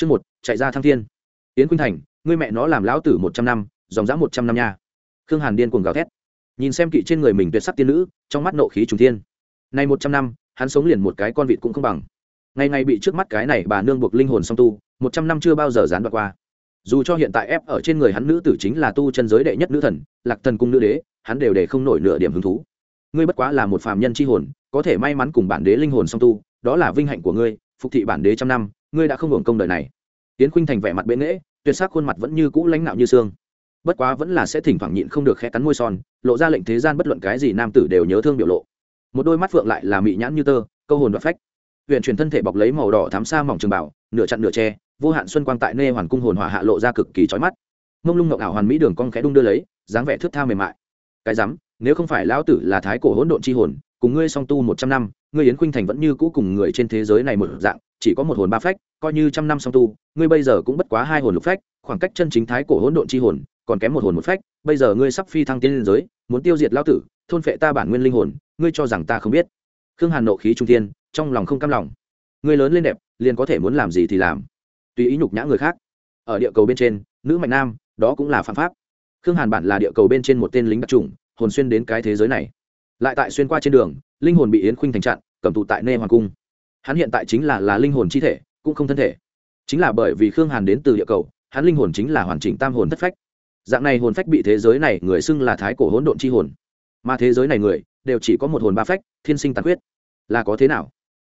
chương một, chạy ra thăng thiên. Yến quynh thành, ngươi mẹ nó làm lão tử một trăm năm, dòng dã một trăm năm nha. Khương hàn điên cuồng gào thét. Nhìn xem kỵ trên người mình tuyệt sắc tiên nữ, trong mắt nộ khí trùng thiên. Nay một trăm năm, hắn sống liền một cái con vịt cũng không bằng. Ngày ngày bị trước mắt cái này bà nương buộc linh hồn song tu, một trăm năm chưa bao giờ gián đoạn qua. Dù cho hiện tại ép ở trên người hắn nữ tử chính là tu chân giới đệ nhất nữ thần, lạc thần cung nữ đế, hắn đều để không nổi nửa điểm hứng thú. Ngươi bất quá là một phàm nhân c h i hồn, có thể may mắn cùng bản đế linh hồn song tu, đó là vinh hạnh của ngươi, phục thị bản đế trăm năm ngươi đã không hưởng công đời này. Tiến khuynh thành vẻ mặt bệ nghễ, tuyệt sắc khuôn mặt vẫn như cũ lãnh nạo như xương. Bất quá vẫn là sẽ thỉnh thoảng nhịn không được khẽ cắn môi son, lộ ra lệnh thế gian bất luận cái gì nam tử đều nhớ thương biểu lộ. Một đôi mắt phượng lại là mị nhãn như tơ, câu hồn và phách. Huyện truyền thân thể bọc lấy màu đỏ thám xa mỏng trường bảo, nửa chặn nửa tre vô hạn xuân quang tại nê hoàn cung hồn hỏa hạ lộ ra cực kỳ trói mắt. Mông lung ngọc ảo hoàn mỹ đường cong khẽ đung đưa lấy, dáng vẻ thước tha mềm mại. Cái rắm, nếu không phải lão tử là thái cổ hỗn độn chi hồn, cùng ngươi song tu một trăm năm, ngươi yến khuynh thành vẫn như cũ cùng người trên thế giới này một dạng, chỉ có một hồn ba phách coi như trăm năm song tu, ngươi bây giờ cũng bất quá hai hồn lục phách, khoảng cách chân chính thái cổ hỗn độn chi hồn, còn kém một hồn một phách, bây giờ ngươi sắp phi thăng tiên lên giới, muốn tiêu diệt lão tử, thôn phệ ta bản nguyên linh hồn, ngươi cho rằng ta không biết. Khương hàn nộ khí trung thiên, trong lòng không cam lòng. Ngươi lớn lên đẹp, liền có thể muốn làm gì thì làm. Tùy ý nhục nhã người khác. Ở địa cầu bên trên, nữ mạnh nam, đó cũng là phạm pháp. Khương hàn bản là địa cầu bên trên một tên lính đặc trùng hồn xuyên đến cái thế giới này. Lại tại xuyên qua trên đường, linh hồn bị yến khuynh thành chặn, cầm tụ tại nê hoàng cung. Hắn hiện tại chính là là linh hồn chi thể cũng không thân thể. Chính là bởi vì khương hàn đến từ địa cầu, hắn linh hồn chính là hoàn chỉnh tam hồn thất phách. Dạng này hồn phách bị thế giới này người xưng là thái cổ hỗn độn chi hồn. Mà thế giới này người, đều chỉ có một hồn ba phách, thiên sinh tàn huyết là có thế nào?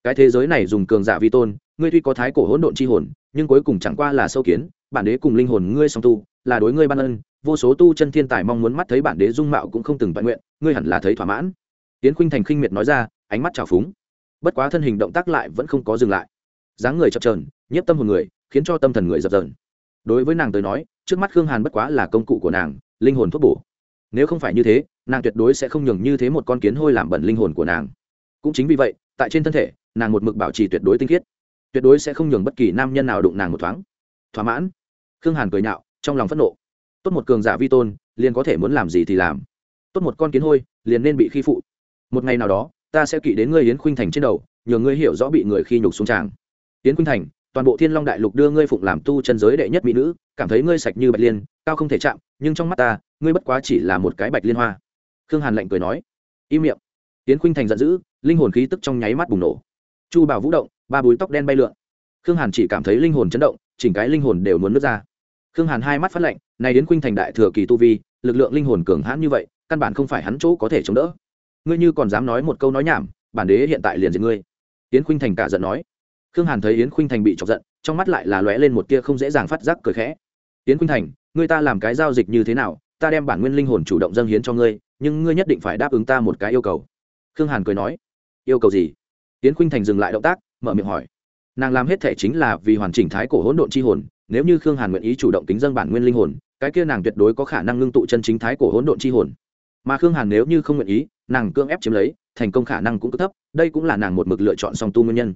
Cái thế giới này dùng cường giả vi tôn, ngươi tuy có thái cổ hỗn độn chi hồn, nhưng cuối cùng chẳng qua là sâu kiến, bản đế cùng linh hồn ngươi song tu, là đối ngươi ban ân, vô số tu chân thiên tài mong muốn mắt thấy bản đế dung mạo cũng không từng vận nguyện, ngươi hẳn là thấy thỏa mãn. Tiến khuynh thành khinh miệt nói ra, ánh mắt trào phúng. Bất quá thân hình động tác lại vẫn không có dừng lại dáng người chập trờn nhiếp tâm hồn người, khiến cho tâm thần người dập dờn. Đối với nàng tới nói, trước mắt khương hàn bất quá là công cụ của nàng, linh hồn thuốc bổ. Nếu không phải như thế, nàng tuyệt đối sẽ không nhường như thế một con kiến hôi làm bẩn linh hồn của nàng. Cũng chính vì vậy, tại trên thân thể, nàng một mực bảo trì tuyệt đối tinh khiết. Tuyệt đối sẽ không nhường bất kỳ nam nhân nào đụng nàng một thoáng. Thỏa mãn. Khương hàn cười nhạo, trong lòng phẫn nộ. Tốt một cường giả vi tôn, liền có thể muốn làm gì thì làm. Tốt một con kiến hôi, liền nên bị khi phụ. Một ngày nào đó, ta sẽ kỵ đến ngươi yến khuynh thành trên đầu, nhờ ngươi hiểu rõ bị người khi nhục xuống tràng. Tiến khuynh thành, toàn bộ thiên long đại lục đưa ngươi phụng làm tu chân giới đệ nhất mỹ nữ, cảm thấy ngươi sạch như bạch liên, cao không thể chạm, nhưng trong mắt ta, ngươi bất quá chỉ là một cái bạch liên hoa. Khương hàn lạnh cười nói. Im miệng. Tiễn khuynh thành giận dữ, linh hồn khí tức trong nháy mắt bùng nổ. Chu bảo vũ động, ba búi tóc đen bay lượn. Khương hàn chỉ cảm thấy linh hồn chấn động, chỉnh cái linh hồn đều muốn nứt ra. Khương hàn hai mắt phát lạnh, này đến khuynh thành đại thừa kỳ tu vi, lực lượng linh hồn cường hãn như vậy, căn bản không phải hắn chỗ có thể chống đỡ. Ngươi như còn dám nói một câu nói nhảm, bản đế hiện tại liền diệt ngươi. Tiễn khuynh thành cả giận nói khương hàn thấy yến khuynh thành bị chọc giận, trong mắt lại là lóe lên một tia không dễ dàng phát giác cười khẽ. Yến khuynh thành, ngươi ta làm cái giao dịch như thế nào? Ta đem bản nguyên linh hồn chủ động dâng hiến cho ngươi, nhưng ngươi nhất định phải đáp ứng ta một cái yêu cầu. Khương hàn cười nói. Yêu cầu gì? Yến khuynh thành dừng lại động tác, mở miệng hỏi. Nàng làm hết thể chính là vì hoàn chỉnh thái cổ hỗn độn chi hồn, nếu như khương hàn nguyện ý chủ động tính dân bản nguyên linh hồn, cái kia nàng tuyệt đối có khả năng ngưng tụ chân chính thái cổ hỗn độn chi hồn. Mà khương hàn nếu như không nguyện ý, nàng cưỡng ép chiếm lấy, thành công khả năng cũng cứ thấp, đây cũng là nàng một mực lựa chọn song tu nguyên nhân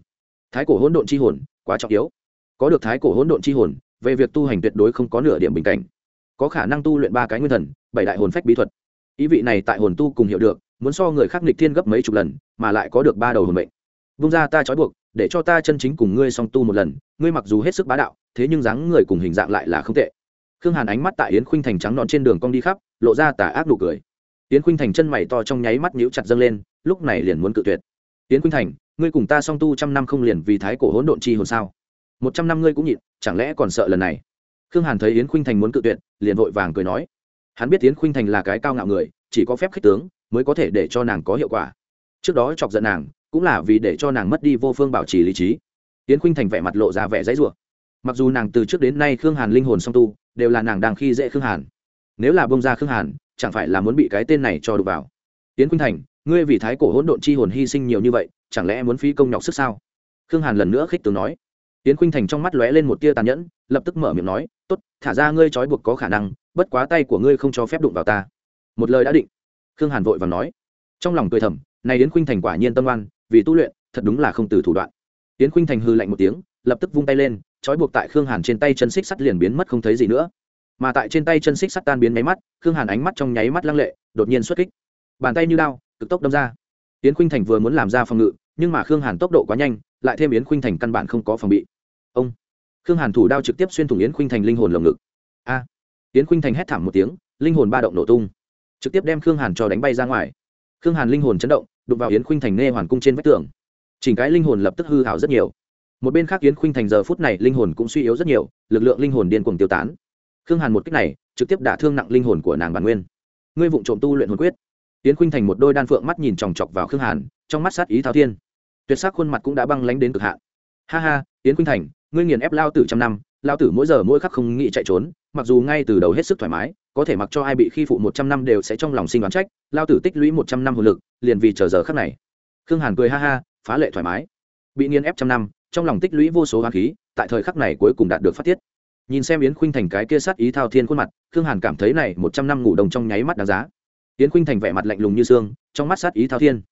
thái cổ hỗn độn chi hồn, quá trọng yếu. Có được thái cổ hỗn độn chi hồn, về việc tu hành tuyệt đối không có nửa điểm bình cảnh. Có khả năng tu luyện ba cái nguyên thần, bảy đại hồn phách bí thuật. Ý vị này tại hồn tu cùng hiểu được, muốn so người khác nghịch thiên gấp mấy chục lần, mà lại có được ba đầu hồn mệnh. Vung ra ta trói buộc, để cho ta chân chính cùng ngươi song tu một lần, ngươi mặc dù hết sức bá đạo, thế nhưng dáng người cùng hình dạng lại là không tệ. Khương hàn ánh mắt tại yến khuynh thành trắng nọn trên đường cong đi khắp, lộ ra tà ác nụ cười. Yến khuynh thành chân mày to trong nháy mắt nhíu chặt dâng lên, lúc này liền muốn cự tuyệt yến khuynh thành, ngươi cùng ta song tu trăm năm không liền vì thái cổ hỗn độn chi hồn sao? Một trăm năm ngươi cũng nhịn, chẳng lẽ còn sợ lần này? Khương hàn thấy yến khuynh thành muốn cự tuyệt, liền vội vàng cười nói. Hắn biết yến khuynh thành là cái cao ngạo người, chỉ có phép khích tướng mới có thể để cho nàng có hiệu quả. Trước đó chọc giận nàng, cũng là vì để cho nàng mất đi vô phương bảo trì lý trí. Yến khuynh thành vẻ mặt lộ ra vẻ dãy rủa. Mặc dù nàng từ trước đến nay khương hàn linh hồn song tu, đều là nàng đang khi dễ khương hàn. Nếu là bông ra khương hàn, chẳng phải là muốn bị cái tên này cho đụng vào. Yến khuynh thành ngươi vì thái cổ hỗn độn chi hồn hy sinh nhiều như vậy, chẳng lẽ muốn phí công nhọc sức sao? Khương hàn lần nữa khích tướng nói. Tiến khuynh thành trong mắt lóe lên một tia tàn nhẫn, lập tức mở miệng nói, tốt, thả ra ngươi trói buộc có khả năng, bất quá tay của ngươi không cho phép đụng vào ta. Một lời đã định. Khương hàn vội và nói. Trong lòng cười thầm, này đến khuynh thành quả nhiên tâm oan, vì tu luyện, thật đúng là không từ thủ đoạn. Tiến khuynh thành hư lạnh một tiếng, lập tức vung tay lên, trói buộc tại khương hàn trên tay chân xích sắt liền biến mất không thấy gì nữa. Mà tại trên tay chân xích sắt tan biến máy mắt, khương hàn ánh mắt trong nháy mắt lăng lệ, đột nhiên xuất kích. Bàn tay như đao cực tốc đâm ra. Yến khuynh thành vừa muốn làm ra phòng ngự, nhưng mà khương hàn tốc độ quá nhanh, lại thêm yến khuynh thành căn bản không có phòng bị. Ông! Khương hàn thủ đao trực tiếp xuyên thủng yến khuynh thành linh hồn lồng ngực. A! Yến khuynh thành hét thảm một tiếng, linh hồn ba động nổ tung. Trực tiếp đem khương hàn cho đánh bay ra ngoài. Khương hàn linh hồn chấn động, đụng vào yến khuynh thành nê hoàn cung trên vách tường. Chỉnh cái linh hồn lập tức hư hảo rất nhiều. Một bên khác yến khuynh thành giờ phút này linh hồn cũng suy yếu rất nhiều, lực lượng linh hồn điên cuồng tiêu tán. Khương hàn một cách này, trực tiếp đả thương nặng linh hồn của nàng bản nguyên. Ngươi vụng trộm tu luyện hồn quyết yến khuynh thành một đôi đan phượng mắt nhìn chòng chọc vào khương hàn, trong mắt sát ý thao thiên. Tuyệt sắc khuôn mặt cũng đã băng lánh đến cực hạn. Ha ha, yến khuynh thành, ngươi nghiền ép lao tử trăm năm, lao tử mỗi giờ mỗi khắc không nghĩ chạy trốn, mặc dù ngay từ đầu hết sức thoải mái, có thể mặc cho ai bị khi phụ một trăm năm đều sẽ trong lòng sinh đoán trách, lao tử tích lũy một trăm năm hồn lực, liền vì chờ giờ khắc này. Khương hàn cười ha ha, phá lệ thoải mái. Bị nghiền ép trăm năm, trong lòng tích lũy vô số hoa khí, tại thời khắc này cuối cùng đạt được phát tiết. Nhìn xem yến khuynh thành cái kia sát ý thao thiên khuôn mặt, khương hàn cảm thấy này một trăm năm ngủ đồng trong nháy mắt đáng giá yến khuynh thành vẻ mặt lạnh lùng như xương, trong mắt sát ý thao thiên.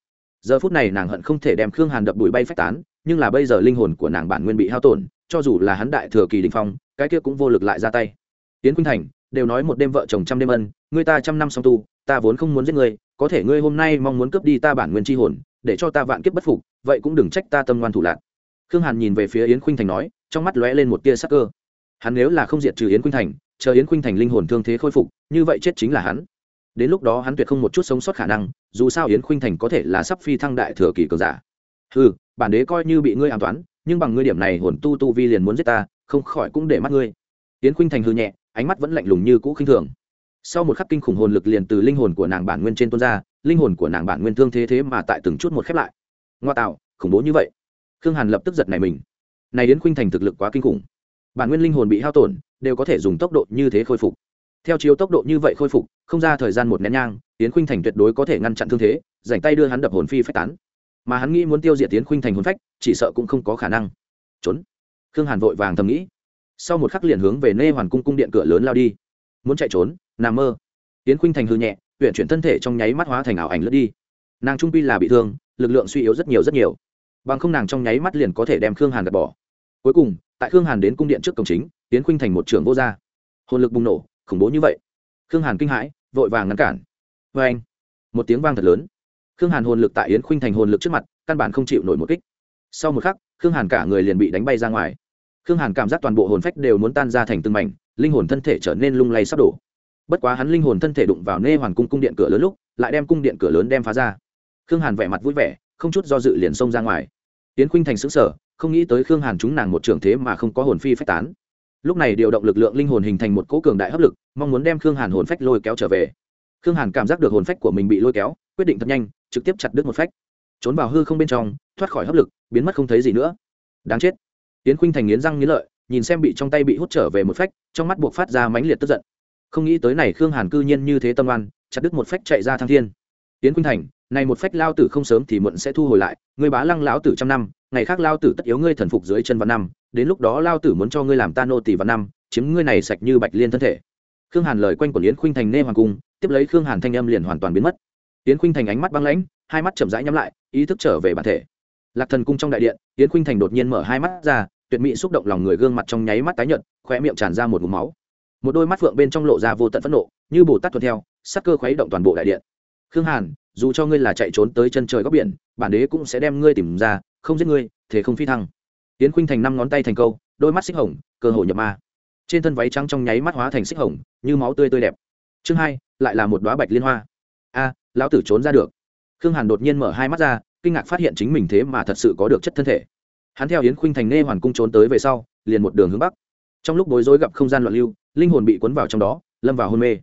Giờ phút này nàng hận không thể đem khương hàn đập bụi bay phách tán, nhưng là bây giờ linh hồn của nàng bản nguyên bị hao tổn, cho dù là hắn đại thừa kỳ đình phong, cái kia cũng vô lực lại ra tay. Yến khuynh thành, đều nói một đêm vợ chồng trăm đêm ân, ngươi ta trăm năm song tu, ta vốn không muốn giết ngươi, có thể ngươi hôm nay mong muốn cướp đi ta bản nguyên tri hồn, để cho ta vạn kiếp bất phục, vậy cũng đừng trách ta tâm ngoan thủ lạc. Khương hàn nhìn về phía yến khuynh thành nói, trong mắt lóe lên một tia sắc cơ. Hắn nếu là không diệt trừ yến khuynh thành, chờ yến khuynh thành linh hồn thương thế khôi phục, như vậy chết chính là hắn đến lúc đó hắn tuyệt không một chút sống sót khả năng, dù sao yến khuynh thành có thể là sắp phi thăng đại thừa kỳ cường giả. Ừ bản đế coi như bị ngươi an toán, nhưng bằng ngươi điểm này hồn tu tu vi liền muốn giết ta, không khỏi cũng để mắt ngươi. Yến khuynh thành hư nhẹ, ánh mắt vẫn lạnh lùng như cũ khinh thường. Sau một khắc kinh khủng hồn lực liền từ linh hồn của nàng bản nguyên trên tuôn ra, linh hồn của nàng bản nguyên thương thế thế mà tại từng chút một khép lại. Ngoa tạo, khủng bố như vậy. Khương hàn lập tức giật này mình. Này yến khuynh thành thực lực quá kinh khủng. Bản nguyên linh hồn bị hao tổn, đều có thể dùng tốc độ như thế khôi phục theo chiếu tốc độ như vậy khôi phục, không ra thời gian một nén nhang tiến khuynh thành tuyệt đối có thể ngăn chặn thương thế dành tay đưa hắn đập hồn phi phách tán. Mà hắn nghĩ muốn tiêu diệt tiến khuynh thành hồn phách, chỉ sợ cũng không có khả năng. Trốn. Khương hàn vội vàng thầm nghĩ. Sau một khắc liền hướng về nê hoàn cung cung điện cửa lớn lao đi. Muốn chạy trốn, nằm mơ. Tiến khuynh thành hư nhẹ huyện chuyển thân thể trong nháy mắt hóa thành ảo ảnh lướt đi. Nàng trung pi là bị thương, lực lượng suy yếu rất nhiều rất nhiều. Bằng không nàng trong nháy mắt liền có thể đem khương hàn gạt bỏ. Cuối cùng, tại khương hàn đến cung điện trước cổng chính tiến khuynh thành một trường vô gia. Hồn lực bùng nổ khủng bố như vậy. Khương hàn kinh hãi, vội vàng ngăn cản. Vê anh, một tiếng vang thật lớn. Khương hàn hồn lực tại yến khuynh thành hồn lực trước mặt, căn bản không chịu nổi một kích. Sau một khắc, khương hàn cả người liền bị đánh bay ra ngoài. Khương hàn cảm giác toàn bộ hồn phách đều muốn tan ra thành từng mảnh, linh hồn thân thể trở nên lung lay sắp đổ. Bất quá hắn linh hồn thân thể đụng vào nê hoàn cung cung điện cửa lớn lúc, lại đem cung điện cửa lớn đem phá ra. Khương hàn vẻ mặt vui vẻ, không chút do dự liền xông ra ngoài. Yến khuynh thành xứng sở không nghĩ tới khương hàn chúng nàng một trường thế mà không có hồn phi phách tán lúc này điều động lực lượng linh hồn hình thành một cỗ cường đại hấp lực, mong muốn đem khương hàn hồn phách lôi kéo trở về. Khương hàn cảm giác được hồn phách của mình bị lôi kéo, quyết định thật nhanh, trực tiếp chặt đứt một phách. Trốn vào hư không bên trong, thoát khỏi hấp lực, biến mất không thấy gì nữa. Đáng chết. Tiến khuynh thành nghiến răng nghiến lợi, nhìn xem bị trong tay bị hút trở về một phách, trong mắt buộc phát ra mãnh liệt tức giận. Không nghĩ tới này khương hàn cư nhiên như thế tâm oan, chặt đứt một phách chạy ra thăng thiên tiến khuynh thành, này một phách lao tử không sớm thì muộn sẽ thu hồi lại, Ngươi bá lăng lão tử trăm năm, ngày khác lao tử tất yếu ngươi thần phục dưới chân văn năm, đến lúc đó lao tử muốn cho ngươi làm ta nô tỷ văn năm, chiếm ngươi này sạch như bạch liên thân thể. Khương hàn lời quanh quẩn yến khuynh thành nê hoàng cung, tiếp lấy khương hàn thanh âm liền hoàn toàn biến mất. Yến khuynh thành ánh mắt băng lãnh, hai mắt chậm rãi nhắm lại, ý thức trở về bản thể. Lạc thần cung trong đại điện, yến khuynh thành đột nhiên mở hai mắt ra, tuyệt mỹ xúc động lòng người gương mặt trong nháy mắt tái nhợt, khóe miệng tràn ra một ngụm máu. Một đôi mắt phượng bên trong lộ ra vô tận phẫn nộ, như bồ tát thuận theo, sắc cơ khuấy động toàn bộ đại điện khương hàn, dù cho ngươi là chạy trốn tới chân trời góc biển, bản đế cũng sẽ đem ngươi tìm ra, không giết ngươi, thế không phi thăng. Tiến khuynh thành năm ngón tay thành câu, đôi mắt xích hồng, cơ hội nhập ma. Trên thân váy trắng trong nháy mắt hóa thành xích hồng, như máu tươi tươi đẹp. Chương hai, lại là một đoá bạch liên hoa. A, lão tử trốn ra được. Khương hàn đột nhiên mở hai mắt ra, kinh ngạc phát hiện chính mình thế mà thật sự có được chất thân thể. Hắn theo yến khuynh thành nê hoàn cung trốn tới về sau, liền một đường hướng bắc. Trong lúc bối rối gặp không gian loạn lưu, linh hồn bị cuốn vào trong đó, lâm vào hôn mê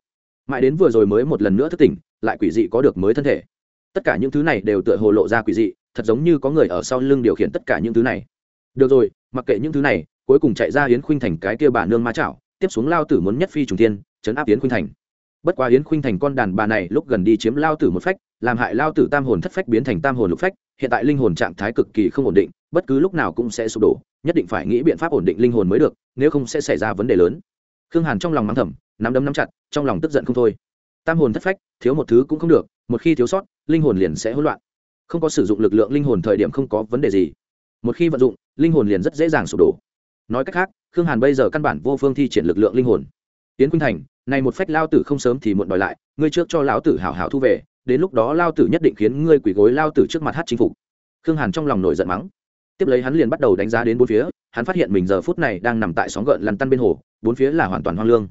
mãi đến vừa rồi mới một lần nữa thức tỉnh, lại quỷ dị có được mới thân thể. Tất cả những thứ này đều tựa hồ lộ ra quỷ dị, thật giống như có người ở sau lưng điều khiển tất cả những thứ này. Được rồi, mặc kệ những thứ này, cuối cùng chạy ra yến khuynh thành cái kia bà nương ma chảo, tiếp xuống lao tử muốn nhất phi trùng tiên chấn áp yến khuynh thành. Bất quá yến khuynh thành con đàn bà này lúc gần đi chiếm lao tử một phách, làm hại lao tử tam hồn thất phách biến thành tam hồn lục phách, hiện tại linh hồn trạng thái cực kỳ không ổn định, bất cứ lúc nào cũng sẽ sụp đổ, nhất định phải nghĩ biện pháp ổn định linh hồn mới được, nếu không sẽ xảy ra vấn đề lớn. Khương hàn trong lòng mắng thầm nắm đấm nắm chặt, trong lòng tức giận không thôi. Tam hồn thất phách, thiếu một thứ cũng không được, một khi thiếu sót, linh hồn liền sẽ hỗn loạn. Không có sử dụng lực lượng linh hồn thời điểm không có vấn đề gì. Một khi vận dụng, linh hồn liền rất dễ dàng sụp đổ. Nói cách khác, khương hàn bây giờ căn bản vô phương thi triển lực lượng linh hồn. Tiến khuynh thành, này một phách lao tử không sớm thì muộn đòi lại, ngươi trước cho lão tử hảo hảo thu về, đến lúc đó lao tử nhất định khiến ngươi quỳ gối lao tử trước mặt hát chính phủ khương hàn trong lòng nổi giận mắng. Tiếp lấy hắn liền bắt đầu đánh giá đến bốn phía, hắn phát hiện mình giờ phút này đang nằm tại sóng gợn lăn tăn bên hồ, bốn phía là hoàn toàn hoang lương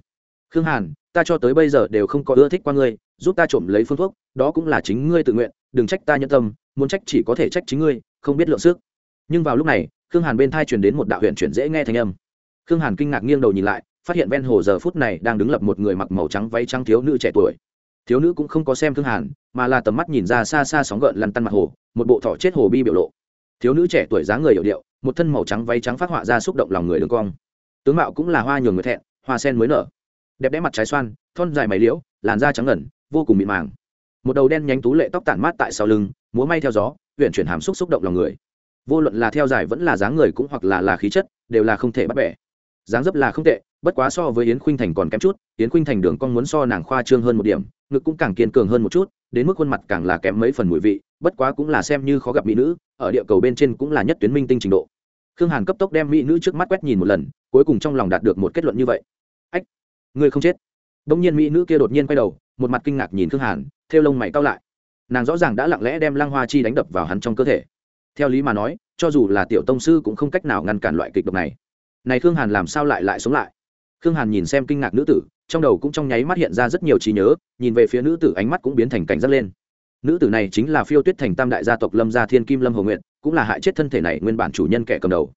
khương hàn, ta cho tới bây giờ đều không có ưa thích qua ngươi, giúp ta trộm lấy phương thuốc, đó cũng là chính ngươi tự nguyện, đừng trách ta nhân tâm, muốn trách chỉ có thể trách chính ngươi, không biết lượng sức. Nhưng vào lúc này, khương hàn bên thai truyền đến một đạo huyện chuyển dễ nghe thanh âm. Khương hàn kinh ngạc nghiêng đầu nhìn lại, phát hiện ven hồ giờ phút này đang đứng lập một người mặc màu trắng váy trắng thiếu nữ trẻ tuổi. Thiếu nữ cũng không có xem khương hàn, mà là tầm mắt nhìn ra xa xa sóng gợn lăn tăn mặt hồ, một bộ thỏ chết hồ bi biểu lộ. Thiếu nữ trẻ tuổi dáng người hiệu điệu, một thân màu trắng váy trắng phát họa ra xúc động lòng người đường cong. Tướng mạo cũng là hoa nhường người thẹn, hoa sen mới nở đẹp đẽ mặt trái xoan, thon dài mày liễu, làn da trắng ngẩn vô cùng mịn màng. Một đầu đen nhánh tú lệ tóc tản mát tại sau lưng, múa may theo gió huyện chuyển hàm xúc xúc động lòng người. Vô luận là theo dài vẫn là dáng người cũng hoặc là là khí chất, đều là không thể bắt bẻ. Dáng dấp là không tệ, bất quá so với yến khuynh thành còn kém chút, yến khuynh thành đường con muốn so nàng khoa trương hơn một điểm, ngực cũng càng kiên cường hơn một chút, đến mức khuôn mặt càng là kém mấy phần mùi vị, bất quá cũng là xem như khó gặp mỹ nữ, ở địa cầu bên trên cũng là nhất tuyến minh tinh trình độ. Khương hàn cấp tốc đem mỹ nữ trước mắt quét nhìn một lần, cuối cùng trong lòng đạt được một kết luận như vậy ngươi không chết. Đông nhiên mỹ nữ kia đột nhiên quay đầu, một mặt kinh ngạc nhìn khương hàn, theo lông mày cao lại. Nàng rõ ràng đã lặng lẽ đem lăng hoa chi đánh đập vào hắn trong cơ thể. Theo lý mà nói, cho dù là tiểu tông sư cũng không cách nào ngăn cản loại kịch độc này. Này khương hàn làm sao lại lại sống lại? Khương hàn nhìn xem kinh ngạc nữ tử, trong đầu cũng trong nháy mắt hiện ra rất nhiều trí nhớ, nhìn về phía nữ tử ánh mắt cũng biến thành cảnh giác lên. Nữ tử này chính là phiêu tuyết thành tam đại gia tộc lâm gia thiên kim lâm hồ nguyện cũng là hại chết thân thể này nguyên bản chủ nhân kẻ cầm đầu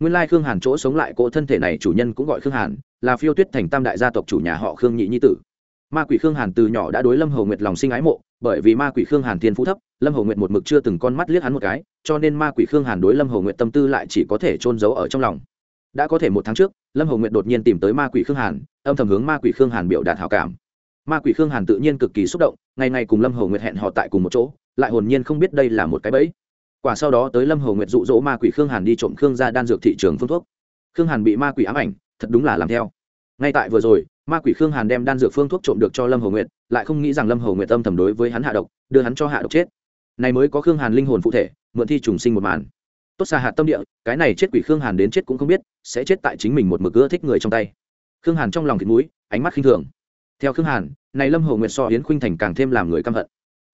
nguyên lai khương hàn chỗ sống lại, cỗ thân thể này chủ nhân cũng gọi khương hàn, là phiêu tuyết thành tam đại gia tộc chủ nhà họ khương nhị nhi tử. Ma quỷ khương hàn từ nhỏ đã đối lâm Hầu nguyệt lòng sinh ái mộ, bởi vì ma quỷ khương hàn thiên phú thấp, lâm Hầu nguyệt một mực chưa từng con mắt liếc hắn một cái, cho nên ma quỷ khương hàn đối lâm Hầu nguyệt tâm tư lại chỉ có thể trôn giấu ở trong lòng. Đã có thể một tháng trước, lâm Hầu nguyệt đột nhiên tìm tới ma quỷ khương hàn, âm thầm hướng ma quỷ khương hàn biểu đạt hảo cảm. Ma quỷ khương hàn tự nhiên cực kỳ xúc động, ngày ngày cùng lâm Hầu nguyệt hẹn họ tại cùng một chỗ, lại hồn nhiên không biết đây là một cái bẫy quả sau đó tới lâm hồ nguyệt dụ dỗ ma quỷ khương hàn đi trộm khương ra đan dược thị trường phương thuốc. Khương hàn bị ma quỷ ám ảnh, thật đúng là làm theo. Ngay tại vừa rồi, ma quỷ khương hàn đem đan dược phương thuốc trộm được cho lâm hồ nguyệt, lại không nghĩ rằng lâm hồ nguyệt âm thầm đối với hắn hạ độc, đưa hắn cho hạ độc chết. Này mới có khương hàn linh hồn phụ thể, mượn thi trùng sinh một màn. Tốt xa hạt tâm địa, cái này chết quỷ khương hàn đến chết cũng không biết, sẽ chết tại chính mình một mực ưa thích người trong tay. Khương hàn trong lòng thịt mũi, ánh mắt khinh thường. Theo khương hàn, này lâm hồ nguyệt so hiến khuynh thành càng thêm làm người căm hận.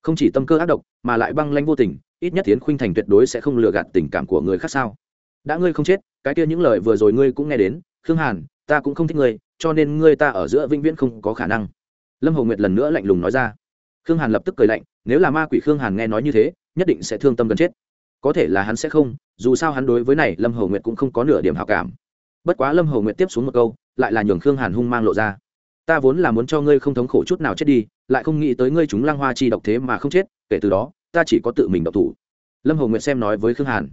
Không chỉ tâm cơ ác độc, mà lại băng lanh vô tình ít nhất tiến khuynh thành tuyệt đối sẽ không lừa gạt tình cảm của người khác sao? Đã ngươi không chết, cái kia những lời vừa rồi ngươi cũng nghe đến. Khương hàn, ta cũng không thích ngươi, cho nên ngươi ta ở giữa vĩnh viễn không có khả năng. Lâm hồng nguyệt lần nữa lạnh lùng nói ra. Khương hàn lập tức cười lạnh, nếu là ma quỷ khương hàn nghe nói như thế, nhất định sẽ thương tâm gần chết. Có thể là hắn sẽ không, dù sao hắn đối với này lâm Hầu nguyệt cũng không có nửa điểm hào cảm. Bất quá lâm Hầu nguyệt tiếp xuống một câu, lại là nhường khương hàn hung mang lộ ra. Ta vốn là muốn cho ngươi không thống khổ chút nào chết đi, lại không nghĩ tới ngươi chúng lang hoa chi độc thế mà không chết, kể từ đó ta chỉ có tự mình độc thủ. Lâm hồ nguyệt xem nói với khương hàn.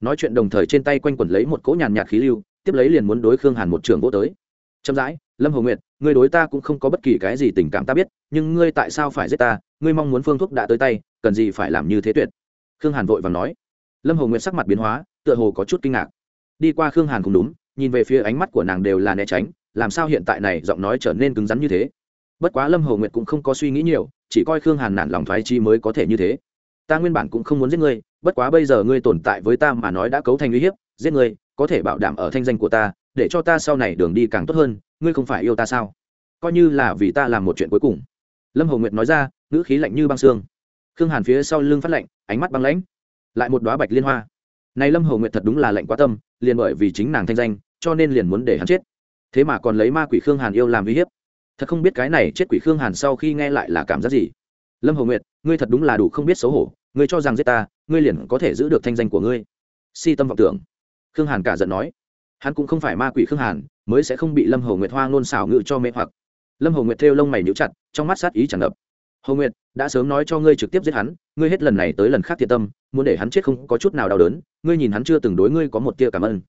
Nói chuyện đồng thời trên tay quanh quẩn lấy một cỗ nhàn nhạt khí lưu, tiếp lấy liền muốn đối khương hàn một trường vô tới. Chậm rãi, lâm hồ nguyệt, ngươi đối ta cũng không có bất kỳ cái gì tình cảm ta biết, nhưng ngươi tại sao phải giết ta? Ngươi mong muốn phương thuốc đã tới tay, cần gì phải làm như thế tuyệt? Khương hàn vội và nói. Lâm hồ nguyệt sắc mặt biến hóa, tựa hồ có chút kinh ngạc. Đi qua khương hàn cũng đúng, nhìn về phía ánh mắt của nàng đều là né tránh, làm sao hiện tại này giọng nói trở nên cứng rắn như thế? Bất quá lâm hồ nguyệt cũng không có suy nghĩ nhiều, chỉ coi khương hàn nản lòng thoái chi mới có thể như thế ta nguyên bản cũng không muốn giết ngươi, bất quá bây giờ ngươi tồn tại với ta mà nói đã cấu thành uy hiếp, giết ngươi, có thể bảo đảm ở thanh danh của ta, để cho ta sau này đường đi càng tốt hơn, ngươi không phải yêu ta sao? Coi như là vì ta làm một chuyện cuối cùng. Lâm hồng nguyệt nói ra, ngữ khí lạnh như băng xương. Khương hàn phía sau lưng phát lạnh, ánh mắt băng lãnh. Lại một đoá bạch liên hoa. Này lâm hồng nguyệt thật đúng là lạnh quá tâm, liền bởi vì chính nàng thanh danh, cho nên liền muốn để hắn chết. Thế mà còn lấy ma quỷ khương hàn yêu làm uy hiếp. Thật không biết cái này chết quỷ khương hàn sau khi nghe lại là cảm giác gì. Lâm hồng nguyệt, ngươi thật đúng là đủ không biết xấu hổ ngươi cho rằng giết ta, ngươi liền có thể giữ được thanh danh của ngươi. Si tâm vọng tưởng. Khương hàn cả giận nói. Hắn cũng không phải ma quỷ khương hàn, mới sẽ không bị lâm Hầu nguyệt hoa ngôn xảo ngự cho mê hoặc. Lâm Hầu nguyệt thêu lông mày níu chặt, trong mắt sát ý tràn ngập. Hồ nguyệt, đã sớm nói cho ngươi trực tiếp giết hắn, ngươi hết lần này tới lần khác thiệt tâm, muốn để hắn chết không có chút nào đau đớn, ngươi nhìn hắn chưa từng đối ngươi có một tia cảm ơn.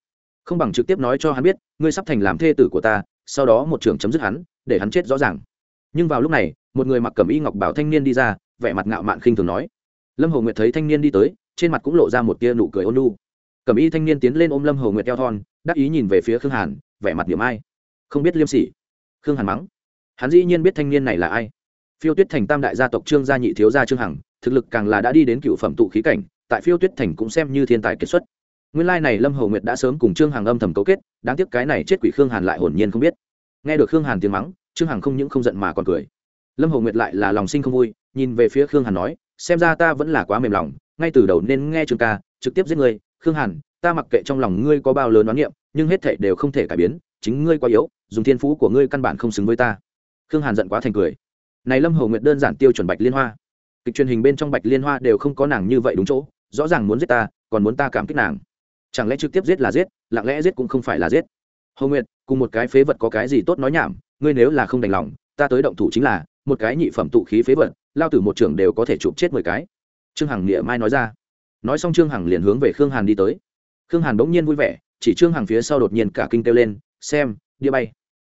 Không bằng trực tiếp nói cho hắn biết, ngươi sắp thành làm thê tử của ta, sau đó một trường chấm dứt hắn, để hắn chết rõ ràng. Nhưng vào lúc này, một người mặc cẩm y ngọc bảo thanh niên đi ra, vẻ mặt ngạo mạn khinh thường nói lâm hồ nguyệt thấy thanh niên đi tới, trên mặt cũng lộ ra một tia nụ cười ôn lu cẩm y thanh niên tiến lên ôm lâm hồ nguyệt eo thon, đắc ý nhìn về phía khương hàn, vẻ mặt điểm ai. Không biết liêm sỉ. Khương hàn mắng. Hắn dĩ nhiên biết thanh niên này là ai. Phiêu tuyết thành tam đại gia tộc trương gia nhị thiếu gia trương hằng, thực lực càng là đã đi đến cựu phẩm tụ khí cảnh, tại phiêu tuyết thành cũng xem như thiên tài kiệt xuất. Nguyên lai này lâm Hầu nguyệt đã sớm cùng trương hằng âm thầm cấu kết, đáng tiếc cái này chết quỷ khương hàn lại hồn nhiên không biết. Nghe được khương hàn tiếng mắng, trương hằng không những không giận mà còn cười. Lâm Hầu nguyệt lại là lòng sinh không vui, nhìn về phía khương hàn nói xem ra ta vẫn là quá mềm lòng, ngay từ đầu nên nghe trương ca, trực tiếp giết ngươi. Khương hàn, ta mặc kệ trong lòng ngươi có bao lớn đoán niệm, nhưng hết thảy đều không thể cải biến, chính ngươi quá yếu, dùng thiên phú của ngươi căn bản không xứng với ta. Khương hàn giận quá thành cười. Này lâm hầu nguyệt đơn giản tiêu chuẩn bạch liên hoa. Kịch truyền hình bên trong bạch liên hoa đều không có nàng như vậy đúng chỗ, rõ ràng muốn giết ta, còn muốn ta cảm kích nàng. Chẳng lẽ trực tiếp giết là giết, lặng lẽ giết cũng không phải là giết. Hầu nguyệt, cùng một cái phế vật có cái gì tốt nói nhảm, ngươi nếu là không đành lòng, ta tới động thủ chính là một cái nhị phẩm tụ khí phế vật lao tử một trưởng đều có thể chụp chết mười cái. Trương hằng nghĩa mai nói ra. Nói xong trương hằng liền hướng về khương hàn đi tới. Khương hàn bỗng nhiên vui vẻ, chỉ trương hằng phía sau đột nhiên cả kinh kêu lên, xem đĩa bay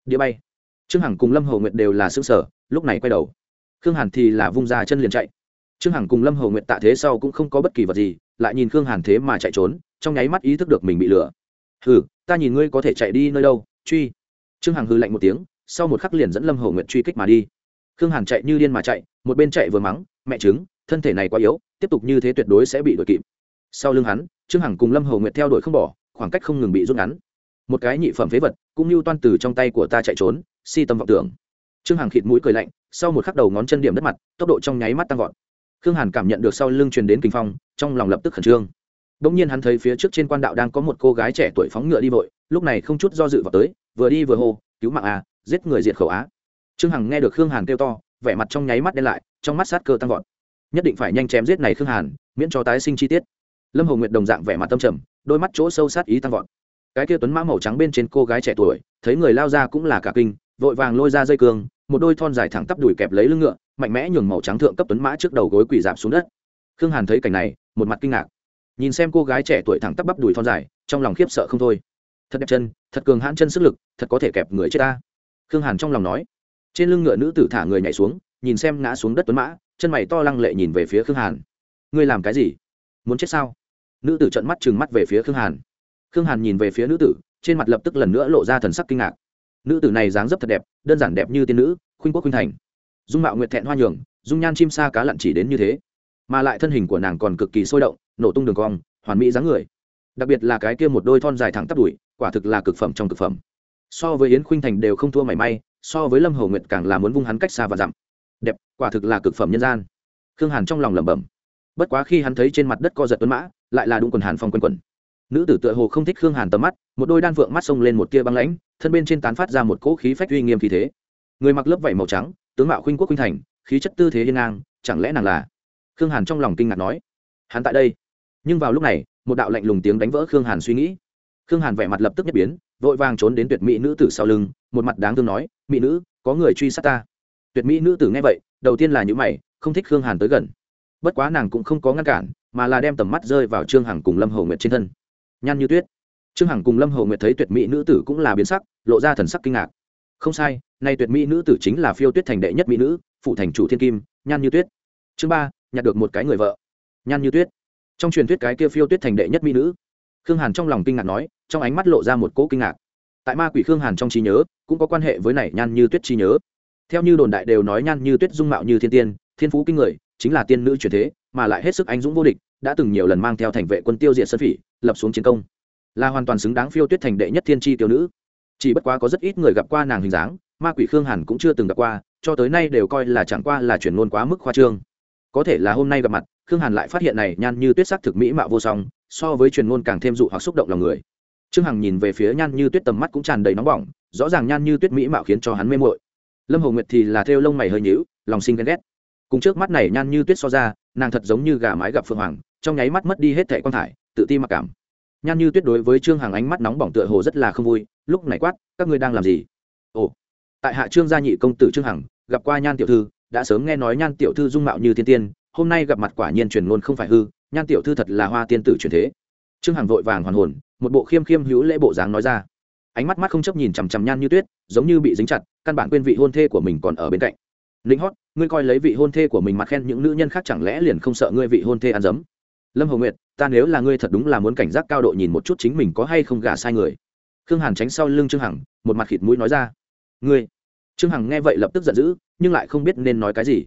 đĩa bay. Trương hằng cùng lâm hầu nguyệt đều là xương sở lúc này quay đầu. Khương hàn thì là vung ra chân liền chạy. Trương hằng cùng lâm hầu nguyệt tạ thế sau cũng không có bất kỳ vật gì, lại nhìn khương hàn thế mà chạy trốn, trong nháy mắt ý thức được mình bị lừa. Hừ, ta nhìn ngươi có thể chạy đi nơi đâu, truy. Trương hằng hư lạnh một tiếng, sau một khắc liền dẫn lâm hầu nguyệt truy kích mà đi. Khương hàn chạy như điên mà chạy một bên chạy vừa mắng, mẹ chứng thân thể này quá yếu, tiếp tục như thế tuyệt đối sẽ bị đuổi kịp. Sau lưng hắn, trương hằng cùng lâm hầu nguyệt theo đuổi không bỏ, khoảng cách không ngừng bị rút ngắn. Một cái nhị phẩm phế vật, cũng như toan từ trong tay của ta chạy trốn, si tâm vọng tưởng. Trương hằng khịt mũi cười lạnh, sau một khắc đầu ngón chân điểm đất mặt, tốc độ trong nháy mắt tăng vọt. Khương hàn cảm nhận được sau lưng truyền đến kinh phong, trong lòng lập tức khẩn trương. Đ ỗ n g nhiên hắn thấy phía trước trên quan đạo đang có một cô gái trẻ tuổi phóng ngựa đi vội, lúc này không chút do dự vào tới, vừa đi vừa hô, cứu mạng à giết người diệt khẩu á. Trương hằng nghe được khương hàn kêu to vẻ mặt trong nháy mắt đen lại, trong mắt sát cơ tăng vọt. Nhất định phải nhanh chém giết này khương hàn, miễn cho tái sinh chi tiết. Lâm hồng nguyệt đồng dạng vẻ mặt tâm trầm, đôi mắt chỗ sâu sát ý tăng vọt. Cái kia tuấn mã màu trắng bên trên cô gái trẻ tuổi, thấy người lao ra cũng là cả kinh, vội vàng lôi ra dây cương, một đôi thon dài thẳng tắp đùi kẹp lấy lưng ngựa, mạnh mẽ nhường màu trắng thượng cấp tuấn mã trước đầu gối quỳ dạp xuống đất. Khương hàn thấy cảnh này, một mặt kinh ngạc. Nhìn xem cô gái trẻ tuổi thẳng tắp bắp đùi thon dài, trong lòng khiếp sợ không thôi. Thật đẹp chân, thật cường hãn chân sức lực, thật có thể kẹp người chết ta. Khương hàn trong lòng nói trên lưng ngựa nữ tử thả người nhảy xuống, nhìn xem ngã xuống đất tuấn mã, chân mày to lăng lệ nhìn về phía khương hàn. Ngươi làm cái gì? Muốn chết sao? Nữ tử trận mắt trừng mắt về phía khương hàn. Khương hàn nhìn về phía nữ tử, trên mặt lập tức lần nữa lộ ra thần sắc kinh ngạc. Nữ tử này dáng dấp thật đẹp, đơn giản đẹp như tiên nữ, khuynh quốc khuynh thành. Dung mạo nguyệt thẹn hoa nhường, dung nhan chim sa cá lặn chỉ đến như thế. Mà lại thân hình của nàng còn cực kỳ sôi động, nổ tung đường cong, hoàn mỹ dáng người. Đặc biệt là cái kia một đôi thon dài thẳng tắp đùi, quả thực là cực phẩm trong cực phẩm. So với yến khuynh thành đều không thua mảy may so với lâm hầu nguyệt càng là muốn vung hắn cách xa và dặm. Đẹp, quả thực là cực phẩm nhân gian. Khương hàn trong lòng lẩm bẩm. Bất quá khi hắn thấy trên mặt đất co giật tuấn mã, lại là đúng quần hàn phong quần quần nữ tử tựa hồ không thích khương hàn tầm mắt, một đôi đan vượng mắt xông lên một tia băng lãnh, thân bên trên tán phát ra một cỗ khí phách uy nghiêm khí thế. Người mặc lớp vảy màu trắng, tướng mạo khuynh quốc khuynh thành, khí chất tư thế hiên ngang, chẳng lẽ nàng là? Khương hàn trong lòng kinh ngạc nói. Hắn tại đây. Nhưng vào lúc này, một đạo lạnh lùng tiếng đánh vỡ khương hàn suy nghĩ khương hàn vẻ mặt lập tức nhất biến, vội vàng trốn đến tuyệt mỹ nữ tử sau lưng, một mặt đáng thương nói, mỹ nữ, có người truy sát ta. Tuyệt mỹ nữ tử nghe vậy, đầu tiên là những mày, không thích khương hàn tới gần. Bất quá nàng cũng không có ngăn cản, mà là đem tầm mắt rơi vào trương hằng cùng lâm hầu nguyệt trên thân. Nhăn như tuyết. Trương hằng cùng lâm hầu nguyệt thấy tuyệt mỹ nữ tử cũng là biến sắc, lộ ra thần sắc kinh ngạc. Không sai, nay tuyệt mỹ nữ tử chính là phiêu tuyết thành đệ nhất mỹ nữ, phụ thành chủ thiên kim, nhan như tuyết. Chương ba, nhặt được một cái người vợ. Nhan như tuyết. Trong truyền thuyết cái kia phiêu tuyết thành đệ nhất mỹ nữ khương hàn trong lòng kinh ngạc nói, trong ánh mắt lộ ra một cỗ kinh ngạc. Tại ma quỷ khương hàn trong trí nhớ, cũng có quan hệ với này nhan như tuyết trí nhớ. Theo như đồn đại đều nói nhan như tuyết dung mạo như thiên tiên, thiên phú kinh người, chính là tiên nữ truyền thế, mà lại hết sức anh dũng vô địch, đã từng nhiều lần mang theo thành vệ quân tiêu diệt sơn phỉ, lập xuống chiến công. Là hoàn toàn xứng đáng phiêu tuyết thành đệ nhất thiên tri tiêu nữ. Chỉ bất quá có rất ít người gặp qua nàng hình dáng, ma quỷ khương hàn cũng chưa từng gặp qua, cho tới nay đều coi là chẳng qua là chuyển ngôn quá mức khoa trương. Có thể là hôm nay gặp mặt, khương hàn lại phát hiện này nhan như tuyết sắc thực mỹ mạo vô song so với truyền ngôn càng thêm dụ hoặc xúc động lòng người. Trương hằng nhìn về phía nhan như tuyết tầm mắt cũng tràn đầy nóng bỏng, rõ ràng nhan như tuyết mỹ mạo khiến cho hắn mê mội lâm hồ nguyệt thì là theo lông mày hơi nhíu, lòng sinh ghen ghét. Cùng trước mắt này nhan như tuyết so ra, nàng thật giống như gà mái gặp phượng hoàng, trong nháy mắt mất đi hết thẻ quan thải, tự ti mặc cảm. Nhan như tuyết đối với trương hằng ánh mắt nóng bỏng tựa hồ rất là không vui, lúc này quát, các ngươi đang làm gì? Ồ. Tại hạ trương gia nhị công tử trương hằng, gặp qua nhan tiểu thư, đã sớm nghe nói nhan tiểu thư dung mạo như thiên tiên, hôm nay gặp mặt quả nhiên truyền ngôn không phải hư nhan tiểu thư thật là hoa tiên tử truyền thế. Trương hằng vội vàng hoàn hồn, một bộ khiêm khiêm hữu lễ bộ dáng nói ra. Ánh mắt mắt không chấp nhìn chằm chằm nhan như tuyết, giống như bị dính chặt, căn bản quên vị hôn thê của mình còn ở bên cạnh. Lính hót, ngươi coi lấy vị hôn thê của mình mặt khen những nữ nhân khác chẳng lẽ liền không sợ ngươi vị hôn thê ăn dấm? Lâm hồng nguyệt, ta nếu là ngươi thật đúng là muốn cảnh giác cao độ nhìn một chút chính mình có hay không gả sai người. Khương hàn tránh sau lưng trương hằng, một mặt khịt mũi nói ra. Ngươi? Trương hằng nghe vậy lập tức giận dữ, nhưng lại không biết nên nói cái gì.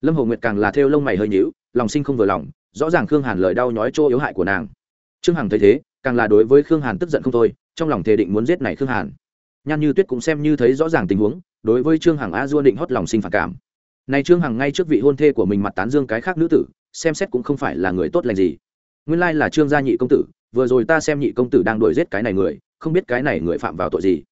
Lâm hồng nguyệt càng là theo lông mày hơi nhíu, lòng sinh không vừa lòng rõ ràng khương hàn lời đau nhói chỗ yếu hại của nàng. Trương hằng thấy thế, càng là đối với khương hàn tức giận không thôi, trong lòng thề định muốn giết này khương hàn. Nhan như tuyết cũng xem như thấy rõ ràng tình huống, đối với trương hằng a dua định hót lòng sinh phản cảm. Này trương hằng ngay trước vị hôn thê của mình mặt tán dương cái khác nữ tử, xem xét cũng không phải là người tốt lành gì. Nguyên lai là trương gia nhị công tử, vừa rồi ta xem nhị công tử đang đuổi giết cái này người, không biết cái này người phạm vào tội gì.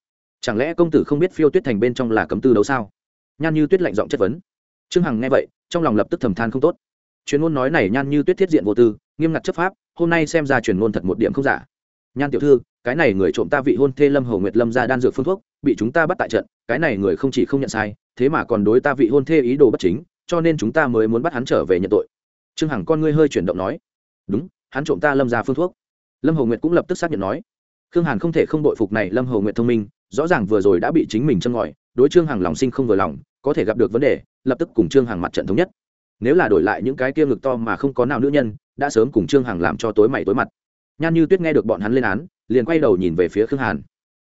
Chẳng lẽ công tử không biết phiêu tuyết thành bên trong là cấm tư đấu sao? Nhan như tuyết lạnh giọng chất vấn. Trương hằng nghe vậy, trong lòng lập tức thầm than không tốt chuyên ngôn nói này nhan như tuyết thiết diện vô tư, nghiêm ngặt chấp pháp, hôm nay xem ra truyền ngôn thật một điểm không giả. Nhan tiểu thư, cái này người trộm ta vị hôn thê lâm hầu nguyệt lâm ra đan dược phương thuốc, bị chúng ta bắt tại trận, cái này người không chỉ không nhận sai, thế mà còn đối ta vị hôn thê ý đồ bất chính, cho nên chúng ta mới muốn bắt hắn trở về nhận tội. Trương hằng con ngươi hơi chuyển động nói, đúng, hắn trộm ta lâm ra phương thuốc. Lâm hầu nguyệt cũng lập tức xác nhận nói, khương hàn không thể không đội phục này lâm hầu nguyệt thông minh, rõ ràng vừa rồi đã bị chính mình châm ngòi, đối trương hằng lòng sinh không vừa lòng, có thể gặp được vấn đề, lập tức cùng trương hằng mặt trận thống nhất nếu là đổi lại những cái kia ngực to mà không có nào nữ nhân, đã sớm cùng trương hằng làm cho tối mày tối mặt. Nhan như tuyết nghe được bọn hắn lên án, liền quay đầu nhìn về phía khương hàn.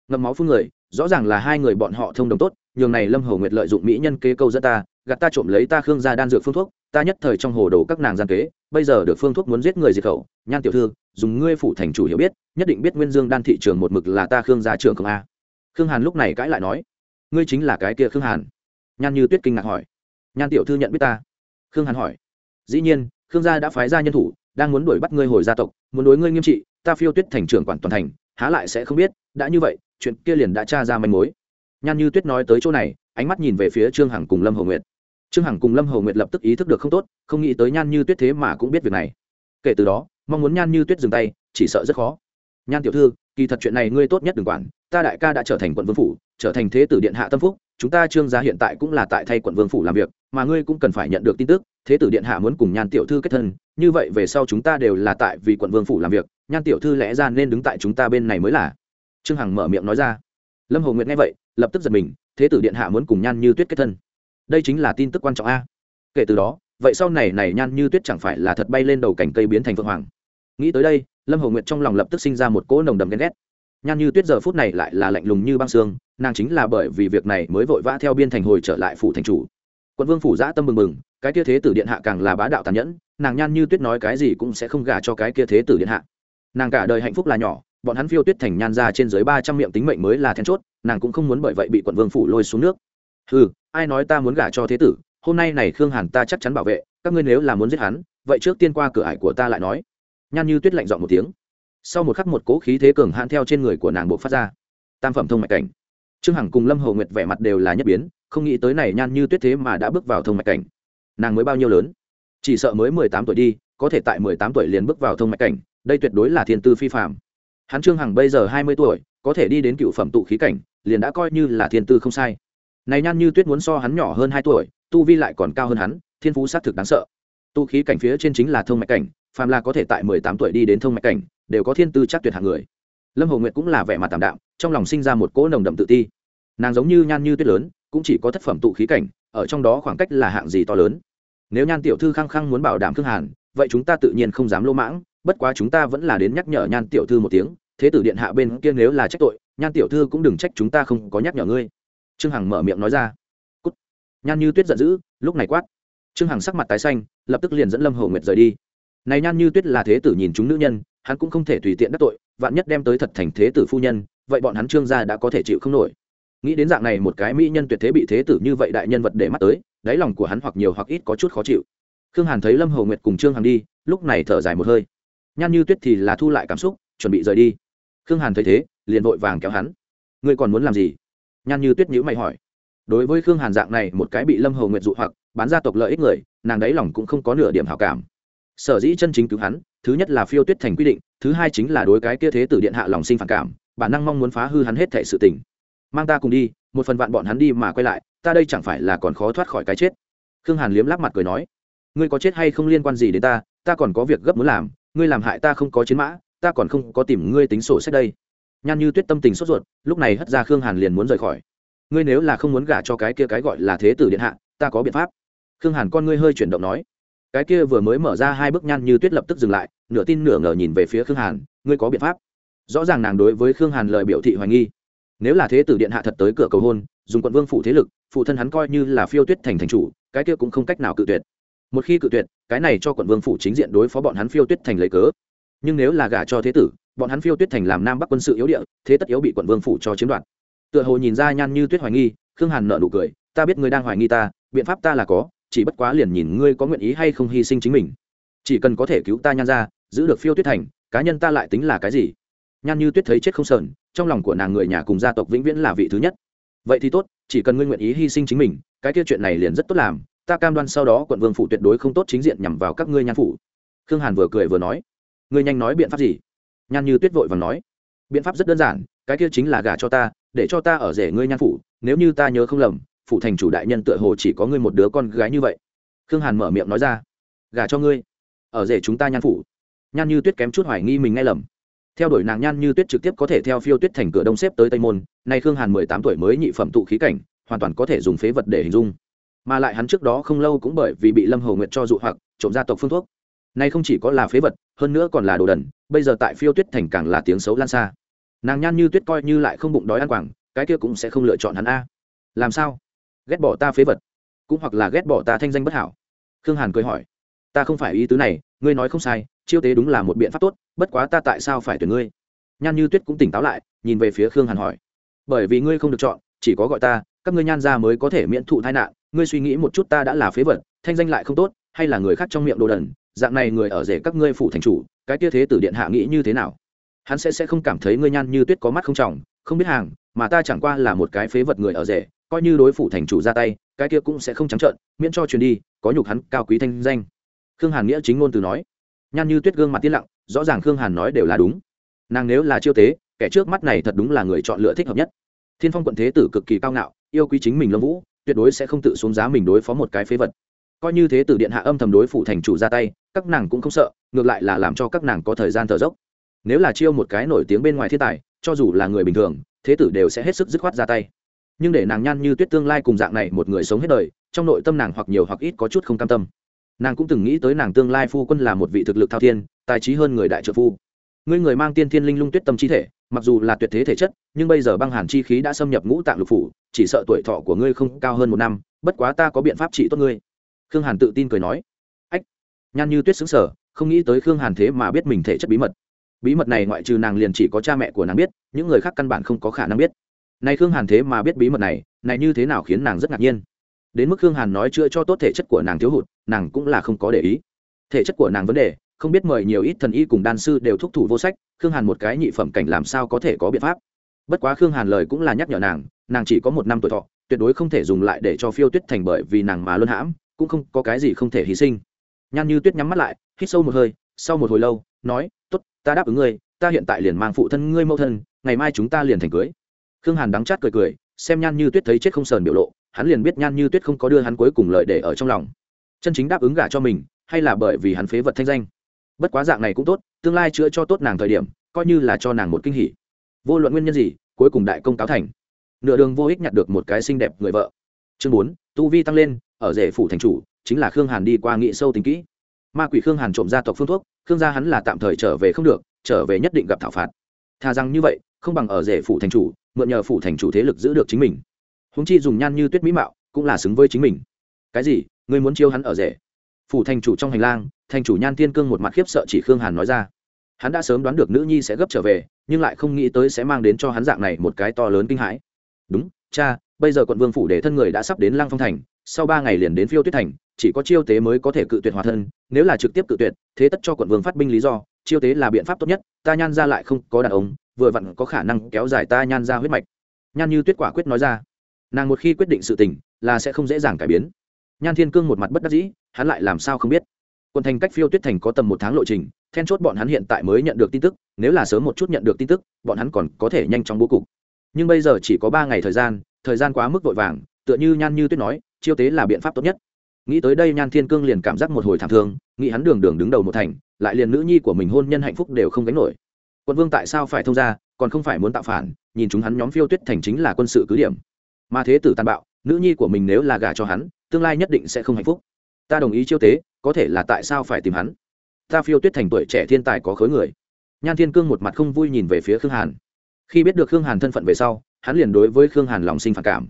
Ngậm máu phương người, rõ ràng là hai người bọn họ thông đồng tốt, nhường này lâm hầu nguyệt lợi dụng mỹ nhân kế câu dẫn ta, gạt ta trộm lấy ta khương gia đan dược phương thuốc, ta nhất thời trong hồ đồ các nàng gian kế, bây giờ được phương thuốc muốn giết người diệt khẩu. Nhan tiểu thư, dùng ngươi phủ thành chủ hiểu biết, nhất định biết nguyên dương đan thị trường một mực là ta khương gia trường không a. Khương hàn lúc này cãi lại nói, ngươi chính là cái kia khương hàn. Nhan như tuyết kinh ngạc hỏi, nhan tiểu thư nhận biết ta? Khương hàn hỏi. Dĩ nhiên, khương gia đã phái ra nhân thủ, đang muốn đuổi bắt ngươi hồi gia tộc, muốn đối ngươi nghiêm trị, ta phiêu tuyết thành trưởng quản toàn thành, há lại sẽ không biết, đã như vậy, chuyện kia liền đã tra ra manh mối. Nhan như tuyết nói tới chỗ này, ánh mắt nhìn về phía trương hằng cùng lâm hầu nguyệt. Trương hằng cùng lâm hầu nguyệt lập tức ý thức được không tốt, không nghĩ tới nhan như tuyết thế mà cũng biết việc này. Kể từ đó, mong muốn nhan như tuyết dừng tay, chỉ sợ rất khó. Nhan tiểu thư, kỳ thật chuyện này ngươi tốt nhất đừng quản, ta đại ca đã trở thành quận vương phủ, trở thành thế tử điện hạ tâm phúc, chúng ta trương gia hiện tại cũng là tại thay quận vương phủ làm việc mà ngươi cũng cần phải nhận được tin tức, thế tử điện hạ muốn cùng nhan tiểu thư kết thân, như vậy về sau chúng ta đều là tại vì quận vương phủ làm việc, nhan tiểu thư lẽ ra nên đứng tại chúng ta bên này mới là. Trương hằng mở miệng nói ra. Lâm hồ nguyệt nghe vậy, lập tức giật mình, thế tử điện hạ muốn cùng nhan như tuyết kết thân. Đây chính là tin tức quan trọng a. Kể từ đó, vậy sau này này nhan như tuyết chẳng phải là thật bay lên đầu cành cây biến thành phượng hoàng. Nghĩ tới đây, lâm hồ nguyệt trong lòng lập tức sinh ra một cỗ nồng đầm ghen ghét. Nhan như tuyết giờ phút này lại là lạnh lùng như băng xương nàng chính là bởi vì việc này mới vội vã theo biên thành hồi trở lại phủ thành chủ quận vương phủ giã tâm mừng mừng, cái kia thế tử điện hạ càng là bá đạo tàn nhẫn, nàng nhan như tuyết nói cái gì cũng sẽ không gả cho cái kia thế tử điện hạ. Nàng cả đời hạnh phúc là nhỏ, bọn hắn phiêu tuyết thành nhan ra trên dưới ba trăm miệng tính mệnh mới là then chốt, nàng cũng không muốn bởi vậy bị quận vương phủ lôi xuống nước. Ừ ai nói ta muốn gả cho thế tử, hôm nay này khương hàn ta chắc chắn bảo vệ, các ngươi nếu là muốn giết hắn, vậy trước tiên qua cửa ải của ta lại nói. Nhan như tuyết lạnh dọn một tiếng. Sau một khắc một cố khí thế cường hạn theo trên người của nàng buộc phát ra. Tam phẩm thông mạch cảnh. Trương hằng cùng lâm hầu nguyệt vẻ mặt đều là nhất biến không nghĩ tới này nhan như tuyết thế mà đã bước vào thông mạch cảnh. Nàng mới bao nhiêu lớn? Chỉ sợ mới mười tám tuổi đi, có thể tại mười tám tuổi liền bước vào thông mạch cảnh, đây tuyệt đối là thiên tư phi phạm hắn trương hằng bây giờ hai mươi tuổi, có thể đi đến cựu phẩm tụ khí cảnh, liền đã coi như là thiên tư không sai. Này nhan như tuyết muốn so hắn nhỏ hơn hai tuổi, tu vi lại còn cao hơn hắn, thiên phú xác thực đáng sợ. Tu khí cảnh phía trên chính là thông mạch cảnh, phàm là có thể tại mười tám tuổi đi đến thông mạch cảnh, đều có thiên tư chắc tuyệt hạng người. Lâm hồ nguyệt cũng là vẻ mặt tạm đạm, trong lòng sinh ra một cỗ nồng đậm tự ti. Nàng giống như nhan như tuyết lớn cũng chỉ có thất phẩm tụ khí cảnh, ở trong đó khoảng cách là hạng gì to lớn. Nếu nhan tiểu thư khăng khăng muốn bảo đảm khương hàn, vậy chúng ta tự nhiên không dám lỗ mãng, bất quá chúng ta vẫn là đến nhắc nhở nhan tiểu thư một tiếng, thế tử điện hạ bên kia nếu là trách tội, nhan tiểu thư cũng đừng trách chúng ta không có nhắc nhở ngươi. Trương hằng mở miệng nói ra. Cút. nhan như tuyết giận dữ, lúc này quát. Trương hằng sắc mặt tái xanh, lập tức liền dẫn lâm hầu nguyệt rời đi. Này nhan như tuyết là thế tử nhìn chúng nữ nhân, hắn cũng không thể tùy tiện đắc tội, vạn nhất đem tới thật thành thế tử phu nhân, vậy bọn hắn trương gia đã có thể chịu không nổi nghĩ đến dạng này một cái mỹ nhân tuyệt thế bị thế tử như vậy đại nhân vật để mắt tới, đáy lòng của hắn hoặc nhiều hoặc ít có chút khó chịu. Khương hàn thấy lâm hầu nguyệt cùng trương hằng đi, lúc này thở dài một hơi. Nhan như tuyết thì là thu lại cảm xúc, chuẩn bị rời đi. Khương hàn thấy thế, liền vội vàng kéo hắn. Ngươi còn muốn làm gì? Nhan như tuyết nhữ mày hỏi. Đối với khương hàn dạng này, một cái bị lâm hầu nguyệt dụ hoặc, bán gia tộc lợi ích người, nàng đáy lòng cũng không có nửa điểm hảo cảm. Sở dĩ chân chính cứu hắn, thứ nhất là phiêu tuyết thành quy định, thứ hai chính là đối cái kia thế tử điện hạ lòng sinh phản cảm, bản năng mong muốn phá hư hắn hết thể sự tình mang ta cùng đi, một phần vạn bọn hắn đi mà quay lại, ta đây chẳng phải là còn khó thoát khỏi cái chết? Khương hàn liếm láp mặt cười nói, ngươi có chết hay không liên quan gì đến ta ta còn có việc gấp muốn làm, ngươi làm hại ta không có chiến mã, ta còn không có tìm ngươi tính sổ sách đây. Nhan như tuyết tâm tình sốt ruột, lúc này hất ra khương hàn liền muốn rời khỏi. Ngươi nếu là không muốn gả cho cái kia cái gọi là thế tử điện hạ, ta có biện pháp. Khương hàn con ngươi hơi chuyển động nói. Cái kia vừa mới mở ra hai bước, nhan như tuyết lập tức dừng lại, nửa tin nửa ngờ nhìn về phía khương hàn, ngươi có biện pháp? Rõ ràng nàng đối với khương hàn lời biểu thị hoài nghi nếu là thế tử điện hạ thật tới cửa cầu hôn, dùng quận vương phụ thế lực, phụ thân hắn coi như là phiêu tuyết thành thành chủ, cái kia cũng không cách nào cự tuyệt. Một khi cự tuyệt, cái này cho quận vương phủ chính diện đối phó bọn hắn phiêu tuyết thành lấy cớ. Nhưng nếu là gả cho thế tử, bọn hắn phiêu tuyết thành làm nam bắc quân sự yếu địa, thế tất yếu bị quận vương phủ cho chiếm đoạt. Tựa hồ nhìn ra nhan như tuyết hoài nghi, khương hàn nợ nụ cười, ta biết ngươi đang hoài nghi ta, biện pháp ta là có, chỉ bất quá liền nhìn ngươi có nguyện ý hay không hy sinh chính mình. Chỉ cần có thể cứu ta nhan ra, giữ được phiêu tuyết thành, cá nhân ta lại tính là cái gì? Nhan như tuyết thấy chết không sờn trong lòng của nàng người nhà cùng gia tộc vĩnh viễn là vị thứ nhất. Vậy thì tốt, chỉ cần ngươi nguyện ý hy sinh chính mình, cái kia chuyện này liền rất tốt làm, ta cam đoan sau đó quận vương phủ tuyệt đối không tốt chính diện nhằm vào các ngươi nhan phủ. Khương hàn vừa cười vừa nói, ngươi nhanh nói biện pháp gì? Nhan như tuyết vội và nói, biện pháp rất đơn giản, cái kia chính là gả cho ta, để cho ta ở rể ngươi nhan phủ, nếu như ta nhớ không lầm, phủ thành chủ đại nhân tựa hồ chỉ có ngươi một đứa con gái như vậy. Khương hàn mở miệng nói ra, gả cho ngươi, ở rể chúng ta nhan phủ. Nhan như tuyết kém chút hoài nghi mình nghe lầm theo đuổi nàng nhan như tuyết trực tiếp có thể theo phiêu tuyết thành cửa đông xếp tới tây môn, nay khương hàn mười tám tuổi mới nhị phẩm tụ khí cảnh, hoàn toàn có thể dùng phế vật để hình dung. Mà lại hắn trước đó không lâu cũng bởi vì bị lâm hầu nguyệt cho dụ hoặc, trộm gia tộc phương thuốc. Nay không chỉ có là phế vật, hơn nữa còn là đồ đần, bây giờ tại phiêu tuyết thành càng là tiếng xấu lan xa. Nàng nhan như tuyết coi như lại không bụng đói ăn quảng, cái kia cũng sẽ không lựa chọn hắn a. Làm sao? Ghét bỏ ta phế vật, cũng hoặc là ghét bỏ ta thanh danh bất hảo. Khương hàn cười hỏi, ta không phải ý tứ này, ngươi nói không sai chiêu tế đúng là một biện pháp tốt, bất quá ta tại sao phải tuyển ngươi? Nhan như tuyết cũng tỉnh táo lại, nhìn về phía khương hàn hỏi. Bởi vì ngươi không được chọn, chỉ có gọi ta, các ngươi nhan ra mới có thể miễn thụ tai nạn, ngươi suy nghĩ một chút ta đã là phế vật, thanh danh lại không tốt, hay là người khác trong miệng đồ đần, dạng này người ở rể các ngươi phủ thành chủ, cái tia thế tử điện hạ nghĩ như thế nào? Hắn sẽ sẽ không cảm thấy ngươi nhan như tuyết có mắt không trọng, không biết hàng, mà ta chẳng qua là một cái phế vật người ở rể, coi như đối phủ thành chủ ra tay, cái kia cũng sẽ không trắng trợn, miễn cho truyền đi, có nhục hắn cao quý thanh danh. Khương hàn nghĩa chính ngôn từ nói nhan như tuyết gương mặt tiên lặng, rõ ràng khương hàn nói đều là đúng. Nàng nếu là chiêu tế, kẻ trước mắt này thật đúng là người chọn lựa thích hợp nhất. Thiên phong quận thế tử cực kỳ cao ngạo, yêu quý chính mình lâm vũ, tuyệt đối sẽ không tự xuống giá mình đối phó một cái phế vật. Coi như thế tử điện hạ âm thầm đối phụ thành chủ ra tay, các nàng cũng không sợ, ngược lại là làm cho các nàng có thời gian thở dốc. Nếu là chiêu một cái nổi tiếng bên ngoài thiên tài, cho dù là người bình thường, thế tử đều sẽ hết sức dứt khoát ra tay. Nhưng để nàng nhan như tuyết tương lai cùng dạng này một người sống hết đời, trong nội tâm nàng hoặc nhiều hoặc ít có chút không cam tâm nàng cũng từng nghĩ tới nàng tương lai phu quân là một vị thực lực thao thiên, tài trí hơn người đại trợ phu. Ngươi người mang tiên thiên linh lung tuyết tâm chi thể, mặc dù là tuyệt thế thể chất, nhưng bây giờ băng hàn chi khí đã xâm nhập ngũ tạng lục phủ, chỉ sợ tuổi thọ của ngươi không cao hơn một năm, bất quá ta có biện pháp trị tốt ngươi. Khương hàn tự tin cười nói. Ách, nhan như tuyết xứng sở không nghĩ tới khương hàn thế mà biết mình thể chất bí mật. Bí mật này ngoại trừ nàng liền chỉ có cha mẹ của nàng biết, những người khác căn bản không có khả năng biết. Nay khương hàn thế mà biết bí mật này này như thế nào khiến nàng rất ngạc nhiên đến mức khương hàn nói chữa cho tốt thể chất của nàng thiếu hụt, nàng cũng là không có để ý. Thể chất của nàng vấn đề, không biết mời nhiều ít thần y cùng đan sư đều thúc thủ vô sách, khương hàn một cái nhị phẩm cảnh làm sao có thể có biện pháp? Bất quá khương hàn lời cũng là nhắc nhở nàng nàng chỉ có một năm tuổi thọ, tuyệt đối không thể dùng lại để cho phiêu tuyết thành bởi vì nàng mà luân hãm, cũng không có cái gì không thể hy sinh. Nhan như tuyết nhắm mắt lại, hít sâu một hơi, sau một hồi lâu, nói t ố t ta đáp ứng ngươi, ta hiện tại liền mang phụ thân ngươi mẫu thân, ngày mai chúng ta liền thành cưới. Khương hàn đắng chát cười cười, xem nhan như tuyết thấy chết không sờn biểu lộ hắn liền biết nhan như tuyết không có đưa hắn cuối cùng lợi để ở trong lòng. Chân chính đáp ứng gả cho mình, hay là bởi vì hắn phế vật thanh danh. Bất quá dạng này cũng tốt, tương lai chữa cho tốt nàng thời điểm, coi như là cho nàng một kinh hỉ. Vô luận nguyên nhân gì, cuối cùng đại công cáo thành. Nửa đường vô ích nhặt được một cái xinh đẹp người vợ. Chương bốn, tu vi tăng lên, ở rể phủ thành chủ, chính là khương hàn đi qua nghị sâu tính kỹ. Ma quỷ khương hàn trộm gia tộc phương thuốc, khương gia hắn là tạm thời trở về không được, trở về nhất định gặp thảo phạt. Thà rằng như vậy, không bằng ở rể phủ thành chủ, mượn nhờ phủ thành chủ thế lực giữ được chính mình húng chi dùng nhan như tuyết mỹ mạo, cũng là xứng với chính mình. Cái gì? Ngươi muốn chiêu hắn ở rể? Phủ thành chủ trong hành lang, thành chủ nhan tiên cương một mặt khiếp sợ chỉ khương hàn nói ra. Hắn đã sớm đoán được nữ nhi sẽ gấp trở về, nhưng lại không nghĩ tới sẽ mang đến cho hắn dạng này một cái to lớn kinh hãi. Đúng, cha, bây giờ quận vương phủ để thân người đã sắp đến lăng phong thành, sau ba ngày liền đến phiêu tuyết thành, chỉ có chiêu tế mới có thể cự tuyệt hòa thân, nếu là trực tiếp cự tuyệt, thế tất cho quận vương phát binh lý do, chiêu tế là biện pháp tốt nhất, ta nhan ra lại không có đàn ông, vừa vặn có khả năng kéo dài ta nhan ra huyết mạch. Nhan như tuyết quả quyết nói ra nàng một khi quyết định sự tình, là sẽ không dễ dàng cải biến. Nhan thiên cương một mặt bất đắc dĩ, hắn lại làm sao không biết? Quận thành cách phiêu tuyết thành có tầm một tháng lộ trình, then chốt bọn hắn hiện tại mới nhận được tin tức, nếu là sớm một chút nhận được tin tức, bọn hắn còn có thể nhanh chóng bố cục. Nhưng bây giờ chỉ có ba ngày thời gian thời gian quá mức vội vàng, tựa như nhan như tuyết nói, chiêu tế là biện pháp tốt nhất. Nghĩ tới đây nhan thiên cương liền cảm giác một hồi thảm thương, nghĩ hắn đường đường đứng đầu một thành, lại liền nữ nhi của mình hôn nhân hạnh phúc đều không gánh nổi. Quân vương tại sao phải thông ra còn không phải muốn tạo phản, nhìn chúng hắn nhóm phiêu tuyết thành chính là quân sự cứ điểm mà thế tử tàn bạo, nữ nhi của mình nếu là gả cho hắn, tương lai nhất định sẽ không hạnh phúc. Ta đồng ý chiêu tế, có thể là tại sao phải tìm hắn? Ta phiêu tuyết thành tuổi trẻ thiên tài có khối người. Nhan thiên cương một mặt không vui nhìn về phía khương hàn. Khi biết được khương hàn thân phận về sau, hắn liền đối với khương hàn lòng sinh phản cảm.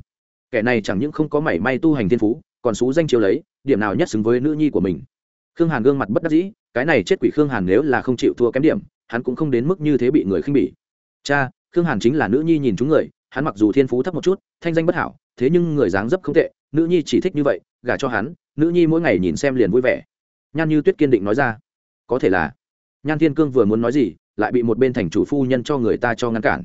Kẻ này chẳng những không có mảy may tu hành thiên phú, còn xú danh chiếu lấy, điểm nào nhất xứng với nữ nhi của mình. Khương hàn gương mặt bất đắc dĩ, cái này chết quỷ khương hàn nếu là không chịu thua kém điểm, hắn cũng không đến mức như thế bị người khinh bỉ. Cha, khương hàn chính là nữ nhi nhìn chúng người hắn mặc dù thiên phú thấp một chút, thanh danh bất hảo, thế nhưng người dáng dấp không tệ, nữ nhi chỉ thích như vậy, gả cho hắn, nữ nhi mỗi ngày nhìn xem liền vui vẻ. Nhan như tuyết kiên định nói ra. Có thể là, nhan thiên cương vừa muốn nói gì, lại bị một bên thành chủ phu nhân cho người ta cho ngăn cản.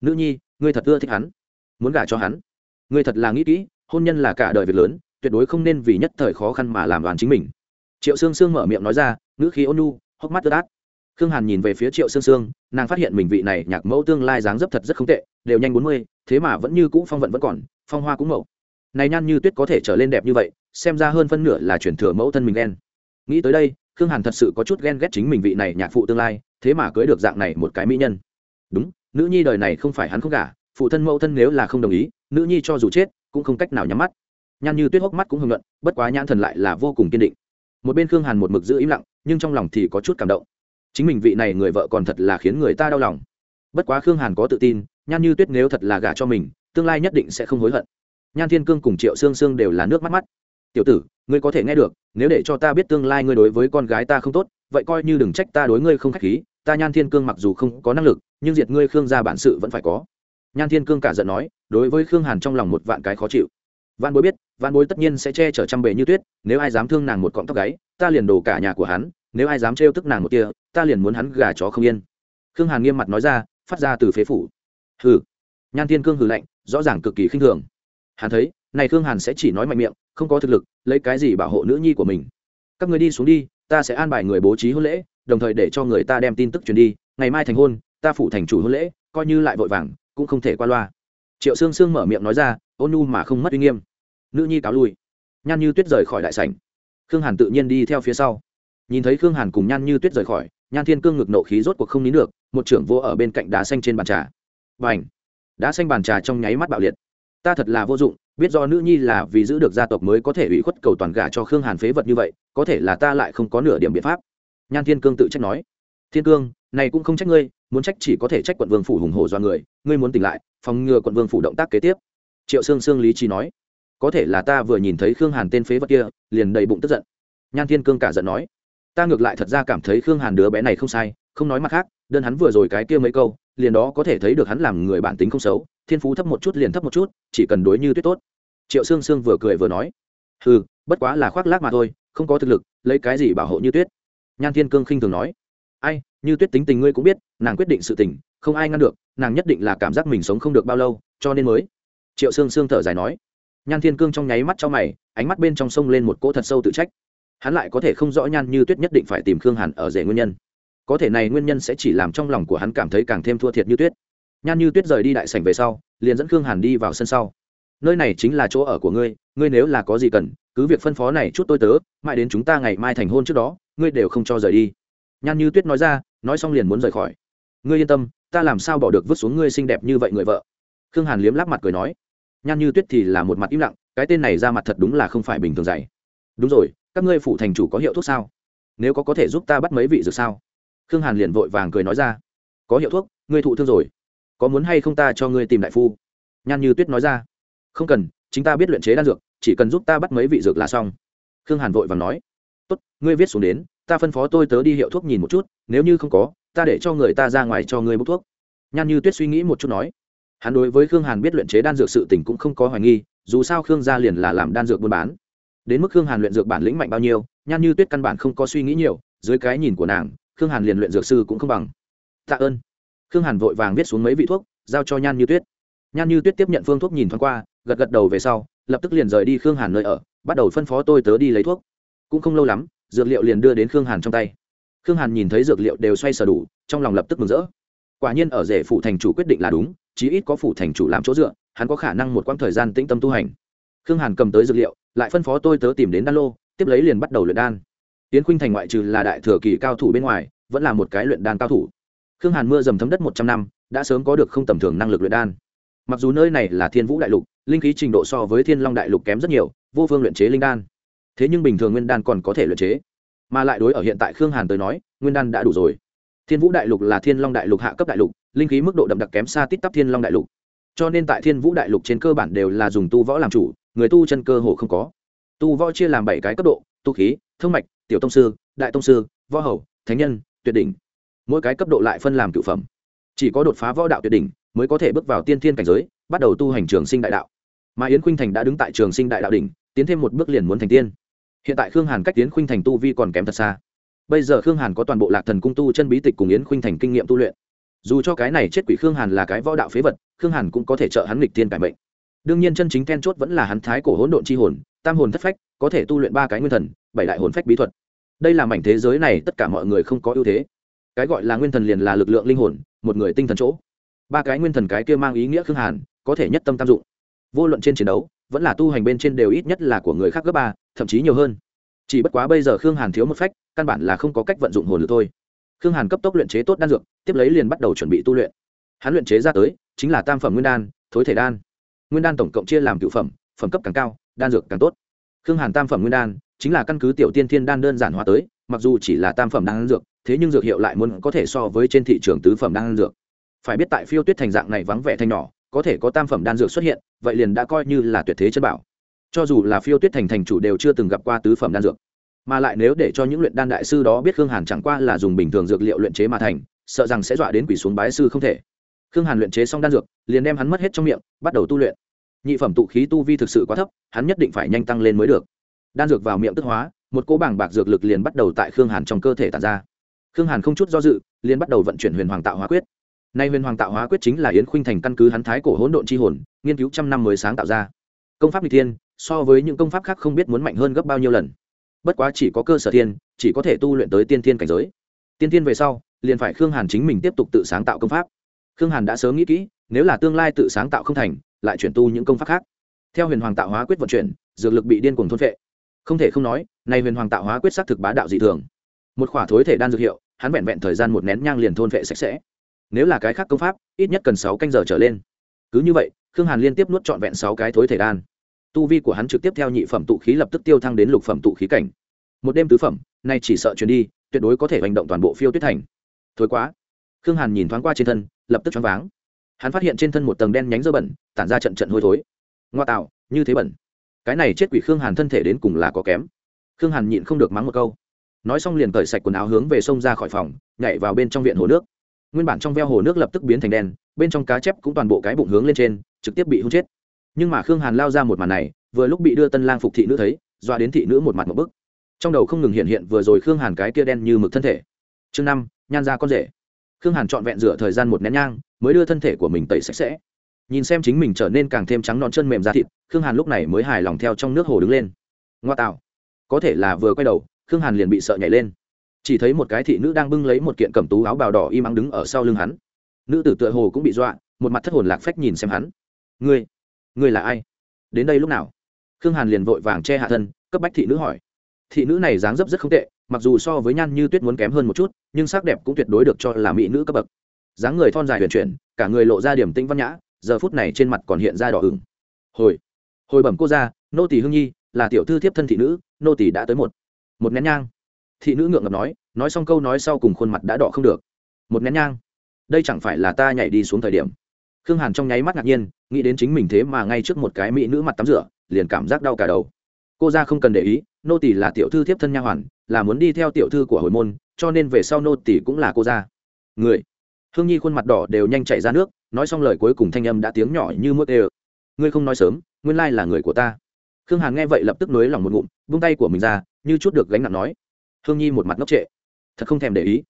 Nữ nhi, ngươi thật ưa thích hắn, muốn gả cho hắn. Ngươi thật là nghĩ kỹ, hôn nhân là cả đời việc lớn, tuyệt đối không nên vì nhất thời khó khăn mà làm đoàn chính mình. Triệu sương sương mở miệng nói ra, ngữ khí ôn nu hốc mắt ướt át khương hàn nhìn về phía triệu sương sương, nàng phát hiện mình vị này nhạc mẫu tương lai dáng dấp thật rất không tệ, đều nhanh bốn mươi, thế mà vẫn như cũ phong vận vẫn còn, phong hoa cũng mẫu này nhan như tuyết có thể trở lên đẹp như vậy, xem ra hơn phân nửa là chuyển thừa mẫu thân mình ghen. Nghĩ tới đây, khương hàn thật sự có chút ghen ghét chính mình vị này nhạc phụ tương lai, thế mà cưới được dạng này một cái mỹ nhân. Đúng, nữ nhi đời này không phải hắn không gả, phụ thân mẫu thân nếu là không đồng ý, nữ nhi cho dù chết, cũng không cách nào nhắm mắt. Nhan như tuyết hốc mắt cũng hưng luận, bất quá nhãn thần lại là vô cùng kiên định. Một bên khương hàn một mực giữ im lặng, nhưng trong lòng thì có chút cảm động chính mình vị này người vợ còn thật là khiến người ta đau lòng. Bất quá khương hàn có tự tin, nhan như tuyết nếu thật là gả cho mình, tương lai nhất định sẽ không hối hận. Nhan thiên cương cùng triệu sương sương đều là nước mắt mắt. Tiểu tử, ngươi có thể nghe được, nếu để cho ta biết tương lai ngươi đối với con gái ta không tốt, vậy coi như đừng trách ta đối ngươi không k h á c h khí, ta nhan thiên cương mặc dù không có năng lực, nhưng diệt ngươi khương gia bản sự vẫn phải có. Nhan thiên cương cả giận nói, đối với khương hàn trong lòng một vạn cái khó chịu. Văn bối biết văn bối tất nhiên sẽ che chở trăm bề như tuyết, nếu ai dám thương nàng một cọng tóc gáy, ta liền đổ cả nhà của hắn nếu ai dám trêu tức nàng một tia ta liền muốn hắn gà chó không yên. Khương hàn nghiêm mặt nói ra, phát ra từ phế phủ. Hừ. Nhan thiên cương hừ lạnh, rõ ràng cực kỳ khinh thường. Hắn thấy, này khương hàn sẽ chỉ nói mạnh miệng, không có thực lực, lấy cái gì bảo hộ nữ nhi của mình? Các người đi xuống đi, ta sẽ an bài người bố trí hôn lễ, đồng thời để cho người ta đem tin tức truyền đi. Ngày mai thành hôn, ta phụ thành chủ hôn lễ, coi như lại vội vàng, cũng không thể qua loa. Triệu sương sương mở miệng nói ra, ôn nhu mà không mất uy nghiêm. Nữ nhi cáo lui. Nhan như tuyết rời khỏi đại sảnh. Khương hàn tự nhiên đi theo phía sau nhìn thấy khương hàn cùng nhan như tuyết rời khỏi, nhan thiên cương ngực nộ khí rốt cuộc không nín được, một trưởng vô ở bên cạnh đá xanh trên bàn trà. Và ảnh đá xanh bàn trà trong nháy mắt bạo liệt. Ta thật là vô dụng, biết do nữ nhi là vì giữ được gia tộc mới có thể ủy khuất cầu toàn gả cho khương hàn phế vật như vậy, có thể là ta lại không có nửa điểm biện pháp. Nhan thiên cương tự trách nói. Thiên cương, này cũng không trách ngươi, muốn trách chỉ có thể trách quận vương phủ hùng hổ do người, ngươi muốn tỉnh lại, phòng ngừa quận vương phủ động tác kế tiếp. Triệu sương sương lý trí nói. Có thể là ta vừa nhìn thấy khương hàn tên phế vật kia, liền đầy bụng tức giận. Nhan thiên cương cả giận nói ta ngược lại thật ra cảm thấy khương hàn đứa bé này không sai, không nói mặt khác, đơn hắn vừa rồi cái kia mấy câu, liền đó có thể thấy được hắn làm người bản tính không xấu, thiên phú thấp một chút liền thấp một chút, chỉ cần đối như tuyết tốt. Triệu sương sương vừa cười vừa nói ừ bất quá là khoác lác mà thôi, không có thực lực, lấy cái gì bảo hộ như tuyết? Nhan thiên cương khinh thường nói, ai, như tuyết tính tình ngươi cũng biết, nàng quyết định sự tình, không ai ngăn được, nàng nhất định là cảm giác mình sống không được bao lâu, cho nên mới. Triệu sương sương thở dài nói. Nhan thiên cương trong nháy mắt cho mày, ánh mắt bên trong sông lên một cỗ thật sâu tự trách hắn lại có thể không rõ nhan như tuyết nhất định phải tìm khương hàn ở rể nguyên nhân. Có thể này nguyên nhân sẽ chỉ làm trong lòng của hắn cảm thấy càng thêm thua thiệt như tuyết. Nhan như tuyết rời đi đại sảnh về sau, liền dẫn khương hàn đi vào sân sau. Nơi này chính là chỗ ở của ngươi ngươi nếu là có gì cần, cứ việc phân phó này chút tôi tớ, mãi đến chúng ta ngày mai thành hôn trước đó, ngươi đều không cho rời đi. Nhan như tuyết nói ra, nói xong liền muốn rời khỏi. Ngươi yên tâm, ta làm sao bỏ được vứt xuống ngươi xinh đẹp như vậy người vợ? Khương hàn liếm lắp mặt cười nói. Nhan như tuyết thì là một mặt im lặng, cái tên này ra mặt thật đúng là không phải bình thường dày đúng rồi các ngươi phụ thành chủ có hiệu thuốc sao? Nếu có có thể giúp ta bắt mấy vị dược sao? Khương hàn liền vội vàng cười nói ra. Có hiệu thuốc, ngươi thụ thương rồi. Có muốn hay không ta cho ngươi tìm đại phu? Nhan như tuyết nói ra. Không cần, chính ta biết luyện chế đan dược, chỉ cần giúp ta bắt mấy vị dược là xong. Khương hàn vội vàng nói. Tốt, ngươi viết xuống đến, ta phân phó tôi tớ đi hiệu thuốc nhìn một chút, nếu như không có, ta để cho người ta ra ngoài cho ngươi bốc thuốc. Nhan như tuyết suy nghĩ một chút nói. Hắn đối với khương hàn biết luyện chế đan dược sự tình cũng không có hoài nghi, dù sao khương gia liền là làm đan dược buôn bán đến mức khương hàn luyện dược bản lĩnh mạnh bao nhiêu, nhan như tuyết căn bản không có suy nghĩ nhiều, dưới cái nhìn của nàng, khương hàn liền luyện dược sư cũng không bằng. Tạ ơn. Khương hàn vội vàng viết xuống mấy vị thuốc, giao cho nhan như tuyết. Nhan như tuyết tiếp nhận phương thuốc nhìn thoáng qua, gật gật đầu về sau, lập tức liền rời đi khương hàn nơi ở, bắt đầu phân phó tôi tớ đi lấy thuốc. Cũng không lâu lắm, dược liệu liền đưa đến khương hàn trong tay. Khương hàn nhìn thấy dược liệu đều xoay sở đủ, trong lòng lập tức mừng rỡ. Quả nhiên ở rể phụ thành chủ quyết định là đúng, chí ít có phụ thành chủ làm chỗ dựa, hắn có khả năng một quãng thời gian tĩnh tâm tu hành khương hàn cầm tới dược liệu, lại phân phó tôi tớ tìm đến đan lô, tiếp lấy liền bắt đầu luyện đan. Tiến khuynh thành ngoại trừ là đại thừa kỳ cao thủ bên ngoài, vẫn là một cái luyện đan cao thủ. Khương hàn mưa dầm thấm đất một trăm năm, đã sớm có được không tầm thường năng lực luyện đan. Mặc dù nơi này là thiên vũ đại lục, linh khí trình độ so với thiên long đại lục kém rất nhiều, vô phương luyện chế linh đan. Thế nhưng bình thường nguyên đan còn có thể luyện chế. Mà lại đối ở hiện tại khương hàn tới nói, nguyên đan đã đủ rồi. Thiên vũ đại lục là thiên long đại lục hạ cấp đại lục, linh khí mức độ đậm đặc kém xa tít tắp thiên long đại lục. Cho nên tại thiên vũ đại lục trên cơ bản đều là dùng tu võ làm chủ người tu chân cơ hồ không có. Tu võ chia làm bảy cái cấp độ, tu khí thương mạch, tiểu tông sư, đại tông sư, võ hầu, thánh nhân, tuyệt đỉnh. Mỗi cái cấp độ lại phân làm cựu phẩm. Chỉ có đột phá võ đạo tuyệt đỉnh mới có thể bước vào tiên thiên cảnh giới, bắt đầu tu hành trường sinh đại đạo. Mà yến khuynh thành đã đứng tại trường sinh đại đạo đỉnh, tiến thêm một bước liền muốn thành tiên. Hiện tại khương hàn cách tiến khuynh thành tu vi còn kém thật xa. Bây giờ khương hàn có toàn bộ lạc thần cung tu chân bí tịch cùng yến khuynh thành kinh nghiệm tu luyện. Dù cho cái này chết quỷ khương hàn là cái võ đạo phế vật, khương hàn cũng có thể trợ hắn nghịch tiên cải mệnh đương nhiên chân chính then chốt vẫn là hắn thái cổ hỗn độn chi hồn, tam hồn thất phách, có thể tu luyện ba cái nguyên thần, bảy đại hồn phách bí thuật. Đây là mảnh thế giới này tất cả mọi người không có ưu thế. Cái gọi là nguyên thần liền là lực lượng linh hồn, một người tinh thần chỗ. Ba cái nguyên thần cái kia mang ý nghĩa khương hàn, có thể nhất tâm tam dụng. Vô luận trên chiến đấu, vẫn là tu hành bên trên đều ít nhất là của người khác gấp ba, thậm chí nhiều hơn. Chỉ bất quá bây giờ khương hàn thiếu một phách, căn bản là không có cách vận dụng hồn lực thôi. Khương hàn cấp tốc luyện chế tốt đan dược, tiếp lấy liền bắt đầu chuẩn bị tu luyện. Hắn luyện chế ra tới, chính là tam phẩm nguyên đan, thối thể đan nguyên đan tổng cộng chia làm cựu phẩm phẩm cấp càng cao, đan dược càng tốt. Khương hàn tam phẩm nguyên đan chính là căn cứ tiểu tiên thiên đan đơn giản hóa tới, mặc dù chỉ là tam phẩm đan dược, thế nhưng dược hiệu lại muốn có thể so với trên thị trường tứ phẩm đan dược. Phải biết tại phiêu tuyết thành dạng này vắng vẻ thanh nhỏ, có thể có tam phẩm đan dược xuất hiện, vậy liền đã coi như là tuyệt thế chân bảo. Cho dù là phiêu tuyết thành thành chủ đều chưa từng gặp qua tứ phẩm đan dược. Mà lại nếu để cho những luyện đan đại sư đó biết khương hàn chẳng qua là dùng bình thường dược liệu luyện chế mà thành, sợ rằng sẽ dọa đến quỷ xuống bái sư không thể khương hàn luyện chế xong đan dược, liền đem hắn mất hết trong miệng, bắt đầu tu luyện. Nhị phẩm tụ khí tu vi thực sự quá thấp, hắn nhất định phải nhanh tăng lên mới được. Đan dược vào miệng tức hóa, một cỗ bảng bạc dược lực liền bắt đầu tại khương hàn trong cơ thể tàn ra. Khương hàn không chút do dự, liền bắt đầu vận chuyển huyền hoàng tạo hóa quyết. Nay huyền hoàng tạo hóa quyết chính là yến khuynh thành căn cứ hắn thái cổ hỗn độn chi hồn, nghiên cứu trăm năm mới sáng tạo ra. Công pháp n thiên, so với những công pháp khác không biết muốn mạnh hơn gấp bao nhiêu lần. Bất quá chỉ có cơ sở thiên, chỉ có thể tu luyện tới tiên thiên cảnh giới. Tiên thiên về sau, liền phải khương hàn chính mình tiếp tục tự sáng tạo công pháp khương hàn đã sớm nghĩ kỹ, nếu là tương lai tự sáng tạo không thành, lại chuyển tu những công pháp khác. Theo huyền hoàng tạo hóa quyết vận chuyển, dược lực bị điên cuồng thôn vệ không thể không nói nay huyền hoàng tạo hóa quyết xác thực bá đạo dị thường. Một khỏa thối thể đan dược hiệu, hắn vẹn vẹn thời gian một nén nhang liền thôn vệ sạch sẽ. Nếu là cái khác công pháp, ít nhất cần sáu canh giờ trở lên. Cứ như vậy, khương hàn liên tiếp nuốt trọn vẹn sáu cái thối thể đan. Tu vi của hắn trực tiếp theo nhị phẩm tụ khí lập tức tiêu thăng đến lục phẩm tụ khí cảnh. Một đêm tứ phẩm, nay chỉ sợ chuyển đi, tuyệt đối có thể hành động toàn bộ phiêu tuyết thành. Thối quá khương hàn nhìn thoáng qua trên thân, lập tức choáng váng. Hắn phát hiện trên thân một tầng đen nhánh dơ bẩn, tản ra trận trận hôi thối. Ngoa tạo, như thế bẩn. Cái này chết quỷ khương hàn thân thể đến cùng là có kém. Khương hàn nhịn không được mắng một câu. Nói xong liền cởi sạch quần áo hướng về sông ra khỏi phòng, nhảy vào bên trong viện hồ nước. Nguyên bản trong veo hồ nước lập tức biến thành đen, bên trong cá chép cũng toàn bộ cái bụng hướng lên trên, trực tiếp bị hút chết. Nhưng mà khương hàn lao ra một màn này, vừa lúc bị đưa tân lang phục thị nữ thấy, doa đến thị nữ một mặt một bức. Trong đầu không ngừng hiện hiện vừa rồi khương hàn cái kia đen như mực thân thể. Chương năm, nhan ra con rể khương hàn trọn vẹn rửa thời gian một nén nhang, mới đưa thân thể của mình tẩy sạch sẽ. Nhìn xem chính mình trở nên càng thêm trắng non chân mềm ra thịt, khương hàn lúc này mới hài lòng theo trong nước hồ đứng lên. Ngoa tạo. Có thể là vừa quay đầu, khương hàn liền bị sợ nhảy lên. Chỉ thấy một cái thị nữ đang bưng lấy một kiện cẩm tú áo bào đỏ im ắng đứng ở sau lưng hắn. Nữ tử tựa hồ cũng bị dọa, một mặt thất hồn lạc phách nhìn xem hắn. Ngươi ngươi là ai? Đến đây lúc nào? Khương hàn liền vội vàng che hạ thân, cấp bách thị nữ hỏi. Thị nữ này dáng dấp rất không tệ mặc dù so với nhan như tuyết muốn kém hơn một chút, nhưng sắc đẹp cũng tuyệt đối được cho là mỹ nữ cấp bậc. Dáng người thon dài huyền chuyển, cả người lộ ra điểm tinh văn nhã, giờ phút này trên mặt còn hiện ra đỏ ửng. Hồi hồi bẩm cô ra nô tỷ hương nhi, là tiểu thư thiếp thân thị nữ, nô tỷ đã tới một. Một nén nhang. Thị nữ ngượng ngập nói nói xong câu nói sau cùng khuôn mặt đã đỏ không được. Một nén nhang. Đây chẳng phải là ta nhảy đi xuống thời điểm. Khương hàn trong nháy mắt ngạc nhiên, nghĩ đến chính mình thế mà ngay trước một cái mỹ nữ mặt tắm rửa, liền cảm giác đau cả đầu. Cô ra không cần để ý, nô tỷ là tiểu thư thiếp thân nha hoàn là muốn đi theo tiểu thư của hồi môn, cho nên về sau nô tỷ cũng là cô ra người. Hương nhi khuôn mặt đỏ đều nhanh chảy ra nước, nói xong lời cuối cùng thanh âm đã tiếng nhỏ như mướt ê ngươi không nói sớm, nguyên lai là người của ta. Khương hàn nghe vậy lập tức nới lòng một ngụm, vung tay của mình ra, như chút được gánh nặng nói. Hương nhi một mặt ngốc trệ. Thật không thèm để ý.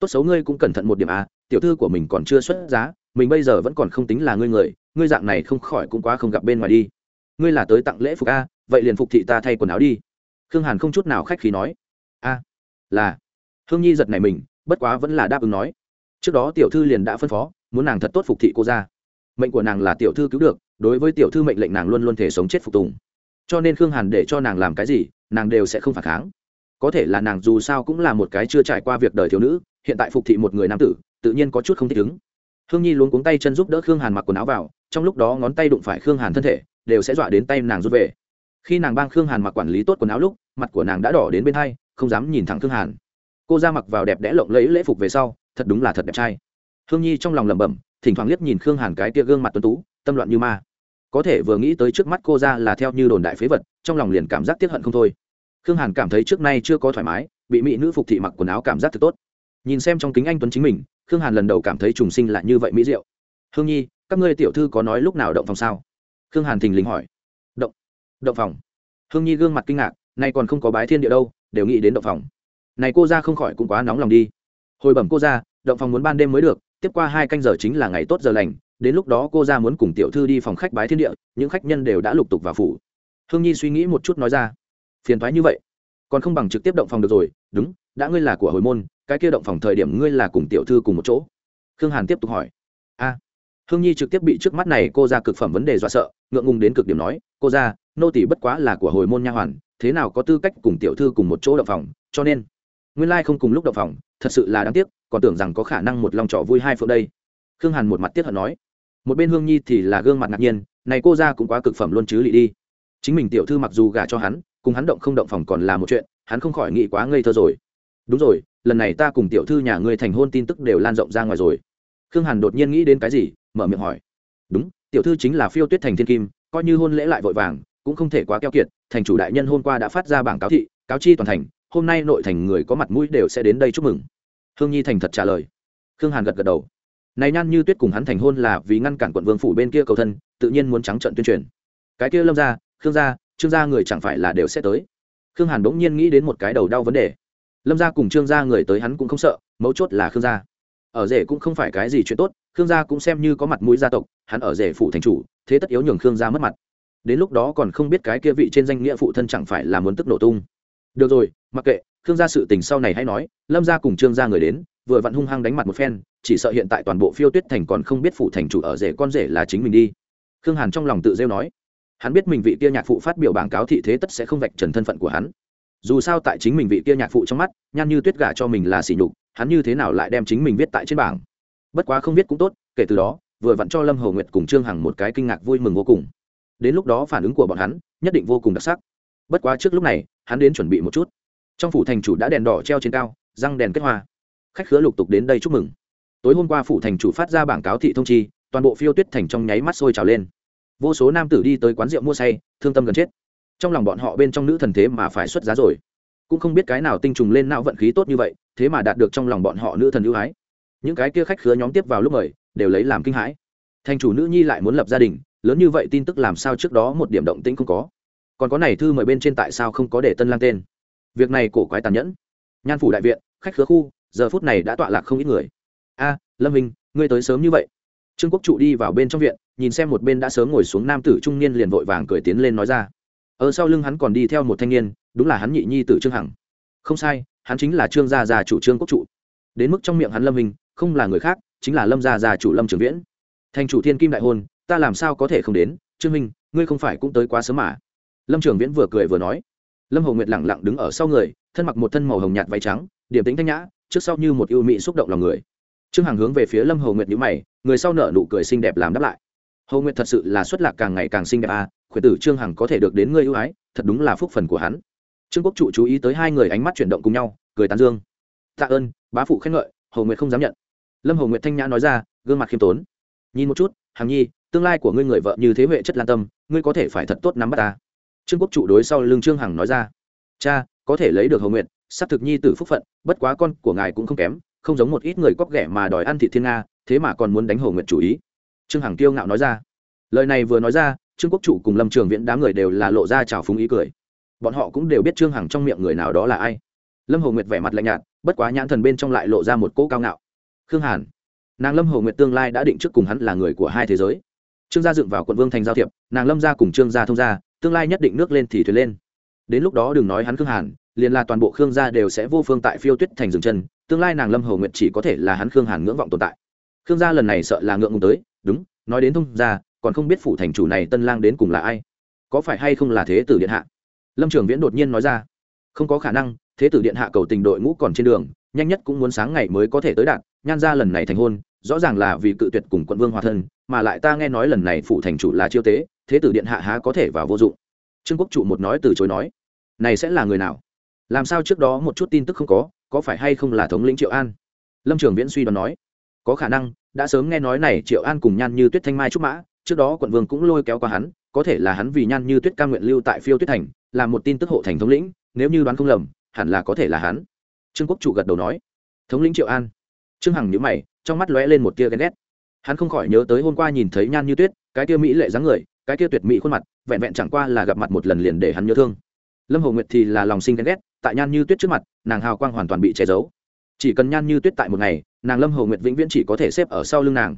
Tốt xấu ngươi cũng cẩn thận một điểm à tiểu thư của mình còn chưa xuất giá, mình bây giờ vẫn còn không tính là ngươi người, ngươi dạng này không khỏi cũng quá không gặp bên ngoài đi. Ngươi là tới tặng lễ phục a, vậy liền phục thị ta thay quần áo đi. Khương hàn không chút nào khách khí nói a là. Hương nhi giật này mình, bất quá vẫn là đáp ứng nói. Trước đó tiểu thư liền đã phân phó, muốn nàng thật tốt phục thị cô ra mệnh của nàng là tiểu thư cứu được, đối với tiểu thư mệnh lệnh nàng luôn luôn thể sống chết phục tùng. Cho nên khương hàn để cho nàng làm cái gì, nàng đều sẽ không phản kháng. Có thể là nàng dù sao cũng là một cái chưa trải qua việc đời thiếu nữ, hiện tại phục thị một người nam tử, tự nhiên có chút không thích ứng. Hương nhi luôn cuống tay chân giúp đỡ khương hàn mặc quần áo vào, trong lúc đó ngón tay đụng phải khương hàn thân thể, đều sẽ dọa đến tay nàng rút về. Khi nàng bang khương hàn mặc quản lý tốt quần áo lúc, mặt của nàng đã đỏ đến bên hai không dám nhìn thẳng thương hàn. Cô ra mặc vào đẹp đẽ lộng lẫy lễ phục về sau, thật đúng là thật đẹp trai. Hương nhi trong lòng lẩm bẩm, thỉnh thoảng liếc nhìn khương hàn cái tia gương mặt tuấn tú, tâm loạn như ma. Có thể vừa nghĩ tới trước mắt cô ra là theo như đồn đại phế vật, trong lòng liền cảm giác tiếc hận không thôi. Khương hàn cảm thấy trước nay chưa có thoải mái, bị mỹ nữ phục thị mặc quần áo cảm giác thật tốt. Nhìn xem trong kính anh tuấn chính mình, khương hàn lần đầu cảm thấy trùng sinh lại như vậy mỹ diệu. Hương nhi, các ngươi tiểu thư có nói lúc nào động phòng sao? Khương hàn thình lình hỏi. Động động phòng. Hương nhi gương mặt kinh ngạc, nay còn không có bái thiên địa đâu đều nghĩ đến động phòng. Này cô ra không khỏi cũng quá nóng lòng đi. Hồi bẩm cô ra, động phòng muốn ban đêm mới được, tiếp qua hai canh giờ chính là ngày tốt giờ lành, đến lúc đó cô ra muốn cùng tiểu thư đi phòng khách bái thiên địa, những khách nhân đều đã lục tục vào phủ. Hương nhi suy nghĩ một chút nói ra, phiền thoái như vậy. Còn không bằng trực tiếp động phòng được rồi, đúng, đã ngươi là của hồi môn, cái kia động phòng thời điểm ngươi là cùng tiểu thư cùng một chỗ. Khương hàn tiếp tục hỏi. A. Hương nhi trực tiếp bị trước mắt này cô ra cực phẩm vấn đề dọa sợ, ngượng ngùng đến cực điểm nói, cô ra, nô tỷ bất quá là của hồi môn nha hoàn thế nào có tư cách cùng tiểu thư cùng một chỗ động phòng, cho nên, nguyên lai không cùng lúc động phòng, thật sự là đáng tiếc, còn tưởng rằng có khả năng một lòng trọ vui hai phượng đây. Khương hàn một mặt tiếc hận nói. Một bên hương nhi thì là gương mặt ngạc nhiên, này cô ra cũng quá cực phẩm luôn chứ lị đi. Chính mình tiểu thư mặc dù gả cho hắn, cùng hắn động không động phòng còn là một chuyện, hắn không khỏi nghĩ quá ngây thơ rồi. Đúng rồi, lần này ta cùng tiểu thư nhà ngươi thành hôn tin tức đều lan rộng ra ngoài rồi. Khương hàn đột nhiên nghĩ đến cái gì, mở miệng hỏi. Đúng, tiểu thư chính là phiêu tuyết thành thiên kim, coi như hôn lễ lại vội vàng cũng không thể quá keo kiệt, thành chủ đại nhân hôm qua đã phát ra bảng cáo thị, cáo chi toàn thành, hôm nay nội thành người có mặt mũi đều sẽ đến đây chúc mừng. Hương nhi thành thật trả lời. Khương hàn gật gật đầu. Này nhan như tuyết cùng hắn thành hôn là vì ngăn cản quận vương phủ bên kia cầu thân, tự nhiên muốn trắng trận tuyên truyền. Cái kia lâm ra khương gia, trương gia người chẳng phải là đều sẽ tới. Khương hàn bỗng nhiên nghĩ đến một cái đầu đau vấn đề. Lâm gia cùng trương gia người tới hắn cũng không sợ, mấu chốt là khương gia. Ở rể cũng không phải cái gì chuyện tốt, khương gia cũng xem như có mặt mũi gia tộc, hắn ở rể phủ thành chủ, thế tất yếu nhường khương gia mất mặt đến lúc đó còn không biết cái kia vị trên danh nghĩa phụ thân chẳng phải là muốn tức nổ tung. Được rồi, mặc kệ thương gia sự tình sau này hay nói, lâm gia cùng trương gia người đến, vừa vặn hung hăng đánh mặt một phen, chỉ sợ hiện tại toàn bộ phiêu tuyết thành còn không biết phụ thành chủ ở rể con rể là chính mình đi. Khương hàn trong lòng tự rêu nói, hắn biết mình vị kia nhạc phụ phát biểu bảng cáo thị thế tất sẽ không vạch trần thân phận của hắn. Dù sao tại chính mình vị kia nhạc phụ trong mắt, nhan như tuyết gả cho mình là sỉ nhục, hắn như thế nào lại đem chính mình viết tại trên bảng? Bất quá không viết cũng tốt, kể từ đó, vừa vặn cho lâm hầu nguyệt cùng trương hằng một cái kinh ngạc vui mừng vô cùng đến lúc đó phản ứng của bọn hắn nhất định vô cùng đặc sắc. Bất quá trước lúc này, hắn đến chuẩn bị một chút. Trong phủ thành chủ đã đèn đỏ treo trên cao, răng đèn kết hoa. Khách khứa lục tục đến đây chúc mừng. Tối hôm qua phủ thành chủ phát ra bảng cáo thị thông chi, toàn bộ phiêu tuyết thành trong nháy mắt sôi trào lên. Vô số nam tử đi tới quán rượu mua say, thương tâm gần chết. Trong lòng bọn họ bên trong nữ thần thế mà phải xuất giá rồi. Cũng không biết cái nào tinh trùng lên não vận khí tốt như vậy, thế mà đạt được trong lòng bọn họ nữ thần ưu ái. Những cái kia khách khứa nhóm tiếp vào lúc mời, đều lấy làm kinh hãi. Thành chủ nữ nhi lại muốn lập gia đình lớn như vậy tin tức làm sao trước đó một điểm động tĩnh không có? Còn có này thư mời bên trên tại sao không có để tân lang tên? Việc này cổ quái tàn nhẫn. Nhan phủ đại viện, khách khứa khu, giờ phút này đã tọa lạc không ít người. A, lâm minh, ngươi tới sớm như vậy. Trương quốc trụ đi vào bên trong viện, nhìn xem một bên đã sớm ngồi xuống nam tử trung niên liền vội vàng cười tiến lên nói ra. Ở sau lưng hắn còn đi theo một thanh niên, đúng là hắn nhị nhi tử trương hằng. Không sai, hắn chính là trương gia già chủ trương quốc trụ. Đến mức trong miệng hắn lâm minh, không là người khác, chính là lâm gia già chủ lâm trường viễn. Thành chủ thiên kim đại hôn ta làm sao có thể không đến, trương minh, ngươi không phải cũng tới quá sớm mà. Lâm trường viễn vừa cười vừa nói. Lâm hồng nguyệt lẳng lặng đứng ở sau người, thân mặc một thân màu hồng nhạt váy trắng, điểm tính thanh nhã, trước sau như một yêu mị xúc động lòng người. Trương hằng hướng về phía lâm hồng nguyệt nhữ mày, người sau nở nụ cười xinh đẹp làm đáp lại. Hầu nguyệt thật sự là xuất lạc càng ngày càng xinh đẹp à khuyển tử trương hằng có thể được đến ngươi ưu ái, thật đúng là phúc phần của hắn. Trương quốc trụ chú ý tới hai người ánh mắt chuyển động cùng nhau, cười tán dương. Tạ ơn, bá phụ khen ngợi, hầu nguyệt không dám nhận. Lâm hầu nguyệt thanh nhã nói ra, gương mặt khiêm tốn. Nhìn một chút, hằng nhi tương lai của ngươi người vợ như thế huệ chất lan tâm, ngươi có thể phải thật tốt nắm bắt ta. Trương quốc trụ đối sau lưng trương hằng nói ra. Cha, có thể lấy được hầu nguyệt s thực nhi t phúc phận, bất quá con của ngài cũng không kém, không giống một ít người cóc ghẻ mà đòi ăn thị thiên nga, thế mà còn muốn đánh hầu nguyệt chủ ý. Trương hằng kiêu ngạo nói ra. Lời này vừa nói ra, trương quốc chủ cùng lâm trường viễn đám người đều là lộ ra trào phúng ý cười. Bọn họ cũng đều biết trương hằng trong miệng người nào đó là ai. Lâm hồ nguyệt vẻ mặt lạnh nhạt, bất quá nhãn thần bên trong lại lộ ra một cỗ cao ngạo. Khương hàn, nàng lâm hồ nguyệt tương lai đã định trước cùng hắn là người của hai thế giới trương gia dựng vào quận vương thành giao thiệp, nàng lâm gia cùng trương gia thông gia, tương lai nhất định nước lên thì thuyền lên. Đến lúc đó đừng nói hắn khương hàn, liền là toàn bộ khương gia đều sẽ vô phương tại phiêu tuyết thành dừng chân, tương lai nàng lâm Hầu nguyệt chỉ có thể là hắn khương hàn ngưỡng vọng tồn tại. Khương gia lần này sợ là ngượng ngùng tới, đúng, nói đến thông gia, còn không biết phủ thành chủ này tân lang đến cùng là ai? Có phải hay không là thế tử điện hạ? Lâm trường viễn đột nhiên nói ra, không có khả năng, thế tử điện hạ cầu tình đội ngũ còn trên đường, nhanh nhất cũng muốn sáng ngày mới có thể tới đạt, nhan ra lần này thành hôn, rõ ràng là vì cự tuyệt cùng quận vương hòa thân mà lại ta nghe nói lần này phủ thành chủ là chiêu tế, thế tử điện hạ há có thể vào vô dụng. Trương quốc trụ một nói từ chối nói, này sẽ là người nào? Làm sao trước đó một chút tin tức không có có phải hay không là thống lĩnh triệu an? Lâm trường viễn suy đoán nói, có khả năng, đã sớm nghe nói này triệu an cùng nhan như tuyết thanh mai trúc mã, trước đó quận vương cũng lôi kéo qua hắn, có thể là hắn vì nhan như tuyết ca nguyện lưu tại phiêu tuyết thành là một tin tức hộ thành thống lĩnh, nếu như đoán không lầm, hẳn là có thể là hắn. Trương quốc chủ gật đầu nói, thống lĩnh triệu an. Trương hằng nhữ mày, trong mắt lóe lên một tia ghen ghét hắn không khỏi nhớ tới hôm qua nhìn thấy nhan như tuyết, cái kia mỹ lệ dáng người, cái kia tuyệt mỹ khuôn mặt, vẹn vẹn chẳng qua là gặp mặt một lần liền để hắn nhớ thương. Lâm hồ nguyệt thì là lòng sinh ghen ghét, tại nhan như tuyết trước mặt, nàng hào quang hoàn toàn bị che giấu. Chỉ cần nhan như tuyết tại một ngày, nàng lâm hầu nguyệt vĩnh viễn chỉ có thể xếp ở sau lưng nàng.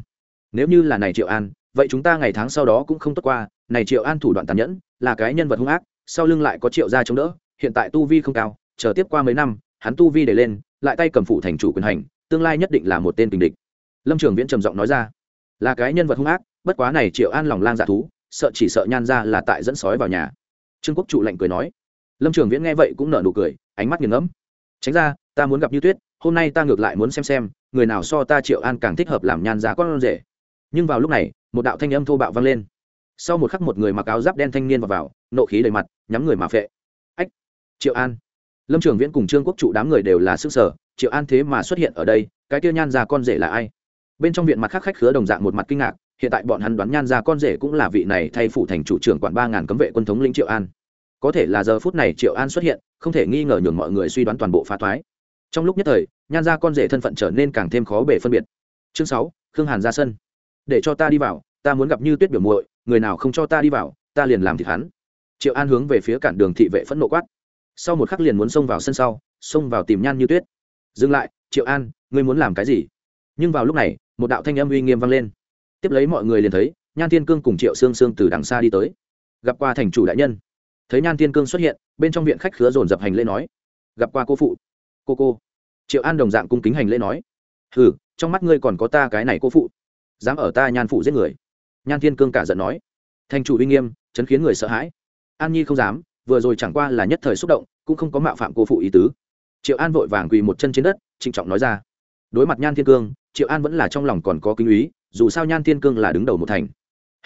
Nếu như là này triệu an, vậy chúng ta ngày tháng sau đó cũng không tốt qua, này triệu an thủ đoạn tàn nhẫn, là cái nhân vật hung ác, sau lưng lại có triệu gia chống đỡ, hiện tại tu vi không cao, chờ tiếp qua mấy năm, hắn tu vi để lên, lại tay cầm phủ thành chủ quyền hành, tương lai nhất định là một tên tình địch lâm trường viễn trầm giọng nói ra là cái nhân vật hung ác bất quá này triệu an lòng lang dạ thú sợ chỉ sợ nhan ra là tại dẫn sói vào nhà trương quốc trụ lạnh cười nói lâm trường viễn nghe vậy cũng nở nụ cười ánh mắt nghiền ngẫm tránh ra ta muốn gặp như tuyết hôm nay ta ngược lại muốn xem xem người nào so ta triệu an càng thích hợp làm nhan giá con rể nhưng vào lúc này một đạo thanh âm thô bạo vang lên sau một khắc một người mặc áo giáp đen thanh niên vào vào nộ khí đầy mặt nhắm người mà phệ ách triệu an lâm trường viễn cùng trương quốc trụ đám người đều là sức sở triệu an thế mà xuất hiện ở đây cái kia nhan ra con rể là ai bên trong viện mặt khác khách khứa đồng dạng một mặt kinh ngạc, hiện tại bọn hắn đoán nhan ra con rể cũng là vị này thay phủ thành chủ trưởng quản ba ngàn cấm vệ quân thống lĩnh triệu an. Có thể là giờ phút này triệu an xuất hiện, không thể nghi ngờ nhường mọi người suy đoán toàn bộ phá thoái trong lúc nhất thời, nhan ra con rể thân phận trở nên càng thêm khó bể phân biệt. Chương sáu, khương hàn ra sân. Để cho ta đi vào, ta muốn gặp như tuyết biểu muội, người nào không cho ta đi vào, ta liền làm thịt hắn. Triệu an hướng về phía cản đường thị vệ phẫn nộ quát. Sau một khắc liền muốn xông vào sân sau, xông vào tìm nhan như tuyết. Dừng lại, triệu an, ngươi muốn làm cái gì? Nhưng vào lúc này, một đạo thanh âm uy nghiêm vang lên. Tiếp lấy mọi người liền thấy, nhan thiên cương cùng triệu sương sương từ đằng xa đi tới. Gặp qua thành chủ đại nhân. Thấy nhan thiên cương xuất hiện, bên trong viện khách khứa dồn dập hành lễ nói, gặp qua cô phụ. Cô cô. Triệu an đồng dạng cung kính hành lễ nói, hừ, trong mắt ngươi còn có ta cái này cô phụ, dám ở ta nhan phụ giết người. Nhan thiên cương cả giận nói, thành chủ uy nghiêm, chấn khiến người sợ hãi. An nhi không dám, vừa rồi chẳng qua là nhất thời xúc động, cũng không có mạo phạm cô phụ ý tứ. Triệu an vội vàng quỳ một chân trên đất, trịnh trọng nói ra. Đối mặt nhan thiên cương triệu an vẫn là trong lòng còn có kinh ý, dù sao nhan thiên cương là đứng đầu một thành.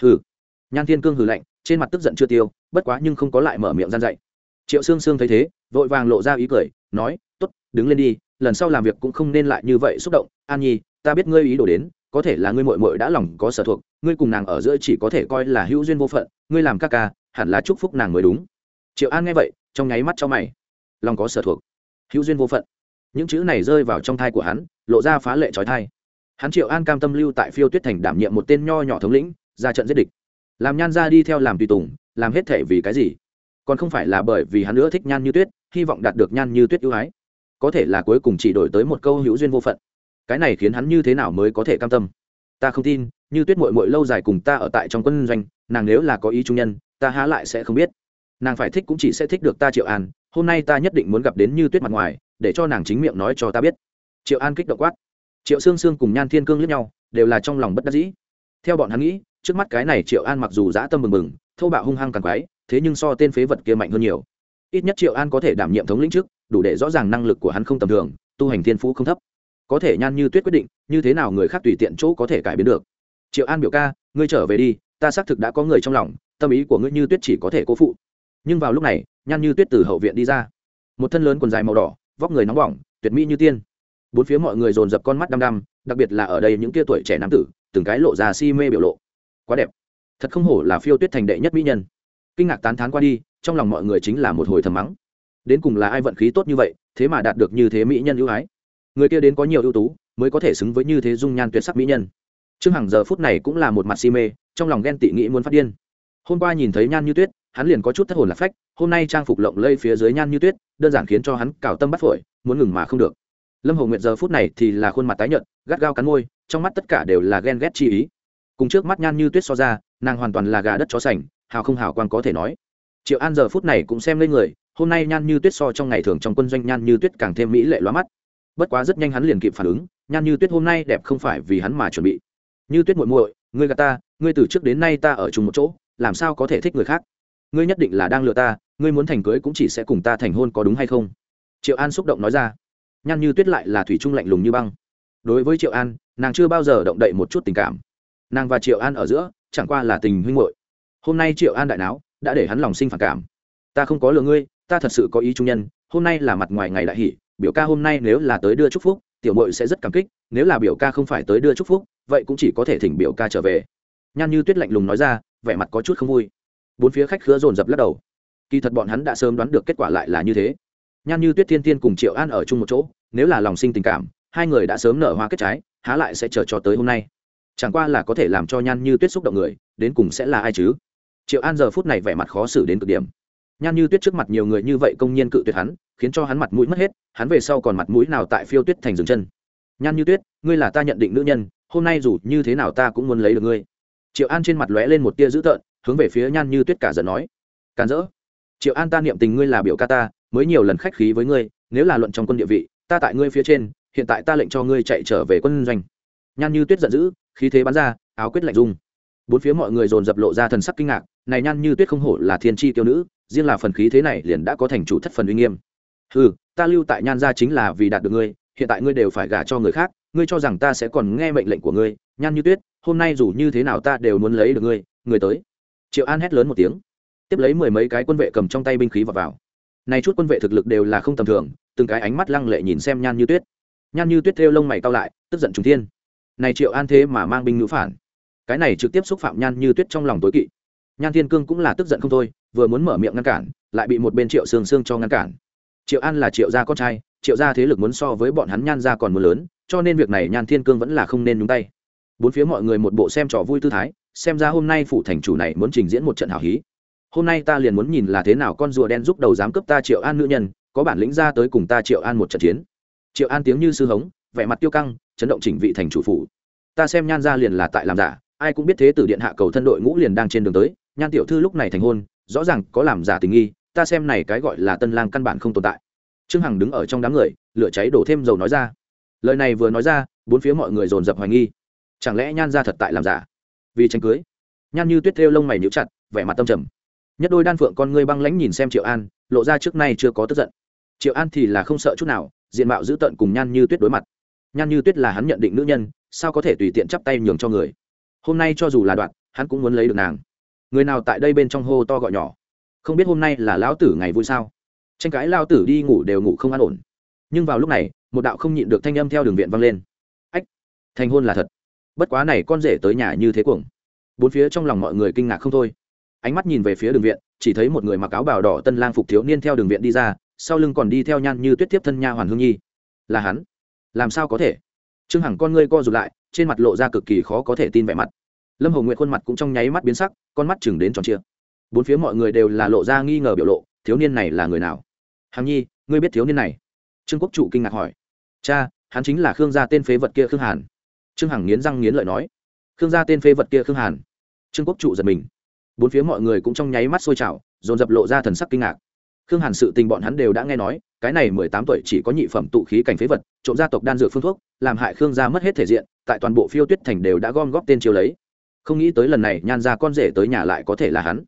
Hừ. Nhan thiên cương hừ lạnh, trên mặt tức giận chưa tiêu, bất quá nhưng không có lại mở miệng gian dạy. Triệu sương sương thấy thế, vội vàng lộ ra ý cười, nói t ố t đứng lên đi, lần sau làm việc cũng không nên lại như vậy xúc động. An nhi, ta biết ngươi ý đồ đến, có thể là ngươi mội mội đã lòng có sở thuộc, ngươi cùng nàng ở giữa chỉ có thể coi là hữu duyên vô phận, ngươi làm ca ca, hẳn là chúc phúc nàng mới đúng. Triệu an nghe vậy, trong nháy mắt cho mày. Lòng có sở thuộc, hữu duyên vô phận. Những chữ này rơi vào trong thai của hắn, lộ ra phá lệ trói thai hắn triệu an cam tâm lưu tại phiêu tuyết thành đảm nhiệm một tên nho nhỏ thống lĩnh, ra trận giết địch. Làm nhan ra đi theo làm tùy tùng, làm hết thể vì cái gì? Còn không phải là bởi vì hắn nữa thích nhan như tuyết, hy vọng đạt được nhan như tuyết ưu ái. Có thể là cuối cùng chỉ đổi tới một câu hữu duyên vô phận. Cái này khiến hắn như thế nào mới có thể cam tâm? Ta không tin, như tuyết mội mội lâu dài cùng ta ở tại trong quân doanh, nàng nếu là có ý trung nhân, ta há lại sẽ không biết. Nàng phải thích cũng chỉ sẽ thích được ta triệu an, hôm nay ta nhất định muốn gặp đến như tuyết mặt ngoài, để cho nàng chính miệng nói cho ta biết. Triệu an kích động quát triệu sương sương cùng nhan thiên cương lướt nhau, đều là trong lòng bất đắc dĩ. Theo bọn hắn nghĩ, trước mắt cái này triệu an mặc dù dã tâm mừng mừng thâu bạo hung hăng càng quái, thế nhưng so tên phế vật kia mạnh hơn nhiều. Ít nhất triệu an có thể đảm nhiệm thống lĩnh trước, đủ để rõ ràng năng lực của hắn không tầm thường, tu hành thiên phú không thấp. Có thể nhan như tuyết quyết định, như thế nào người khác tùy tiện chỗ có thể cải biến được. Triệu an biểu ca, ngươi trở về đi, ta xác thực đã có người trong lòng, tâm ý của ngươi như tuyết chỉ có thể cố phụ. Nhưng vào lúc này, nhan như tuyết từ hậu viện đi ra. Một thân lớn quần dài màu đỏ, vóc người nóng bỏng, tuyệt mỹ như tiên bốn phía mọi người dồn dập con mắt đăm đăm, đặc biệt là ở đây những kia tuổi trẻ nam tử, từng cái lộ ra si mê biểu lộ. Quá đẹp. Thật không hổ là phiêu tuyết thành đệ nhất mỹ nhân. Kinh ngạc tán thán qua đi, trong lòng mọi người chính là một hồi thầm mắng. Đến cùng là ai vận khí tốt như vậy, thế mà đạt được như thế mỹ nhân ưu ái? Người kia đến có nhiều ưu tú, mới có thể xứng với như thế dung nhan tuyệt sắc mỹ nhân. Trương hằng giờ phút này cũng là một mặt si mê, trong lòng ghen tị nghĩ muốn phát điên. Hôm qua nhìn thấy nhan như tuyết, hắn liền có chút thất hồn lạc phách, hôm nay trang phục lộng lây phía dưới nhan như tuyết, đơn giản khiến cho hắn cào tâm bắt phổi, muốn ngừng mà không được lâm hồ nguyệt giờ phút này thì là khuôn mặt tái nhợt, gắt gao cắn môi, trong mắt tất cả đều là ghen ghét chi ý. Cùng trước mắt nhan như tuyết so ra, nàng hoàn toàn là gà đất chó sành, hào không hào quan có thể nói. Triệu an giờ phút này cũng xem lên người, hôm nay nhan như tuyết so trong ngày thường trong quân doanh nhan như tuyết càng thêm mỹ lệ loa mắt. Bất quá rất nhanh hắn liền kịp phản ứng, nhan như tuyết hôm nay đẹp không phải vì hắn mà chuẩn bị. Như tuyết muội muội, ngươi gà ta, ngươi từ trước đến nay ta ở chung một chỗ, làm sao có thể thích người khác? Ngươi nhất định là đang lừa ta, ngươi muốn thành cưới cũng chỉ sẽ cùng ta thành hôn có đúng hay không? Triệu an xúc động nói ra nhan như tuyết lại là thủy trung lạnh lùng như băng. Đối với triệu an, nàng chưa bao giờ động đậy một chút tình cảm. Nàng và triệu an ở giữa, chẳng qua là tình huynh hội hôm nay triệu an đại não đã để hắn lòng sinh phản cảm. Ta không có lừa ngươi, ta thật sự có ý trung nhân, hôm nay là mặt ngoài ngày đại hỷ, biểu ca hôm nay nếu là tới đưa chúc phúc, tiểu mội sẽ rất cảm kích, nếu là biểu ca không phải tới đưa chúc phúc, vậy cũng chỉ có thể thỉnh biểu ca trở về. Nhan như tuyết lạnh lùng nói ra, vẻ mặt có chút không vui. Bốn phía khách khứa dồn dập lắc đầu. Kỳ thật bọn hắn đã sớm đoán được kết quả lại là như thế nhan như tuyết thiên tiên cùng triệu an ở chung một chỗ, nếu là lòng sinh tình cảm, hai người đã sớm nở hoa kết trái, há lại sẽ chờ cho tới hôm nay. Chẳng qua là có thể làm cho nhan như tuyết xúc động người, đến cùng sẽ là ai chứ? Triệu an giờ phút này vẻ mặt khó xử đến cực điểm. Nhan như tuyết trước mặt nhiều người như vậy công nhiên cự tuyệt hắn, khiến cho hắn mặt mũi mất hết, hắn về sau còn mặt mũi nào tại phiêu tuyết thành dừng chân. Nhan như tuyết, ngươi là ta nhận định nữ nhân, hôm nay dù như thế nào ta cũng muốn lấy được ngươi. Triệu an trên mặt lóe lên một tia dữ tợn, hướng về phía nhan như tuyết cả giận nói. Càn rỡ. Triệu an ta niệm tình ngươi là biểu ca ta mới nhiều lần khách khí với ngươi, nếu là luận trong quân địa vị, ta tại ngươi phía trên, hiện tại ta lệnh cho ngươi chạy trở về quân doanh. Nhan như tuyết giận dữ, khí thế bắn ra, áo quyết lạnh dung bốn phía mọi người dồn dập lộ ra thần sắc kinh ngạc, này nhan như tuyết không hổ là thiên tri tiêu nữ, riêng là phần khí thế này liền đã có thành chủ thất phần uy nghiêm. Ừ ta lưu tại nhan gia chính là vì đạt được ngươi, hiện tại ngươi đều phải gả cho người khác, ngươi cho rằng ta sẽ còn nghe mệnh lệnh của ngươi. Nhan như tuyết, hôm nay dù như thế nào ta đều muốn lấy được ngươi, người tới. Triệu an hét lớn một tiếng, tiếp lấy mười mấy cái quân vệ cầm trong tay binh khí vào vào này chút quân vệ thực lực đều là không tầm thường, từng cái ánh mắt lăng lệ nhìn xem nhan như tuyết. Nhan như tuyết thêu lông mày cao lại, tức giận trùng thiên. Này triệu an thế mà mang binh ngữ phản. Cái này trực tiếp xúc phạm nhan như tuyết trong lòng tối kỵ. Nhan thiên cương cũng là tức giận không thôi, vừa muốn mở miệng ngăn cản, lại bị một bên triệu sương sương cho ngăn cản. Triệu an là triệu gia con trai, triệu gia thế lực muốn so với bọn hắn nhan gia còn mưa lớn, cho nên việc này nhan thiên cương vẫn là không nên nhúng tay. Bốn phía mọi người một bộ xem trò vui tư thái, xem ra hôm nay phủ thành chủ này muốn trình diễn một trận hào hí hôm nay ta liền muốn nhìn là thế nào con rùa đen giúp đầu dám cướp ta triệu an nữ nhân, có bản lĩnh ra tới cùng ta triệu an một trận chiến. Triệu an tiếng như sư hống, vẻ mặt tiêu căng, chấn động chỉnh vị thành chủ phủ. Ta xem nhan ra liền là tại làm giả, ai cũng biết thế tử điện hạ cầu thân đội ngũ liền đang trên đường tới, nhan tiểu thư lúc này thành hôn, rõ ràng có làm giả tình nghi, ta xem này cái gọi là tân lang căn bản không tồn tại. Trương hằng đứng ở trong đám người, lửa cháy đổ thêm dầu nói ra. Lời này vừa nói ra, bốn phía mọi người dồn dập hoài nghi. Chẳng lẽ nhan ra thật tại làm giả? Vì tranh cưới, nhan như tuyết thêu lông mày níu chặt, vẻ mặt tâm trầm nhất đôi đan phượng con ngươi băng lãnh nhìn xem triệu an, lộ ra trước nay chưa có tức giận. Triệu an thì là không sợ chút nào, diện mạo giữ tợn cùng nhan như tuyết đối mặt. Nhan như tuyết là hắn nhận định nữ nhân, sao có thể tùy tiện chắp tay nhường cho người? Hôm nay cho dù là đoạn, hắn cũng muốn lấy được nàng. Người nào tại đây bên trong hô to gọi nhỏ? Không biết hôm nay là lão tử ngày vui sao? Tranh cãi lao tử đi ngủ đều ngủ không an ổn. Nhưng vào lúc này, một đạo không nhịn được thanh âm theo đường viện vang lên. Ách, thành hôn là thật. Bất quá này con rể tới nhà như thế cuồng. Bốn phía trong lòng mọi người kinh ngạc không thôi ánh mắt nhìn về phía đường viện, chỉ thấy một người mặc áo bào đỏ tân lang phục thiếu niên theo đường viện đi ra, sau lưng còn đi theo nhan như tuyết tiếp thân nha hoàn hương nhi. Là hắn. Làm sao có thể? Trương hằng con ngươi co rụt lại, trên mặt lộ ra cực kỳ khó có thể tin vẻ mặt. Lâm hồng nguyện khuôn mặt cũng trong nháy mắt biến sắc, con mắt chừng đến tròn chia bốn phía mọi người đều là lộ ra nghi ngờ biểu lộ, thiếu niên này là người nào? Hằng nhi, ngươi biết thiếu niên này? Trương quốc chủ kinh ngạc hỏi. Cha, hắn chính là khương gia tên phế vật kia khương hàn. Trương hằng nghiến răng nghiến lợi nói. Khương gia tên phế vật kia khương hàn. Trương quốc trụ giật mình bốn phía mọi người cũng trong nháy mắt sôi trào, dồn dập lộ ra thần sắc kinh ngạc. Khương hàn sự tình bọn hắn đều đã nghe nói, cái này mười tám tuổi chỉ có nhị phẩm tụ khí cảnh phế vật, trộm gia tộc đan dược phương thuốc, làm hại khương gia mất hết thể diện, tại toàn bộ phiêu tuyết thành đều đã gom góp tên chiếu lấy. Không nghĩ tới lần này, nhan ra con rể tới nhà lại có thể là hắn.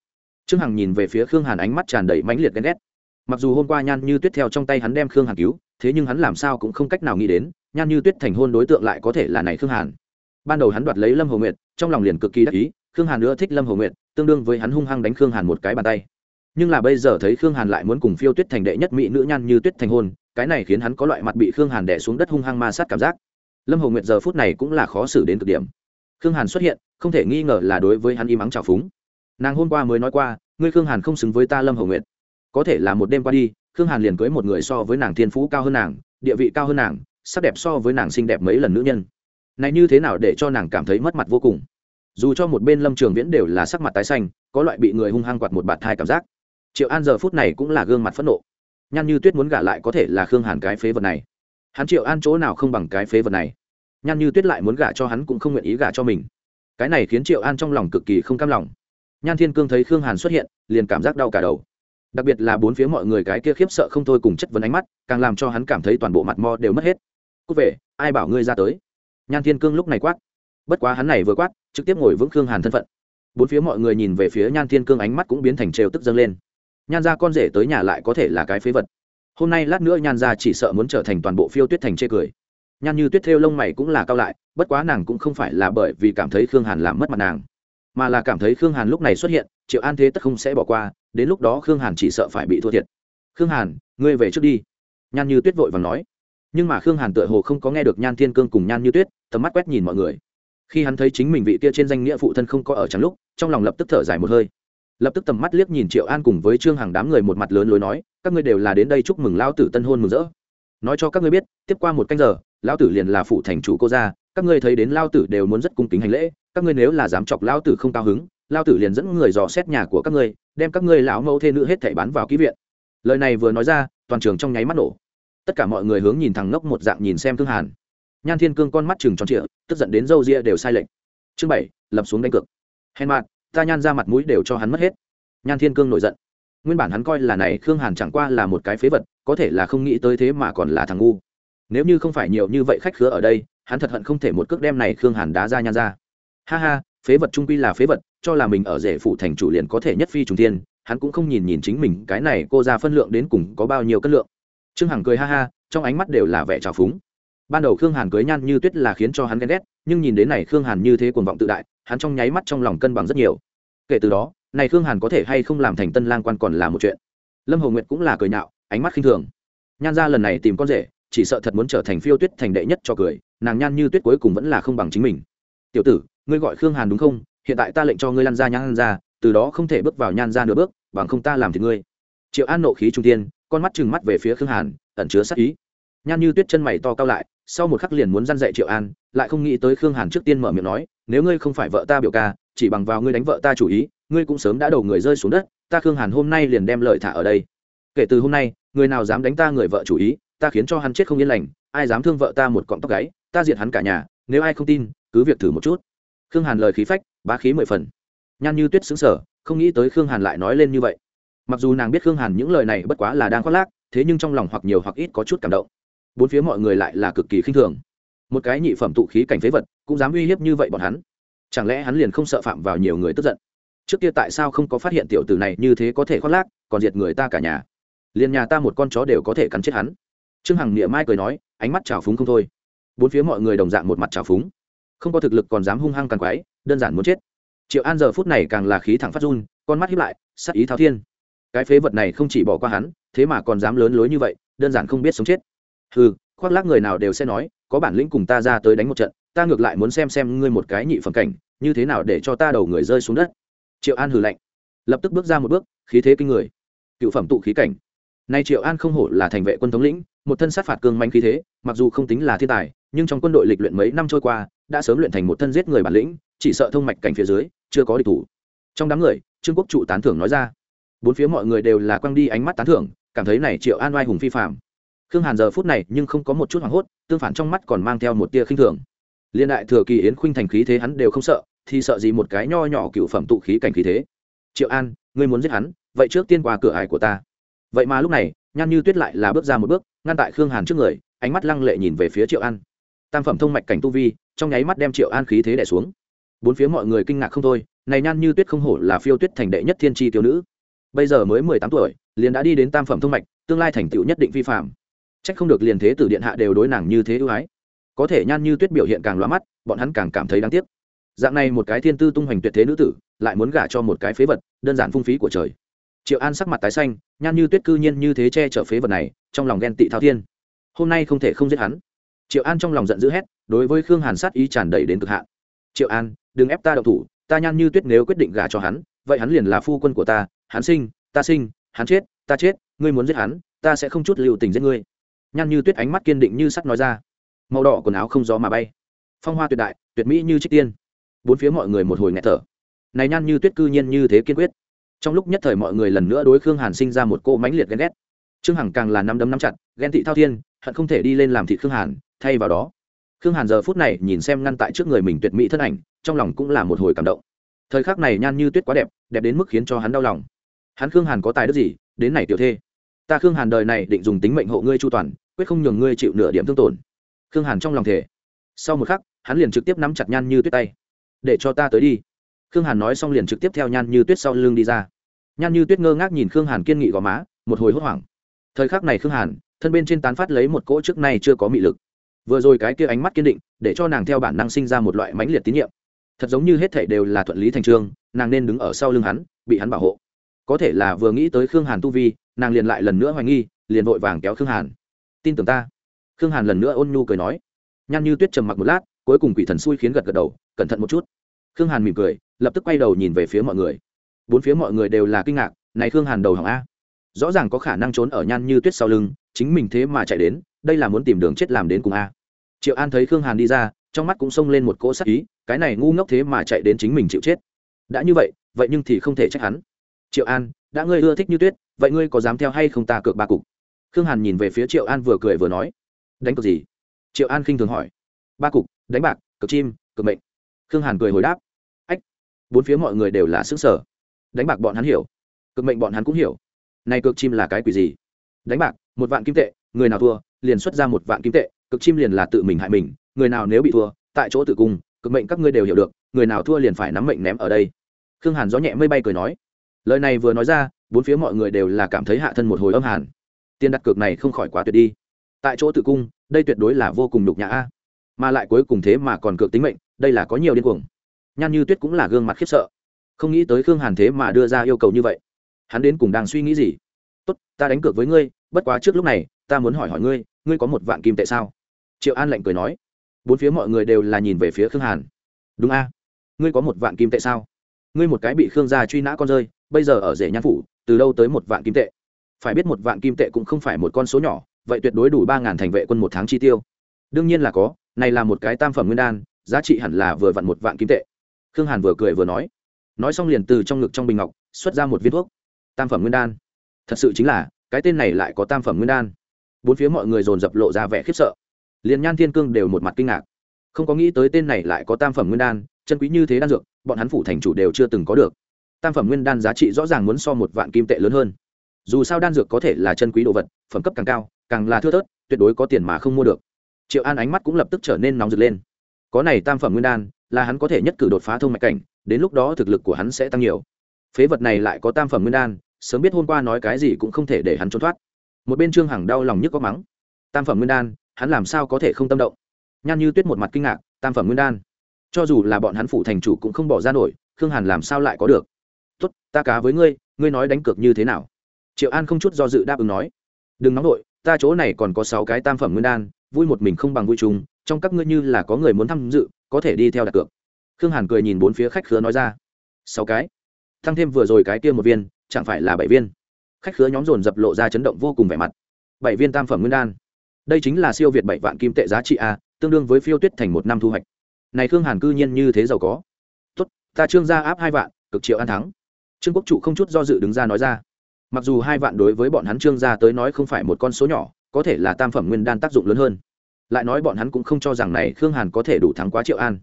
Trương hằng nhìn về phía khương hàn ánh mắt tràn đầy mãnh liệt ghen ghét. Mặc dù hôm qua nhan như tuyết theo trong tay hắn đem khương hàn cứu, thế nhưng hắn làm sao cũng không cách nào nghĩ đến, nhan như tuyết thành hôn đối tượng lại có thể là này khương hàn. Ban đầu hắn đoạt lấy lâm hồ nguyệt, trong lòng liền cực kỳ đắc ý, khương hàn nữa thích lâm hồ nguyệt tương đương với hắn hung hăng đánh khương hàn một cái bàn tay. Nhưng là bây giờ thấy khương hàn lại muốn cùng phiêu tuyết thành đệ nhất mỹ nữ nhan như tuyết thành hôn, cái này khiến hắn có loại mặt bị khương hàn đẻ xuống đất hung hăng ma sát cảm giác. Lâm hồ nguyệt giờ phút này cũng là khó xử đến cực điểm. Khương hàn xuất hiện, không thể nghi ngờ là đối với hắn im ắng trào phúng. Nàng hôm qua mới nói qua, ngươi khương hàn không xứng với ta lâm hồ nguyệt. Có thể là một đêm qua đi, khương hàn liền cưới một người so với nàng thiên phú cao hơn nàng, địa vị cao hơn nàng, sắc đẹp so với nàng xinh đẹp mấy lần nữ nhân. Này như thế nào để cho nàng cảm thấy mất mặt vô cùng? Dù cho một bên lâm trường viễn đều là sắc mặt tái xanh, có loại bị người hung hăng quạt một bạt thai cảm giác. Triệu an giờ phút này cũng là gương mặt phẫn nộ. Nhan như tuyết muốn gả lại có thể là khương hàn cái phế vật này. Hắn triệu an chỗ nào không bằng cái phế vật này? Nhan như tuyết lại muốn gả cho hắn cũng không nguyện ý gả cho mình. Cái này khiến triệu an trong lòng cực kỳ không cam lòng. Nhan thiên cương thấy khương hàn xuất hiện, liền cảm giác đau cả đầu. Đặc biệt là bốn phía mọi người cái kia khiếp sợ không thôi cùng chất vấn ánh mắt, càng làm cho hắn cảm thấy toàn bộ mặt mo đều mất hết. Cúc về, ai bảo ngươi ra tới? Nhan thiên cương lúc này quát bất quá hắn này vừa quát, trực tiếp ngồi vững khương hàn thân phận. Bốn phía mọi người nhìn về phía nhan thiên cương ánh mắt cũng biến thành trêu tức dâng lên. Nhan ra con rể tới nhà lại có thể là cái phế vật. Hôm nay lát nữa nhan ra chỉ sợ muốn trở thành toàn bộ phiêu tuyết thành chê cười. Nhan như tuyết thêu lông mày cũng là cao lại, bất quá nàng cũng không phải là bởi vì cảm thấy khương hàn làm mất mặt nàng, mà là cảm thấy khương hàn lúc này xuất hiện, triệu an thế tất không sẽ bỏ qua, đến lúc đó khương hàn chỉ sợ phải bị thua thiệt. Khương hàn, ngươi về trước đi. Nhan như tuyết vội và nói. Nhưng mà khương hàn tựa hồ không có nghe được nhan thiên cương cùng nhan như tuyết, tầm mắt quét nhìn mọi người khi hắn thấy chính mình vị kia trên danh nghĩa phụ thân không có ở trắng lúc, trong lòng lập tức thở dài một hơi. Lập tức tầm mắt liếc nhìn triệu an cùng với trương hàng đám người một mặt lớn lối nói, các ngươi đều là đến đây chúc mừng lao tử tân hôn mừng rỡ. Nói cho các ngươi biết, tiếp qua một canh giờ lao tử liền là phụ thành chủ cô gia, các ngươi thấy đến lao tử đều muốn rất cung kính hành lễ, các ngươi nếu là dám chọc lao tử không cao hứng lao tử liền dẫn người dò xét nhà của các ngươi, đem các ngươi lão mẫu thê nữ hết thảy bán vào ký viện. Lời này vừa nói ra, toàn trường trong nháy mắt nổ. Tất cả mọi người hướng nhìn thằng ngốc một dạng nhìn xem thương hàn nhan thiên cương con mắt chừng tròn trịa, tức giận đến râu ria đều sai lệch. Chương bảy, lập xuống đánh cược. Hèn mạn ta nhan ra mặt mũi đều cho hắn mất hết. Nhan thiên cương nổi giận. Nguyên bản hắn coi là này khương hàn chẳng qua là một cái phế vật, có thể là không nghĩ tới thế mà còn là thằng ngu. Nếu như không phải nhiều như vậy khách khứa ở đây, hắn thật hận không thể một cước đem này khương hàn đá ra nhan ra. Ha ha, phế vật trung quy là phế vật, cho là mình ở rể phủ thành chủ liền có thể nhất phi trùng tiên hắn cũng không nhìn nhìn chính mình, cái này cô ra phân lượng đến cùng có bao nhiêu cân lượng. Trương hằng cười ha ha, trong ánh mắt đều là vẻ trào phúng ban đầu khương hàn cưới nhan như tuyết là khiến cho hắn ghen ghét, nhưng nhìn đến này khương hàn như thế cuồng vọng tự đại, hắn trong nháy mắt trong lòng cân bằng rất nhiều. Kể từ đó, này khương hàn có thể hay không làm thành tân lang quan còn là một chuyện. Lâm hầu nguyệt cũng là cười nhạo, ánh mắt khinh thường. Nhan ra lần này tìm con rể, chỉ sợ thật muốn trở thành phiêu tuyết thành đệ nhất cho cười, nàng nhan như tuyết cuối cùng vẫn là không bằng chính mình. Tiểu tử, ngươi gọi khương hàn đúng không? Hiện tại ta lệnh cho ngươi lăn ra nhan ra, từ đó không thể bước vào nhan ra nửa bước, bằng không ta làm thì ngươi. Triệu an nộ khí trung tiên con mắt trừng mắt về phía khương hàn, ẩn chứa sắc ý. Nhan như tuyết chân mày to cao lại sau một khắc liền muốn răn dạy triệu an, lại không nghĩ tới khương hàn trước tiên mở miệng nói, nếu ngươi không phải vợ ta biểu ca, chỉ bằng vào ngươi đánh vợ ta chủ ý, ngươi cũng sớm đã đầu người rơi xuống đất, ta khương hàn hôm nay liền đem lợi thả ở đây. Kể từ hôm nay, người nào dám đánh ta người vợ chủ ý, ta khiến cho hắn chết không yên lành, ai dám thương vợ ta một cọng tóc gáy, ta diệt hắn cả nhà, nếu ai không tin, cứ việc thử một chút. Khương hàn lời khí phách, bá khí mười phần. Nhan như tuyết xứng sở không nghĩ tới khương hàn lại nói lên như vậy. Mặc dù nàng biết khương hàn những lời này bất quá là đang khoác lác, thế nhưng trong lòng hoặc nhiều hoặc ít có chút cảm động bốn phía mọi người lại là cực kỳ khinh thường. Một cái nhị phẩm tụ khí cảnh phế vật cũng dám uy hiếp như vậy bọn hắn. Chẳng lẽ hắn liền không sợ phạm vào nhiều người tức giận? Trước kia tại sao không có phát hiện tiểu tử này như thế có thể khoác lác, còn diệt người ta cả nhà? Liền nhà ta một con chó đều có thể cắn chết hắn. Trương hằng niệm mai cười nói, ánh mắt trào phúng không thôi. Bốn phía mọi người đồng dạng một mặt trào phúng. Không có thực lực còn dám hung hăng càng quái đơn giản muốn chết. Triệu an giờ phút này càng là khí thẳng phát run, con mắt hiếp lại, sắc ý thao thiên. Cái phế vật này không chỉ bỏ qua hắn, thế mà còn dám lớn lối như vậy, đơn giản không biết sống chết ừ khoác lác người nào đều sẽ nói, có bản lĩnh cùng ta ra tới đánh một trận, ta ngược lại muốn xem xem ngươi một cái nhị phẩm cảnh, như thế nào để cho ta đầu người rơi xuống đất. Triệu an hừ lạnh, lập tức bước ra một bước, khí thế kinh người. Cựu phẩm tụ khí cảnh. Nay triệu an không hổ là thành vệ quân thống lĩnh, một thân sát phạt cương manh khí thế, mặc dù không tính là thiên tài, nhưng trong quân đội lịch luyện mấy năm trôi qua, đã sớm luyện thành một thân giết người bản lĩnh, chỉ sợ thông mạch cảnh phía dưới, chưa có địch thủ. Trong đám người, trương quốc trụ tán thưởng nói ra. Bốn phía mọi người đều là quăng đi ánh mắt tán thưởng, cảm thấy này triệu an oai hùng phi phạm khương hàn giờ phút này nhưng không có một chút hoảng hốt, tương phản trong mắt còn mang theo một tia khinh thường. Liên đại thừa kỳ yến khuynh thành khí thế hắn đều không sợ, thì sợ gì một cái nho nhỏ cựu phẩm tụ khí cảnh khí thế. Triệu an, ngươi muốn giết hắn, vậy trước tiên qua cửa ải của ta. Vậy mà lúc này, nhan như tuyết lại là bước ra một bước, ngăn tại khương hàn trước người, ánh mắt lăng lệ nhìn về phía triệu an. Tam phẩm thông mạch cảnh tu vi, trong nháy mắt đem triệu an khí thế đẻ xuống. Bốn phía mọi người kinh ngạc không thôi, này nhan như tuyết không hổ là phiêu tuyết thành đệ nhất thiên tri tiêu nữ. Bây giờ mới mười tám tuổi, liền đã đi đến tam phẩm thông mạch, tương lai thành tựu nhất định vi phạm trách không được liền thế tử điện hạ đều đối nàng như thế ưu ái. Có thể nhan như tuyết biểu hiện càng loa mắt, bọn hắn càng cảm thấy đáng tiếc. Dạng này một cái thiên tư tung hoành tuyệt thế nữ tử, lại muốn gả cho một cái phế vật, đơn giản phung phí của trời. Triệu an sắc mặt tái xanh, nhan như tuyết cư nhiên như thế che chở phế vật này, trong lòng ghen tị thao thiên. Hôm nay không thể không giết hắn. Triệu an trong lòng giận dữ hét, đối với khương hàn sát ý tràn đầy đến cực hạn. Triệu an, đừng ép ta đậu thủ, ta nhan như tuyết nếu quyết định gả cho hắn, vậy hắn liền là phu quân của ta, hắn sinh, ta sinh, hắn chết, ta chết, ngươi muốn giết hắn, ta sẽ không chút lưu tình giết ngươi nhan như tuyết ánh mắt kiên định như sắt nói ra. Màu đỏ quần áo không gió mà bay. Phong hoa tuyệt đại, tuyệt mỹ như trích tiên. Bốn phía mọi người một hồi nghẹt thở. Này nhan như tuyết cư nhiên như thế kiên quyết. Trong lúc nhất thời mọi người lần nữa đối khương hàn sinh ra một cô mãnh liệt ghen ghét. Trương hằng càng là năm đấm năm chặt, ghen thị thao thiên, hận không thể đi lên làm thị khương hàn, thay vào đó. Khương hàn giờ phút này nhìn xem ngăn tại trước người mình tuyệt mỹ thân ảnh, trong lòng cũng là một hồi cảm động. Thời khắc này nhan như tuyết quá đẹp đẹp đến mức khiến cho hắn đau lòng. Hắn khương hàn có tài đức gì, đến này tiểu thê ta khương hàn đời này định dùng tính mệnh hộ ngươi chu toàn quyết không nhường ngươi chịu nửa điểm thương tổn khương hàn trong lòng thể sau một khắc hắn liền trực tiếp nắm chặt nhan như tuyết tay để cho ta tới đi khương hàn nói xong liền trực tiếp theo nhan như tuyết sau lưng đi ra nhan như tuyết ngơ ngác nhìn khương hàn kiên nghị gò má một hồi hốt hoảng thời khắc này khương hàn thân bên trên tán phát lấy một cỗ trước nay chưa có mị lực vừa rồi cái kia ánh mắt kiên định để cho nàng theo bản năng sinh ra một loại mãnh liệt tín nhiệm thật giống như hết thảy đều là thuận lý thành trương nàng nên đứng ở sau lưng hắn bị hắn bảo hộ có thể là vừa nghĩ tới khương hàn tu vi nàng liền lại lần nữa hoài nghi, liền vội vàng kéo khương hàn. Tin tưởng ta. Khương hàn lần nữa ôn nhu cười nói. Nhan như tuyết trầm mặc một lát, cuối cùng quỷ thần xui khiến gật gật đầu, cẩn thận một chút. Khương hàn mỉm cười, lập tức quay đầu nhìn về phía mọi người. Bốn phía mọi người đều là kinh ngạc, này khương hàn đầu hỏng a. Rõ ràng có khả năng trốn ở nhan như tuyết sau lưng, chính mình thế mà chạy đến, đây là muốn tìm đường chết làm đến cùng a. Triệu an thấy khương hàn đi ra, trong mắt cũng xông lên một cỗ sắc ý, cái này ngu ngốc thế mà chạy đến chính mình chịu chết. Đã như vậy vậy nhưng thì không thể trách hắn. Triệu an đã ngươi ưa thích như tuyết, vậy ngươi có dám theo hay không ta cược ba cục? Khương hàn nhìn về phía triệu an vừa cười vừa nói, đánh cược gì? Triệu an khinh thường hỏi, ba cục, đánh bạc, cược chim, cược mệnh. Khương hàn cười hồi đáp, ách, bốn phía mọi người đều là xứng sở đánh bạc bọn hắn hiểu, cược mệnh bọn hắn cũng hiểu. Này cược chim là cái quỷ gì? Đánh bạc, một vạn kim tệ, người nào thua, liền xuất ra một vạn kim tệ cực chim liền là tự mình hại mình, người nào nếu bị thua, tại chỗ tự cung cực mệnh các ngươi đều hiểu được, người nào thua liền phải nắm mệnh ném ở đây. Khương hàn gió nhẹ mây bay cười nói lời này vừa nói ra, bốn phía mọi người đều là cảm thấy hạ thân một hồi âm hàn. Tiền đặt cược này không khỏi quá tuyệt đi. Tại chỗ tự cung, đây tuyệt đối là vô cùng nhục nhã a. Mà lại cuối cùng thế mà còn cược tính mệnh, đây là có nhiều điên cuồng. Nhan như tuyết cũng là gương mặt khiếp sợ. Không nghĩ tới khương hàn thế mà đưa ra yêu cầu như vậy. Hắn đến cùng đang suy nghĩ gì? Tốt, ta đánh cược với ngươi, bất quá trước lúc này, ta muốn hỏi hỏi ngươi ngươi có một vạn kim tệ sao? Triệu an lệnh cười nói. Bốn phía mọi người đều là nhìn về phía khương hàn. Đúng a. Ngươi có một vạn kim tệ sao? Ngươi một cái bị khương gia truy nã con rơi bây giờ ở rể nhan phủ, từ đâu tới một vạn kim tệ? Phải biết một vạn kim tệ cũng không phải một con số nhỏ, vậy tuyệt đối đủ ba ngàn thành vệ quân một tháng chi tiêu. Đương nhiên là có, này là một cái tam phẩm nguyên đan, giá trị hẳn là vừa vặn một vạn kim tệ. Khương hàn vừa cười vừa nói. Nói xong liền từ trong ngực trong bình ngọc, xuất ra một viên thuốc. Tam phẩm nguyên đan. Thật sự chính là, cái tên này lại có tam phẩm nguyên đan. Bốn phía mọi người dồn dập lộ ra vẻ khiếp sợ. Liền nhan thiên cương đều một mặt kinh ngạc. Không có nghĩ tới tên này lại có tam phẩm nguyên đan, chân quý như thế đan dược, bọn hắn phủ thành chủ đều chưa từng có được tam phẩm nguyên đan giá trị rõ ràng muốn so một vạn kim tệ lớn hơn. Dù sao đan dược có thể là chân quý đồ vật, phẩm cấp càng cao, càng là thưa thớt, tuyệt đối có tiền mà không mua được. Triệu an ánh mắt cũng lập tức trở nên nóng rực lên. Có này tam phẩm nguyên đan, là hắn có thể nhất cử đột phá thông mạch cảnh, đến lúc đó thực lực của hắn sẽ tăng nhiều. Phế vật này lại có tam phẩm nguyên đan, sớm biết hôm qua nói cái gì cũng không thể để hắn trốn thoát. Một bên trương hằng đau lòng nhức có mắng. Tam phẩm nguyên đan, hắn làm sao có thể không tâm động? Nhan như tuyết một mặt kinh ngạc, tam phẩm nguyên đan. Cho dù là bọn hắn phủ thành chủ cũng không bỏ ra nổi, khương hàn làm sao lại có được? Tốt, ta cá với ngươi ngươi nói đánh cược như thế nào? Triệu an không chút do dự đáp ứng nói, đừng nóng nổi ta chỗ này còn có sáu cái tam phẩm nguyên đan, vui một mình không bằng vui chung, trong các ngươi như là có người muốn tham dự, có thể đi theo đặt cược. Khương hàn cười nhìn bốn phía khách khứa nói ra, sáu cái? Thăng thêm vừa rồi cái kia một viên, chẳng phải là bảy viên? Khách khứa nhóm dồn dập lộ ra chấn động vô cùng vẻ mặt. Bảy viên tam phẩm nguyên đan? Đây chính là siêu việt bảy vạn kim tệ giá trị a, tương đương với phiêu tuyết thành một năm thu hoạch. Này khương hàn cư nhiên như thế giàu có. Tốt, ta trương gia áp hai vạn, cực triệu an thắng trương quốc trụ không chút do dự đứng ra nói ra. Mặc dù hai vạn đối với bọn hắn trương gia tới nói không phải một con số nhỏ, có thể là tam phẩm nguyên đan tác dụng lớn hơn. Lại nói bọn hắn cũng không cho rằng này khương hàn có thể đủ thắng quá triệu an.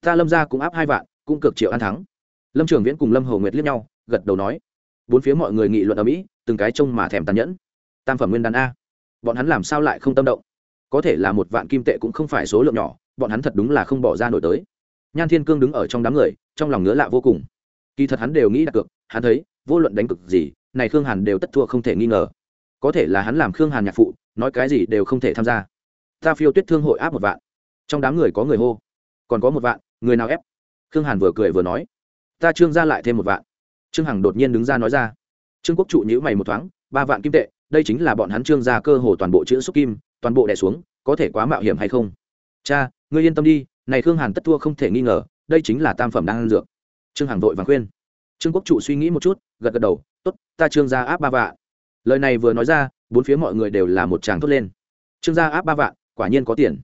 Ta lâm gia cũng áp hai vạn, cũng cực triệu an thắng. Lâm trường viễn cùng lâm hầu nguyệt liếc nhau, gật đầu nói. Bốn phía mọi người nghị luận ở mỹ, từng cái trông mà thèm tàn nhẫn. Tam phẩm nguyên đan a. Bọn hắn làm sao lại không tâm động? Có thể là một vạn kim tệ cũng không phải số lượng nhỏ, bọn hắn thật đúng là không bỏ ra nổi tới. Nhan thiên cương đứng ở trong đám người, trong lòng ngứa lạ vô cùng kỳ thật hắn đều nghĩ đặt cược, hắn thấy, vô luận đánh cực gì, này khương hàn đều tất thua không thể nghi ngờ. Có thể là hắn làm khương hàn nhạc phụ, nói cái gì đều không thể tham gia. Ta phiêu tuyết thương hội áp một vạn. Trong đám người có người hô. Còn có một vạn, người nào ép? Khương hàn vừa cười vừa nói. Ta trương ra lại thêm một vạn. Trương hằng đột nhiên đứng ra nói ra. Trương quốc trụ nhữ mày một thoáng, ba vạn kim tệ, đây chính là bọn hắn trương ra cơ hồ toàn bộ chữ xúc kim, toàn bộ đẻ xuống, có thể quá mạo hiểm hay không? Cha, ngươi yên tâm đi, này khương hàn tất thua không thể nghi ngờ, đây chính là tam phẩm đang ăn dược trương hằng vội vàng khuyên. Trương quốc trụ suy nghĩ một chút, gật gật đầu, tốt, ta trương gia áp ba vạn. Lời này vừa nói ra, bốn phía mọi người đều là một tràng thốt lên. Trương gia áp ba vạn, quả nhiên có tiền.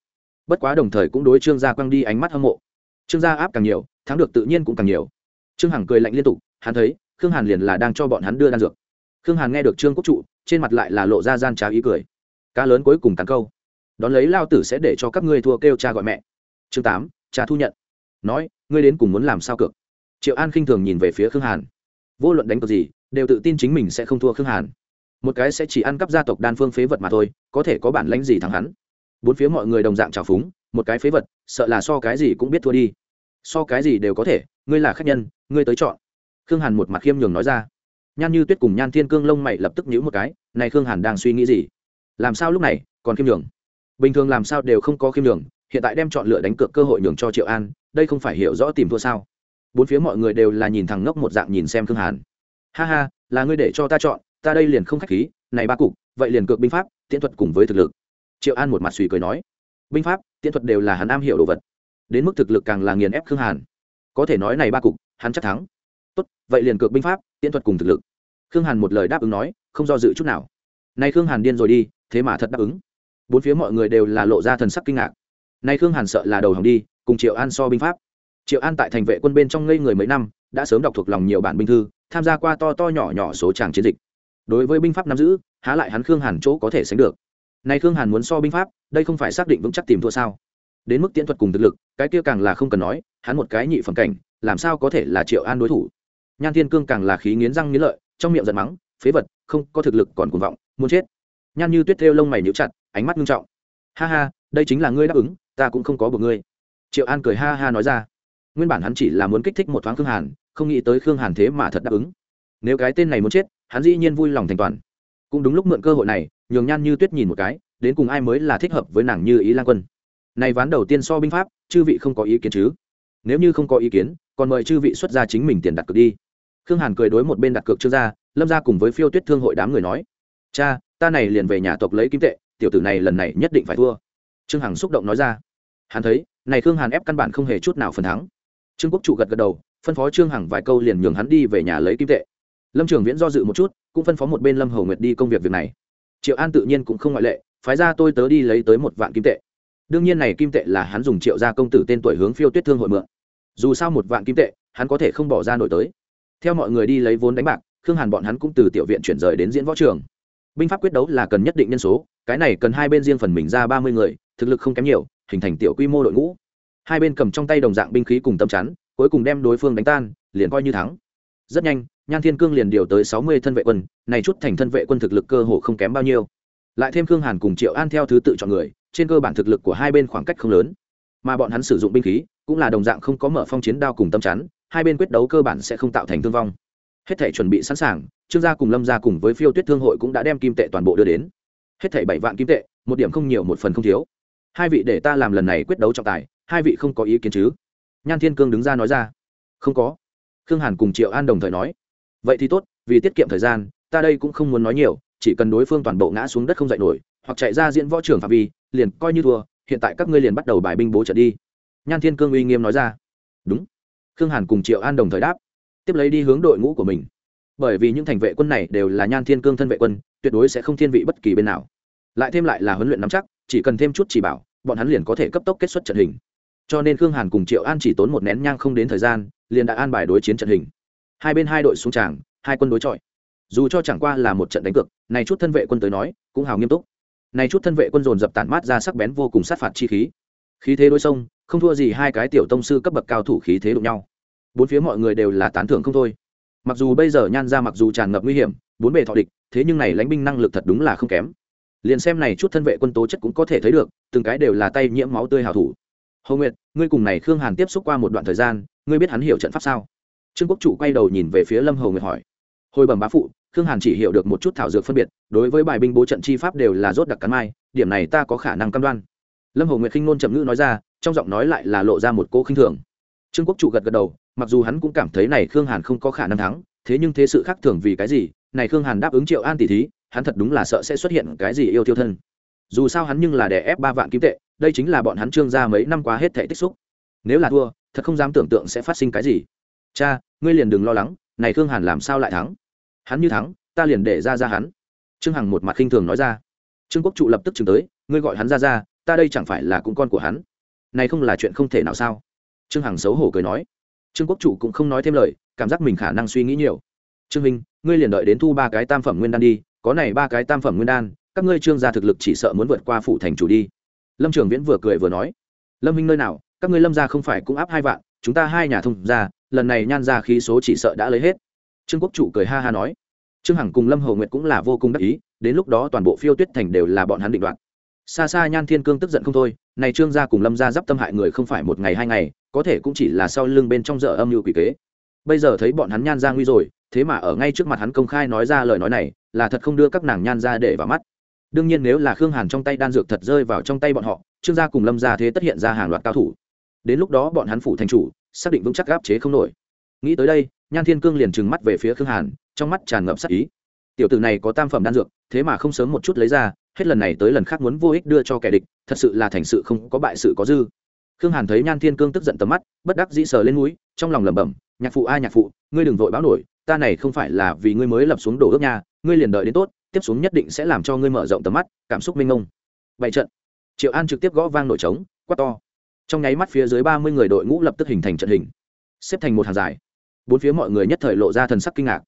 Bất quá đồng thời cũng đối trương gia quăng đi ánh mắt hâm mộ. Trương gia áp càng nhiều, thắng được tự nhiên cũng càng nhiều. Trương hằng cười lạnh liên tục, hắn thấy, khương hàn liền là đang cho bọn hắn đưa đan dược. Khương hàn nghe được trương quốc trụ, trên mặt lại là lộ ra gian trá ý cười. Cá lớn cuối cùng tàn câu. Đón lấy lao tử sẽ để cho các ngươi thua kêu cha gọi mẹ. Chương tám, cha thu nhận. Nói, ngươi đến cùng muốn làm sao cược? Triệu an khinh thường nhìn về phía khương hàn. Vô luận đánh cược gì, đều tự tin chính mình sẽ không thua khương hàn. Một cái sẽ chỉ ăn cắp gia tộc đan phương phế vật mà thôi, có thể có bản lãnh gì thắng hắn? Bốn phía mọi người đồng dạng trào phúng, một cái phế vật, sợ là so cái gì cũng biết thua đi. So cái gì đều có thể, ngươi là khách nhân, ngươi tới chọn. Khương hàn một mặt khiêm nhường nói ra. Nhan như tuyết cùng nhan thiên cương lông mày lập tức nhữ một cái, này khương hàn đang suy nghĩ gì? Làm sao lúc này, còn khiêm nhường? Bình thường làm sao đều không có khiêm nhường, hiện tại đem chọn lựa đánh cược cơ hội nhường cho triệu an, đây không phải hiểu rõ tìm thua sao? Bốn phía mọi người đều là nhìn thằng ngốc một dạng nhìn xem khương hàn. Ha ha, là ngươi để cho ta chọn, ta đây liền không khách khí, này ba cục, vậy liền cược binh pháp, tiễn thuật cùng với thực lực. Triệu an một mặt suy cười nói, binh pháp, tiễn thuật đều là hắn am hiểu đồ vật. Đến mức thực lực càng là nghiền ép khương hàn. Có thể nói này ba cục, hắn chắc thắng. Tốt, vậy liền cược binh pháp, tiễn thuật cùng thực lực. Khương hàn một lời đáp ứng nói, không do dự chút nào. Nay khương hàn điên rồi đi, thế mà thật đáp ứng. Bốn phía mọi người đều là lộ ra thần sắc kinh ngạc. Nay khương hàn sợ là đầu hỏng đi, cùng triệu an so binh pháp triệu an tại thành vệ quân bên trong ngây người mấy năm, đã sớm đọc thuộc lòng nhiều bản binh thư, tham gia qua to to nhỏ nhỏ số tràng chiến dịch. Đối với binh pháp nắm giữ, há lại hắn khương hàn chỗ có thể sánh được. Nay khương hàn muốn so binh pháp, đây không phải xác định vững chắc tìm thua sao? Đến mức tiễn thuật cùng thực lực, cái kia càng là không cần nói, hắn một cái nhị phẩm cảnh, làm sao có thể là triệu an đối thủ? Nhan thiên cương càng là khí nghiến răng nghiến lợi, trong miệng giận mắng, phế vật, không có thực lực còn cuồng vọng, muốn chết. Nhan như tuyết thêu lông mày nhíu chặt, ánh mắt nghiêm trọng. Ha ha, đây chính là ngươi đáp ứng, ta cũng không có buộc ngươi. Triệu an cười ha ha nói ra nguyên bản hắn chỉ là muốn kích thích một thoáng khương hàn, không nghĩ tới khương hàn thế mà thật đáp ứng. Nếu cái tên này muốn chết, hắn dĩ nhiên vui lòng thành toàn. Cũng đúng lúc mượn cơ hội này, nhường nhan như tuyết nhìn một cái, đến cùng ai mới là thích hợp với nàng như ý lan quân. Này ván đầu tiên so binh pháp, chư vị không có ý kiến chứ? Nếu như không có ý kiến, còn mời chư vị xuất ra chính mình tiền đặt cược đi. Khương hàn cười đối một bên đặt cược trương gia lâm ra cùng với phiêu tuyết thương hội đám người nói, cha, ta này liền về nhà tộc lấy kim tệ, tiểu tử này lần này nhất định phải thua. Trương hằng xúc động nói ra, hắn thấy, này khương hàn ép căn bản không hề chút nào phần thắng trương quốc trụ gật gật đầu, phân phó trương hằng vài câu liền nhường hắn đi về nhà lấy kim tệ. Lâm trường viễn do dự một chút, cũng phân phó một bên lâm hầu nguyệt đi công việc việc này. Triệu an tự nhiên cũng không ngoại lệ, phái ra tôi tớ đi lấy tới một vạn kim tệ. Đương nhiên này kim tệ là hắn dùng triệu gia công tử tên tuổi hướng phiêu tuyết thương hội mượn. Dù sao một vạn kim tệ, hắn có thể không bỏ ra nổi tới. Theo mọi người đi lấy vốn đánh bạc, khương hàn bọn hắn cũng từ tiểu viện chuyển rời đến diễn võ trường. Binh pháp quyết đấu là cần nhất định nhân số, cái này cần hai bên riêng phần mình ra ba mươi người, thực lực không kém nhiều, hình thành tiểu quy mô đội ngũ hai bên cầm trong tay đồng dạng binh khí cùng tâm chắn, cuối cùng đem đối phương đánh tan, liền coi như thắng. Rất nhanh, nhan thiên cương liền điều tới sáu mươi thân vệ quân, này chút thành thân vệ quân thực lực cơ hồ không kém bao nhiêu. Lại thêm khương hàn cùng triệu an theo thứ tự chọn người, trên cơ bản thực lực của hai bên khoảng cách không lớn. Mà bọn hắn sử dụng binh khí, cũng là đồng dạng không có mở phong chiến đao cùng tâm chắn, hai bên quyết đấu cơ bản sẽ không tạo thành thương vong. Hết thể chuẩn bị sẵn sàng, trương gia cùng lâm gia cùng với phiêu tuyết thương hội cũng đã đem kim tệ toàn bộ đưa đến. Hết thảy bảy vạn kim tệ, một điểm không nhiều, một phần không thiếu. Hai vị để ta làm lần này quyết đấu trọng tài hai vị không có ý kiến chứ? Nhan thiên cương đứng ra nói ra. Không có. Khương hàn cùng triệu an đồng thời nói. Vậy thì tốt, vì tiết kiệm thời gian, ta đây cũng không muốn nói nhiều, chỉ cần đối phương toàn bộ ngã xuống đất không dậy nổi, hoặc chạy ra diễn võ trường phạm vi, liền coi như thua, hiện tại các ngươi liền bắt đầu bài binh bố trận đi. Nhan thiên cương uy nghiêm nói ra. Đúng. Khương hàn cùng triệu an đồng thời đáp. Tiếp lấy đi hướng đội ngũ của mình. Bởi vì những thành vệ quân này đều là nhan thiên cương thân vệ quân, tuyệt đối sẽ không thiên vị bất kỳ bên nào. Lại thêm lại là huấn luyện nắm chắc, chỉ cần thêm chút chỉ bảo, bọn hắn liền có thể cấp tốc kết xuất trận hình cho nên khương hàn cùng triệu an chỉ tốn một nén nhang không đến thời gian, liền đã an bài đối chiến trận hình. Hai bên hai đội xuống tràng, hai quân đối chọi. Dù cho chẳng qua là một trận đánh cược, này chút thân vệ quân tới nói, cũng hào nghiêm túc. Này chút thân vệ quân dồn dập tản mát ra sắc bén vô cùng sát phạt chi khí. Khí thế đối sông, không thua gì hai cái tiểu tông sư cấp bậc cao thủ khí thế đụng nhau. Bốn phía mọi người đều là tán thưởng không thôi. Mặc dù bây giờ nhan ra mặc dù tràn ngập nguy hiểm, bốn bề thọ địch, thế nhưng này lãnh binh năng lực thật đúng là không kém. Liền xem này chút thân vệ quân tố chất cũng có thể thấy được, từng cái đều là tay nhiễm máu tươi hào thủ hầu nguyệt, ngươi cùng này khương hàn tiếp xúc qua một đoạn thời gian, ngươi biết hắn hiểu trận pháp sao? Trương quốc chủ quay đầu nhìn về phía lâm hầu nguyệt hỏi. Hồi bẩm bá phụ, khương hàn chỉ hiểu được một chút thảo dược phân biệt, đối với bài binh bố trận chi pháp đều là rốt đặc cắn mai, điểm này ta có khả năng cam đoan. Lâm hầu nguyệt khinh nôn chậm ngữ nói ra, trong giọng nói lại là lộ ra một cô khinh thường. Trương quốc chủ gật gật đầu, mặc dù hắn cũng cảm thấy này khương hàn không có khả năng thắng, thế nhưng thế sự khác thường vì cái gì, này khương hàn đáp ứng triệu an tỷ thí, hắn thật đúng là sợ sẽ xuất hiện cái gì yêu tiêu thân. Dù sao hắn nhưng là đè ép ba vạn kim tệ đây chính là bọn hắn trương ra mấy năm qua hết thể tích xúc. Nếu là thua, thật không dám tưởng tượng sẽ phát sinh cái gì. Cha, ngươi liền đừng lo lắng, này khương hàn làm sao lại thắng? Hắn như thắng, ta liền để ra ra hắn. Trương hằng một mặt khinh thường nói ra. Trương quốc trụ lập tức chừng tới, ngươi gọi hắn ra ra, ta đây chẳng phải là cũng con của hắn? Này không là chuyện không thể nào sao? Trương hằng xấu hổ cười nói. Trương quốc chủ cũng không nói thêm lời, cảm giác mình khả năng suy nghĩ nhiều. Trương minh, ngươi liền đợi đến thu ba cái tam phẩm nguyên đan đi, có này ba cái tam phẩm nguyên đan, các ngươi trương gia thực lực chỉ sợ muốn vượt qua phủ thành chủ đi lâm trường viễn vừa cười vừa nói, lâm minh nơi nào, các ngươi lâm gia không phải cũng áp hai vạn, chúng ta hai nhà thông ra lần này nhan ra khí số chỉ sợ đã lấy hết. Trương quốc chủ cười ha ha nói, trương hằng cùng lâm hầu nguyệt cũng là vô cùng đắc ý, đến lúc đó toàn bộ phiêu tuyết thành đều là bọn hắn định đoạt. Xa xa nhan thiên cương tức giận không thôi, này trương gia cùng lâm gia d tâm hại người không phải một ngày hai ngày, có thể cũng chỉ là sau lưng bên trong dở âm mưu quỷ kế. Bây giờ thấy bọn hắn nhan ra nguy rồi, thế mà ở ngay trước mặt hắn công khai nói ra lời nói này, là thật không đưa các nàng nhan ra để vào mắt đương nhiên nếu là khương hàn trong tay đan dược thật rơi vào trong tay bọn họ, trương gia cùng lâm gia thế tất hiện ra hàng loạt cao thủ. Đến lúc đó bọn hắn phủ thành chủ, xác định vững chắc gáp chế không nổi. Nghĩ tới đây, nhan thiên cương liền trừng mắt về phía khương hàn, trong mắt tràn ngập sắc ý. Tiểu tử này có tam phẩm đan dược, thế mà không sớm một chút lấy ra, hết lần này tới lần khác muốn vô ích đưa cho kẻ địch, thật sự là thành sự không có bại sự có dư. Khương hàn thấy nhan thiên cương tức giận tầm mắt, bất đắc dĩ sờ lên núi trong lòng lẩm bẩm, nhạc phụ a, nhạc phụ, ngươi đừng vội báo nổi, ta này không phải là vì ngươi mới lập xuống đổ ước nhà, ngươi liền đợi đến tốt tiếp xuống nhất định sẽ làm cho ngươi mở rộng tầm mắt, cảm xúc minh ông bảy trận. Triệu an trực tiếp gõ vang nổi trống, quát to. Trong nháy mắt phía dưới ba mươi người đội ngũ lập tức hình thành trận hình, xếp thành một hàng dài. Bốn phía mọi người nhất thời lộ ra thần sắc kinh ngạc.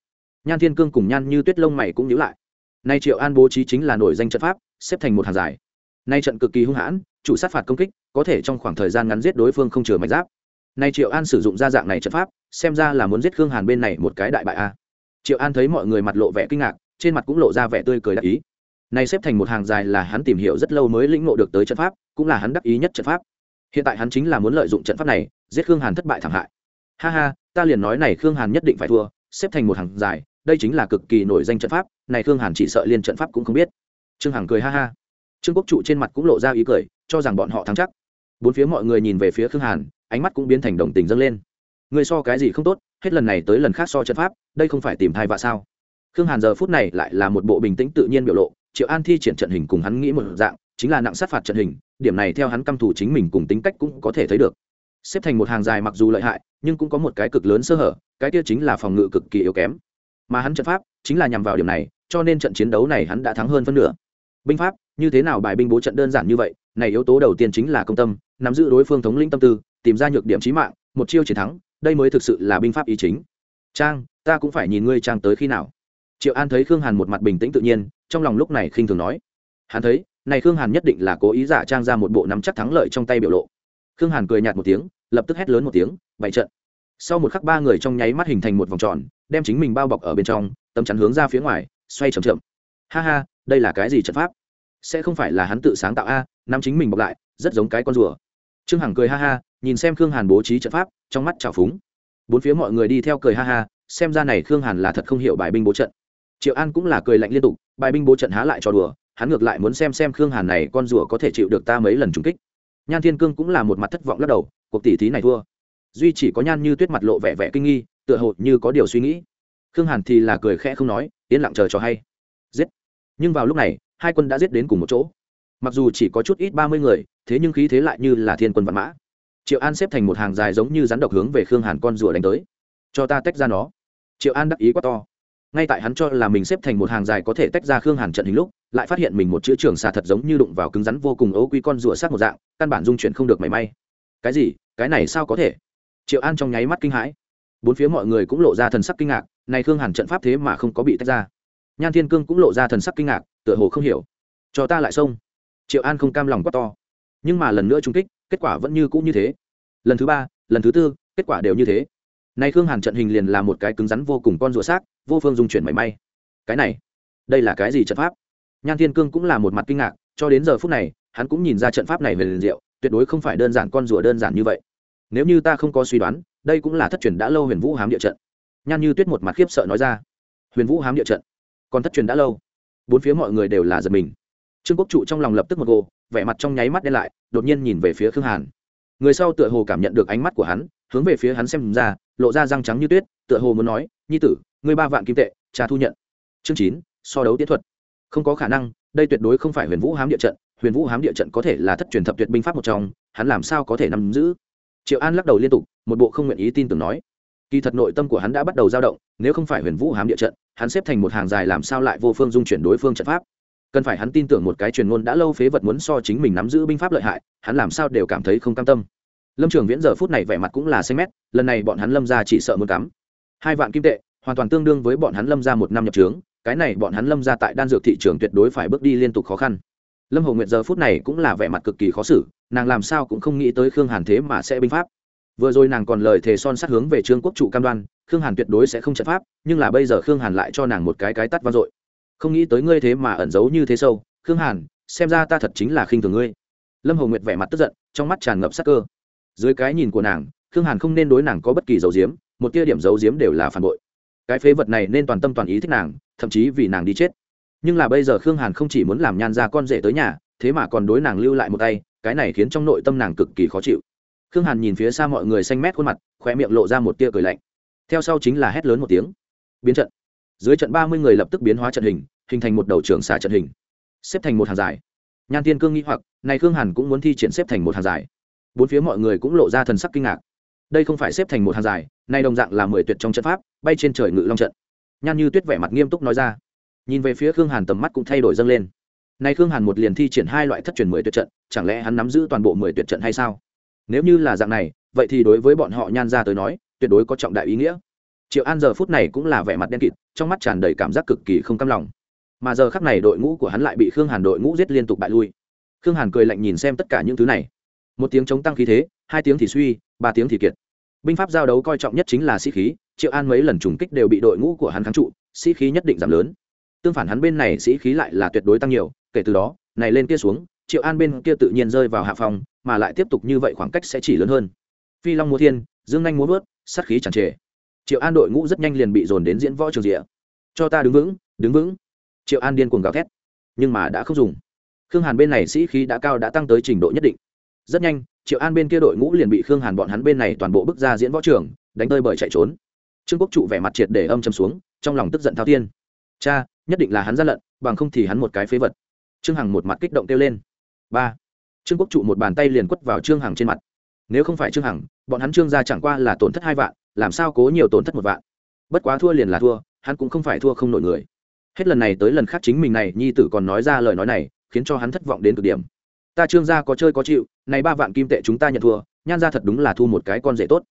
Nhan thiên cương cùng nhan như tuyết lông mày cũng nhíu lại. Nay triệu an bố trí chính là nổi danh trận pháp, xếp thành một hàng dài. Nay trận cực kỳ hung hãn, chủ sát phạt công kích, có thể trong khoảng thời gian ngắn giết đối phương không chừa mạch giáp. Nay triệu an sử dụng ra dạng này trận pháp, xem ra là muốn giết khương hàn bên này một cái đại bại a. Triệu an thấy mọi người mặt lộ vẻ kinh ngạc trên mặt cũng lộ ra vẻ tươi cười đắc ý. Nay xếp thành một hàng dài là hắn tìm hiểu rất lâu mới lĩnh ngộ được tới trận pháp, cũng là hắn đắc ý nhất trận pháp. Hiện tại hắn chính là muốn lợi dụng trận pháp này, giết khương hàn thất bại thảm hại. Ha ha, ta liền nói này khương hàn nhất định phải thua, xếp thành một hàng dài, đây chính là cực kỳ nổi danh trận pháp, này khương hàn chỉ sợ liên trận pháp cũng không biết. Trương hằng cười ha ha. Trương quốc trụ trên mặt cũng lộ ra ý cười, cho rằng bọn họ thắng chắc. Bốn phía mọi người nhìn về phía khương hàn, ánh mắt cũng biến thành đồng tình dâng lên. Người so cái gì không tốt, hết lần này tới lần khác so trận pháp, đây không phải tìm thai vạ sao? Khương hàn giờ phút này lại là một bộ bình tĩnh tự nhiên biểu lộ, triệu an thi triển trận hình cùng hắn nghĩ một dạng, chính là nặng sát phạt trận hình, điểm này theo hắn căm thủ chính mình cùng tính cách cũng có thể thấy được. Xếp thành một hàng dài mặc dù lợi hại, nhưng cũng có một cái cực lớn sơ hở, cái kia chính là phòng ngự cực kỳ yếu kém. Mà hắn trận pháp chính là nhằm vào điểm này, cho nên trận chiến đấu này hắn đã thắng hơn phân nửa. Binh pháp, như thế nào bài binh bố trận đơn giản như vậy, này yếu tố đầu tiên chính là công tâm, nắm giữ đối phương thống lĩnh tâm tư, tìm ra nhược điểm trí mạng, một chiêu chiến thắng, đây mới thực sự là binh pháp ý chính. Trang, ta cũng phải nhìn ngươi trang tới khi nào triệu an thấy khương hàn một mặt bình tĩnh tự nhiên, trong lòng lúc này khinh thường nói. Hắn thấy, này khương hàn nhất định là cố ý giả trang ra một bộ nắm chắc thắng lợi trong tay biểu lộ. Khương hàn cười nhạt một tiếng, lập tức hét lớn một tiếng, bày trận. Sau một khắc ba người trong nháy mắt hình thành một vòng tròn, đem chính mình bao bọc ở bên trong, tấm chắn hướng ra phía ngoài, xoay chậm chậm. Ha ha, đây là cái gì trận pháp? Sẽ không phải là hắn tự sáng tạo a, nắm chính mình bọc lại, rất giống cái con rùa. Trương hằng cười ha ha, nhìn xem khương hàn bố trí trận pháp, trong mắt trào phúng. Bốn phía mọi người đi theo cười ha ha, xem ra này khương hàn là thật không hiểu bài binh bố trận triệu an cũng là cười lạnh liên tục, bài binh bố trận há lại cho đùa, hắn ngược lại muốn xem xem khương hàn này con rùa có thể chịu được ta mấy lần trúng kích. Nhan thiên cương cũng là một mặt thất vọng lắc đầu, cuộc tỷ thí này thua. Duy chỉ có nhan như tuyết mặt lộ vẻ vẻ kinh nghi, tựa hồ như có điều suy nghĩ. Khương hàn thì là cười khẽ không nói, yên lặng chờ cho hay. Giết. Nhưng vào lúc này, hai quân đã giết đến cùng một chỗ. Mặc dù chỉ có chút ít ba mươi người, thế nhưng khí thế lại như là thiên quân văn mã. Triệu an xếp thành một hàng dài giống như rắn độc hướng về khương hàn con rùa đánh tới. Cho ta tách ra nó. Triệu an đắc ý quá to ngay tại hắn cho là mình xếp thành một hàng dài có thể tách ra khương hàn trận hình lúc, lại phát hiện mình một chữ trường xà thật giống như đụng vào cứng rắn vô cùng ấu quy con rùa sát một dạng, căn bản dung chuyển không được mảy may. Cái gì? Cái này sao có thể? Triệu an trong nháy mắt kinh hãi. Bốn phía mọi người cũng lộ ra thần sắc kinh ngạc, này khương hàn trận pháp thế mà không có bị tách ra. Nhan thiên cương cũng lộ ra thần sắc kinh ngạc, tựa hồ không hiểu. Cho ta lại xông. Triệu an không cam lòng quá to. Nhưng mà lần nữa trung kích, kết quả vẫn như cũ như thế. Lần thứ ba, lần thứ tư, kết quả đều như thế nay khương hàn trận hình liền là một cái cứng rắn vô cùng con rùa xác, vô phương dung chuyển mảy may. Cái này, đây là cái gì trận pháp? Nhan thiên cương cũng là một mặt kinh ngạc, cho đến giờ phút này, hắn cũng nhìn ra trận pháp này về liền diệu, tuyệt đối không phải đơn giản con rùa đơn giản như vậy. Nếu như ta không có suy đoán, đây cũng là thất truyền đã lâu huyền vũ hám địa trận. Nhan như tuyết một mặt khiếp sợ nói ra. Huyền vũ hám địa trận? Còn thất truyền đã lâu. Bốn phía mọi người đều là giật mình. Trương quốc trụ trong lòng lập tức một gồ vẻ mặt trong nháy mắt đen lại, đột nhiên nhìn về phía khương hàn. Người sau tựa hồ cảm nhận được ánh mắt của hắn hướng về phía hắn xem ra, lộ ra răng trắng như tuyết, tựa hồ muốn nói, nhi tử, ngươi ba vạn kim tệ, cha thu nhận. Chương chín, so đấu tiến thuật. Không có khả năng, đây tuyệt đối không phải huyền vũ hám địa trận, huyền vũ hám địa trận có thể là thất truyền thập tuyệt binh pháp một trong, hắn làm sao có thể nắm giữ? Triệu an lắc đầu liên tục, một bộ không nguyện ý tin tưởng nói. Kỳ thật nội tâm của hắn đã bắt đầu dao động, nếu không phải huyền vũ hám địa trận, hắn xếp thành một hàng dài làm sao lại vô phương dung chuyển đối phương trận pháp? Cần phải hắn tin tưởng một cái truyền ngôn đã lâu phế vật muốn so chính mình nắm giữ binh pháp lợi hại, hắn làm sao đều cảm thấy không cam tâm lâm trường viễn giờ phút này vẻ mặt cũng là xanh mét, lần này bọn hắn lâm ra chỉ sợ muốn cắm. Hai vạn kim tệ, hoàn toàn tương đương với bọn hắn lâm ra một năm nhập trướng, cái này bọn hắn lâm ra tại đan dược thị trường tuyệt đối phải bước đi liên tục khó khăn. Lâm hồ nguyệt giờ phút này cũng là vẻ mặt cực kỳ khó xử, nàng làm sao cũng không nghĩ tới khương hàn thế mà sẽ binh pháp. Vừa rồi nàng còn lời thề son sát hướng về trương quốc trụ cam đoan, khương hàn tuyệt đối sẽ không trận pháp, nhưng là bây giờ khương hàn lại cho nàng một cái cái tắt vang dội. Không nghĩ tới ngươi thế mà ẩn giấu như thế sâu, khương hàn, xem ra ta thật chính là khinh thường ngươi. Lâm hồng nguyệt vẻ mặt tức giận, trong mắt tràn ngập sắc cơ dưới cái nhìn của nàng, khương hàn không nên đối nàng có bất kỳ dấu diếm một tia điểm dấu diếm đều là phản bội. Cái phế vật này nên toàn tâm toàn ý thích nàng, thậm chí vì nàng đi chết. Nhưng là bây giờ khương hàn không chỉ muốn làm nhan ra con rể tới nhà, thế mà còn đối nàng lưu lại một tay, cái này khiến trong nội tâm nàng cực kỳ khó chịu. Khương hàn nhìn phía xa mọi người xanh mét khuôn mặt khoe miệng lộ ra một tia cười lạnh. Theo sau chính là hét lớn một tiếng. Biến trận. Dưới trận ba mươi người lập tức biến hóa trận hình hình thành một đầu trường xả trận hình, xếp thành một hàng dài. Nhan tiên cương nghĩ hoặc, này khương hàn cũng muốn thi triển xếp thành một hàng dài bốn phía mọi người cũng lộ ra thần sắc kinh ngạc. Đây không phải xếp thành một hàng dài, nay đồng dạng là mười tuyệt trong trận pháp, bay trên trời ngự long trận. Nhan như tuyết vẻ mặt nghiêm túc nói ra. Nhìn về phía khương hàn tầm mắt cũng thay đổi dâng lên. Nay khương hàn một liền thi triển hai loại thất truyền mười tuyệt trận, chẳng lẽ hắn nắm giữ toàn bộ mười tuyệt trận hay sao? Nếu như là dạng này, vậy thì đối với bọn họ nhan ra tới nói, tuyệt đối có trọng đại ý nghĩa. Triệu an giờ phút này cũng là vẻ mặt đen kịt, trong mắt tràn đầy cảm giác cực kỳ không cam lòng. Mà giờ khắc này đội ngũ của hắn lại bị khương hàn đội ngũ giết liên tục bại lui. Khương hàn cười lạnh nhìn xem tất cả những thứ này một tiếng chống tăng khí thế, hai tiếng thì suy, ba tiếng thì kiệt. Binh pháp giao đấu coi trọng nhất chính là sĩ khí, triệu an mấy lần trùng kích đều bị đội ngũ của hắn kháng trụ, sĩ khí nhất định giảm lớn. Tương phản hắn bên này sĩ khí lại là tuyệt đối tăng nhiều, kể từ đó, này lên kia xuống, triệu an bên kia tự nhiên rơi vào hạ phòng, mà lại tiếp tục như vậy khoảng cách sẽ chỉ lớn hơn. Phi long múa thiên, dương nhanh múa vớt, sát khí chẳng trề. Triệu an đội ngũ rất nhanh liền bị dồn đến diễn võ trường rịa cho ta đứng vững đứng vững. Triệu an điên cuồng gào thét, nhưng mà đã không dùng. Khương hàn bên này sĩ khí đã cao đã tăng tới trình độ nhất định rất nhanh, triệu an bên kia đội ngũ liền bị khương hàn bọn hắn bên này toàn bộ bước ra diễn võ trường, đánh tơi bởi chạy trốn. Trương quốc trụ vẻ mặt triệt để âm chầm xuống, trong lòng tức giận thao tiên cha, nhất định là hắn gian lận, bằng không thì hắn một cái phế vật. Trương hằng một mặt kích động kêu lên. Ba. Trương quốc trụ một bàn tay liền quất vào trương hằng trên mặt. Nếu không phải trương hằng, bọn hắn trương gia chẳng qua là tổn thất hai vạn, làm sao cố nhiều tổn thất một vạn? Bất quá thua liền là thua, hắn cũng không phải thua không nổi người. Hết lần này tới lần khác chính mình này nhi tử còn nói ra lời nói này, khiến cho hắn thất vọng đến cực điểm ta trương gia có chơi có chịu, này ba vạn kim tệ chúng ta nhận thua, nhan gia thật đúng là thu một cái con rể tốt.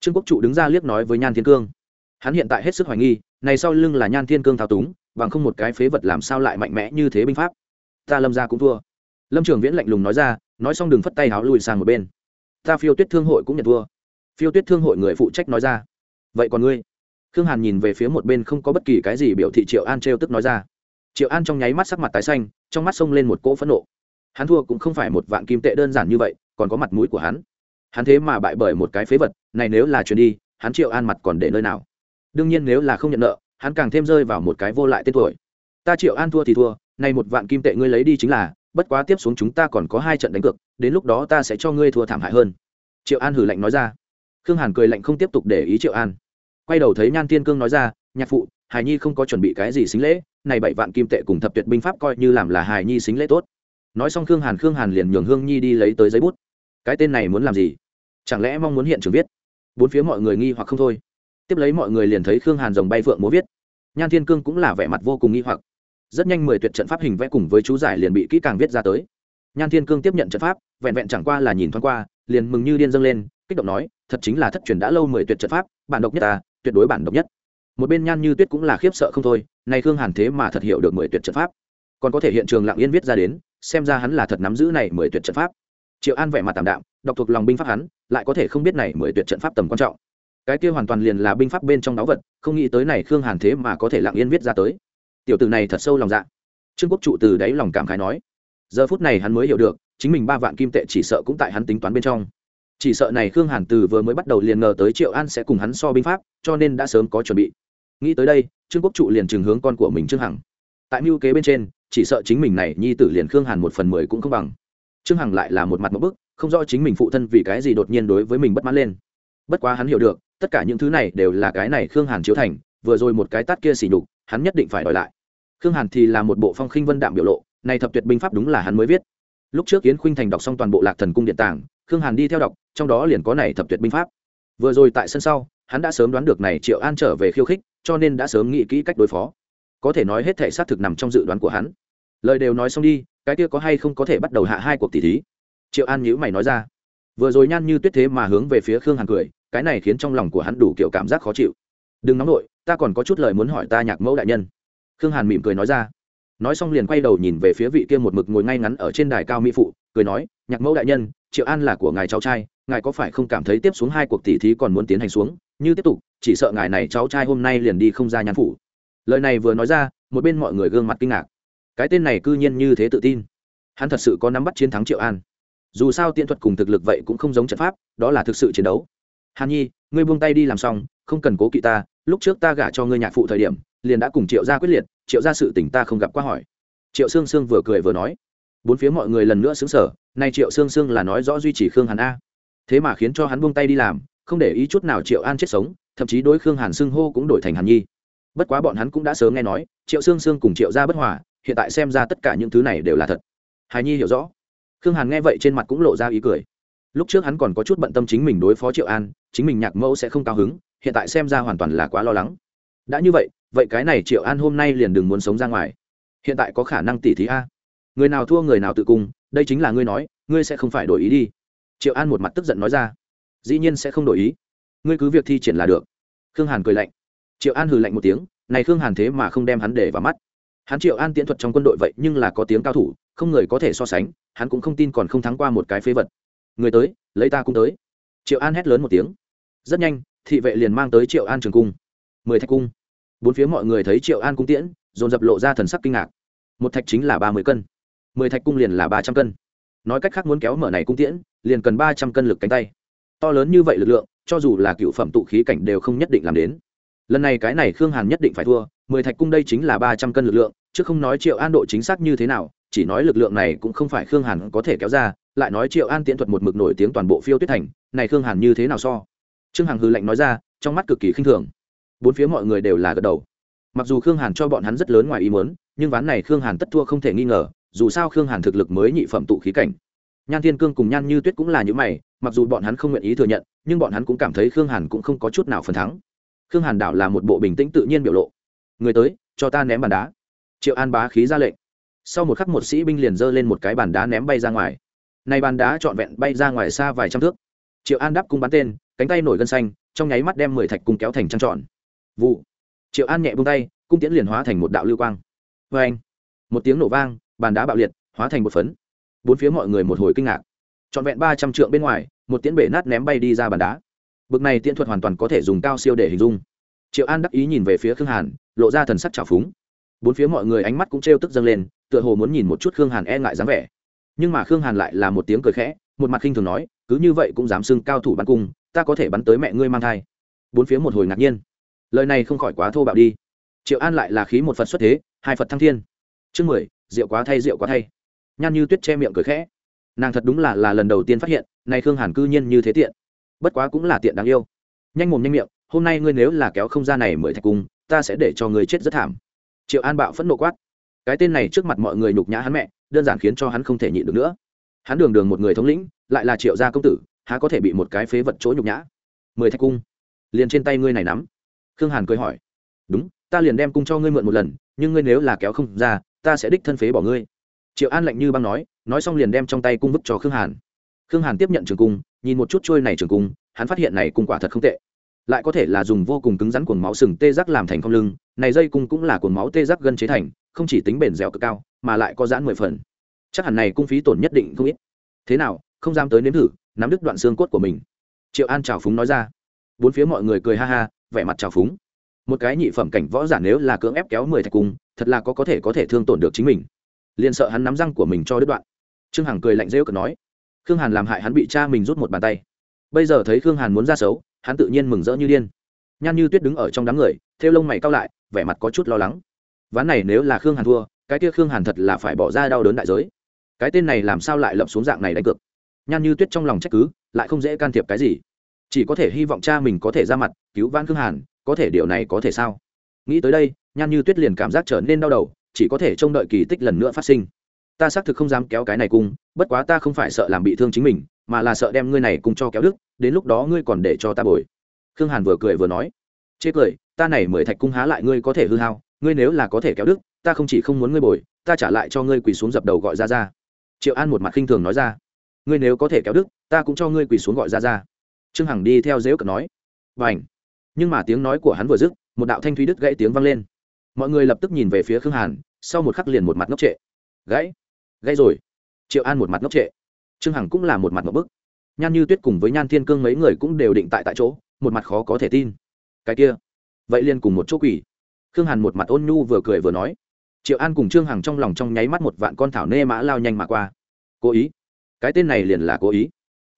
Trương quốc trụ đứng ra liếc nói với nhan thiên cương. Hắn hiện tại hết sức hoài nghi, này sau lưng là nhan thiên cương thao túng, bằng không một cái phế vật làm sao lại mạnh mẽ như thế binh pháp. Ta lâm gia cũng thua. Lâm trường viễn lạnh lùng nói ra, nói xong đừng phất tay háo lùi sang một bên. Ta phiêu tuyết thương hội cũng nhận thua. Phiêu tuyết thương hội người phụ trách nói ra. Vậy còn ngươi? Khương hàn nhìn về phía một bên không có bất kỳ cái gì biểu thị triệu an trêu tức nói ra. Triệu an trong nháy mắt sắc mặt tái xanh, trong mắt xông lên một cỗ phẫn nộ hắn thua cũng không phải một vạn kim tệ đơn giản như vậy, còn có mặt mũi của hắn. Hắn thế mà bại bởi một cái phế vật, này nếu là chuyền đi, hắn triệu an mặt còn để nơi nào? Đương nhiên nếu là không nhận nợ, hắn càng thêm rơi vào một cái vô lại tên tuổi. Ta triệu an thua thì thua, này một vạn kim tệ ngươi lấy đi chính là, bất quá tiếp xuống chúng ta còn có hai trận đánh cược, đến lúc đó ta sẽ cho ngươi thua thảm hại hơn. Triệu an hử lạnh nói ra. Khương hàn cười lạnh không tiếp tục để ý triệu an. Quay đầu thấy nhan tiên cương nói ra, nhạc phụ hài nhi không có chuẩn bị cái gì xính lễ, này bảy vạn kim tệ cùng thập tuyệt binh pháp coi như làm là hài nhi xính lễ tốt nói xong khương hàn khương hàn liền nhường hương nhi đi lấy tới giấy bút. Cái tên này muốn làm gì? Chẳng lẽ mong muốn hiện trường viết? Bốn phía mọi người nghi hoặc không thôi. Tiếp lấy mọi người liền thấy khương hàn dòng bay phượng múa viết. Nhan thiên cương cũng là vẻ mặt vô cùng nghi hoặc. Rất nhanh mười tuyệt trận pháp hình vẽ cùng với chú giải liền bị kỹ càng viết ra tới. Nhan thiên cương tiếp nhận trận pháp, vẹn vẹn chẳng qua là nhìn thoáng qua, liền mừng như điên dâng lên, kích động nói, thật chính là thất truyền đã lâu mười tuyệt trận pháp, bản độc nhất ta tuyệt đối bản độc nhất. Một bên nhan như tuyết cũng là khiếp sợ không thôi nay khương hàn thế mà thật hiểu được mười tuyệt trận pháp. Còn có thể hiện trường lặng yên viết ra đến xem ra hắn là thật nắm giữ này mười tuyệt trận pháp. Triệu an vẻ mặt tạm đạm đọc thuộc lòng binh pháp hắn, lại có thể không biết này mười tuyệt trận pháp tầm quan trọng. Cái kia hoàn toàn liền là binh pháp bên trong đáo vật, không nghĩ tới này khương hàn thế mà có thể lặng yên viết ra tới. Tiểu từ này thật sâu lòng dạ. Trương quốc trụ từ đáy lòng cảm khái nói. Giờ phút này hắn mới hiểu được, chính mình ba vạn kim tệ chỉ sợ cũng tại hắn tính toán bên trong. Chỉ sợ này khương hàn từ vừa mới bắt đầu liền ngờ tới triệu an sẽ cùng hắn so binh pháp, cho nên đã sớm có chuẩn bị. Nghĩ tới đây, trương quốc trụ liền trừng hướng con của mình trương hằng tại mưu kế bên trên chỉ sợ chính mình này nhi tử liền khương hàn một phần mười cũng không bằng. Trương hằng lại là một mặt một bức không rõ chính mình phụ thân vì cái gì đột nhiên đối với mình bất mãn lên. Bất quá hắn hiểu được tất cả những thứ này đều là cái này khương hàn chiếu thành vừa rồi một cái tát kia xỉ nhục hắn nhất định phải đòi lại. Khương hàn thì là một bộ phong khinh vân đạm biểu lộ này thập tuyệt binh pháp đúng là hắn mới viết. Lúc trước yến khuynh thành đọc xong toàn bộ lạc thần cung điện Tảng, khương hàn đi theo đọc trong đó liền có này thập tuyệt binh pháp. Vừa rồi tại sân sau hắn đã sớm đoán được này triệu an trở về khiêu khích cho nên đã sớm nghĩ kỹ cách đối phó có thể nói hết thể xác thực nằm trong dự đoán của hắn. Lời đều nói xong đi, cái kia có hay không có thể bắt đầu hạ hai cuộc tỷ thí? Triệu an nhữ mày nói ra. Vừa rồi nhan như tuyết thế mà hướng về phía khương hàn cười, cái này khiến trong lòng của hắn đủ kiểu cảm giác khó chịu. Đừng nóng nổi ta còn có chút lời muốn hỏi ta nhạc mẫu đại nhân. Khương hàn mỉm cười nói ra. Nói xong liền quay đầu nhìn về phía vị kia một mực ngồi ngay ngắn ở trên đài cao mỹ phụ, cười nói, nhạc mẫu đại nhân, triệu an là của ngài cháu trai, ngài có phải không cảm thấy tiếp xuống hai cuộc tỷ thí còn muốn tiến hành xuống? Như tiếp tục, chỉ sợ ngài này cháu trai hôm nay liền đi không ra nhàn phủ lời này vừa nói ra, một bên mọi người gương mặt kinh ngạc. Cái tên này cư nhiên như thế tự tin. Hắn thật sự có nắm bắt chiến thắng triệu an. Dù sao tiện thuật cùng thực lực vậy cũng không giống trận pháp, đó là thực sự chiến đấu. Hàn nhi, ngươi buông tay đi làm xong, không cần cố kỵ ta, lúc trước ta gả cho ngươi nhạc phụ thời điểm, liền đã cùng triệu gia quyết liệt, triệu gia sự tình ta không gặp qua hỏi. Triệu sương sương vừa cười vừa nói. Bốn phía mọi người lần nữa xứng sở nay triệu sương sương là nói rõ duy trì khương hàn a. Thế mà khiến cho hắn buông tay đi làm, không để ý chút nào triệu an chết sống, thậm chí đối khương hàn xưng hô cũng đổi thành hàn nhi bất quá bọn hắn cũng đã sớm nghe nói, triệu sương sương cùng triệu gia bất hòa, hiện tại xem ra tất cả những thứ này đều là thật. Hài nhi hiểu rõ. Khương hàn nghe vậy trên mặt cũng lộ ra ý cười. Lúc trước hắn còn có chút bận tâm chính mình đối phó triệu an, chính mình nhạc mẫu sẽ không cao hứng, hiện tại xem ra hoàn toàn là quá lo lắng. Đã như vậy vậy cái này triệu an hôm nay liền đừng muốn sống ra ngoài. Hiện tại có khả năng tỉ thí a. Người nào thua người nào tự cung, đây chính là ngươi nói, ngươi sẽ không phải đổi ý đi. Triệu an một mặt tức giận nói ra. Dĩ nhiên sẽ không đổi ý. Ngươi cứ việc thi triển là được. Khương hàn cười lạnh triệu an hừ lạnh một tiếng, này khương hàn thế mà không đem hắn để vào mắt. Hắn triệu an tiễn thuật trong quân đội vậy nhưng là có tiếng cao thủ, không người có thể so sánh, hắn cũng không tin còn không thắng qua một cái phế vật. Người tới, lấy ta cũng tới. Triệu an hét lớn một tiếng. Rất nhanh, thị vệ liền mang tới triệu an trường cung. Mười thạch cung. Bốn phía mọi người thấy triệu an cung tiễn, dồn dập lộ ra thần sắc kinh ngạc. Một thạch chính là ba mươi cân. Mười thạch cung liền là ba trăm cân. Nói cách khác muốn kéo mở này cung tiễn, liền cần ba trăm cân lực cánh tay. To lớn như vậy lực lượng, cho dù là cựu phẩm tụ khí cảnh đều không nhất định làm đến lần này cái này khương hàn nhất định phải thua, mười thạch cung đây chính là ba trăm cân lực lượng, chứ không nói triệu an độ chính xác như thế nào, chỉ nói lực lượng này cũng không phải khương hàn có thể kéo ra, lại nói triệu an tiễn thuật một mực nổi tiếng toàn bộ phiêu tuyết thành, này khương hàn như thế nào so? Trương hằng hư lệnh nói ra, trong mắt cực kỳ khinh thường. Bốn phía mọi người đều là gật đầu. Mặc dù khương hàn cho bọn hắn rất lớn ngoài ý muốn, nhưng ván này khương hàn tất thua không thể nghi ngờ, dù sao khương hàn thực lực mới nhị phẩm tụ khí cảnh. Nhan thiên cương cùng nhan như tuyết cũng là những mày, mặc dù bọn hắn không nguyện ý thừa nhận, nhưng bọn hắn cũng cảm thấy khương hàn cũng không có chút nào phần thắng khương hàn đảo là một bộ bình tĩnh tự nhiên biểu lộ. Người tới, cho ta ném bàn đá. Triệu an bá khí ra lệnh. Sau một khắc một sĩ binh liền giơ lên một cái bàn đá ném bay ra ngoài. Nay bàn đá trọn vẹn bay ra ngoài xa vài trăm thước. Triệu an đáp cung bắn tên, cánh tay nổi gân xanh, trong nháy mắt đem mười thạch cung kéo thành trăng trọn vụ. Triệu an nhẹ bông tay, cung tiễn liền hóa thành một đạo lưu quang. Vê anh. Một tiếng nổ vang, bàn đá bạo liệt, hóa thành một phấn. Bốn phía mọi người một hồi kinh ngạc. Trọn vẹn ba trăm trượng bên ngoài, một tiễn bể nát ném bay đi ra bàn đá bực này tiễn thuật hoàn toàn có thể dùng cao siêu để hình dung. Triệu an đắc ý nhìn về phía khương hàn, lộ ra thần sắc trào phúng. Bốn phía mọi người ánh mắt cũng trêu tức dâng lên, tựa hồ muốn nhìn một chút khương hàn e ngại dáng vẻ. Nhưng mà khương hàn lại là một tiếng cười khẽ, một mặt khinh thường nói, cứ như vậy cũng dám xưng cao thủ bắn cung, ta có thể bắn tới mẹ ngươi mang thai. Bốn phía một hồi ngạc nhiên. Lời này không khỏi quá thô bạo đi. Triệu an lại là khí một phật xuất thế, hai phật thăng thiên. Chương mười, rượu quá thay, rượu quá thay. Nhan như tuyết che miệng cười khẽ. Nàng thật đúng là là lần đầu tiên phát hiện, nay khương hàn cư nhiên như thế tiện bất quá cũng là tiện đáng yêu. Nhanh mồm nhanh miệng, hôm nay ngươi nếu là kéo không ra này mới thạch cung, ta sẽ để cho ngươi chết rất thảm. Triệu an bạo phẫn nộ quát. Cái tên này trước mặt mọi người nhục nhã hắn mẹ, đơn giản khiến cho hắn không thể nhịn được nữa. Hắn đường đường một người thống lĩnh, lại là triệu gia công tử, há có thể bị một cái phế vật chỗ nhục nhã? Mười thạch cung. Liền trên tay ngươi này nắm. Khương hàn cười hỏi. Đúng, ta liền đem cung cho ngươi mượn một lần, nhưng ngươi nếu là kéo không ra, ta sẽ đích thân phế bỏ ngươi. Triệu an lạnh như băng nói nói xong liền đem trong tay cung vứt cho khương hàn khương hàn tiếp nhận trường cung, nhìn một chút trôi này trường cung, hắn phát hiện này cung quả thật không tệ. Lại có thể là dùng vô cùng cứng rắn cuồng máu sừng tê giác làm thành không lưng, này dây cung cũng là cuồng máu tê giác gân chế thành, không chỉ tính bền dẻo cực cao, mà lại có giãn mười phần. Chắc hẳn này cung phí tổn nhất định không ít. Thế nào, không dám tới nếm thử, nắm đứt đoạn xương cốt của mình. Triệu an trào phúng nói ra. Bốn phía mọi người cười ha ha, vẻ mặt trào phúng. Một cái nhị phẩm cảnh võ giả nếu là cưỡng ép kéo mười thạch cung, thật là có có thể có thể thương tổn được chính mình. Liền sợ hắn nắm răng của mình cho đứt đoạn. Trương hằng cười lạnh rêu cực nói khương hàn làm hại hắn bị cha mình rút một bàn tay. Bây giờ thấy khương hàn muốn ra xấu, hắn tự nhiên mừng rỡ như điên. Nhan như tuyết đứng ở trong đám người theo lông mày cao lại, vẻ mặt có chút lo lắng. Ván này nếu là khương hàn thua, cái kia khương hàn thật là phải bỏ ra đau đớn đại giới. Cái tên này làm sao lại lập xuống dạng này đánh cược? Nhan như tuyết trong lòng trách cứ, lại không dễ can thiệp cái gì. Chỉ có thể hy vọng cha mình có thể ra mặt, cứu vãn khương hàn, có thể điều này có thể sao? Nghĩ tới đây, nhan như tuyết liền cảm giác trở nên đau đầu, chỉ có thể trông đợi kỳ tích lần nữa phát sinh ta xác thực không dám kéo cái này cung bất quá ta không phải sợ làm bị thương chính mình, mà là sợ đem ngươi này cùng cho kéo đức đến lúc đó ngươi còn để cho ta bồi. Khương hàn vừa cười vừa nói. Chê cười, ta này mười thạch cung há lại ngươi có thể hư hao, ngươi nếu là có thể kéo đức ta không chỉ không muốn ngươi bồi, ta trả lại cho ngươi quỳ xuống dập đầu gọi ra ra. Triệu an một mặt khinh thường nói ra. Ngươi nếu có thể kéo đức ta cũng cho ngươi quỳ xuống gọi ra ra. Trương hằng đi theo dễu cận nói. Và ảnh nhưng mà tiếng nói của hắn vừa dứt, một đạo thanh thúy đức gãy tiếng vang lên. Mọi người lập tức nhìn về phía khương hàn, sau một khắc liền một mặt ngốc trệ. Gãy! Gây rồi. Triệu an một mặt ngốc trệ. Trương hằng cũng là một mặt ngốc bức. Nhan như tuyết cùng với nhan thiên cương mấy người cũng đều định tại tại chỗ, một mặt khó có thể tin. Cái kia, vậy liền cùng một chỗ quỷ. Khương hàn một mặt ôn nhu vừa cười vừa nói. Triệu an cùng trương hằng trong lòng trong nháy mắt một vạn con thảo nê mã lao nhanh mà qua. Cố ý? Cái tên này liền là cố ý.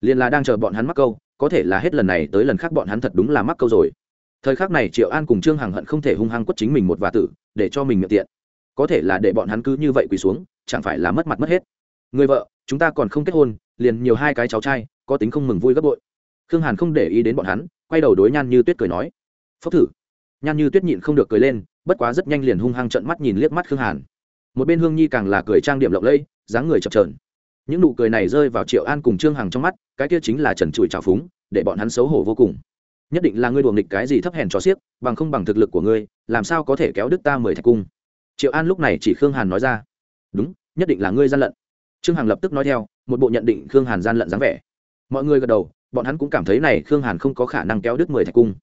Liền là đang chờ bọn hắn mắc câu, có thể là hết lần này tới lần khác bọn hắn thật đúng là mắc câu rồi. Thời khắc này triệu an cùng trương hằng hận không thể hung hăng quất chính mình một và tử, để cho mình miệng tiện. Có thể là để bọn hắn cứ như vậy quỳ xuống chẳng phải là mất mặt mất hết. Người vợ, chúng ta còn không kết hôn, liền nhiều hai cái cháu trai, có tính không mừng vui gấp bội. Khương hàn không để ý đến bọn hắn, quay đầu đối nhan như tuyết cười nói. Phốc thử. Nhan như tuyết nhịn không được cười lên, bất quá rất nhanh liền hung hăng trận mắt nhìn liếc mắt khương hàn. Một bên hương nhi càng là cười trang điểm lộng lẫy, dáng người chập trờn những nụ cười này rơi vào triệu an cùng trương hằng trong mắt, cái kia chính là trần trụi trào phúng, để bọn hắn xấu hổ vô cùng. Nhất định là ngươi đùa nghịch cái gì thấp hèn cho xiếc, bằng không bằng thực lực của ngươi, làm sao có thể kéo đức ta mười thạch cung? Triệu an lúc này chỉ khương hàn nói ra đúng, nhất định là ngươi gian lận. Trương hằng lập tức nói theo, một bộ nhận định khương hàn gian lận dáng vẻ. Mọi người gật đầu, bọn hắn cũng cảm thấy này khương hàn không có khả năng kéo đứt mười thạch cung.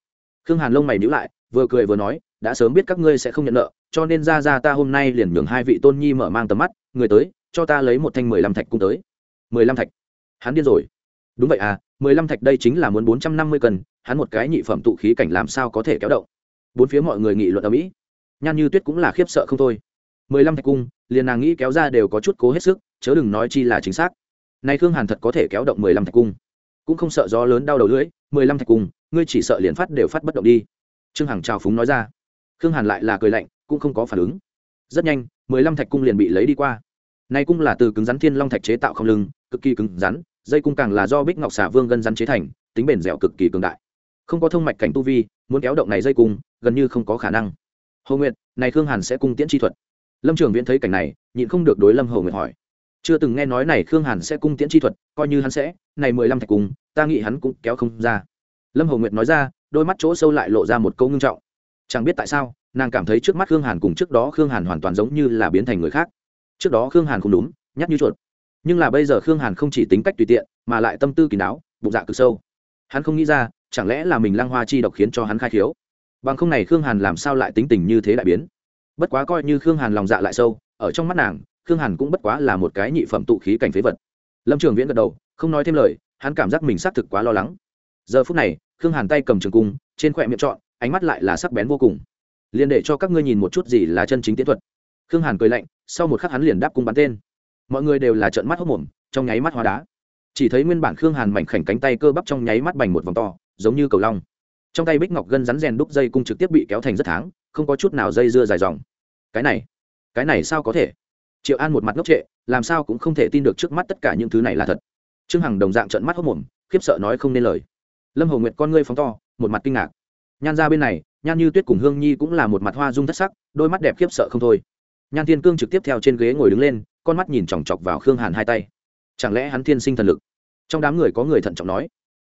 Khương hàn lông mày nhữ lại, vừa cười vừa nói, đã sớm biết các ngươi sẽ không nhận nợ, cho nên ra ra ta hôm nay liền nhường hai vị tôn nhi mở mang tầm mắt, người tới, cho ta lấy một thanh mười lăm thạch cung tới. Mười lăm thạch? Hắn điên rồi. Đúng vậy à mười lăm thạch đây chính là muốn bốn trăm năm mươi cân, hắn một cái nhị phẩm tụ khí cảnh làm sao có thể kéo động? Bốn phía mọi người nghị luận ở mỹ. Nhan như tuyết cũng là khiếp sợ không thôi mười lăm thạch cung, liền nàng nghĩ kéo ra đều có chút cố hết sức, chớ đừng nói chi là chính xác. Nay khương hàn thật có thể kéo động mười lăm thạch cung. Cũng không sợ gió lớn đau đầu lưỡi, mười lăm thạch cung, ngươi chỉ sợ liền phát đều phát bất động đi. Trương hằng trào phúng nói ra. Khương hàn lại là cười lạnh, cũng không có phản ứng. Rất nhanh, mười lăm thạch cung liền bị lấy đi qua. Nay cung là từ cứng rắn thiên long thạch chế tạo không lưng, cực kỳ cứng rắn, dây cung càng là do bích ngọc xà vương gân rắn chế thành, tính bền dẻo cực kỳ cường đại. Không có thông mạch cảnh tu vi, muốn kéo động này dây cung, gần như không có khả năng. Hồ nguyệt, này khương hàn sẽ cung tiễn chi thuật lâm trường viễn thấy cảnh này, nhịn không được đối lâm hầu nguyệt hỏi. Chưa từng nghe nói này khương hàn sẽ cung tiễn chi thuật, coi như hắn sẽ, này mười lăm thạch cung ta nghĩ hắn cũng kéo không ra. Lâm hầu nguyệt nói ra, đôi mắt chỗ sâu lại lộ ra một câu ngưng trọng. Chẳng biết tại sao, nàng cảm thấy trước mắt khương hàn cùng trước đó khương hàn hoàn toàn giống như là biến thành người khác. Trước đó khương hàn không đúng nhắc như chuột. Nhưng là bây giờ khương hàn không chỉ tính cách tùy tiện, mà lại tâm tư kỳ đáo, bụng dạ cực sâu. Hắn không nghĩ ra, chẳng lẽ là mình lăng hoa chi độc khiến cho hắn khai khiếu? Bằng không này khương hàn làm sao lại tính tình như thế đại biến? Bất quá coi như khương hàn lòng dạ lại sâu, ở trong mắt nàng, khương hàn cũng bất quá là một cái nhị phẩm tụ khí cảnh phế vật. Lâm trường viễn gật đầu, không nói thêm lời, hắn cảm giác mình xác thực quá lo lắng. Giờ phút này, khương hàn tay cầm trường cung, trên khỏe miệng trọn, ánh mắt lại là sắc bén vô cùng. Liền để cho các ngươi nhìn một chút gì là chân chính tiến thuật. Khương hàn cười lạnh, sau một khắc hắn liền đáp cung bắn tên. Mọi người đều là trận mắt hốc mồm trong nháy mắt hóa đá. Chỉ thấy nguyên bản khương hàn mảnh khảnh cánh tay cơ bắp trong nháy mắt bành một vòng to, giống như cầu long. Trong tay bích ngọc gân rắn rèn đúc dây cung trực tiếp bị kéo thành rất tháng không có chút nào dây dưa dài dòng. Cái này cái này sao có thể? Triệu an một mặt ngốc trệ, làm sao cũng không thể tin được trước mắt tất cả những thứ này là thật. Trương hằng đồng dạng trận mắt hốc mồm khiếp sợ nói không nên lời. Lâm hồ nguyệt con ngươi phóng to, một mặt kinh ngạc. Nhan ra bên này, nhan như tuyết cùng hương nhi cũng là một mặt hoa dung thất sắc, đôi mắt đẹp khiếp sợ không thôi. Nhan thiên cương trực tiếp theo trên ghế ngồi đứng lên, con mắt nhìn chòng chọc vào khương hàn hai tay. Chẳng lẽ hắn thiên sinh thần lực? Trong đám người có người thận trọng nói.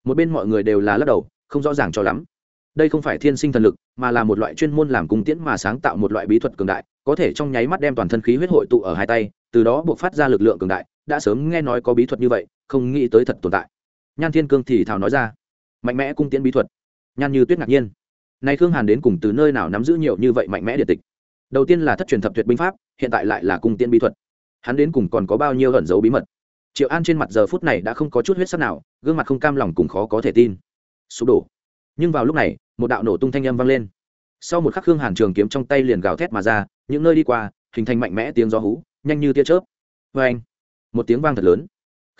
Một bên mọi người đều là lắc đầu, không rõ ràng cho lắm đây không phải thiên sinh thần lực, mà là một loại chuyên môn làm cung tiễn mà sáng tạo một loại bí thuật cường đại, có thể trong nháy mắt đem toàn thân khí huyết hội tụ ở hai tay, từ đó buộc phát ra lực lượng cường đại, đã sớm nghe nói có bí thuật như vậy, không nghĩ tới thật tồn tại. Nhan thiên cương thì thào nói ra, mạnh mẽ cung tiễn bí thuật. Nhan như tuyết ngạc nhiên nay khương hàn đến cùng từ nơi nào nắm giữ nhiều như vậy mạnh mẽ địa tịch? Đầu tiên là thất truyền thập tuyệt binh pháp, hiện tại lại là cung tiễn bí thuật. Hắn đến cùng còn có bao nhiêu ẩn dấu bí mật? Triệu an trên mặt giờ phút này đã không có chút huyết sắc nào, gương mặt không cam lòng cùng khó có thể tin. Sụp đổ. Nhưng vào lúc này một đạo nổ tung thanh âm vang lên. Sau một khắc khương hàn trường kiếm trong tay liền gào thét mà ra, những nơi đi qua, hình thành mạnh mẽ tiếng gió hú, nhanh như tia chớp. Vê anh một tiếng vang thật lớn.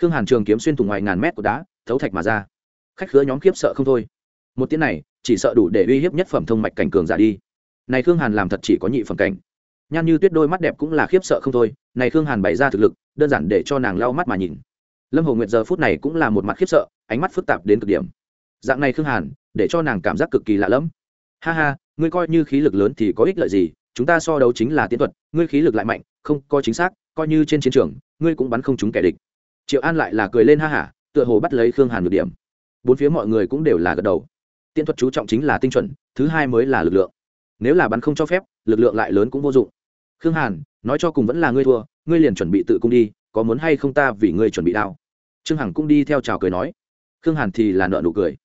Khương hàn trường kiếm xuyên thủng ngoài ngàn mét của đá, thấu thạch mà ra. Khách khứa nhóm khiếp sợ không thôi. Một tiếng này, chỉ sợ đủ để uy hiếp nhất phẩm thông mạch cảnh cường giả đi. Này khương hàn làm thật chỉ có nhị phẩm cảnh. Nhan như tuyết đôi mắt đẹp cũng là khiếp sợ không thôi. Này khương hàn bày ra thực lực, đơn giản để cho nàng lau mắt mà nhìn. Lâm hồ nguyệt giờ phút này cũng là một mặt khiếp sợ, ánh mắt phức tạp đến cực điểm. Dạng này khương hàn để cho nàng cảm giác cực kỳ lạ lẫm. Ha ha, ngươi coi như khí lực lớn thì có ích lợi gì, chúng ta so đấu chính là tiến thuật, ngươi khí lực lại mạnh, không có chính xác, coi như trên chiến trường, ngươi cũng bắn không trúng kẻ địch. Triệu an lại là cười lên ha hả, tựa hồ bắt lấy khương hàn được điểm. Bốn phía mọi người cũng đều là gật đầu. Tiên thuật chú trọng chính là tinh chuẩn, thứ hai mới là lực lượng. Nếu là bắn không cho phép, lực lượng lại lớn cũng vô dụng. Khương hàn, nói cho cùng vẫn là ngươi thua, ngươi liền chuẩn bị tự cung đi, có muốn hay không ta vì ngươi chuẩn bị đao? Trương hằng cũng đi theo chào cười nói. Khương hàn thì là nợ nụ cười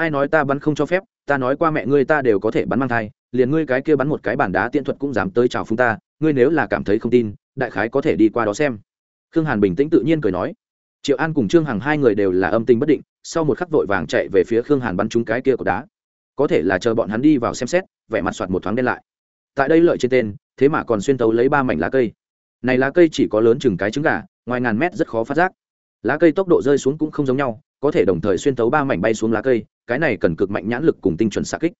ai nói ta bắn không cho phép, ta nói qua mẹ ngươi ta đều có thể bắn mang thai, liền ngươi cái kia bắn một cái bản đá tiện thuật cũng dám tới chào phúng ta, ngươi nếu là cảm thấy không tin, đại khái có thể đi qua đó xem. Khương hàn bình tĩnh tự nhiên cười nói. Triệu an cùng trương hằng hai người đều là âm tình bất định, sau một khắc vội vàng chạy về phía khương hàn bắn trúng cái kia của đá. Có thể là chờ bọn hắn đi vào xem xét, vẻ mặt soạt một thoáng đen lại. Tại đây lợi trên tên, thế mà còn xuyên tấu lấy ba mảnh lá cây. Này lá cây chỉ có lớn chừng cái trứng gà, ngoài ngàn mét rất khó phát giác. Lá cây tốc độ rơi xuống cũng không giống nhau, có thể đồng thời xuyên tấu ba mảnh bay xuống lá cây cái này cần cực mạnh nhãn lực cùng tinh chuẩn xạ kích.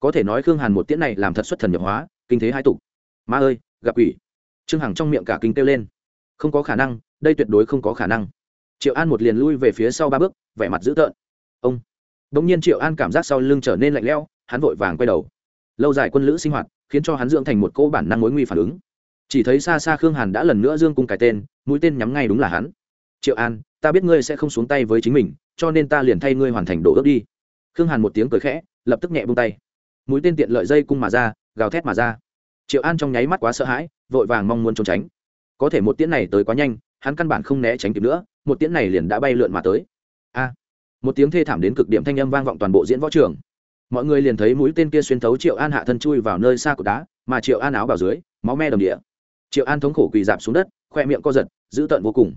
Có thể nói khương hàn một tiễn này làm thật xuất thần nhập hóa, kinh thế hai tục ma ơi, gặp quỷ. Trương hằng trong miệng cả kinh kêu lên. Không có khả năng, đây tuyệt đối không có khả năng. Triệu an một liền lui về phía sau ba bước, vẻ mặt dữ tợn. Ông. Đ ỗ n g nhiên triệu an cảm giác sau lưng trở nên lạnh lẽo, hắn vội vàng quay đầu. Lâu dài quân lữ sinh hoạt, khiến cho hắn dưỡng thành một cỗ bản năng mối nguy phản ứng. Chỉ thấy xa xa khương hàn đã lần nữa dương cung cái tên, mũi tên nhắm ngay đúng là hắn. Triệu an, ta biết ngươi sẽ không xuống tay với chính mình, cho nên ta liền thay ngươi hoàn thành đồ ước đi khương hàn một tiếng cười khẽ, lập tức nhẹ bung tay. Mũi tên tiện lợi dây cung mà ra, gào thét mà ra. Triệu an trong nháy mắt quá sợ hãi, vội vàng mong muốn trốn tránh. Có thể một tiễn này tới quá nhanh, hắn căn bản không né tránh kịp nữa, một tiễn này liền đã bay lượn mà tới. A! Một tiếng thê thảm đến cực điểm thanh âm vang vọng toàn bộ diễn võ trường. Mọi người liền thấy mũi tên kia xuyên thấu triệu an hạ thân chui vào nơi xa của đá, mà triệu an áo vào dưới, máu me đầm địa. Triệu an thống khổ quỳ dạp xuống đất, khoe miệng co giật, dữ tợn vô cùng.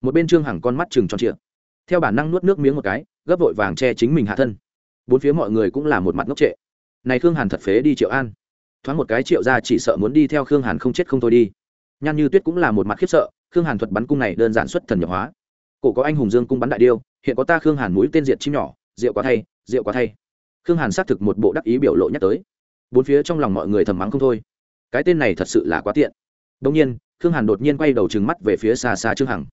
Một bên trương hằng con mắt chừng tròn trịa. Theo bản năng nuốt nước miếng một cái, gấp vội vàng che chính mình hạ thân bốn phía mọi người cũng là một mặt ngốc trệ. Này khương hàn thật phế đi triệu an. Thoáng một cái triệu ra chỉ sợ muốn đi theo khương hàn không chết không thôi đi. Nhan như tuyết cũng là một mặt khiếp sợ, khương hàn thuật bắn cung này đơn giản xuất thần nhập hóa. Cổ có anh hùng dương cung bắn đại điêu, hiện có ta khương hàn mũi tên diệt chim nhỏ rượu quá thay rượu quá thay. Khương hàn xác thực một bộ đắc ý biểu lộ nhắc tới. Bốn phía trong lòng mọi người thầm mắng không thôi. Cái tên này thật sự là quá tiện. Đông nhiên, khương hàn đột nhiên quay đầu trừng mắt về phía xa xa trương hằng.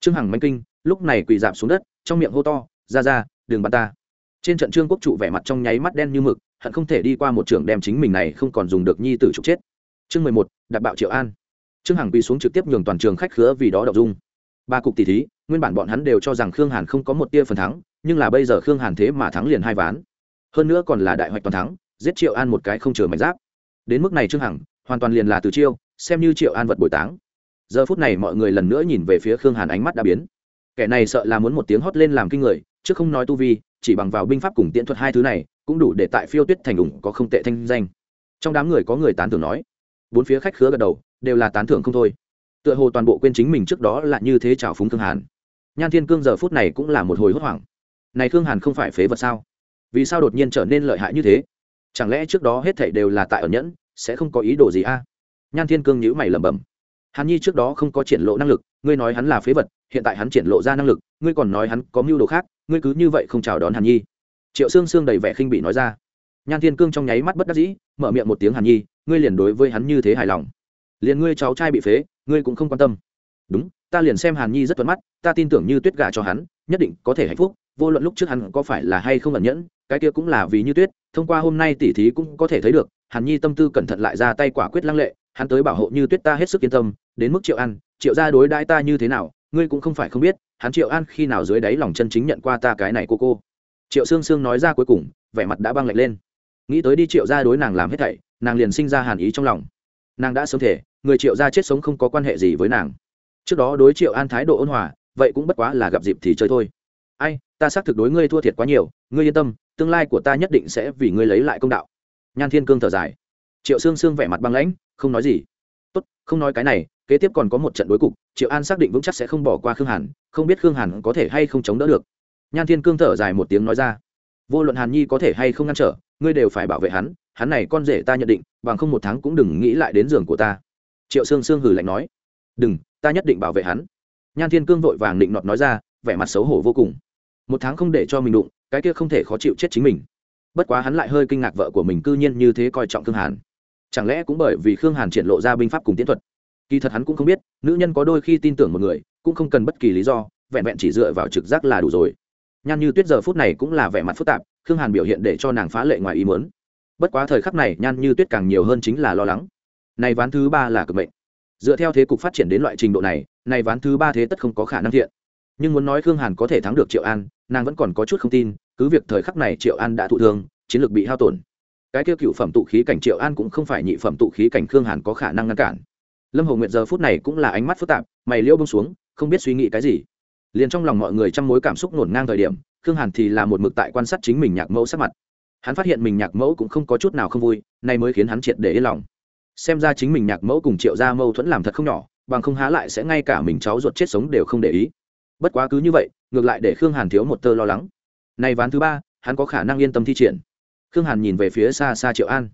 Trương hằng manh kinh, lúc này quỳ dạp xuống đất, trong miệng hô to, ra ra, đừng bắn ta trên trận trương quốc trụ vẻ mặt trong nháy mắt đen như mực, hận không thể đi qua một trường đem chính mình này không còn dùng được nhi tử trục chết. Chương mười một đặt bạo triệu an. Trương hằng quỳ xuống trực tiếp nhường toàn trường khách khứa vì đó đậu dung. Ba cục tỷ thí, nguyên bản bọn hắn đều cho rằng khương hàn không có một tia phần thắng, nhưng là bây giờ khương hàn thế mà thắng liền hai ván. Hơn nữa còn là đại hoạch toàn thắng, giết triệu an một cái không chừa mạch giáp. Đến mức này trương hằng, hoàn toàn liền là từ chiêu, xem như triệu an vật bồi táng. Giờ phút này mọi người lần nữa nhìn về phía khương hàn ánh mắt đã biến. Kẻ này sợ là muốn một tiếng hót lên làm kinh người, chứ không nói tu vi chỉ bằng vào binh pháp cùng tiễn thuật hai thứ này, cũng đủ để tại phiêu tuyết thành đủng có không tệ thanh danh. Trong đám người có người tán thưởng nói, bốn phía khách khứa gật đầu, đều là tán thưởng không thôi. Tựa hồ toàn bộ quên chính mình trước đó là như thế trào phúng thương hàn. Nhan thiên cương giờ phút này cũng là một hồi hốt hoảng. Này thương hàn không phải phế vật sao? Vì sao đột nhiên trở nên lợi hại như thế? Chẳng lẽ trước đó hết thảy đều là tại ở nhẫn, sẽ không có ý đồ gì a? Nhan thiên cương nhữ mày lẩm bẩm hàn nhi trước đó không có triển lộ năng lực, ngươi nói hắn là phế vật, hiện tại hắn triển lộ ra năng lực, ngươi còn nói hắn có mưu đồ khác, ngươi cứ như vậy không chào đón hàn nhi. Triệu sương sương đầy vẻ khinh bị nói ra. Nhan thiên cương trong nháy mắt bất đắc dĩ, mở miệng một tiếng hàn nhi, ngươi liền đối với hắn như thế hài lòng. Liền ngươi cháu trai bị phế, ngươi cũng không quan tâm. Đúng, ta liền xem hàn nhi rất thuận mắt, ta tin tưởng như tuyết gà cho hắn, nhất định có thể hạnh phúc, vô luận lúc trước hắn có phải là hay không ẩn nhẫn, cái kia cũng là vì như tuyết, thông qua hôm nay tỉ thí cũng có thể thấy được, hàn nhi tâm tư cẩn thận lại ra tay quả quyết lăng lệ, hắn tới bảo hộ như tuyết ta hết sức yên tâm đến mức triệu an, triệu gia đối đãi ta như thế nào ngươi cũng không phải không biết hắn triệu an khi nào dưới đáy lòng chân chính nhận qua ta cái này cô cô. Triệu sương sương nói ra cuối cùng vẻ mặt đã băng lạnh lên. Nghĩ tới đi triệu gia đối nàng làm hết thảy nàng liền sinh ra hàn ý trong lòng. Nàng đã sớm thể người triệu gia chết sống không có quan hệ gì với nàng. Trước đó đối triệu an thái độ ôn hòa vậy cũng bất quá là gặp dịp thì chơi thôi. Ai ta xác thực đối ngươi thua thiệt quá nhiều ngươi yên tâm tương lai của ta nhất định sẽ vì ngươi lấy lại công đạo. Nhan thiên cương thở dài. Triệu sương sương vẻ mặt băng lãnh không nói gì. Tốt không nói cái này kế tiếp còn có một trận đối cục, triệu an xác định vững chắc sẽ không bỏ qua khương hàn, không biết khương hàn có thể hay không chống đỡ được. Nhan thiên cương thở dài một tiếng nói ra, vô luận hàn nhi có thể hay không ngăn trở, ngươi đều phải bảo vệ hắn hắn này con rể ta nhận định, bằng không một tháng cũng đừng nghĩ lại đến giường của ta. Triệu sương sương hử lạnh nói, đừng, ta nhất định bảo vệ hắn. Nhan thiên cương vội vàng định nọt nói ra, vẻ mặt xấu hổ vô cùng. Một tháng không để cho mình đụng, cái kia không thể khó chịu chết chính mình. Bất quá hắn lại hơi kinh ngạc vợ của mình cư nhiên như thế coi trọng khương hàn. Chẳng lẽ cũng bởi vì khương hàn triển lộ ra binh pháp cùng tiến thuật kỳ thật hắn cũng không biết, nữ nhân có đôi khi tin tưởng một người, cũng không cần bất kỳ lý do, vẹn vẹn chỉ dựa vào trực giác là đủ rồi. Nhan như tuyết giờ phút này cũng là vẻ mặt phức tạp, khương hàn biểu hiện để cho nàng phá lệ ngoài ý muốn. Bất quá thời khắc này, nhan như tuyết càng nhiều hơn chính là lo lắng. Này ván thứ ba là cực mệnh. Dựa theo thế cục phát triển đến loại trình độ này này ván thứ ba thế tất không có khả năng thiện. Nhưng muốn nói khương hàn có thể thắng được triệu an, nàng vẫn còn có chút không tin, cứ việc thời khắc này triệu an đã thụ thương, chiến lược bị hao tổn. Cái kêu cựu phẩm tụ khí cảnh triệu an cũng không phải nhị phẩm tụ khí cảnh khương hàn có khả năng ngăn cản lâm hồ nguyệt giờ phút này cũng là ánh mắt phức tạp, mày liêu bông xuống, không biết suy nghĩ cái gì. Liền trong lòng mọi người trong mối cảm xúc ngổn ngang thời điểm, khương hàn thì là một mực tại quan sát chính mình nhạc mẫu sắc mặt. Hắn phát hiện mình nhạc mẫu cũng không có chút nào không vui, nay mới khiến hắn triệt để yên lòng. Xem ra chính mình nhạc mẫu cùng triệu gia mâu thuẫn làm thật không nhỏ, bằng không há lại sẽ ngay cả mình cháu ruột chết sống đều không để ý. Bất quá cứ như vậy, ngược lại để khương hàn thiếu một tơ lo lắng. Nay ván thứ ba, hắn có khả năng yên tâm thi triển. Khương hàn nhìn về phía xa xa triệu an.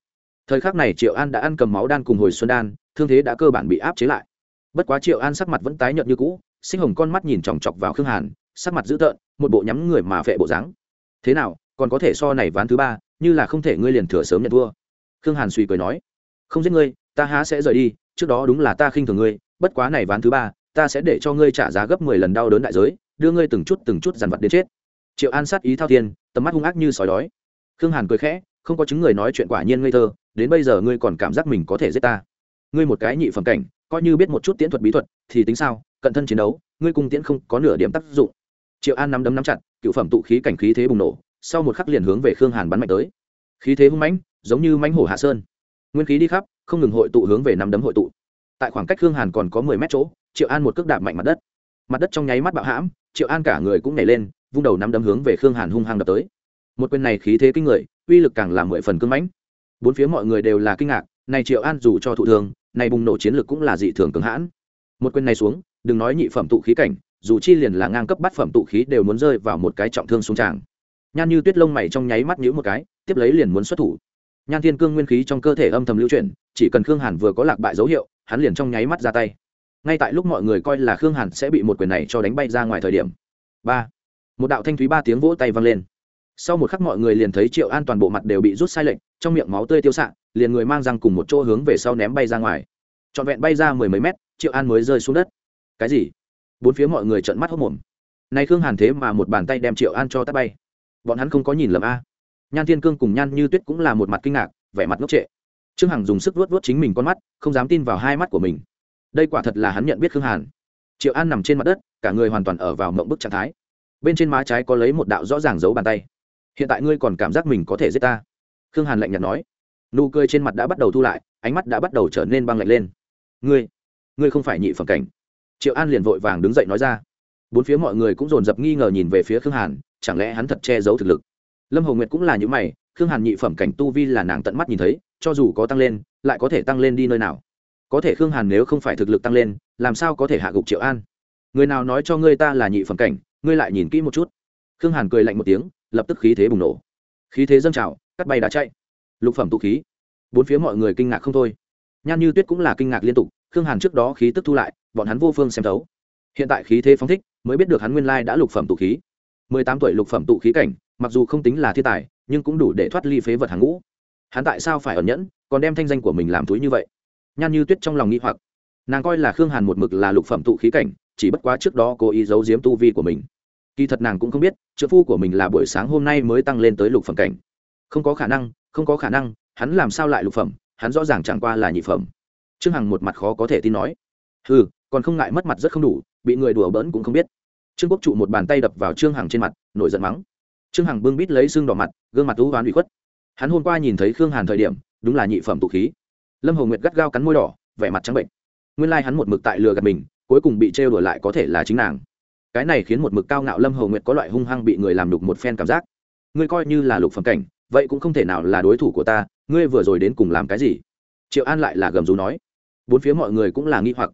Thời khắc này triệu an đã ăn cầm máu đan cùng hồi xuân đan thương thế đã cơ bản bị áp chế lại. Bất quá triệu an sắc mặt vẫn tái nhợt như cũ, sinh hồng con mắt nhìn chòng chọc vào khương hàn, sắc mặt dữ tợn, một bộ nhắm người mà vệ bộ dáng. Thế nào, còn có thể so này ván thứ ba, như là không thể ngươi liền thừa sớm nhận thua. Khương hàn suy cười nói, không giết ngươi, ta há sẽ rời đi, trước đó đúng là ta khinh thường ngươi, bất quá này ván thứ ba, ta sẽ để cho ngươi trả giá gấp mười lần đau đớn đại giới, đưa ngươi từng chút từng chút dằn vặt đến chết. Triệu an sát ý thao thiên, tầm mắt hung ác như sói đói. Khương hàn cười khẽ, không có chứng người nói chuyện quả nhiên ngây thơ, đến bây giờ ngươi còn cảm giác mình có thể giết ta ngươi một cái nhị phẩm cảnh, coi như biết một chút tiễn thuật bí thuật, thì tính sao? Cận thân chiến đấu, ngươi cung tiễn không có nửa điểm tác dụng. Triệu an nắm đấm nắm chặt, cựu phẩm tụ khí cảnh khí thế bùng nổ, sau một khắc liền hướng về khương hàn bắn mạnh tới. Khí thế hung mãnh, giống như mãnh hổ hạ sơn. Nguyên khí đi khắp, không ngừng hội tụ hướng về nắm đấm hội tụ. Tại khoảng cách khương hàn còn có mười mét chỗ, triệu an một cước đạp mạnh mặt đất. Mặt đất trong nháy mắt bạo hãm, triệu an cả người cũng nhảy lên, vung đầu nắm đấm hướng về khương hàn hung hăng đập tới. Một quyền này khí thế kinh người, uy lực càng là mười phần cưng mãnh. Bốn phía mọi người đều là kinh ngạc, này triệu an dù cho thụ thường này bùng nổ chiến lực cũng là dị thường cứng hãn. Một quyền này xuống, đừng nói nhị phẩm tụ khí cảnh, dù chi liền là ngang cấp bát phẩm tụ khí đều muốn rơi vào một cái trọng thương xuống tràng. Nhan như tuyết lông mày trong nháy mắt nhíu một cái, tiếp lấy liền muốn xuất thủ. Nhan thiên cương nguyên khí trong cơ thể âm thầm lưu chuyển, chỉ cần khương hàn vừa có lạc bại dấu hiệu, hắn liền trong nháy mắt ra tay. Ngay tại lúc mọi người coi là khương hàn sẽ bị một quyền này cho đánh bay ra ngoài thời điểm. Ba. Một đạo thanh thúy ba tiếng vỗ tay vang lên sau một khắc mọi người liền thấy triệu an toàn bộ mặt đều bị rút sai lệch, trong miệng máu tươi tiêu xạ, liền người mang răng cùng một chỗ hướng về sau ném bay ra ngoài. Trọn vẹn bay ra mười mấy mét, triệu an mới rơi xuống đất. Cái gì? Bốn phía mọi người trợn mắt hốc mồm. Nay khương hàn thế mà một bàn tay đem triệu an cho tắt bay. Bọn hắn không có nhìn lầm a. Nhan thiên cương cùng nhan như tuyết cũng là một mặt kinh ngạc, vẻ mặt ngốc trệ. Trương hằng dùng sức vuốt vuốt chính mình con mắt, không dám tin vào hai mắt của mình. Đây quả thật là hắn nhận biết khương hàn. Triệu an nằm trên mặt đất, cả người hoàn toàn ở vào mộng bức trạng thái. Bên trên má trái có lấy một đạo rõ ràng giấu bàn tay hiện tại ngươi còn cảm giác mình có thể giết ta? Khương hàn lạnh nhạt nói. Nụ cười trên mặt đã bắt đầu thu lại, ánh mắt đã bắt đầu trở nên băng lạnh lên. Ngươi ngươi không phải nhị phẩm cảnh. Triệu an liền vội vàng đứng dậy nói ra. Bốn phía mọi người cũng dồn dập nghi ngờ nhìn về phía khương hàn, chẳng lẽ hắn thật che giấu thực lực? Lâm hồng nguyệt cũng là những mày, khương hàn nhị phẩm cảnh tu vi là nàng tận mắt nhìn thấy, cho dù có tăng lên, lại có thể tăng lên đi nơi nào? Có thể khương hàn nếu không phải thực lực tăng lên, làm sao có thể hạ gục triệu an? Người nào nói cho ngươi ta là nhị phẩm cảnh, ngươi lại nhìn kỹ một chút. Khương hàn cười lạnh một tiếng lập tức khí thế bùng nổ. Khí thế dâng trào, cắt bay đã chạy. Lục phẩm tụ khí. Bốn phía mọi người kinh ngạc không thôi. Nhan như tuyết cũng là kinh ngạc liên tục, khương hàn trước đó khí tức thu lại, bọn hắn vô phương xem thấu. Hiện tại khí thế phóng thích, mới biết được hắn nguyên lai đã lục phẩm tụ khí. Mười tám tuổi lục phẩm tụ khí cảnh, mặc dù không tính là thiên tài, nhưng cũng đủ để thoát ly phế vật hàng ngũ. Hắn tại sao phải ẩn nhẫn, còn đem thanh danh của mình làm túi như vậy? Nhan như tuyết trong lòng nghĩ hoặc. Nàng coi là khương hàn một mực là lục phẩm tụ khí cảnh, chỉ bất quá trước đó cố ý giấu giếm tu vi của mình kỳ thật nàng cũng không biết trợ phu của mình là buổi sáng hôm nay mới tăng lên tới lục phẩm cảnh. Không có khả năng, không có khả năng, hắn làm sao lại lục phẩm, hắn rõ ràng chẳng qua là nhị phẩm. Trương hằng một mặt khó có thể tin nói. Ừ còn không ngại mất mặt rất không đủ, bị người đùa bỡn cũng không biết. Trương quốc trụ một bàn tay đập vào trương hằng trên mặt, nổi giận mắng. Trương hằng bưng bít lấy xương đỏ mặt, gương mặt thú ván bị khuất. Hắn hôm qua nhìn thấy khương hàn thời điểm, đúng là nhị phẩm tụ khí. Lâm hồng nguyệt gắt gao cắn môi đỏ, vẻ mặt trắng bệnh. Nguyên lai hắn một mực tại lừa gạt mình, cuối cùng bị trêu đuổi lại có thể là chính nàng cái này khiến một mực cao ngạo lâm hầu nguyệt có loại hung hăng bị người làm đục một phen cảm giác. Ngươi coi như là lục phẩm cảnh, vậy cũng không thể nào là đối thủ của ta, ngươi vừa rồi đến cùng làm cái gì? Triệu an lại là gầm rú nói. Bốn phía mọi người cũng là nghi hoặc.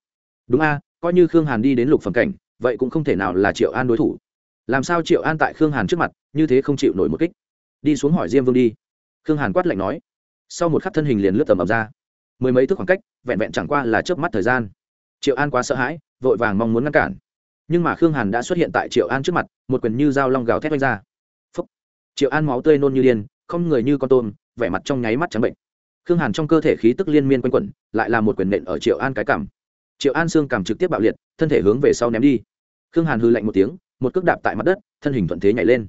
Đúng a, coi như khương hàn đi đến lục phẩm cảnh, vậy cũng không thể nào là triệu an đối thủ. Làm sao triệu an tại khương hàn trước mặt, như thế không chịu nổi một kích? Đi xuống hỏi diêm vương đi. Khương hàn quát lạnh nói. Sau một khắc thân hình liền lướt tầm ầm ra. Mười mấy thước khoảng cách, vẹn vẹn chẳng qua là chớp mắt thời gian. Triệu an quá sợ hãi, vội vàng mong muốn ngăn cản nhưng mà khương hàn đã xuất hiện tại triệu an trước mặt, một quyền như dao long gào thét vanh ra. Phúc. triệu an máu tươi nôn như điên, không người như con tôm, vẻ mặt trong nháy mắt trắng bệnh. Khương hàn trong cơ thể khí tức liên miên quanh quẩn, lại là một quyền nện ở triệu an cái cảm triệu an xương cảm trực tiếp bạo liệt, thân thể hướng về sau ném đi. Khương hàn hư lạnh một tiếng, một cước đạp tại mặt đất, thân hình thuận thế nhảy lên.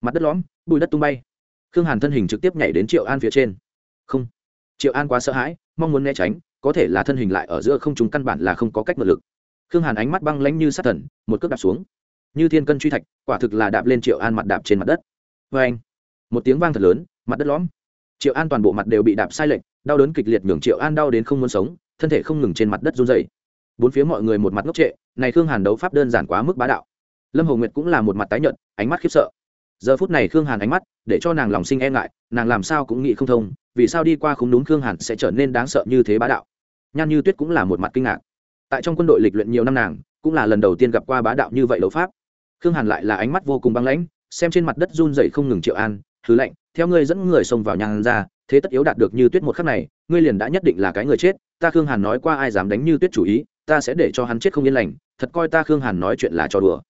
Mặt đất lõm, bụi đất tung bay. Khương hàn thân hình trực tiếp nhảy đến triệu an phía trên. Không. Triệu an quá sợ hãi, mong muốn né tránh, có thể là thân hình lại ở giữa không chúng căn bản là không có cách mượn lực khương hàn ánh mắt băng lãnh như sát thần, một cước đạp xuống. Như thiên cân truy thạch, quả thực là đạp lên triệu an mặt đạp trên mặt đất. Vê anh, một tiếng vang thật lớn, mặt đất lõm. Triệu an toàn bộ mặt đều bị đạp sai lệch, đau đớn kịch liệt nhường triệu an đau đến không muốn sống, thân thể không ngừng trên mặt đất run dày bốn phía mọi người một mặt ngốc trệ, này khương hàn đấu pháp đơn giản quá mức bá đạo. Lâm hồ nguyệt cũng là một mặt tái nhợt, ánh mắt khiếp sợ. Giờ phút này khương hàn ánh mắt, để cho nàng lòng sinh e ngại, nàng làm sao cũng nghĩ không thông, vì sao đi qua không đúng khương hàn sẽ trở nên đáng sợ như thế bá đạo. Nhan như tuyết cũng là một mặt kinh ngạc tại trong quân đội lịch luyện nhiều năm nàng, cũng là lần đầu tiên gặp qua bá đạo như vậy đấu pháp. Khương hàn lại là ánh mắt vô cùng băng lãnh, xem trên mặt đất run dậy không ngừng triệu an, thứ lạnh, theo ngươi dẫn người xông vào nhàn ra, thế tất yếu đạt được như tuyết một khắc này, ngươi liền đã nhất định là cái người chết, ta khương hàn nói qua ai dám đánh như tuyết chủ ý, ta sẽ để cho hắn chết không yên lành, thật coi ta khương hàn nói chuyện là trò đùa.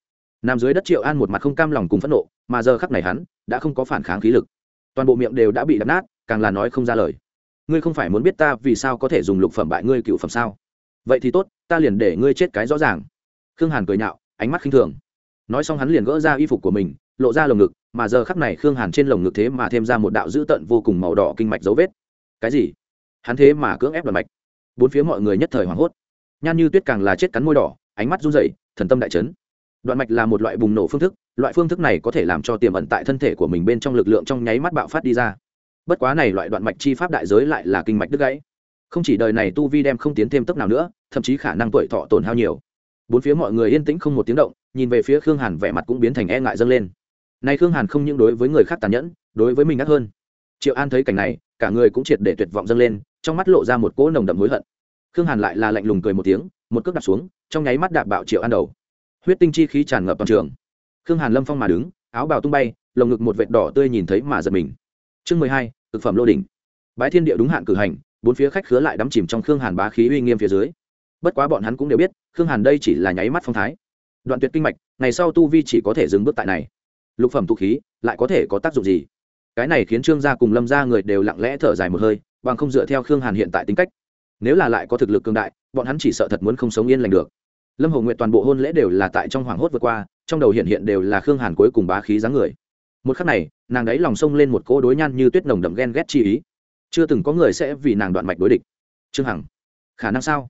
Nằm dưới đất triệu an một mặt không cam lòng cùng phẫn nộ, mà giờ khắc này hắn đã không có phản kháng khí lực. Toàn bộ miệng đều đã bị đập nát, càng là nói không ra lời. Ngươi không phải muốn biết ta vì sao có thể dùng lục phẩm bại ngươi cựu phẩm sao? Vậy thì tốt, ta liền để ngươi chết cái rõ ràng. Khương hàn cười nhạo, ánh mắt khinh thường. Nói xong hắn liền gỡ ra y phục của mình, lộ ra lồng ngực, mà giờ khắc này khương hàn trên lồng ngực thế mà thêm ra một đạo dữ tận vô cùng màu đỏ kinh mạch dấu vết. Cái gì? Hắn thế mà cưỡng ép đoàn mạch. Bốn phía mọi người nhất thời hoảng hốt. Nhan như tuyết càng là chết cắn môi đỏ, ánh mắt run rẩy, thần tâm đại chấn. Đoạn mạch là một loại bùng nổ phương thức, loại phương thức này có thể làm cho tiềm ẩn tại thân thể của mình bên trong lực lượng trong nháy mắt bạo phát đi ra. Bất quá này loại đoạn mạch chi pháp đại giới lại là kinh mạch đứt gãy. Không chỉ đời này tu vi đem không tiến thêm tốc nào nữa thậm chí khả năng tuổi thọ tổn hao nhiều. Bốn phía mọi người yên tĩnh không một tiếng động, nhìn về phía khương hàn vẻ mặt cũng biến thành e ngại dâng lên. Nay khương hàn không những đối với người khác tàn nhẫn, đối với mình ngắt hơn. Triệu an thấy cảnh này, cả người cũng triệt để tuyệt vọng dâng lên, trong mắt lộ ra một cỗ nồng đậm hối hận. Khương hàn lại là lạnh lùng cười một tiếng, một cước đạp xuống, trong nháy mắt đạp bạo triệu an đầu. Huyết tinh chi khí tràn ngập toàn trường. Khương hàn lâm phong mà đứng, áo bào tung bay, lồng ngực một vệt đỏ tươi nhìn thấy mà giật mình. Chương mười hai, thực phẩm lô đỉnh. Bái thiên địa đúng hạn cử hành, bốn phía khách khứa lại đắm chìm trong khương hàn bá khí uy nghiêm phía dưới bất quá bọn hắn cũng đều biết, khương hàn đây chỉ là nháy mắt phong thái. Đoạn tuyệt kinh mạch, ngày sau tu vi chỉ có thể dừng bước tại này. Lục phẩm tu khí, lại có thể có tác dụng gì? Cái này khiến trương gia cùng lâm gia người đều lặng lẽ thở dài một hơi, bằng không dựa theo khương hàn hiện tại tính cách. Nếu là lại có thực lực cường đại, bọn hắn chỉ sợ thật muốn không sống yên lành được. Lâm hồ nguyện toàn bộ hôn lễ đều là tại trong hoàng hốt vượt qua, trong đầu hiện hiện đều là khương hàn cuối cùng bá khí dáng người. Một khắc này, nàng đáy lòng sông lên một cỗ đối nhan như tuyết nồng đậm ghen ghét chi ý. Chưa từng có người sẽ vì nàng đoạn mạch đối địch. Trương hằng, khả năng sao?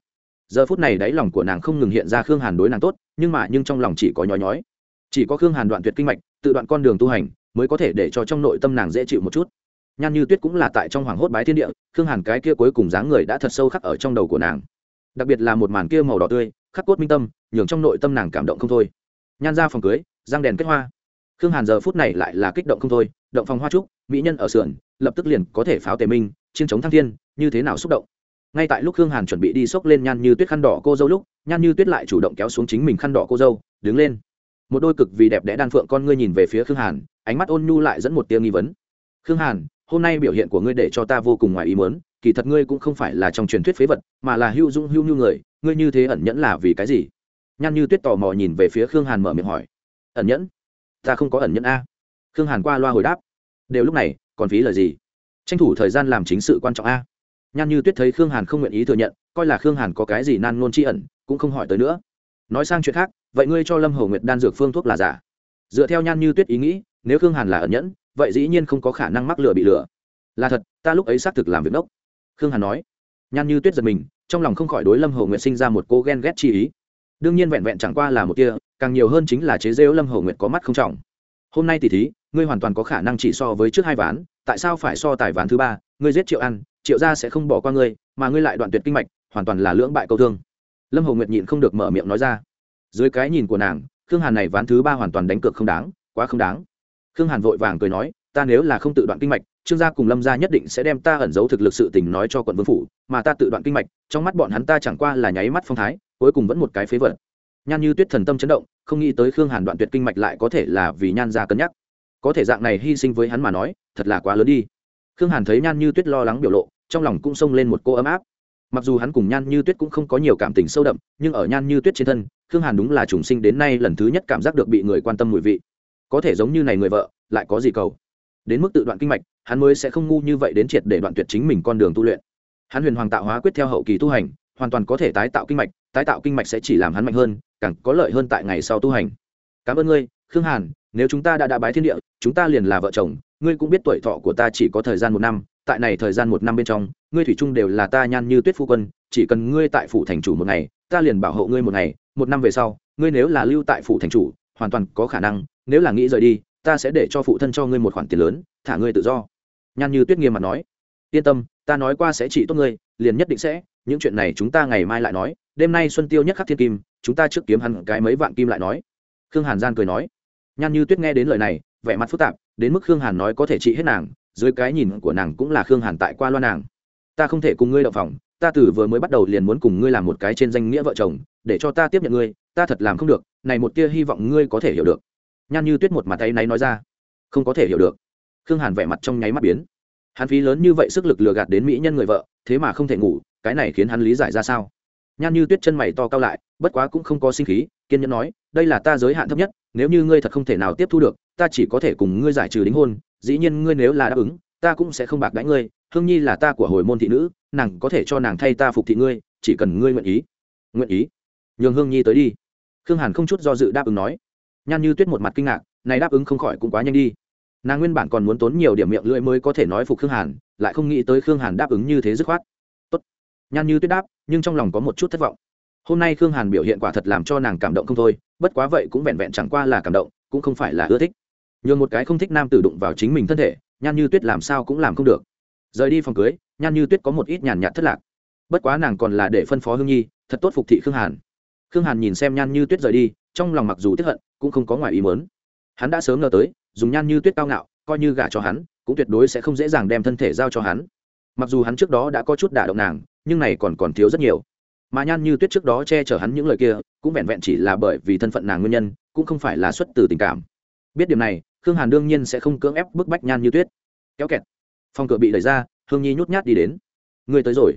Giờ phút này đáy lòng của nàng không ngừng hiện ra khương hàn đối nàng tốt, nhưng mà nhưng trong lòng chỉ có nhói nhói. Chỉ có khương hàn đoạn tuyệt kinh mạch, tự đoạn con đường tu hành, mới có thể để cho trong nội tâm nàng dễ chịu một chút. Nhan như tuyết cũng là tại trong hoàng hốt bái thiên địa, khương hàn cái kia cuối cùng dáng người đã thật sâu khắc ở trong đầu của nàng. Đặc biệt là một màn kia màu đỏ tươi, khắc cốt minh tâm, nhường trong nội tâm nàng cảm động không thôi. Nhan ra phòng cưới, răng đèn kết hoa. Khương hàn giờ phút này lại là kích động không thôi, động phòng hoa trúc, mỹ nhân ở sườn, lập tức liền có thể pháo tề minh chiến chống thăng thiên, như thế nào xúc động ngay tại lúc khương hàn chuẩn bị đi xốc lên nhan như tuyết khăn đỏ cô dâu lúc, nhan như tuyết lại chủ động kéo xuống chính mình khăn đỏ cô dâu, đứng lên. Một đôi cực vì đẹp đẽ đan phượng con ngươi nhìn về phía khương hàn, ánh mắt ôn nhu lại dẫn một tia nghi vấn. Khương hàn, hôm nay biểu hiện của ngươi để cho ta vô cùng ngoài ý mớn kỳ thật ngươi cũng không phải là trong truyền thuyết phế vật, mà là hưu dung hưu nhu người, ngươi như thế ẩn nhẫn là vì cái gì? Nhan như tuyết tò mò nhìn về phía khương hàn mở miệng hỏi. Ẩn nhẫn? Ta không có ẩn nhẫn a. Khương hàn qua loa hồi đáp. Đều lúc này, còn phí lời gì? Tranh thủ thời gian làm chính sự quan trọng a nhan như tuyết thấy khương hàn không nguyện ý thừa nhận, coi là khương hàn có cái gì nan ngôn tri ẩn, cũng không hỏi tới nữa. Nói sang chuyện khác, vậy ngươi cho lâm hầu nguyệt đan dược phương thuốc là giả? Dựa theo nhan như tuyết ý nghĩ, nếu khương hàn là ẩn nhẫn, vậy dĩ nhiên không có khả năng mắc lửa bị lửa. là thật, ta lúc ấy xác thực làm việc đốc. Khương hàn nói. Nhan như tuyết giật mình, trong lòng không khỏi đối lâm hầu nguyệt sinh ra một cô ghen ghét chi ý. Đương nhiên vẹn vẹn chẳng qua là một kia càng nhiều hơn chính là chế rêu lâm hầu nguyệt có mắt không trọng. Hôm nay tỉ thí, ngươi hoàn toàn có khả năng chỉ so với trước hai ván, tại sao phải so tài ván thứ ba, ngươi giết triệu ăn triệu gia sẽ không bỏ qua ngươi, mà ngươi lại đoạn tuyệt kinh mạch, hoàn toàn là lưỡng bại câu thương. Lâm hầu nguyệt nhịn không được mở miệng nói ra. Dưới cái nhìn của nàng, khương hàn này ván thứ ba hoàn toàn đánh cược không đáng, quá không đáng. Khương hàn vội vàng cười nói, ta nếu là không tự đoạn kinh mạch, trương gia cùng lâm gia nhất định sẽ đem ta ẩn giấu thực lực sự tình nói cho quận vương phủ, mà ta tự đoạn kinh mạch, trong mắt bọn hắn ta chẳng qua là nháy mắt phong thái, cuối cùng vẫn một cái phế vật. Nhan như tuyết thần tâm chấn động, không nghĩ tới khương hàn đoạn tuyệt kinh mạch lại có thể là vì nhan gia cân nhắc. Có thể dạng này hy sinh với hắn mà nói, thật là quá lớn đi khương hàn thấy nhan như tuyết lo lắng biểu lộ, trong lòng cũng xông lên một cô ấm áp. Mặc dù hắn cùng nhan như tuyết cũng không có nhiều cảm tình sâu đậm, nhưng ở nhan như tuyết trên thân, khương hàn đúng là trùng sinh đến nay lần thứ nhất cảm giác được bị người quan tâm mùi vị. Có thể giống như này người vợ, lại có gì cầu? Đến mức tự đoạn kinh mạch, hắn mới sẽ không ngu như vậy đến triệt để đoạn tuyệt chính mình con đường tu luyện. Hắn huyền hoàng tạo hóa quyết theo hậu kỳ tu hành, hoàn toàn có thể tái tạo kinh mạch, tái tạo kinh mạch sẽ chỉ làm hắn mạnh hơn, càng có lợi hơn tại ngày sau tu hành. Cảm ơn ngươi, khương hàn, nếu chúng ta đã đã bái thiên địa, chúng ta liền là vợ chồng ngươi cũng biết tuổi thọ của ta chỉ có thời gian một năm, tại này thời gian một năm bên trong, ngươi thủy chung đều là ta nhan như tuyết phu quân, chỉ cần ngươi tại phủ thành chủ một ngày, ta liền bảo hộ ngươi một ngày, một năm về sau, ngươi nếu là lưu tại phủ thành chủ, hoàn toàn có khả năng, nếu là nghĩ rời đi, ta sẽ để cho phụ thân cho ngươi một khoản tiền lớn, thả ngươi tự do. Nhan như tuyết nghiêm mặt nói. Yên tâm, ta nói qua sẽ chỉ tốt ngươi, liền nhất định sẽ, những chuyện này chúng ta ngày mai lại nói, đêm nay xuân tiêu nhất khắc thiên kim, chúng ta trước kiếm hẳn cái mấy vạn kim lại nói. Khương hàn gian cười nói. Nhan như tuyết nghe đến lời này, vẻ mặt phức tạp đến mức khương hàn nói có thể trị hết nàng, dưới cái nhìn của nàng cũng là khương hàn tại qua loa nàng. Ta không thể cùng ngươi đậu phòng, ta từ vừa mới bắt đầu liền muốn cùng ngươi làm một cái trên danh nghĩa vợ chồng, để cho ta tiếp nhận ngươi, ta thật làm không được, này một tia hy vọng ngươi có thể hiểu được. Nhan như tuyết một mặt tay náy nói ra. Không có thể hiểu được. Khương hàn vẻ mặt trong nháy mắt biến. Hắn phí lớn như vậy sức lực lừa gạt đến mỹ nhân người vợ, thế mà không thể ngủ, cái này khiến hắn lý giải ra sao? Nhan như tuyết chân mày to cao lại, bất quá cũng không có sinh khí, kiên nhẫn nói, đây là ta giới hạn thấp nhất, nếu như ngươi thật không thể nào tiếp thu được ta chỉ có thể cùng ngươi giải trừ đính hôn, dĩ nhiên ngươi nếu là đáp ứng, ta cũng sẽ không bạc đãi ngươi, hương nhi là ta của hồi môn thị nữ, nàng có thể cho nàng thay ta phục thị ngươi, chỉ cần ngươi nguyện ý. Nguyện ý? Nhường hương nhi tới đi. Khương hàn không chút do dự đáp ứng nói. Nhan như tuyết một mặt kinh ngạc, này đáp ứng không khỏi cũng quá nhanh đi. Nàng nguyên bản còn muốn tốn nhiều điểm miệng lưỡi mới có thể nói phục khương hàn, lại không nghĩ tới khương hàn đáp ứng như thế dứt khoát. Tốt. nhan như tuyết đáp, nhưng trong lòng có một chút thất vọng. Hôm nay khương hàn biểu hiện quả thật làm cho nàng cảm động không thôi, bất quá vậy cũng vẹn vẹn chẳng qua là cảm động, cũng không phải là ưa thích nhường một cái không thích nam tử đụng vào chính mình thân thể, nhan như tuyết làm sao cũng làm không được. Rời đi phòng cưới, nhan như tuyết có một ít nhàn nhạt thất lạc. Bất quá nàng còn là để phân phó hương nhi, thật tốt phục thị khương hàn. Khương hàn nhìn xem nhan như tuyết rời đi, trong lòng mặc dù tiếp hận, cũng không có ngoài ý mớn hắn đã sớm ngờ tới, dùng nhan như tuyết cao ngạo, coi như gả cho hắn, cũng tuyệt đối sẽ không dễ dàng đem thân thể giao cho hắn. Mặc dù hắn trước đó đã có chút đả động nàng, nhưng này còn còn thiếu rất nhiều. Mà nhan như tuyết trước đó che chở hắn những lời kia, cũng vẹn vẹn chỉ là bởi vì thân phận nàng nguyên nhân, cũng không phải là xuất từ tình cảm. Biết điểm này khương hàn đương nhiên sẽ không cưỡng ép bức bách nhan như tuyết. Kéo kẹt. Phòng cửa bị đẩy ra, hương nhi nhút nhát đi đến. Người tới rồi.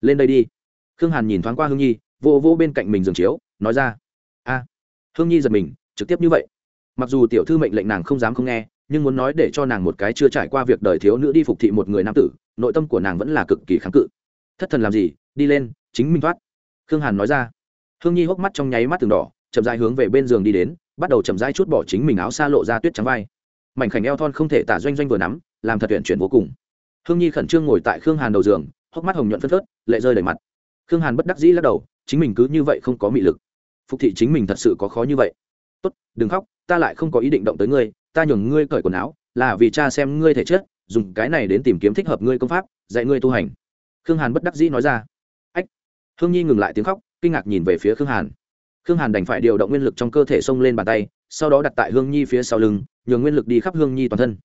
Lên đây đi. Khương hàn nhìn thoáng qua hương nhi, vô vô bên cạnh mình giường chiếu, nói ra. A. Hương nhi giật mình, trực tiếp như vậy. Mặc dù tiểu thư mệnh lệnh nàng không dám không nghe, nhưng muốn nói để cho nàng một cái chưa trải qua việc đời thiếu nữ đi phục thị một người nam tử, nội tâm của nàng vẫn là cực kỳ kháng cự. Thất thần làm gì? Đi lên, chính minh thoát. Khương hàn nói ra. Hương nhi hốc mắt trong nháy mắt từng đỏ, chậm dài hướng về bên giường đi đến bắt đầu chậm rãi chút bỏ chính mình áo xa lộ ra tuyết trắng vai. Mảnh khảnh eo thon không thể tả doanh doanh vừa nắm, làm thật tuyển chuyển vô cùng. Hương nhi khẩn trương ngồi tại khương hàn đầu giường, hốc mắt hồng nhuận phân phớt, lệ rơi đầy mặt. Khương hàn bất đắc dĩ lắc đầu, chính mình cứ như vậy không có mị lực. Phục thị chính mình thật sự có khó như vậy. Tốt, đừng khóc, ta lại không có ý định động tới ngươi, ta nhường ngươi cởi quần áo, là vì cha xem ngươi thể chất, dùng cái này đến tìm kiếm thích hợp ngươi công pháp, dạy ngươi tu hành. Khương hàn bất đắc dĩ nói ra. Ách. Hương nhi ngừng lại tiếng khóc, kinh ngạc nhìn về phía khương hàn khương hàn đành phải điều động nguyên lực trong cơ thể xông lên bàn tay, sau đó đặt tại hương nhi phía sau lưng, nhường nguyên lực đi khắp hương nhi toàn thân.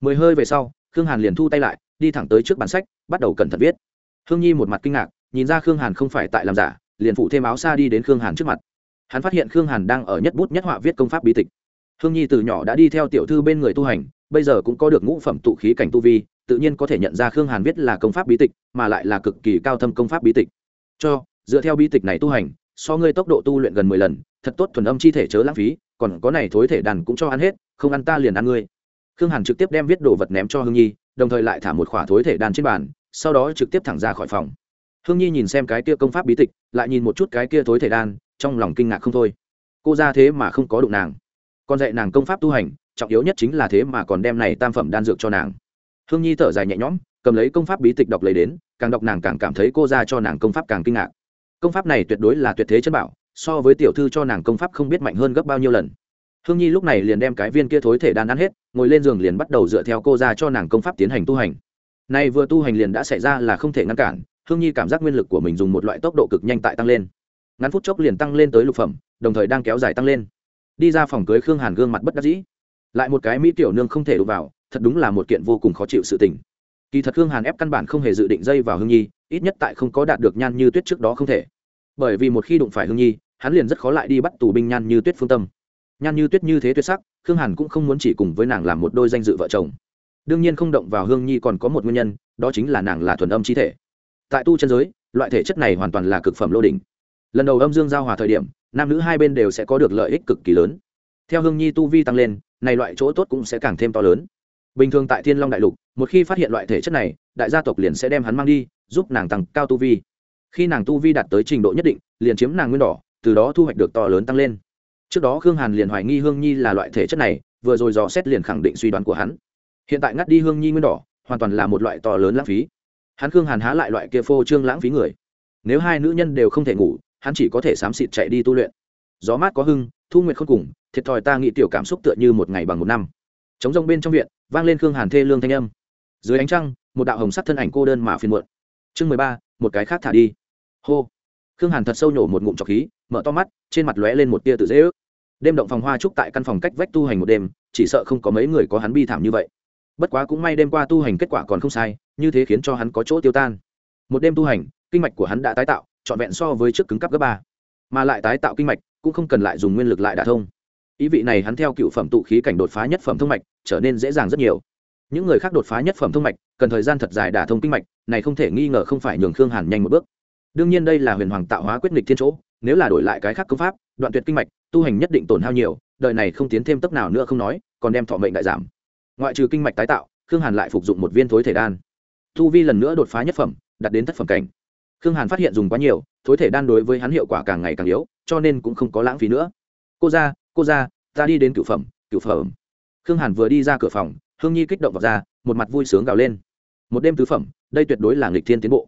Mười hơi về sau, khương hàn liền thu tay lại, đi thẳng tới trước bản sách, bắt đầu cẩn thận viết. Hương nhi một mặt kinh ngạc, nhìn ra khương hàn không phải tại làm giả, liền phụ thêm áo xa đi đến khương hàn trước mặt. Hắn phát hiện khương hàn đang ở nhất bút nhất họa viết công pháp bí tịch. Hương nhi từ nhỏ đã đi theo tiểu thư bên người tu hành, bây giờ cũng có được ngũ phẩm tụ khí cảnh tu vi, tự nhiên có thể nhận ra khương hàn viết là công pháp bí tịch, mà lại là cực kỳ cao thâm công pháp bí tịch. Cho, dựa theo bí tịch này tu hành so ngươi tốc độ tu luyện gần mười lần, thật tốt thuần âm chi thể chớ lãng phí, còn có này thối thể đàn cũng cho ăn hết, không ăn ta liền ăn ngươi. Khương hàn trực tiếp đem viết đồ vật ném cho hương nhi, đồng thời lại thả một khỏa thối thể đàn trên bàn, sau đó trực tiếp thẳng ra khỏi phòng. Hương nhi nhìn xem cái kia công pháp bí tịch, lại nhìn một chút cái kia thối thể đan trong lòng kinh ngạc không thôi. Cô ra thế mà không có đụng nàng. Còn dạy nàng công pháp tu hành, trọng yếu nhất chính là thế mà còn đem này tam phẩm đan dược cho nàng. Hương nhi thở dài nhẹ nhõm, cầm lấy công pháp bí tịch đọc lấy đến, càng đọc nàng càng cảm thấy cô ra cho nàng công pháp càng kinh ngạc công pháp này tuyệt đối là tuyệt thế chân bảo, so với tiểu thư cho nàng công pháp không biết mạnh hơn gấp bao nhiêu lần. Hương nhi lúc này liền đem cái viên kia thối thể đan ăn hết, ngồi lên giường liền bắt đầu dựa theo cô ra cho nàng công pháp tiến hành tu hành. Nay vừa tu hành liền đã xảy ra là không thể ngăn cản, hương nhi cảm giác nguyên lực của mình dùng một loại tốc độ cực nhanh tại tăng lên. Ngắn phút chốc liền tăng lên tới lục phẩm, đồng thời đang kéo dài tăng lên. Đi ra phòng cưới khương hàn gương mặt bất đắc dĩ. Lại một cái mỹ tiểu nương không thể đụng vào, thật đúng là một kiện vô cùng khó chịu sự tình. Kỳ thật khương hàn ép căn bản không hề dự định dây vào hương nhi, ít nhất tại không có đạt được nhan như tuyết trước đó không thể bởi vì một khi đụng phải hương nhi, hắn liền rất khó lại đi bắt tù binh nhan như tuyết phương tâm. Nhan như tuyết như thế tuyệt sắc, khương hàn cũng không muốn chỉ cùng với nàng làm một đôi danh dự vợ chồng. Đương nhiên không động vào hương nhi còn có một nguyên nhân, đó chính là nàng là thuần âm chi thể. Tại tu chân giới, loại thể chất này hoàn toàn là cực phẩm lô đỉnh. Lần đầu âm dương giao hòa thời điểm, nam nữ hai bên đều sẽ có được lợi ích cực kỳ lớn. Theo hương nhi tu vi tăng lên, này loại chỗ tốt cũng sẽ càng thêm to lớn. Bình thường tại thiên long đại lục, một khi phát hiện loại thể chất này, đại gia tộc liền sẽ đem hắn mang đi, giúp nàng tăng cao tu vi khi nàng tu vi đạt tới trình độ nhất định, liền chiếm nàng nguyên đỏ, từ đó thu hoạch được to lớn tăng lên. Trước đó khương hàn liền hoài nghi hương nhi là loại thể chất này, vừa rồi dò xét liền khẳng định suy đoán của hắn. Hiện tại ngắt đi hương nhi nguyên đỏ, hoàn toàn là một loại to lớn lãng phí. Hắn khương hàn há lại loại kia phô trương lãng phí người. Nếu hai nữ nhân đều không thể ngủ, hắn chỉ có thể xám xịt chạy đi tu luyện. Gió mát có hưng, thu nguyệt không cùng, thiệt thòi ta nghĩ tiểu cảm xúc tựa như một ngày bằng một năm. Chống rông bên trong viện, vang lên khương hàn thê lương thanh âm. Dưới ánh trăng, một đạo hồng sắc thân ảnh cô đơn mà phiền muộn. Chương mười ba, một cái khác thả đi hô. Khương hàn thật sâu nhổ một ngụm trọc khí, mở to mắt, trên mặt lóe lên một tia tự dễ ước. Đêm động phòng hoa trúc tại căn phòng cách vách tu hành một đêm, chỉ sợ không có mấy người có hắn bi thảm như vậy. Bất quá cũng may đêm qua tu hành kết quả còn không sai, như thế khiến cho hắn có chỗ tiêu tan. Một đêm tu hành, kinh mạch của hắn đã tái tạo, trọn vẹn so với trước cứng cấp gấp ba. Mà lại tái tạo kinh mạch, cũng không cần lại dùng nguyên lực lại đả thông. Ý vị này hắn theo cựu phẩm tụ khí cảnh đột phá nhất phẩm thông mạch, trở nên dễ dàng rất nhiều. Những người khác đột phá nhất phẩm thông mạch, cần thời gian thật dài đả thông kinh mạch, này không thể nghi ngờ không phải nhường khương hàn nhanh một bước đương nhiên đây là huyền hoàng tạo hóa quyết nghịch thiên chỗ, nếu là đổi lại cái khác công pháp, đoạn tuyệt kinh mạch, tu hành nhất định tổn hao nhiều, đời này không tiến thêm tốc nào nữa không nói, còn đem thọ mệnh đại giảm. Ngoại trừ kinh mạch tái tạo, khương hàn lại phục dụng một viên thối thể đan. Tu vi lần nữa đột phá nhất phẩm đặt đến thất phẩm cảnh. Khương hàn phát hiện dùng quá nhiều, thối thể đan đối với hắn hiệu quả càng ngày càng yếu, cho nên cũng không có lãng phí nữa. Cô ra cô ra ta đi đến cửu phẩm cửu phẩm. Khương hàn vừa đi ra cửa phòng, hương nhi kích động vào ra, một mặt vui sướng gào lên. Một đêm tứ phẩm, đây tuyệt đối là nghịch thiên tiến bộ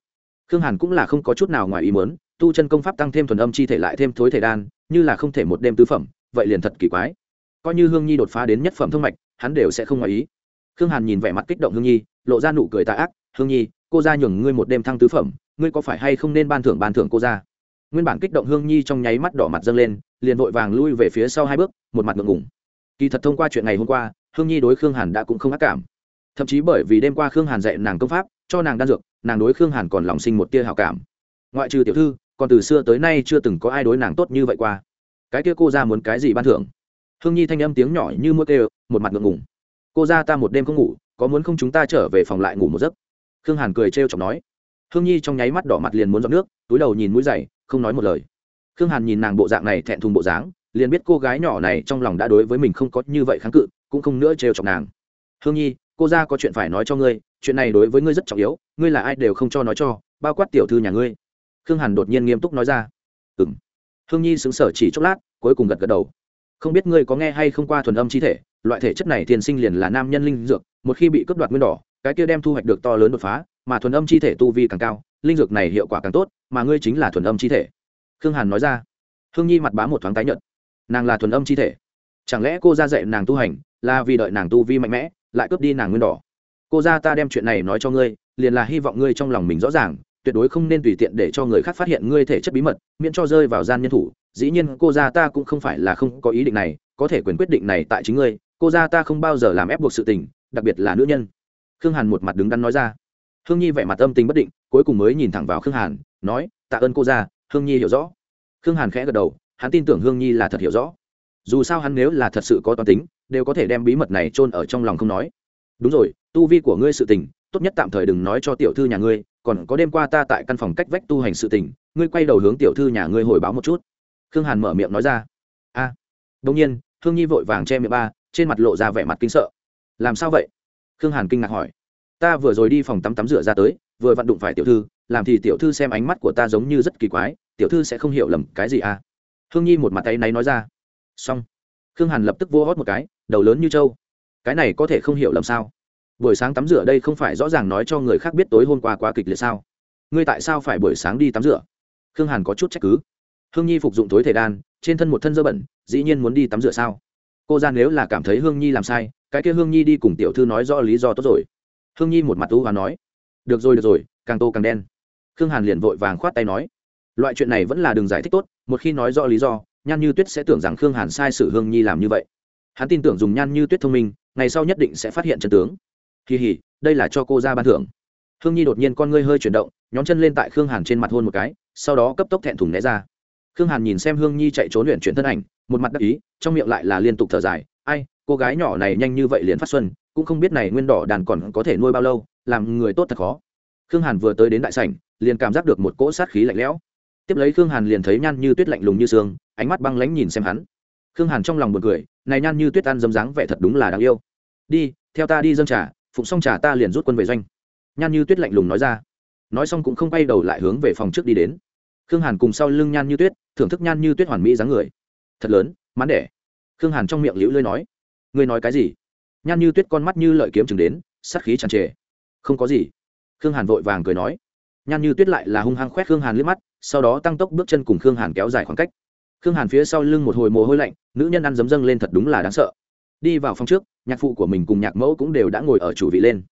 khương hàn cũng là không có chút nào ngoài ý mớn tu chân công pháp tăng thêm thuần âm chi thể lại thêm thối thể đan, như là không thể một đêm tứ phẩm, vậy liền thật kỳ quái. Coi như hương nhi đột phá đến nhất phẩm thông mạch, hắn đều sẽ không ngoài ý. Khương hàn nhìn vẻ mặt kích động hương nhi, lộ ra nụ cười tạ ác, hương nhi, cô ra nhường ngươi một đêm thăng tứ phẩm, ngươi có phải hay không nên ban thưởng ban thưởng cô ra nguyên bản kích động hương nhi trong nháy mắt đỏ mặt dâng lên, liền vội vàng lui về phía sau hai bước, một mặt ngượng ngủng kỳ thật thông qua chuyện ngày hôm qua, hương nhi đối khương hàn đã cũng không ác cảm. Thậm chí bởi vì đêm qua khương hàn dạy nàng công pháp, cho nàng đan dược nàng đối khương hàn còn lòng sinh một tia hào cảm ngoại trừ tiểu thư còn từ xưa tới nay chưa từng có ai đối nàng tốt như vậy qua cái kia cô ra muốn cái gì ban thưởng hương nhi thanh âm tiếng nhỏ như mua kêu, một mặt ngượng ngùng. cô ra ta một đêm không ngủ, có muốn không chúng ta trở về phòng lại ngủ một giấc? khương hàn cười trêu chọc nói. hương nhi trong nháy mắt đỏ mặt liền muốn dọn nước, túi đầu nhìn mũi dày không nói một lời. khương hàn nhìn nàng bộ dạng này thẹn thùng bộ dáng, liền biết cô gái nhỏ này trong lòng đã đối với mình không có như vậy kháng cự, cũng không nữa trêu chọc nàng. hương nhi, cô ra có chuyện phải nói cho ngươi chuyện này đối với ngươi rất trọng yếu, ngươi là ai đều không cho nói cho, bao quát tiểu thư nhà ngươi. Khương hàn đột nhiên nghiêm túc nói ra. Ừ m hương nhi xứng sở chỉ chốc lát, cuối cùng gật gật đầu. Không biết ngươi có nghe hay không qua thuần âm chi thể, loại thể chất này thiên sinh liền là nam nhân linh dược, một khi bị cướp đoạt nguyên đỏ, cái kia đem thu hoạch được to lớn đột phá, mà thuần âm chi thể tu vi càng cao, linh dược này hiệu quả càng tốt, mà ngươi chính là thuần âm chi thể. Khương hàn nói ra. Hương nhi mặt bá một thoáng tái nhợt. Nàng là thuần âm chi thể. Chẳng lẽ cô ra dạy nàng tu hành là vì đợi nàng tu vi mạnh mẽ, lại cướp đi nàng nguyên đỏ? Cô ra ta đem chuyện này nói cho ngươi, liền là hy vọng ngươi trong lòng mình rõ ràng, tuyệt đối không nên tùy tiện để cho người khác phát hiện ngươi thể chất bí mật, miễn cho rơi vào gian nhân thủ. Dĩ nhiên, cô ra ta cũng không phải là không có ý định này, có thể quyền quyết định này tại chính ngươi. Cô ra ta không bao giờ làm ép buộc sự tình, đặc biệt là nữ nhân. Khương hàn một mặt đứng đắn nói ra. Hương nhi vẻ mặt âm tình bất định, cuối cùng mới nhìn thẳng vào khương hàn, nói, tạ ơn cô ra, hương nhi hiểu rõ. Khương hàn khẽ gật đầu, hắn tin tưởng hương nhi là thật hiểu rõ. Dù sao hắn nếu là thật sự có toán tính, đều có thể đem bí mật này chôn ở trong lòng không nói. Đúng rồi tu vi của ngươi sự tình tốt nhất tạm thời đừng nói cho tiểu thư nhà ngươi còn có đêm qua ta tại căn phòng cách vách tu hành sự tình ngươi quay đầu hướng tiểu thư nhà ngươi hồi báo một chút. Khương hàn mở miệng nói ra. A. À, đông nhiên hương nhi vội vàng che miệng ba trên mặt lộ ra vẻ mặt kinh sợ. Làm sao vậy? Khương hàn kinh ngạc hỏi. Ta vừa rồi đi phòng tắm tắm rửa ra tới vừa vặn đụng phải tiểu thư làm thì tiểu thư xem ánh mắt của ta giống như rất kỳ quái tiểu thư sẽ không hiểu lầm cái gì à? Hương nhi một mặt tay náy nói ra. Xong. Khương hàn lập tức vô hót một cái đầu lớn như trâu. Cái này có thể không hiểu lầm sao? Buổi sáng tắm rửa đây không phải rõ ràng nói cho người khác biết tối hôm qua quá kịch liệt sao? Ngươi tại sao phải buổi sáng đi tắm rửa? Khương hàn có chút trách cứ. Hương nhi phục dụng tối thể đan, trên thân một thân dơ bẩn, dĩ nhiên muốn đi tắm rửa sao? Cô ra nếu là cảm thấy hương nhi làm sai, cái kia hương nhi đi cùng tiểu thư nói rõ lý do tốt rồi. Hương nhi một mặt tú và nói. Được rồi được rồi, càng tô càng đen. Khương hàn liền vội vàng khoát tay nói. Loại chuyện này vẫn là đường giải thích tốt, một khi nói rõ lý do, nhan như tuyết sẽ tưởng rằng khương hàn sai sự hương nhi làm như vậy. Hắn tin tưởng dùng nhan như tuyết thông minh, ngày sau nhất định sẽ phát hiện chân tướng kỳ hỉ đây là cho cô ra ban thưởng. Hương nhi đột nhiên con ngươi hơi chuyển động, nhón chân lên tại khương hàn trên mặt hôn một cái, sau đó cấp tốc thẹn thùng né ra. Khương hàn nhìn xem hương nhi chạy trốn luyện chuyển thân ảnh, một mặt đắc ý, trong miệng lại là liên tục thở dài, ai, cô gái nhỏ này nhanh như vậy liền phát xuân, cũng không biết này nguyên đỏ đàn còn có thể nuôi bao lâu, làm người tốt thật khó. Khương hàn vừa tới đến đại sảnh, liền cảm giác được một cỗ sát khí lạnh lẽo. Tiếp lấy khương hàn liền thấy nhan như tuyết lạnh lùng như sương, ánh mắt băng lãnh nhìn xem hắn. Khương hàn trong lòng buồn cười, này nhan như tuyết ăn dấm dáng vẻ thật đúng là đáng yêu. Đi, theo ta đi dâng trà phụng xong trà ta liền rút quân về doanh. Nhan như tuyết lạnh lùng nói ra. Nói xong cũng không quay đầu lại hướng về phòng trước đi đến. Khương hàn cùng sau lưng nhan như tuyết, thưởng thức nhan như tuyết hoàn mỹ dáng người. Thật lớn mắn đẻ. Khương hàn trong miệng liễu lơi nói. Ngươi nói cái gì? Nhan như tuyết con mắt như lợi kiếm chừng đến, sát khí tràn trề. Không có gì. Khương hàn vội vàng cười nói. Nhan như tuyết lại là hung hăng khoét khương hàn liếc mắt, sau đó tăng tốc bước chân cùng khương hàn kéo dài khoảng cách. Khương hàn phía sau lưng một hồi mồ hôi lạnh, nữ nhân ăn dấm dâng lên thật đúng là đáng sợ đi vào phòng trước, nhạc phụ của mình cùng nhạc mẫu cũng đều đã ngồi ở chủ vị lên.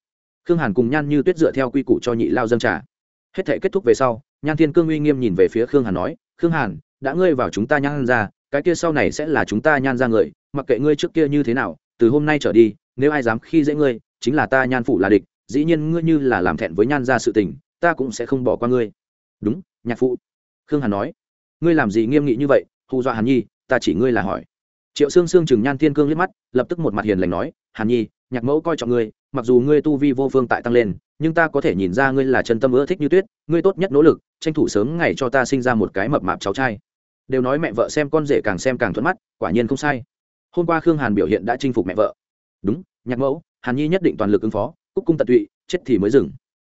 Khương hàn cùng nhan như tuyết dựa theo quy củ cho nhị lao dân trà. Hết thể kết thúc về sau, nhan thiên cương uy nghiêm nhìn về phía khương hàn nói, khương hàn, đã ngươi vào chúng ta nhan ra, cái kia sau này sẽ là chúng ta nhan ra người, mặc kệ ngươi trước kia như thế nào, từ hôm nay trở đi, nếu ai dám khi dễ ngươi, chính là ta nhan phụ là địch, dĩ nhiên ngươi như là làm thẹn với nhan ra sự tình, ta cũng sẽ không bỏ qua ngươi. Đúng, nhạc phụ. Khương hàn nói. Ngươi làm gì nghiêm nghị như vậy, hù dọa hàn nhi, ta chỉ ngươi là hỏi triệu sương sương chừng nhan thiên cương liếc mắt, lập tức một mặt hiền lành nói, hàn nhi, nhạc mẫu coi trọng ngươi, mặc dù ngươi tu vi vô phương tại tăng lên, nhưng ta có thể nhìn ra ngươi là chân tâm ưa thích như tuyết, ngươi tốt nhất nỗ lực, tranh thủ sớm ngày cho ta sinh ra một cái mập mạp cháu trai. Đều nói mẹ vợ xem con rể càng xem càng thuận mắt, quả nhiên không sai. Hôm qua khương hàn biểu hiện đã chinh phục mẹ vợ. Đúng, nhạc mẫu, hàn nhi nhất định toàn lực ứng phó, cúc cung tận tụy, chết thì mới dừng.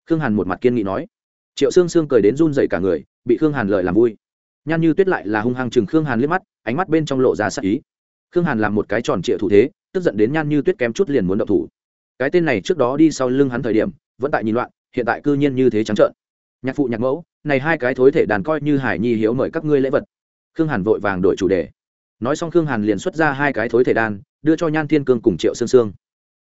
Khương hàn một mặt kiên nghị nói. Triệu sương sương cười đến run dậy cả người, bị khương hàn lời làm vui. Nhan như tuyết lại là hung hăng chừng khương hàn liếc mắt, ánh mắt bên trong lộ ra sắc ý khương hàn làm một cái tròn trịa thủ thế, tức giận đến nhan như tuyết kém chút liền muốn động thủ. Cái tên này trước đó đi sau lưng hắn thời điểm, vẫn tại nhìn loạn, hiện tại cư nhiên như thế trắng trợn. Nhạc phụ, nhạc mẫu, này hai cái thối thể đàn coi như hải nhi hiếu mời các ngươi lễ vật. Khương hàn vội vàng đổi chủ đề. Nói xong khương hàn liền xuất ra hai cái thối thể đan đưa cho nhan thiên cương cùng triệu sương sương.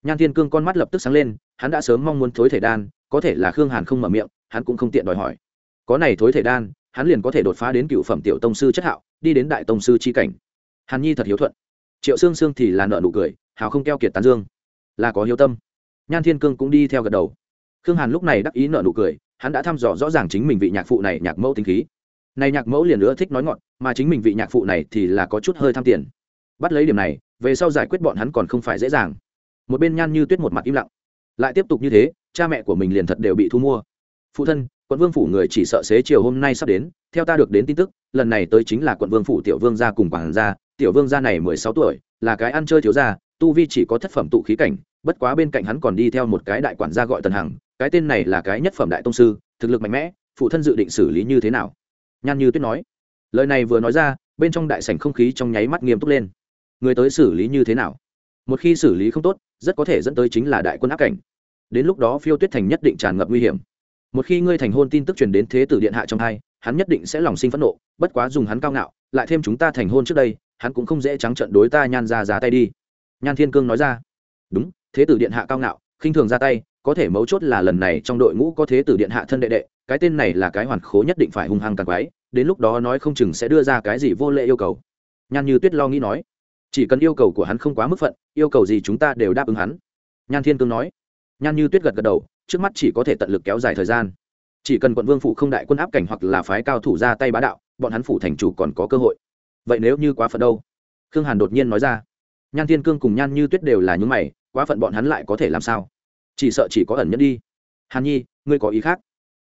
Nhan thiên cương con mắt lập tức sáng lên, hắn đã sớm mong muốn thối thể đan có thể là khương hàn không mở miệng, hắn cũng không tiện đòi hỏi. Có này thối thể đan hắn liền có thể đột phá đến cựu phẩm tiểu tông sư chất hạo, đi đến đại tông sư c h i cảnh. Hàn nhi thật hiếu thuận triệu sương sương thì là nợ nụ cười, hào không keo kiệt tán dương. Là có hiếu tâm. Nhan thiên cương cũng đi theo gật đầu. Khương hàn lúc này đắc ý nợ nụ cười, hắn đã thăm dò rõ ràng chính mình vị nhạc phụ này nhạc mẫu tính khí. Này nhạc mẫu liền nữa thích nói ngọn, mà chính mình vị nhạc phụ này thì là có chút hơi tham tiền. Bắt lấy điểm này, về sau giải quyết bọn hắn còn không phải dễ dàng. Một bên nhan như tuyết một mặt im lặng. Lại tiếp tục như thế, cha mẹ của mình liền thật đều bị thu mua. Phụ thân, quận vương phủ người chỉ sợ xế chiều hôm nay sắp đến, theo ta được đến tin tức, lần này tới chính là quận vương phủ tiểu vương gia cùng quản gia tiểu vương gia này mười sáu tuổi, là cái ăn chơi thiếu gia, tu vi chỉ có thất phẩm tụ khí cảnh, bất quá bên cạnh hắn còn đi theo một cái đại quản gia gọi tần hằng, cái tên này là cái nhất phẩm đại tông sư, thực lực mạnh mẽ, phụ thân dự định xử lý như thế nào? Nhan như tuyết nói. Lời này vừa nói ra, bên trong đại sảnh không khí trong nháy mắt nghiêm túc lên. Người tới xử lý như thế nào? Một khi xử lý không tốt, rất có thể dẫn tới chính là đại quân áp cảnh. Đến lúc đó phiêu tuyết thành nhất định tràn ngập nguy hiểm. Một khi ngươi thành hôn tin tức truyền đến thế tử điện hạ trong hai, hắn nhất định sẽ lòng sinh phẫn nộ, bất quá dùng hắn cao ngạo, lại thêm chúng ta thành hôn trước đây hắn cũng không dễ trắng trận đối ta nhan ra giá tay đi. Nhan thiên cương nói ra. Đúng, thế tử điện hạ cao ngạo, khinh thường ra tay, có thể mấu chốt là lần này trong đội ngũ có thế tử điện hạ thân đệ đệ, cái tên này là cái hoàn khố nhất định phải hung hăng càng quái, đến lúc đó nói không chừng sẽ đưa ra cái gì vô lệ yêu cầu. Nhan như tuyết lo nghĩ nói. Chỉ cần yêu cầu của hắn không quá mức phận, yêu cầu gì chúng ta đều đáp ứng hắn. Nhan thiên cương nói. Nhan như tuyết gật gật đầu, trước mắt chỉ có thể tận lực kéo dài thời gian. Chỉ cần quận vương phụ không đại quân áp cảnh hoặc là phái cao thủ ra tay bá đạo, bọn hắn phủ thành chủ còn có cơ hội vậy nếu như quá phận đâu? Khương hàn đột nhiên nói ra. Nhan thiên cương cùng nhan như tuyết đều là những mày, quá phận bọn hắn lại có thể làm sao? Chỉ sợ chỉ có ẩn nhất đi. Hàn nhi, ngươi có ý khác?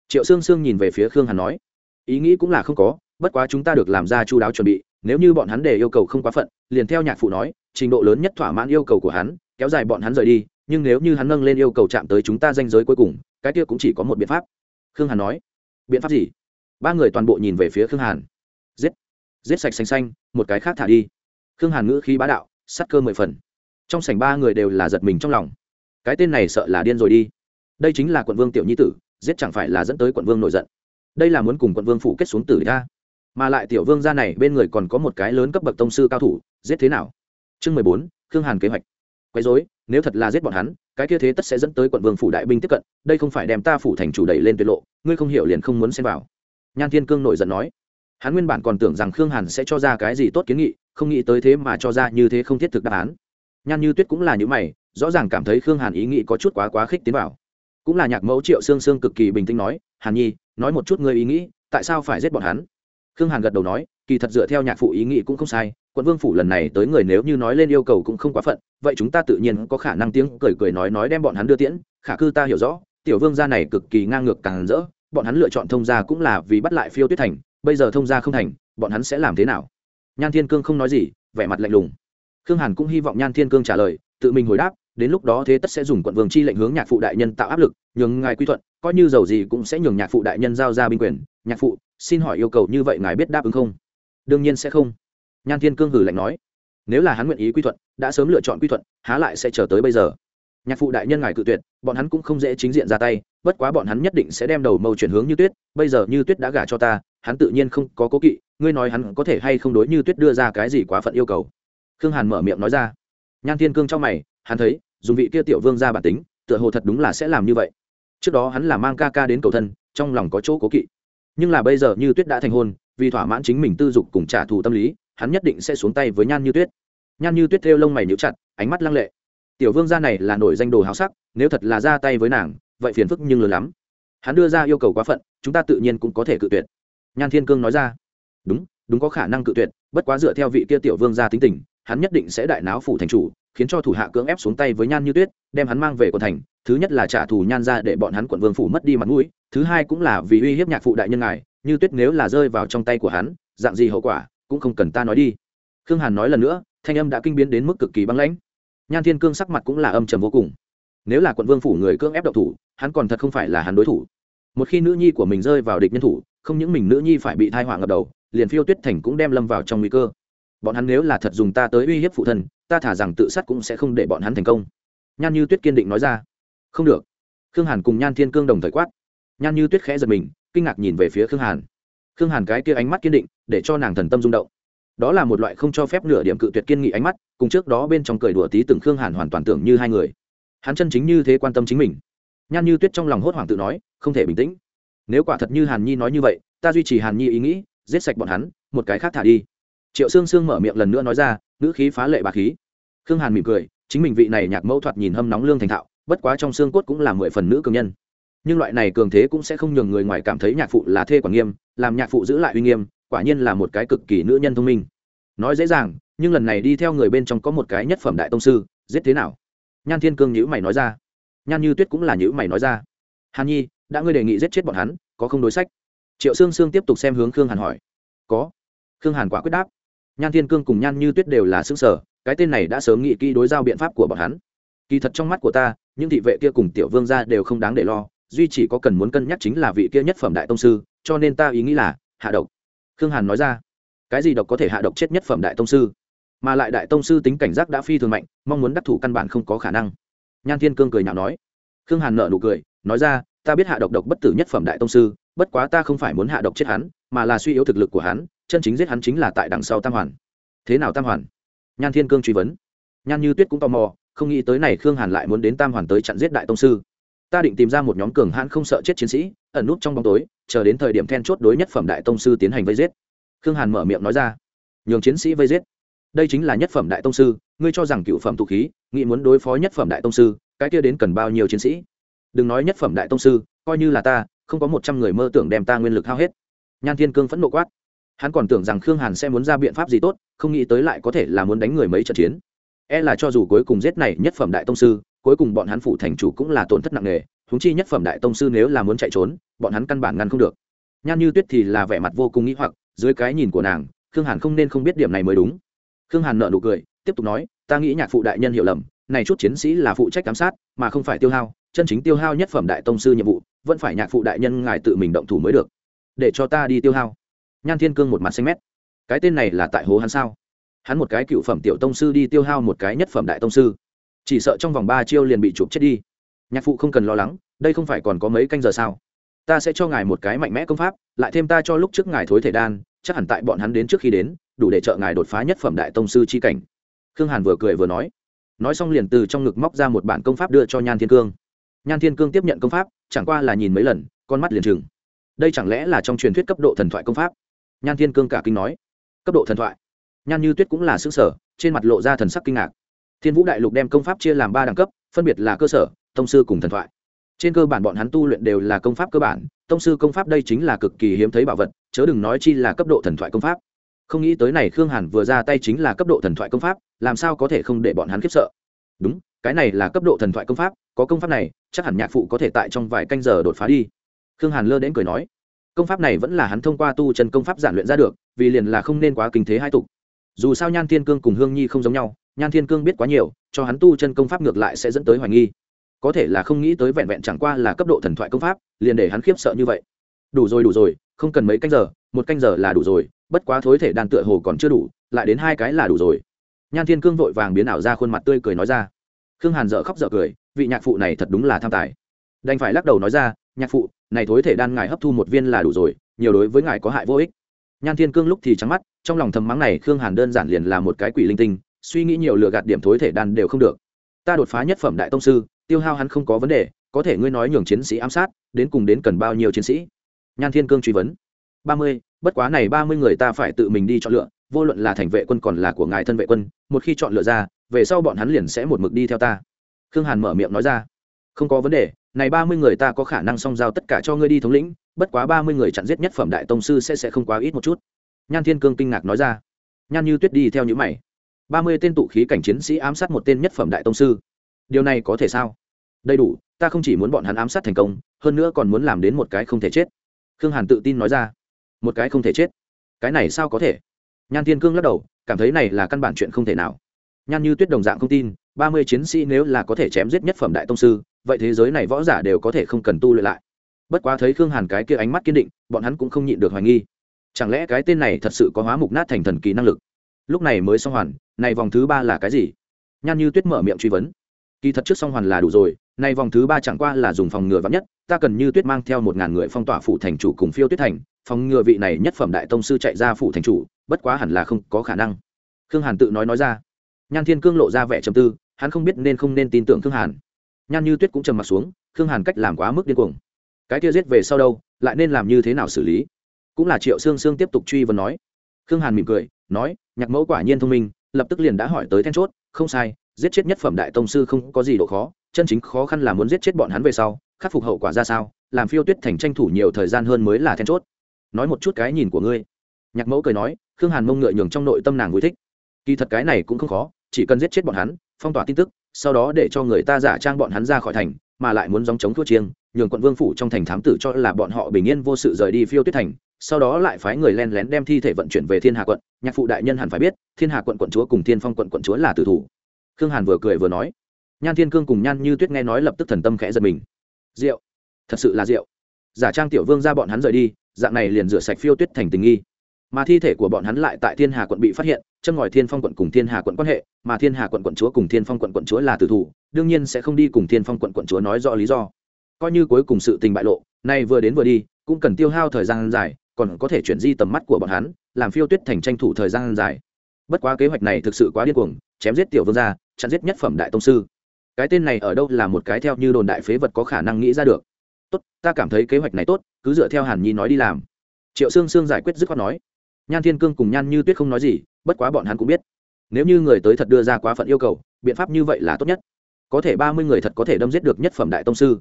Triệu sương sương nhìn về phía khương hàn nói. Ý nghĩ cũng là không có, bất quá chúng ta được làm ra chu đáo chuẩn bị, nếu như bọn hắn để yêu cầu không quá phận, liền theo nhạc phụ nói, trình độ lớn nhất thỏa mãn yêu cầu của hắn, kéo dài bọn hắn rời đi, nhưng nếu như hắn nâng lên yêu cầu chạm tới chúng ta danh giới cuối cùng, cái kia cũng chỉ có một biện pháp. Khương hàn nói. Biện pháp gì? Ba người toàn bộ nhìn về phía khương hàn. Giết giết sạch xanh xanh, một cái khác thả đi. Khương hàn ngữ khí bá đạo sắt cơ mười phần. Trong sảnh ba người đều là giật mình trong lòng. Cái tên này sợ là điên rồi đi. Đây chính là quận vương tiểu nhi tử, giết chẳng phải là dẫn tới quận vương nổi giận. Đây là muốn cùng quận vương phủ kết xuống tử ra mà lại tiểu vương gia này bên người còn có một cái lớn cấp bậc tông sư cao thủ, giết thế nào? Chương mười bốn, khương hàn kế hoạch. Quấy dối nếu thật là giết bọn hắn, cái kia thế tất sẽ dẫn tới quận vương phủ đại binh tiếp cận, đây không phải đem ta phủ thành chủ đẩy lên tuyệt lộ, ngươi không hiểu liền không muốn xem vào. Nhan thiên cương nổi giận nói hắn nguyên bản còn tưởng rằng khương hàn sẽ cho ra cái gì tốt kiến nghị, không nghĩ tới thế mà cho ra như thế không thiết thực đáp án. Nhan như tuyết cũng là những mày, rõ ràng cảm thấy khương hàn ý nghĩ có chút quá quá khích tiến vào. Cũng là nhạc mẫu triệu sương sương cực kỳ bình tĩnh nói, hàn nhi, nói một chút ngươi ý nghĩ, tại sao phải giết bọn hắn? Khương hàn gật đầu nói, kỳ thật dựa theo nhạc phụ ý nghĩ cũng không sai, quận vương phủ lần này tới người nếu như nói lên yêu cầu cũng không quá phận, vậy chúng ta tự nhiên có khả năng tiếng cười cười nói nói đem bọn hắn đưa tiễn, khả cư ta hiểu rõ, tiểu vương gia này cực kỳ ngang ngược càng rỡ, bọn hắn lựa chọn thông gia cũng là vì bắt lại phiêu tuyết thành bây giờ thông gia không thành, bọn hắn sẽ làm thế nào? Nhan thiên cương không nói gì, vẻ mặt lạnh lùng. Khương hàn cũng hy vọng nhan thiên cương trả lời, tự mình hồi đáp, đến lúc đó thế tất sẽ dùng quận vương chi lệnh hướng nhạc phụ đại nhân tạo áp lực, nhường ngài quy thuận, coi như giàu gì cũng sẽ nhường nhạc phụ đại nhân giao ra binh quyền. Nhạc phụ, xin hỏi yêu cầu như vậy ngài biết đáp ứng không? Đương nhiên sẽ không. Nhan thiên cương hử lạnh nói, nếu là hắn nguyện ý quy thuận, đã sớm lựa chọn quy thuận, há lại sẽ chờ tới bây giờ. Nhạc phụ đại nhân ngài cự tuyệt, bọn hắn cũng không dễ chính diện ra tay bất quá bọn hắn nhất định sẽ đem đầu mâu chuyển hướng như tuyết, bây giờ như tuyết đã gả cho ta, hắn tự nhiên không có cố kỵ, ngươi nói hắn có thể hay không đối như tuyết đưa ra cái gì quá phận yêu cầu. Khương hàn mở miệng nói ra. Nhan thiên cương trong mày, hắn thấy, dùng vị kia tiểu vương ra bản tính, tựa hồ thật đúng là sẽ làm như vậy. Trước đó hắn là mang ca ca đến cầu thân, trong lòng có chỗ cố kỵ. Nhưng là bây giờ như tuyết đã thành hôn, vì thỏa mãn chính mình tư dục cùng trả thù tâm lý, hắn nhất định sẽ xuống tay với nhan như tuyết. Nhan như tuyết thêu lông mày níu chặt, ánh mắt lăng lệ. Tiểu vương gia này là nổi danh đồ háo sắc, nếu thật là ra tay với nàng vậy phiền phức nhưng lớn lắm. Hắn đưa ra yêu cầu quá phận, chúng ta tự nhiên cũng có thể cự tuyệt. Nhan thiên cương nói ra. Đúng đúng có khả năng cự tuyệt, bất quá dựa theo vị kia tiểu vương gia tính tình, hắn nhất định sẽ đại náo phủ thành chủ, khiến cho thủ hạ cưỡng ép xuống tay với nhan như tuyết, đem hắn mang về quận thành. Thứ nhất là trả thù nhan ra để bọn hắn quận vương phủ mất đi mặt mũi, thứ hai cũng là vì uy hiếp nhạc phụ đại nhân ngài, như tuyết nếu là rơi vào trong tay của hắn, dạng gì hậu quả, cũng không cần ta nói đi. Khương hàn nói lần nữa, thanh âm đã kinh biến đến mức cực kỳ băng lãnh. Nhan thiên cương sắc mặt cũng là âm trầm vô cùng nếu là quận vương phủ người cưỡng ép độc thủ, hắn còn thật không phải là hắn đối thủ. Một khi nữ nhi của mình rơi vào địch nhân thủ, không những mình nữ nhi phải bị thai họa ngập đầu, liền phiêu tuyết thành cũng đem lâm vào trong nguy cơ. Bọn hắn nếu là thật dùng ta tới uy hiếp phụ thân, ta thả rằng tự sát cũng sẽ không để bọn hắn thành công. Nhan như tuyết kiên định nói ra. Không được. Khương hàn cùng nhan thiên cương đồng thời quát. Nhan như tuyết khẽ giật mình, kinh ngạc nhìn về phía khương hàn. Khương hàn cái kia ánh mắt kiên định, để cho nàng thần tâm rung động. Đó là một loại không cho phép nửa điểm cự tuyệt kiên nghị ánh mắt, cùng trước đó bên trong cười đùa tí từng khương hàn hoàn toàn tưởng như hai người hắn chân chính như thế quan tâm chính mình. Nhan như tuyết trong lòng hốt hoảng tự nói, không thể bình tĩnh. Nếu quả thật như hàn nhi nói như vậy, ta duy trì hàn nhi ý nghĩ, giết sạch bọn hắn, một cái khác thả đi. Triệu sương sương mở miệng lần nữa nói ra, ngữ khí phá lệ bà khí. Khương hàn mỉm cười, chính mình vị này nhạc mẫu thoạt nhìn hâm nóng lương thành thạo, bất quá trong xương cốt cũng là mười phần nữ cường nhân. Nhưng loại này cường thế cũng sẽ không nhường người ngoài cảm thấy nhạc phụ là thê quản nghiêm, làm nhạc phụ giữ lại uy nghiêm, quả nhiên là một cái cực kỳ nữ nhân thông minh. Nói dễ dàng, nhưng lần này đi theo người bên trong có một cái nhất phẩm đại tông sư, giết thế nào? Nhan thiên cương nhữ mày nói ra. Nhan như tuyết cũng là nhữ mày nói ra. Hàn nhi, đã ngươi đề nghị giết chết bọn hắn, có không đối sách? Triệu sương sương tiếp tục xem hướng khương hàn hỏi. Có. Khương hàn quả quyết đáp. Nhan thiên cương cùng nhan như tuyết đều là xứng sở cái tên này đã sớm nghĩ kỹ đối giao biện pháp của bọn hắn. Kỳ thật trong mắt của ta, những thị vệ kia cùng tiểu vương gia đều không đáng để lo, duy chỉ có cần muốn cân nhắc chính là vị kia nhất phẩm đại tông sư, cho nên ta ý nghĩ là hạ độc. Khương hàn nói ra. Cái gì độc có thể hạ độc chết nhất phẩm đại tông sư? Mà lại đại tông sư tính cảnh giác đã phi thường mạnh, mong muốn đắc thủ căn bản không có khả năng. Nhan thiên cương cười nhạo nói. Khương hàn nợ nụ cười, nói ra, ta biết hạ độc độc bất tử nhất phẩm đại tông sư, bất quá ta không phải muốn hạ độc chết hắn, mà là suy yếu thực lực của hắn, chân chính giết hắn chính là tại đằng sau tam hoàn. Thế nào tam hoàn? Nhan thiên cương truy vấn. Nhan như tuyết cũng tò mò, không nghĩ tới này khương hàn lại muốn đến tam hoàn tới chặn giết đại tông sư. Ta định tìm ra một nhóm cường hãn không sợ chết chiến sĩ, ẩn nút trong bóng tối, chờ đến thời điểm then chốt đối nhất phẩm đại tông sư tiến hành vây giết. Khương hàn mở miệng nói ra. Nhường chiến sĩ vây giết đây chính là nhất phẩm đại tông sư, ngươi cho rằng cựu phẩm tụ khí, nghĩ muốn đối phó nhất phẩm đại tông sư, cái kia đến cần bao nhiêu chiến sĩ? Đừng nói nhất phẩm đại tông sư, coi như là ta, không có một trăm người mơ tưởng đem ta nguyên lực hao hết. Nhan thiên cương phẫn nộ quát. Hắn còn tưởng rằng khương hàn sẽ muốn ra biện pháp gì tốt, không nghĩ tới lại có thể là muốn đánh người mấy trận chiến. E là cho dù cuối cùng giết này nhất phẩm đại tông sư, cuối cùng bọn hắn phủ thành chủ cũng là tổn thất nặng nề húng chi nhất phẩm đại tông sư nếu là muốn chạy trốn, bọn hắn căn bản ngăn không được. Nhan như tuyết thì là vẻ mặt vô cùng nghĩ hoặc, dưới cái nhìn của nàng, khương hàn không nên không biết điểm này mới đúng khương hàn nợ nụ cười, tiếp tục nói, ta nghĩ nhạc phụ đại nhân hiểu lầm, này chút chiến sĩ là phụ trách giám sát, mà không phải tiêu hao, chân chính tiêu hao nhất phẩm đại tông sư nhiệm vụ, vẫn phải nhạc phụ đại nhân ngài tự mình động thủ mới được. Để cho ta đi tiêu hao. Nhan thiên cương một mặt xanh mét. Cái tên này là tại hố hắn sao? Hắn một cái cựu phẩm tiểu tông sư đi tiêu hao một cái nhất phẩm đại tông sư. Chỉ sợ trong vòng ba chiêu liền bị chụp chết đi. Nhạc phụ không cần lo lắng, đây không phải còn có mấy canh giờ sao? Ta sẽ cho ngài một cái mạnh mẽ công pháp, lại thêm ta cho lúc trước ngài thối thể đan, chắc hẳn tại bọn hắn đến trước khi đến đủ để trợ ngài đột phá nhất phẩm đại tông sư chi cảnh. Khương hàn vừa cười vừa nói. Nói xong liền từ trong ngực móc ra một bản công pháp đưa cho nhan thiên cương. Nhan thiên cương tiếp nhận công pháp, chẳng qua là nhìn mấy lần, con mắt liền chừng đây chẳng lẽ là trong truyền thuyết cấp độ thần thoại công pháp? Nhan thiên cương cả kinh nói. Cấp độ thần thoại? Nhan như tuyết cũng là xứ sở trên mặt lộ ra thần sắc kinh ngạc. Thiên vũ đại lục đem công pháp chia làm ba đẳng cấp, phân biệt là cơ sở, tông sư cùng thần thoại. Trên cơ bản bọn hắn tu luyện đều là công pháp cơ bản, tông sư công pháp đây chính là cực kỳ hiếm thấy bảo vật, chớ đừng nói chi là cấp độ thần thoại công pháp không nghĩ tới này khương hàn vừa ra tay chính là cấp độ thần thoại công pháp, làm sao có thể không để bọn hắn khiếp sợ? Đúng, cái này là cấp độ thần thoại công pháp, có công pháp này, chắc hẳn nhạc phụ có thể tại trong vài canh giờ đột phá đi. Khương hàn lơ đến cười nói, công pháp này vẫn là hắn thông qua tu chân công pháp giản luyện ra được, vì liền là không nên quá kinh thế hai tục. Dù sao nhan thiên cương cùng hương nhi không giống nhau, nhan thiên cương biết quá nhiều, cho hắn tu chân công pháp ngược lại sẽ dẫn tới hoài nghi. Có thể là không nghĩ tới vẹn vẹn chẳng qua là cấp độ thần thoại công pháp, liền để hắn khiếp sợ như vậy. Đủ rồi đủ rồi, không cần mấy canh giờ, một canh giờ là đủ rồi bất quá thối thể đan tựa hồ còn chưa đủ, lại đến hai cái là đủ rồi. Nhan thiên cương vội vàng biến ảo ra khuôn mặt tươi cười nói ra. Khương hàn dợ khóc dợ cười, vị nhạc phụ này thật đúng là tham tài. Đành phải lắc đầu nói ra, nhạc phụ, này thối thể đan ngài hấp thu một viên là đủ rồi, nhiều đối với ngài có hại vô ích. Nhan thiên cương lúc thì trắng mắt, trong lòng thầm mắng này khương hàn đơn giản liền là một cái quỷ linh tinh, suy nghĩ nhiều lựa gạt điểm thối thể đan đều không được. Ta đột phá nhất phẩm đại tông sư, tiêu hao hắn không có vấn đề, có thể ngươi nói nhường chiến sĩ ám sát, đến cùng đến cần bao nhiêu chiến sĩ? Nhan thiên cương truy vấn. Ba mươi bất quá này ba mươi người ta phải tự mình đi chọn lựa, vô luận là thành vệ quân còn là của ngài thân vệ quân, một khi chọn lựa ra, về sau bọn hắn liền sẽ một mực đi theo ta. Khương hàn mở miệng nói ra. Không có vấn đề, này ba mươi người ta có khả năng song giao tất cả cho ngươi đi thống lĩnh, bất quá ba mươi người chặn giết nhất phẩm đại tông sư sẽ sẽ không quá ít một chút. Nhan thiên cương kinh ngạc nói ra. Nhan như tuyết đi theo những mày. Ba mươi tên tụ khí cảnh chiến sĩ ám sát một tên nhất phẩm đại tông sư. Điều này có thể sao? Đầy đủ, ta không chỉ muốn bọn hắn ám sát thành công, hơn nữa còn muốn làm đến một cái không thể chết. Khương hàn tự tin nói ra một cái không thể chết. Cái này sao có thể? Nhan thiên cương lắc đầu, cảm thấy này là căn bản chuyện không thể nào. Nhan như tuyết đồng dạng không tin, ba mươi chiến sĩ nếu là có thể chém giết nhất phẩm đại tông sư, vậy thế giới này võ giả đều có thể không cần tu luyện lại. Bất quá thấy khương hàn cái kia ánh mắt kiên định, bọn hắn cũng không nhịn được hoài nghi. Chẳng lẽ cái tên này thật sự có hóa mục nát thành thần kỳ năng lực? Lúc này mới xong hoàn, này vòng thứ ba là cái gì? Nhan như tuyết mở miệng truy vấn. Kỳ thật trước song hoàn là đủ rồi nay vòng thứ ba chẳng qua là dùng phòng ngừa vắng nhất, ta cần như tuyết mang theo một ngàn người phong tỏa phủ thành chủ cùng phiêu tuyết thành phòng ngừa vị này nhất phẩm đại tông sư chạy ra phủ thành chủ, bất quá hẳn là không có khả năng. Khương hàn tự nói nói ra. Nhan thiên cương lộ ra vẻ trầm tư, hắn không biết nên không nên tin tưởng khương hàn. Nhan như tuyết cũng trầm m ặ t xuống, khương hàn cách làm quá mức điên cuồng. Cái kia giết về sau đâu, lại nên làm như thế nào xử lý? Cũng là triệu sương sương tiếp tục truy vấn nói. Khương hàn mỉm cười, nói, nhạc mẫu quả nhiên thông minh, lập tức liền đã hỏi tới then chốt, không sai, giết chết nhất phẩm đại tông sư không có gì độ khó, chân chính khó khăn là muốn giết chết bọn hắn về sau, khắc phục hậu quả ra sao, làm phiêu tuyết thành tranh thủ nhiều thời gian hơn mới là then chốt nói một chút cái nhìn của ngươi. Nhạc mẫu cười nói, khương hàn mông ngựa nhường trong nội tâm nàng vui thích. Kỳ thật cái này cũng không khó, chỉ cần giết chết bọn hắn, phong tỏa tin tức, sau đó để cho người ta giả trang bọn hắn ra khỏi thành, mà lại muốn dòng chống thua chiêng, nhường quận vương phủ trong thành thám tử cho là bọn họ bình yên vô sự rời đi phiêu tuyết thành, sau đó lại phái người len lén đem thi thể vận chuyển về thiên hà quận. Nhạc phụ đại nhân hẳn phải biết, thiên hà quận quận chúa cùng thiên phong quận quận chúa là tử thủ. Khương hàn vừa cười vừa nói, nhan thiên cương cùng nhan như tuyết nghe nói lập tức thần tâm khẽ giật mình. Rượu, thật sự là rượu. Giả trang tiểu vương ra bọn hắn rời đi dạng này liền rửa sạch phiêu tuyết thành tình nghi. Mà thi thể của bọn hắn lại tại thiên hà quận bị phát hiện châm ngòi thiên phong quận cùng thiên hà quận quan hệ, mà thiên hà quận quận chúa cùng thiên phong quận quận chúa là tử thủ, đương nhiên sẽ không đi cùng thiên phong quận quận chúa nói rõ lý do. Coi như cuối cùng sự tình bại lộ, nay vừa đến vừa đi, cũng cần tiêu hao thời gian dài, còn có thể chuyển di tầm mắt của bọn hắn, làm phiêu tuyết thành tranh thủ thời gian dài. Bất quá kế hoạch này thực sự quá điên cuồng, chém giết tiểu vương gia, chặn giết nhất phẩm đại tông sư. Cái tên này ở đâu là một cái theo như đồn đại phế vật có khả năng nghĩ ra được tốt, ta cảm thấy kế hoạch này tốt, cứ dựa theo hàn nhi nói đi làm. Triệu sương sương giải quyết dứt khoát nói. Nhan thiên cương cùng nhan như tuyết không nói gì, bất quá bọn hắn cũng biết. Nếu như người tới thật đưa ra quá phận yêu cầu, biện pháp như vậy là tốt nhất. Có thể ba mươi người thật có thể đâm giết được nhất phẩm đại tông sư.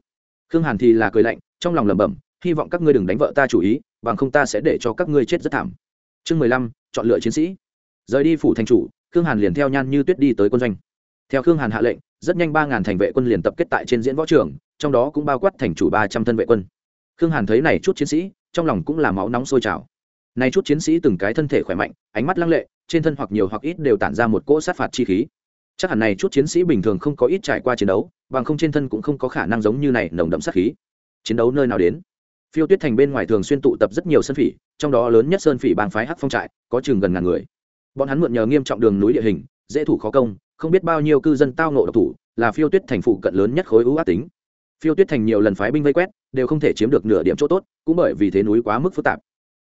Khương hàn thì là cười lạnh, trong lòng lẩm bẩm, hy vọng các ngươi đừng đánh vợ ta chủ ý, bằng không ta sẽ để cho các ngươi chết rất thảm. Chương mười lăm, chọn lựa chiến sĩ. Rời đi phủ thành chủ, khương hàn liền theo nhan như tuyết đi tới quân doanh. Theo khương hàn hạ lệnh rất nhanh ba ngàn thành vệ quân liền tập kết tại trên diễn võ trường, trong đó cũng bao quát thành chủ ba trăm thân vệ quân. Khương hàn thấy này chút chiến sĩ, trong lòng cũng là máu nóng sôi trào. Này chút chiến sĩ từng cái thân thể khỏe mạnh, ánh mắt lăng lệ, trên thân hoặc nhiều hoặc ít đều tản ra một cỗ sát phạt chi khí. Chắc hẳn này chút chiến sĩ bình thường không có ít trải qua chiến đấu, bằng không trên thân cũng không có khả năng giống như này nồng đậm sát khí. Chiến đấu nơi nào đến? Phiêu tuyết thành bên ngoài thường xuyên tụ tập rất nhiều sơn phỉ, trong đó lớn nhất sơn phỉ bang phái hắc phong trại, có chừng gần ngàn người. Bọn hắn mượn nhờ nghiêm trọng đường núi địa hình, dễ thủ khó công không biết bao nhiêu cư dân tao ngộ độc thủ, là phiêu tuyết thành phụ cận lớn nhất khối ưu ác tính. Phiêu tuyết thành nhiều lần phái binh vây quét, đều không thể chiếm được nửa điểm chỗ tốt, cũng bởi vì thế núi quá mức phức tạp.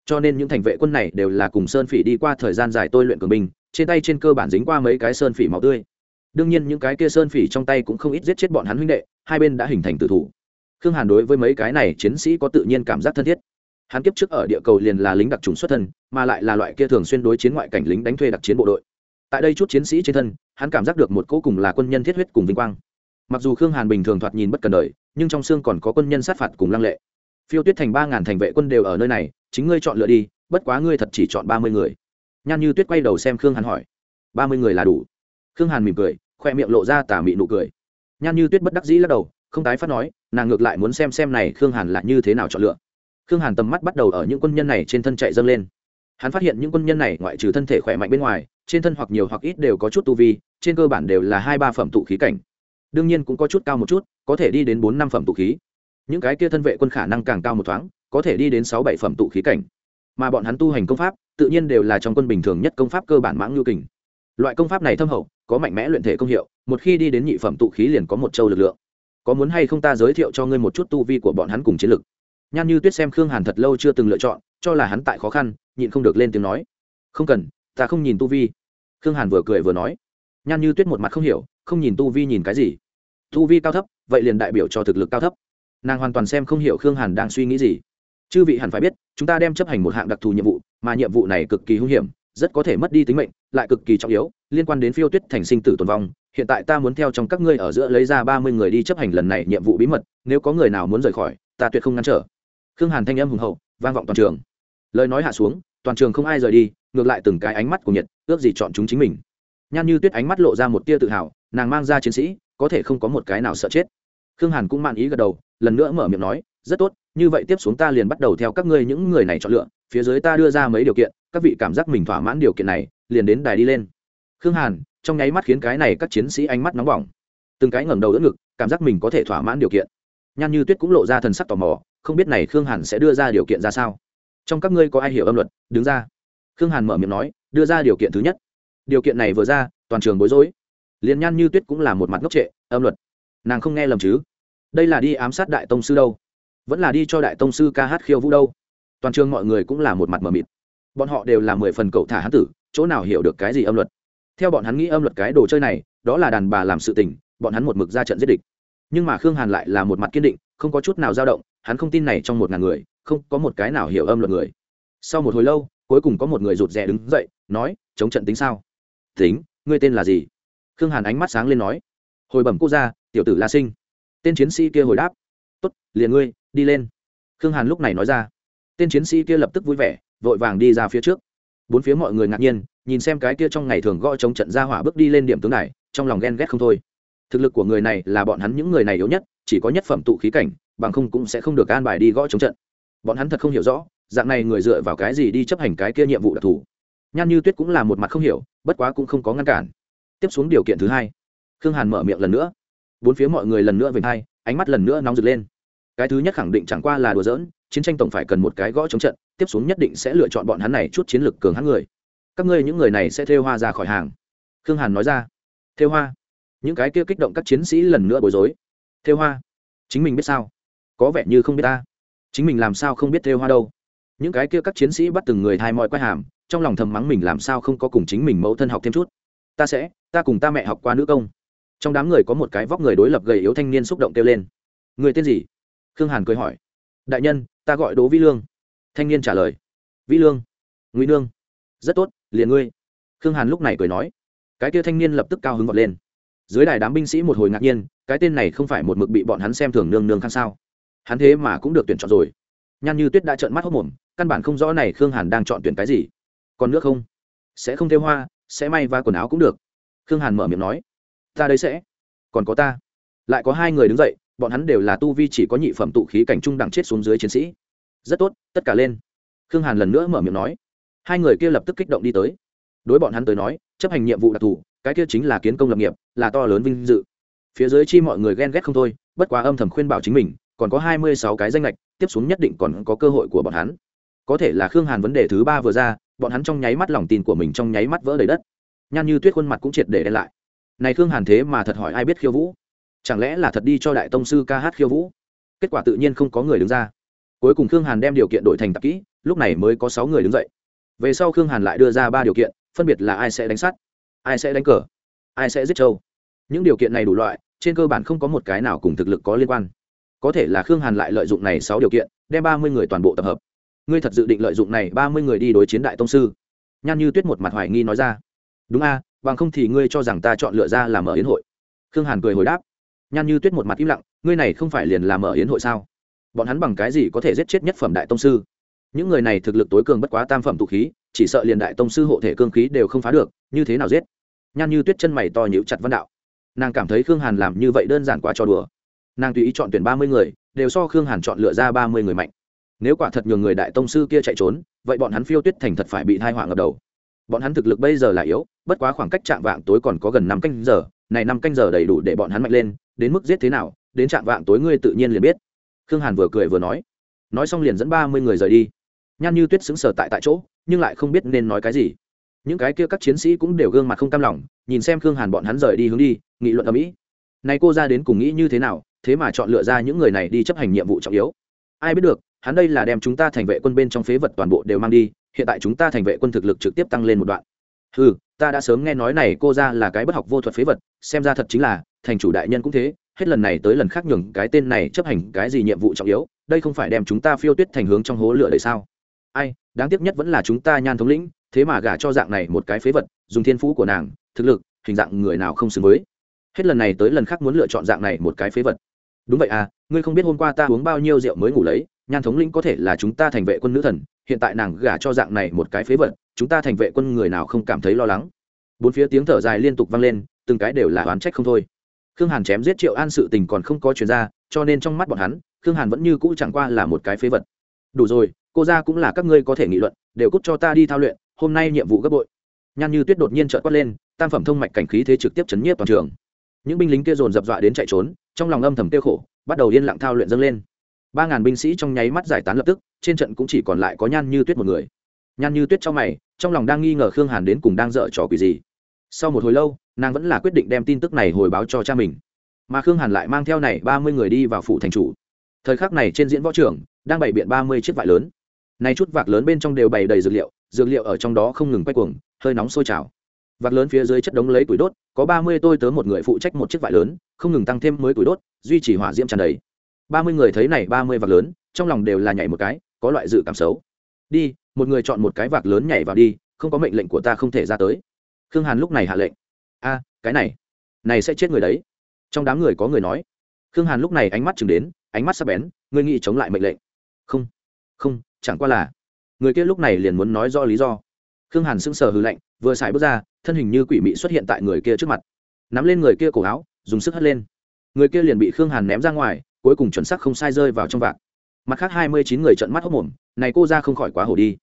Cho nên những thành vệ quân này đều là cùng sơn phỉ đi qua thời gian dài tôi luyện cường binh, trên tay trên cơ bản dính qua mấy cái sơn phỉ máu tươi. Đương nhiên những cái kia sơn phỉ trong tay cũng không ít giết chết bọn hắn huynh đệ, hai bên đã hình thành tử thủ. Khương hàn đối với mấy cái này chiến sĩ có tự nhiên cảm giác thân thiết. Hắn kiếp trước ở địa cầu liền là lính đặc trùng xuất thân, mà lại là loại kia thường xuyên đối chiến ngoại cảnh lính đánh thuê đặc chiến bộ đội. Tại đây chút chiến sĩ trên thân hắn cảm giác được một cỗ cùng là quân nhân thiết huyết cùng vinh quang. Mặc dù khương hàn bình thường thoạt nhìn bất cần đời, nhưng trong xương còn có quân nhân sát phạt cùng lăng lệ. Phiêu tuyết thành ba ngàn thành vệ quân đều ở nơi này, chính ngươi chọn lựa đi, bất quá ngươi thật chỉ chọn ba mươi người. Nhan như tuyết quay đầu xem khương hàn hỏi, ba mươi người là đủ? Khương hàn mỉm cười, khoe miệng lộ ra tà mị nụ cười. Nhan như tuyết bất đắc dĩ lắc đầu, không tái phát nói, nàng ngược lại muốn xem xem này khương hàn là như thế nào chọn lựa. Khương hàn tầm mắt bắt đầu ở những quân nhân này trên thân chạy dâng lên. Hắn phát hiện những quân nhân này ngoại trừ thân thể khỏe mạnh bên ngoài trên thân hoặc nhiều hoặc ít đều có chút tu vi, trên cơ bản đều là hai ba phẩm tụ khí cảnh. Đương nhiên cũng có chút cao một chút, có thể đi đến bốn năm phẩm tụ khí. Những cái kia thân vệ quân khả năng càng cao một thoáng, có thể đi đến sáu bảy phẩm tụ khí cảnh. Mà bọn hắn tu hành công pháp, tự nhiên đều là trong quân bình thường nhất công pháp cơ bản mãng lưu kình. Loại công pháp này thâm hậu, có mạnh mẽ luyện thể công hiệu, một khi đi đến nhị phẩm tụ khí liền có một châu lực lượng. Có muốn hay không ta giới thiệu cho ngươi một chút tu vi của bọn hắn cùng chiến lực? Nhan như tuyết xem khương hàn thật lâu chưa từng lựa chọn, cho là hắn tại khó khăn, nhịn không được lên tiếng nói. Không cần ta không nhìn tu vi. Khương hàn vừa cười vừa nói. Nhan như tuyết một mặt không hiểu, không nhìn tu vi nhìn cái gì. Tu vi cao thấp, vậy liền đại biểu cho thực lực cao thấp. Nàng hoàn toàn xem không hiểu khương hàn đang suy nghĩ gì. Chư vị hẳn phải biết, chúng ta đem chấp hành một hạng đặc thù nhiệm vụ, mà nhiệm vụ này cực kỳ hung hiểm, rất có thể mất đi tính mệnh, lại cực kỳ trọng yếu, liên quan đến phiêu tuyết thành sinh tử tồn vong. Hiện tại ta muốn theo trong các ngươi ở giữa lấy ra ba mươi người đi chấp hành lần này nhiệm vụ bí mật, nếu có người nào muốn rời khỏi, ta tuyệt không ngăn trở. Khương hàn thanh âm hùng hậu, vang vọng toàn trường. Lời nói hạ xuống, toàn trường không ai rời đi ngược lại từng cái ánh mắt của nhiệt ước gì chọn chúng chính mình. Nhan như tuyết ánh mắt lộ ra một tia tự hào, nàng mang ra chiến sĩ, có thể không có một cái nào sợ chết. Khương hàn cũng mạn ý gật đầu, lần nữa mở miệng nói, rất tốt, như vậy tiếp xuống ta liền bắt đầu theo các ngươi những người này chọn lựa, phía dưới ta đưa ra mấy điều kiện, các vị cảm giác mình thỏa mãn điều kiện này, liền đến đài đi lên. Khương hàn, trong nháy mắt khiến cái này các chiến sĩ ánh mắt nóng bỏng. Từng cái ngẩng đầu đỡ ngực, cảm giác mình có thể thỏa mãn điều kiện. Nhan như tuyết cũng lộ ra thần sắc tò mò, không biết này khương hàn sẽ đưa ra điều kiện ra sao. Trong các ngươi có ai hiểu âm luật? Đứng ra khương hàn mở miệng nói, đưa ra điều kiện thứ nhất. Điều kiện này vừa ra, toàn trường bối rối. Liền nhan như tuyết cũng là một mặt ngốc trệ, âm luật. Nàng không nghe lầm chứ? Đây là đi ám sát đại tông sư đâu? Vẫn là đi cho đại tông sư ca hát khiêu vũ đâu? Toàn trường mọi người cũng là một mặt mờ mịt. Bọn họ đều là mười phần cậu thả hán tử, chỗ nào hiểu được cái gì âm luật? Theo bọn hắn nghĩ âm luật cái đồ chơi này, đó là đàn bà làm sự tình, bọn hắn một mực ra trận giết địch. Nhưng mà khương hàn lại là một mặt kiên định, không có chút nào dao động, hắn không tin này trong một ngàn người, không có một cái nào hiểu âm luật người. Sau một hồi lâu cuối cùng có một người rụt rè đứng dậy, nói, chống trận tính sao? Tính, ngươi tên là gì? Khương hàn ánh mắt sáng lên nói. Hồi bẩm cô ra tiểu tử la sinh. Tên chiến sĩ kia hồi đáp. Tốt, liền ngươi, đi lên. Khương hàn lúc này nói ra. Tên chiến sĩ kia lập tức vui vẻ, vội vàng đi ra phía trước. Bốn phía mọi người ngạc nhiên, nhìn xem cái kia trong ngày thường gõ chống trận ra hỏa bước đi lên điểm tướng này trong lòng ghen ghét không thôi. Thực lực của người này là bọn hắn những người này yếu nhất, chỉ có nhất phẩm tụ khí cảnh, bằng không cũng sẽ không được an bài đi gõ chống trận. Bọn hắn thật không hiểu rõ dạng này người dựa vào cái gì đi chấp hành cái kia nhiệm vụ đặc thù? Nhan như tuyết cũng là một mặt không hiểu, bất quá cũng không có ngăn cản. Tiếp xuống điều kiện thứ hai. Khương hàn mở miệng lần nữa. Bốn phía mọi người lần nữa về hai, ánh mắt lần nữa nóng rực lên. Cái thứ nhất khẳng định chẳng qua là đùa giỡn, chiến tranh tổng phải cần một cái gõ chống trận, tiếp xuống nhất định sẽ lựa chọn bọn hắn này chút chiến lược cường hắn người. Các ngươi những người này sẽ thêu hoa ra khỏi hàng. Khương hàn nói ra. Thêu hoa. Những cái kia kích động các chiến sĩ lần nữa bối rối. Thêu hoa. Chính mình biết sao? Có vẻ như không biết ta. Chính mình làm sao không biết thêu hoa đâu? Những cái kia các chiến sĩ bắt từng người thai mọi quay hàm, trong lòng thầm mắng mình làm sao không có cùng chính mình mẫu thân học thêm chút. Ta sẽ, ta cùng ta mẹ học qua nữ công. Trong đám người có một cái vóc người đối lập gầy yếu thanh niên xúc động kêu lên. Người tên gì? Khương hàn cười hỏi. Đại nhân, ta gọi đố vĩ lương. Thanh niên trả lời. Vĩ lương. Nguy nương. Rất tốt, liền ngươi. Khương hàn lúc này cười nói. Cái kia thanh niên lập tức cao hứng vọt lên. Dưới đài đám binh sĩ một hồi ngạc nhiên, cái tên này không phải một mực bị bọn hắn xem thường nương nương khăn sao. Hắn thế mà cũng được tuyển chọn rồi. Nhan như tuyết đã trợn mắt hốc mồm căn bản không rõ này khương hàn đang chọn tuyển cái gì. Còn nước không? Sẽ không theo hoa, sẽ may và quần áo cũng được. Khương hàn mở miệng nói. Ta đây sẽ. Còn có ta. Lại có hai người đứng dậy, bọn hắn đều là tu vi chỉ có nhị phẩm tụ khí cảnh trung đẳng chết xuống dưới chiến sĩ. Rất tốt, tất cả lên. Khương hàn lần nữa mở miệng nói. Hai người kia lập tức kích động đi tới. Đối bọn hắn tới nói, chấp hành nhiệm vụ đặc thù, cái kia chính là kiến công lập nghiệp, là to lớn vinh dự. Phía dưới chi mọi người ghen ghét không thôi, bất quá âm thầm khuyên bảo chính mình, còn có hai mươi sáu cái danh lệch tiếp xuống nhất định còn có cơ hội của bọn hắn có thể là khương hàn vấn đề thứ ba vừa ra, bọn hắn trong nháy mắt lòng tin của mình trong nháy mắt vỡ đầy đất. Nhan như tuyết khuôn mặt cũng triệt để đen lại. Này khương hàn thế mà thật hỏi ai biết khiêu vũ? Chẳng lẽ là thật đi cho đại tông sư ca hát khiêu vũ? Kết quả tự nhiên không có người đứng ra. Cuối cùng khương hàn đem điều kiện đổi thành tạp kỹ, lúc này mới có sáu người đứng dậy. Về sau khương hàn lại đưa ra ba điều kiện, phân biệt là ai sẽ đánh sắt, ai sẽ đánh cờ, ai sẽ giết trâu. Những điều kiện này đủ loại, trên cơ bản không có một cái nào cùng thực lực có liên quan. Có thể là khương hàn lại lợi dụng này sáu điều kiện, đem ba mươi người toàn bộ tập hợp ngươi thật dự định lợi dụng này ba mươi người đi đối chiến đại tông sư? Nhan như tuyết một mặt hoài nghi nói ra. Đúng a, bằng không thì ngươi cho rằng ta chọn lựa ra làm mở yến hội. Khương hàn cười hồi đáp. Nhan như tuyết một mặt im lặng, ngươi này không phải liền làm mở yến hội sao? Bọn hắn bằng cái gì có thể giết chết nhất phẩm đại tông sư? Những người này thực lực tối cường bất quá tam phẩm tụ khí, chỉ sợ liền đại tông sư hộ thể cương khí đều không phá được, như thế nào giết? Nhan như tuyết chân mày to nhữ chặt văn đạo. Nàng cảm thấy khương hàn làm như vậy đơn giản quá cho đùa. Nàng tùy ý chọn tuyển ba mươi người, đều so khương hàn chọn lựa ra ba mươi người mạnh nếu quả thật nhường người đại tông sư kia chạy trốn, vậy bọn hắn phiêu tuyết thành thật phải bị thai họa ngập đầu. Bọn hắn thực lực bây giờ là yếu, bất quá khoảng cách chạm vạng tối còn có gần năm canh giờ, này năm canh giờ đầy đủ để bọn hắn mạnh lên, đến mức giết thế nào, đến chạm vạng tối ngươi tự nhiên liền biết. Khương hàn vừa cười vừa nói. Nói xong liền dẫn ba mươi người rời đi. Nhan như tuyết xứng sở tại tại chỗ, nhưng lại không biết nên nói cái gì. Những cái kia các chiến sĩ cũng đều gương mặt không cam lòng, nhìn xem khương hàn bọn hắn rời đi hướng đi, nghị luận ở mỹ này cô ra đến cùng nghĩ như thế nào, thế mà chọn lựa ra những người này đi chấp hành nhiệm vụ trọng yếu. Ai biết được hắn đây là đem chúng ta thành vệ quân bên trong phế vật toàn bộ đều mang đi, hiện tại chúng ta thành vệ quân thực lực trực tiếp tăng lên một đoạn. Ừ ta đã sớm nghe nói này cô ra là cái bất học vô thuật phế vật, xem ra thật chính là, thành chủ đại nhân cũng thế, hết lần này tới lần khác nhường cái tên này chấp hành cái gì nhiệm vụ trọng yếu, đây không phải đem chúng ta phiêu tuyết thành hướng trong hố lửa đấy sao? Ai, đáng tiếc nhất vẫn là chúng ta nhan thống lĩnh, thế mà gả cho dạng này một cái phế vật, dùng thiên phú của nàng, thực lực, hình dạng người nào không xứng với. Hết lần này tới lần khác muốn lựa chọn dạng này một cái phế vật. Đúng vậy à ngươi không biết hôm qua ta uống bao nhiêu rượu mới ngủ lấy nhan thống lĩnh có thể là chúng ta thành vệ quân nữ thần, hiện tại nàng gả cho dạng này một cái phế vật, chúng ta thành vệ quân người nào không cảm thấy lo lắng. Bốn phía tiếng thở dài liên tục vang lên, từng cái đều là oán trách không thôi. Khương hàn chém giết triệu an sự tình còn không có chuyên ra, cho nên trong mắt bọn hắn, khương hàn vẫn như cũ chẳng qua là một cái phế vật. Đủ rồi, cô ra cũng là các ngươi có thể nghị luận, đều cút cho ta đi thao luyện, hôm nay nhiệm vụ gấp bội. Nhan như tuyết đột nhiên trợn quát lên, tam phẩm thông mạch cảnh khí thế trực tiếp chấn nhiếp toàn trường. Những binh lính kia dồn dập dọa đến chạy trốn, trong lòng âm thầm tiêu khổ, bắt đầu yên lặng thao luyện dâng lên ba ngàn binh sĩ trong nháy mắt giải tán lập tức, trên trận cũng chỉ còn lại có nhan như tuyết một người. Nhan như tuyết trong mày, trong lòng đang nghi ngờ khương hàn đến cùng đang dở trò quỷ gì. Sau một hồi lâu, nàng vẫn là quyết định đem tin tức này hồi báo cho cha mình. Mà khương hàn lại mang theo này ba mươi người đi vào phủ thành chủ. Thời khắc này trên diễn võ trường, đang bày biện ba mươi chiếc vải lớn. Này chút vạc lớn bên trong đều bày đầy dược liệu dược liệu ở trong đó không ngừng quay cuồng, hơi nóng sôi trào. Vạc lớn phía dưới chất đống lấy củi đốt, có ba mươi tôi tớ một người phụ trách một chiếc vải lớn, không ngừng tăng thêm mới củi đốt, duy trì hỏa diễm tràn đầy ba mươi người thấy này ba mươi vạc lớn, trong lòng đều là nhảy một cái, có loại dự cảm xấu. Đi, một người chọn một cái vạc lớn nhảy vào đi, không có mệnh lệnh của ta không thể ra tới. Khương hàn lúc này hạ lệnh. A, cái này này sẽ chết người đấy. Trong đám người có người nói. Khương hàn lúc này ánh mắt chừng đến, ánh mắt sắp bén người nghĩ chống lại mệnh lệnh. Không không, chẳng qua là, người kia lúc này liền muốn nói do lý do. Khương hàn sững sờ hư lạnh, vừa xài bước ra, thân hình như quỷ mị xuất hiện tại người kia trước mặt. Nắm lên người kia cổ áo, dùng sức hất lên. Người kia liền bị khương hàn ném ra ngoài cuối cùng chuẩn xác không sai rơi vào trong vạc. Mặt khác hai mươi chín người trận mắt hốc mồm, này cô ra không khỏi quá hổ đi.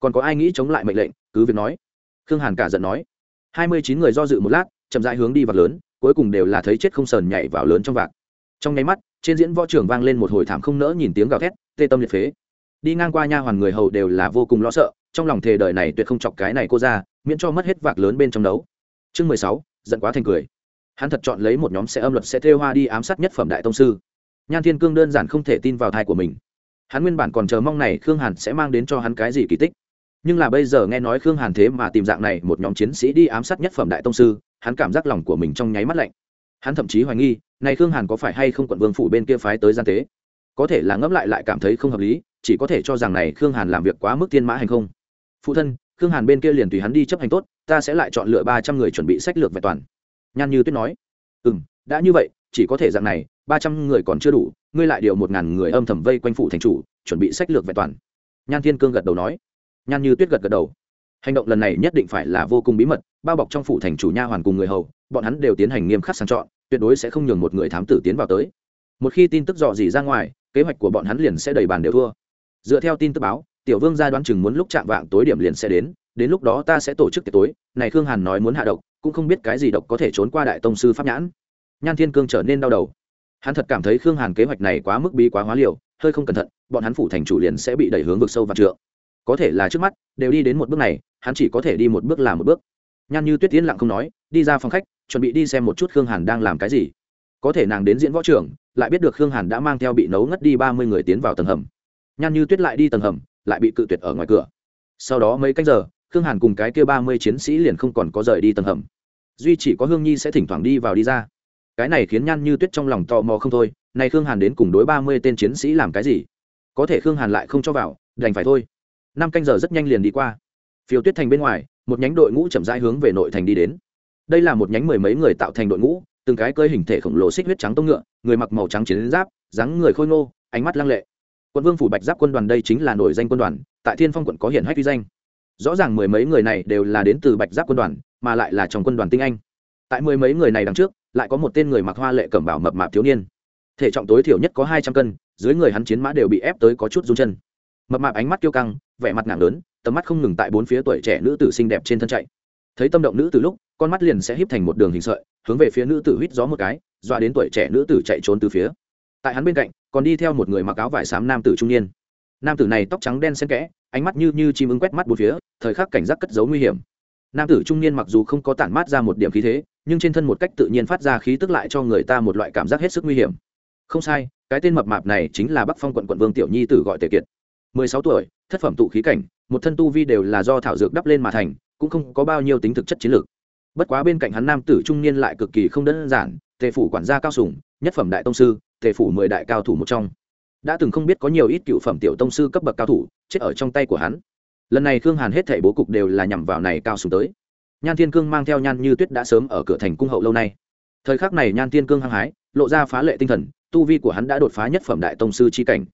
Còn có ai nghĩ chống lại mệnh lệnh, cứ việc nói. Khương hàn cả giận nói. hai mươi chín người do dự một lát, chậm rãi hướng đi vạc lớn, cuối cùng đều là thấy chết không sờn nhảy vào lớn trong vạc. Trong nháy mắt, trên diễn võ trường vang lên một hồi thảm không nỡ nhìn tiếng gào thét, tê tâm liệt phế. Đi ngang qua nha hoàn người hầu đều là vô cùng lo sợ, trong lòng thề đời này tuyệt không chọc cái này cô ra, miễn cho mất hết vạc lớn bên trong đấu. Chương mười sáu, giận quá thành cười. Hắn thật chọn lấy một nhóm sẽ âm luật sẽ thêu hoa đi ám sát nhất phẩm đại tông sư nhan thiên cương đơn giản không thể tin vào thai của mình. Hắn nguyên bản còn chờ mong này khương hàn sẽ mang đến cho hắn cái gì kỳ tích. Nhưng là bây giờ nghe nói khương hàn thế mà tìm dạng này một nhóm chiến sĩ đi ám sát nhất phẩm đại tông sư, hắn cảm giác lòng của mình trong nháy mắt lạnh. Hắn thậm chí hoài nghi, này khương hàn có phải hay không quận vương phủ bên kia phái tới gian tế? Có thể là ngẫm lại lại cảm thấy không hợp lý, chỉ có thể cho rằng này khương hàn làm việc quá mức thiên mã hành không. Phụ thân, khương hàn bên kia liền tùy hắn đi chấp hành tốt, ta sẽ lại chọn lựa ba trăm người chuẩn bị sách lược vẹn toàn. Nhan như tuyết nói. Ừ m đã như vậy chỉ có thể dạng này, ba trăm người còn chưa đủ, ngươi lại điều một ngàn người âm thầm vây quanh phủ thành chủ, chuẩn bị sách lược vẹn toàn. Nhan thiên cương gật đầu nói. Nhan như tuyết gật gật đầu. Hành động lần này nhất định phải là vô cùng bí mật, bao bọc trong phủ thành chủ nha hoàn cùng người hầu, bọn hắn đều tiến hành nghiêm khắc sang chọn, tuyệt đối sẽ không nhường một người thám tử tiến vào tới. Một khi tin tức dò dỉ ra ngoài, kế hoạch của bọn hắn liền sẽ đầy bàn đều thua. Dựa theo tin tức báo, tiểu vương gia đoán chừng muốn lúc chạm vạng tối điểm liền sẽ đến đến lúc đó ta sẽ tổ chức tiệc tối, này khương hàn nói muốn hạ độc, cũng không biết cái gì độc có thể trốn qua đại tông sư pháp nhãn nhan thiên cương trở nên đau đầu. Hắn thật cảm thấy khương hàn kế hoạch này quá mức bí quá hóa liều, hơi không cẩn thận, bọn hắn phủ thành chủ liền sẽ bị đẩy hướng vực sâu và trượng. Có thể là trước mắt, đều đi đến một bước này, hắn chỉ có thể đi một bước làm một bước. Nhan như tuyết tiến lặng không nói, đi ra phòng khách, chuẩn bị đi xem một chút khương hàn đang làm cái gì. Có thể nàng đến diễn võ trưởng, lại biết được khương hàn đã mang theo bị nấu ngất đi ba mươi người tiến vào tầng hầm. Nhan như tuyết lại đi tầng hầm, lại bị cự tuyệt ở ngoài cửa. Sau đó mấy canh giờ, khương hàn cùng cái kia ba mươi chiến sĩ liền không còn có rời đi tầng hầm. Duy chỉ có hương nhi sẽ thỉnh thoảng đi vào đi ra cái này khiến nhan như tuyết trong lòng tò mò không thôi này khương hàn đến cùng đối ba mươi tên chiến sĩ làm cái gì? Có thể khương hàn lại không cho vào, đành phải thôi. Năm canh giờ rất nhanh liền đi qua. Phiêu tuyết thành bên ngoài, một nhánh đội ngũ chậm rãi hướng về nội thành đi đến. Đây là một nhánh mười mấy người tạo thành đội ngũ, từng cái cơi hình thể khổng lồ xích huyết trắng tông ngựa, người mặc màu trắng chiến giáp, dáng người khôi ngô, ánh mắt lăng lệ. Quận vương phủ bạch giáp quân đoàn đây chính là nổi danh quân đoàn, tại thiên phong quận có hiển hách vi danh. Rõ ràng mười mấy người này đều là đến từ bạch giáp quân đoàn, mà lại là trong quân đoàn tinh anh. Tại mười mấy người này đằng trước lại có một tên người mặc hoa lệ cẩm bảo mập mạp thiếu niên. Thể trọng tối thiểu nhất có hai trăm cân, dưới người hắn chiến mã đều bị ép tới có chút rung chân. Mập mạp ánh mắt kiêu căng, vẻ mặt nặng lớn, tầm mắt không ngừng tại bốn phía tuổi trẻ nữ tử xinh đẹp trên thân chạy. Thấy tâm động nữ từ lúc, con mắt liền sẽ híp thành một đường hình sợi, hướng về phía nữ tử huýt gió một cái, dọa đến tuổi trẻ nữ tử chạy trốn từ phía. Tại hắn bên cạnh, còn đi theo một người mặc áo vải xám nam tử trung niên. Nam tử này tóc trắng đen xen kẽ, ánh mắt như như chim ưng quét mắt bốn phía, thời khắc cảnh giác cất giấu nguy hiểm nam tử trung niên mặc dù không có tản mát ra một điểm khí thế, nhưng trên thân một cách tự nhiên phát ra khí tức lại cho người ta một loại cảm giác hết sức nguy hiểm. Không sai, cái tên mập mạp này chính là bắc phong quận quận vương tiểu nhi tử gọi tề kiệt. Mười sáu tuổi, thất phẩm tụ khí cảnh, một thân tu vi đều là do thảo dược đắp lên mà thành, cũng không có bao nhiêu tính thực chất chiến lược. Bất quá bên cạnh hắn nam tử trung niên lại cực kỳ không đơn giản, tề phủ quản gia cao sùng, nhất phẩm đại tông sư, tề phủ mười đại cao thủ một trong. Đã từng không biết có nhiều ít cựu phẩm tiểu tông sư cấp bậc cao thủ chết ở trong tay của hắn lần này khương hàn hết thảy bố cục đều là nhằm vào này cao sùng tới. Nhan thiên cương mang theo nhan như tuyết đã sớm ở cửa thành cung hậu lâu nay. Thời khắc này nhan thiên cương hăng hái, lộ ra phá lệ tinh thần, tu vi của hắn đã đột phá nhất phẩm đại tông sư c h i cảnh.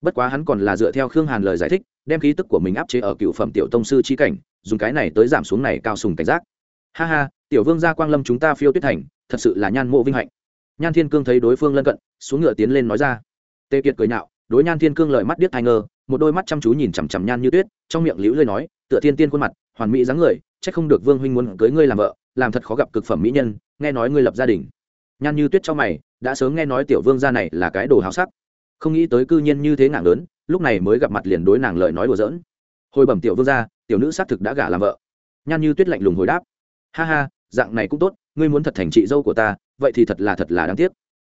Bất quá hắn còn là dựa theo khương hàn lời giải thích, đem khí tức của mình áp chế ở cựu phẩm tiểu tông sư c h i cảnh, dùng cái này tới giảm xuống này cao sùng cảnh giác. Ha ha, tiểu vương gia quang lâm chúng ta phiêu tuyết thành, thật sự là nhan mộ vinh hạnh. Nhan thiên cương thấy đối phương lân cận, xuống ngựa tiến lên nói ra. Tê kiệt cười nhạo, đối nhan thiên cương lợi mắt điếc thai ngơ, một đôi mắt chăm chú nhìn chằm chằm nhan như tuyết trong miệng liễu lơi nói, tựa thiên tiên khuôn mặt, hoàn mỹ dáng người c h ắ c không được vương huynh muốn cưới ngươi làm vợ, làm thật khó gặp cực phẩm mỹ nhân, nghe nói ngươi lập gia đình. Nhan như tuyết cho mày, đã sớm nghe nói tiểu vương gia này là cái đồ háo sắc. Không nghĩ tới cư nhiên như thế nặng lớn, lúc này mới gặp mặt liền đối nàng lời nói đùa giỡn. Hồi bẩm tiểu vương gia, tiểu nữ xác thực đã gả làm vợ. Nhan như tuyết lạnh lùng hồi đáp, ha ha, dạng này cũng tốt, ngươi muốn thật thành chị dâu của ta, vậy thì thật là thật là đáng tiếc.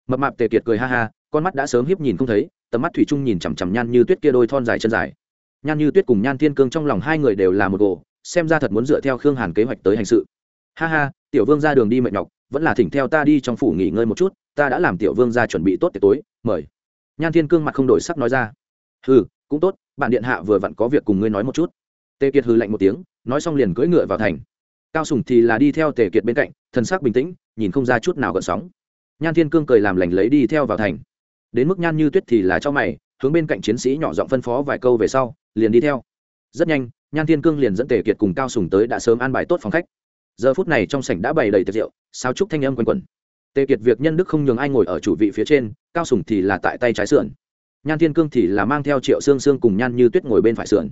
Mập mạp tề kiệt cười ha ha, con mắt đã sớm hiếp nhìn không thấy, tầm mắt thủy chung nhìn chằm chằm nhan như tuyết kia đôi thon dài chân dài nhan như tuyết cùng nhan thiên cương trong lòng hai người đều là một gỗ xem ra thật muốn dựa theo khương hàn kế hoạch tới hành sự. Ha ha tiểu vương ra đường đi mệt nhọc vẫn là thỉnh theo ta đi trong phủ nghỉ ngơi một chút ta đã làm tiểu vương ra chuẩn bị tốt tiệc tối mời. Nhan thiên cương mặt không đổi sắc nói ra. Hừ, cũng tốt bạn điện hạ vừa vặn có việc cùng ngươi nói một chút. Tề kiệt hừ lạnh một tiếng nói xong liền cưỡi ngựa vào thành. Cao sùng thì là đi theo tề kiệt bên cạnh thần sắc bình tĩnh nhìn không ra chút nào gợn sóng. Nhan thiên cương cười làm lành lấy đi theo vào thành. Đến mức nhan như tuyết thì là cho mày hướng bên cạnh chiến sĩ nhỏ giọng phân phó vài câu về sau liền đi theo. Rất nhanh, nhan thiên cương liền dẫn tề kiệt cùng cao sùng tới đã sớm an bài tốt phòng khách. Giờ phút này trong sảnh đã bày đầy tiệc rượu, sao chúc thanh âm quanh quẩn. Tề kiệt việc nhân đức không nhường ai ngồi ở chủ vị phía trên, cao sùng thì là tại tay trái sườn. Nhan thiên cương thì là mang theo triệu xương xương cùng nhan như tuyết ngồi bên phải sườn.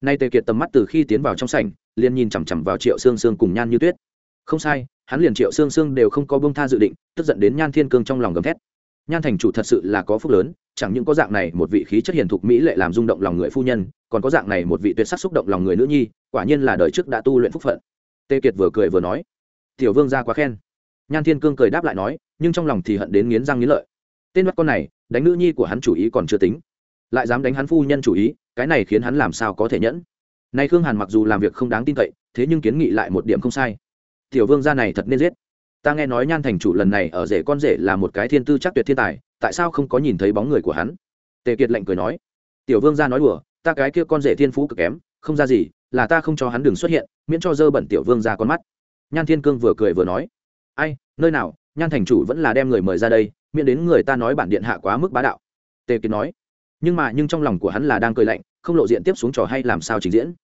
Nay tề kiệt tầm mắt từ khi tiến vào trong sảnh, liền nhìn chằm chằm vào triệu xương xương cùng nhan như tuyết. Không sai, hắn liền triệu xương xương đều không có bông tha dự định, tức giận đến nhan thiên cương trong lòng gầm thét. Nhan thành chủ thật sự là có phúc lớn chẳng những có dạng này một vị khí chất hiền thục mỹ lệ làm rung động lòng người phu nhân, còn có dạng này một vị tuyệt sắc xúc động lòng người nữ nhi, quả nhiên là đời trước đã tu luyện phúc phận. Tê kiệt vừa cười vừa nói, tiểu vương ra quá khen. Nhan thiên cương cười đáp lại nói, nhưng trong lòng thì hận đến nghiến răng nghiến lợi. Tên mắt con này, đánh nữ nhi của hắn chủ ý còn chưa tính. Lại dám đánh hắn phu nhân chủ ý, cái này khiến hắn làm sao có thể nhẫn? Nay khương hàn mặc dù làm việc không đáng tin cậy, thế nhưng kiến nghị lại một điểm không sai. Tiểu vương gia này thật nên giết. Ta nghe nói nhan thành chủ lần này ở rể con rể là một cái thiên tư chắc tuyệt thiên tài tại sao không có nhìn thấy bóng người của hắn? Tề kiệt lạnh cười nói, tiểu vương gia nói đùa, ta cái kia con rể thiên phú cực kém, không ra gì, là ta không cho hắn đừng xuất hiện, miễn cho dơ bẩn tiểu vương ra con mắt. Nhan thiên cương vừa cười vừa nói, ai, nơi nào, nhan thành chủ vẫn là đem người mời ra đây, miễn đến người ta nói bản điện hạ quá mức bá đạo. Tề kiệt nói, nhưng mà, nhưng trong lòng của hắn là đang cười lạnh, không lộ diện tiếp xuống trò hay làm sao trình diễn.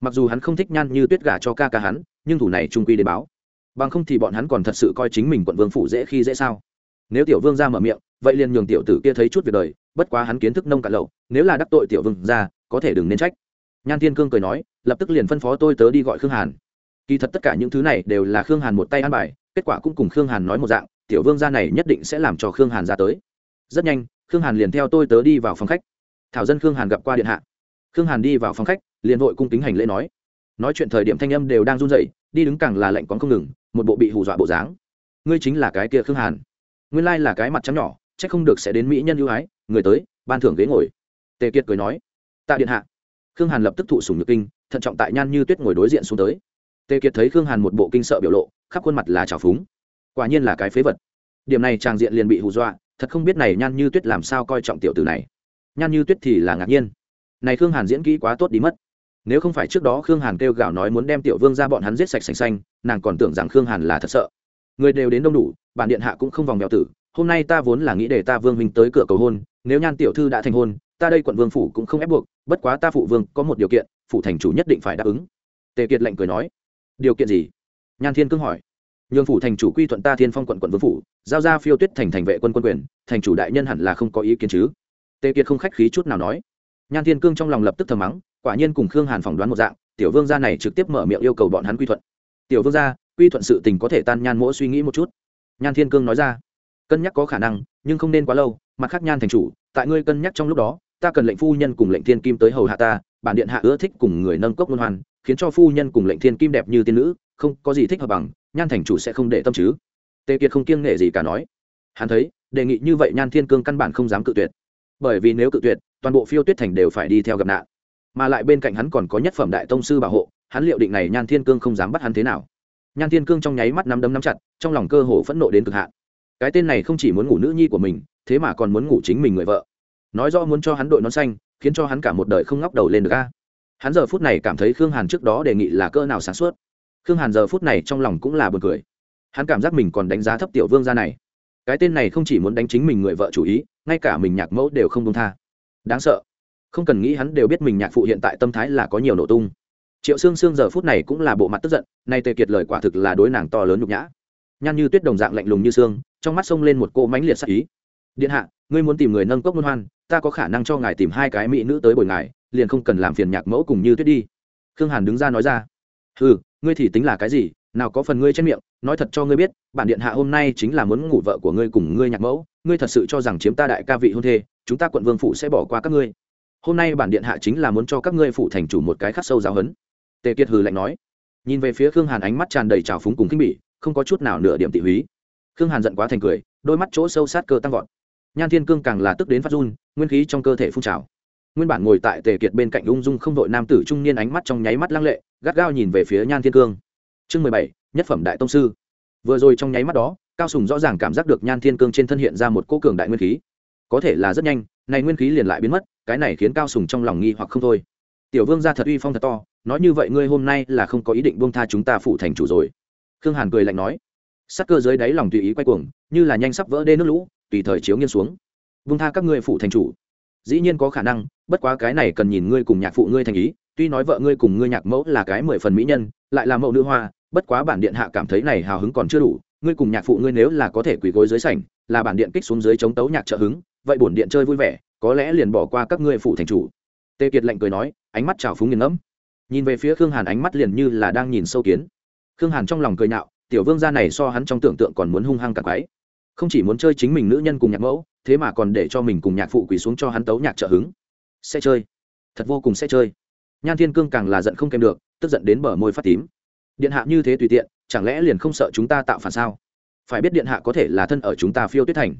Mặc dù hắn không thích nhan như tuyết gả cho ca ca hắn, nhưng thủ này trung quy để báo. Bằng không thì bọn hắn còn thật sự coi chính mình quận vương phủ dễ khi dễ sao? Nếu tiểu vương ra mở miệng, vậy liền nhường tiểu tử kia thấy chút việc đời, bất quá hắn kiến thức nông cạn lậu, nếu là đắc tội tiểu vương ra có thể đừng nên trách. Nhan thiên cương cười nói, lập tức liền phân phó tôi tớ đi gọi khương hàn. Kỳ thật tất cả những thứ này đều là khương hàn một tay ăn bài, kết quả cũng cùng khương hàn nói một dạng, tiểu vương gia này nhất định sẽ làm cho khương hàn ra tới. Rất nhanh, khương hàn liền theo tôi tớ đi vào phòng khách. Thảo dân khương hàn gặp qua điện hạ. Khương hàn đi vào phòng khách, liền vội cung kính hành lễ nói. Nói chuyện thời điểm thanh âm đều đang run rẩy, đi đứng càng là lạnh quán không ngừng, một bộ bị hù dọa bộ dáng. Ngươi chính là cái kia khương hàn nguyên lai là cái mặt trắng nhỏ c h ắ c không được sẽ đến mỹ nhân ưu ái. Người tới, ban thưởng ghế ngồi. Tề kiệt cười nói, tạ điện hạ. Khương hàn lập tức thụ sùng nhược kinh, thận trọng tại nhan như tuyết ngồi đối diện xuống tới. Tề kiệt thấy khương hàn một bộ kinh sợ biểu lộ, khắp khuôn mặt là trào phúng. Quả nhiên là cái phế vật. Điểm này tràng diện liền bị hù dọa, thật không biết này nhan như tuyết làm sao coi trọng tiểu tử này. Nhan như tuyết thì là ngạc nhiên. Này khương hàn diễn kỹ quá tốt đi mất. Nếu không phải trước đó khương hàn kêu gào nói muốn đem tiểu vương ra bọn hắn giết sạch sành xanh, nàng còn tưởng rằng khương hàn là thật sợ người đều đến đông đủ, bản điện hạ cũng không vòng mèo tử, hôm nay ta vốn là nghĩ để ta vương minh tới cửa cầu hôn, nếu nhan tiểu thư đã thành hôn, ta đây quận vương phủ cũng không ép buộc, bất quá ta phụ vương có một điều kiện phụ thành chủ nhất định phải đáp ứng. Tề kiệt lệnh cười nói. Điều kiện gì? Nhan thiên cương hỏi. Nhường phủ thành chủ quy thuận ta thiên phong quận quận vương phủ, giao ra phiêu tuyết thành thành vệ quân quân quyền, thành chủ đại nhân hẳn là không có ý kiến chứ? Tề kiệt không khách khí chút nào nói. Nhan thiên cương trong lòng lập tức thầm mắng, quả nhiên cùng khương hàn phỏng đoán một dạng, tiểu vương gia này trực tiếp mở miệng yêu cầu bọn hắn quy thuận. Tiểu vương gia quy thuận sự tình có thể tan nhan mỗi suy nghĩ một chút. Nhan thiên cương nói ra, cân nhắc có khả năng, nhưng không nên quá lâu, mặt khác nhan thành chủ, tại ngươi cân nhắc trong lúc đó, ta cần lệnh phu nhân cùng lệnh thiên kim tới hầu hạ ta, bản điện hạ ưa thích cùng người nâng cốc luân hoàn khiến cho phu nhân cùng lệnh thiên kim đẹp như tiên nữ, không có gì thích hợp bằng, nhan thành chủ sẽ không để tâm chứ. Tề kiệt không kiêng nể gì cả nói. Hắn thấy, đề nghị như vậy nhan thiên cương căn bản không dám cự tuyệt. Bởi vì nếu cự tuyệt, toàn bộ phiêu tuyết thành đều phải đi theo gặp nạn. Mà lại bên cạnh hắn còn có nhất phẩm đại tông sư bảo hộ, hắn liệu định này nhan thiên cương không dám bắt hắn thế nào? Nhan thiên cương trong nháy mắt nắm đấm nắm chặt, trong lòng cơ hồ phẫn nộ đến cực hạn. Cái tên này không chỉ muốn ngủ nữ nhi của mình, thế mà còn muốn ngủ chính mình người vợ. Nói rõ muốn cho hắn đội nón xanh, khiến cho hắn cả một đời không ngóc đầu lên được a. Hắn giờ phút này cảm thấy khương hàn trước đó đề nghị là cỡ nào sáng suốt. Khương hàn giờ phút này trong lòng cũng là b u ồ n cười. Hắn cảm giác mình còn đánh giá thấp tiểu vương gia này. Cái tên này không chỉ muốn đánh chính mình người vợ chủ ý, ngay cả mình nhạc mẫu đều không công tha. Đáng sợ. Không cần nghĩ hắn đều biết mình nhạc phụ hiện tại tâm thái là có nhiều nổ tung triệu sương sương giờ phút này cũng là bộ mặt tức giận nay tề kiệt lời quả thực là đối nàng to lớn nhục nhã. Nhan như tuyết đồng dạng lạnh lùng như sương, trong mắt xông lên một cô mãnh liệt sắc ý. Điện hạ ngươi muốn tìm người nâng cốc môn hoan ta có khả năng cho ngài tìm hai cái mỹ nữ tới bồi ngài liền không cần làm phiền nhạc mẫu cùng như tuyết đi. Khương hàn đứng ra nói ra. Ừ ngươi thì tính là cái gì nào có phần ngươi trên miệng nói thật cho ngươi biết bản điện hạ hôm nay chính là muốn ngủ vợ của ngươi cùng ngươi nhạc mẫu ngươi thật sự cho rằng chiếm ta đại ca vị hôn thê chúng ta quận vương phụ sẽ bỏ qua các ngươi. Hôm nay bản điện hạ chính là muốn cho các ngươi phụ thành chủ một cái khắc sâu giáo hấn tề kiệt hừ lạnh nói. Nhìn về phía khương hàn ánh mắt tràn đầy trào phúng cùng khinh bỉ, không có chút nào nửa điểm tị húy khương hàn giận quá thành cười, đôi mắt chỗ sâu sát cơ tăng vọt. Nhan thiên cương càng là tức đến phát run, nguyên khí trong cơ thể phun trào. Nguyên bản ngồi tại tề kiệt bên cạnh ung dung không đội nam tử trung niên ánh mắt trong nháy mắt lăng lệ, gắt gao nhìn về phía nhan thiên cương. Chương mười bảy, nhất phẩm đại tông sư. Vừa rồi trong nháy mắt đó, cao sùng rõ ràng cảm giác được nhan thiên cương trên thân hiện ra một cô cường đại nguyên khí. Có thể là rất nhanh, này nguyên khí liền lại biến mất, cái này khiến cao sùng trong lòng nghi hoặc không thôi. Tiểu vương ra thật uy phong thật to nói như vậy ngươi hôm nay là không có ý định buông tha chúng ta phụ thành chủ rồi. Khương hàn cười lạnh nói. Sắc cơ dưới đáy lòng tùy ý quay cuồng, như là nhanh sắp vỡ đê nước lũ, tùy thời chiếu nghiêng xuống. Buông tha các ngươi phụ thành chủ. Dĩ nhiên có khả năng, bất quá cái này cần nhìn ngươi cùng nhạc phụ ngươi thành ý, tuy nói vợ ngươi cùng ngươi nhạc mẫu là cái mười phần mỹ nhân, lại là mẫu nữ hoa, bất quá bản điện hạ cảm thấy này hào hứng còn chưa đủ, ngươi cùng nhạc phụ ngươi nếu là có thể quỳ gối dưới sảnh, là bản điện kích xuống dưới chống tấu nhạc trợ hứng, vậy bổn điện chơi vui vẻ, có lẽ liền bỏ qua các ngươi phụ thành chủ. Tề kiệt lạnh cười nói, ánh mắt trào phúng nghiền ngẫm nhìn về phía khương hàn ánh mắt liền như là đang nhìn sâu kiến. Khương hàn trong lòng cười nhạo, tiểu vương gia này so hắn trong tưởng tượng còn muốn hung hăng cả quái. Không chỉ muốn chơi chính mình nữ nhân cùng nhạc mẫu, thế mà còn để cho mình cùng nhạc phụ quỳ xuống cho hắn tấu nhạc trợ hứng. Sẽ chơi. Thật vô cùng sẽ chơi. Nhan thiên cương càng là giận không kèm được, tức giận đến bờ môi phát tím. Điện hạ như thế tùy tiện, chẳng lẽ liền không sợ chúng ta tạo phản sao? Phải biết điện hạ có thể là thân ở chúng ta phiêu tuyết thành.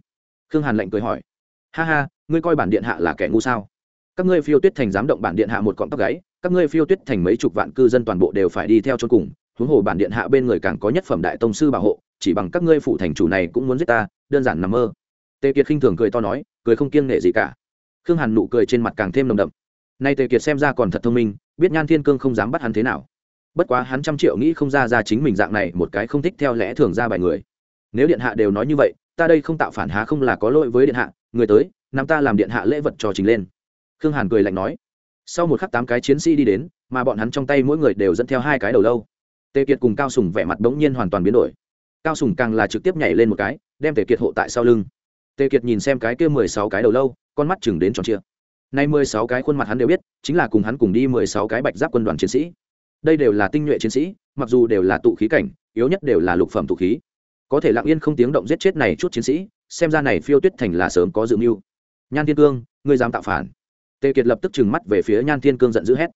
Khương hàn lạnh cười hỏi. Ha ha, ngươi coi bản điện hạ là kẻ ngu sao? Các ngươi phiêu tuyết thành dám động bản điện hạ một cọng tóc gáy các ngươi phiêu tuyết thành mấy chục vạn cư dân toàn bộ đều phải đi theo cho cùng, huống hồ bản điện hạ bên người càng có nhất phẩm đại tông sư bảo hộ, chỉ bằng các ngươi phụ thành chủ này cũng muốn giết ta, đơn giản nằm mơ. Tề kiệt khinh thường cười to nói, cười không kiêng nể gì cả. Khương hàn nụ cười trên mặt càng thêm nồng đậm. Nay tề kiệt xem ra còn thật thông minh, biết nhan thiên cương không dám bắt hắn thế nào. Bất quá hắn trăm triệu nghĩ không ra ra chính mình dạng này một cái không thích theo lẽ thường ra bài người. Nếu điện hạ đều nói như vậy, ta đây không tạo phản há không là có lỗi với điện hạ, người tới nằm ta làm điện hạ lễ vật cho trình lên. Khương hàn cười lạnh nói sau một khắc tám cái chiến sĩ đi đến, mà bọn hắn trong tay mỗi người đều dẫn theo hai cái đầu lâu. Tề kiệt cùng cao sùng vẻ mặt bỗng nhiên hoàn toàn biến đổi. Cao sùng càng là trực tiếp nhảy lên một cái, đem tề kiệt hộ tại sau lưng. Tề kiệt nhìn xem cái kia mười sáu cái đầu lâu, con mắt chừng đến tròn chia nay mười sáu cái khuôn mặt hắn đều biết, chính là cùng hắn cùng đi mười sáu cái bạch giáp quân đoàn chiến sĩ. Đây đều là tinh nhuệ chiến sĩ, mặc dù đều là tụ khí cảnh, yếu nhất đều là lục phẩm tụ khí. Có thể lặng yên không tiếng động giết chết này chút chiến sĩ, xem ra này phiêu tuyết thành là sớm có dự mưu. Nhan thiên cương, ngươi dám tạo phản tề kiệt lập tức trừng mắt về phía nhan thiên cương giận dữ hét.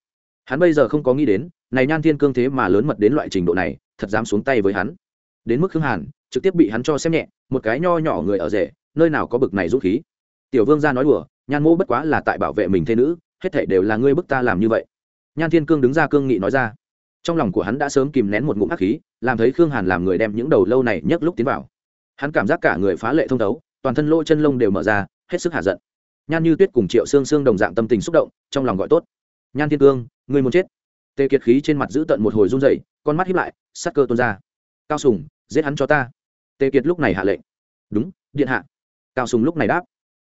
Hắn bây giờ không có nghĩ đến, này nhan thiên cương thế mà lớn mật đến loại trình độ này, thật dám xuống tay với hắn. Đến mức khương hàn, trực tiếp bị hắn cho xem nhẹ, một cái nho nhỏ người ở rể, nơi nào có bực này dũng khí. Tiểu vương ra nói đùa, nhan mô bất quá là tại bảo vệ mình thế nữ, hết thể đều là ngươi bức ta làm như vậy. Nhan thiên cương đứng ra cương nghị nói ra. Trong lòng của hắn đã sớm kìm nén một ngụm ác khí, làm thấy khương hàn làm người đem những đầu lâu này nhấc lúc tiến vào. Hắn cảm giác cả người phá lệ thông thấu, toàn thân lỗ chân lông đều mở ra, hết sức hạ giận nhan như tuyết cùng triệu xương xương đồng dạng tâm tình xúc động, trong lòng gọi tốt. Nhan thiên cương người muốn chết. Tề kiệt khí trên mặt giữ tận một hồi run dậy con mắt hiếp lại, sắc cơ tuôn ra. Cao sùng, giết hắn cho ta. Tề kiệt lúc này hạ lệnh. Đúng, điện hạ. Cao sùng lúc này đáp.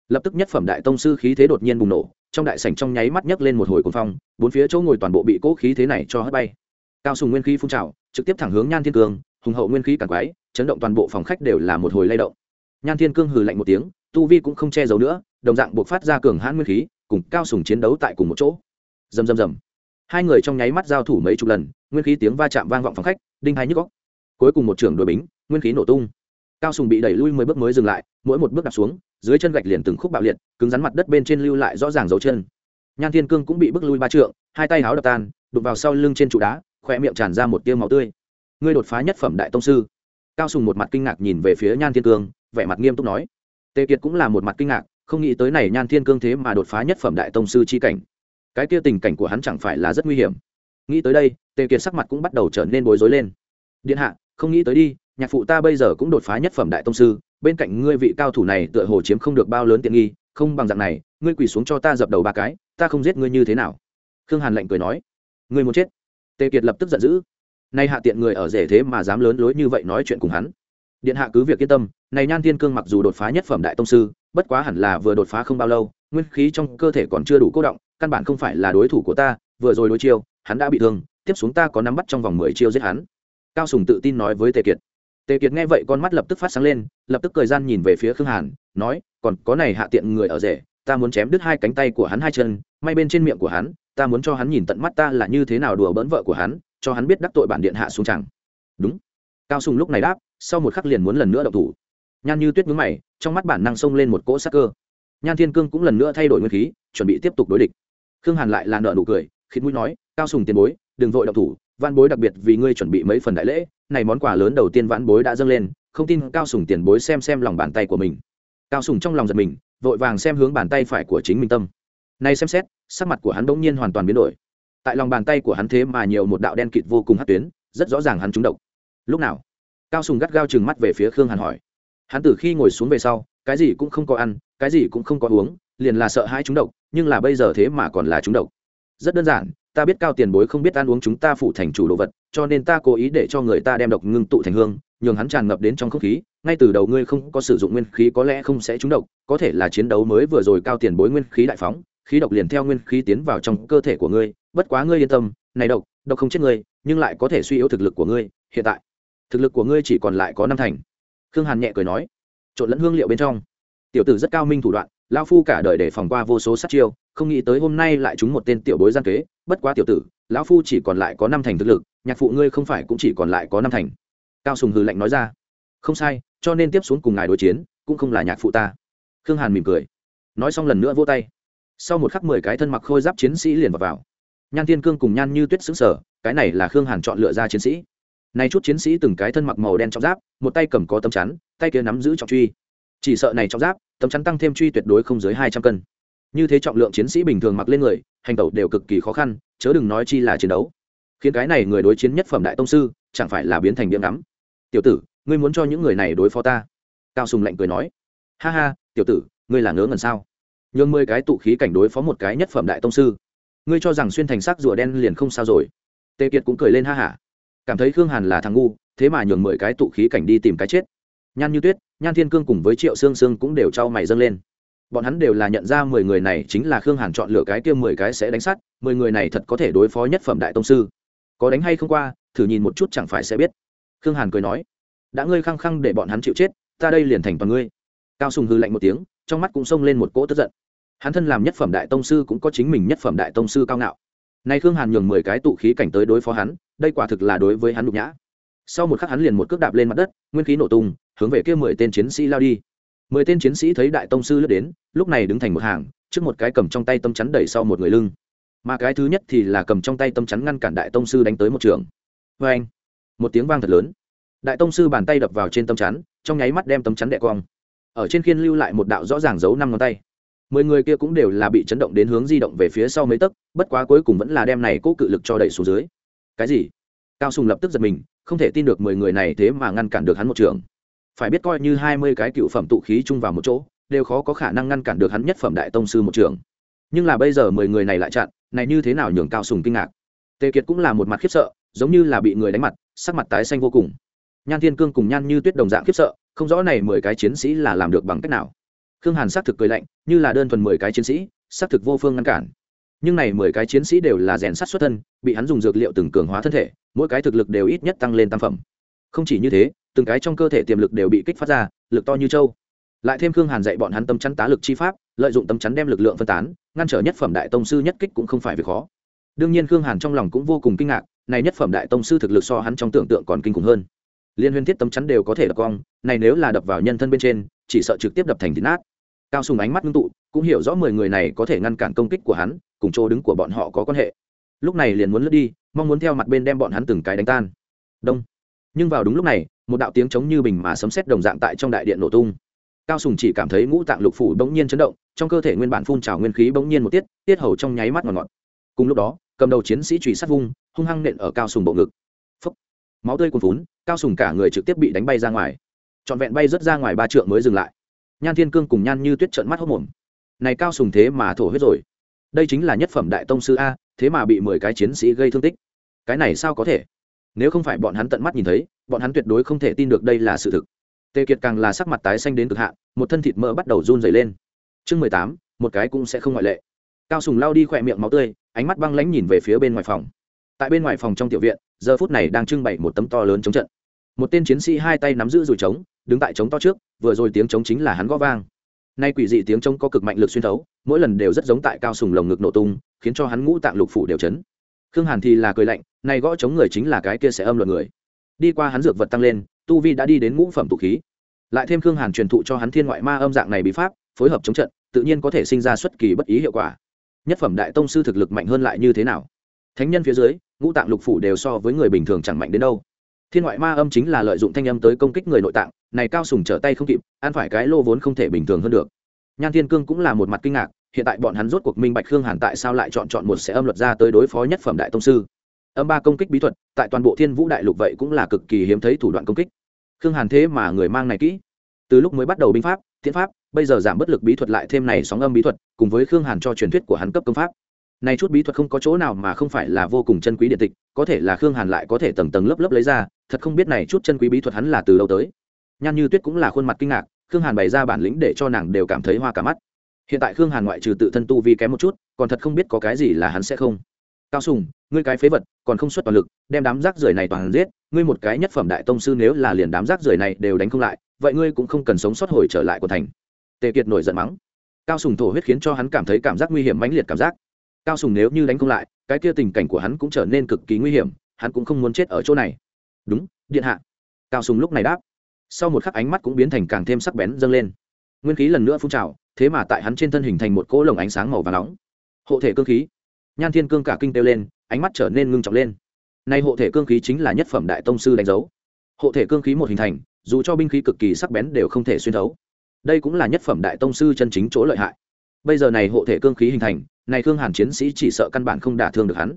Lập tức nhất phẩm đại tông sư khí thế đột nhiên bùng nổ, trong đại sảnh trong nháy mắt nhấc lên một hồi cuồng phong, bốn phía chỗ ngồi toàn bộ bị cỗ khí thế này cho hất bay. Cao sùng nguyên khí phun trào, trực tiếp thẳng hướng nhan thiên cương, hùng hậu nguyên khí càng quái, chấn động toàn bộ phòng khách đều là một hồi lay động. Nhan thiên cương hừ lạnh một tiếng tu vi cũng không che giấu nữa, đồng dạng buộc phát ra cường hãn nguyên khí, cùng cao sùng chiến đấu tại cùng một chỗ. Rầm rầm rầm. Hai người trong nháy mắt giao thủ mấy chục lần, nguyên khí tiếng va chạm vang vọng phòng khách, đinh hai nhức góc. Cuối cùng một trưởng đội bính, nguyên khí nổ tung. Cao sùng bị đẩy lui mười bước mới dừng lại, mỗi một bước đạp xuống, dưới chân gạch liền từng khúc bạo liệt, cứng rắn mặt đất bên trên lưu lại rõ ràng dấu chân. Nhan thiên cương cũng bị bước lui ba trượng, hai tay háo đập tan đục vào sau lưng trên trụ đá khỏe miệng tràn ra một tiêu máu tươi. Ngươi đột phá nhất phẩm đại tông sư. Cao sùng một mặt kinh ngạc nhìn về phía nhan thiên cương, vẻ mặt nghiêm túc nói tề kiệt cũng là một mặt kinh ngạc, không nghĩ tới này nhan thiên cương thế mà đột phá nhất phẩm đại tông sư chi cảnh. Cái kia tình cảnh của hắn chẳng phải là rất nguy hiểm. Nghĩ tới đây, tề kiệt sắc mặt cũng bắt đầu trở nên bối rối lên. Điện hạ, không nghĩ tới đi, nhạc phụ ta bây giờ cũng đột phá nhất phẩm đại tông sư, bên cạnh ngươi vị cao thủ này tựa hồ chiếm không được bao lớn tiện nghi, không bằng dạng này, ngươi quỳ xuống cho ta dập đầu ba cái, ta không giết ngươi như thế nào. Khương hàn lạnh cười nói. Ngươi muốn chết? Tề kiệt lập tức giận dữ. Nay hạ tiện người ở rể thế mà dám lớn lối như vậy nói chuyện cùng hắn. Điện hạ cứ việc yên tâm này nhan thiên cương mặc dù đột phá nhất phẩm đại tông sư, bất quá hẳn là vừa đột phá không bao lâu, nguyên khí trong cơ thể còn chưa đủ cố động, căn bản không phải là đối thủ của ta, vừa rồi đối chiêu, hắn đã bị thương, tiếp xuống ta có nắm bắt trong vòng mười chiêu giết hắn. Cao sùng tự tin nói với tề kiệt. Tề kiệt nghe vậy con mắt lập tức phát sáng lên, lập tức cười gian nhìn về phía khương hàn, nói, còn có này hạ tiện người ở rể, ta muốn chém đứt hai cánh tay của hắn hai chân, may bên trên miệng của hắn, ta muốn cho hắn nhìn tận mắt ta là như thế nào đùa bỡn vợ của hắn, cho hắn biết đắc tội bản điện hạ xuống chẳng. Đúng. Cao sùng lúc này đáp, sau một khắc liền muốn lần nữa đậu thủ nhan như tuyết mướn mày, trong mắt bản năng xông lên một cỗ sắc cơ. Nhan thiên cương cũng lần nữa thay đổi nguyên khí, chuẩn bị tiếp tục đối địch. Khương hàn lại là nợ nụ cười khiến mũi nói, cao sùng tiền bối, đừng vội đọc thủ văn bối đặc biệt vì ngươi chuẩn bị mấy phần đại lễ, này món quà lớn đầu tiên vãn bối đã dâng lên, không tin cao sùng tiền bối xem xem lòng bàn tay của mình. Cao sùng trong lòng giật mình, vội vàng xem hướng bàn tay phải của chính mình tâm. Nay xem xét, sắc mặt của hắn bỗng nhiên hoàn toàn biến đổi. Tại lòng bàn tay của hắn thế mà nhiều một đạo đen kịt vô cùng hát tuyến, rất rõ ràng hắn trúng độc. Lúc nào? Cao sùng gắt gao chừng mắt về phía khương hàn hỏi hắn từ khi ngồi xuống về sau, cái gì cũng không có ăn, cái gì cũng không có uống, liền là sợ hai trúng độc, nhưng là bây giờ thế mà còn là trúng độc. Rất đơn giản, ta biết cao tiền bối không biết ăn uống chúng ta phụ thành chủ đồ vật, cho nên ta cố ý để cho người ta đem độc ngưng tụ thành hương, nhường hắn tràn ngập đến trong không khí, ngay từ đầu ngươi không có sử dụng nguyên khí có lẽ không sẽ trúng độc, có thể là chiến đấu mới vừa rồi cao tiền bối nguyên khí đại phóng, khí độc liền theo nguyên khí tiến vào trong cơ thể của ngươi, bất quá ngươi yên tâm, này độc độc không chết ngươi, nhưng lại có thể suy yếu thực lực của ngươi, hiện tại. Thực lực của ngươi chỉ còn lại có năm thành khương hàn nhẹ cười nói trộn lẫn hương liệu bên trong. Tiểu tử rất cao minh thủ đoạn lao phu cả đời để phòng qua vô số sát chiêu không nghĩ tới hôm nay lại trúng một tên tiểu bối gian kế bất quá tiểu tử lão phu chỉ còn lại có năm thành thực lực nhạc phụ ngươi không phải cũng chỉ còn lại có năm thành. Cao sùng hừ lạnh nói ra không sai cho nên tiếp xuống cùng ngài đối chiến cũng không là nhạc phụ ta. Khương hàn mỉm cười nói xong lần nữa vô tay. Sau một khắc mười cái thân mặc khôi giáp chiến sĩ liền vào, vào. nhan thiên cương cùng nhan như tuyết xứng sở cái này là khương hàn chọn lựa ra chiến sĩ này chút chiến sĩ từng cái thân mặc màu đen trong giáp, một tay cầm có tấm chắn, tay kia nắm giữ trọng truy. Chỉ sợ này trong giáp, tấm chắn tăng thêm truy tuyệt đối không dưới hai trăm cân. Như thế trọng lượng chiến sĩ bình thường mặc lên người, hành tẩu đều cực kỳ khó khăn, chớ đừng nói chi là chiến đấu. Khiến cái này người đối chiến nhất phẩm đại tông sư, chẳng phải là biến thành điểm ngắm. Tiểu tử, ngươi muốn cho những người này đối phó ta? Cao sùng lạnh cười nói. Ha ha, tiểu tử, ngươi là ngớ ngẩn sao? Nhường mười cái tụ khí cảnh đối phó một cái nhất phẩm đại tông sư. Ngươi cho rằng xuyên thành sắc rùa đen liền không sao rồi. Tề kiệt cũng cười lên ha hả cảm thấy khương hàn là thằng ngu, thế mà nhường mười cái tụ khí cảnh đi tìm cái chết. Nhan như tuyết, nhan thiên cương cùng với triệu sương sương cũng đều trao mày dâng lên. Bọn hắn đều là nhận ra mười người này chính là khương hàn chọn lựa cái kia mười cái sẽ đánh sát mười người này thật có thể đối phó nhất phẩm đại tông sư. Có đánh hay không qua, thử nhìn một chút chẳng phải sẽ biết. Khương hàn cười nói, đã ngươi khăng khăng để bọn hắn chịu chết, ta đây liền thành toàn ngươi. Cao sùng hư lạnh một tiếng, trong mắt cũng xông lên một cỗ tức giận. Hắn thân làm nhất phẩm đại tông sư cũng có chính mình nhất phẩm đại tông sư cao ngạo nay khương hàn nhường mười cái tụ khí cảnh tới đối phó hắn, đây quả thực là đối với hắn nhục nhã. Sau một khắc hắn liền một cước đạp lên mặt đất, nguyên khí nổ tung, hướng về kia mười tên chiến sĩ lao đi. Mười tên chiến sĩ thấy đại tông sư lướt đến, lúc này đứng thành một hàng, trước một cái cầm trong tay tâm chắn đẩy sau một người lưng. Mà cái thứ nhất thì là cầm trong tay tâm chắn ngăn cản đại tông sư đánh tới một trường. Vê anh, một tiếng vang thật lớn. Đại tông sư bàn tay đập vào trên tâm chắn, trong nháy mắt đem tâm chắn đẹ cong. Ở trên khiên lưu lại một đạo rõ ràng giấu năm ngón tay mười người kia cũng đều là bị chấn động đến hướng di động về phía sau mấy tấc, bất quá cuối cùng vẫn là đem này cố cự lực cho đẩy xuống dưới. Cái gì? Cao sùng lập tức giật mình, không thể tin được mười người này thế mà ngăn cản được hắn một trường. Phải biết coi như hai mươi cái cựu phẩm tụ khí chung vào một chỗ, đều khó có khả năng ngăn cản được hắn nhất phẩm đại tông sư một trường. Nhưng là bây giờ mười người này lại chặn, này như thế nào nhường cao sùng kinh ngạc. Tề kiệt cũng là một mặt khiếp sợ, giống như là bị người đánh mặt, sắc mặt tái xanh vô cùng. Nhan thiên cương cùng nhan như tuyết đồng dạng khiếp sợ, không rõ này mười cái chiến sĩ là làm được bằng cách nào khương hàn xác thực cười lạnh, như là đơn thuần mười cái chiến sĩ, xác thực vô phương ngăn cản. Nhưng này mười cái chiến sĩ đều là rèn sắt xuất thân, bị hắn dùng dược liệu từng cường hóa thân thể, mỗi cái thực lực đều ít nhất tăng lên tam phẩm. Không chỉ như thế, từng cái trong cơ thể tiềm lực đều bị kích phát ra, lực to như châu. Lại thêm khương hàn dạy bọn hắn tâm chắn tá lực chi pháp, lợi dụng tâm chắn đem lực lượng phân tán, ngăn trở nhất phẩm đại tông sư nhất kích cũng không phải việc khó. Đương nhiên khương hàn trong lòng cũng vô cùng kinh ngạc, này nhất phẩm đại tông sư thực lực so hắn trong tưởng tượng còn kinh khủng hơn. Liên huyên thiết tấm chắn đều có thể đập cong, này nếu là đập vào nhân thân bên trên, chỉ sợ trực tiếp đập thành thịt nát cao sùng ánh mắt ngưng tụ, cũng hiểu rõ mười người này có thể ngăn cản công kích của hắn, cùng chỗ đứng của bọn họ có quan hệ. Lúc này liền muốn lướt đi, mong muốn theo mặt bên đem bọn hắn từng cái đánh tan. Đông. Nhưng vào đúng lúc này, một đạo tiếng chống như bình mà sấm sét đồng dạng tại trong đại điện nổ tung. Cao sùng chỉ cảm thấy ngũ tạng lục phủ bỗng nhiên chấn động, trong cơ thể nguyên bản phun trào nguyên khí bỗng nhiên một tiết tiết hầu trong nháy mắt ngọt ngọt. Cùng lúc đó, cầm đầu chiến sĩ trùy sát vung, hung hăng nện ở cao sùng bộ ngực. Phúc. máu tươi cuồn vún cao sùng cả người trực tiếp bị đánh bay ra ngoài. Trọn vẹn bay rớt ra ngoài ba trượng mới dừng lại nhan thiên cương cùng nhan như tuyết trận mắt hốc mồm. Này cao sùng thế mà thổ huyết rồi. Đây chính là nhất phẩm đại tông sư a, thế mà bị mười cái chiến sĩ gây thương tích. Cái này sao có thể? Nếu không phải bọn hắn tận mắt nhìn thấy, bọn hắn tuyệt đối không thể tin được đây là sự thực. Tề kiệt càng là sắc mặt tái xanh đến cực hạn, một thân thịt mỡ bắt đầu run dày lên. Chương mười tám, một cái cũng sẽ không ngoại lệ. Cao sùng lao đi khỏe miệng máu tươi, ánh mắt băng lãnh nhìn về phía bên ngoài phòng. Tại bên ngoài phòng trong tiểu viện, giờ phút này đang trưng bày một tấm to lớn chống trận. Một tên chiến sĩ hai tay nắm giữ dùi trống đứng tại trống to trước, vừa rồi tiếng trống chính là hắn gõ vang. Nay quỷ dị tiếng trống có cực mạnh lực xuyên thấu, mỗi lần đều rất giống tại cao sùng lồng ngực nổ tung, khiến cho hắn ngũ tạng lục phủ đều chấn. Khương hàn thì là cười lạnh, nay gõ chống người chính là cái kia sẽ âm luật người. Đi qua hắn dược vật tăng lên, tu vi đã đi đến ngũ phẩm tụ khí. Lại thêm khương hàn truyền thụ cho hắn thiên ngoại ma âm dạng này bí pháp, phối hợp chống trận, tự nhiên có thể sinh ra xuất kỳ bất ý hiệu quả. Nhất phẩm đại tông sư thực lực mạnh hơn lại như thế nào? Thánh nhân phía dưới, ngũ tạng lục phủ đều so với người bình thường chẳng mạnh đến đâu. Thiên ngoại ma âm chính là lợi dụng thanh âm tới công kích người nội tạng này cao sùng trở tay không kịp, ăn phải cái lô vốn không thể bình thường hơn được. Nhan thiên cương cũng là một mặt kinh ngạc, hiện tại bọn hắn rốt cuộc minh bạch khương hàn tại sao lại chọn chọn một sẽ âm luật ra tới đối phó nhất phẩm đại tông sư. Âm ba công kích bí thuật, tại toàn bộ thiên vũ đại lục vậy cũng là cực kỳ hiếm thấy thủ đoạn công kích. Khương hàn thế mà người mang này kỹ. Từ lúc mới bắt đầu binh pháp tiến pháp, bây giờ giảm bất lực bí thuật lại thêm này sóng âm bí thuật, cùng với khương hàn cho truyền thuyết của hắn cấp công pháp. Này chút bí thuật không có chỗ nào mà không phải là vô cùng chân quý điện tịch, có thể là khương hàn lại có thể tầng tầng lớp lớp lấy ra, thật không biết này chút chân quý bí thuật hắn là từ đâu tới nhan như tuyết cũng là khuôn mặt kinh ngạc, khương hàn bày ra bản lĩnh để cho nàng đều cảm thấy hoa cả mắt. Hiện tại khương hàn ngoại trừ tự thân tu vi kém một chút, còn thật không biết có cái gì là hắn sẽ không. Cao sùng, ngươi cái phế vật, còn không xuất toàn lực, đem đám rác rưởi này toàn giết, ngươi một cái nhất phẩm đại tông sư nếu là liền đám rác rưởi này đều đánh không lại, vậy ngươi cũng không cần sống sót hồi trở lại của thành. Tề kiệt nổi giận mắng. Cao sùng thổ huyết khiến cho hắn cảm thấy cảm giác nguy hiểm mãnh liệt cảm giác. Cao sùng nếu như đánh không lại, cái kia tình cảnh của hắn cũng trở nên cực kỳ nguy hiểm, hắn cũng không muốn chết ở chỗ này. Đúng, điện hạ. Cao sùng lúc này đáp sau một khắc ánh mắt cũng biến thành càng thêm sắc bén dâng lên. Nguyên khí lần nữa phun trào, thế mà tại hắn trên thân hình thành một cỗ lồng ánh sáng màu và nóng. Hộ thể cương khí. Nhan thiên cương cả kinh têu lên, ánh mắt trở nên ngưng trọng lên. Nay hộ thể cương khí chính là nhất phẩm đại tông sư đánh dấu. Hộ thể cương khí một hình thành, dù cho binh khí cực kỳ sắc bén đều không thể xuyên thấu. Đây cũng là nhất phẩm đại tông sư chân chính chỗ lợi hại. Bây giờ này hộ thể cương khí hình thành, này thương hàn chiến sĩ chỉ sợ căn bản không đả thương được hắn.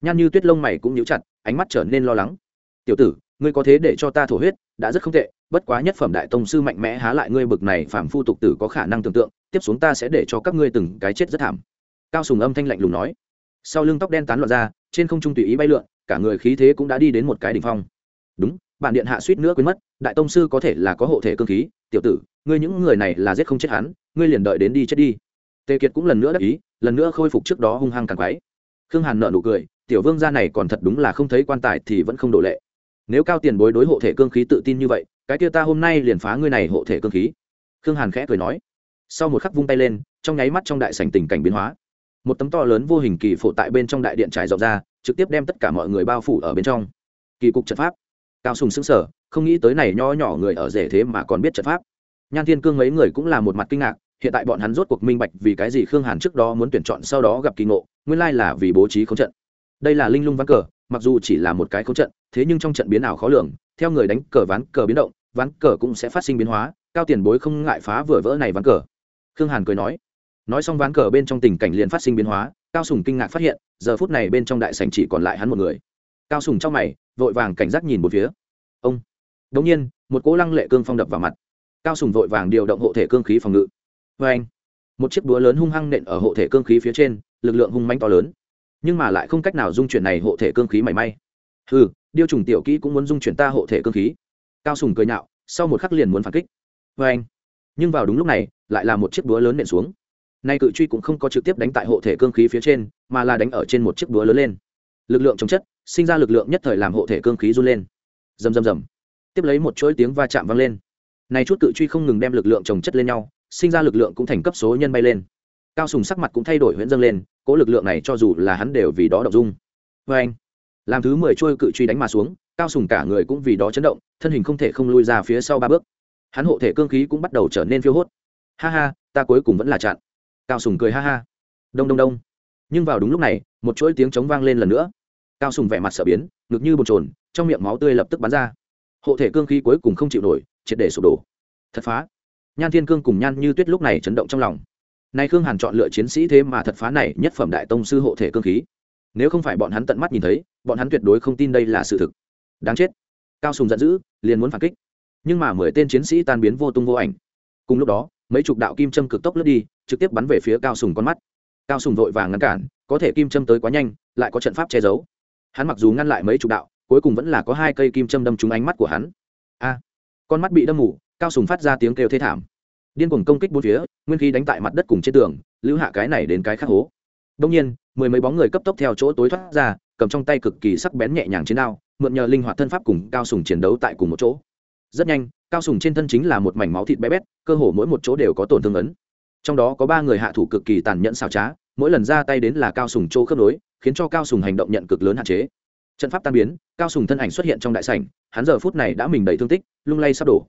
Nhan như tuyết lông mày cũng nhíu chặt, ánh mắt trở nên lo lắng. Tiểu tử ngươi có thế để cho ta thổ huyết, đã rất không tệ, bất quá nhất phẩm đại tông sư mạnh mẽ há lại ngươi bực này phàm phu tục tử có khả năng tưởng tượng, tiếp xuống ta sẽ để cho các ngươi từng cái chết rất thảm. Cao sùng âm thanh lạnh lùng nói. Sau lưng tóc đen tán loạn ra, trên không trung tùy ý bay lượn, cả người khí thế cũng đã đi đến một cái đỉnh phong. Đúng, bản điện hạ suýt nữa quên mất, đại tông sư có thể là có hộ thể cương khí, tiểu tử, ngươi những người này là giết không chết hắn, ngươi liền đợi đến đi chết đi. Tề kiệt cũng lần nữa đắc ý, lần nữa khôi phục trước đó hung hăng càng quái. Khương hàn nợ nụ cười, tiểu vương gia này còn thật đúng là không thấy quan tài thì vẫn không đổ lệ nếu cao tiền bối đối hộ thể cương khí tự tin như vậy, cái kia ta hôm nay liền phá ngươi này hộ thể cương khí. Khương hàn khẽ cười nói. Sau một khắc vung tay lên, trong nháy mắt trong đại sảnh tình cảnh biến hóa. Một tấm to lớn vô hình kỳ phổ tại bên trong đại điện trải rộng ra, trực tiếp đem tất cả mọi người bao phủ ở bên trong. Kỳ cục trận pháp. Cao sùng xứng sở không nghĩ tới này nho nhỏ người ở rể thế mà còn biết trận pháp. Nhan thiên cương mấy người cũng là một mặt kinh ngạc, hiện tại bọn hắn rốt cuộc minh bạch vì cái gì khương hàn trước đó muốn tuyển chọn sau đó gặp kỳ ngộ, nguyên lai là vì bố trí không trận. Đây là linh lung ván cờ mặc dù chỉ là một cái không trận, thế nhưng trong trận biến ảo khó lường, theo người đánh cờ ván cờ biến động, ván cờ cũng sẽ phát sinh biến hóa, cao tiền bối không ngại phá vừa vỡ này ván cờ. Khương hàn cười nói. Nói xong ván cờ bên trong tình cảnh liền phát sinh biến hóa, cao sùng kinh ngạc phát hiện, giờ phút này bên trong đại sành chỉ còn lại hắn một người. Cao sùng trong mày, vội vàng cảnh giác nhìn một phía. Ông. Đ ỗ n g nhiên, một cỗ lăng lệ cương phong đập vào mặt. Cao sùng vội vàng điều động hộ thể cương khí phòng ngự. Vê anh một chiếc búa lớn hung hăng nện ở hộ thể cương khí phía trên, lực lượng hung manh to lớn nhưng mà lại không cách nào dung chuyển này hộ thể cương khí mảy may. Ừ điêu trùng tiểu kỹ cũng muốn dung chuyển ta hộ thể cương khí. Cao sùng cười nhạo, sau một khắc liền muốn phản kích. Vê anh, nhưng vào đúng lúc này, lại là một chiếc búa lớn nện xuống. Nay cự truy cũng không có trực tiếp đánh tại hộ thể cương khí phía trên, mà là đánh ở trên một chiếc búa lớn lên. Lực lượng chống chất, sinh ra lực lượng nhất thời làm hộ thể cương khí run lên. Rầm rầm rầm. Tiếp lấy một chuỗi tiếng va chạm vang lên. Này chút cự truy không ngừng đem lực lượng trồng chất lên nhau, sinh ra lực lượng cũng thành cấp số nhân bay lên. Cao sùng sắc mặt cũng thay đổi huyễn dâng lên cố lực lượng này cho dù là hắn đều vì đó động dung. Vê anh, làm thứ mười trôi cự truy đánh mà xuống, cao sùng cả người cũng vì đó chấn động, thân hình không thể không lui ra phía sau ba bước. Hắn hộ thể cương khí cũng bắt đầu trở nên phiêu hốt. Ha ha, ta cuối cùng vẫn là chặn. Cao sùng cười ha ha. Đông đông đông. Nhưng vào đúng lúc này, một chuỗi tiếng trống vang lên lần nữa. Cao sùng vẻ mặt sợ biến, ngực như bồn trồn trong miệng máu tươi lập tức bắn ra. Hộ thể cương khí cuối cùng không chịu nổi, triệt để sụp đổ. Thật phá. Nhan thiên cương cùng nhan như tuyết lúc này chấn động trong lòng nay khương hàn chọn lựa chiến sĩ thế mà thật phá này nhất phẩm đại tông sư hộ thể cương khí. Nếu không phải bọn hắn tận mắt nhìn thấy, bọn hắn tuyệt đối không tin đây là sự thực. Đáng chết. Cao sùng giận dữ, liền muốn phản kích. Nhưng mà mười tên chiến sĩ tan biến vô tung vô ảnh. Cùng lúc đó, mấy chục đạo kim châm cực tốc lướt đi, trực tiếp bắn về phía cao sùng con mắt. Cao sùng vội vàng ngăn cản, có thể kim châm tới quá nhanh, lại có trận pháp che giấu. Hắn mặc dù ngăn lại mấy chục đạo, cuối cùng vẫn là có hai cây kim châm đâm trúng ánh mắt của hắn. A! Con mắt bị đâm mù, cao sùng phát ra tiếng kêu thê thảm điên cuồng công kích bốn phía, nguyên khí đánh tại mặt đất cùng trên tường, lưu hạ cái này đến cái khác hố. Đông nhiên, mười mấy bóng người cấp tốc theo chỗ tối thoát ra, cầm trong tay cực kỳ sắc bén nhẹ nhàng chiến đao, mượn nhờ linh hoạt thân pháp cùng cao sùng chiến đấu tại cùng một chỗ. Rất nhanh, cao sùng trên thân chính là một mảnh máu thịt bé bét, cơ hồ mỗi một chỗ đều có tổn thương ấn. Trong đó có ba người hạ thủ cực kỳ tàn nhẫn xảo trá, mỗi lần ra tay đến là cao sùng chỗ khớp nối, khiến cho cao sùng hành động nhận cực lớn hạn chế. Trận pháp tan biến, cao sùng thân ảnh xuất hiện trong đại sảnh, hắn giờ phút này đã mình đầy thương tích, lung lay sắp đổ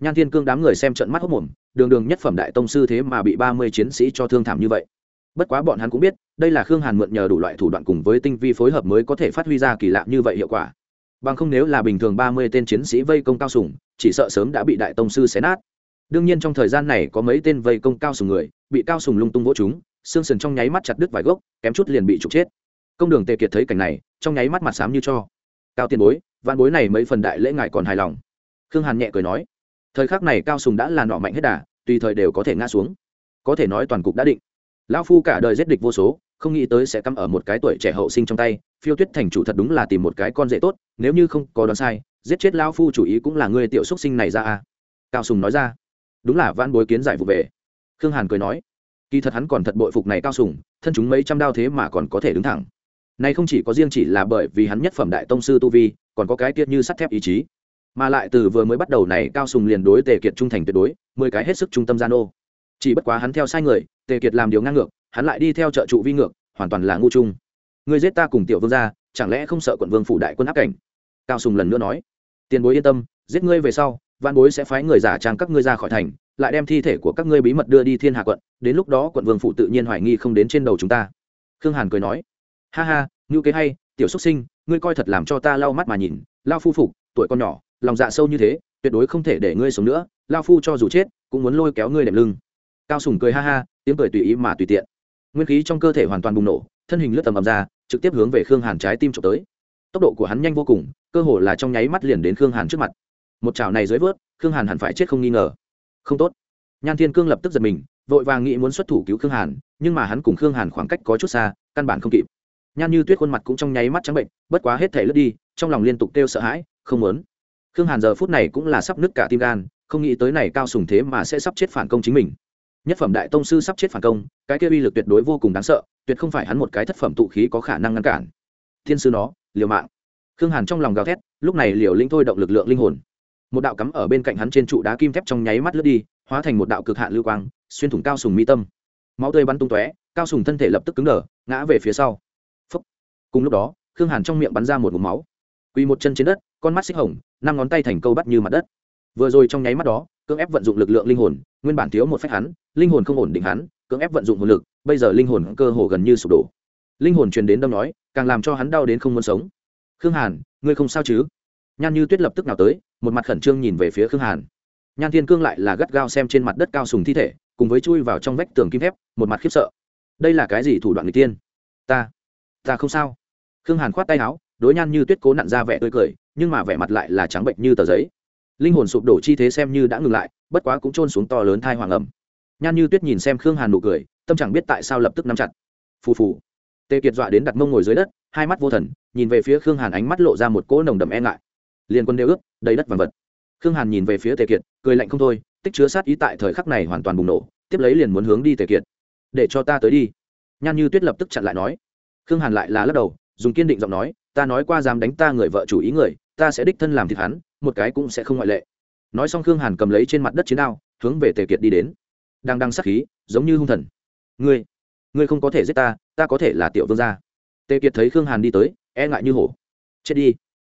nhan thiên cương đám người xem trận mắt hốc mồm, đường đường nhất phẩm đại tông sư thế mà bị ba mươi chiến sĩ cho thương thảm như vậy. Bất quá bọn hắn cũng biết, đây là khương hàn mượn nhờ đủ loại thủ đoạn cùng với tinh vi phối hợp mới có thể phát huy ra kỳ lạ như vậy hiệu quả. Bằng không nếu là bình thường ba mươi tên chiến sĩ vây công cao sùng, chỉ sợ sớm đã bị đại tông sư xé nát. Đương nhiên trong thời gian này có mấy tên vây công cao sùng người, bị cao sùng lung tung vỗ chúng, xương sườn trong nháy mắt chặt đứt vài gốc, kém chút liền bị trục chết. Công đường tề kiệt thấy cảnh này, trong nháy mắt mặt xám như cho. Cao tiền bối văn bối này mấy phần đại lễ ngài còn hài lòng. Khương hàn nhẹ cười nói thời khắc này cao sùng đã là nọ mạnh hết đà, tùy thời đều có thể ngã xuống. Có thể nói toàn cục đã định. Lão phu cả đời giết địch vô số, không nghĩ tới sẽ cắm ở một cái tuổi trẻ hậu sinh trong tay, phiêu tuyết thành chủ thật đúng là tìm một cái con rể tốt, nếu như không có đoán sai, giết chết lão phu chủ ý cũng là người tiểu xuất sinh này ra à. Cao sùng nói ra. Đúng là van bối kiến giải vụ về. Khương hàn cười nói. Kỳ thật hắn còn thật bội phục này cao sùng, thân chúng mấy trăm đao thế mà còn có thể đứng thẳng. Này không chỉ có riêng chỉ là bởi vì hắn nhất phẩm đại tông sư tu vi, còn có cái tiết như sắt thép ý chí mà lại từ vừa mới bắt đầu này cao sùng liền đối tề kiệt trung thành tuyệt đối, mười cái hết sức trung tâm gian ô chỉ bất quá hắn theo sai người, tề kiệt làm điều ngang ngược, hắn lại đi theo trợ trụ vi ngược, hoàn toàn là ngu trung người giết ta cùng tiểu vương gia, chẳng lẽ không sợ quận vương phủ đại quân áp cảnh? Cao sùng lần nữa nói. Tiền bối yên tâm, giết ngươi về sau, văn bối sẽ phái người giả trang các ngươi ra khỏi thành, lại đem thi thể của các ngươi bí mật đưa đi thiên hạ quận, đến lúc đó quận vương phủ tự nhiên hoài nghi không đến trên đầu chúng ta. Khương hàn cười nói. Ha ha, ngữ kế hay, tiểu xuất sinh, ngươi coi thật làm cho ta lau mắt mà nhìn, lao phu phục, tuổi con nhỏ lòng dạ sâu như thế, tuyệt đối không thể để ngươi sống nữa, lao phu cho dù chết, cũng muốn lôi kéo ngươi đệm lưng. Cao sùng cười ha ha, tiếng cười tùy ý mà tùy tiện. Nguyên khí trong cơ thể hoàn toàn bùng nổ, thân hình lướt tầm ầm ra, trực tiếp hướng về khương hàn trái tim trộm tới. Tốc độ của hắn nhanh vô cùng, cơ hồ là trong nháy mắt liền đến khương hàn trước mặt. Một chảo này dưới vớt, khương hàn hẳn phải chết không nghi ngờ. Không tốt. Nhan thiên cương lập tức giật mình, vội vàng nghĩ muốn xuất thủ cứu khương hàn, nhưng mà hắn cùng khương hàn khoảng cách có chút xa, căn bản không kịp. Nhan như tuyết khuôn mặt cũng trong nháy mắt trắng bệnh, bất quá hết thể lướt đi, trong lòng liên tục kêu sợ hãi, không muốn khương hàn giờ phút này cũng là sắp nứt cả tim gan, không nghĩ tới này cao sùng thế mà sẽ sắp chết phản công chính mình. Nhất phẩm đại tông sư sắp chết phản công, cái kia uy lực tuyệt đối vô cùng đáng sợ, tuyệt không phải hắn một cái thất phẩm tụ khí có khả năng ngăn cản. Thiên sư nó, liều mạng. Khương hàn trong lòng gào thét, lúc này liều linh thôi động lực lượng linh hồn. Một đạo cắm ở bên cạnh hắn trên trụ đá kim thép trong nháy mắt lướt đi, hóa thành một đạo cực hạn lưu quang, xuyên thủng cao sùng mi tâm. Máu tươi bắn tung tóe, cao sùng thân thể lập tức cứng đờ, ngã về phía sau. Phúc. cùng lúc đó, khương hàn trong miệng bắn ra một mục máu quỳ một chân trên đất, con mắt xích hồng, năm ngón tay thành câu bắt như mặt đất. Vừa rồi trong nháy mắt đó, cưỡng ép vận dụng lực lượng linh hồn, nguyên bản thiếu một phép hắn, linh hồn không ổn định hắn, cưỡng ép vận dụng hồn lực, bây giờ linh hồn cơ hồ gần như sụp đổ. Linh hồn truyền đến đâm nói, càng làm cho hắn đau đến không muốn sống. Khương hàn, ngươi không sao chứ? Nhan như tuyết lập tức nào tới, một mặt khẩn trương nhìn về phía khương hàn. Nhan thiên cương lại là gắt gao xem trên mặt đất cao sùng thi thể, cùng với chui vào trong vách tường kim thép, một mặt khiếp sợ. Đây là cái gì thủ đoạn người tiên? Ta ta không sao. Khương hàn khoát tay áo đối nhan như tuyết cố nặn ra vẻ tươi cười, nhưng mà vẻ mặt lại là trắng bệnh như tờ giấy. Linh hồn sụp đổ chi thế xem như đã ngừng lại, bất quá cũng trôn xuống to lớn thai hoàng ẩm. Nhan như tuyết nhìn xem khương hàn nụ cười, tâm chẳng biết tại sao lập tức nắm chặt. Phù phù. Tê kiệt dọa đến đặt mông ngồi dưới đất, hai mắt vô thần, nhìn về phía khương hàn ánh mắt lộ ra một cỗ nồng đậm e ngại. Liền quân nêu ước, đầy đất vàng vật khương hàn nhìn về phía tề kiệt, cười lạnh không thôi, tích chứa sát ý tại thời khắc này hoàn toàn bùng nổ, tiếp lấy liền muốn hướng đi tề kiệt. Để cho ta tới đi. Nhan như tuyết lập tức chặn lại nói. Khương hàn lại là lắc đầu, dùng kiên định giọng nói ta nói qua dám đánh ta người vợ chủ ý người ta sẽ đích thân làm thịt hắn một cái cũng sẽ không ngoại lệ. Nói xong khương hàn cầm lấy trên mặt đất chiến đao hướng về tề kiệt đi đến. Đang đang sắc khí giống như hung thần. Ngươi ngươi không có thể giết ta ta có thể là tiểu vương gia. Tề kiệt thấy khương hàn đi tới e ngại như hổ. Chết đi.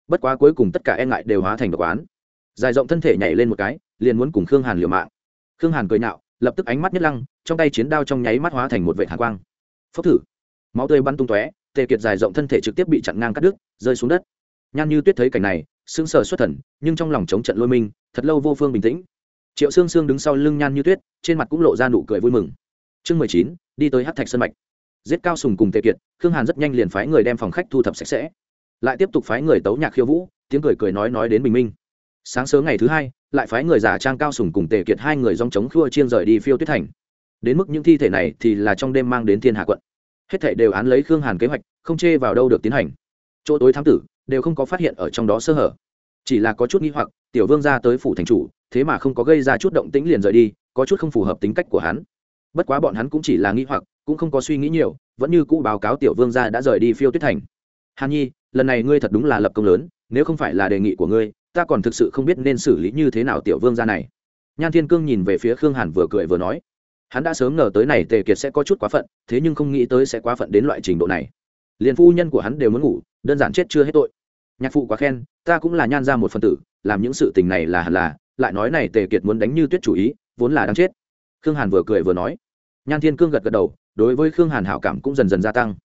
Bất quá cuối cùng tất cả e ngại đều hóa thành độc oán. Dài rộng thân thể nhảy lên một cái liền muốn cùng khương hàn liều mạng. Khương hàn cười nạo, lập tức ánh mắt nhất lăng trong tay chiến đao trong nháy mắt hóa thành một vệ thản quang. Phốc thử. Máu tươi bắn tung tóe tề kiệt dài rộng thân thể trực tiếp bị chặn ngang cắt đứt, rơi xuống đất. Nhan như tuyết thấy cảnh này, sững sờ xuất thần, nhưng trong lòng chống trận lôi minh thật lâu vô phương bình tĩnh. Triệu sương sương đứng sau lưng nhan như tuyết, trên mặt cũng lộ ra nụ cười vui mừng. Chương mười chín, đi tới hát thạch sân mạch. Giết cao sùng cùng tề kiệt, khương hàn rất nhanh liền phái người đem phòng khách thu thập sạch sẽ. Lại tiếp tục phái người tấu nhạc khiêu vũ, tiếng cười cười nói nói đến bình minh. Sáng sớm ngày thứ hai, lại phái người giả trang cao sùng cùng tề kiệt hai người dòng chống khua chiên rời đi phiêu tuyết thành. Đến mức những thi thể này thì là trong đêm mang đến thiên hạ quận hết thảy đều án lấy khương hàn kế hoạch, không chê vào đâu được tiến hành. Chỗ tối thám tử đều không có phát hiện ở trong đó sơ hở. Chỉ là có chút nghi hoặc, tiểu vương ra tới phủ thành chủ, thế mà không có gây ra chút động tĩnh liền rời đi, có chút không phù hợp tính cách của hắn. Bất quá bọn hắn cũng chỉ là nghi hoặc, cũng không có suy nghĩ nhiều, vẫn như cũ báo cáo tiểu vương gia đã rời đi phiêu tuyết thành. Hàn nhi, lần này ngươi thật đúng là lập công lớn, nếu không phải là đề nghị của ngươi, ta còn thực sự không biết nên xử lý như thế nào tiểu vương gia này. Nhan thiên cương nhìn về phía khương hàn vừa cười vừa nói hắn đã sớm ngờ tới này tề kiệt sẽ có chút quá phận, thế nhưng không nghĩ tới sẽ quá phận đến loại trình độ này. Liền phu nhân của hắn đều muốn ngủ, đơn giản chết chưa hết tội. Nhạc phụ quá khen, ta cũng là nhan ra một phần tử, làm những sự tình này là hẳn là, lại nói này tề kiệt muốn đánh như tuyết chủ ý, vốn là đáng chết. Khương hàn vừa cười vừa nói. Nhan thiên cương gật gật đầu, đối với khương hàn hảo cảm cũng dần dần gia tăng.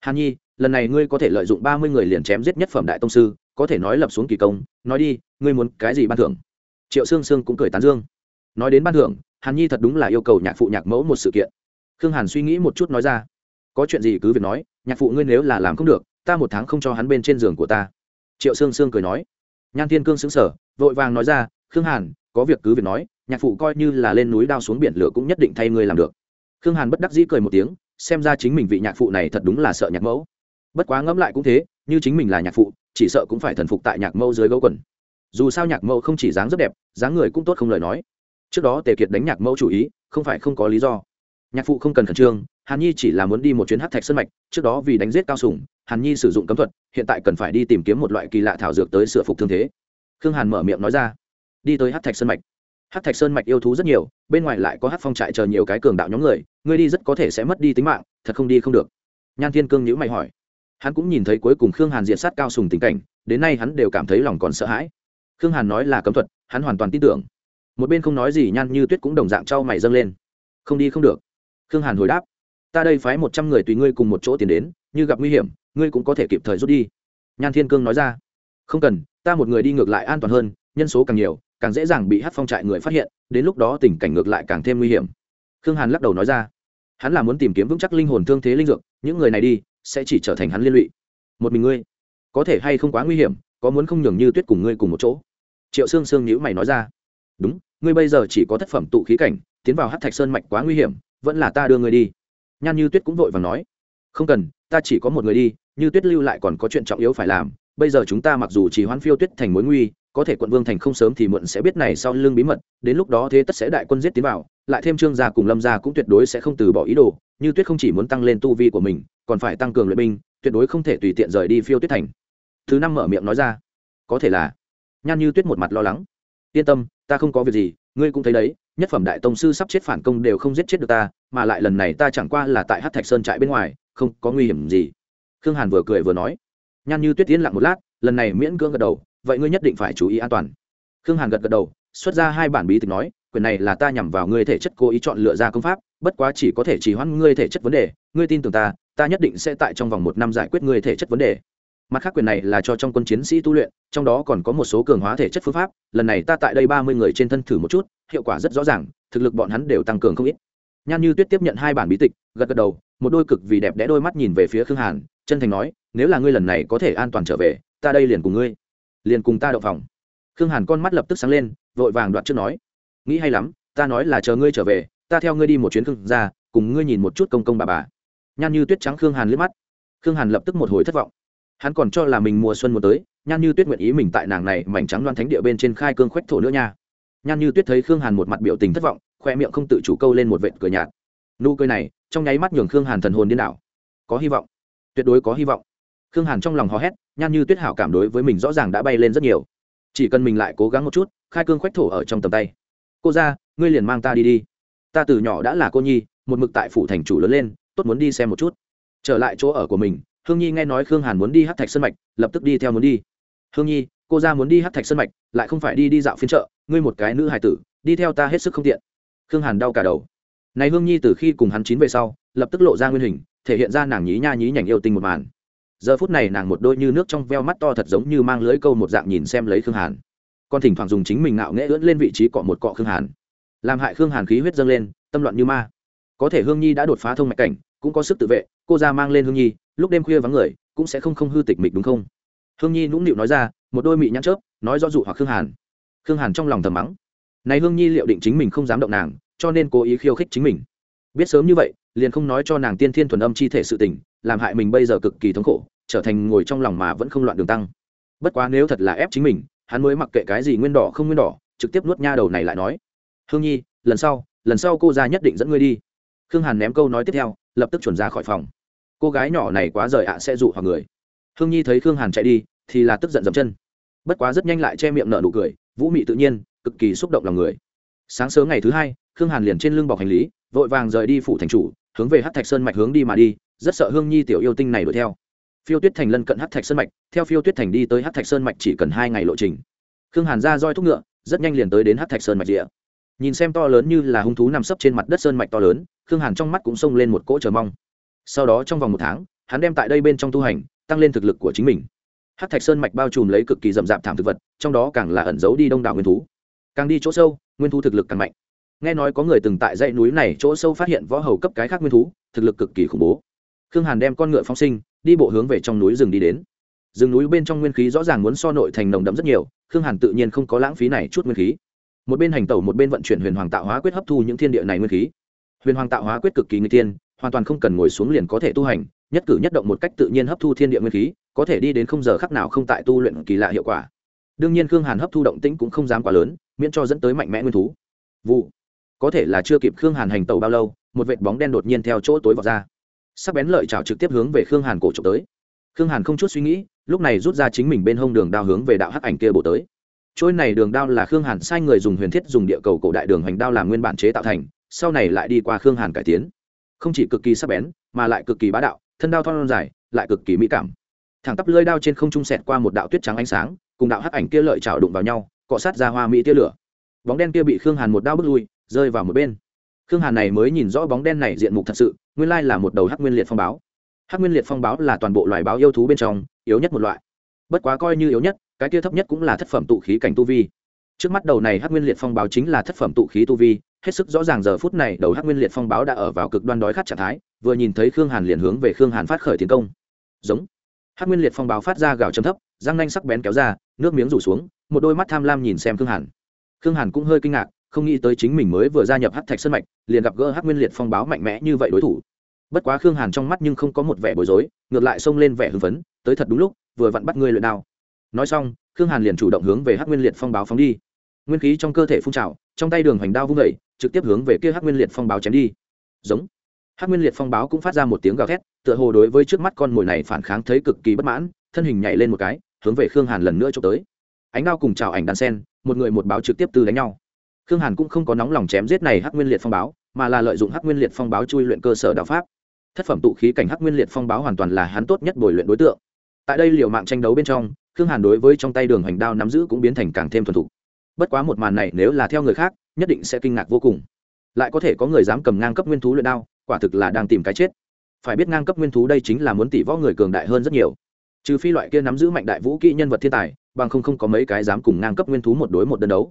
Hàn nhi, lần này ngươi có thể lợi dụng ba mươi người liền chém giết nhất phẩm đại tông sư, có thể nói lập xuống kỳ công, nói đi, ngươi muốn cái gì ban thưởng? Triệu sương sương cũng cười tán dương. Nói đến ban thưởng hàn nhi thật đúng là yêu cầu nhạc phụ nhạc mẫu một sự kiện. Khương hàn suy nghĩ một chút nói ra. Có chuyện gì cứ việc nói, nhạc phụ ngươi nếu là làm không được, ta một tháng không cho hắn bên trên giường của ta. Triệu sương sương cười nói. Nhan thiên cương xứng sở vội vàng nói ra, khương hàn, có việc cứ việc nói, nhạc phụ coi như là lên núi đao xuống biển lửa cũng nhất định thay ngươi làm được. Khương hàn bất đắc dĩ cười một tiếng, xem ra chính mình vị nhạc phụ này thật đúng là sợ nhạc mẫu. Bất quá ngẫm lại cũng thế, như chính mình là nhạc phụ, chỉ sợ cũng phải thần phục tại nhạc mẫu dưới gấu quần. Dù sao nhạc mẫu không chỉ dáng rất đẹp, dáng người cũng tốt không lời nói trước đó tề kiệt đánh nhạc mẫu chủ ý, không phải không có lý do. Nhạc phụ không cần khẩn trương, hàn nhi chỉ là muốn đi một chuyến hát thạch sân mạch, trước đó vì đánh giết cao sùng, hàn nhi sử dụng cấm thuật, hiện tại cần phải đi tìm kiếm một loại kỳ lạ thảo dược tới sửa phục thương thế. Khương hàn mở miệng nói ra, đi tới hát thạch sơn mạch. Hát thạch sơn mạch yêu thú rất nhiều, bên ngoài lại có hát phong trại chờ nhiều cái cường đạo nhóm người ngươi đi rất có thể sẽ mất đi tính mạng, thật không đi không được. Nhan thiên cương nhữ mày hỏi. Hắn cũng nhìn thấy cuối cùng khương hàn diệt sát cao sùng tình cảnh, đến nay hắn đều cảm thấy lòng còn sợ hãi. Khương hàn nói là cấm thuật, hắn hoàn toàn tin tưởng một bên không nói gì nhan như tuyết cũng đồng dạng trao mày dâng lên. Không đi không được. Khương hàn hồi đáp. Ta đây phái một trăm người tùy ngươi cùng một chỗ tiến đến, như gặp nguy hiểm, ngươi cũng có thể kịp thời rút đi. Nhan thiên cương nói ra. Không cần, ta một người đi ngược lại an toàn hơn, nhân số càng nhiều, càng dễ dàng bị hát phong trại người phát hiện, đến lúc đó tình cảnh ngược lại càng thêm nguy hiểm. Khương hàn lắc đầu nói ra. Hắn là muốn tìm kiếm vững chắc linh hồn thương thế linh dược, những người này đi, sẽ chỉ trở thành hắn liên lụy. Một mình ngươi, có thể hay không quá nguy hiểm, có muốn không nhường như tuyết cùng ngươi cùng một chỗ? Triệu sương sương nhữ mày nói ra đúng, ngươi bây giờ chỉ có thất phẩm tụ khí cảnh, tiến vào hát thạch sơn mạch quá nguy hiểm, vẫn là ta đưa ngươi đi. Nhan như tuyết cũng vội và nói. Không cần, ta chỉ có một người đi, như tuyết lưu lại còn có chuyện trọng yếu phải làm, bây giờ chúng ta mặc dù chỉ hoãn phiêu tuyết thành mối nguy, có thể quận vương thành không sớm thì muộn sẽ biết này sau lưng bí mật, đến lúc đó thế tất sẽ đại quân giết tiến vào, lại thêm trương gia cùng lâm gia cũng tuyệt đối sẽ không từ bỏ ý đồ, như tuyết không chỉ muốn tăng lên tu vi của mình, còn phải tăng cường luyện binh, tuyệt đối không thể tùy tiện rời đi phiêu tuyết thành. Thứ năm mở miệng nói ra. Có thể là. Nhan như tuyết một mặt lo lắng yên tâm, ta không có việc gì, ngươi cũng thấy đấy, nhất phẩm đại tông sư sắp chết phản công đều không giết chết được ta, mà lại lần này ta chẳng qua là tại hát thạch sơn trại bên ngoài, không có nguy hiểm gì. Khương hàn vừa cười vừa nói. Nhan như tuyết tiến lặng một lát, lần này miễn cưỡng gật đầu, vậy ngươi nhất định phải chú ý an toàn. Khương hàn gật gật đầu, xuất ra hai bản bí tịch nói quyền này là ta nhằm vào ngươi thể chất cố ý chọn lựa ra công pháp, bất quá chỉ có thể chỉ hoãn ngươi thể chất vấn đề, ngươi tin tưởng ta ta nhất định sẽ tại trong vòng một năm giải quyết ngươi thể chất vấn đề mặt khác quyền này là cho trong quân chiến sĩ tu luyện, trong đó còn có một số cường hóa thể chất phương pháp, lần này ta tại đây ba mươi người trên thân thử một chút, hiệu quả rất rõ ràng, thực lực bọn hắn đều tăng cường không ít. Nhan như tuyết tiếp nhận hai bản bí tịch, gật gật đầu, một đôi cực vì đẹp đẽ đôi mắt nhìn về phía khương hàn, chân thành nói, nếu là ngươi lần này có thể an toàn trở về, ta đây liền cùng ngươi, liền cùng ta đậu phòng. Khương hàn con mắt lập tức sáng lên, vội vàng đoạt trước nói, nghĩ hay lắm, ta nói là chờ ngươi trở về, ta theo ngươi đi một chuyến khương ra cùng ngươi nhìn một chút công công bà bà. Nhan như tuyết trắng khương hàn liếc mắt. Khương hàn lập tức một hồi thất vọng hắn còn cho là mình mùa xuân muốn tới, nhan như tuyết nguyện ý mình tại nàng này mảnh trắng loan thánh địa bên trên khai cương khoách thổ nữa nha. Nhan như tuyết thấy khương hàn một mặt biểu tình thất vọng, khoe miệng không tự chủ câu lên một vệt cười nhạt. Nụ cười này, trong nháy mắt nhường khương hàn thần hồn điên đảo. Có hy vọng. Tuyệt đối có hy vọng. Khương hàn trong lòng hò hét, nhan như tuyết hảo cảm đối với mình rõ ràng đã bay lên rất nhiều. Chỉ cần mình lại cố gắng một chút, khai cương khoách thổ ở trong tầm tay. Cô ra ngươi liền mang ta đi đi. Ta từ nhỏ đã là cô nhi, một mực tại phủ thành chủ lớn lên, tốt muốn đi xem một chút. Trở lại chỗ ở của mình hương nhi nghe nói khương hàn muốn đi hát thạch sân mạch, lập tức đi theo muốn đi. Hương nhi, cô ra muốn đi hát thạch sân mạch, lại không phải đi đi dạo phiên chợ, ngươi một cái nữ hài tử, đi theo ta hết sức không tiện. Khương hàn đau cả đầu. Này hương nhi từ khi cùng hắn chín về sau, lập tức lộ ra nguyên hình, thể hiện ra nàng nhí nha nhí nhảnh yêu tình một màn. Giờ phút này nàng một đôi như nước trong veo mắt to thật giống như mang lưới câu một dạng nhìn xem lấy khương hàn. Còn thỉnh thoảng dùng chính mình ngạo nghễ ưỡn lên vị trí cọ một cọ khương hàn. Làm hại khương hàn khí huyết dâng lên, tâm loạn như ma. Có thể hương nhi đã đột phá thông mạch cảnh, cũng có sức tự vệ, cô ra mang lên hương nhi lúc đêm khuya vắng người, cũng sẽ không không hư tịch mịch đúng không? Hương nhi nũng nịu nói ra, một đôi mị nhãn chớp, nói do dụ hoặc khương hàn. Khương hàn trong lòng thầm mắng. Này hương nhi liệu định chính mình không dám động nàng, cho nên cố ý khiêu khích chính mình. Biết sớm như vậy, liền không nói cho nàng tiên thiên thuần âm chi thể sự tình, làm hại mình bây giờ cực kỳ thống khổ, trở thành ngồi trong lòng mà vẫn không loạn đường tăng. Bất quá nếu thật là ép chính mình, hắn mới mặc kệ cái gì nguyên đỏ không nguyên đỏ, trực tiếp nuốt nha đầu này lại nói. Hương nhi, lần sau lần sau cô ra nhất định dẫn ngươi đi. Khương hàn ném câu nói tiếp theo, lập tức chuẩn ra khỏi phòng cô gái nhỏ này quá rời ạ sẽ dụ hoặc người. Hương nhi thấy khương hàn chạy đi, thì là tức giận dậm chân. Bất quá rất nhanh lại che miệng nở nụ cười, vũ mị tự nhiên, cực kỳ xúc động lòng người. Sáng sớm ngày thứ hai, khương hàn liền trên lưng bọc hành lý, vội vàng rời đi phủ thành chủ, hướng về hát thạch sơn mạch hướng đi mà đi, rất sợ hương nhi tiểu yêu tinh này đuổi theo. Phiêu tuyết thành lân cận hát thạch sơn mạch, theo phiêu tuyết thành đi tới hát thạch sơn mạch chỉ cần hai ngày lộ trình. Khương hàn ra roi thúc ngựa, rất nhanh liền tới đến hát thạch sơn mạch địa nhìn xem to lớn như là hung thú nằm sấp trên mặt đất sơn mạch to lớn, khương hàn trong mắt cũng xông lên một cỗ chờ mong sau đó trong vòng một tháng, hắn đem tại đây bên trong tu hành, tăng lên thực lực của chính mình. Hát thạch sơn mạch bao trùm lấy cực kỳ rậm rạp thảm thực vật, trong đó càng là ẩn giấu đi đông đảo nguyên thú. Càng đi chỗ sâu, nguyên thú thực lực càng mạnh. Nghe nói có người từng tại dãy núi này chỗ sâu phát hiện võ hầu cấp cái khác nguyên thú, thực lực cực kỳ khủng bố. Khương hàn đem con ngựa phóng sinh, đi bộ hướng về trong núi rừng đi đến. Rừng núi bên trong nguyên khí rõ ràng muốn so nội thành nồng đậm rất nhiều, khương hàn tự nhiên không có lãng phí này chút nguyên khí. Một bên hành tẩu, một bên vận chuyển huyền hoàng tạo hóa quyết hấp thu những thiên địa này nguyên khí. Huyền hoàng tạo hóa quyết cực kỳ người tiên hoàn toàn không cần ngồi xuống liền có thể tu hành, nhất cử nhất động một cách tự nhiên hấp thu thiên địa nguyên khí, có thể đi đến không giờ khắc nào không tại tu luyện kỳ lạ hiệu quả. Đương nhiên khương hàn hấp thu động tĩnh cũng không dám quá lớn, miễn cho dẫn tới mạnh mẽ nguyên thú. Vụ. Có thể là chưa kịp khương hàn hành tàu bao lâu, một vệt bóng đen đột nhiên theo chỗ tối vào ra. Sắc bén lợi chảo trực tiếp hướng về khương hàn cổ trộm tới. Khương hàn không chút suy nghĩ, lúc này rút ra chính mình bên hông đường đao hướng về đạo hắc ảnh kia bổ tới. Trôi này đường đao là khương hàn sai người dùng huyền thiết dùng địa cầu cổ đại đường hoành đao làm nguyên bản chế tạo thành, sau này lại đi qua khương hàn cải tiến không chỉ cực kỳ sắc bén, mà lại cực kỳ bá đạo, thân đao thon dài, lại cực kỳ mỹ cảm. Thẳng tắp lưỡi đao trên không trung sẹt qua một đạo tuyết trắng ánh sáng, cùng đạo hắc ảnh kia lợi chảo đụng vào nhau, cọ sát ra hoa mỹ tia lửa. Bóng đen kia bị khương hàn một đao bước lui, rơi vào một bên. Khương hàn này mới nhìn rõ bóng đen này diện mục thật sự, nguyên lai là một đầu hắc nguyên liệt phong báo. Hắc nguyên liệt phong báo là toàn bộ loài báo yêu thú bên trong, yếu nhất một loại. Bất quá coi như yếu nhất, cái kia thấp nhất cũng là thất phẩm tụ khí cảnh tu vi. Trước mắt đầu này hắc nguyên liệt phong báo chính là thất phẩm tụ khí tu vi hết sức rõ ràng giờ phút này đầu hắc nguyên liệt phong báo đã ở vào cực đoan đói khát trạng thái, vừa nhìn thấy khương hàn liền hướng về khương hàn phát khởi tiến công. Giống. Hắc nguyên liệt phong báo phát ra gào chấm thấp, răng nanh sắc bén kéo ra, nước miếng rủ xuống, một đôi mắt tham lam nhìn xem khương hàn. Khương hàn cũng hơi kinh ngạc, không nghĩ tới chính mình mới vừa gia nhập hắc thạch sân mạch, liền gặp gỡ hắc nguyên liệt phong báo mạnh mẽ như vậy đối thủ. Bất quá khương hàn trong mắt nhưng không có một vẻ bối rối, ngược lại xông lên vẻ hưng phấn, tới thật đúng lúc, vừa vặn bắt ngươi luyện đao. Nói xong, khương hàn liền chủ động hướng về hắc nguyên liệt phong báo phóng đi. Nguyên khí trong cơ thể phun trào, trong tay đường hoành đao vung vẩy trực tiếp hướng về kia hắc nguyên liệt phong báo chém đi. Giống. Hắc nguyên liệt phong báo cũng phát ra một tiếng gào thét, tựa hồ đối với trước mắt con mồi này phản kháng thấy cực kỳ bất mãn, thân hình nhảy lên một cái, hướng về khương hàn lần nữa trộm tới. Ánh đao cùng chào ảnh Đàn sen, một người một báo trực tiếp từ đánh nhau. Khương hàn cũng không có nóng lòng chém giết này hắc nguyên liệt phong báo, mà là lợi dụng hắc nguyên liệt phong báo chui luyện cơ sở đạo pháp. Thất phẩm tụ khí cảnh hắc nguyên liệt phong báo hoàn toàn là hắn tốt nhất bồi luyện đối tượng. Tại đây liều mạng tranh đấu bên trong, khương hàn đối với trong tay đường hoành đao nắm giữ cũng biến thành càng thêm thuần thục. Bất quá một màn này nếu là theo người khác nhất định sẽ kinh ngạc vô cùng. Lại có thể có người dám cầm ngang cấp nguyên thú luyện đao, quả thực là đang tìm cái chết. Phải biết ngang cấp nguyên thú đây chính là muốn tỷ võ người cường đại hơn rất nhiều. Trừ phi loại kia nắm giữ mạnh đại vũ kỹ nhân vật thiên tài, bằng không không có mấy cái dám cùng ngang cấp nguyên thú một đối một đơn đấu.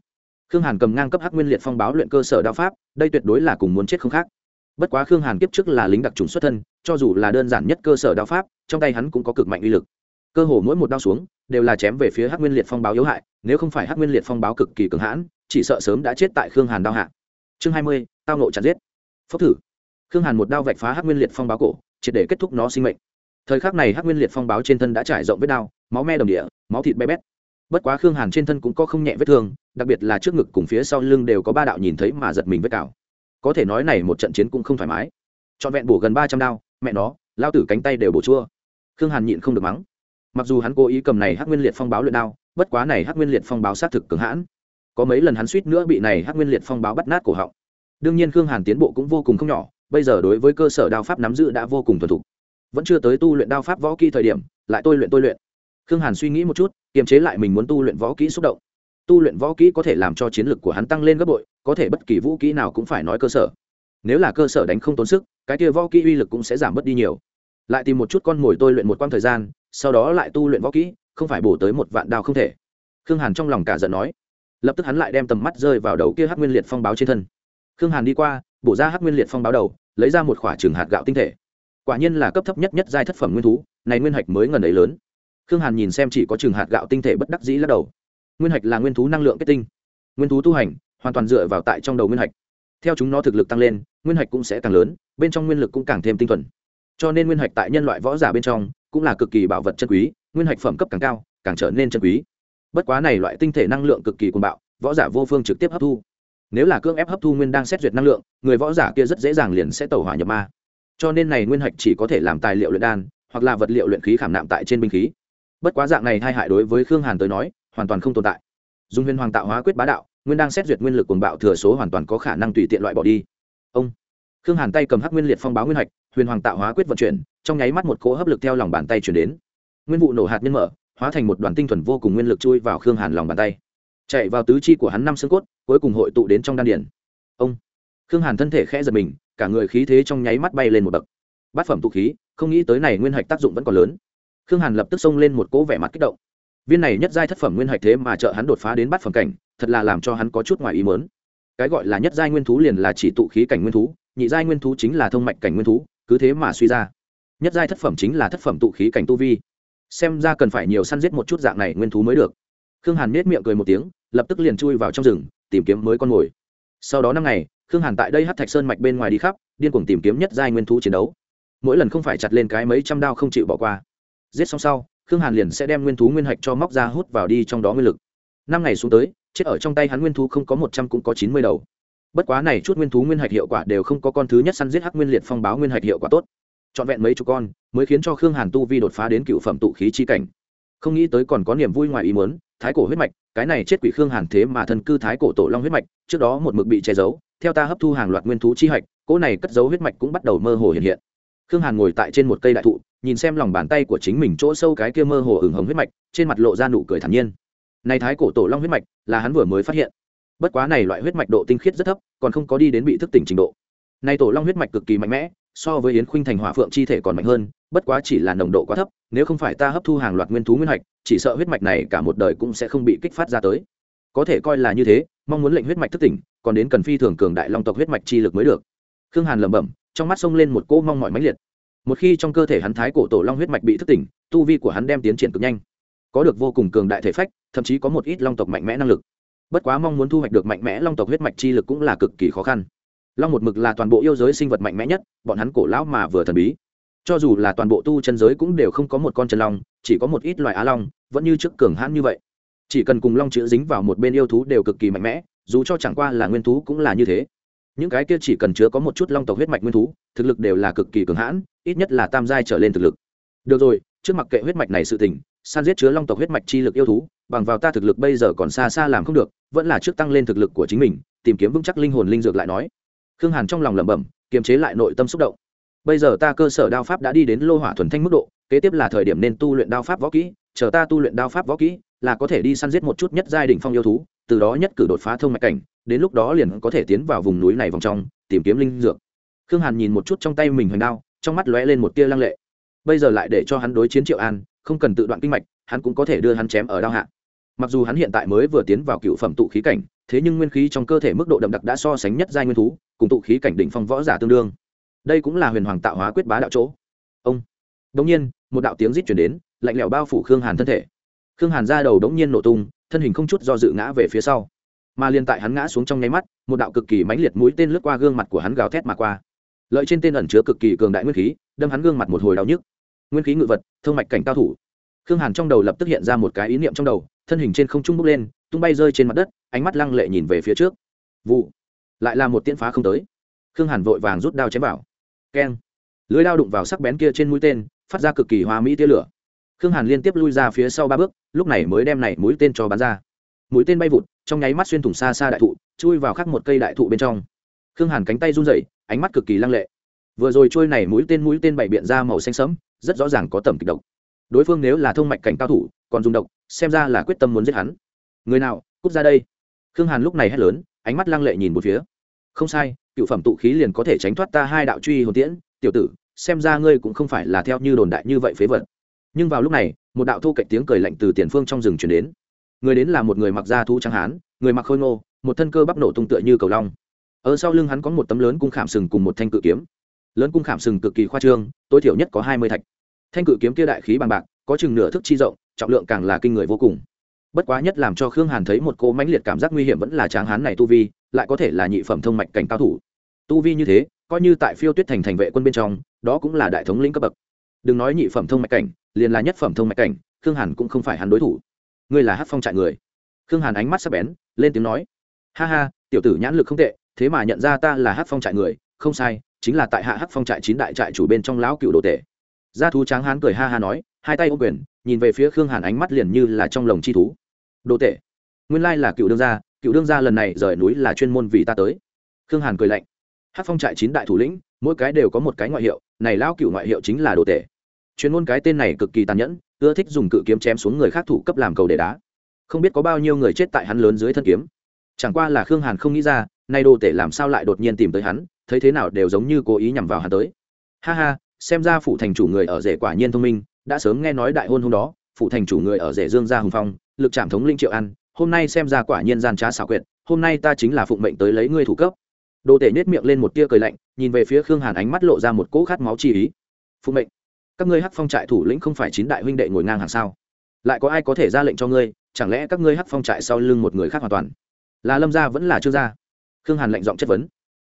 Khương hàn cầm ngang cấp hắc nguyên liệt phong báo luyện cơ sở đao pháp, đây tuyệt đối là cùng muốn chết không khác. Bất quá khương hàn kiếp trước là lính đặc trùng xuất thân, cho dù là đơn giản nhất cơ sở đao pháp, trong tay hắn cũng có cực mạnh uy lực. Cơ hồ mỗi một đao xuống, đều là chém về phía hắc nguyên liệt phong báo yếu hại, nếu không phải hắc nguyên liệt phong báo cực kỳ cường hãn chỉ sợ sớm đã chết tại khương hàn đao hạ. Chương hai mươi, tao nộ chặt giết. Phốc thử. Khương hàn một đao vạch phá hắc nguyên liệt phong báo cổ, triệt để kết thúc nó sinh mệnh. Thời khắc này hắc nguyên liệt phong báo trên thân đã trải rộng vết đao, máu me đồng địa, máu thịt bé bét. Bất quá khương hàn trên thân cũng có không nhẹ vết thương, đặc biệt là trước ngực cùng phía sau lưng đều có ba đạo nhìn thấy mà giật mình vết cào. Có thể nói này một trận chiến cũng không thoải mái. Trọn vẹn bổ gần ba trăm đao, mẹ nó, lao tử cánh tay đều bổ chua. Khương hàn nhịn không được mắng. Mặc dù hắn cố ý cầm này hắc nguyên liệt phong báo luyện đao, bất quá này hắc nguyên liệt phong báo xác thực cường hãn có mấy lần hắn suýt nữa bị này hắc nguyên liệt phong báo bắt nát cổ họng. Đương nhiên khương hàn tiến bộ cũng vô cùng không nhỏ, bây giờ đối với cơ sở đao pháp nắm giữ đã vô cùng thuần thục. Vẫn chưa tới tu luyện đao pháp võ kỹ thời điểm, lại tôi luyện tôi luyện. Khương hàn suy nghĩ một chút, kiềm chế lại mình muốn tu luyện võ kỹ xúc động. Tu luyện võ kỹ có thể làm cho chiến lược của hắn tăng lên gấp bội, có thể bất kỳ vũ kỹ nào cũng phải nói cơ sở. Nếu là cơ sở đánh không tốn sức, cái kia võ kỹ uy lực cũng sẽ giảm bớt đi nhiều. Lại tìm một chút con mồi tôi luyện một quãng thời gian, sau đó lại tu luyện võ kỹ, không phải bổ tới một vạn đao không thể. Khương hàn trong lòng cả giận nói lập tức hắn lại đem tầm mắt rơi vào đầu kia hắc nguyên liệt phong báo trên thân. Khương hàn đi qua, bổ ra hắc nguyên liệt phong báo đầu, lấy ra một khoả trường hạt gạo tinh thể. Quả nhiên là cấp thấp nhất nhất giai thất phẩm nguyên thú, này nguyên hạch mới ngần ấy lớn. Khương hàn nhìn xem chỉ có trường hạt gạo tinh thể bất đắc dĩ lắc đầu. Nguyên hạch là nguyên thú năng lượng kết tinh. Nguyên thú tu hành, hoàn toàn dựa vào tại trong đầu nguyên hạch. Theo chúng nó thực lực tăng lên, nguyên hạch cũng sẽ càng lớn, bên trong nguyên lực cũng càng thêm tinh thuần. Cho nên nguyên hạch tại nhân loại võ giả bên trong cũng là cực kỳ bảo vật chân quý, nguyên hạch phẩm cấp càng cao, càng trở nên chân quý bất quá này loại tinh thể năng lượng cực kỳ cuồng bạo, võ giả vô phương trực tiếp hấp thu. Nếu là cưỡng ép hấp thu nguyên đang xét duyệt năng lượng, người võ giả kia rất dễ dàng liền sẽ tẩu hỏa nhập ma. Cho nên này nguyên hạch chỉ có thể làm tài liệu luyện đan, hoặc là vật liệu luyện khí khảm nạm tại trên binh khí. Bất quá dạng này hai hại đối với khương hàn tới nói, hoàn toàn không tồn tại. Dùng huyền hoàng tạo hóa quyết bá đạo, nguyên đang xét duyệt nguyên lực cuồng bạo thừa số hoàn toàn có khả năng tùy tiện loại bỏ đi. Ông. Khương hàn tay cầm hắc nguyên liệt phong báo nguyên hạch, huyền hoàng tạo hóa quyết vận chuyển, trong nháy mắt một cỗ hấp lực theo lòng bàn tay chuyển đến. Nguyên vụ nổ hạt nhân mở hóa thành một đoàn tinh thuần vô cùng nguyên lực chui vào khương hàn lòng bàn tay. Chạy vào tứ chi của hắn năm xương cốt, cuối cùng hội tụ đến trong đan điển ông! Khương hàn thân thể khẽ giật mình, cả người khí thế trong nháy mắt bay lên một bậc. Bát phẩm tụ khí, không nghĩ tới này nguyên hạch tác dụng vẫn còn lớn. Khương hàn lập tức xông lên một cỗ vẻ mặt kích động. Viên này nhất giai thất phẩm nguyên hạch thế mà trợ hắn đột phá đến bát phẩm cảnh, thật là làm cho hắn có chút ngoài ý mớn cái gọi là nhất giai nguyên thú liền là chỉ tụ khí cảnh nguyên thú, nhị giai nguyên thú chính là thông mạch cảnh nguyên thú, cứ thế mà suy ra. Nhất giai thất phẩm chính là thất phẩm tụ khí cảnh tu vi xem ra cần phải nhiều săn giết một chút dạng này nguyên thú mới được. Khương hàn nết miệng cười một tiếng, lập tức liền chui vào trong rừng, tìm kiếm mới con mồi. Sau đó năm ngày, khương hàn tại đây hát thạch sơn mạch bên ngoài đi khắp, điên cuồng tìm kiếm nhất giai nguyên thú chiến đấu. Mỗi lần không phải chặt lên cái mấy trăm đao không chịu bỏ qua. Giết xong sau, khương hàn liền sẽ đem nguyên thú nguyên hạch cho móc ra hút vào đi trong đó nguyên lực. Năm ngày xuống tới, chết ở trong tay hắn nguyên thú không có một trăm cũng có chín mươi đầu. Bất quá này chút nguyên thú nguyên hạch hiệu quả đều không có con thứ nhất săn giết hắc nguyên liệt phong báo nguyên hạch hiệu quả tốt trọn vẹn mấy chục con, mới khiến cho khương hàn tu vi đột phá đến cựu phẩm tụ khí chi cảnh. Không nghĩ tới còn có niềm vui ngoài ý muốn, thái cổ huyết mạch, cái này chết quỷ khương hàn thế mà thân cư thái cổ tổ long huyết mạch, trước đó một mực bị che giấu, theo ta hấp thu hàng loạt nguyên thú chi hạch, cỗ này cất giấu huyết mạch cũng bắt đầu mơ hồ hiện hiện. Khương hàn ngồi tại trên một cây đại thụ, nhìn xem lòng bàn tay của chính mình chỗ sâu cái kia mơ hồ ửng hồng huyết mạch, trên mặt lộ ra nụ cười thản nhiên. Này thái cổ tổ long huyết mạch, là hắn vừa mới phát hiện. Bất quá này loại huyết mạch độ tinh khiết rất thấp, còn không có đi đến bị thức tỉnh trình độ. Này tổ long huyết mạch cực kỳ mạnh mẽ so với yến khuynh thành hỏa phượng chi thể còn mạnh hơn, bất quá chỉ là nồng độ quá thấp, nếu không phải ta hấp thu hàng loạt nguyên thú nguyên hạch, chỉ sợ huyết mạch này cả một đời cũng sẽ không bị kích phát ra tới. Có thể coi là như thế, mong muốn lệnh huyết mạch thức tỉnh, còn đến cần phi thường cường đại long tộc huyết mạch chi lực mới được. Khương hàn lẩm bẩm, trong mắt xông lên một cỗ mong mọi mãnh liệt. Một khi trong cơ thể hắn thái cổ tổ long huyết mạch bị thức tỉnh, tu vi của hắn đem tiến triển cực nhanh. Có được vô cùng cường đại thể phách, thậm chí có một ít long tộc mạnh mẽ năng lực. Bất quá mong muốn thu hoạch được mạnh mẽ long tộc huyết mạch chi lực cũng là cực kỳ khó khăn long một mực là toàn bộ yêu giới sinh vật mạnh mẽ nhất, bọn hắn cổ lão mà vừa thần bí. Cho dù là toàn bộ tu chân giới cũng đều không có một con chân long, chỉ có một ít loài á long, vẫn như trước cường hãn như vậy. Chỉ cần cùng long chữ dính vào một bên yêu thú đều cực kỳ mạnh mẽ, dù cho chẳng qua là nguyên thú cũng là như thế. Những cái kia chỉ cần chứa có một chút long tộc huyết mạch nguyên thú, thực lực đều là cực kỳ cường hãn, ít nhất là tam giai trở lên thực lực. Được rồi, trước mặt kệ huyết mạch này sự tình, san giết chứa long tộc huyết mạch chi lực yêu thú, bằng vào ta thực lực bây giờ còn xa xa làm không được, vẫn là trước tăng lên thực lực của chính mình, tìm kiếm vững chắc linh hồn linh dược lại nói khương hàn trong lòng lẩm bẩm, kiềm chế lại nội tâm xúc động. Bây giờ ta cơ sở đao pháp đã đi đến lô hỏa thuần thanh mức độ, kế tiếp là thời điểm nên tu luyện đao pháp võ kỹ, chờ ta tu luyện đao pháp võ kỹ, là có thể đi săn giết một chút nhất giai đ phong yêu thú, từ đó nhất cử đột phá thông mạch cảnh, đến lúc đó liền có thể tiến vào vùng núi này vòng trong, tìm kiếm linh dược. Khương hàn nhìn một chút trong tay mình hoành đao, trong mắt lóe lên một tia lăng lệ. Bây giờ lại để cho hắn đối chiến triệu an, không cần tự đoạn kinh mạch, hắn cũng có thể đưa hắn chém ở đao hạ. Mặc dù hắn hiện tại mới vừa tiến vào cựu phẩm tụ khí cảnh thế nhưng nguyên khí trong cơ thể mức độ đậm đặc đã so sánh nhất giai nguyên thú, cùng tụ khí cảnh đỉnh phong võ giả tương đương. Đây cũng là huyền hoàng tạo hóa quyết bá đạo chỗ. Ông. Đống nhiên, một đạo tiếng rít chuyển đến, lạnh lẽo bao phủ khương hàn thân thể. Khương hàn ra đầu đống nhiên nổ tung, thân hình không chút do dự ngã về phía sau. Mà liên tại hắn ngã xuống trong nháy mắt, một đạo cực kỳ mãnh liệt mũi tên lướt qua gương mặt của hắn gào thét mà qua. Lợi trên tên ẩn chứa cực kỳ cường đại nguyên khí, đâm hắn gương mặt một hồi đau nhức. Nguyên khí ngự vật thương mạch cảnh cao thủ. Khương hàn trong đầu lập tức hiện ra một cái ý niệm trong đầu, thân hình trên không trung bốc lên tung bay rơi trên mặt đất, ánh mắt lăng lệ nhìn về phía trước. Vụ. Lại là một tiên phá không tới. Khương hàn vội vàng rút đao chém vào. Keng. Lưới đao đụng vào sắc bén kia trên mũi tên, phát ra cực kỳ hoa mỹ tia lửa. Khương hàn liên tiếp lui ra phía sau ba bước, lúc này mới đem này mũi tên cho bắn ra. Mũi tên bay vụt, trong nháy mắt xuyên thủng xa xa đại thụ, chui vào khắc một cây đại thụ bên trong. Khương hàn cánh tay run rẩy, ánh mắt cực kỳ lăng lệ. Vừa rồi trôi này mũi tên mũi tên bảy biện ra màu xanh sẫm, rất rõ ràng có tầm kịch độc. Đối phương nếu là thông mạch cảnh cao thủ, còn dùng độc, xem ra là quyết tâm muốn giết hắn người nào, cút ra đây. Khương hàn lúc này hét lớn, ánh mắt lăng lệ nhìn một phía. Không sai, cựu phẩm tụ khí liền có thể tránh thoát ta hai đạo truy hồn tiễn. Tiểu tử, xem ra ngươi cũng không phải là theo như đồn đại như vậy phế vật. Nhưng vào lúc này, một đạo thu cạnh tiếng cười lạnh từ tiền phương trong rừng chuyển đến. Người đến là một người mặc da thu trắng hán, người mặc khôi ngô, một thân cơ bắp nổ tung tựa như cầu long. Ở sau lưng hắn có một tấm lớn cung khảm sừng cùng một thanh cự kiếm. Lớn cung khảm sừng cực kỳ khoa trương, tối thiểu nhất có hai mươi thạch. Thanh cự kiếm kia đại khí bằng bạc, có chừng nửa thức chi rộng, trọng lượng càng là kinh người vô cùng bất quá nhất làm cho khương hàn thấy một cô mãnh liệt cảm giác nguy hiểm vẫn là tráng hán này tu vi, lại có thể là nhị phẩm thông mạch cảnh cao thủ. Tu vi như thế, coi như tại phiêu tuyết thành thành vệ quân bên trong, đó cũng là đại thống lĩnh cấp bậc. Đừng nói nhị phẩm thông mạch cảnh, liền là nhất phẩm thông mạch cảnh, khương hàn cũng không phải hắn đối thủ. Ngươi là hát phong trại người. Khương hàn ánh mắt sắp bén, lên tiếng nói, ha ha, tiểu tử nhãn lực không tệ, thế mà nhận ra ta là hát phong trại người, không sai, chính là tại hạ hát phong trại chín đại trại chủ bên trong lão cựu đồ tể. Gia thú tráng hán cười ha ha nói, hai tay ô quyền, nhìn về phía khương hàn ánh mắt liền như là trong lồng chi thú đồ tệ, nguyên lai là cựu đương gia cựu đương gia lần này rời núi là chuyên môn vì ta tới. Khương hàn cười lạnh. Hát phong trại chín đại thủ lĩnh mỗi cái đều có một cái ngoại hiệu này lão cựu ngoại hiệu chính là đồ tể. Chuyên môn cái tên này cực kỳ tàn nhẫn ưa thích dùng cự kiếm chém xuống người khác thủ cấp làm cầu để đá. Không biết có bao nhiêu người chết tại hắn lớn dưới thân kiếm. Chẳng qua là khương hàn không nghĩ ra nay đồ tể làm sao lại đột nhiên tìm tới hắn thấy thế nào đều giống như cố ý nhằm vào hắn tới. Ha ha xem ra phụ thành chủ người ở rể quả nhiên thông minh đã sớm nghe nói đại hôn hôm đó phụ thành chủ người ở rể dương gia hùng phong, lực trạm thống linh triệu ăn hôm nay xem ra quả nhiên gian trá xảo quyệt, hôm nay ta chính là phụng mệnh tới lấy ngươi thủ cấp. Đồ tể nết miệng lên một tia cười lạnh, nhìn về phía khương hàn ánh mắt lộ ra một cỗ khát máu chi ý. Phụng mệnh, các ngươi hắc phong trại thủ lĩnh không phải chín đại huynh đệ ngồi ngang hàng sao? Lại có ai có thể ra lệnh cho ngươi, chẳng lẽ các ngươi hắc phong trại sau lưng một người khác hoàn toàn? Là lâm gia vẫn là trương gia khương hàn lệnh giọng chất vấn.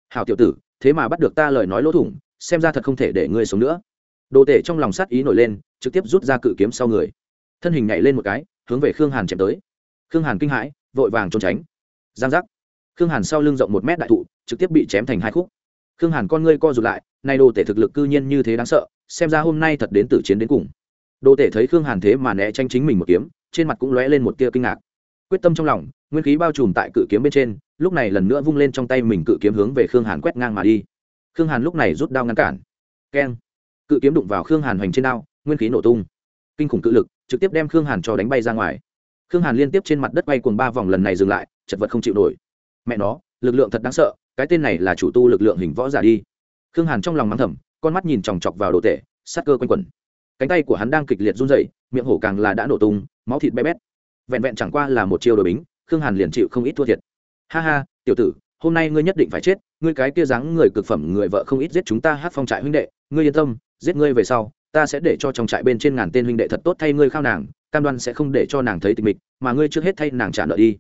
Hào tiểu tử, thế mà bắt được ta lời nói lỗ thủng, xem ra thật không thể để ngươi sống nữa. Đồ tể trong lòng sát ý nổi lên, trực tiếp rút ra cự kiếm sau người thân hình nhảy lên một cái, hướng về khương hàn chém tới. Khương hàn kinh hãi, vội vàng trốn tránh. Giang giác. Khương hàn sau lưng rộng một mét đại thụ, trực tiếp bị chém thành hai khúc. Khương hàn con ngươi co rụt lại, nay đồ tể thực lực cư nhiên như thế đáng sợ, xem ra hôm nay thật đến tử chiến đến cùng. Đồ tể thấy khương hàn thế mà né tranh chính mình một kiếm, trên mặt cũng lóe lên một tia kinh ngạc. Quyết tâm trong lòng, nguyên khí bao trùm tại cự kiếm bên trên, lúc này lần nữa vung lên trong tay mình cự kiếm hướng về khương hàn quét ngang mà đi. Khương hàn lúc này rút đao ngăn cản. Keng. Cự kiếm đụng vào khương hàn hoành trên đao, nguyên khí nổ tung. Kinh khủng cự lực trực tiếp đem khương hàn cho đánh bay ra ngoài. Khương hàn liên tiếp trên mặt đất bay cùng ba vòng lần này dừng lại, chật vật không chịu nổi. Mẹ nó, lực lượng thật đáng sợ, cái tên này là chủ tu lực lượng hình võ giả đi. Khương hàn trong lòng mắng thầm, con mắt nhìn chòng chọc vào đồ tể, sát cơ quanh quẩn. Cánh tay của hắn đang kịch liệt run rẩy, miệng hổ càng là đã nổ tung, máu thịt bé bét. Vẹn vẹn chẳng qua là một chiêu đội bính, khương hàn liền chịu không ít thua thiệt. Ha ha, tiểu tử, hôm nay ngươi nhất định phải chết, ngươi cái kia dáng người cực phẩm người vợ không ít giết chúng ta hát phong trại huynh đệ, ngươi yên tâm, giết ngươi về sau ta sẽ để cho trong trại bên trên ngàn tên huynh đệ thật tốt thay ngươi khao nàng, cam đoan sẽ không để cho nàng thấy tịch mịch, mà ngươi trước hết thay nàng trả nợ đi.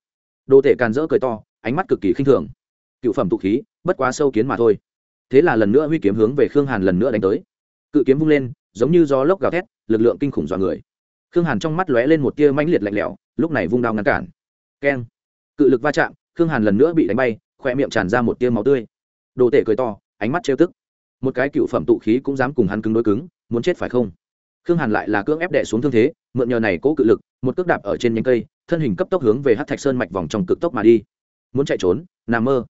Đồ tể càn rỡ cười to, ánh mắt cực kỳ khinh thường. Cựu phẩm tụ khí, bất quá sâu kiến mà thôi. Thế là lần nữa huy kiếm hướng về khương hàn lần nữa đánh tới. Cự kiếm vung lên, giống như gió lốc gào thét, lực lượng kinh khủng dọa người. Khương hàn trong mắt lóe lên một tia mãnh liệt lạnh lẽo, lúc này vung đao ngăn cản. Keng. Cự lực va chạm, khương hàn lần nữa bị đánh bay khoe miệng tràn ra một tia máu tươi. Đồ tể cười to, ánh mắt trêu tức một cái cựu phẩm tụ khí cũng dám cùng hắn cứng đối cứng, muốn chết phải không? Khương hàn lại là cưỡng ép đệ xuống thương thế, mượn nhờ này cố cự lực, một cước đạp ở trên nhánh cây, thân hình cấp tốc hướng về hát thạch sơn mạch vòng trong cực tốc mà đi. Muốn chạy trốn, nằm mơ.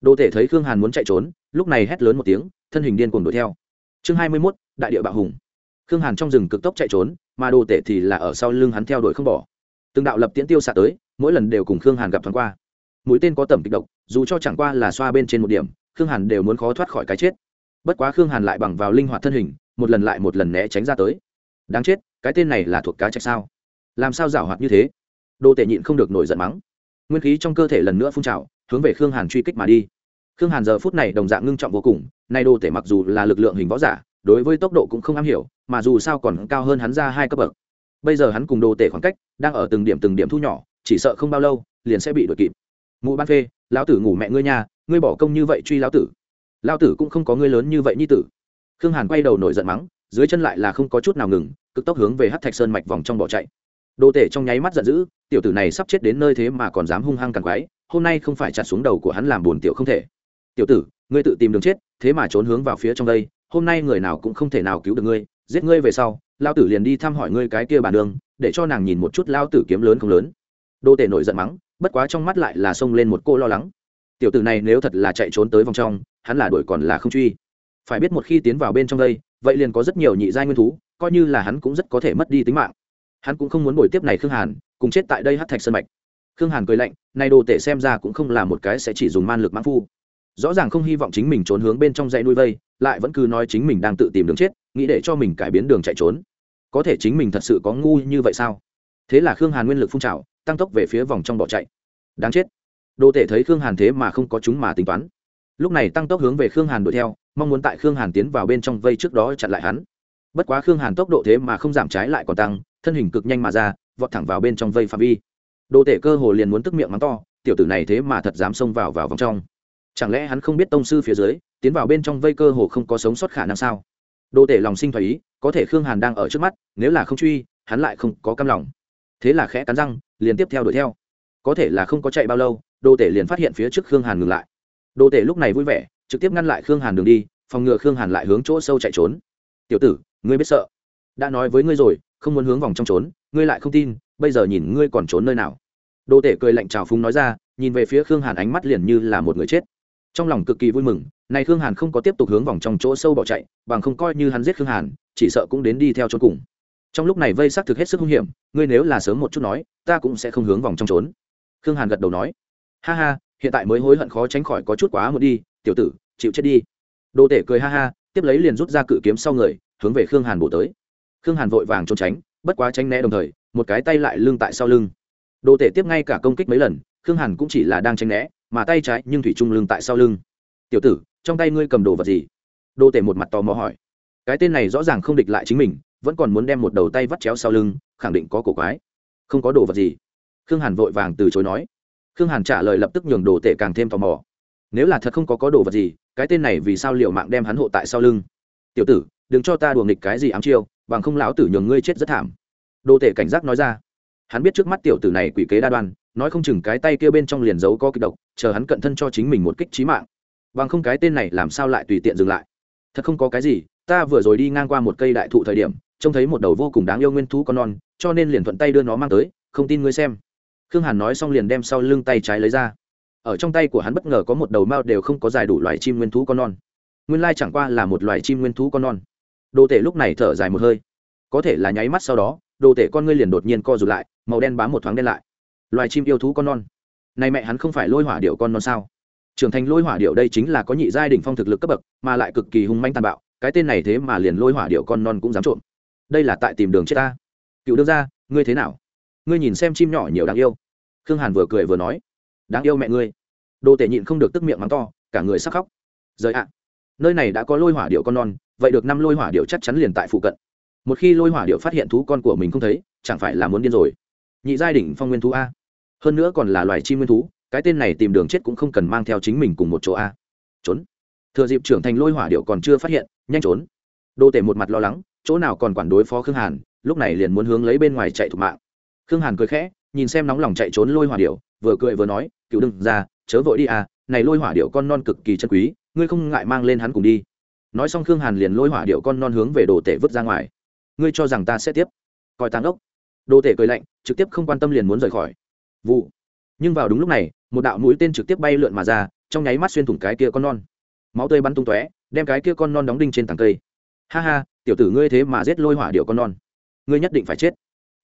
Đô tể thấy khương hàn muốn chạy trốn, lúc này hét lớn một tiếng, thân hình điên cuồng đuổi theo. Chương hai mươi mốt, đại địa bạo hùng. Khương hàn trong rừng cực tốc chạy trốn, mà đồ tể thì là ở sau lưng hắn theo đuổi không bỏ. Từng đạo lập tiễn tiêu xạ tới, mỗi lần đều cùng khương hàn gặp thoáng qua. Mũi tên có tầm kịch độc, dù cho chẳng qua là xoa bên trên một điểm, khương hàn đều muốn khó thoát khỏi cái chết bất quá khương hàn lại bằng vào linh hoạt thân hình, một lần lại một lần né tránh ra tới. Đáng chết, cái tên này là thuộc cá trạch sao? Làm sao giảo hoạt như thế? Đồ tệ nhịn không được nổi giận mắng. Nguyên khí trong cơ thể lần nữa phun trào, hướng về khương hàn truy kích mà đi. Khương hàn giờ phút này đồng dạng ngưng trọng vô cùng, nay đồ tể mặc dù là lực lượng hình võ giả, đối với tốc độ cũng không am hiểu, mà dù sao còn cao hơn hắn ra hai cấp bậc. Bây giờ hắn cùng đồ tể khoảng cách, đang ở từng điểm từng điểm thu nhỏ, chỉ sợ không bao lâu, liền sẽ bị đuổi kịp. Mụ ban phê, lão tử ngủ mẹ ngươi nhà, ngươi bỏ công như vậy truy lão tử lão tử cũng không có ngươi lớn như vậy như tử. Khương hàn quay đầu nổi giận mắng, dưới chân lại là không có chút nào ngừng, cực tốc hướng về hát thạch sơn mạch vòng trong bỏ chạy. Đồ tể trong nháy mắt giận dữ, tiểu tử này sắp chết đến nơi thế mà còn dám hung hăng càng quái hôm nay không phải chặt xuống đầu của hắn làm buồn tiểu không thể. Tiểu tử, ngươi tự tìm đường chết, thế mà trốn hướng vào phía trong đây, hôm nay người nào cũng không thể nào cứu được ngươi, giết ngươi về sau, lao tử liền đi thăm hỏi ngươi cái kia bà đường để cho nàng nhìn một chút lao tử kiếm lớn không lớn. Đô tể nổi giận mắng, bất quá trong mắt lại là xông lên một cô lo lắng tiểu tử này nếu thật là chạy trốn tới vòng trong, hắn là đuổi còn là không truy. Phải biết một khi tiến vào bên trong đây, vậy liền có rất nhiều nhị giai nguyên thú, coi như là hắn cũng rất có thể mất đi tính mạng. Hắn cũng không muốn buổi tiếp này khương hàn, cùng chết tại đây hát thạch sân mạch. Khương hàn cười lạnh, này đồ tể xem ra cũng không là một cái sẽ chỉ dùng man lực mãn phu. Rõ ràng không hy vọng chính mình trốn hướng bên trong dãy nuôi vây, lại vẫn cứ nói chính mình đang tự tìm đường chết, nghĩ để cho mình cải biến đường chạy trốn. Có thể chính mình thật sự có ngu như vậy sao? Thế là khương hàn nguyên lực phun trào, tăng tốc về phía vòng trong bỏ chạy. Đáng chết đồ tể thấy khương hàn thế mà không có chúng mà tính toán. Lúc này tăng tốc hướng về khương hàn đuổi theo, mong muốn tại khương hàn tiến vào bên trong vây trước đó chặn lại hắn. Bất quá khương hàn tốc độ thế mà không giảm trái lại còn tăng, thân hình cực nhanh mà ra, vọt thẳng vào bên trong vây phạm vi. Đồ tể cơ hồ liền muốn tức miệng mắng to, tiểu tử này thế mà thật dám xông vào vào vòng trong. Chẳng lẽ hắn không biết tông sư phía dưới, tiến vào bên trong vây cơ hồ không có sống sót khả năng sao? Đồ tể lòng sinh thoải ý, có thể khương hàn đang ở trước mắt, nếu là không truy, hắn lại không có căm lòng. Thế là khẽ cắn răng, liền tiếp theo đuổi theo có thể là không có chạy bao lâu, Đô tể liền phát hiện phía trước khương hàn ngừng lại. Đô tể lúc này vui vẻ, trực tiếp ngăn lại khương hàn đường đi, phòng ngừa khương hàn lại hướng chỗ sâu chạy trốn. Tiểu tử, ngươi biết sợ. Đã nói với ngươi rồi, không muốn hướng vòng trong trốn, ngươi lại không tin, bây giờ nhìn ngươi còn trốn nơi nào. Đô tể cười lạnh trào phúng nói ra, nhìn về phía khương hàn ánh mắt liền như là một người chết. Trong lòng cực kỳ vui mừng này khương hàn không có tiếp tục hướng vòng trong chỗ sâu bỏ chạy, bằng không coi như hắn giết khương hàn, chỉ sợ cũng đến đi theo trốn cùng. Trong lúc này vây xác thực hết sức hung hiểm, ngươi nếu là sớm một chút nói, ta cũng sẽ không hướng vòng trong trốn khương hàn gật đầu nói, ha ha, hiện tại mới hối hận khó tránh khỏi có chút quá một đi, tiểu tử, chịu chết đi. Đồ tể cười ha ha, tiếp lấy liền rút ra cự kiếm sau người, hướng về khương hàn bổ tới. Khương hàn vội vàng trốn tránh, bất quá tránh né đồng thời, một cái tay lại lưng tại sau lưng. Đồ tể tiếp ngay cả công kích mấy lần, khương hàn cũng chỉ là đang tránh né, mà tay trái nhưng thủy trung lưng tại sau lưng. Tiểu tử, trong tay ngươi cầm đồ vật gì? Đồ tể một mặt tò mò hỏi. Cái tên này rõ ràng không địch lại chính mình, vẫn còn muốn đem một đầu tay vắt chéo sau lưng, khẳng định có cổ quái. Không có đồ vật gì khương hàn vội vàng từ chối nói. Khương hàn trả lời lập tức nhường đồ tể càng thêm tò mò. Nếu là thật không có có đồ vật gì, cái tên này vì sao liệu mạng đem hắn hộ tại sau lưng? Tiểu tử, đừng cho ta đùa nghịch cái gì ám chiêu, bằng không lão tử nhường ngươi chết rất thảm. Đồ tể cảnh giác nói ra. Hắn biết trước mắt tiểu tử này quỷ kế đa đoan, nói không chừng cái tay kia bên trong liền giấu có kịch độc, chờ hắn cận thân cho chính mình một kích trí mạng. Bằng không cái tên này làm sao lại tùy tiện dừng lại? Thật không có cái gì, ta vừa rồi đi ngang qua một cây đại thụ thời điểm, trông thấy một đầu vô cùng đáng yêu nguyên thú con non, cho nên liền thuận tay đưa nó mang tới, không tin ngươi xem khương hàn nói xong liền đem sau lưng tay trái lấy ra. Ở trong tay của hắn bất ngờ có một đầu mao đều không có dài đủ loài chim nguyên thú con non. Nguyên lai chẳng qua là một loài chim nguyên thú con non. Đồ tể lúc này thở dài một hơi. Có thể là nháy mắt sau đó, đồ tể con ngươi liền đột nhiên co rụt lại, màu đen bám một thoáng đen lại. Loài chim yêu thú con non. Này mẹ hắn không phải lôi hỏa điệu con non sao? Trưởng thành lôi hỏa điệu đây chính là có nhị giai đ ỉ n h phong thực lực cấp bậc, mà lại cực kỳ hung manh tàn bạo, cái tên này thế mà liền lôi hỏa điệu con non cũng dám trộm. Đây là tại tìm đường chết ta. Cựu đương ra ngươi thế nào? Ngươi nhìn xem chim nhỏ nhiều đáng yêu. Khương hàn vừa cười vừa nói, đáng yêu mẹ ngươi. Đồ tể nhịn không được tức miệng mắng to, cả người sắc khóc. Rời ạ, nơi này đã có lôi hỏa điệu con non, vậy được năm lôi hỏa điệu chắc chắn liền tại phụ cận. Một khi lôi hỏa điệu phát hiện thú con của mình không thấy, chẳng phải là muốn điên rồi. Nhị giai đỉnh phong nguyên thú a. Hơn nữa còn là loài chim nguyên thú, cái tên này tìm đường chết cũng không cần mang theo chính mình cùng một chỗ a. Trốn. Thừa dịp trưởng thành lôi hỏa điệu còn chưa phát hiện, nhanh trốn. Đô tể một mặt lo lắng, chỗ nào còn quản đối phó khương hàn, lúc này liền muốn hướng lấy bên ngoài chạy thục mạng khương hàn cười khẽ, nhìn xem nóng lòng chạy trốn lôi hỏa điệu vừa cười vừa nói, cựu đừng ra chớ vội đi à này lôi hỏa điệu con non cực kỳ chân quý, ngươi không ngại mang lên hắn cùng đi. Nói xong khương hàn liền lôi hỏa điệu con non hướng về đồ tể vứt ra ngoài. Ngươi cho rằng ta sẽ tiếp? Coi tàng ốc đồ tể cười lạnh, trực tiếp không quan tâm liền muốn rời khỏi. Vụ. Nhưng vào đúng lúc này, một đạo mũi tên trực tiếp bay lượn mà ra, trong nháy mắt xuyên thủng cái kia con non. Máu tươi bắn tung tóe, đem cái kia con non đóng đinh trên tảng cây. Ha ha, tiểu tử ngươi thế mà giết lôi hỏa điệu con non. Ngươi nhất định phải chết.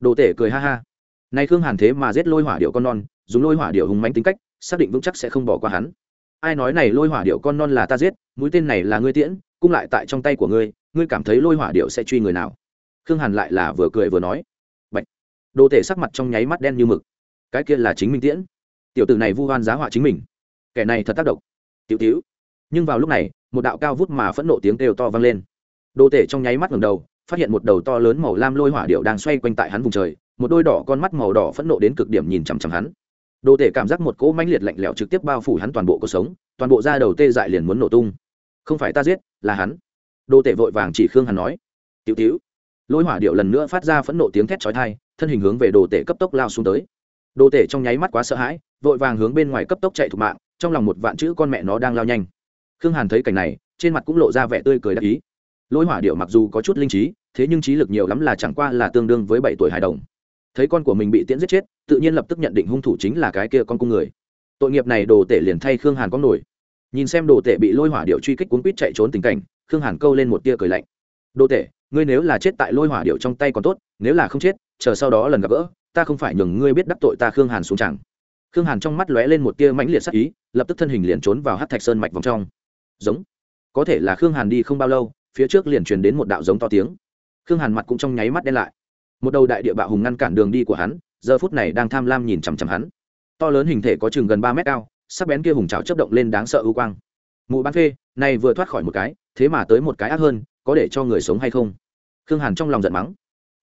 Đồ tể cười ha ha nay khương hàn thế mà giết lôi hỏa điệu con non, dùng lôi hỏa điệu hùng mánh tính cách, xác định vững chắc sẽ không bỏ qua hắn. Ai nói này lôi hỏa điệu con non là ta giết, mũi tên này là ngươi tiễn, cung lại tại trong tay của ngươi ngươi cảm thấy lôi hỏa điệu sẽ truy người nào? Khương hàn lại là vừa cười vừa nói. Bạch. đồ tể sắc mặt trong nháy mắt đen như mực. Cái kia là chính minh tiễn. Tiểu tử này vu hoan giá họa chính mình. Kẻ này thật tác động. Tiểu tiểu. Nhưng vào lúc này, một đạo cao vút mà phẫn nộ tiếng kêu to vang lên. Đồ tể trong nháy mắt ngầm đầu phát hiện một đầu to lớn màu lam lôi hỏa điệu đang xoay quanh tại hắn vùng trời, một đôi đỏ con mắt màu đỏ phẫn nộ đến cực điểm nhìn chằm chằm hắn. Đồ tể cảm giác một cỗ mãnh liệt lạnh lẽo trực tiếp bao phủ hắn toàn bộ cuộc sống, toàn bộ da đầu tê dại liền muốn nổ tung. Không phải ta giết, là hắn. Đồ tể vội vàng chỉ khương hắn nói. Tiểu tiểu. Lôi hỏa điệu lần nữa phát ra phẫn nộ tiếng thét chói tai, thân hình hướng về đồ tể cấp tốc lao xuống tới. Đồ tể trong nháy mắt quá sợ hãi, vội vàng hướng bên ngoài cấp tốc chạy thục mạng, trong lòng một vạn chữ con mẹ nó đang lao nhanh. Khương hàn thấy cảnh này, trên mặt cũng lộ ra vẻ tươi cười đắc ý. Lôi hỏa điệu mặc dù có chút linh trí thế nhưng trí lực nhiều lắm là chẳng qua là tương đương với bảy tuổi hài đồng. Thấy con của mình bị tiễn giết chết, tự nhiên lập tức nhận định hung thủ chính là cái kia con cung người. Tội nghiệp này đồ tể liền thay khương hàn con nổi. Nhìn xem đồ tể bị lôi hỏa điệu truy kích cuốn quýt chạy trốn tình cảnh, khương hàn câu lên một tia cười lạnh. Đồ tể, ngươi nếu là chết tại lôi hỏa điệu trong tay còn tốt, nếu là không chết, chờ sau đó lần gặp gỡ, ta không phải nhường ngươi biết đắc tội ta khương hàn xuống chẳng. Khương hàn trong mắt lóe lên một tia mãnh liệt sắc ý, lập tức thân hình liền trốn vào hát thạch sơn mạch vòng trong. Giống, có thể là khương hàn đi không bao lâu, phía trước liền truyền đến một đạo giống to tiếng khương hàn mặt cũng trong nháy mắt đen lại. Một đầu đại địa bạo hùng ngăn cản đường đi của hắn, giờ phút này đang tham lam nhìn chằm chằm hắn. To lớn hình thể có chừng gần ba mét cao, sắc bén kia hùng trào chấp động lên đáng sợ ưu quang. Mụ bán phê, này vừa thoát khỏi một cái, thế mà tới một cái ác hơn, có để cho người sống hay không? Khương hàn trong lòng giận mắng.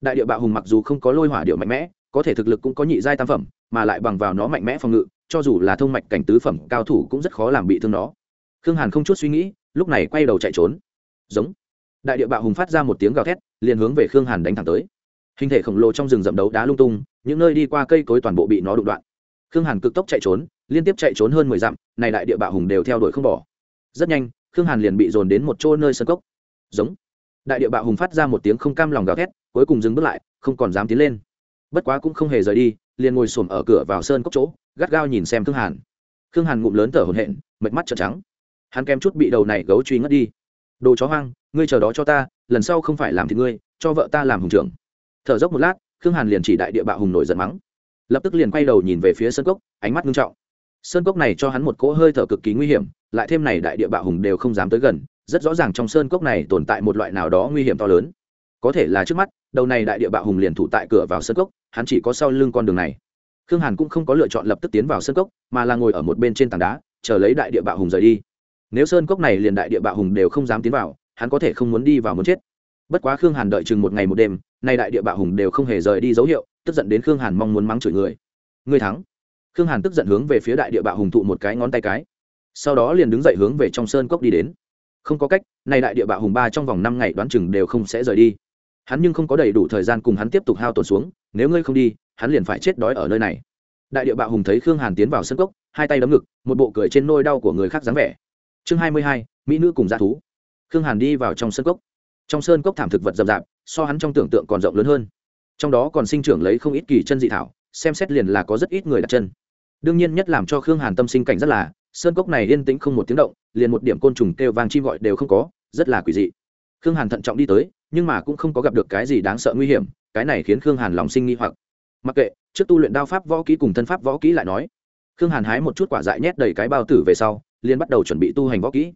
Đại địa bạo hùng mặc dù không có lôi hỏa điệu mạnh mẽ, có thể thực lực cũng có nhị giai tam phẩm, mà lại bằng vào nó mạnh mẽ phòng ngự, cho dù là thông mạch cảnh tứ phẩm, cao thủ cũng rất khó làm bị thương nó. Khương hàn không chút suy nghĩ, lúc này quay đầu chạy trốn. Giống đại địa bạo hùng phát ra một tiếng gào thét, liền hướng về khương hàn đánh thẳng tới. Hình thể khổng lồ trong rừng rậm đấu đá lung tung, những nơi đi qua cây cối toàn bộ bị nó đụng đoạn. Khương hàn cực tốc chạy trốn, liên tiếp chạy trốn hơn mười dặm, này đại địa bạo hùng đều theo đuổi không bỏ. Rất nhanh, khương hàn liền bị dồn đến một chỗ nơi sân cốc. Giống. Đại địa bạo hùng phát ra một tiếng không cam lòng gào thét, cuối cùng dừng bước lại, không còn dám tiến lên. Bất quá cũng không hề rời đi, liền ngồi xổm ở cửa vào sơn cốc chỗ, gắt gao nhìn xem khương hàn. Khương hàn ngụm lớn thở hổn hển, mệt mắt trợn trắng. Hắn kém chút bị đầu này gấu truy ngất đi đồ chó hoang, ngươi chờ đó cho ta, lần sau không phải làm thì ngươi, cho vợ ta làm hùng trưởng. Thở dốc một lát, khương hàn liền chỉ đại địa bạo hùng nổi giận mắng. Lập tức liền quay đầu nhìn về phía sơn cốc, ánh mắt nghiêm trọng. Sơn cốc này cho hắn một cỗ hơi thở cực kỳ nguy hiểm, lại thêm này đại địa bạo hùng đều không dám tới gần, rất rõ ràng trong sơn cốc này tồn tại một loại nào đó nguy hiểm to lớn. Có thể là trước mắt, đầu này đại địa bạo hùng liền thủ tại cửa vào sơn cốc, hắn chỉ có sau lưng con đường này. Khương hàn cũng không có lựa chọn lập tức tiến vào sơn cốc, mà là ngồi ở một bên trên tảng đá, chờ lấy đại địa bạo hùng rời đi nếu sơn cốc này liền đại địa bạo hùng đều không dám tiến vào, hắn có thể không muốn đi vào muốn chết. Bất quá khương hàn đợi chừng một ngày một đêm, nay đại địa bạo hùng đều không hề rời đi dấu hiệu, tức giận đến khương hàn mong muốn mắng chửi người. Người thắng. Khương hàn tức giận hướng về phía đại địa bạo hùng thụ một cái ngón tay cái. Sau đó liền đứng dậy hướng về trong sơn cốc đi đến. Không có cách, nay đại địa bạo hùng ba trong vòng năm ngày đoán chừng đều không sẽ rời đi. Hắn nhưng không có đầy đủ thời gian cùng hắn tiếp tục hao tổn xuống, nếu ngươi không đi, hắn liền phải chết đói ở nơi này. Đại địa bạo hùng thấy khương hàn tiến vào sân cốc, hai tay đấm ngực, một bộ cười trên nôi đau của người khác dáng vẻ chương hai mươi hai, mỹ nữ cùng g thú. Khương hàn đi vào trong sân cốc. Trong sơn cốc thảm thực vật rậm rạp, so hắn trong tưởng tượng còn rộng lớn hơn. Trong đó còn sinh trưởng lấy không ít kỳ chân dị thảo, xem xét liền là có rất ít người đặt chân. Đương nhiên nhất làm cho khương hàn tâm sinh cảnh rất là, sơn cốc này yên tĩnh không một tiếng động, liền một điểm côn trùng kêu vàng chim gọi đều không có, rất là quỷ dị. Khương hàn thận trọng đi tới, nhưng mà cũng không có gặp được cái gì đáng sợ nguy hiểm, cái này khiến khương hàn lòng sinh nghi hoặc. Mặc kệ, trước tu luyện đao pháp võ kỹ cùng thân pháp võ kỹ lại nói. Khương hàn hái một chút quả dại nhét đầy cái bao tử về sau liền bắt đầu chuẩn bị tu hành võ kỹ.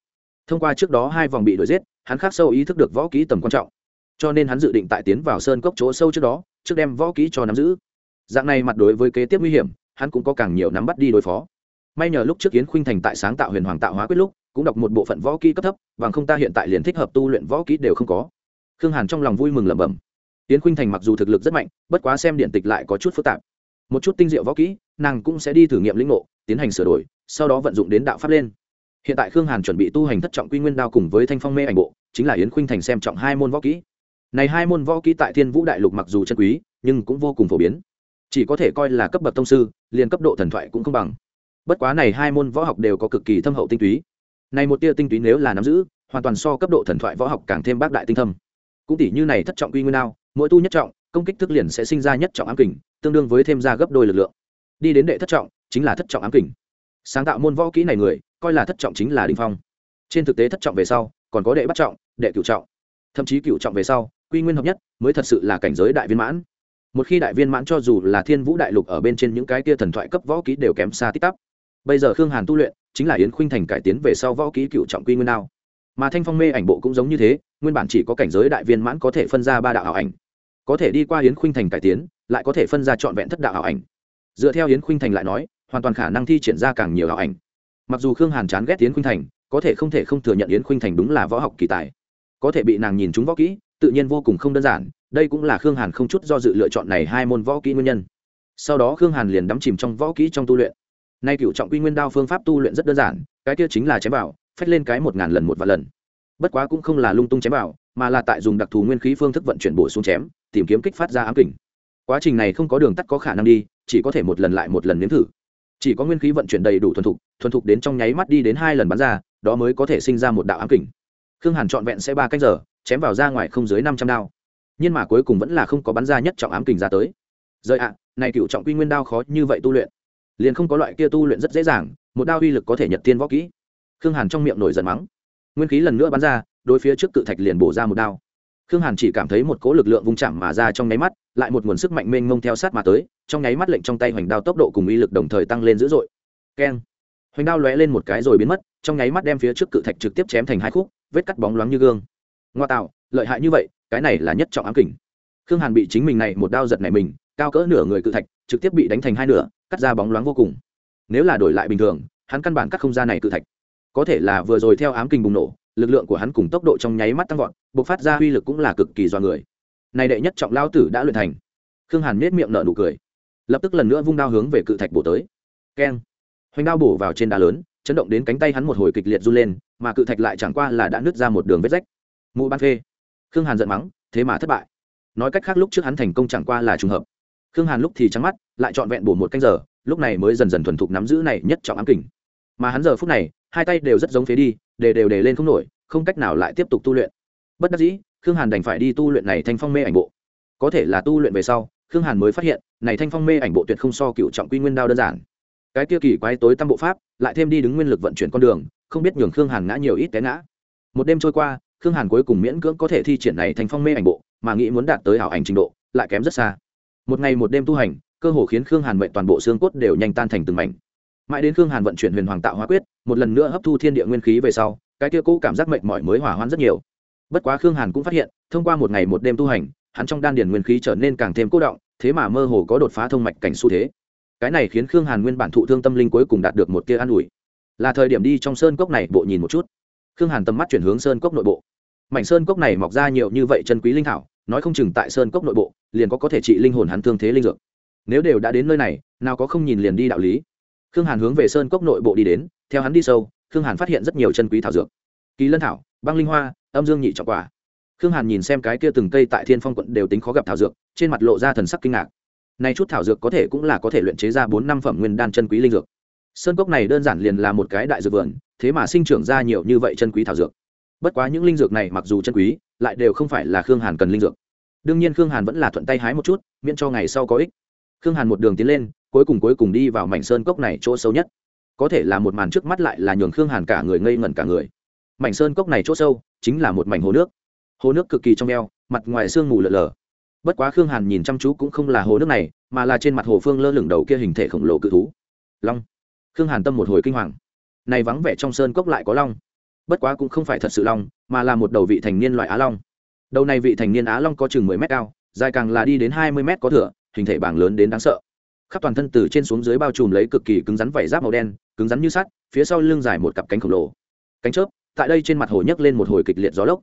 Thông qua trước đó hai vòng bị đuổi giết, hắn khắc sâu ý thức được võ kỹ tầm quan trọng. Cho nên hắn dự định tại tiến vào sơn cốc chỗ sâu trước đó, trước đem võ kỹ cho nắm giữ. Dạng này mặt đối với kế tiếp nguy hiểm, hắn cũng có càng nhiều nắm bắt đi đối phó. May nhờ lúc trước kiến khuynh thành tại sáng tạo huyền hoàng tạo hóa quyết lúc, cũng đọc một bộ phận võ kỹ cấp thấp và không ta hiện tại liền thích hợp tu luyện võ kỹ đều không có. Khương hàn trong lòng vui mừng lẩm bẩm. Yến khuynh thành mặc dù thực lực rất mạnh, bất quá xem điện tịch lại có chút phức tạp. Một chút tinh diệu võ kỹ, nàng cũng sẽ đi thử nghiệm lĩnh ngộ, tiến hành sửa đổi, sau đó vận dụng đến đạo pháp lên hiện tại khương hàn chuẩn bị tu hành thất trọng quy nguyên đao cùng với thanh phong mê ảnh bộ, chính là yến khuynh thành xem trọng hai môn võ kỹ. Này hai môn võ kỹ tại thiên vũ đại lục mặc dù chân quý, nhưng cũng vô cùng phổ biến. Chỉ có thể coi là cấp bậc thông sư, liền cấp độ thần thoại cũng không bằng. Bất quá này hai môn võ học đều có cực kỳ thâm hậu tinh túy. Này một tia tinh túy nếu là nắm giữ, hoàn toàn so cấp độ thần thoại võ học càng thêm bác đại tinh thâm. Cũng tỷ như này thất trọng quy nguyên đao, mỗi tu nhất trọng, công kích thức liền sẽ sinh ra nhất trọng ám kình, tương đương với thêm ra gấp đôi lực lượng. Đi đến đệ thất trọng, chính là thất trọng ám kình. Sáng tạo môn võ kỹ này người coi là thất trọng chính là đình phong. Trên thực tế thất trọng về sau, còn có đệ bắt trọng, đệ cửu trọng. Thậm chí cửu trọng về sau, quy nguyên hợp nhất, mới thật sự là cảnh giới đại viên mãn. Một khi đại viên mãn cho dù là thiên vũ đại lục ở bên trên những cái kia thần thoại cấp võ ký đều kém xa tít tắp. Bây giờ khương hàn tu luyện, chính là yến khuynh thành cải tiến về sau võ ký cựu trọng quy nguyên nào mà thanh phong mê ảnh bộ cũng giống như thế, nguyên bản chỉ có cảnh giới đại viên mãn có thể phân ra ba đạo ảo ảnh. Có thể đi qua yến khuynh thành cải tiến, lại có thể phân ra trọn vẹn thất đạo ảo ảnh. Dựa theo yến khuynh thành lại nói, hoàn toàn khả năng thi triển ra càng nhiều ảo ảnh mặc dù khương hàn chán ghét yến khuynh thành, có thể không thể không thừa nhận yến khuynh thành đúng là võ học kỳ tài. Có thể bị nàng nhìn chúng võ kỹ, tự nhiên vô cùng không đơn giản, đây cũng là khương hàn không chút do dự lựa chọn này hai môn võ kỹ nguyên nhân. Sau đó khương hàn liền đắm chìm trong võ kỹ trong tu luyện. Nay cựu trọng quy nguyên đao phương pháp tu luyện rất đơn giản, cái kia chính là chém vào phách lên cái một ngàn lần một vạn lần. Bất quá cũng không là lung tung chém vào mà là tại dùng đặc thù nguyên khí phương thức vận chuyển bổ xuống chém, tìm kiếm kích phát ra ám kình. Quá trình này không có đường tắt có khả năng đi, chỉ có thể một lần lại một lần nếm thử chỉ có nguyên khí vận chuyển đầy đủ thuần thục thuần thục đến trong nháy mắt đi đến hai lần bắn ra, đó mới có thể sinh ra một đạo ám kình. Khương hàn trọn vẹn sẽ ba cách giờ, chém vào ra ngoài không dưới năm trăm đao. Nhưng mà cuối cùng vẫn là không có bắn ra nhất trọng ám kình ra tới. Rời ạ, này cựu trọng quy nguyên đao khó như vậy tu luyện. Liền không có loại kia tu luyện rất dễ dàng, một đao uy lực có thể nhật tiên võ kỹ. Khương hàn trong miệng nổi giận mắng. Nguyên khí lần nữa bắn ra, đối phía trước cự thạch liền bổ ra một đao. Khương hàn chỉ cảm thấy một cỗ lực lượng vung chạm mà ra trong nháy mắt lại một nguồn sức mạnh mênh mông theo sát mà tới, trong nháy mắt lệnh trong tay hoành đao tốc độ cùng uy lực đồng thời tăng lên dữ dội. Keng. Hoành đao lóe lên một cái rồi biến mất, trong nháy mắt đem phía trước cự thạch trực tiếp chém thành hai khúc, vết cắt bóng loáng như gương. Ngoa tạo, lợi hại như vậy, cái này là nhất trọng ám kình. Khương hàn bị chính mình này một đao giật này mình, cao cỡ nửa người cự thạch, trực tiếp bị đánh thành hai nửa, cắt ra bóng loáng vô cùng. Nếu là đổi lại bình thường, hắn căn bản cắt không ra này cự thạch. Có thể là vừa rồi theo ám kình bùng nổ, lực lượng của hắn cùng tốc độ trong nháy mắt tăng vọt, bộc phát ra uy lực cũng là cực kỳ do người này đệ nhất trọng lao tử đã luyện thành. Khương hàn nết miệng nở nụ cười. Lập tức lần nữa vung đao hướng về cự thạch bổ tới. Keng. Hoành đao bổ vào trên đá lớn, chấn động đến cánh tay hắn một hồi kịch liệt run lên, mà cự thạch lại chẳng qua là đã nứt ra một đường vết rách. Mụ ban phê. Khương hàn giận mắng, thế mà thất bại. Nói cách khác lúc trước hắn thành công chẳng qua là trùng hợp. Khương hàn lúc thì trắng mắt, lại trọn vẹn bổ một canh giờ, lúc này mới dần dần thuần thục nắm giữ này nhất trọng ám kình. Mà hắn giờ phút này, hai tay đều rất giống phế đi để đều để lên không nổi, không cách nào lại tiếp tục tu luyện. Bất đắc dĩ khương hàn đành phải đi tu luyện này thanh phong mê ảnh bộ. Có thể là tu luyện về sau, khương hàn mới phát hiện, này thanh phong mê ảnh bộ tuyệt không so cựu trọng quy nguyên đao đơn giản. Cái kia kỳ quái tối tăm bộ pháp, lại thêm đi đứng nguyên lực vận chuyển con đường, không biết nhường khương hàn ngã nhiều ít té ngã. Một đêm trôi qua, khương hàn cuối cùng miễn cưỡng có thể thi triển này thành phong mê ảnh bộ, mà nghĩ muốn đạt tới ảo ảnh trình độ, lại kém rất xa. Một ngày một đêm tu hành, cơ hồ khiến khương hàn mệnh toàn bộ xương cốt đều nhanh tan thành từng mảnh. Mãi đến khương hàn vận chuyển huyền hoàng tạo hóa quyết, một lần nữa hấp thu thiên địa nguyên khí về sau, cái kia cũ cảm giác mệnh mỏi mới hỏa hoãn rất nhiều bất quá khương hàn cũng phát hiện, thông qua một ngày một đêm tu hành, hắn trong đan điền nguyên khí trở nên càng thêm cố động, thế mà mơ hồ có đột phá thông mạch cảnh xu thế. Cái này khiến khương hàn nguyên bản thụ thương tâm linh cuối cùng đạt được một tia an ủi. Là thời điểm đi trong sơn cốc này bộ nhìn một chút. Khương hàn tầm mắt chuyển hướng sơn cốc nội bộ. Mảnh sơn cốc này mọc ra nhiều như vậy chân quý linh thảo, nói không chừng tại sơn cốc nội bộ, liền có có thể trị linh hồn hắn thương thế linh dược. Nếu đều đã đến nơi này, nào có không nhìn liền đi đạo lý. Khương hàn hướng về sơn cốc nội bộ đi đến, theo hắn đi sâu, khương hàn phát hiện rất nhiều chân quý thảo dược. Kỳ lân thảo băng linh hoa, âm dương nhị trọng quả. Khương hàn nhìn xem cái kia từng cây tại thiên phong quận đều tính khó gặp thảo dược, trên mặt lộ ra thần sắc kinh ngạc. Này chút thảo dược có thể cũng là có thể luyện chế ra bốn năm phẩm nguyên đan chân quý linh dược. Sơn cốc này đơn giản liền là một cái đại dược vườn, thế mà sinh trưởng ra nhiều như vậy chân quý thảo dược. Bất quá những linh dược này mặc dù chân quý, lại đều không phải là khương hàn cần linh dược. Đương nhiên khương hàn vẫn là thuận tay hái một chút, miễn cho ngày sau có ích. Khương hàn một đường tiến lên, cuối cùng cuối cùng đi vào mảnh sơn cốc này chỗ sâu nhất. Có thể là một màn trước mắt lại là nhường khương hàn cả người ngây ngẩn cả người mảnh sơn cốc này chỗ sâu chính là một mảnh hồ nước. Hồ nước cực kỳ trong eo, mặt ngoài sương mù lờ lờ. Bất quá khương hàn nhìn chăm chú cũng không là hồ nước này, mà là trên mặt hồ phương lơ lửng đầu kia hình thể khổng lồ cự thú. Long. Khương hàn tâm một hồi kinh hoàng. Này vắng vẻ trong sơn cốc lại có long. Bất quá cũng không phải thật sự long, mà là một đầu vị thành niên loại á long. Đầu này vị thành niên á long có chừng mười mét cao, dài càng là đi đến hai mươi mét có thửa, hình thể bảng lớn đến đáng sợ. Khắp toàn thân từ trên xuống dưới bao trùm lấy cực kỳ cứng rắn vảy giáp màu đen, cứng rắn như sắt, phía sau lưng dài một cặp cánh khổng lồ. Cánh chớp tại đây trên mặt hồ nhấc lên một hồi kịch liệt gió lốc.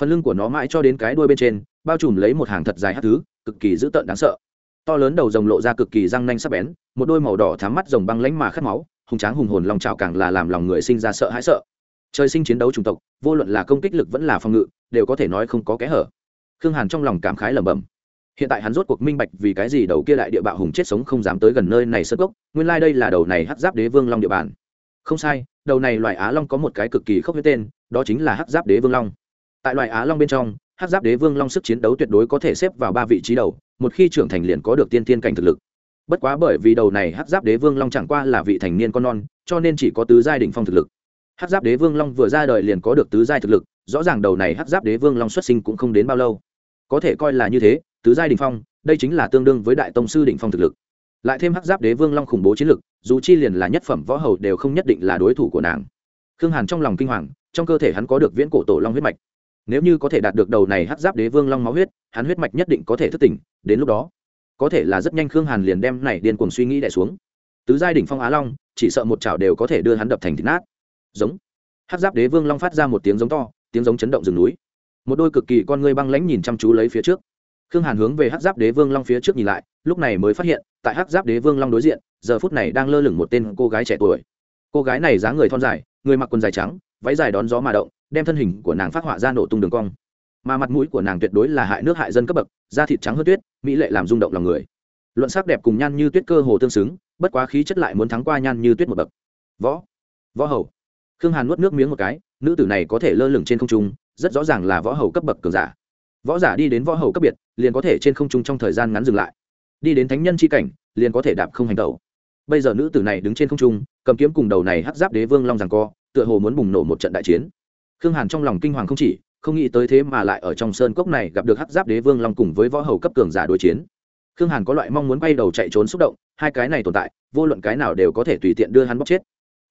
Phần lưng của nó mãi cho đến cái đuôi bên trên, bao trùm lấy một hàng thật dài hát thứ, cực kỳ dữ tợn đáng sợ. To lớn đầu rồng lộ ra cực kỳ răng nanh sắc bén, một đôi màu đỏ thám mắt rồng băng lánh mà khát máu, hùng tráng hùng hồn lòng trào càng là làm lòng người sinh ra sợ hãi sợ. Trời sinh chiến đấu chủng tộc, vô luận là công kích lực vẫn là phòng ngự, đều có thể nói không có kẽ hở. Khương hàn trong lòng cảm khái lẩm bẩm. Hiện tại hắn rốt cuộc minh bạch vì cái gì đầu kia đại địa bạo hùng chết sống không dám tới gần nơi này sơ gốc, nguyên lai、like、đây là đầu này hắc giáp đế vương long địa bàn không sai, đầu này loài á long có một cái cực kỳ khốc huyết tên, đó chính là hắc giáp đế vương long. Tại loài á long bên trong, hắc giáp đế vương long sức chiến đấu tuyệt đối có thể xếp vào ba vị trí đầu, một khi trưởng thành liền có được tiên tiên cảnh thực lực. Bất quá bởi vì đầu này hắc giáp đế vương long chẳng qua là vị thành niên con non, cho nên chỉ có tứ giai đ ỉ n h phong thực lực. Hắc giáp đế vương long vừa ra đời liền có được tứ giai thực lực, rõ ràng đầu này hắc giáp đế vương long xuất sinh cũng không đến bao lâu. Có thể coi là như thế, tứ giai đình phong, đây chính là tương đương với đại tông sư đỉnh phong thực lực lại thêm hắc giáp đế vương long khủng bố chiến lực, dù chi liền là nhất phẩm võ hầu đều không nhất định là đối thủ của nàng. Khương hàn trong lòng kinh hoàng, trong cơ thể hắn có được viễn cổ tổ long huyết mạch. Nếu như có thể đạt được đầu này hắc giáp đế vương long máu huyết, hắn huyết mạch nhất định có thể thức tỉnh, đến lúc đó, có thể là rất nhanh khương hàn liền đem này điên cuồng suy nghĩ đẻ xuống. Tứ giai đỉnh phong á long, chỉ sợ một chảo đều có thể đưa hắn đập thành thịt nát. Giống. Hắc giáp đế vương long phát ra một tiếng giống to, tiếng giống chấn động rừng núi. Một đôi cực kỳ con ngươi băng lãnh nhìn chăm chú lấy phía trước. Khương hàn hướng về hắc giáp đế vương long phía trước nhìn lại lúc này mới phát hiện, tại hắc giáp đế vương long đối diện, giờ phút này đang lơ lửng một tên cô gái trẻ tuổi. Cô gái này dáng người thon dài, người mặc quần dài trắng, váy dài đón gió mà động, đem thân hình của nàng phát họa ra nổ tung đường cong. Mà mặt mũi của nàng tuyệt đối là hại nước hại dân cấp bậc, da thịt trắng hơn tuyết, mỹ lệ làm rung động lòng người. Luận sắc đẹp cùng nhan như tuyết cơ hồ tương xứng, bất quá khí chất lại muốn thắng qua nhan như tuyết một bậc. Võ võ hầu. Khương hàn nuốt nước miếng một cái, nữ tử này có thể lơ lửng trên không trung, rất rõ ràng là võ hầu cấp bậc cường giả. Võ giả đi đến võ hầu cấp biệt, liền có thể trên không trung trong thời gian ngắn dừng lại đi đến thánh nhân c h i cảnh, liền có thể đạp không hành tẩu. Bây giờ nữ tử này đứng trên không trung, cầm kiếm cùng đầu này hắt giáp đế vương long rằng co, tựa hồ muốn bùng nổ một trận đại chiến. Khương hàn trong lòng kinh hoàng không chỉ, không nghĩ tới thế mà lại ở trong sơn cốc này gặp được hắc giáp đế vương long cùng với võ hầu cấp cường giả đối chiến. Khương hàn có loại mong muốn bay đầu chạy trốn xúc động, hai cái này tồn tại, vô luận cái nào đều có thể tùy tiện đưa hắn bóc chết.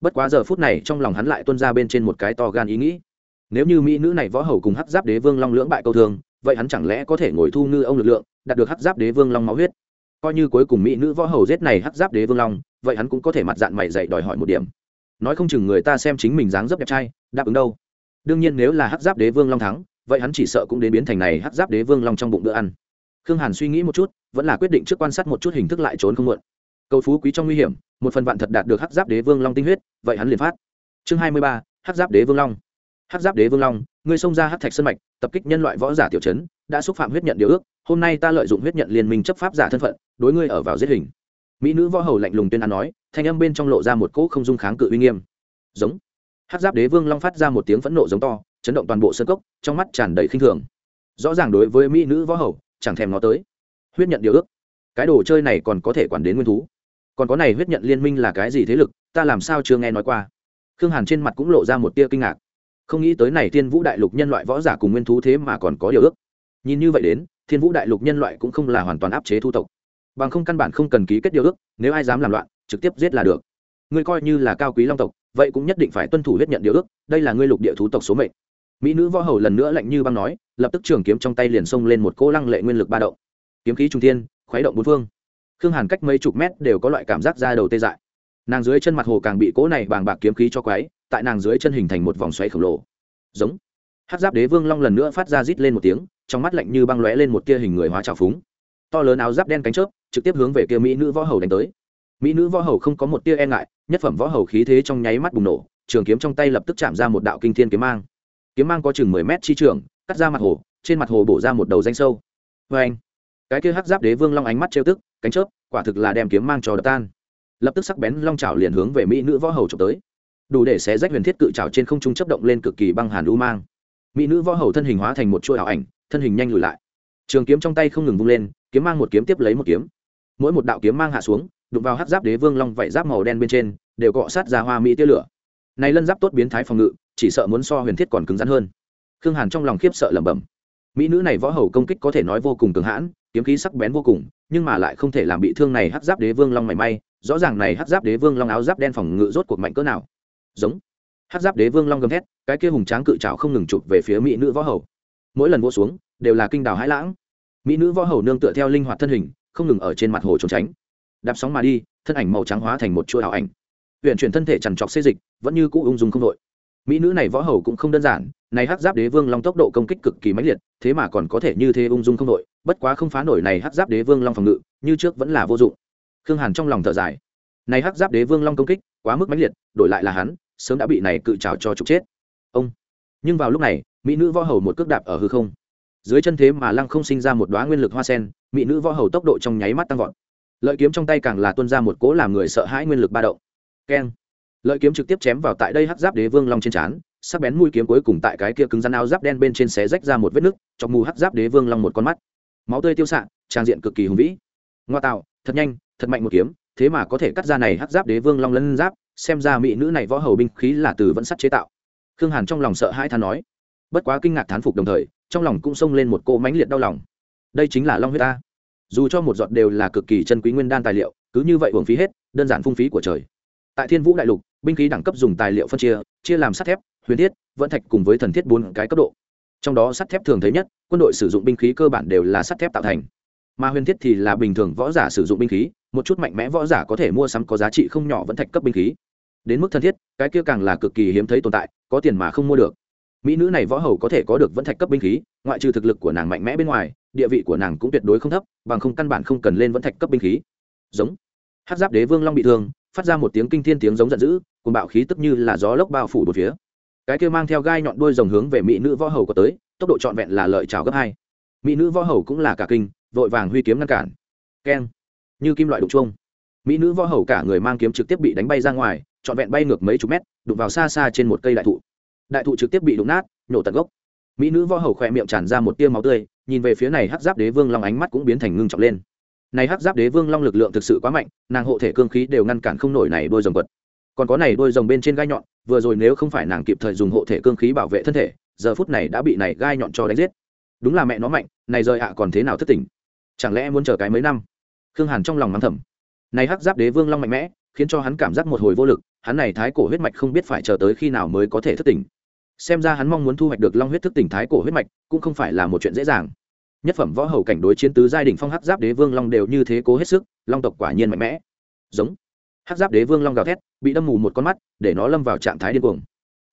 Bất quá giờ phút này trong lòng hắn lại tuân ra bên trên một cái to gan ý nghĩ. Nếu như mỹ nữ này võ hầu cùng hắc giáp đế vương long lưỡng bại câu thương vậy hắn chẳng lẽ có thể ngồi thu ngư ông lực lượng, đạt được hắc giáp đế vương long máu huyết? Coi như cuối cùng mỹ nữ võ hầu giết này hắc giáp đế vương long, vậy hắn cũng có thể mặt dạng mày dạy đòi hỏi một điểm. Nói không chừng người ta xem chính mình dáng dấp đẹp trai, đáp ứng đâu. Đương nhiên nếu là hắc giáp đế vương long thắng, vậy hắn chỉ sợ cũng đến biến thành này hắc giáp đế vương long trong bụng bữa ăn. Khương hàn suy nghĩ một chút, vẫn là quyết định trước quan sát một chút hình thức lại trốn không muộn. Cầu phú quý trong nguy hiểm, một phần vạn thật đạt được hắc giáp đế vương long tinh huyết, vậy hắn liền phát. Chương hai mươi ba, hắc giáp đế vương long. Hắc giáp đế vương long, ngươi xông ra hắc thạch sân mạch, tập kích nhân loại võ giả tiểu chấn đã xúc phạm huyết nhận điều ước, hôm nay ta lợi dụng huyết nhận liên minh chấp pháp giả thân phận, đối ngươi ở vào giết hình. Mỹ nữ võ hầu lạnh lùng tuyên án nói, thanh âm bên trong lộ ra một cỗ không dung kháng cự uy nghiêm. Giống. Hát giáp đế vương long phát ra một tiếng phẫn nộ giống to, chấn động toàn bộ sân cốc, trong mắt tràn đầy khinh thường. Rõ ràng đối với mỹ nữ võ hầu, chẳng thèm nó tới. Huyết nhận điều ước. Cái đồ chơi này còn có thể quản đến nguyên thú. Còn có này huyết nhận liên minh là cái gì thế lực, ta làm sao chưa nghe nói qua. Khương hàn trên mặt cũng lộ ra một tia kinh ngạc. Không nghĩ tới này thiên vũ đại lục nhân loại võ giả cùng nguyên thú thế mà còn có điều ước nhìn như vậy đến, thiên vũ đại lục nhân loại cũng không là hoàn toàn áp chế thu tộc. Bằng không căn bản không cần ký kết điều ước, nếu ai dám làm loạn, trực tiếp giết là được. Ngươi coi như là cao quý long tộc, vậy cũng nhất định phải tuân thủ huyết nhận điều ước, đây là ngươi lục địa thú tộc số mệnh. Mỹ nữ võ hầu lần nữa lạnh như băng nói, lập tức trường kiếm trong tay liền xông lên một cô lăng lệ nguyên lực ba động. Kiếm khí trung thiên, khuấy động bốn phương. Khương hàn cách mấy chục mét đều có loại cảm giác ra đầu tê dại. Nàng dưới chân mặt hồ càng bị cỗ này bàng bạc kiếm khí cho quái tại nàng dưới chân hình thành một vòng xoáy khổng lồ. Giống. Hát giáp đế vương long lần nữa phát ra rít lên một tiếng trong mắt lạnh như băng lóe lên một tia hình người hóa trào phúng. To lớn áo giáp đen cánh chớp, trực tiếp hướng về kia mỹ nữ võ hầu đánh tới. Mỹ nữ võ hầu không có một tia e ngại, nhất phẩm võ hầu khí thế trong nháy mắt bùng nổ, trường kiếm trong tay lập tức chạm ra một đạo kinh thiên kiếm mang. Kiếm mang có chừng mười mét chi trường, cắt ra mặt hồ, trên mặt hồ bổ ra một đầu danh sâu. Vê anh, cái kia hắc giáp đế vương long ánh mắt trêu tức, cánh chớp, quả thực là đem kiếm mang cho đập tan. Lập tức sắc bén long trào liền hướng về mỹ nữ võ hầu trộm tới. Đủ để xé rách huyền thiết cự trào trên không trung chấp động lên cực kỳ băng hàn u mang. Mỹ nữ võ hầu thân hình hóa thành một chuỗi ảo ảnh thân hình nhanh lùi lại. Trường kiếm trong tay không ngừng vung lên, kiếm mang một kiếm tiếp lấy một kiếm. Mỗi một đạo kiếm mang hạ xuống, đụng vào hắc giáp đế vương long vảy giáp màu đen bên trên, đều cọ sát ra hoa mỹ tia lửa. Này lân giáp tốt biến thái phòng ngự, chỉ sợ muốn so huyền thiết còn cứng rắn hơn. Khương hàn trong lòng khiếp sợ lẩm bẩm. Mỹ nữ này võ hầu công kích có thể nói vô cùng cường hãn, kiếm khí sắc bén vô cùng, nhưng mà lại không thể làm bị thương này hắc giáp đế vương long mảy may, rõ ràng này hắc giáp đế vương long áo giáp đen phòng ngự rốt cuộc mạnh cỡ nào. Giống. Hắc giáp đế vương long gầm thét, cái kia hùng tráng cự trào không ngừng chụp về phía mỹ nữ võ hầu. Mỗi lần vỗ xuống đều là kinh đào hãi lãng. Mỹ nữ võ hầu nương tựa theo linh hoạt thân hình, không ngừng ở trên mặt hồ trốn tránh. Đạp sóng mà đi, thân ảnh màu trắng hóa thành một chuỗi ảo ảnh. Huyện chuyển thân thể chằn trọc xê dịch, vẫn như cũ ung dung không đội. Mỹ nữ này võ hầu cũng không đơn giản, này hắc giáp đế vương long tốc độ công kích cực kỳ mãnh liệt, thế mà còn có thể như thế ung dung không đội, bất quá không phá nổi này hắc giáp đế vương long phòng ngự, như trước vẫn là vô dụng. Khương hàn trong lòng thở dài. Này hắc giáp đế vương long công kích, quá mức mãnh liệt, đổi lại là hắn, sớm đã bị này cự trào cho trục chết. Ông. Nhưng vào lúc này, mỹ nữ võ hầu một cước đạp ở hư không dưới chân thế mà lăng không sinh ra một đoá nguyên lực hoa sen, mỹ nữ võ hầu tốc độ trong nháy mắt tăng vọt. Lợi kiếm trong tay càng là tuân ra một cỗ làm người sợ hãi nguyên lực ba động. Keng. Lợi kiếm trực tiếp chém vào tại đây hắc giáp đế vương long trên trán, sắc bén mũi kiếm cuối cùng tại cái kia cứng rắn áo giáp đen bên trên xé rách ra một vết nứt, chọc mù hắc giáp đế vương long một con mắt. Máu tươi tiêu xạ, trang diện cực kỳ hùng vĩ. Ngoa tạo, thật nhanh, thật mạnh một kiếm, thế mà có thể cắt ra này hắc giáp đế vương long lân giáp, xem ra mỹ nữ này võ hầu binh khí là từ vẫn sắt chế tạo. Khương hàn trong lòng sợ hãi than nói. Bất quá kinh ngạc thán phục đồng thời trong lòng cũng xông lên một cô mãnh liệt đau lòng. Đây chính là long huyết ta dù cho một giọt đều là cực kỳ chân quý nguyên đan tài liệu, cứ như vậy uổng phí hết, đơn giản phung phí của trời. Tại thiên vũ đại lục, binh khí đẳng cấp dùng tài liệu phân chia chia làm sắt thép, huyền thiết, vẫn thạch cùng với thần thiết bốn cái cấp độ. Trong đó sắt thép thường thấy nhất, quân đội sử dụng binh khí cơ bản đều là sắt thép tạo thành. Mà huyền thiết thì là bình thường võ giả sử dụng binh khí, một chút mạnh mẽ võ giả có thể mua sắm có giá trị không nhỏ vẫn thạch cấp binh khí. Đến mức thân thiết, cái kia càng là cực kỳ hiếm thấy tồn tại, có tiền mà không mua được mỹ nữ này võ hầu có thể có được vẫn thạch cấp binh khí, ngoại trừ thực lực của nàng mạnh mẽ bên ngoài, địa vị của nàng cũng tuyệt đối không thấp, bằng không căn bản không cần lên vẫn thạch cấp binh khí. Giống. Hát giáp đế vương long bị thương, phát ra một tiếng kinh thiên tiếng giống giận dữ cùng bạo khí tức như là gió lốc bao phủ một phía. Cái kia mang theo gai nhọn đuôi rồng hướng về mỹ nữ võ hầu có tới, tốc độ trọn vẹn là lợi trào gấp hai. Mỹ nữ võ hầu cũng là cả kinh, vội vàng huy kiếm ngăn cản. Keng. Như kim loại đục chuông. Mỹ nữ võ hầu cả người mang kiếm trực tiếp bị đánh bay ra ngoài, trọn vẹn bay ngược mấy chục mét, đụng vào xa xa trên một cây đại thụ đại thụ trực tiếp bị đụng nát nhổ tận gốc. Mỹ nữ võ hầu khỏe miệng tràn ra một tia máu tươi, nhìn về phía này hắc giáp đế vương long ánh mắt cũng biến thành ngưng trọng lên. Này hắc giáp đế vương long lực lượng thực sự quá mạnh, nàng hộ thể cương khí đều ngăn cản không nổi này đôi rồng vật còn có này đôi rồng bên trên gai nhọn, vừa rồi nếu không phải nàng kịp thời dùng hộ thể cương khí bảo vệ thân thể, giờ phút này đã bị này gai nhọn cho đánh giết. Đúng là mẹ nó mạnh, này rời ạ còn thế nào thất tỉnh chẳng lẽ muốn chờ cái mấy năm? Khương hàn trong lòng mắng thầm. Này hắc giáp đế vương long mạnh mẽ, khiến cho hắn cảm giác một hồi vô lực, hắn này thái cổ huyết mạch không biết phải chờ tới khi nào mới có thể thất tỉnh xem ra hắn mong muốn thu hoạch được long huyết thức tỉnh thái cổ huyết mạch, cũng không phải là một chuyện dễ dàng. Nhất phẩm võ hầu cảnh đối chiến tứ giai đỉnh phong hắc giáp đế vương long đều như thế cố hết sức, long tộc quả nhiên mạnh mẽ. Giống. Hắc giáp đế vương long gào thét, bị đâm mù một con mắt, để nó lâm vào trạng thái điên cuồng.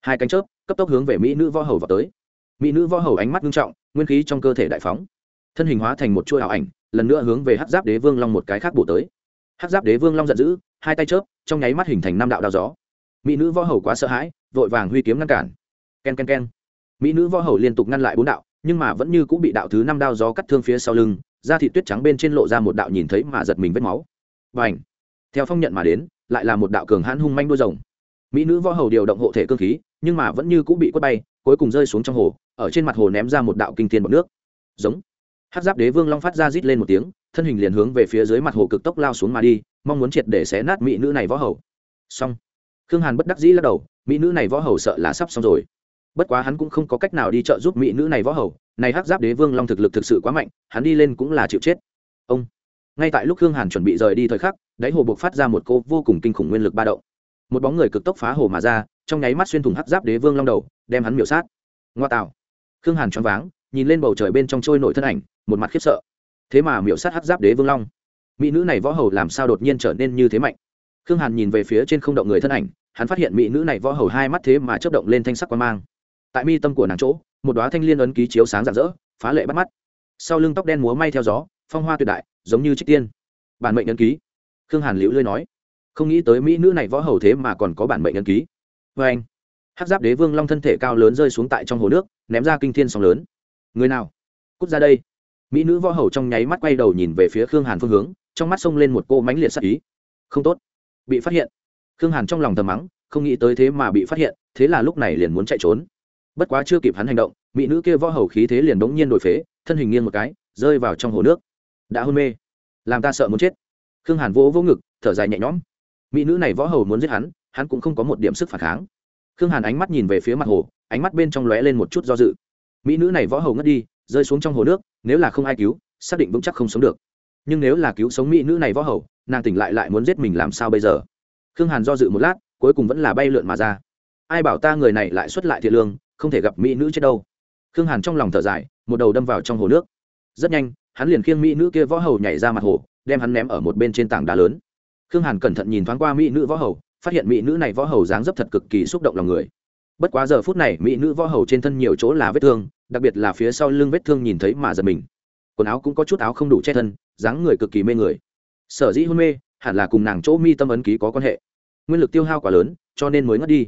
Hai cánh chớp, cấp tốc hướng về mỹ nữ võ hầu vào tới. Mỹ nữ võ hầu ánh mắt nghiêm trọng, nguyên khí trong cơ thể đại phóng. Thân hình hóa thành một chuỗi ảo ảnh, lần nữa hướng về hắc giáp đế vương long một cái khác bổ tới. Hắc giáp đế vương long giận dữ, hai tay chớp, trong nháy mắt hình thành năm đạo đao gió. Mỹ nữ võ hầu quá sợ hãi, vội vàng huy kiếm ngăn cản ken ken ken. Mỹ nữ võ hầu liên tục ngăn lại bốn đạo, nhưng mà vẫn như cũng bị đạo thứ năm đao gió cắt thương phía sau lưng, da thị tuyết trắng bên trên lộ ra một đạo nhìn thấy mà giật mình vết máu. Và ảnh theo phong nhận mà đến, lại là một đạo cường hãn hung manh đôi rồng. Mỹ nữ võ hầu điều động hộ thể cơ khí, nhưng mà vẫn như cũng bị quất bay, cuối cùng rơi xuống trong hồ, ở trên mặt hồ ném ra một đạo kinh thiên bọc nước. Giống! Hát giáp đế vương long phát ra rít lên một tiếng, thân hình liền hướng về phía dưới mặt hồ cực tốc lao xuống mà đi, mong muốn triệt để xé nát mỹ nữ này võ hầu. Xong! Khương hàn bất đắc dĩ lắc đầu, mỹ nữ này võ hầu sợ là sắp xong rồi bất quá hắn cũng không có cách nào đi trợ giúp mỹ nữ này võ hầu, này hắc giáp đế vương long thực lực thực sự quá mạnh, hắn đi lên cũng là chịu chết. Ông. Ngay tại lúc hương hàn chuẩn bị rời đi thời khắc, đáy hồ buộc phát ra một cô vô cùng kinh khủng nguyên lực ba động. Một bóng người cực tốc phá hồ mà ra, trong nháy mắt xuyên thủng hắc giáp đế vương long đầu, đem hắn miểu sát. Ngoa tạo. Khương hàn choáng váng, nhìn lên bầu trời bên trong trôi nổi thân ảnh, một mặt khiếp sợ. Thế mà miểu sát hắc giáp đế vương long. Mỹ nữ này võ hầu làm sao đột nhiên trở nên như thế mạnh? Khương hàn nhìn về phía trên không động người thân ảnh, hắn phát hiện mỹ nữ này võ hầu hai mắt thế mà chớp động lên thanh sắc quan mang tại mi tâm của nàng chỗ, một đoá thanh liên ấn ký chiếu sáng rạng rỡ, phá lệ bắt mắt. Sau lưng tóc đen múa may theo gió, phong hoa tuyệt đại, giống như trích tiên. Bản mệnh ấn ký. Khương hàn liễu lơi nói. Không nghĩ tới mỹ nữ này võ hầu thế mà còn có bản mệnh ấn ký. Vê anh hát giáp đế vương long thân thể cao lớn rơi xuống tại trong hồ nước, ném ra kinh thiên sóng lớn. Người nào? Cút ra đây. Mỹ nữ võ hầu trong nháy mắt quay đầu nhìn về phía khương hàn phương hướng, trong mắt xông lên một cô mánh liệt sắc ý. Không tốt. Bị phát hiện. Khương hàn trong lòng thầm mắng, không nghĩ tới thế mà bị phát hiện, thế là lúc này liền muốn chạy trốn bất quá chưa kịp hắn hành động, mỹ nữ kia võ hầu khí thế liền đống nhiên đổi phế, thân hình nghiêng một cái, rơi vào trong hồ nước. Đã hôn mê. Làm ta sợ muốn chết. Khương hàn vỗ vỗ ngực, thở dài nhẹ nhõm. Mỹ nữ này võ hầu muốn giết hắn hắn cũng không có một điểm sức phản kháng. Khương hàn ánh mắt nhìn về phía mặt hồ, ánh mắt bên trong lóe lên một chút do dự. Mỹ nữ này võ hầu ngất đi, rơi xuống trong hồ nước, nếu là không ai cứu, xác định vững chắc không sống được. Nhưng nếu là cứu sống mỹ nữ này võ hầu, nàng tỉnh lại lại muốn giết mình làm sao bây giờ? Khương hàn do dự một lát, cuối cùng vẫn là bay lượn mà ra. Ai bảo ta người này lại xuất lại thiệt lương không thể gặp mỹ nữ chết đâu. Khương hàn trong lòng thở dài, một đầu đâm vào trong hồ nước. Rất nhanh, hắn liền khiêng mỹ nữ kia võ hầu nhảy ra mặt hồ, đem hắn ném ở một bên trên tảng đá lớn. Khương hàn cẩn thận nhìn thoáng qua mỹ nữ võ hầu, phát hiện mỹ nữ này võ hầu dáng dấp thật cực kỳ xúc động lòng người. Bất quá giờ phút này, mỹ nữ võ hầu trên thân nhiều chỗ là vết thương, đặc biệt là phía sau lưng vết thương nhìn thấy mà giật mình. Quần áo cũng có chút áo không đủ che thân, dáng người cực kỳ mê người. Sở dĩ hôn mê, hẳn là cùng nàng chỗ mi tâm ấn ký có quan hệ. Nguyên lực tiêu hao quá lớn, cho nên mới ngất đi.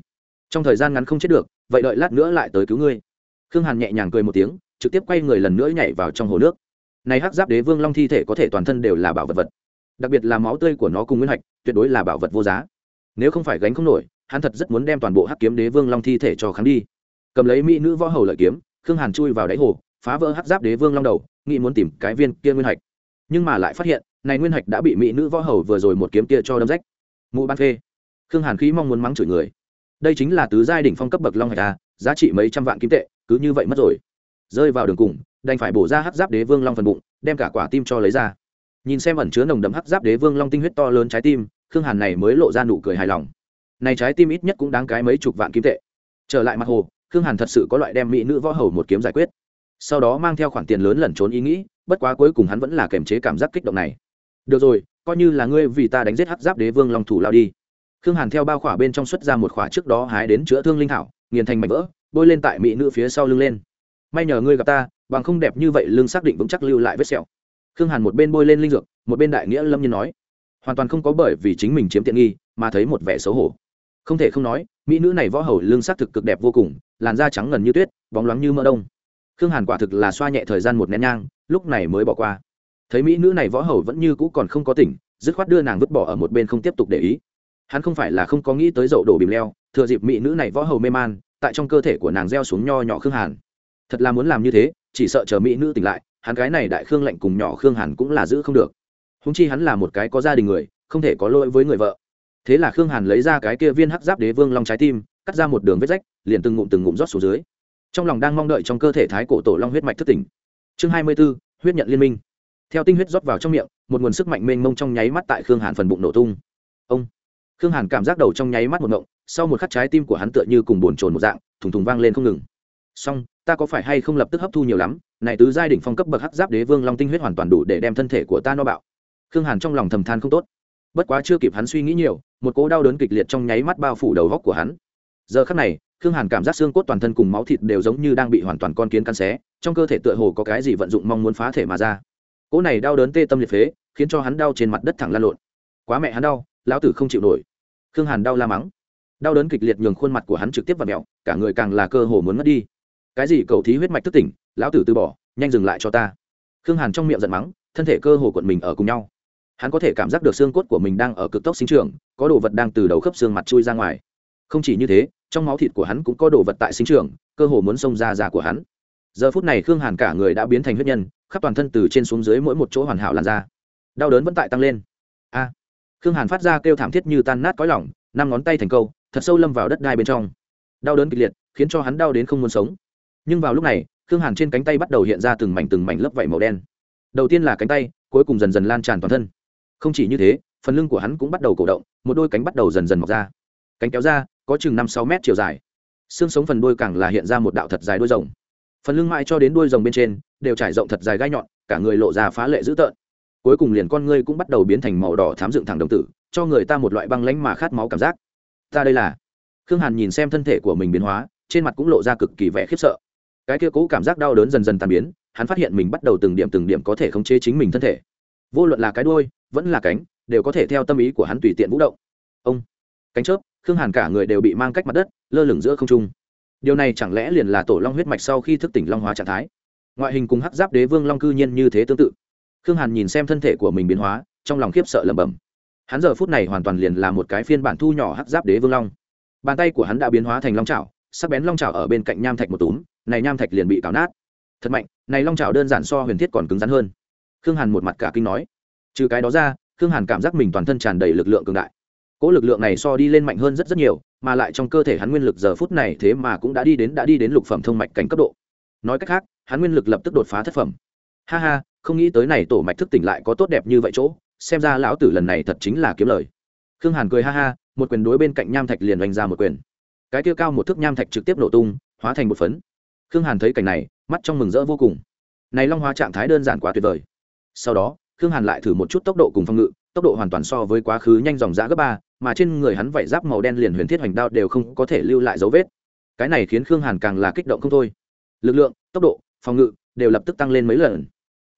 Trong thời gian ngắn không chết được vậy đợi lát nữa lại tới cứu ngươi. Khương hàn nhẹ nhàng cười một tiếng, trực tiếp quay người lần nữa nhảy vào trong hồ nước. Này hắc giáp đế vương long thi thể có thể toàn thân đều là bảo vật vật. Đặc biệt là máu tươi của nó cùng nguyên hạch, tuyệt đối là bảo vật vô giá. Nếu không phải gánh không nổi, hắn thật rất muốn đem toàn bộ hắc kiếm đế vương long thi thể cho kháng đi. Cầm lấy mỹ nữ võ hầu lợi kiếm, khương hàn chui vào đáy hồ, phá vỡ hắc giáp đế vương long đầu, nghĩ muốn tìm cái viên kia nguyên hạch. Nhưng mà lại phát hiện, này nguyên hạch đã bị mỹ nữ võ hầu vừa rồi một kiếm kia cho đâm rách. Mụ ban phê. Khương hàn khí mong muốn mắng chửi người đây chính là tứ giai đỉnh phong cấp bậc long hạch a, giá trị mấy trăm vạn kim tệ, cứ như vậy mất rồi. Rơi vào đường cùng, đành phải bổ ra hắc giáp đế vương long phần bụng, đem cả quả tim cho lấy ra. Nhìn xem ẩn chứa nồng đậm hắc giáp đế vương long tinh huyết to lớn trái tim, khương hàn này mới lộ ra nụ cười hài lòng. Này trái tim ít nhất cũng đáng cái mấy chục vạn kim tệ. Trở lại mặt hồ, khương hàn thật sự có loại đem mỹ nữ võ hầu một kiếm giải quyết. Sau đó mang theo khoản tiền lớn lẩn trốn ý nghĩ, bất quá cuối cùng hắn vẫn là kềm chế cảm giác kích động này. Được rồi, coi như là ngươi vì ta đánh giết hắc giáp đế vương long thủ lao đi khương hàn theo bao khỏa bên trong xuất ra một khỏa trước đó hái đến chữa thương linh thảo, nghiền thành mảnh vỡ, bôi lên tại mỹ nữ phía sau lưng lên. May nhờ ngươi gặp ta, bằng không đẹp như vậy lưng xác định vững chắc lưu lại vết sẹo. Khương hàn một bên bôi lên linh dược, một bên đại nghĩa lâm nhiên nói, hoàn toàn không có bởi vì chính mình chiếm tiện nghi, mà thấy một vẻ xấu hổ. Không thể không nói, mỹ nữ này võ hầu lưng xác thực cực đẹp vô cùng, làn da trắng ngần như tuyết, bóng loáng như mỡ đông. Khương hàn quả thực là xoa nhẹ thời gian một nén nhang, lúc này mới bỏ qua. Thấy mỹ nữ này võ hầu vẫn như cũ còn không có tỉnh, dứt khoát đưa nàng vứt bỏ ở một bên không tiếp tục để ý hắn không phải là không có nghĩ tới dậu đổ bìm leo, thừa dịp mỹ nữ này võ hầu mê man, tại trong cơ thể của nàng gieo xuống nho nhỏ khương hàn. Thật là muốn làm như thế, chỉ sợ chờ mỹ nữ tỉnh lại, hắn cái này đại khương lệnh cùng nhỏ khương hàn cũng là giữ không được. Húng chi hắn là một cái có gia đình người, không thể có lỗi với người vợ. Thế là khương hàn lấy ra cái kia viên hắc giáp đế vương long trái tim, cắt ra một đường vết rách, liền từng ngụm từng ngụm rót xuống dưới. Trong lòng đang mong đợi trong cơ thể thái cổ tổ long huyết mạch thất tỉnh. Chương hai mươi b ố huyết nhận liên minh. Theo tinh huyết rót vào trong miệng, một nguồn sức mạnh mênh mông trong nháy mắt tại khương hàn phần bụng nổ tung. Ông! Khương hàn cảm giác đầu trong nháy mắt một ngộng, sau một khắc trái tim của hắn tựa như cùng bồn trồn một dạng, thùng thùng vang lên không ngừng. Song ta có phải hay không lập tức hấp thu nhiều lắm, này tứ giai đỉnh phong cấp bậc hắc giáp đế vương long tinh huyết hoàn toàn đủ để đem thân thể của ta no bạo. Khương hàn trong lòng thầm than không tốt. Bất quá chưa kịp hắn suy nghĩ nhiều, một cỗ đau đớn kịch liệt trong nháy mắt bao phủ đầu góc của hắn. Giờ khắc này, khương hàn cảm giác xương cốt toàn thân cùng máu thịt đều giống như đang bị hoàn toàn con kiến cắn xé, trong cơ thể tựa hồ có cái gì vận dụng mong muốn phá thể mà ra. Cỗ này đau đớn tê tâm liệt phế, khiến cho hắn đau trên mặt đất thẳng lan lộn. Quá mẹ hắn đau lão tử không chịu nổi. Khương hàn đau la mắng. Đau đớn kịch liệt nhường khuôn mặt của hắn trực tiếp và mẹo cả người càng là cơ hồ muốn mất đi. Cái gì cầu thí huyết mạch thức tỉnh, lão tử từ bỏ, nhanh dừng lại cho ta. Khương hàn trong miệng giận mắng, thân thể cơ hồ cuộn mình ở cùng nhau. Hắn có thể cảm giác được xương cốt của mình đang ở cực tốc sinh trưởng, có đồ vật đang từ đầu khớp xương mặt chui ra ngoài. Không chỉ như thế, trong máu thịt của hắn cũng có đồ vật tại sinh trưởng, cơ hồ muốn xông ra da của hắn. Giờ phút này khương hàn cả người đã biến thành huyết nhân, khắp toàn thân từ trên xuống dưới mỗi một chỗ hoàn hảo làn da. Đau đớn vẫn tại tăng lên khương hàn phát ra kêu thảm thiết như tan nát cõi lỏng năm ngón tay thành câu, thật sâu lâm vào đất đai bên trong. Đau đớn kịch liệt, khiến cho hắn đau đến không muốn sống. Nhưng vào lúc này, khương hàn trên cánh tay bắt đầu hiện ra từng mảnh từng mảnh lớp vảy màu đen. Đầu tiên là cánh tay, cuối cùng dần dần lan tràn toàn thân. Không chỉ như thế, phần lưng của hắn cũng bắt đầu cổ động, một đôi cánh bắt đầu dần dần mọc ra. Cánh kéo ra, có chừng năm sáu mét chiều dài. Xương sống phần đuôi càng là hiện ra một đạo thật dài đuôi rồng. Phần lưng mãi cho đến đuôi rồng bên trên, đều trải rộng thật dài gai nhọn, cả người lộ ra phá lệ dữ tợn cuối cùng liền con ngươi cũng bắt đầu biến thành màu đỏ thám dựng thẳng đồng tử, cho người ta một loại băng lánh mà khát máu cảm giác. Ta đây là. Khương hàn nhìn xem thân thể của mình biến hóa, trên mặt cũng lộ ra cực kỳ vẻ khiếp sợ. Cái kia cố cảm giác đau đớn dần dần tàn biến, hắn phát hiện mình bắt đầu từng điểm từng điểm có thể khống chế chính mình thân thể. Vô luận là cái đôi vẫn là cánh, đều có thể theo tâm ý của hắn tùy tiện vũ động. Ông. Cánh chớp, khương hàn cả người đều bị mang cách mặt đất, lơ lửng giữa không trung. Điều này chẳng lẽ liền là tổ long huyết mạch sau khi thức tỉnh long hóa trạng thái? Ngoại hình cùng hắc giáp đế vương long cư nhiên như thế tương tự khương hàn nhìn xem thân thể của mình biến hóa, trong lòng khiếp sợ lẩm bẩm. Hắn giờ phút này hoàn toàn liền là một cái phiên bản thu nhỏ hắc giáp đế vương long. Bàn tay của hắn đã biến hóa thành long trào sắc bén long trào ở bên cạnh nham thạch một túm, này nham thạch liền bị cào nát. Thật mạnh, này long trào đơn giản so huyền thiết còn cứng rắn hơn. Khương hàn một mặt cả kinh nói. Trừ cái đó ra, khương hàn cảm giác mình toàn thân tràn đầy lực lượng cường đại. Cỗ lực lượng này so đi lên mạnh hơn rất rất nhiều, mà lại trong cơ thể hắn nguyên lực giờ phút này thế mà cũng đã đi đến đã đi đến lục phẩm thông mạch cảnh cấp độ. Nói cách khác, hắn nguyên lực lập tức đột phá thất phẩm. Ha ha không nghĩ tới này tổ mạch thức tỉnh lại có tốt đẹp như vậy chỗ, xem ra lão tử lần này thật chính là kiếm lời. Khương hàn cười ha ha, một quyền đối bên cạnh nham thạch liền đánh ra một quyền. Cái tiêu cao một thước nham thạch trực tiếp nổ tung, hóa thành một phấn. Khương hàn thấy cảnh này, mắt trong mừng rỡ vô cùng. Này long hóa trạng thái đơn giản quá tuyệt vời. Sau đó, khương hàn lại thử một chút tốc độ cùng phòng ngự, tốc độ hoàn toàn so với quá khứ nhanh dòng dã gấp ba, mà trên người hắn vảy giáp màu đen liền huyền thiết hoành đao đều không có thể lưu lại dấu vết. Cái này khiến khương hàn càng là kích động không thôi. Lực lượng, tốc độ phòng ngự đều lập tức tăng lên mấy lần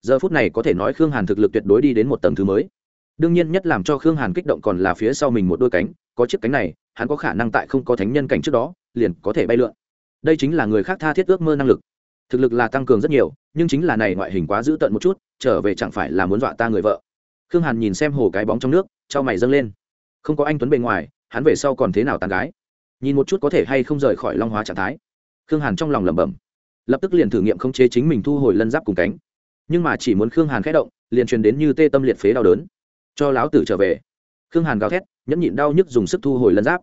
giờ phút này có thể nói khương hàn thực lực tuyệt đối đi đến một tầng thứ mới. Đương nhiên nhất làm cho khương hàn kích động còn là phía sau mình một đôi cánh, có chiếc cánh này, hắn có khả năng tại không có thánh nhân cảnh trước đó, liền có thể bay lượn. Đây chính là người khác tha thiết ước mơ năng lực. Thực lực là tăng cường rất nhiều, nhưng chính là này ngoại hình quá dữ tợn một chút, trở về chẳng phải là muốn dọa ta người vợ. Khương hàn nhìn xem hồ cái bóng trong nước, trao mày dâng lên. Không có anh tuấn bề ngoài, hắn về sau còn thế nào tàn gái? Nhìn một chút có thể hay không rời khỏi long hóa trạng thái. Khương hàn trong lòng lẩm bẩm, lập tức liền thử nghiệm khống chế chính mình thu hồi lân giáp cùng cánh nhưng mà chỉ muốn khương hàn khẽ động, liền truyền đến như tê tâm liệt phế đau đớn. Cho lão tử trở về. Khương hàn gào thét, nhẫn nhịn đau nhức dùng sức thu hồi lân giáp.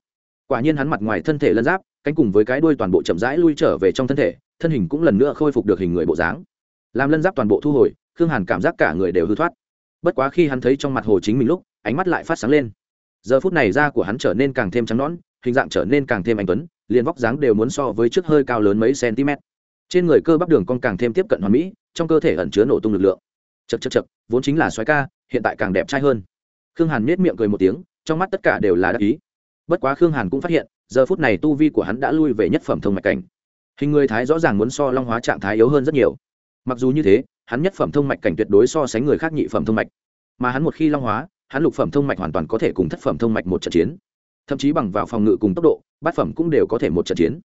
Quả nhiên hắn mặt ngoài thân thể lân giáp, cánh cùng với cái đuôi toàn bộ chậm rãi lui trở về trong thân thể, thân hình cũng lần nữa khôi phục được hình người bộ dáng. Làm lân giáp toàn bộ thu hồi, khương hàn cảm giác cả người đều hư thoát. Bất quá khi hắn thấy trong mặt hồ chính mình lúc, ánh mắt lại phát sáng lên. Giờ phút này da của hắn trở nên càng thêm trắng nõn, hình dạng trở nên càng thêm anh tuấn, liền vóc dáng đều muốn so với trước hơi cao lớn mấy cm trên người cơ bắp đường con càng thêm tiếp cận hoàn mỹ, trong cơ thể ẩn chứa nổ tung lực lượng. Chật chật chật vốn chính là xoáy ca, hiện tại càng đẹp trai hơn. Khương hàn nết miệng cười một tiếng, trong mắt tất cả đều là đắc ý. Bất quá khương hàn cũng phát hiện, giờ phút này tu vi của hắn đã lui về nhất phẩm thông mạch cảnh. Hình người thái rõ ràng muốn so long hóa trạng thái yếu hơn rất nhiều. Mặc dù như thế, hắn nhất phẩm thông mạch cảnh tuyệt đối so sánh người khác nhị phẩm thông mạch. Mà hắn một khi long hóa, hắn lục phẩm thông mạch hoàn toàn có thể cùng thất phẩm thông mạch một trận chiến. Thậm chí bằng vào phòng ngự cùng tốc độ, bát phẩm cũng đều có thể một trận chiến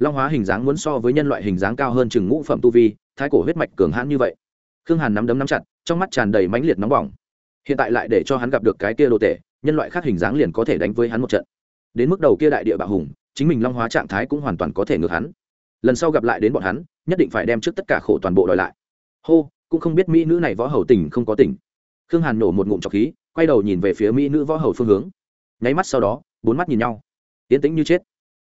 long hóa hình dáng muốn so với nhân loại hình dáng cao hơn chừng ngũ phẩm tu vi, thái cổ huyết mạch cường hãn như vậy. Khương hàn nắm đấm nắm chặt, trong mắt tràn đầy mãnh liệt nóng bỏng. Hiện tại lại để cho hắn gặp được cái kia đồ tể, nhân loại khác hình dáng liền có thể đánh với hắn một trận. Đến mức đầu kia đại địa bạo hùng, chính mình long hóa trạng thái cũng hoàn toàn có thể ngược hắn. Lần sau gặp lại đến bọn hắn, nhất định phải đem trước tất cả khổ toàn bộ đòi lại. Hô, cũng không biết mỹ nữ này võ hầu tỉnh không có tỉnh khương hàn nổ một ngụm trọc khí, quay đầu nhìn về phía mỹ nữ võ hầu phương hướng. Nháy mắt sau đó, bốn mắt nhìn nhau. Yến tĩnh như chết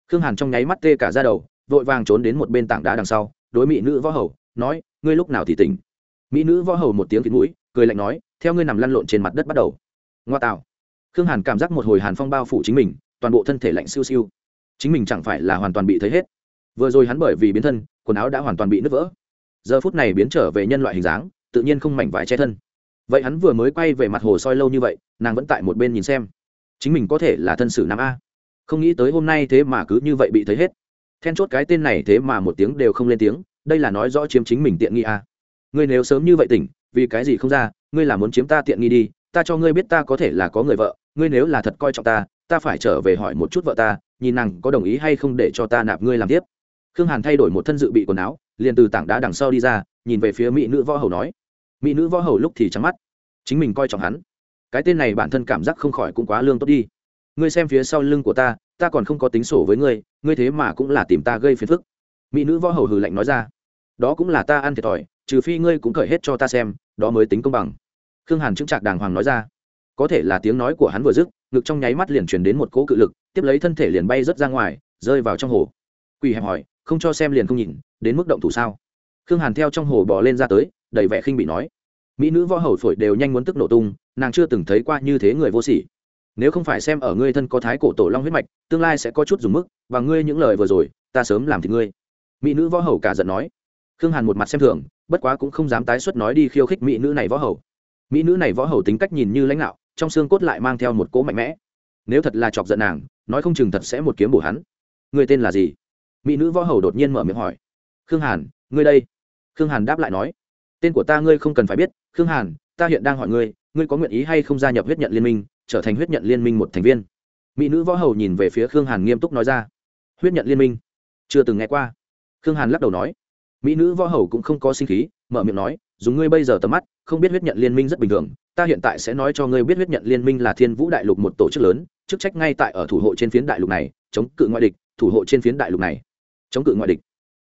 khương hàn trong nháy mắt tê cả ra đầu, vội vàng trốn đến một bên tảng đá đằng sau, đối mỹ nữ võ hầu, nói, ngươi lúc nào thì tỉnh? Mỹ nữ võ hầu một tiếng thịt mũi, cười lạnh nói, theo ngươi nằm lăn lộn trên mặt đất bắt đầu. Ngoa tạo. Khương hàn cảm giác một hồi hàn phong bao phủ chính mình, toàn bộ thân thể lạnh siêu siêu. Chính mình chẳng phải là hoàn toàn bị thấy hết. Vừa rồi hắn bởi vì biến thân, quần áo đã hoàn toàn bị nứt vỡ. Giờ phút này biến trở về nhân loại hình dáng, tự nhiên không mảnh vải che thân. Vậy hắn vừa mới quay về mặt hồ soi lâu như vậy, nàng vẫn tại một bên nhìn xem. Chính mình có thể là thân sử nam a không nghĩ tới hôm nay thế mà cứ như vậy bị thấy hết. Then chốt cái tên này thế mà một tiếng đều không lên tiếng, đây là nói rõ chiếm chính mình tiện nghi à? ngươi nếu sớm như vậy tỉnh, vì cái gì không ra, ngươi là muốn chiếm ta tiện nghi đi, ta cho ngươi biết ta có thể là có người vợ, ngươi nếu là thật coi trọng ta ta phải trở về hỏi một chút vợ ta, nhìn nàng có đồng ý hay không để cho ta nạp ngươi làm tiếp. Khương hàn thay đổi một thân dự bị quần áo, liền từ tảng đá đằng sau đi ra, nhìn về phía mỹ nữ võ hầu nói. Mỹ nữ võ hầu lúc thì trắng mắt. Chính mình coi trọng hắn. Cái tên này bản thân cảm giác không khỏi cũng quá lương tốt đi ngươi xem phía sau lưng của ta ta còn không có tính sổ với ngươi ngươi thế mà cũng là tìm ta gây phiền phức. Mỹ nữ võ hầu hừ lạnh nói ra. Đó cũng là ta ăn thiệt thòi, trừ phi ngươi cũng cởi hết cho ta xem, đó mới tính công bằng. Khương hàn chứng trạc đàng hoàng nói ra. Có thể là tiếng nói của hắn vừa dứt, ngực trong nháy mắt liền chuyển đến một cỗ cự lực, tiếp lấy thân thể liền bay rớt ra ngoài, rơi vào trong hồ. Quỳ hẹp hỏi, không cho xem liền không nhìn, đến mức động thủ sao? Khương hàn theo trong hồ bò lên ra tới, đầy vẻ khinh bị nói. Mỹ nữ võ hầu phổi đều nhanh muốn tức nổ tung, nàng chưa từng thấy qua như thế người vô sỉ nếu không phải xem ở ngươi thân có thái cổ tổ long huyết mạch, tương lai sẽ có chút dùng mức, và ngươi những lời vừa rồi, ta sớm làm thì ngươi. Mỹ nữ võ hầu cả giận nói. Khương hàn một mặt xem thường, bất quá cũng không dám tái xuất nói đi khiêu khích mỹ nữ này võ hầu. Mỹ nữ này võ hầu tính cách nhìn như lãnh đạo, trong xương cốt lại mang theo một cỗ mạnh mẽ. Nếu thật là chọc giận nàng, nói không chừng thật sẽ một kiếm bổ hắn. Người tên là gì? Mỹ nữ võ hầu đột nhiên mở miệng hỏi. Khương hàn, ngươi đây. Khương hàn đáp lại nói. Tên của ta ngươi không cần phải biết, khương hàn, ta hiện đang hỏi ngươi ngươi có nguyện ý hay không gia nhập huyết nhận liên minh trở thành huyết nhận liên minh một thành viên. Mỹ nữ võ hầu nhìn về phía khương hàn nghiêm túc nói ra. Huyết nhận liên minh? Chưa từng nghe qua. Khương hàn lắc đầu nói. Mỹ nữ võ hầu cũng không có sinh khí, mở miệng nói, dùng ngươi bây giờ tầm mắt, không biết huyết nhận liên minh rất bình thường, ta hiện tại sẽ nói cho ngươi biết huyết nhận liên minh là thiên vũ đại lục một tổ chức lớn, chức trách ngay tại ở thủ hộ trên phiến đại lục này, chống cự ngoại địch, thủ hộ trên phiến đại lục này. Chống cự ngoại địch?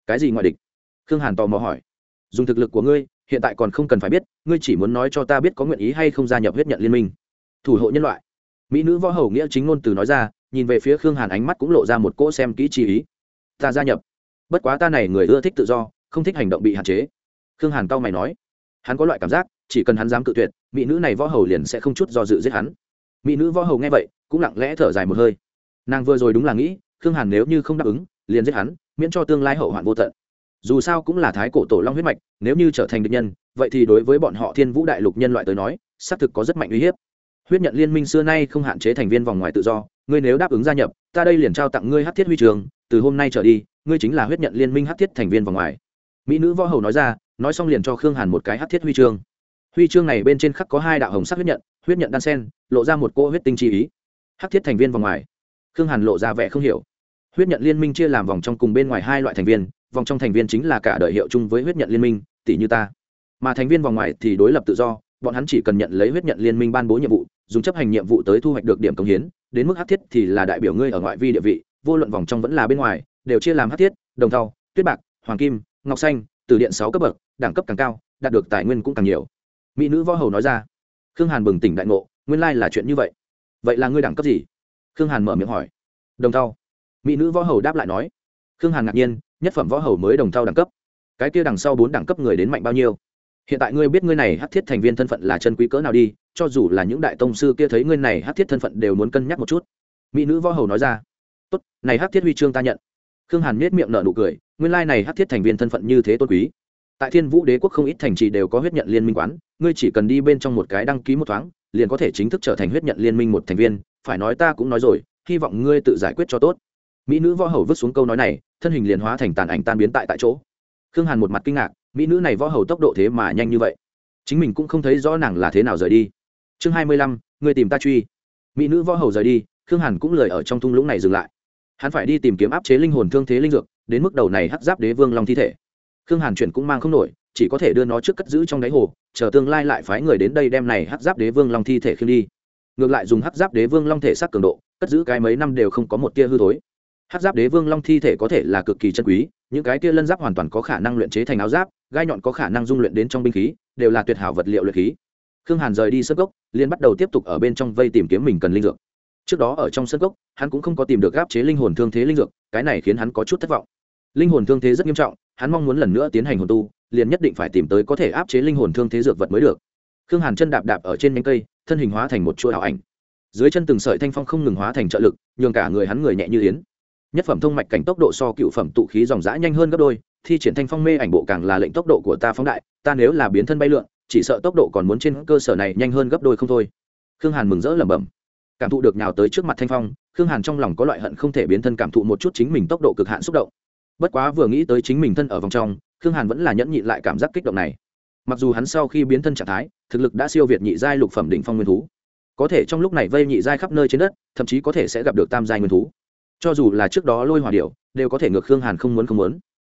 Cái gì ngoại địch? Khương hàn tò mò hỏi. Dùng thực lực của ngươi, hiện tại còn không cần phải biết, ngươi chỉ muốn nói cho ta biết có nguyện ý hay không gia nhập huyết nhận liên minh thủ hộ nhân loại. Mỹ nữ võ hầu nghĩa chính ngôn từ nói ra, nhìn về phía khương hàn ánh mắt cũng lộ ra một cỗ xem kỹ chi ý. Ta gia nhập. Bất quá ta này người ưa thích tự do, không thích hành động bị hạn chế. Khương hàn cao mày nói. Hắn có loại cảm giác, chỉ cần hắn dám cự tuyệt, mỹ nữ này võ hầu liền sẽ không chút do dự giết hắn. Mỹ nữ võ hầu nghe vậy, cũng lặng lẽ thở dài một hơi. Nàng vừa rồi đúng là nghĩ, khương hàn nếu như không đáp ứng, liền giết hắn, miễn cho tương lai hậu hoạn vô tận. Dù sao cũng là thái cổ tổ long huyết mạch, nếu như trở thành địch nhân, vậy thì đối với bọn họ thiên vũ đại lục nhân loại tới nói, xác thực có rất mạnh uy hiếp huyết nhận liên minh xưa nay không hạn chế thành viên vòng ngoài tự do. Ngươi nếu đáp ứng gia nhập, ta đây liền trao tặng ngươi hát thiết huy trường. Từ hôm nay trở đi, ngươi chính là huyết nhận liên minh hát thiết thành viên vòng ngoài. Mỹ nữ võ hầu nói ra, nói xong liền cho khương hàn một cái hát thiết huy chương huy chương này bên trên khắc có hai đạo hồng sắc huyết nhận huyết nhận đan sen, lộ ra một cô huyết tinh chi ý. Hát thiết thành viên vòng ngoài. Khương hàn lộ ra vẻ không hiểu. Huyết nhận liên minh chia làm vòng trong cùng bên ngoài hai loại thành viên, vòng trong thành viên chính là cả đời hiệu chung với huyết nhận liên minh, tỷ như ta. Mà thành viên vòng ngoài thì đối lập tự do bọn hắn chỉ cần nhận lấy huyết nhận liên minh ban bố nhiệm vụ, dùng chấp hành nhiệm vụ tới thu hoạch được điểm công hiến, đến mức hát thiết thì là đại biểu ngươi ở ngoại vi địa vị, vô luận vòng trong vẫn là bên ngoài, đều chia làm hát thiết, đồng thau, tuyết bạc, hoàng kim, ngọc xanh, từ điện sáu cấp bậc, đẳng cấp càng cao, đạt được tài nguyên cũng càng nhiều. Mỹ nữ võ hầu nói ra. Khương hàn bừng tỉnh đại ngộ, nguyên lai là chuyện như vậy. Vậy là ngươi đẳng cấp gì? Khương hàn mở miệng hỏi. Đồng thau. Mỹ nữ võ hầu đáp lại nói. Khương hàn ngạc nhiên, nhất phẩm võ hầu mới đồng thau đẳng cấp. Cái kia đằng sau bốn đẳng cấp người đến mạnh bao nhiêu? Hiện tại ngươi biết ngươi này hát thiết thành viên thân phận là chân quý cỡ nào đi, cho dù là những đại tông sư kia thấy ngươi này hát thiết thân phận đều muốn cân nhắc một chút. Mỹ nữ võ hầu nói ra. Tốt, này hát thiết huy chương ta nhận. Khương hàn nết miệng nở nụ cười, nguyên lai này hát thiết thành viên thân phận như thế tôn quý. Tại thiên vũ đế quốc không ít thành trì đều có huyết nhận liên minh quán, ngươi chỉ cần đi bên trong một cái đăng ký một thoáng, liền có thể chính thức trở thành huyết nhận liên minh một thành viên, phải nói ta cũng nói rồi, hy vọng ngươi tự giải quyết cho tốt. Mỹ nữ võ hầu vứt xuống câu nói này, thân hình liền hóa thành tàn ảnh tan biến tại tại chỗ. Khương hàn một mặt kinh ngạc mỹ nữ này võ hầu tốc độ thế mà nhanh như vậy. Chính mình cũng không thấy rõ nàng là thế nào rời đi. Chương hai mươi lăm, người tìm ta truy. Mỹ nữ võ hầu rời đi, khương hàn cũng lời ở trong thung lũng này dừng lại. Hắn phải đi tìm kiếm áp chế linh hồn thương thế linh dược, đến mức đầu này hắt giáp đế vương long thi thể. Khương hàn chuyển cũng mang không nổi, chỉ có thể đưa nó trước cất giữ trong đáy hồ, chờ tương lai lại phái người đến đây đem này hắt giáp đế vương long thi thể khiêng đi. Ngược lại dùng hắt giáp đế vương long thể sắc cường độ, cất giữ cái mấy năm đều không có một tia hư thối hát giáp đế vương long thi thể có thể là cực kỳ chân quý, những cái kia lân giáp hoàn toàn có khả năng luyện chế thành áo giáp, gai nhọn có khả năng dung luyện đến trong binh khí, đều là tuyệt hảo vật liệu luyện khí. Khương hàn rời đi sân gốc liên bắt đầu tiếp tục ở bên trong vây tìm kiếm mình cần linh dược. Trước đó ở trong sân gốc hắn cũng không có tìm được gáp chế linh hồn thương thế linh dược, cái này khiến hắn có chút thất vọng. Linh hồn thương thế rất nghiêm trọng, hắn mong muốn lần nữa tiến hành hồn tu, liền nhất định phải tìm tới có thể áp chế linh hồn thương thế dược vật mới được. Khương hàn chân đạp đạp ở trên nhánh cây, thân hình hóa thành một chuỗi ảo ảnh. Dưới chân từng sợi thanh phong không ngừng hóa thành trợ lực, nhường cả người hắn người nhẹ như yến nhất phẩm thông mạch cảnh tốc độ so cựu phẩm tụ khí dòng dã nhanh hơn gấp đôi, thi triển thanh phong mê ảnh bộ càng là lệnh tốc độ của ta phóng đại, ta nếu là biến thân bay lượn, chỉ sợ tốc độ còn muốn trên cơ sở này nhanh hơn gấp đôi không thôi. Khương hàn mừng rỡ lẩm bẩm. Cảm thụ được nào tới trước mặt thanh phong, khương hàn trong lòng có loại hận không thể biến thân cảm thụ một chút chính mình tốc độ cực hạn xúc động. Bất quá vừa nghĩ tới chính mình thân ở vòng trong, khương hàn vẫn là nhẫn nhịn lại cảm giác kích động này. Mặc dù hắn sau khi biến thân trạng thái, thực lực đã siêu việt nhị giai lục phẩm đỉnh phong nguyên thú, có thể trong lúc này vây nhị giai khắp nơi trên đất, thậm chí có thể sẽ gặp được tam giai nguyên thú cho dù là trước đó lôi hòa điệu đều có thể ngược khương hàn không muốn không muốn.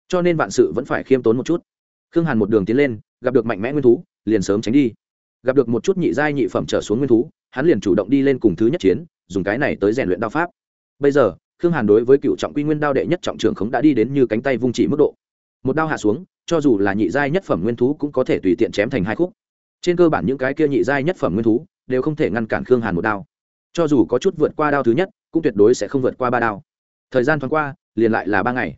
Cho nên vạn sự vẫn phải khiêm tốn một chút. Khương hàn một đường tiến lên, gặp được mạnh mẽ nguyên thú, liền sớm tránh đi. Gặp được một chút nhị giai nhị phẩm trở xuống nguyên thú, hắn liền chủ động đi lên cùng thứ nhất chiến, dùng cái này tới rèn luyện đao pháp. Bây giờ, khương hàn đối với cựu trọng quy nguyên đao đệ nhất trọng trưởng khống đã đi đến như cánh tay vung chỉ mức độ. Một đao hạ xuống, cho dù là nhị giai nhất phẩm nguyên thú cũng có thể tùy tiện chém thành hai khúc. Trên cơ bản những cái kia nhị giai nhất phẩm nguyên thú, đều không thể ngăn cản khương hàn một đao. Cho dù có chút vượt qua đao thứ nhất cũng tuyệt đối sẽ không vượt qua ba đao. Thời gian thoáng qua, liền lại là ba ngày.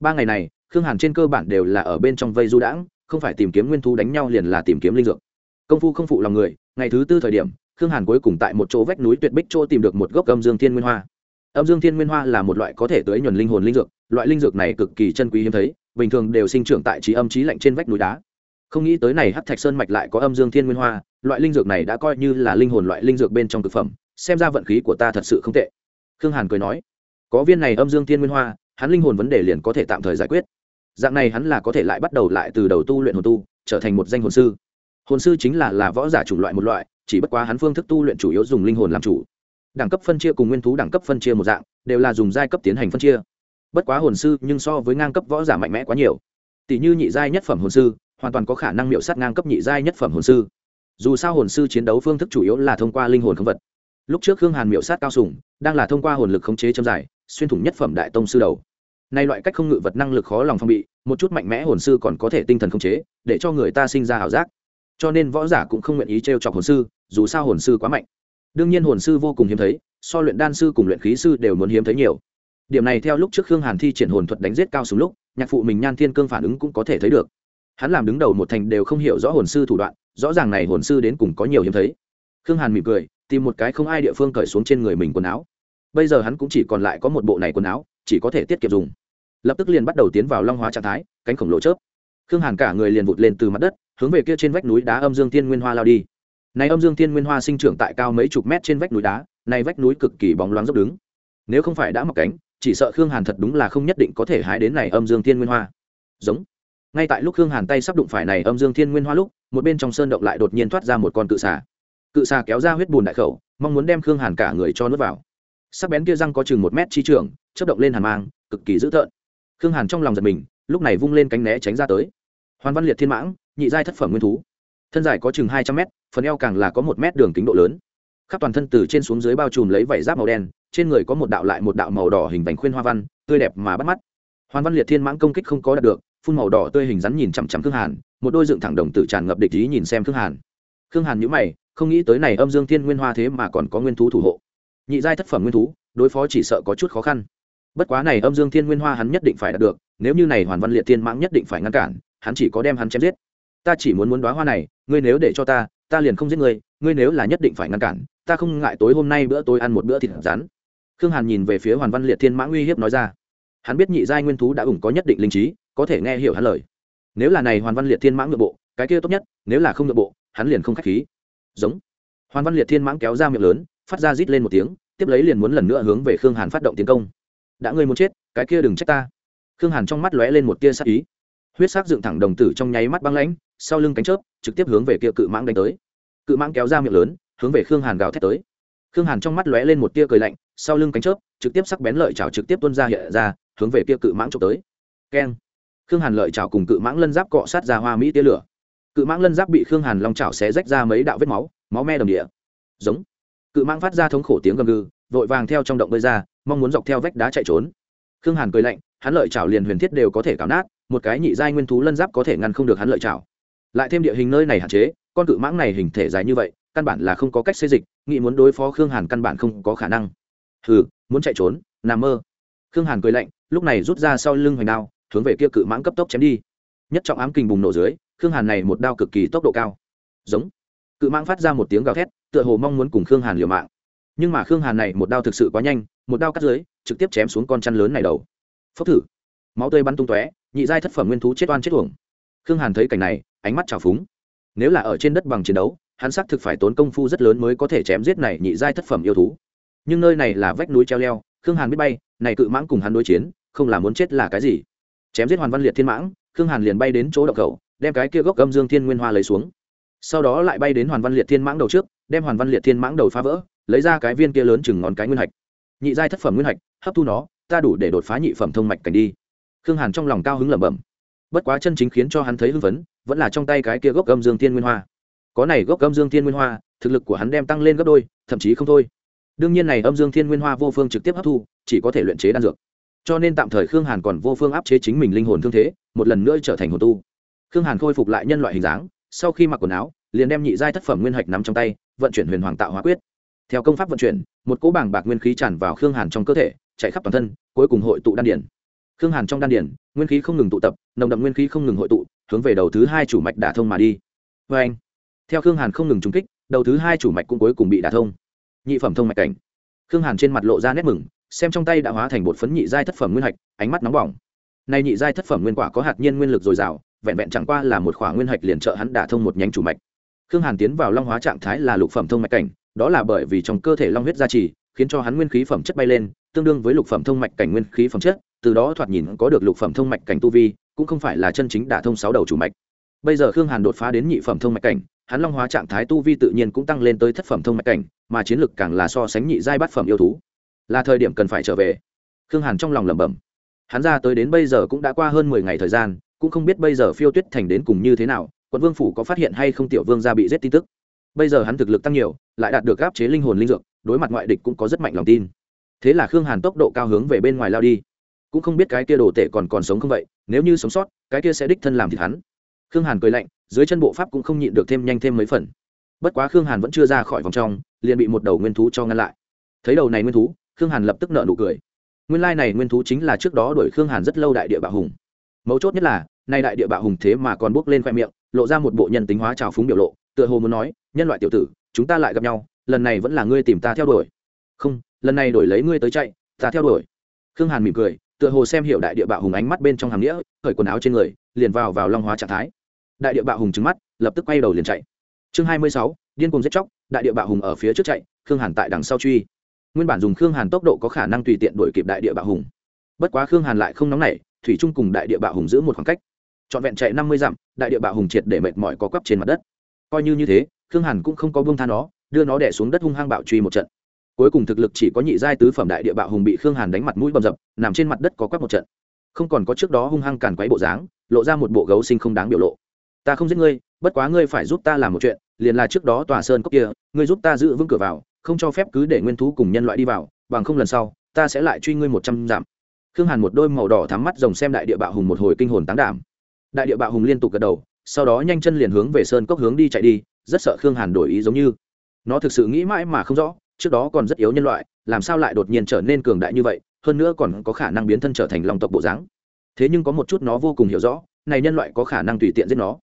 Ba ngày này, khương hàn trên cơ bản đều là ở bên trong vây du đãng, không phải tìm kiếm nguyên thú đánh nhau liền là tìm kiếm linh dược. Công phu không phụ lòng người, ngày thứ tư thời điểm, khương hàn cuối cùng tại một chỗ vách núi tuyệt bích chỗ tìm được một gốc âm dương thiên nguyên hoa. Âm dương thiên nguyên hoa là một loại có thể tưới nhuần linh hồn linh dược, loại linh dược này cực kỳ chân quý hiếm thấy, bình thường đều sinh trưởng tại trí âm trí lạnh trên vách núi đá. Không nghĩ tới này hát thạch sơn mạch lại có âm dương thiên nguyên hoa, loại linh dược này đã coi như là linh hồn loại linh dược bên trong thực phẩm, xem ra vận khí của ta thật sự không tệ khương hàn cười nói, có viên này âm dương thiên nguyên hoa, hắn linh hồn vấn đề liền có thể tạm thời giải quyết. Dạng này hắn là có thể lại bắt đầu lại từ đầu tu luyện hồn tu, trở thành một danh hồn sư. Hồn sư chính là là võ giả chủng loại một loại, chỉ bất quá hắn phương thức tu luyện chủ yếu dùng linh hồn làm chủ. Đẳng cấp phân chia cùng nguyên thú đẳng cấp phân chia một dạng, đều là dùng giai cấp tiến hành phân chia. Bất quá hồn sư, nhưng so với ngang cấp võ giả mạnh mẽ quá nhiều. Tỷ như nhị giai nhất phẩm hồn sư, hoàn toàn có khả năng miệu sát ngang cấp nhị giai nhất phẩm hồn sư. Dù sao hồn sư chiến đấu phương thức chủ yếu là thông qua linh hồn không vật lúc trước khương hàn miệu sát cao sùng, đang là thông qua hồn lực khống chế châm dài xuyên thủng nhất phẩm đại tông sư đầu. Nay loại cách không ngự vật năng lực khó lòng phong bị, một chút mạnh mẽ hồn sư còn có thể tinh thần khống chế, để cho người ta sinh ra ảo giác. Cho nên võ giả cũng không nguyện ý t chọc hồn sư, dù sao hồn sư quá mạnh. Đương nhiên hồn sư vô cùng hiếm thấy, so luyện đan sư cùng luyện khí sư đều muốn hiếm thấy nhiều. Điểm này theo lúc trước khương hàn thi triển hồn thuật đánh giết cao súng lúc, nhạc phụ mình nhan thiên cương phản ứng cũng có thể thấy được. Hắn làm đứng đầu một thành đều không hiểu rõ hồn sư thủ đoạn, rõ ràng này hồn sư đến cùng có nhiều hiếm thấy. Khương hàn mỉm cười tìm một cái không ai địa phương cởi xuống trên người mình quần áo. Bây giờ hắn cũng chỉ còn lại có một bộ này quần áo, chỉ có thể tiết kiệm dùng. Lập tức liền bắt đầu tiến vào long hóa trạng thái, cánh khổng lồ chớp. Khương hàn cả người liền vụt lên từ mặt đất, hướng về kia trên vách núi đá âm dương thiên nguyên hoa lao đi. Này âm dương thiên nguyên hoa sinh trưởng tại cao mấy chục mét trên vách núi đá, này vách núi cực kỳ bóng loáng dốc đứng. Nếu không phải đã mọc cánh, chỉ sợ khương hàn thật đúng là không nhất định có thể hái đến này âm dương thiên nguyên hoa. Giống. Ngay tại lúc khương hàn tay sắp đụng phải này âm dương thiên nguyên hoa lúc, một bên trong sơn động lại đột nhiên thoát ra một con cự xà cự xà kéo ra huyết bùn đại khẩu, mong muốn đem khương hàn cả người cho nước vào. Sắc bén kia răng có chừng một mét chi trường chất động lên hàn mang, cực kỳ dữ tợn. Khương hàn trong lòng giật mình, lúc này vung lên cánh né tránh ra tới. Hoàn văn liệt thiên mãng, nhị giai thất phẩm nguyên thú. Thân dài có chừng hai trăm mét, phần eo càng là có một mét đường kính độ lớn. Khắp toàn thân từ trên xuống dưới bao trùm lấy vảy giáp màu đen, trên người có một đạo lại một đạo màu đỏ hình vành khuyên hoa văn, tươi đẹp mà bắt mắt. Hoàn văn liệt thiên mãng công kích không có đạt được, phun màu đỏ tươi hình rắn nhìn chằm chằm khương hàn, một đôi dựng thẳng đồng tử tràn ngập địch ý nhìn xem khương hàn. Khương hàn nhữ mày không nghĩ tới này âm dương thiên nguyên hoa thế mà còn có nguyên thú thủ hộ. Nhị giai thất phẩm nguyên thú, đối phó chỉ sợ có chút khó khăn. Bất quá này âm dương thiên nguyên hoa hắn nhất định phải đạt được, nếu như này hoàn văn liệt thiên mãng nhất định phải ngăn cản, hắn chỉ có đem hắn chém giết. Ta chỉ muốn muốn đoá hoa này, ngươi nếu để cho ta ta liền không giết ngươi ngươi nếu là nhất định phải ngăn cản, ta không ngại tối hôm nay bữa tôi ăn một bữa thịt rắn. Khương hàn nhìn về phía hoàn văn liệt thiên mãng uy hiếp nói ra. Hắn biết nhị giai nguyên thú đã ủng có nhất định linh trí, có thể nghe hiểu hắn lời. Nếu là này hoàn văn liệt thiên mãng nội bộ, cái kia tốt nhất, nếu là không nội bộ, hắn liền không k h á c h khí giống. Hoàn văn liệt thiên mãng kéo ra miệng lớn, phát ra rít lên một tiếng, tiếp lấy liền muốn lần nữa hướng về khương hàn phát động tiến công. Đã ngươi muốn chết, cái kia đừng trách ta. Khương hàn trong mắt lóe lên một tia sắc ý. Huyết sắc dựng thẳng đồng tử trong nháy mắt băng lãnh, sau lưng cánh chớp, trực tiếp hướng về kia cự mãng đánh tới. Cự mãng kéo ra miệng lớn, hướng về khương hàn gào thét tới. Khương hàn trong mắt lóe lên một tia cười lạnh, sau lưng cánh chớp, trực tiếp sắc bén lợi chảo trực tiếp tuôn ra hiện ra, hướng về kia cự mãng trộm tới. Keng. Khương hàn lợi chảo cùng cự mãng lân giáp cọ sát ra hoa mỹ tia lửa cự mãng lân giáp bị khương hàn long chảo xé rách ra mấy đạo vết máu máu me đồng địa. Giống. Cự mãng phát ra thống khổ tiếng gầm gừ, vội vàng theo trong động bơi ra, mong muốn dọc theo vách đá chạy trốn. Khương hàn cười lạnh, hắn lợi chảo liền huyền thiết đều có thể cào nát, một cái nhị giai nguyên thú lân giáp có thể ngăn không được hắn lợi chảo. Lại thêm địa hình nơi này hạn chế, con cự mãng này hình thể dài như vậy, căn bản là không có cách xây dịch, nghĩ muốn đối phó khương hàn căn bản không có khả năng. Hừ, muốn chạy trốn, nằm mơ. Khương hàn cười lạnh, lúc này rút ra sau lưng hoành đao, hướng về kia cự mãng cấp tốc chém đi. Nhất trọng ám kình bùng nổ dưới khương hàn này một đao cực kỳ tốc độ cao. Giống. Cự mãng phát ra một tiếng gào thét, tựa hồ mong muốn cùng khương hàn liều mạng. Nhưng mà khương hàn này một đao thực sự quá nhanh, một đao cắt dưới, trực tiếp chém xuống con chăn lớn này đầu. Phốc thử. Máu tươi bắn tung tóe, nhị giai thất phẩm nguyên thú chết oan chết uổng. Khương hàn thấy cảnh này, ánh mắt trào phúng. Nếu là ở trên đất bằng chiến đấu, hắn xác thực phải tốn công phu rất lớn mới có thể chém giết này nhị giai thất phẩm yêu thú. Nhưng nơi này là vách núi treo leo, khương hàn biết bay, này cự mãng cùng hắn đối chiến, không là muốn chết là cái gì. Chém giết hoàn văn liệt thiên mãng, khương hàn liền bay đến chỗ đậu cầu đem cái kia gốc âm dương thiên nguyên hoa lấy xuống. Sau đó lại bay đến hoàn văn liệt thiên mãng đầu trước, đem hoàn văn liệt thiên mãng đầu phá vỡ, lấy ra cái viên kia lớn chừng ngón cái nguyên hạch. Nhị giai thất phẩm nguyên hạch, hấp thu nó, ta đủ để đột phá nhị phẩm thông mạch cảnh đi. Khương hàn trong lòng cao hứng lẩm bẩm. Bất quá chân chính khiến cho hắn thấy hưng phấn, vẫn là trong tay cái kia gốc âm dương thiên nguyên hoa. Có này gốc âm dương thiên nguyên hoa, thực lực của hắn đem tăng lên gấp đôi, thậm chí không thôi. Đương nhiên này âm dương thiên nguyên hoa vô phương trực tiếp hấp thu, chỉ có thể luyện chế đan dược. Cho nên tạm thời khương hàn còn vô phương áp chế chính mình linh hồn thương thế, một lần nữa trở thành hồn tu khương hàn khôi phục lại nhân loại hình dáng, sau khi mặc quần áo, liền đem nhị giai thất phẩm nguyên hạch nắm trong tay, vận chuyển huyền hoàng tạo hóa quyết. Theo công pháp vận chuyển, một cỗ bảng bạc nguyên khí tràn vào khương hàn trong cơ thể, chạy khắp toàn thân, cuối cùng hội tụ đan điển khương hàn trong đan điển nguyên khí không ngừng tụ tập, nồng đậm nguyên khí không ngừng hội tụ, hướng về đầu thứ hai chủ mạch đả thông mà đi. Vê anh, theo khương hàn không ngừng trúng kích, đầu thứ hai chủ mạch cũng cuối cùng bị đả thông. Nhị phẩm thông mạch cảnh. Khương hàn trên mặt lộ ra nét mừng, xem trong tay đã hóa thành bột phấn nhị giai thất phẩm nguyên hạch, ánh mắt nóng bỏng. Nay nhị giai thất phẩm nguyên quả có hạt nhiên nguyên lực dồi dào vẹn vẹn chẳng qua là một khỏa nguyên hạch liền trợ hắn đả thông một nhánh chủ mạch. Khương hàn tiến vào long hóa trạng thái là lục phẩm thông mạch cảnh, đó là bởi vì trong cơ thể long huyết gia trì, khiến cho hắn nguyên khí phẩm chất bay lên, tương đương với lục phẩm thông mạch cảnh nguyên khí phẩm chất, từ đó thoạt nhìn có được lục phẩm thông mạch cảnh tu vi, cũng không phải là chân chính đả thông sáu đầu chủ mạch. Bây giờ khương hàn đột phá đến nhị phẩm thông mạch cảnh, hắn long hóa trạng thái tu vi tự nhiên cũng tăng lên tới thất phẩm thông mạch cảnh, mà chiến lực càng là so sánh nhị giai bát phẩm yêu thú. Là thời điểm cần phải trở về. Khương hàn trong lòng lẩm bẩm. Hắn ra tới đến bây giờ cũng đã qua hơn mười ngày thời gian cũng không biết bây giờ phiêu tuyết thành đến cùng như thế nào, quận vương phủ có phát hiện hay không tiểu vương gia bị giết tin tức. Bây giờ hắn thực lực tăng nhiều, lại đạt được áp chế linh hồn linh dược, đối mặt ngoại địch cũng có rất mạnh lòng tin. Thế là khương hàn tốc độ cao hướng về bên ngoài lao đi. Cũng không biết cái kia đồ tể còn còn sống không vậy, nếu như sống sót, cái kia sẽ đích thân làm thịt hắn. Khương hàn cười lạnh, dưới chân bộ pháp cũng không nhịn được thêm nhanh thêm mấy phần. Bất quá khương hàn vẫn chưa ra khỏi vòng trong, liền bị một đầu nguyên thú cho ngăn lại. Thấy đầu này nguyên thú, khương hàn lập tức nợ nụ cười. Nguyên lai này nguyên thú chính là trước đó đuổi khương hàn rất lâu đại địa bạo hùng mấu chốt nhất là, nay đại địa bạo hùng thế mà còn bốc lên khoe miệng, lộ ra một bộ nhân tính hóa trào phúng biểu lộ, tựa hồ muốn nói, nhân loại tiểu tử, chúng ta lại gặp nhau, lần này vẫn là ngươi tìm ta theo đuổi. Không, lần này đổi lấy ngươi tới chạy, ta theo đuổi. Khương hàn mỉm cười, tựa hồ xem hiểu đại địa bạo hùng ánh mắt bên trong hàm nghĩa khởi quần áo trên người, liền vào vào long hóa trạng thái. Đại địa bạo hùng trứng mắt, lập tức quay đầu liền chạy. Chương hai mươi sáu, điên cùng giết chóc, đại địa bạo hùng ở phía trước chạy, khương hàn tại đằng sau truy. Nguyên bản dùng khương hàn tốc độ có khả năng tùy tiện đuổi kịp đại địa bạo hùng. Bất quá khương hàn lại không nóng nảy thủy trung cùng đại địa bạo hùng giữ một khoảng cách. Trọn vẹn chạy năm mươi dặm, đại địa bạo hùng triệt để mệt mỏi có quắp trên mặt đất. Coi như như thế, khương hàn cũng không có buông tha nó, đưa nó đẻ xuống đất hung hăng bạo truy một trận. Cuối cùng thực lực chỉ có nhị giai tứ phẩm đại địa bạo hùng bị khương hàn đánh mặt mũi bầm dập, nằm trên mặt đất có quắp một trận. Không còn có trước đó hung hăng càn quấy bộ dáng, lộ ra một bộ gấu sinh không đáng biểu lộ. Ta không giết ngươi, bất quá ngươi phải giúp ta làm một chuyện, liền là trước đó tòa sơn cốc kia, ngươi giúp ta giữ vững cửa vào, không cho phép cứ để nguyên thú cùng nhân loại đi vào, bằng không lần sau, ta sẽ lại truy ngươi một trăm dặm khương hàn một đôi màu đỏ thắm mắt rồng xem đại địa bạo hùng một hồi kinh hồn tán đảm. Đại địa bạo hùng liên tục gật đầu, sau đó nhanh chân liền hướng về sơn cốc hướng đi chạy đi, rất sợ khương hàn đổi ý giống như. Nó thực sự nghĩ mãi mà không rõ, trước đó còn rất yếu nhân loại, làm sao lại đột nhiên trở nên cường đại như vậy, hơn nữa còn có khả năng biến thân trở thành lòng tộc bộ dáng. Thế nhưng có một chút nó vô cùng hiểu rõ, này nhân loại có khả năng tùy tiện giết nó.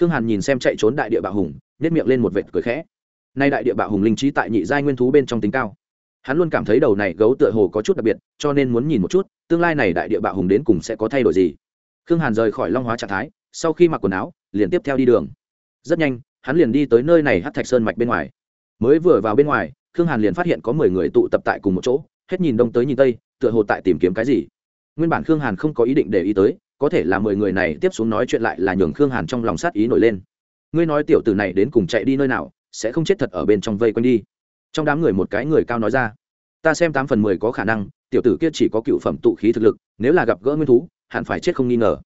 Khương hàn nhìn xem chạy trốn đại địa bạo hùng nhét miệng lên một vệt cười khẽ. Nay đại địa bạo hùng linh trí tại nhị giai nguyên thú bên trong tính cao. Hắn luôn cảm thấy đầu này gấu tựa hồ có chút đặc biệt, cho nên muốn nhìn một chút tương lai này đại địa bạo hùng đến cùng sẽ có thay đổi gì? Khương hàn rời khỏi long hóa trạng thái, sau khi mặc quần áo, liền tiếp theo đi đường. Rất nhanh, hắn liền đi tới nơi này hát thạch sơn mạch bên ngoài. Mới vừa vào bên ngoài, khương hàn liền phát hiện có mười người tụ tập tại cùng một chỗ, hết nhìn đông tới nhìn tây, tựa hồ tại tìm kiếm cái gì. Nguyên bản khương hàn không có ý định để ý tới, có thể là mười người này tiếp xuống nói chuyện lại là nhường khương hàn trong lòng sát ý nổi lên. Ngươi nói tiểu tử này đến cùng chạy đi nơi nào, sẽ không chết thật ở bên trong vây quanh đi. Trong đám người một cái người cao nói ra, ta xem tám phần mười có khả năng tiểu tử kia chỉ có cựu phẩm tụ khí thực lực, nếu là gặp gỡ nguyên thú, hẳn phải chết không nghi ngờ.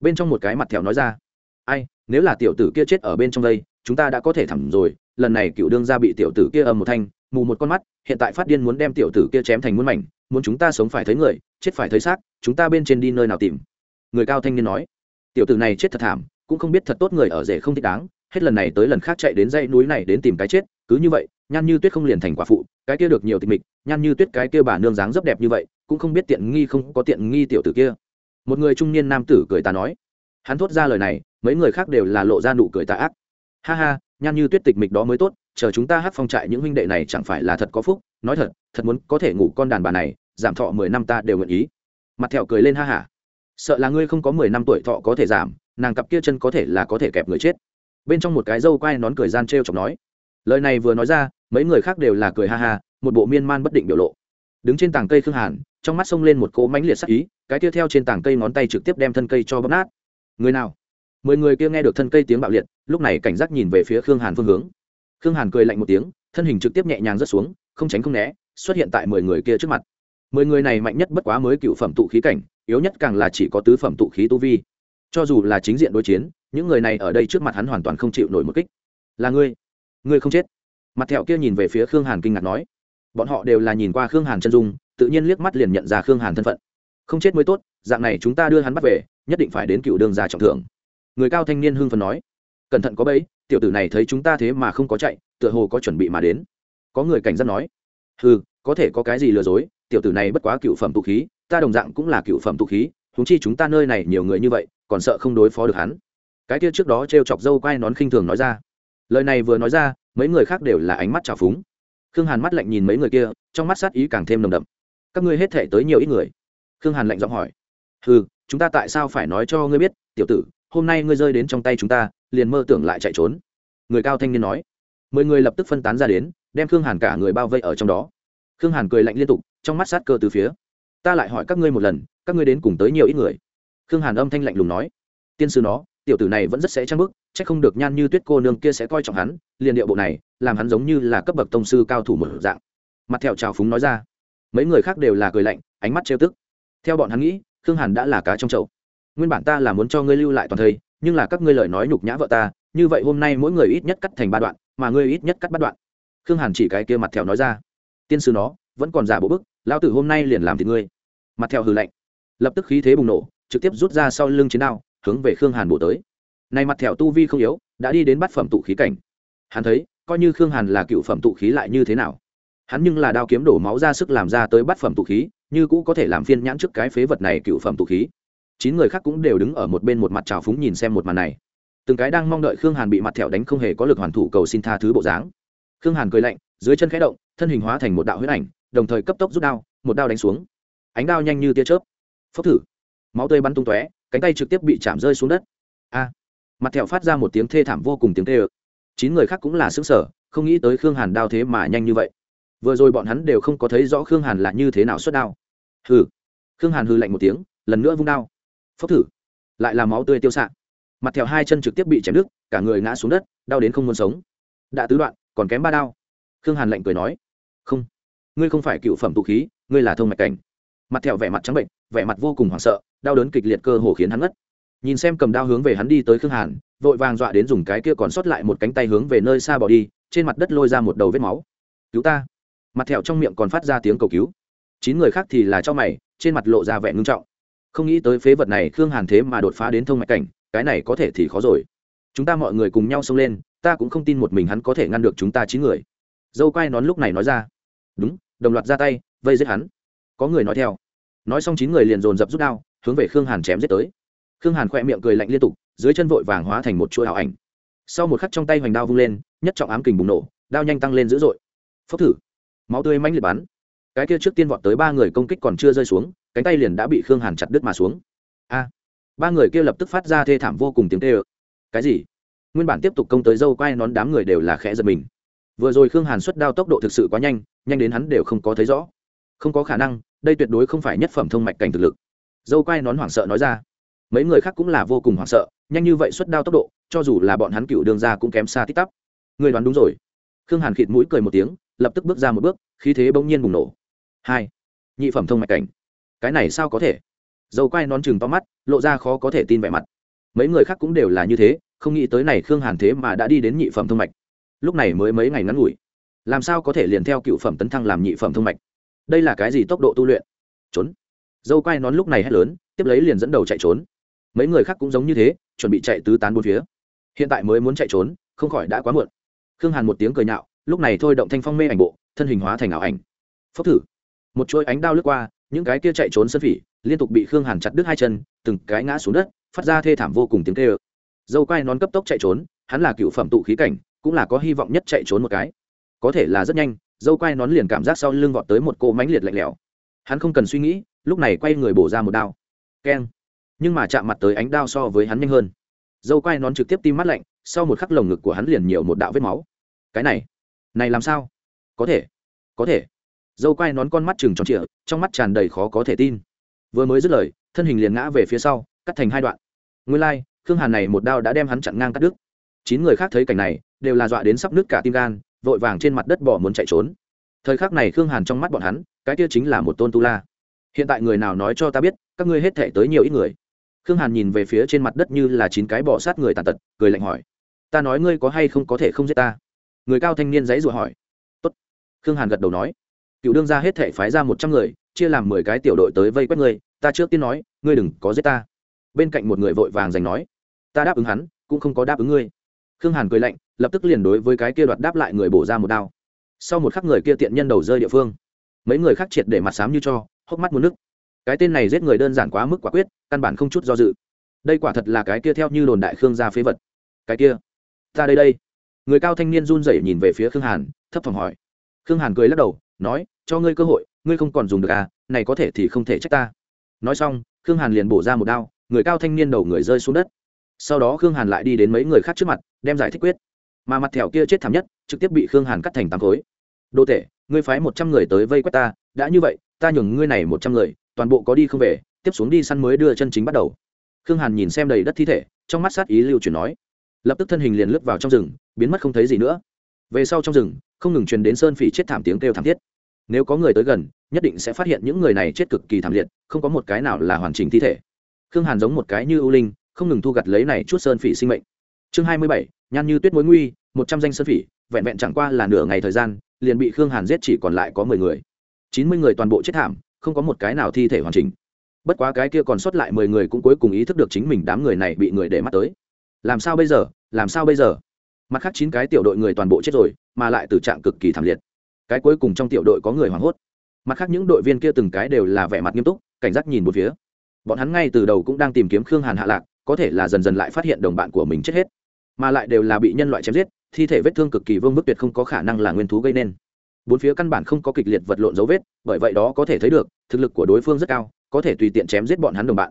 Bên trong một cái mặt thèo nói ra, ai, nếu là tiểu tử kia chết ở bên trong đây, chúng ta đã có thể thẳm rồi, lần này cựu đương gia bị tiểu tử kia ầm một thanh, mù một con mắt, hiện tại phát điên muốn đem tiểu tử kia chém thành muôn mảnh, muốn chúng ta sống phải thấy người, chết phải thấy xác, chúng ta bên trên đi nơi nào tìm? Người cao thanh niên nói, tiểu tử này chết thật thảm, cũng không biết thật tốt người ở rể không thích đáng, hết lần này tới lần khác chạy đến dãy núi này đến tìm cái chết, cứ như vậy nhan như tuyết không liền thành quả phụ, cái kia được nhiều tịch mịch nhan như tuyết cái kia bà nương dáng rất đẹp như vậy, cũng không biết tiện nghi không có tiện nghi tiểu tử kia. Một người trung niên nam tử cười ta nói. Hắn thốt ra lời này, mấy người khác đều là lộ ra nụ cười tà ác. Ha ha, nhan như tuyết tịch mịch đó mới tốt, chờ chúng ta hát phong trại những huynh đệ này chẳng phải là thật có phúc, nói thật thật muốn có thể ngủ con đàn bà này, giảm thọ mười năm ta đều nguyện ý. Mặt thẹo cười lên ha hả sợ là ngươi không có mười năm tuổi thọ có thể giảm, nàng cặp kia chân có thể là có thể kẹp người chết. Bên trong một cái dâu quai nón cười gian t r e o chọc nói. Lời này vừa nói ra, mấy người khác đều là cười ha ha một bộ miên man bất định biểu lộ. Đứng trên tảng cây khương hàn, trong mắt xông lên một cỗ mãnh liệt sắc ý, cái tiếp theo trên tảng cây ngón tay trực tiếp đem thân cây cho bóp nát. Người nào? Mười người kia nghe được thân cây tiếng bạo liệt, lúc này cảnh giác nhìn về phía khương hàn phương hướng. Khương hàn cười lạnh một tiếng, thân hình trực tiếp nhẹ nhàng rớt xuống, không tránh không né, xuất hiện tại mười người kia trước mặt. Mười người này mạnh nhất bất quá mới cựu phẩm tụ khí cảnh, yếu nhất càng là chỉ có tứ phẩm tụ khí tu vi. Cho dù là chính diện đối chiến, những người này ở đây trước mặt hắn hoàn toàn không chịu nổi một kích. Là ngươi? Ngươi không chết? Mặt thẹo kia nhìn về phía khương hàn kinh ngạc nói bọn họ đều là nhìn qua khương hàn chân dung tự nhiên liếc mắt liền nhận ra khương hàn thân phận. Không chết mới tốt dạng này chúng ta đưa hắn bắt về nhất định phải đến cựu đường già trọng thưởng. Người cao thanh niên hưng phần nói. Cẩn thận có bẫy, tiểu tử này thấy chúng ta thế mà không có chạy tựa hồ có chuẩn bị mà đến. Có người cảnh giác nói. Ừ có thể có cái gì lừa dối tiểu tử này bất quá cựu phẩm tụ khí ta đồng dạng cũng là cựu phẩm tụ khí húng chi chúng ta nơi này nhiều người như vậy còn sợ không đối phó được hắn. Cái kia trước đó t r e o chọc dâu quai nón khinh thường nói ra. Lời này vừa nói ra mấy người khác đều là ánh mắt trào phúng khương hàn mắt lạnh nhìn mấy người kia, trong mắt sát ý càng thêm nồng đậm. Các ngươi hết thể tới nhiều ít người? Khương hàn lạnh giọng hỏi. Ừ chúng ta tại sao phải nói cho ngươi biết, tiểu tử, hôm nay ngươi rơi đến trong tay chúng ta, liền mơ tưởng lại chạy trốn. Người cao thanh niên nói. Mười người lập tức phân tán ra đến, đem khương hàn cả người bao vây ở trong đó. Khương hàn cười lạnh liên tục, trong mắt sát cơ từ phía. Ta lại hỏi các ngươi một lần, các ngươi đến cùng tới nhiều ít người? Khương hàn âm thanh lạnh lùng nói. Tiên sư nó tiểu tử này vẫn rất sẽ trang bức c h ắ c không được nhan như tuyết cô nương kia sẽ coi trọng hắn, liền điệu bộ này, làm hắn giống như là cấp bậc tông sư cao thủ một dạng. Mặt thẹo trào phúng nói ra. Mấy người khác đều là cười lạnh, ánh mắt trêu tức. Theo bọn hắn nghĩ, khương hàn đã là cá trong chậu. Nguyên bản ta là muốn cho ngươi lưu lại toàn thây, nhưng là các ngươi lời nói nhục nhã vợ ta, như vậy hôm nay mỗi người ít nhất cắt thành ba đoạn, mà ngươi ít nhất cắt bắt đoạn. Khương hàn chỉ cái kia mặt thẹo nói ra. Tiên sư nó, vẫn còn giả bộ bức, lão tử hôm nay liền làm thì ngươi. Mặt theo hừ lạnh. Lập tức khí thế bùng nổ, trực tiếp rút ra sau lưng chiến đao hướng về khương hàn bổ tới. Này mặt thẹo tu vi không yếu, đã đi đến bắt phẩm tụ khí cảnh. Hắn thấy, coi như khương hàn là cựu phẩm tụ khí lại như thế nào? Hắn nhưng là đao kiếm đổ máu ra sức làm ra tới bắt phẩm tụ khí, như cũ có thể làm phiên nhãn trước cái phế vật này cựu phẩm tụ khí. Chín người khác cũng đều đứng ở một bên một mặt trào phúng nhìn xem một màn này. Từng cái đang mong đợi khương hàn bị mặt thẹo đánh không hề có lực hoàn thủ cầu xin tha thứ bộ dáng. Khương hàn cười lạnh, dưới chân khẽ động, thân hình hóa thành một đạo huyết ảnh, đồng thời cấp tốc rút đao, một đao đánh xuống. Ánh đao nhanh như tia chớp. Phốc thử. Máu tươi bắn tung tóe cánh tay trực tiếp bị chạm rơi xuống đất. A, mặt thẹo phát ra một tiếng thê thảm vô cùng tiếng tê ơ chín người khác cũng là xứng sở không nghĩ tới khương hàn đao thế mà nhanh như vậy. Vừa rồi bọn hắn đều không có thấy rõ khương hàn là như thế nào xuất đao. Hừ. Khương hàn hư lạnh một tiếng, lần nữa vung đao. Phốc thử. Lại là máu tươi tiêu s ạ mặt thẹo hai chân trực tiếp bị chém đứt, cả người ngã xuống đất, đau đến không muốn sống. Đã tứ đoạn, còn kém ba đao. Khương hàn lạnh cười nói. Không. Ngươi không phải cựu phẩm tụ khí, ngươi là thông mạch cảnh. Mặt thẹo vẻ mặt trắng bệnh, vẻ mặt vô cùng hoảng sợ đau đớn kịch liệt cơ hồ khiến hắn ngất. Nhìn xem cầm đao hướng về hắn đi tới khương hàn, vội vàng dọa đến dùng cái kia còn sót lại một cánh tay hướng về nơi xa bỏ đi, trên mặt đất lôi ra một đầu vết máu. Cứu ta. Mặt thẹo trong miệng còn phát ra tiếng cầu cứu. Chín người khác thì là cho mày, trên mặt lộ ra vẻ ngưng trọng. Không nghĩ tới phế vật này khương hàn thế mà đột phá đến thông mạch cảnh, cái này có thể thì khó rồi. Chúng ta mọi người cùng nhau xông lên, ta cũng không tin một mình hắn có thể ngăn được chúng ta chín người. Dâu quai nón lúc này nói ra. Đúng, đồng loạt ra tay, vây giết hắn. Có người nói theo. Nói xong chín người liền dồn dập rút đao hướng về khương hàn chém giết tới. Khương hàn khỏe miệng cười lạnh liên tục, dưới chân vội vàng hóa thành một chuỗi ảo ảnh. Sau một khắc trong tay hoành đao vung lên, nhất trọng ám kình bùng nổ, đao nhanh tăng lên dữ dội. Phốc thử. Máu tươi manh liệt bắn. Cái kia trước tiên vọt tới ba người công kích còn chưa rơi xuống, cánh tay liền đã bị khương hàn chặt đứt mà xuống. A. Ba người kia lập tức phát ra thê thảm vô cùng tiếng tê ơ cái gì? Nguyên bản tiếp tục công tới dâu quai nón đám người đều là khẽ giật mình. Vừa rồi khương hàn xuất đao tốc độ thực sự quá nhanh nhanh đến hắn đều không có thấy rõ. Không có khả năng, đây tuyệt đối không phải nhất phẩm thông mạch cảnh thực lực dâu quai nón hoảng sợ nói ra. Mấy người khác cũng là vô cùng hoảng sợ, nhanh như vậy xuất đao tốc độ, cho dù là bọn hắn cựu đường ra cũng kém xa tích tắp. Người đoán đúng rồi. Khương hàn khịt mũi cười một tiếng, lập tức bước ra một bước, khí thế bỗng nhiên bùng nổ. Hai. Nhị phẩm thông mạch cảnh. Cái này sao có thể? Dâu quai nón chừng to mắt, lộ ra khó có thể tin vẻ mặt. Mấy người khác cũng đều là như thế, không nghĩ tới này khương hàn thế mà đã đi đến nhị phẩm thông mạch. Lúc này mới mấy ngày ngắn ngủi. Làm sao có thể liền theo cựu phẩm tấn thăng làm nhị phẩm thông mạch? Đây là cái gì tốc độ tu luyện? Trốn dâu quai nón lúc này hét lớn, tiếp lấy liền dẫn đầu chạy trốn. Mấy người khác cũng giống như thế, chuẩn bị chạy tứ tán bốn phía. Hiện tại mới muốn chạy trốn, không khỏi đã quá muộn. Khương hàn một tiếng cười nhạo, lúc này thôi động thanh phong mê ảnh bộ, thân hình hóa thành ảo ảnh. Phốc thử. Một chuỗi ánh đao lướt qua, những cái kia chạy trốn sân phỉ liên tục bị khương hàn chặt đứt hai chân, từng cái ngã xuống đất, phát ra thê thảm vô cùng tiếng kê ơ dâu quai nón cấp tốc chạy trốn, hắn là cựu phẩm tụ khí cảnh, cũng là có hy vọng nhất chạy trốn một cái. Có thể là rất nhanh, dâu quai nón liền cảm giác sau lưng vọt tới một cỗ mánh liệt lạnh lẽo. Hắn không cần suy nghĩ lúc này quay người bổ ra một đao. Keng. Nhưng mà chạm mặt tới ánh đao so với hắn nhanh hơn. Dâu quai nón trực tiếp tim mắt lạnh sau một khắc lồng ngực của hắn liền nhiều một đạo vết máu. Cái này này làm sao? Có thể có thể. Dâu quai nón con mắt chừng tròn trịa trong mắt tràn đầy khó có thể tin. Vừa mới dứt lời thân hình liền ngã về phía sau cắt thành hai đoạn. Nguyên lai、like, khương hàn này một đao đã đem hắn chặn ngang cắt đứt. Chín người khác thấy cảnh này đều là dọa đến sắp nứt cả tim gan vội vàng trên mặt đất bỏ muốn chạy trốn. Thời khắc này khương hàn trong mắt bọn hắn cái kia chính là một tôn tu la hiện tại người nào nói cho ta biết, các ngươi hết thể tới nhiều ít người. Khương hàn nhìn về phía trên mặt đất như là chín cái bỏ sát người tàn tật, cười lạnh hỏi, ta nói ngươi có hay không có thể không giết ta? Người cao thanh niên dãy rủa hỏi, tốt. Khương hàn gật đầu nói, cựu đương ra hết thể phái ra một trăm người, chia làm mười cái tiểu đội tới vây quét ngươi, ta trước tiên nói, ngươi đừng có giết ta. Bên cạnh một người vội vàng giành nói, ta đáp ứng hắn, cũng không có đáp ứng ngươi. Khương hàn cười lạnh, lập tức liền đối với cái kia đoạt đáp lại người bổ ra một đao. Sau một khắc người kia tiện nhân đầu rơi địa phương. Mấy người khác triệt để mặt xám như cho hốc mắt muốn nước. Cái tên này giết người đơn giản quá mức quả quyết, căn bản không chút do dự. Đây quả thật là cái kia theo như đồn đại khương gia phế vật. Cái kia, ta đây đây. Người cao thanh niên run rẩy nhìn về phía khương hàn, thấp thỏm hỏi. Khương hàn cười lắc đầu, nói, cho ngươi cơ hội, ngươi không còn dùng được à này có thể thì không thể trách ta. Nói xong, khương hàn liền bổ ra một đao, người cao thanh niên đầu người rơi xuống đất. Sau đó khương hàn lại đi đến mấy người khác trước mặt, đem giải thích quyết. Mà mặt thẻo kia chết thảm nhất, trực tiếp bị khương hàn cắt thành tám khối. Đô tể, ngươi phái một trăm người tới vây quét ta đã như vậy, ta nhường ngươi này một trăm người, toàn bộ có đi không về, tiếp xuống đi săn mới đưa chân chính bắt đầu. Khương hàn nhìn xem đầy đất thi thể, trong mắt sát ý lưu chuyển nói. Lập tức thân hình liền lướt vào trong rừng, biến mất không thấy gì nữa. Về sau trong rừng, không ngừng truyền đến sơn phỉ chết thảm tiếng kêu thảm thiết. Nếu có người tới gần, nhất định sẽ phát hiện những người này chết cực kỳ thảm liệt, không có một cái nào là hoàn chỉnh thi thể. Khương hàn giống một cái như ưu linh, không ngừng thu gặt lấy này chút sơn phỉ sinh mệnh. Chương hai mươi bảy, nhan như tuyết mối nguy, một trăm danh sơn phỉ, vẹn vẹn chẳng qua là nửa ngày thời gian, liền bị khương hàn giết chỉ còn lại có mười người chín mươi người toàn bộ chết thảm, không có một cái nào thi thể hoàn chỉnh. Bất quá cái kia còn sót lại mười người cũng cuối cùng ý thức được chính mình đám người này bị người để mắt tới. Làm sao bây giờ? Làm sao bây giờ? Mặt khác chín cái tiểu đội người toàn bộ chết rồi, mà lại từ trạng cực kỳ thảm liệt. Cái cuối cùng trong tiểu đội có người hoảng hốt. Mặt khác những đội viên kia từng cái đều là vẻ mặt nghiêm túc, cảnh giác nhìn một phía. Bọn hắn ngay từ đầu cũng đang tìm kiếm khương hàn hạ lạc, có thể là dần dần lại phát hiện đồng bạn của mình chết hết. Mà lại đều là bị nhân loại chém giết, thi thể vết thương cực kỳ vương bức tuyệt không có khả năng là nguyên thú gây nên bốn phía căn bản không có kịch liệt vật lộn dấu vết, bởi vậy đó có thể thấy được, thực lực của đối phương rất cao, có thể tùy tiện chém giết bọn hắn đồng bạn.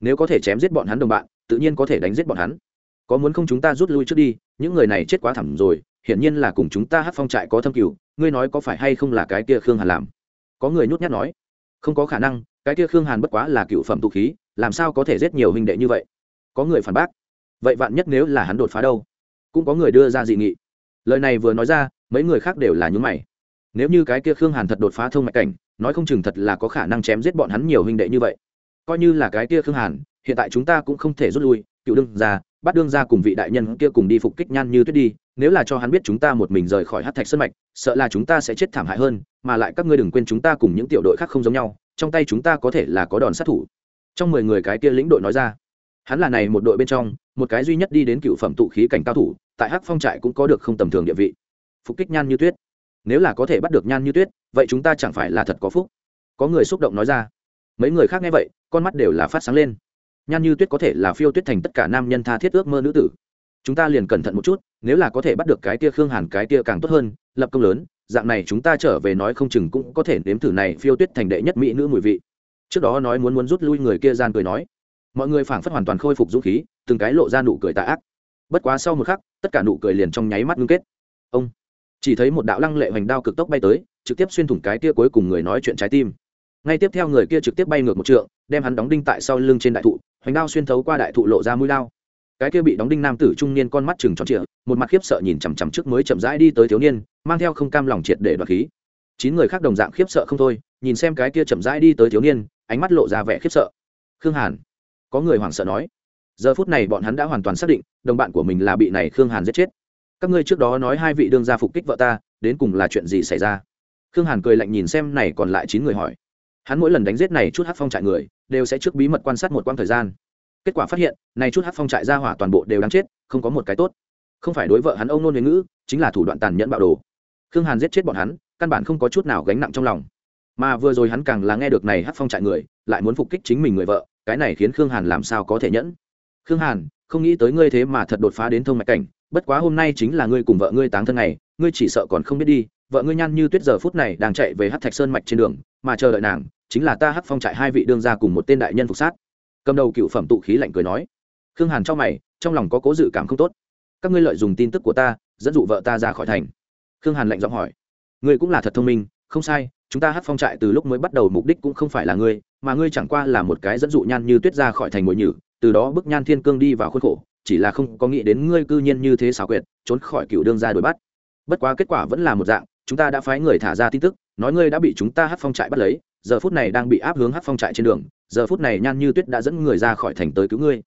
Nếu có thể chém giết bọn hắn đồng bạn, tự nhiên có thể đánh giết bọn hắn. Có muốn không chúng ta rút lui trước đi, những người này chết quá thẳm rồi, hiển nhiên là cùng chúng ta hát phong trại có thâm cửu ngươi nói có phải hay không là cái kia khương hàn làm? Có người nhút nhát nói. Không có khả năng, cái kia khương hàn bất quá là cựu phẩm tụ khí, làm sao có thể giết nhiều huynh đệ như vậy? Có người phản bác. Vậy vạn nhất nếu là hắn đột phá đâu? Cũng có người đưa ra dị nghị. Lời này vừa nói ra, mấy người khác đều là nhún mày nếu như cái kia khương hàn thật đột phá thông mạch cảnh, nói không chừng thật là có khả năng chém giết bọn hắn nhiều huynh đệ như vậy. Coi như là cái kia khương hàn, hiện tại chúng ta cũng không thể rút lui, cựu đương ra bắt đương ra cùng vị đại nhân kia cùng đi phục kích nhan như tuyết đi, nếu là cho hắn biết chúng ta một mình rời khỏi hát thạch sân mạch, sợ là chúng ta sẽ chết thảm hại hơn, mà lại các ngươi đừng quên chúng ta cùng những tiểu đội khác không giống nhau, trong tay chúng ta có thể là có đòn sát thủ. Trong mười người cái kia lĩnh đội nói ra. Hắn là này một đội bên trong, một cái duy nhất đi đến cựu phẩm tụ khí cảnh cao thủ, tại hắc phong trại cũng có được không tầm thường địa vị. Phục kích nhan như tuyết nếu là có thể bắt được nhan như tuyết, vậy chúng ta chẳng phải là thật có phúc. Có người xúc động nói ra. Mấy người khác nghe vậy, con mắt đều là phát sáng lên. Nhan như tuyết có thể là phiêu tuyết thành tất cả nam nhân tha thiết ước mơ nữ tử. Chúng ta liền cẩn thận một chút, nếu là có thể bắt được cái tia khương hàn, cái tia càng tốt hơn, lập công lớn, dạng này chúng ta trở về nói không chừng cũng có thể nếm thử này phiêu tuyết thành đệ nhất mỹ nữ mùi vị. Trước đó nói muốn muốn rút lui người kia gian cười nói. Mọi người phảng phất hoàn toàn khôi phục dũng khí, từng cái lộ ra nụ cười tạ ác. Bất quá sau một khắc, tất cả nụ cười liền trong nháy mắt ngưng kết. Ông! Chỉ thấy một đạo lăng lệ hoành đao cực tốc bay tới, trực tiếp xuyên thủng cái kia cuối cùng người nói chuyện trái tim. Ngay tiếp theo người kia trực tiếp bay ngược một trượng, đem hắn đóng đinh tại sau lưng trên đại thụ, hoành đao xuyên thấu qua đại thụ lộ ra mũi lao. Cái kia bị đóng đinh nam tử trung niên con mắt chừng tròn trịa, một mặt khiếp sợ nhìn chằm chằm trước mới chậm rãi đi tới thiếu niên, mang theo không cam lòng triệt để đoạt khí. Chín người khác đồng dạng khiếp sợ không thôi, nhìn xem cái kia chậm rãi đi tới thiếu niên, ánh mắt lộ ra vẻ khiếp sợ. Khương hàn, có người hoảng sợ nói. Giờ phút này bọn hắn đã hoàn toàn xác định, đồng bạn của mình là bị này khương hàn giết chết các ngươi trước đó nói hai vị đương gia phục kích vợ ta, đến cùng là chuyện gì xảy ra? Khương hàn cười lạnh nhìn xem này còn lại chín người hỏi. Hắn mỗi lần đánh giết này chút hát phong trại người, đều sẽ trước bí mật quan sát một quãng thời gian. Kết quả phát hiện, này chút hát phong trại ra hỏa toàn bộ đều đáng chết, không có một cái tốt. Không phải đối vợ hắn ông nôn huế ngữ, chính là thủ đoạn tàn nhẫn bạo đồ. Khương hàn giết chết bọn hắn, căn bản không có chút nào gánh nặng trong lòng. Mà vừa rồi hắn càng là nghe được này hát phong trại người, lại muốn phục kích chính mình người vợ, cái này khiến khương hàn làm sao có thể nhẫn? Khương hàn, không nghĩ tới ngươi thế mà thật đột phá đến thông mạch cảnh bất quá hôm nay chính là ngươi cùng vợ ngươi táng thân này ngươi chỉ sợ còn không biết đi, vợ ngươi nhan như tuyết giờ phút này đang chạy về hát thạch sơn mạch trên đường, mà chờ đợi nàng, chính là ta hát phong trại hai vị đương ra cùng một tên đại nhân phục sát. Cầm đầu cựu phẩm tụ khí lạnh cười nói. Khương hàn trong mày, trong lòng có cố dự cảm không tốt. Các ngươi lợi dùng tin tức của ta, dẫn dụ vợ ta ra khỏi thành. Khương hàn lạnh giọng hỏi. Ngươi cũng là thật thông minh, không sai, chúng ta hát phong trại từ lúc mới bắt đầu mục đích cũng không phải là ngươi, mà ngươi chẳng qua là một cái dẫn dụ nhan như tuyết ra khỏi thành mồi nhử, từ đó bức nhan thiên cương đi vào khuôn khổ chỉ là không có nghĩ đến ngươi cư nhiên như thế xảo quyệt, trốn khỏi cựu đương ra đuổi bắt. Bất quá kết quả vẫn là một dạng, chúng ta đã phái người thả ra tin tức, nói ngươi đã bị chúng ta hắc phong trại bắt lấy, giờ phút này đang bị áp hướng hắc phong trại trên đường, giờ phút này nhan như tuyết đã dẫn người ra khỏi thành tới cứu ngươi.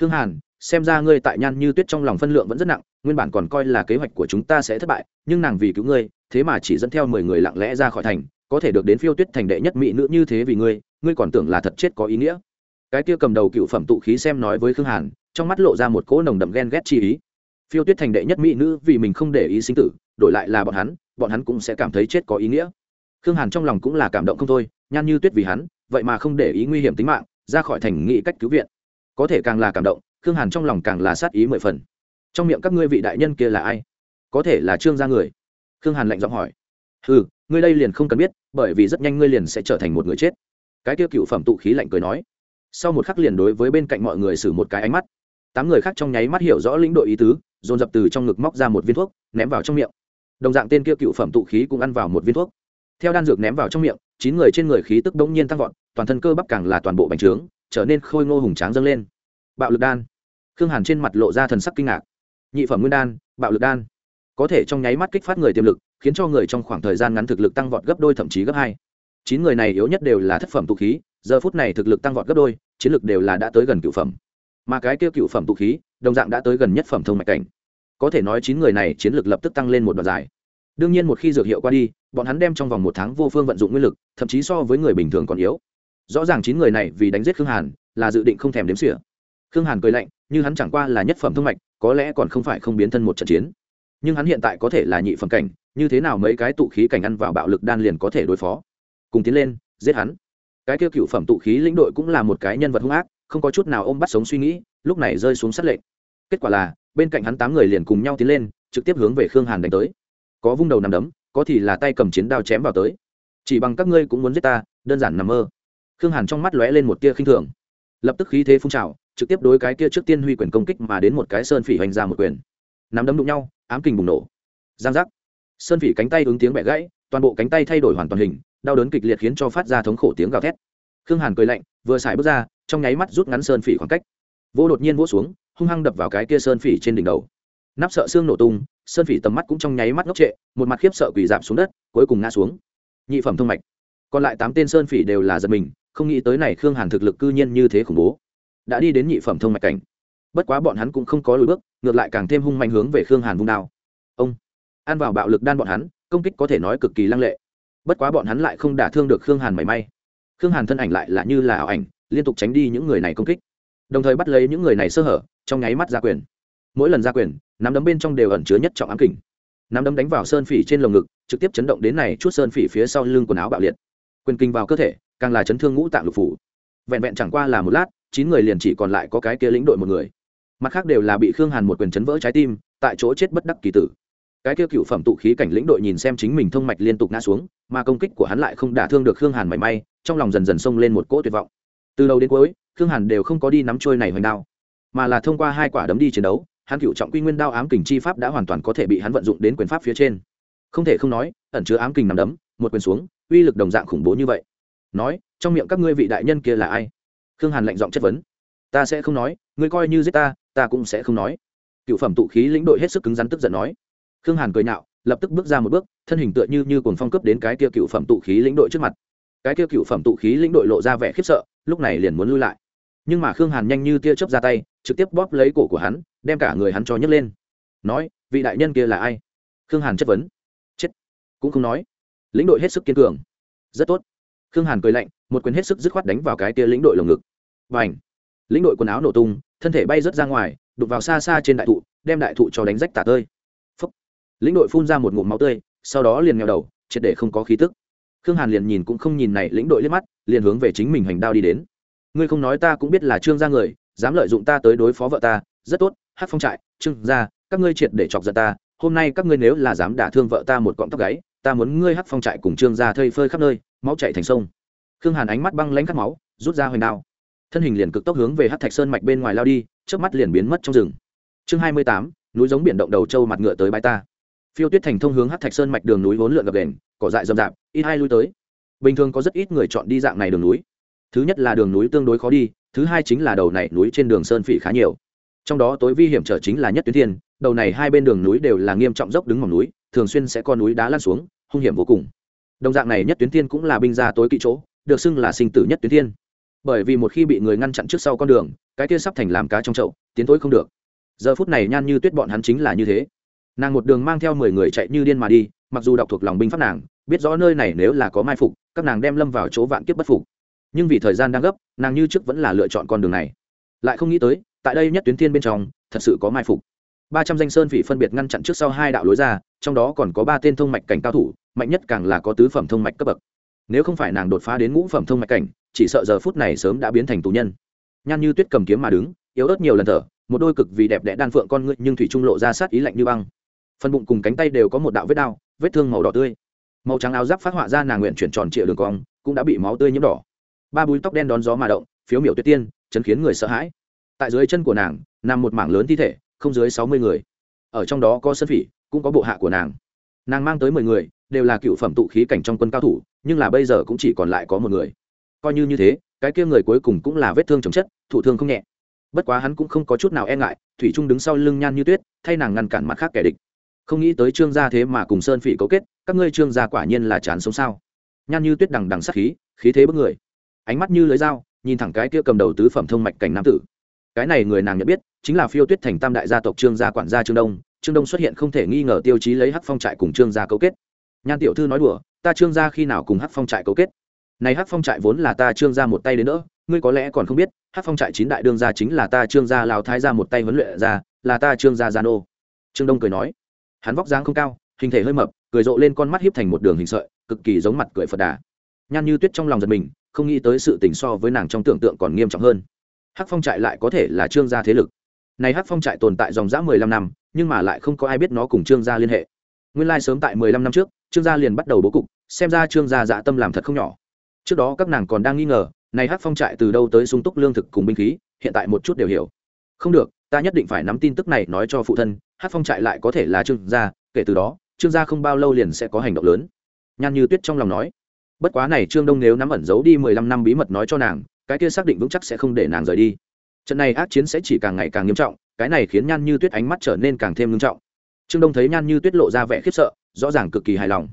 Khương hàn, xem ra ngươi tại nhan như tuyết trong lòng phân lượng vẫn rất nặng, nguyên bản còn coi là kế hoạch của chúng ta sẽ thất bại, nhưng nàng vì cứu ngươi, thế mà chỉ dẫn theo mười người lặng lẽ ra khỏi thành, có thể được đến phiêu tuyết thành đệ nhất mỹ nữ như thế vì ngươi ngươi còn tưởng là thật chết có ý nghĩa. Cái kia cầm đầu cựu phẩm tụ khí xem nói với khương hàn trong mắt lộ ra một cỗ nồng đậm ghen ghét chi ý. Phiêu tuyết thành đệ nhất mỹ nữ vì mình không để ý sinh tử, đổi lại là bọn hắn bọn hắn cũng sẽ cảm thấy chết có ý nghĩa. Khương hàn trong lòng cũng là cảm động không thôi, nhan như tuyết vì hắn, vậy mà không để ý nguy hiểm tính mạng, ra khỏi thành nghị cách cứu viện. Có thể càng là cảm động, khương hàn trong lòng càng là sát ý mười phần. Trong miệng các ngươi vị đại nhân kia là ai? Có thể là trương gia người? Khương hàn lạnh giọng hỏi. Ừ ngươi đây liền không cần biết, bởi vì rất nhanh ngươi liền sẽ trở thành một người chết. Cái tiêu cựu phẩm tụ khí lạnh cười nói. Sau một khắc liền đối với bên cạnh mọi người xử một cái ánh mắt tám người khác trong nháy mắt hiểu rõ lĩnh đội ý tứ, dồn dập từ trong ngực móc ra một viên thuốc, ném vào trong miệng. Đồng dạng tên kia cựu phẩm tụ khí cũng ăn vào một viên thuốc. Theo đan dược ném vào trong miệng, chín người trên người khí tức đống nhiên tăng vọt, toàn thân cơ bắp càng là toàn bộ bành trướng, trở nên khôi ngô hùng tráng dâng lên. Bạo lực đan. Khương hàn trên mặt lộ ra thần sắc kinh ngạc. Nhị phẩm nguyên đan, bạo lực đan. Có thể trong nháy mắt kích phát người tiềm lực, khiến cho người trong khoảng thời gian ngắn thực lực tăng vọt gấp đôi thậm chí gấp hai. Chín người này yếu nhất đều là thất phẩm tụ khí, giờ phút này thực lực tăng vọt gấp đôi, chiến lực đều là đã tới gần cựu phẩm mà cái kia cựu phẩm tụ khí, đồng dạng đã tới gần nhất phẩm thông mạch cảnh. Có thể nói chín người này chiến lực lập tức tăng lên một đoạn dài. Đương nhiên một khi dược hiệu qua đi, bọn hắn đem trong vòng một tháng vô phương vận dụng nguyên lực, thậm chí so với người bình thường còn yếu. Rõ ràng chín người này vì đánh giết khương hàn, là dự định không thèm đếm xỉa. Khương hàn cười lạnh, như hắn chẳng qua là nhất phẩm thông mạch, có lẽ còn không phải không biến thân một trận chiến. Nhưng hắn hiện tại có thể là nhị phẩm cảnh, như thế nào mấy cái tụ khí cảnh ăn vào bạo lực đan liền có thể đối phó? Cùng tiến lên, giết hắn. Cái kia cựu phẩm tụ khí lĩnh đội cũng là một cái nhân vật hung ác không có chút nào ôm bắt sống suy nghĩ, lúc này rơi xuống sát lệnh. Kết quả là, bên cạnh hắn tám người liền cùng nhau tiến lên, trực tiếp hướng về khương hàn đánh tới. Có vung đầu nằm đấm, có thì là tay cầm chiến đao chém vào tới. Chỉ bằng các ngươi cũng muốn giết ta, đơn giản nằm mơ. Khương hàn trong mắt lóe lên một tia khinh thường. Lập tức khí thế phun trào, trực tiếp đối cái kia trước tiên huy quyền công kích mà đến một cái sơn phỉ hoành ra một quyền. Nắm đấm đụng nhau, ám kình bùng nổ. Giang giác. Sơn phỉ cánh tay ứng tiếng bẻ gãy, toàn bộ cánh tay thay đổi hoàn toàn hình, đau đớn kịch liệt khiến cho phát ra thống khổ tiếng gào thét. Khương hàn cười lạnh, vừa xài bước ra trong nháy mắt rút ngắn sơn phỉ khoảng cách. Vô đột nhiên vỗ xuống, hung hăng đập vào cái kia sơn phỉ trên đỉnh đầu. Nắp sợ xương nổ tung, sơn phỉ tầm mắt cũng trong nháy mắt ngốc trệ, một mặt khiếp sợ quỳ dạp xuống đất, cuối cùng ngã xuống. Nhị phẩm thông mạch. Còn lại tám tên sơn phỉ đều là giật mình, không nghĩ tới này khương hàn thực lực cư nhiên như thế khủng bố. Đã đi đến nhị phẩm thông mạch cảnh. Bất quá bọn hắn cũng không có lùi bước, ngược lại càng thêm hung mạnh hướng về khương hàn vung đao. Ông. Ăn vào bạo lực đan bọn hắn, công kích có thể nói cực kỳ lăng lệ. Bất quá bọn hắn lại không đả thương được khương hàn mảy may. Khương hàn thân ảnh lại là như là ảo ảnh liên tục tránh đi những người này công kích, đồng thời bắt lấy những người này sơ hở, trong nháy mắt ra quyền. Mỗi lần ra quyền, nắm đấm bên trong đều ẩn chứa nhất trọng ám kình. Nắm đấm đánh vào sơn phỉ trên lồng ngực, trực tiếp chấn động đến này chút sơn phỉ phía sau lưng quần áo bạo liệt. Quyền kinh vào cơ thể, càng là chấn thương ngũ tạng lục phủ. Vẹn vẹn chẳng qua là một lát, chín người liền chỉ còn lại có cái kia lĩnh đội một người. Mặt khác đều là bị khương hàn một quyền chấn vỡ trái tim, tại chỗ chết bất đắc kỳ tử. Cái kia cựu phẩm tụ khí cảnh lĩnh đội nhìn xem chính mình thông mạch liên tục ngã xuống, mà công kích của hắn lại không đả thương được khương hàn mảy may, trong lòng dần dần xông lên một cỗ tuyệt vọng từ đầu đến cuối khương hàn đều không có đi nắm trôi này hoành đao mà là thông qua hai quả đấm đi chiến đấu hắn cựu trọng quy nguyên đao ám kình chi pháp đã hoàn toàn có thể bị hắn vận dụng đến quyền pháp phía trên. Không thể không nói ẩn chứa ám kình nằm đấm một quyền xuống uy lực đồng dạng khủng bố như vậy. Nói trong miệng các ngươi vị đại nhân kia là ai? Khương hàn lạnh giọng chất vấn. Ta sẽ không nói ngươi coi như giết ta ta cũng sẽ không nói. Cựu phẩm tụ khí lĩnh đội hết sức cứng rắn tức giận nói. Khương hàn cười nạo, lập tức bước ra một bước thân hình tựa như như cồn phong cấp đến cái kia cựu phẩm tụ khí lĩnh đội trước mặt. Cái kia cựu phẩm tụ khí lĩnh đội lộ ra vẻ khiếp sợ lúc này liền muốn lui lại. Nhưng mà khương hàn nhanh như tia chớp ra tay, trực tiếp bóp lấy cổ của hắn, đem cả người hắn cho nhấc lên. Nói, vị đại nhân kia là ai? Khương hàn chất vấn. Chết. Cũng không nói. Lĩnh đội hết sức kiên cường. Rất tốt. Khương hàn cười lạnh, một quyền hết sức dứt khoát đánh vào cái kia lĩnh đội lồng ngực. Và ảnh lĩnh đội quần áo nổ tung, thân thể bay rớt ra ngoài đục vào xa xa trên đại thụ, đem đại thụ cho đánh rách tả tơi. Phúc. lĩnh đội phun ra một ngụm máu tươi, sau đó liền nghèo đầu, triệt để không có khí tức khương hàn liền nhìn cũng không nhìn này lĩnh đội liếc mắt, liền hướng về chính mình hành đao đi đến. Ngươi không nói ta cũng biết là trương gia người, dám lợi dụng ta tới đối phó vợ ta, rất tốt hát phong trại, trương gia, các ngươi triệt để chọc giận ta, hôm nay các ngươi nếu là dám đả thương vợ ta một cọng tóc gáy, ta muốn ngươi hát phong trại cùng trương gia thây phơi khắp nơi, máu chạy thành sông. Khương hàn ánh mắt băng lãnh cắt máu, rút ra hoành đao. Thân hình liền cực tốc hướng về hát thạch sơn mạch bên ngoài lao đi trước mắt liền biến mất trong rừng. Chương hai mươi tám, núi giống biển động đầu trâu mặt ngựa tới bãi ta. Phiêu tuyết thành thông hướng hát thạch sơn mạch đường núi vốn lượn gập đền cỏ dại rậm rạp ít hai lui tới. Bình thường có rất ít người chọn đi dạng này đường núi. Thứ nhất là đường núi tương đối khó đi, thứ hai chính là đầu này núi trên đường sơn phỉ khá nhiều. Trong đó tối vi hiểm trở chính là nhất tuyến thiên, đầu này hai bên đường núi đều là nghiêm trọng dốc đứng mỏng núi, thường xuyên sẽ có núi đá lan xuống, hung hiểm vô cùng. Đồng dạng này nhất tuyến thiên cũng là binh gia tối kỵ chỗ, được xưng là sinh tử nhất tuyến thiên. Bởi vì một khi bị người ngăn chặn trước sau con đường, cái kia sắp thành làm cá trong chậu, tiến tối không được. Giờ phút này nhan như tuyết bọn hắn chính là như thế. Nàng một đường mang theo mười người chạy như điên mà đi, mặc dù đọc thuộc lòng binh pháp nàng biết rõ nơi này nếu là có mai phục, các nàng đem lâm vào chỗ vạn kiếp bất phục. Nhưng vì thời gian đang gấp, nàng như trước vẫn là lựa chọn con đường này. Lại không nghĩ tới, tại đây nhất tuyến thiên bên trong, thật sự có mai phục. Ba trăm danh sơn phỉ phân biệt ngăn chặn trước sau hai đạo lối ra, trong đó còn có ba tên thông mạch cảnh cao thủ, mạnh nhất càng là có tứ phẩm thông mạch cấp bậc. Nếu không phải nàng đột phá đến ngũ phẩm thông mạch cảnh, chỉ sợ giờ phút này sớm đã biến thành tù nhân. Nhan như tuyết cầm kiếm mà đứng, yếu ớt nhiều lần thở, một đôi cực vì đẹp đẽ đan phượng con ngươi nhưng thủy trung lộ ra sát ý lạnh như băng. Phần bụng cùng cánh tay đều có một đạo vết đao vết thương màu đỏ tươi màu trắng áo giáp phát họa ra nàng nguyện chuyển tròn trịa đường cong, cũng đã bị máu tươi nhiễm đỏ. Ba búi tóc đen đón gió mà động, phiếu miểu tuyết tiên, chấn khiến người sợ hãi. Tại dưới chân của nàng, nằm một mảng lớn thi thể, không dưới sáu mươi người. Ở trong đó có sân phỉ, cũng có bộ hạ của nàng. Nàng mang tới mười người, đều là cựu phẩm tụ khí cảnh trong quân cao thủ, nhưng là bây giờ cũng chỉ còn lại có một người. Coi như như thế, cái kia người cuối cùng cũng là vết thương chồng chất thủ thương không nhẹ. Bất quá hắn cũng không có chút nào e ngại, thủy trung đứng sau lưng nhan như tuyết, thay nàng ngăn cản mặt khác kẻ địch không nghĩ tới trương gia thế mà cùng sơn phỉ cấu kết, các ngươi trương gia quả nhiên là chán sống sao? Nhan như tuyết đằng đằng sắc khí khí thế bức người. Ánh mắt như lưới dao, nhìn thẳng cái kia cầm đầu tứ phẩm thông mạch cảnh nam tử. Cái này người nàng nhận biết, chính là phiêu tuyết thành tam đại gia tộc trương gia quản gia trương đông. Trương đông xuất hiện không thể nghi ngờ tiêu chí lấy hắc phong trại cùng trương gia cấu kết. Nhan tiểu thư nói đùa, ta trương gia khi nào cùng hắc phong trại cấu kết? Này hắc phong trại vốn là ta trương gia một tay đến nữa ngươi có lẽ còn không biết, hắc phong trại chín đại đương gia chính là ta trương gia lào thái gia một tay huấn luyện ra, là ta trương gia gia nô. Trương đông cười nói hắn vóc dáng không cao, hình thể hơi mập, cười rộ lên con mắt hiếp thành một đường hình sợi, cực kỳ giống mặt cười phật đà. Nhan như tuyết trong lòng giật mình, không nghĩ tới sự tình so với nàng trong tưởng tượng còn nghiêm trọng hơn. Hắc phong trại lại có thể là trương gia thế lực. Này hắc phong trại tồn tại dòng dã mười lăm năm, nhưng mà lại không có ai biết nó cùng trương gia liên hệ. Nguyên lai sớm tại mười lăm năm trước, trương gia liền bắt đầu bố cục, xem ra trương gia dạ tâm làm thật không nhỏ. Trước đó các nàng còn đang nghi ngờ, này hắc phong trại từ đâu tới sung túc lương thực cùng binh khí, hiện tại một chút đều hiểu. Không được ta nhất định phải nắm tin tức này nói cho phụ thân, Hát phong trại lại có thể là trương gia, kể từ đó, trương gia không bao lâu liền sẽ có hành động lớn. Nhan như tuyết trong lòng nói, bất quá này trương đông nếu nắm ẩn giấu đi mười lăm năm bí mật nói cho nàng, cái kia xác định vững chắc sẽ không để nàng rời đi. Trận này ác chiến sẽ chỉ càng ngày càng nghiêm trọng, cái này khiến nhan như tuyết ánh mắt trở nên càng thêm nghiêm trọng. Trương đông thấy nhan như tuyết lộ ra vẻ khiếp sợ, rõ ràng cực kỳ hài lòng.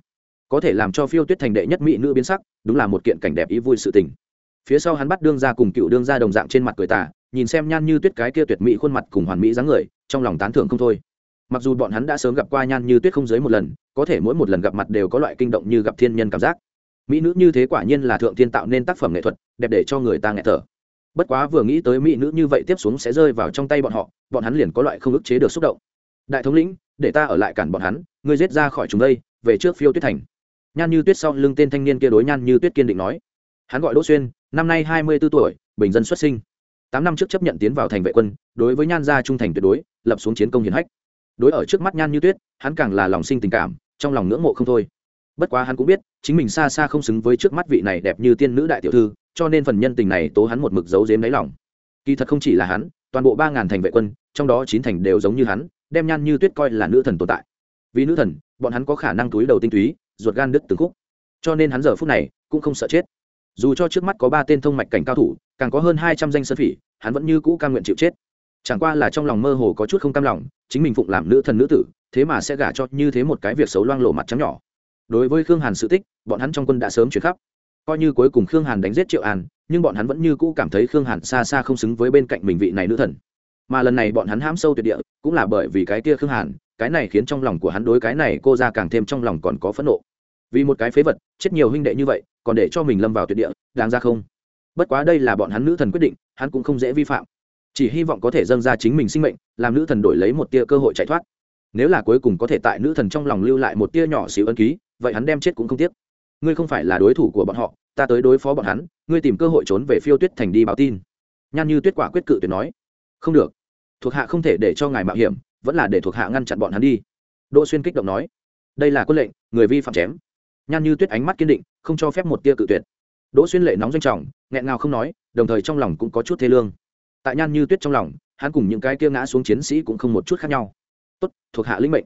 Có thể làm cho phiêu tuyết thành đệ nhất mỹ nữ biến sắc, đúng là một kiện cảnh đẹp ý vui sự tình. Phía sau hắn bắt đương ra cùng cựu đương ra đồng dạng trên mặt cười tả nhìn xem nhan như tuyết cái kia tuyệt mỹ khuôn mặt cùng hoàn mỹ dáng người, trong lòng tán thưởng không thôi. Mặc dù bọn hắn đã sớm gặp qua nhan như tuyết không dưới một lần, có thể mỗi một lần gặp mặt đều có loại kinh động như gặp thiên nhân cảm giác. Mỹ nữ như thế quả nhiên là thượng thiên tạo nên tác phẩm nghệ thuật, đẹp để cho người ta nghẹt thở. Bất quá vừa nghĩ tới mỹ nữ như vậy tiếp xuống sẽ rơi vào trong tay bọn họ, bọn hắn liền có loại không ức chế được xúc động. Đại thống lĩnh, để ta ở lại cản bọn hắn, ngươi giết ra khỏi chúng đây, về trước phiêu tuyết thành. Nhan như tuyết sau lưng tên thanh niên kia đối nhan như tuyết kiên định nói. Hắn gọi đỗ xuyên, năm nay hai mươi b ố tuổi, bình dân xuất sinh tám năm trước chấp nhận tiến vào thành vệ quân, đối với nhan gia trung thành tuyệt đối, lập xuống chiến công hiển hách. Đối ở trước mắt nhan như tuyết, hắn càng là lòng sinh tình cảm, trong lòng ngưỡng mộ không thôi. Bất quá hắn cũng biết, chính mình xa xa không xứng với trước mắt vị này đẹp như tiên nữ đại tiểu thư, cho nên phần nhân tình này tố hắn một mực giấu giếm đáy lòng. Kỳ thật không chỉ là hắn, toàn bộ ba ngàn thành vệ quân, trong đó chín thành đều giống như hắn, đem nhan như tuyết coi là nữ thần tồn tại. Vì nữ thần, bọn hắn có khả năng túi đầu tinh túy, ruột gan đứt từng khúc. Cho nên hắn giờ phút này cũng không sợ chết dù cho trước mắt có ba tên thông mạch cảnh cao thủ, càng có hơn hai trăm danh sơn phỉ, hắn vẫn như cũ ca nguyện chịu chết. Chẳng qua là trong lòng mơ hồ có chút không cam lòng, chính mình phụng làm nữ thần nữ tử, thế mà sẽ gả cho như thế một cái việc xấu loang lộ mặt trắng nhỏ. Đối với khương hàn sự tích, bọn hắn trong quân đã sớm chuyển khắp. Coi như cuối cùng khương hàn đánh giết triệu an, nhưng bọn hắn vẫn như cũ cảm thấy khương hàn xa xa không xứng với bên cạnh mình vị này nữ thần. Mà lần này bọn hắn hãm sâu tuyệt địa, cũng là bởi vì cái kia khương hàn, cái này khiến trong lòng của hắn đối cái này cô ra càng thêm trong lòng còn có phẫn nộ. Vì một cái phế vật, chết nhiều huynh đệ như vậy còn để cho mình lâm vào tuyệt địa, đáng ra không? Bất quá đây là bọn hắn nữ thần quyết định, hắn cũng không dễ vi phạm. Chỉ hy vọng có thể dâng ra chính mình sinh mệnh, làm nữ thần đổi lấy một tia cơ hội chạy thoát. Nếu là cuối cùng có thể tại nữ thần trong lòng lưu lại một tia nhỏ xíu ân ký, vậy hắn đem chết cũng không tiếc. Ngươi không phải là đối thủ của bọn họ, ta tới đối phó bọn hắn, ngươi tìm cơ hội trốn về phiêu tuyết thành đi báo tin. Nhan như tuyết quả quyết cự tuyệt nói. Không được. Thuộc hạ không thể để cho ngài mạo hiểm, vẫn là để thuộc hạ ngăn chặn bọn hắn đi. Đỗ xuyên kích động nói. Đây là quân lệnh, người vi phạm chém nhan như tuyết ánh mắt kiên định, không cho phép một tia cự tuyệt. Đỗ xuyên lệ nóng danh trọng, nghẹn ngào không nói, đồng thời trong lòng cũng có chút thế lương. Tại nhan như tuyết trong lòng, hắn cùng những cái kia ngã xuống chiến sĩ cũng không một chút khác nhau. Tốt, thuộc hạ linh mệnh.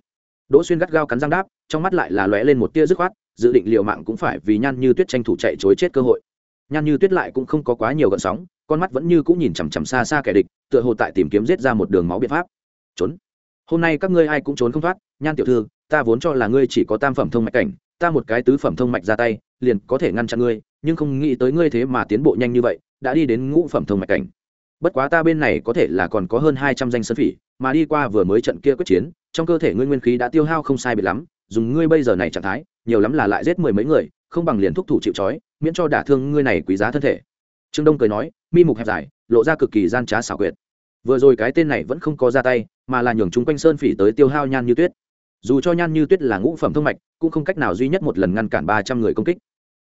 Đỗ xuyên gắt gao cắn răng đáp, trong mắt lại là lóe lên một tia dứt khoát, dự định liệu mạng cũng phải vì nhan như tuyết tranh thủ chạy chối chết cơ hội. Nhan như tuyết lại cũng không có quá nhiều gợn sóng, con mắt vẫn như cũng nhìn chằm chằm xa xa kẻ địch, tựa hồ tại tìm kiếm giết ra một đường máu biện pháp. Trốn. Hôm nay các ngươi ai cũng trốn không thoát, nhan tiểu thư, ta vốn cho là ngươi chỉ có tam phẩm thông mạch cảnh ta một cái tứ phẩm thông mạch ra tay, liền có thể ngăn chặn ngươi, nhưng không nghĩ tới ngươi thế mà tiến bộ nhanh như vậy, đã đi đến ngũ phẩm thông mạch cảnh. Bất quá ta bên này có thể là còn có hơn hai trăm danh sơn phỉ, mà đi qua vừa mới trận kia quyết chiến, trong cơ thể ngươi nguyên khí đã tiêu hao không sai biệt lắm, dùng ngươi bây giờ này trạng thái, nhiều lắm là lại giết mười mấy người, không bằng liền thúc thủ chịu trói, miễn cho đả thương ngươi này quý giá thân thể. Trương đông cười nói, mi mục hẹp dài, lộ ra cực kỳ gian trá xảo quyệt. Vừa rồi cái tên này vẫn không có ra tay, mà là nhường chúng quanh sơn phỉ tới tiêu hao nhan như tuyết dù cho nhan như tuyết là ngũ phẩm thông mạch, cũng không cách nào duy nhất một lần ngăn cản ba trăm người công kích.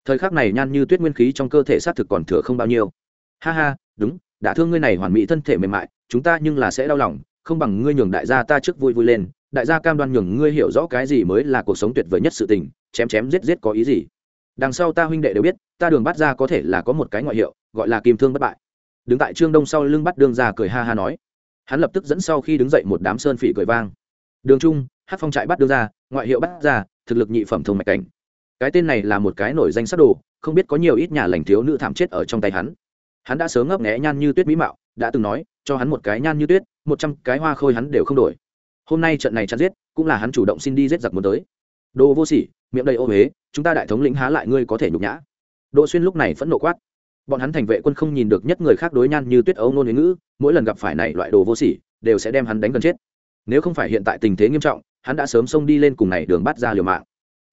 Thời khắc này nhan như tuyết nguyên khí trong cơ thể xác thực còn thừa không bao nhiêu. Ha ha, đúng, đã thương ngươi này hoàn mỹ thân thể mềm mại, chúng ta nhưng là sẽ đau lòng, không bằng ngươi nhường đại gia ta trước vui vui lên. Đại gia cam đoan nhường ngươi hiểu rõ cái gì mới là cuộc sống tuyệt vời nhất sự tình, chém chém giết giết có ý gì. Đằng sau ta huynh đệ đều biết, ta đường bắt ra có thể là có một cái ngoại hiệu, gọi là kim thương bất bại. Đứng tại trương đông sau lưng bắt đương ra cười ha ha nói. Hắn lập tức dẫn sau khi đứng dậy một đám sơn phỉ cười vang. Đường trung hát phong trại bắt đưa ra, ngoại hiệu bắt ra, thực lực nhị phẩm thông mạch cảnh. Cái tên này là một cái nổi danh sắc đồ, không biết có nhiều ít nhà lành thiếu nữ thảm chết ở trong tay hắn. Hắn đã sớm ngấp nghẽ nhan như tuyết mỹ mạo, đã từng nói, cho hắn một cái nhan như tuyết, một trăm cái hoa khôi hắn đều không đổi. Hôm nay trận này chặt giết, cũng là hắn chủ động xin đi giết giặc muốn tới. Đồ vô sỉ, miệng đầy ô huế chúng ta đại thống lĩnh há lại ngươi có thể nhục nhã. Đỗ xuyên lúc này phẫn nộ quát. Bọn hắn thành vệ quân không nhìn được nhất người khác đối nhan như tuyết ấu nôn ngữ, mỗi lần gặp phải này loại đồ vô sỉ, đều sẽ đem hắn đánh gần chết. Nếu không phải hiện tại tình thế nghiêm trọng hắn đã sớm xông đi lên cùng này đường bắt ra liều mạng.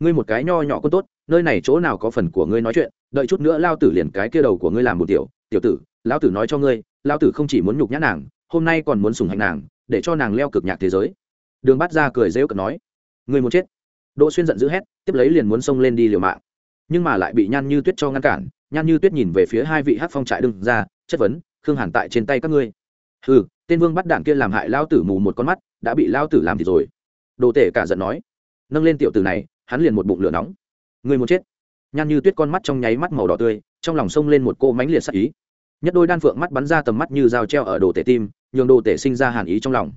Ngươi một cái nho nhỏ con tốt, nơi này chỗ nào có phần của ngươi nói chuyện, đợi chút nữa lao tử liền cái kia đầu của ngươi làm một tiểu tiểu tử, lão tử nói cho ngươi lao tử không chỉ muốn nhục nhã nàng, hôm nay còn muốn sùng hạnh nàng, để cho nàng leo cực nhạc thế giới. Đường bắt ra cười rêu cực nói, ngươi muốn chết. Đỗ xuyên giận dữ hét, tiếp lấy liền muốn xông lên đi liều mạng. Nhưng mà lại bị nhan như tuyết cho ngăn cản, nhan như tuyết nhìn về phía hai vị hát phong trại đừng ra, chất vấn, khương hàn tại trên tay các ngươi? Ừ tên vương bắt đảng kia làm hại lao tử mù một con mắt, đã bị lao tử làm thì rồi đồ tể cả giận nói. Nâng lên tiểu tử này, hắn liền một bụng lửa nóng. Người muốn chết. Nhan như tuyết con mắt trong nháy mắt màu đỏ tươi, trong lòng sông lên một cô mánh liệt sắc ý. Nhất đôi đan phượng mắt bắn ra tầm mắt như dao treo ở đồ tể tim, nhường đồ tể sinh ra hàn ý trong lòng.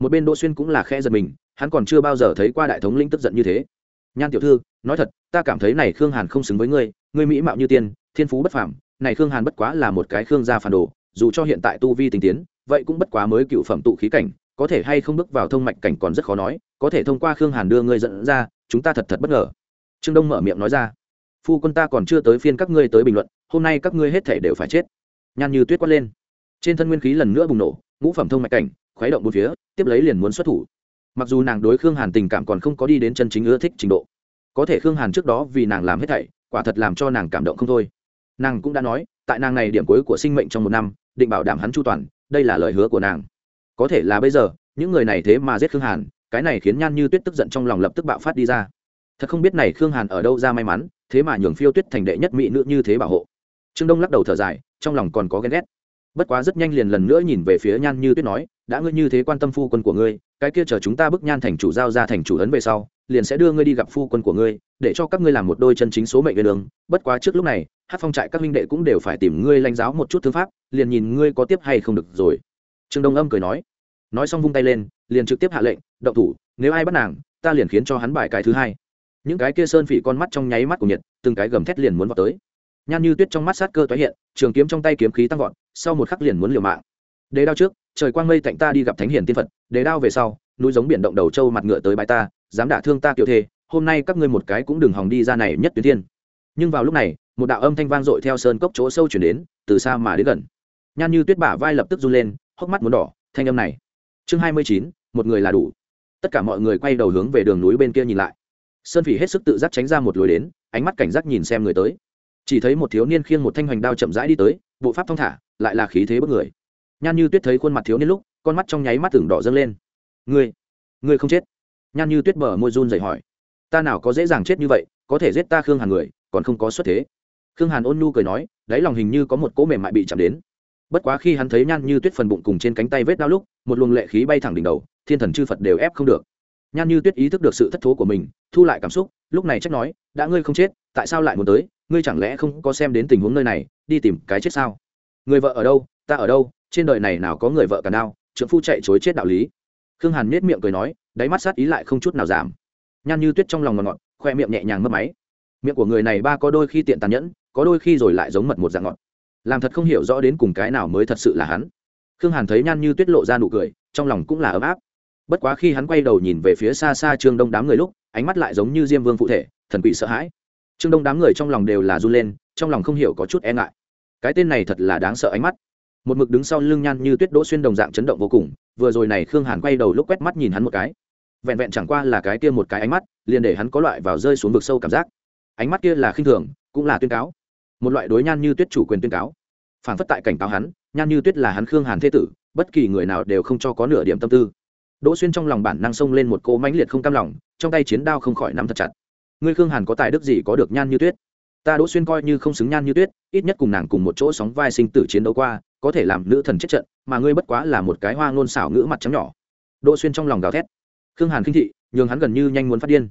Một bên đỗ xuyên cũng là khe giật mình, hắn còn chưa bao giờ thấy qua đại thống linh tức giận như thế. Nhan tiểu thư, nói thật, ta cảm thấy này khương hàn không xứng với ngươi ngươi mỹ mạo như tiên, thiên phú bất phàm, này khương hàn bất quá là một cái khương gia phản đồ, dù cho hiện tại tu vi tinh tiến, vậy cũng bất quá mới cựu phẩm tụ khí cảnh có thể hay không bước vào thông mạch cảnh còn rất khó nói, có thể thông qua khương hàn đưa ngươi dẫn ra, chúng ta thật thật bất ngờ. Trương đông mở miệng nói ra. Phu quân ta còn chưa tới phiên các ngươi tới bình luận, hôm nay các ngươi hết thể đều phải chết. Nhan như tuyết quát lên. Trên thân nguyên khí lần nữa bùng nổ, ngũ phẩm thông mạch cảnh, khuấy động bốn phía, tiếp lấy liền muốn xuất thủ. Mặc dù nàng đối khương hàn tình cảm còn không có đi đến chân chính ưa thích trình độ, có thể khương hàn trước đó vì nàng làm hết thảy, quả thật làm cho nàng cảm động không thôi. Nàng cũng đã nói, tại nàng này điểm cuối của sinh mệnh trong một năm, định bảo đảm hắn chu toàn, đây là lời hứa của nàng có thể là bây giờ, những người này thế mà giết khương hàn, cái này khiến nhan như tuyết tức giận trong lòng lập tức bạo phát đi ra. Thật không biết này khương hàn ở đâu ra may mắn, thế mà nhường phiêu tuyết thành đệ nhất mỹ nữ như thế bảo hộ. Trương đông lắc đầu thở dài, trong lòng còn có ghen ghét. Bất quá rất nhanh liền lần nữa nhìn về phía nhan như tuyết nói, đã ngươi như thế quan tâm phu quân của ngươi, cái kia chờ chúng ta bức nhan thành chủ giao ra thành chủ ấn về sau, liền sẽ đưa ngươi đi gặp phu quân của ngươi, để cho các ngươi làm một đôi chân chính số mệnh về đường bất quá trước lúc này, hát phong trại các minh đệ cũng đều phải tìm ngươi lãnh giáo một chút thư pháp, liền nhìn ngươi có tiếp hay không được rồi trương đông âm cười nói. Nói xong vung tay lên, liền trực tiếp hạ lệnh, động thủ, nếu ai bắt nàng, ta liền khiến cho hắn bài cái thứ hai. Những cái kia sơn phỉ con mắt trong nháy mắt của nhiệt, từng cái gầm thét liền muốn vào tới. Nhan như tuyết trong mắt sát cơ tái hiện, trường kiếm trong tay kiếm khí tăng vọt, sau một khắc liền muốn liều mạng. Đế đao trước, trời quang mây tạnh ta đi gặp thánh hiền tiên phật, đế đao về sau, núi giống biển động đầu trâu mặt ngựa tới bãi ta, dám đả thương ta kiểu thê hôm nay các ngươi một cái cũng đừng hòng đi ra này nhất tuyến thiên nhưng vào lúc này, một đạo âm thanh vang dội theo sơn cốc chỗ sâu chuyển đến, từ xa mà đến gần. Nhan như tuyết bả vai lập tức run lên hốc mắt muốn đỏ, thanh âm này. Chương hai mươi chín, một người là đủ. Tất cả mọi người quay đầu hướng về đường núi bên kia nhìn lại. Sơn phỉ hết sức tự giác tránh ra một lối đến, ánh mắt cảnh giác nhìn xem người tới. Chỉ thấy một thiếu niên khiêng một thanh hoành đao chậm rãi đi tới, bộ pháp thong thả, lại là khí thế bất người. Nhan như tuyết thấy khuôn mặt thiếu niên lúc, con mắt trong nháy mắt tưởng đỏ dâng lên. Ngươi ngươi không chết? Nhan như tuyết mở môi run dậy hỏi. Ta nào có dễ dàng chết như vậy, có thể giết ta khương hàn người, còn không có xuất thế. Khương hàn ôn nhu cười nói, đáy lòng hình như có một cỗ mềm mại bị chạm đến bất quá khi hắn thấy nhan như tuyết phần bụng cùng trên cánh tay vết đau lúc, một luồng lệ khí bay thẳng đỉnh đầu, thiên thần chư phật đều ép không được. Nhan như tuyết ý thức được sự thất thố của mình, thu lại cảm xúc, lúc này trách nói, đã ngươi không chết, tại sao lại muốn tới? Ngươi chẳng lẽ không có xem đến tình huống nơi này, đi tìm cái chết sao? Người vợ ở đâu? Ta ở đâu? Trên đời này nào có người vợ cả nào trượng phu chạy chối chết đạo lý. Khương hàn miết miệng cười nói, đáy mắt sát ý lại không chút nào giảm. Nhan như tuyết trong lòng ngọt ngọt, khoe miệng nhẹ nhàng mất máy. Miệng của người này ba có đôi khi tiện tàn nhẫn, có đôi khi rồi lại giống mật một dạng ngọt làm thật không hiểu rõ đến cùng cái nào mới thật sự là hắn. Khương hàn thấy nhan như tuyết lộ ra nụ cười, trong lòng cũng là ấm áp. Bất quá khi hắn quay đầu nhìn về phía xa xa trương đông đám người lúc, ánh mắt lại giống như diêm vương phụ thể, thần quỷ sợ hãi. Trương đông đám người trong lòng đều là run lên, trong lòng không hiểu có chút e ngại. Cái tên này thật là đáng sợ ánh mắt. Một mực đứng sau lưng nhan như tuyết đỗ xuyên đồng dạng chấn động vô cùng, vừa rồi này khương hàn quay đầu lúc quét mắt nhìn hắn một cái. Vẹn vẹn chẳng qua là cái kia một cái ánh mắt, liền để hắn có loại vào rơi xuống vực sâu cảm giác. Ánh mắt kia là khinh thường, cũng là tuyên cáo một loại đối nhan như tuyết chủ quyền tuyên cáo. Phản phất tại cảnh cáo hắn, nhan như tuyết là hắn khương hàn thế tử, bất kỳ người nào đều không cho có nửa điểm tâm tư. Đỗ xuyên trong lòng bản năng xông lên một cô mãnh liệt không cam lòng, trong tay chiến đao không khỏi nắm thật chặt. Ngươi khương hàn có tài đức gì có được nhan như tuyết? Ta đỗ xuyên coi như không xứng nhan như tuyết, ít nhất cùng nàng cùng một chỗ sóng vai sinh tử chiến đấu qua, có thể làm nữ thần chết trận, mà ngươi bất quá là một cái hoa ngôn xảo ngữ mặt trắng nhỏ. Đỗ xuyên trong lòng gào thét. Khương hàn khinh thị, nhường hắn gần như nhanh muốn phát điên.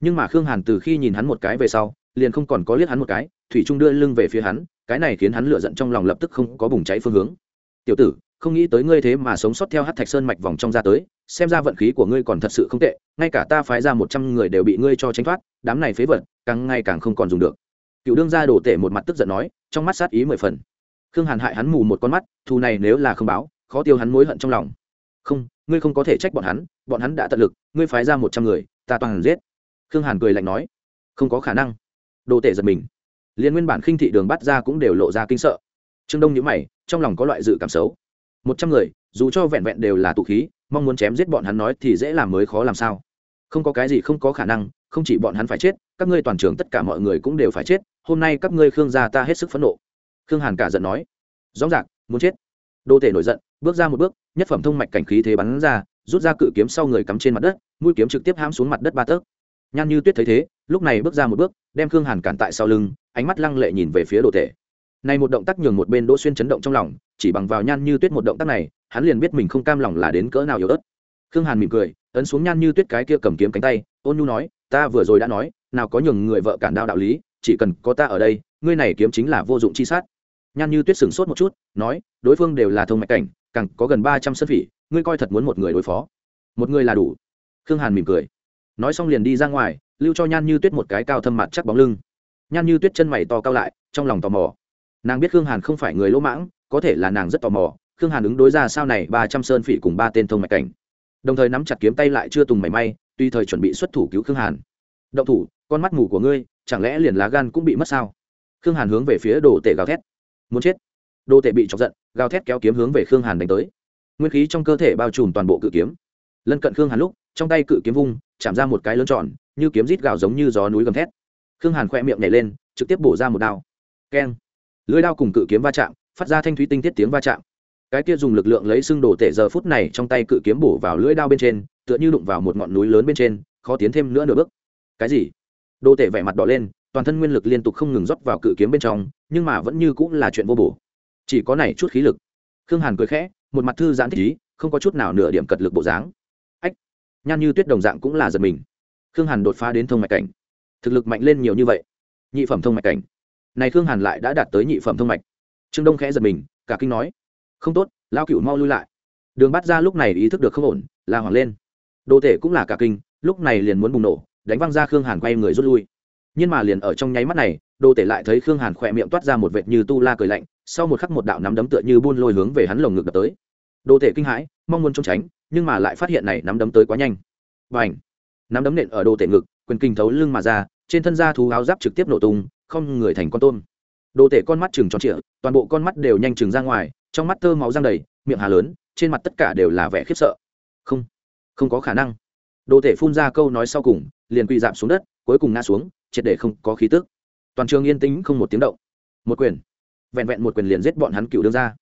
Nhưng mà khương hàn từ khi nhìn hắn một cái về sau, liền không còn có liếc hắn một cái thủy trung đưa lưng về phía hắn, cái này khiến hắn lựa giận trong lòng lập tức không có bùng cháy phương hướng. Tiểu tử, không nghĩ tới ngươi thế mà sống sót theo hát thạch sơn mạch vòng trong ra tới, xem ra vận khí của ngươi còn thật sự không tệ, ngay cả ta phái ra một trăm người đều bị ngươi cho tránh thoát, đám này phế vật, càng ngày càng không còn dùng được. Cựu đương gia đổ tể một mặt tức giận nói, trong mắt sát ý mười phần. Khương hàn hại hắn mù một con mắt, thù này nếu là không báo, khó tiêu hắn mối hận trong lòng. Không, ngươi không có thể trách bọn hắn bọn hắn đã tận lực, ngươi phái ra một trăm người, ta toàn giết. Khương hàn cười lạnh nói, không có khả năng. Đồ tể giật mình liên nguyên bản khinh thị đường bắt ra cũng đều lộ ra kinh sợ. Trương đông nhữ mày, trong lòng có loại dự cảm xấu. Một trăm người, dù cho vẹn vẹn đều là tụ khí, mong muốn chém giết bọn hắn nói thì dễ làm mới khó làm sao. Không có cái gì không có khả năng, không chỉ bọn hắn phải chết, các ngươi toàn trường tất cả mọi người cũng đều phải chết, hôm nay các ngươi khương gia ta hết sức phẫn nộ. Khương hàn cả giận nói, rõ ràng, muốn chết. Đô tể nổi giận, bước ra một bước, nhất phẩm thông mạch cảnh khí thế bắn ra, rút ra cự kiếm sau người cắm trên mặt đất, mũi kiếm trực tiếp hãm xuống mặt đất ba tấc. Nhan như tuyết thấy thế, lúc này bước ra một bước, đem khương hàn cản tại sau lưng ánh mắt lăng lệ nhìn về phía đồ tể. Này một động tác nhường một bên đỗ xuyên chấn động trong lòng, chỉ bằng vào nhan như tuyết một động tác này, hắn liền biết mình không cam lòng là đến cỡ nào yếu ớt. Khương hàn mỉm cười, ấn xuống nhan như tuyết cái kia cầm kiếm cánh tay, ôn nhu nói, ta vừa rồi đã nói, nào có nhường người vợ cản đao đạo lý, chỉ cần có ta ở đây, ngươi này kiếm chính là vô dụng chi sát. Nhan như tuyết sửng sốt một chút, nói, đối phương đều là thông mạch cảnh, càng có gần ba trăm sân phỉ, ngươi coi thật muốn một người đối phó. Một người là đủ. Khương hàn mỉm cười. Nói xong liền đi ra ngoài, lưu cho nhan như tuyết một cái cao thâm mặt chắc bóng lưng nhan như tuyết chân mày to cao lại, trong lòng tò mò. Nàng biết khương hàn không phải người lỗ mãng, có thể là nàng rất tò mò. Khương hàn ứng đối ra sao này ba trăm sơn phỉ cùng ba tên thông mạch cảnh. Đồng thời nắm chặt kiếm tay lại chưa tùng mảy may, tuy thời chuẩn bị xuất thủ cứu khương hàn. Động thủ, con mắt mù của ngươi, chẳng lẽ liền lá gan cũng bị mất sao? Khương hàn hướng về phía đồ tể gào thét. Muốn chết. Đồ tể bị chọc giận, gào thét kéo kiếm hướng về khương hàn đánh tới. Nguyên khí trong cơ thể bao trùm toàn bộ cự kiếm. Lân cận khương hàn lúc, trong tay cự kiếm vung, chạm ra một cái lớn tròn, như kiếm rít gào giống như gió núi gầm thét khương hàn khoe miệng nhảy lên, trực tiếp bổ ra một đao. Keng. Lưới đao cùng cự kiếm va chạm, phát ra thanh thúy tinh tiết tiếng va chạm. Cái kia dùng lực lượng lấy xương đổ tể giờ phút này trong tay cự kiếm bổ vào lưỡi đao bên trên, tựa như đụng vào một ngọn núi lớn bên trên, khó tiến thêm nữa nửa bước. Cái gì? Đô tể vẻ mặt đỏ lên, toàn thân nguyên lực liên tục không ngừng rót vào cự kiếm bên trong, nhưng mà vẫn như cũng là chuyện vô bổ. Chỉ có này chút khí lực. Khương hàn cười khẽ, một mặt thư giãn thích ý, không có chút nào nửa điểm cật lực bộ dáng. Ách, nhan như tuyết đồng dạng cũng là giật mình. Khương hàn đột phá đến thông mạch cảnh thực lực mạnh lên nhiều như vậy. Nhị phẩm thông mạch cảnh. Này khương hàn lại đã đạt tới nhị phẩm thông mạch. Trương đông khẽ giật mình, cả kinh nói, không tốt lao cựu mau lui lại. Đường bắt ra lúc này ý thức được không ổn, la hoảng lên. Đồ tể cũng là cả kinh, lúc này liền muốn bùng nổ, đánh văng ra khương hàn quay người rút lui. Nhưng mà liền ở trong nháy mắt này, đồ tể lại thấy khương hàn khỏe miệng toát ra một vệt như tu la cười lạnh, sau một khắc một đạo nắm đấm tựa như buôn lôi hướng về hắn lồng ngực đập tới. Đồ tể kinh hãi, mong muốn trốn tránh, nhưng mà lại phát hiện này nắm đấm tới quá nhanh. Và ảnh nắm đấm nện ở đồ tể ngực, quyền kinh thấu lưng mà ra trên thân da thú áo giáp trực tiếp nổ tung, không người thành con tôm. Đồ tể con mắt chừng tròn trịa, toàn bộ con mắt đều nhanh chừng ra ngoài, trong mắt tơ máu răng đầy, miệng hà lớn, trên mặt tất cả đều là vẻ khiếp sợ. Không không có khả năng. Đồ tể phun ra câu nói sau cùng, liền quỳ dạp xuống đất, cuối cùng ngã xuống, triệt để không có khí tức. Toàn trường yên tĩnh không một tiếng động. Một quyền. Vẹn vẹn một quyền liền giết bọn hắn cựu đương ra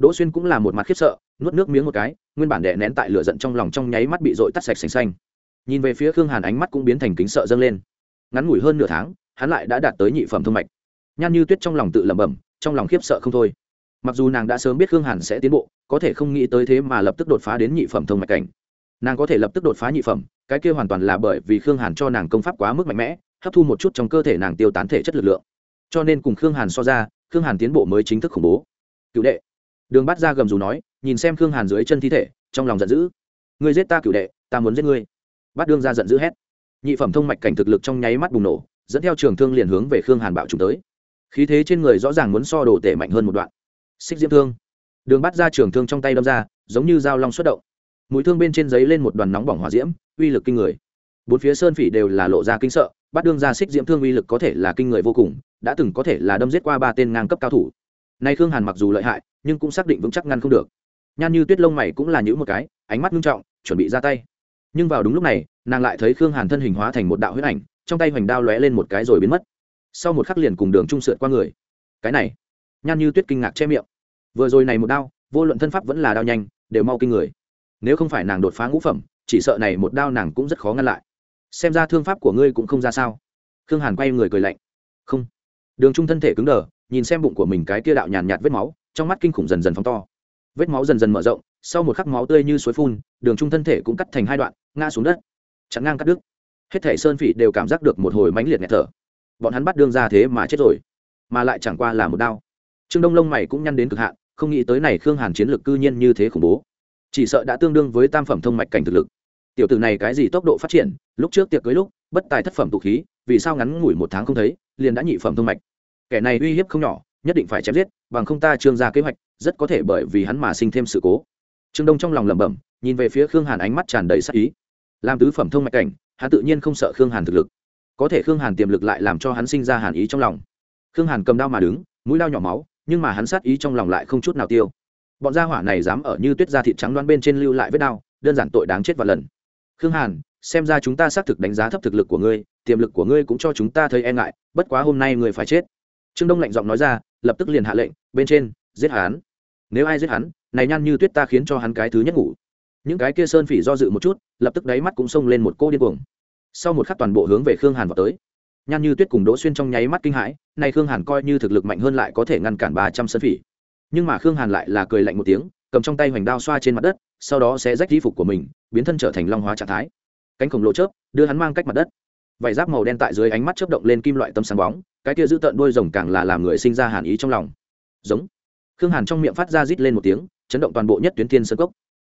đỗ xuyên cũng là một mặt khiếp sợ, nuốt nước miếng một cái, nguyên bản đè nén tại lửa giận trong lòng trong nháy mắt bị dội tắt sạch sành xanh. Nhìn về phía khương hàn ánh mắt cũng biến thành kính sợ dâng lên ngắn ngủi hơn nửa tháng, hắn lại đã đạt tới nhị phẩm thông mạch. Nhan như tuyết trong lòng tự lẩm bẩm, trong lòng khiếp sợ không thôi. Mặc dù nàng đã sớm biết khương hàn sẽ tiến bộ, có thể không nghĩ tới thế mà lập tức đột phá đến nhị phẩm thông mạch cảnh. Nàng có thể lập tức đột phá nhị phẩm, cái kia hoàn toàn là bởi vì khương hàn cho nàng công pháp quá mức mạnh mẽ, hấp thu một chút trong cơ thể nàng tiêu tán thể chất lực lượng. Cho nên cùng khương hàn so ra, khương hàn tiến bộ mới chính thức khủng bố. Cựu đệ. Đường bắt ra gầm dù nói, nhìn xem khương hàn dưới chân thi thể, trong lòng giận dữ. Ngươi giết ta cựu đệ, ta muốn giết ngươi. Bắt đương ra giận dữ hét nhị phẩm thông mạch cảnh thực lực trong nháy mắt bùng nổ, dẫn theo trường thương liền hướng về khương hàn bạo trùng tới. Khí thế trên người rõ ràng muốn so đồ tể mạnh hơn một đoạn. Xích diễm thương. Đường bắt ra trường thương trong tay đâm ra, giống như dao long xuất động. Mũi thương bên trên giấy lên một đoàn nóng bỏng hỏa diễm, uy lực kinh người. Bốn phía sơn phỉ đều là lộ ra kinh sợ, bắt đương ra xích diễm thương uy lực có thể là kinh người vô cùng, đã từng có thể là đâm giết qua ba tên ngang cấp cao thủ. Nay khương hàn mặc dù lợi hại, nhưng cũng xác định vững chắc ngăn không được. Nhan như tuyết lông mày cũng là những một cái, ánh mắt nghiêm trọng, chuẩn bị ra tay. Nhưng vào đúng lúc này nàng lại thấy khương hàn thân hình hóa thành một đạo huyết ảnh trong tay hoành đao lóe lên một cái rồi biến mất sau một khắc liền cùng đường trung sượt qua người cái này nhan như tuyết kinh ngạc che miệng vừa rồi này một đao vô luận thân pháp vẫn là đao nhanh đều mau kinh người nếu không phải nàng đột phá ngũ phẩm chỉ sợ này một đao nàng cũng rất khó ngăn lại xem ra thương pháp của ngươi cũng không ra sao khương hàn quay người cười lạnh không đường trung thân thể cứng đờ nhìn xem bụng của mình cái kia đạo nhàn nhạt vết máu trong mắt kinh khủng dần dần phóng to vết máu dần dần mở rộng sau một khắc máu tươi như suối phun đường trung thân thể cũng cắt thành hai đoạn ngã xuống đất chắn ngang cắt đứt. Hết thể sơn phỉ đều cảm giác được một hồi mãnh liệt nghẹt thở. Bọn hắn bắt đương ra thế mà chết rồi, mà lại chẳng qua là một đao. Trương đông lông mày cũng nhăn đến cực hạn, không nghĩ tới này khương hàn chiến lược cư nhiên như thế khủng bố. Chỉ sợ đã tương đương với tam phẩm thông mạch cảnh thực lực. Tiểu tử này cái gì tốc độ phát triển, lúc trước tiệc cưới lúc, bất tài thất phẩm tụ khí, vì sao ngắn ngủi một tháng không thấy, liền đã nhị phẩm thông mạch. Kẻ này uy hiếp không nhỏ, nhất định phải chém giết, bằng không ta trương ra kế hoạch, rất có thể bởi vì hắn mà sinh thêm sự cố. Trương đông trong lòng lẩm bẩm, nhìn về phía khương hàn ánh mắt tràn đầy sắc ý làm tứ phẩm thông mạch cảnh, hắn tự nhiên không sợ khương hàn thực lực. Có thể khương hàn tiềm lực lại làm cho hắn sinh ra hàn ý trong lòng. Khương hàn cầm đao mà đứng, mũi đao nhỏ máu, nhưng mà hắn sát ý trong lòng lại không chút nào tiêu. Bọn gia hỏa này dám ở như tuyết da thịt trắng đoán bên trên lưu lại vết đao, đơn giản tội đáng chết và lần. Khương hàn, xem ra chúng ta xác thực đánh giá thấp thực lực của ngươi, tiềm lực của ngươi cũng cho chúng ta thấy e ngại, bất quá hôm nay ngươi phải chết. Trương đông lạnh giọng nói ra, lập tức liền hạ lệnh, bên trên, giết hắn. Nếu ai giết hắn, này nhan như tuyết ta khiến cho hắn cái thứ nhất ngủ những cái kia sơn phỉ do dự một chút, lập tức đáy mắt cũng xông lên một cô điên cuồng. Sau một khắc toàn bộ hướng về khương hàn vào tới. Nhan như tuyết cùng đỗ xuyên trong nháy mắt kinh hãi nay khương hàn coi như thực lực mạnh hơn lại có thể ngăn cản ba trăm sơn phỉ. Nhưng mà khương hàn lại là cười lạnh một tiếng, cầm trong tay hoành đao xoa trên mặt đất, sau đó sẽ rách y phục của mình, biến thân trở thành long hóa trạng thái. Cánh khổng lồ chớp, đưa hắn mang cách mặt đất. Vải giáp màu đen tại dưới ánh mắt chớp động lên kim loại tâm sáng bóng, cái kia giữ tợn đôi rồng càng là làm người sinh ra hàn ý trong lòng. Giống. Khương hàn trong miệng phát ra rít lên một tiếng, chấn động toàn bộ nhất tuyến thiên sơn cốc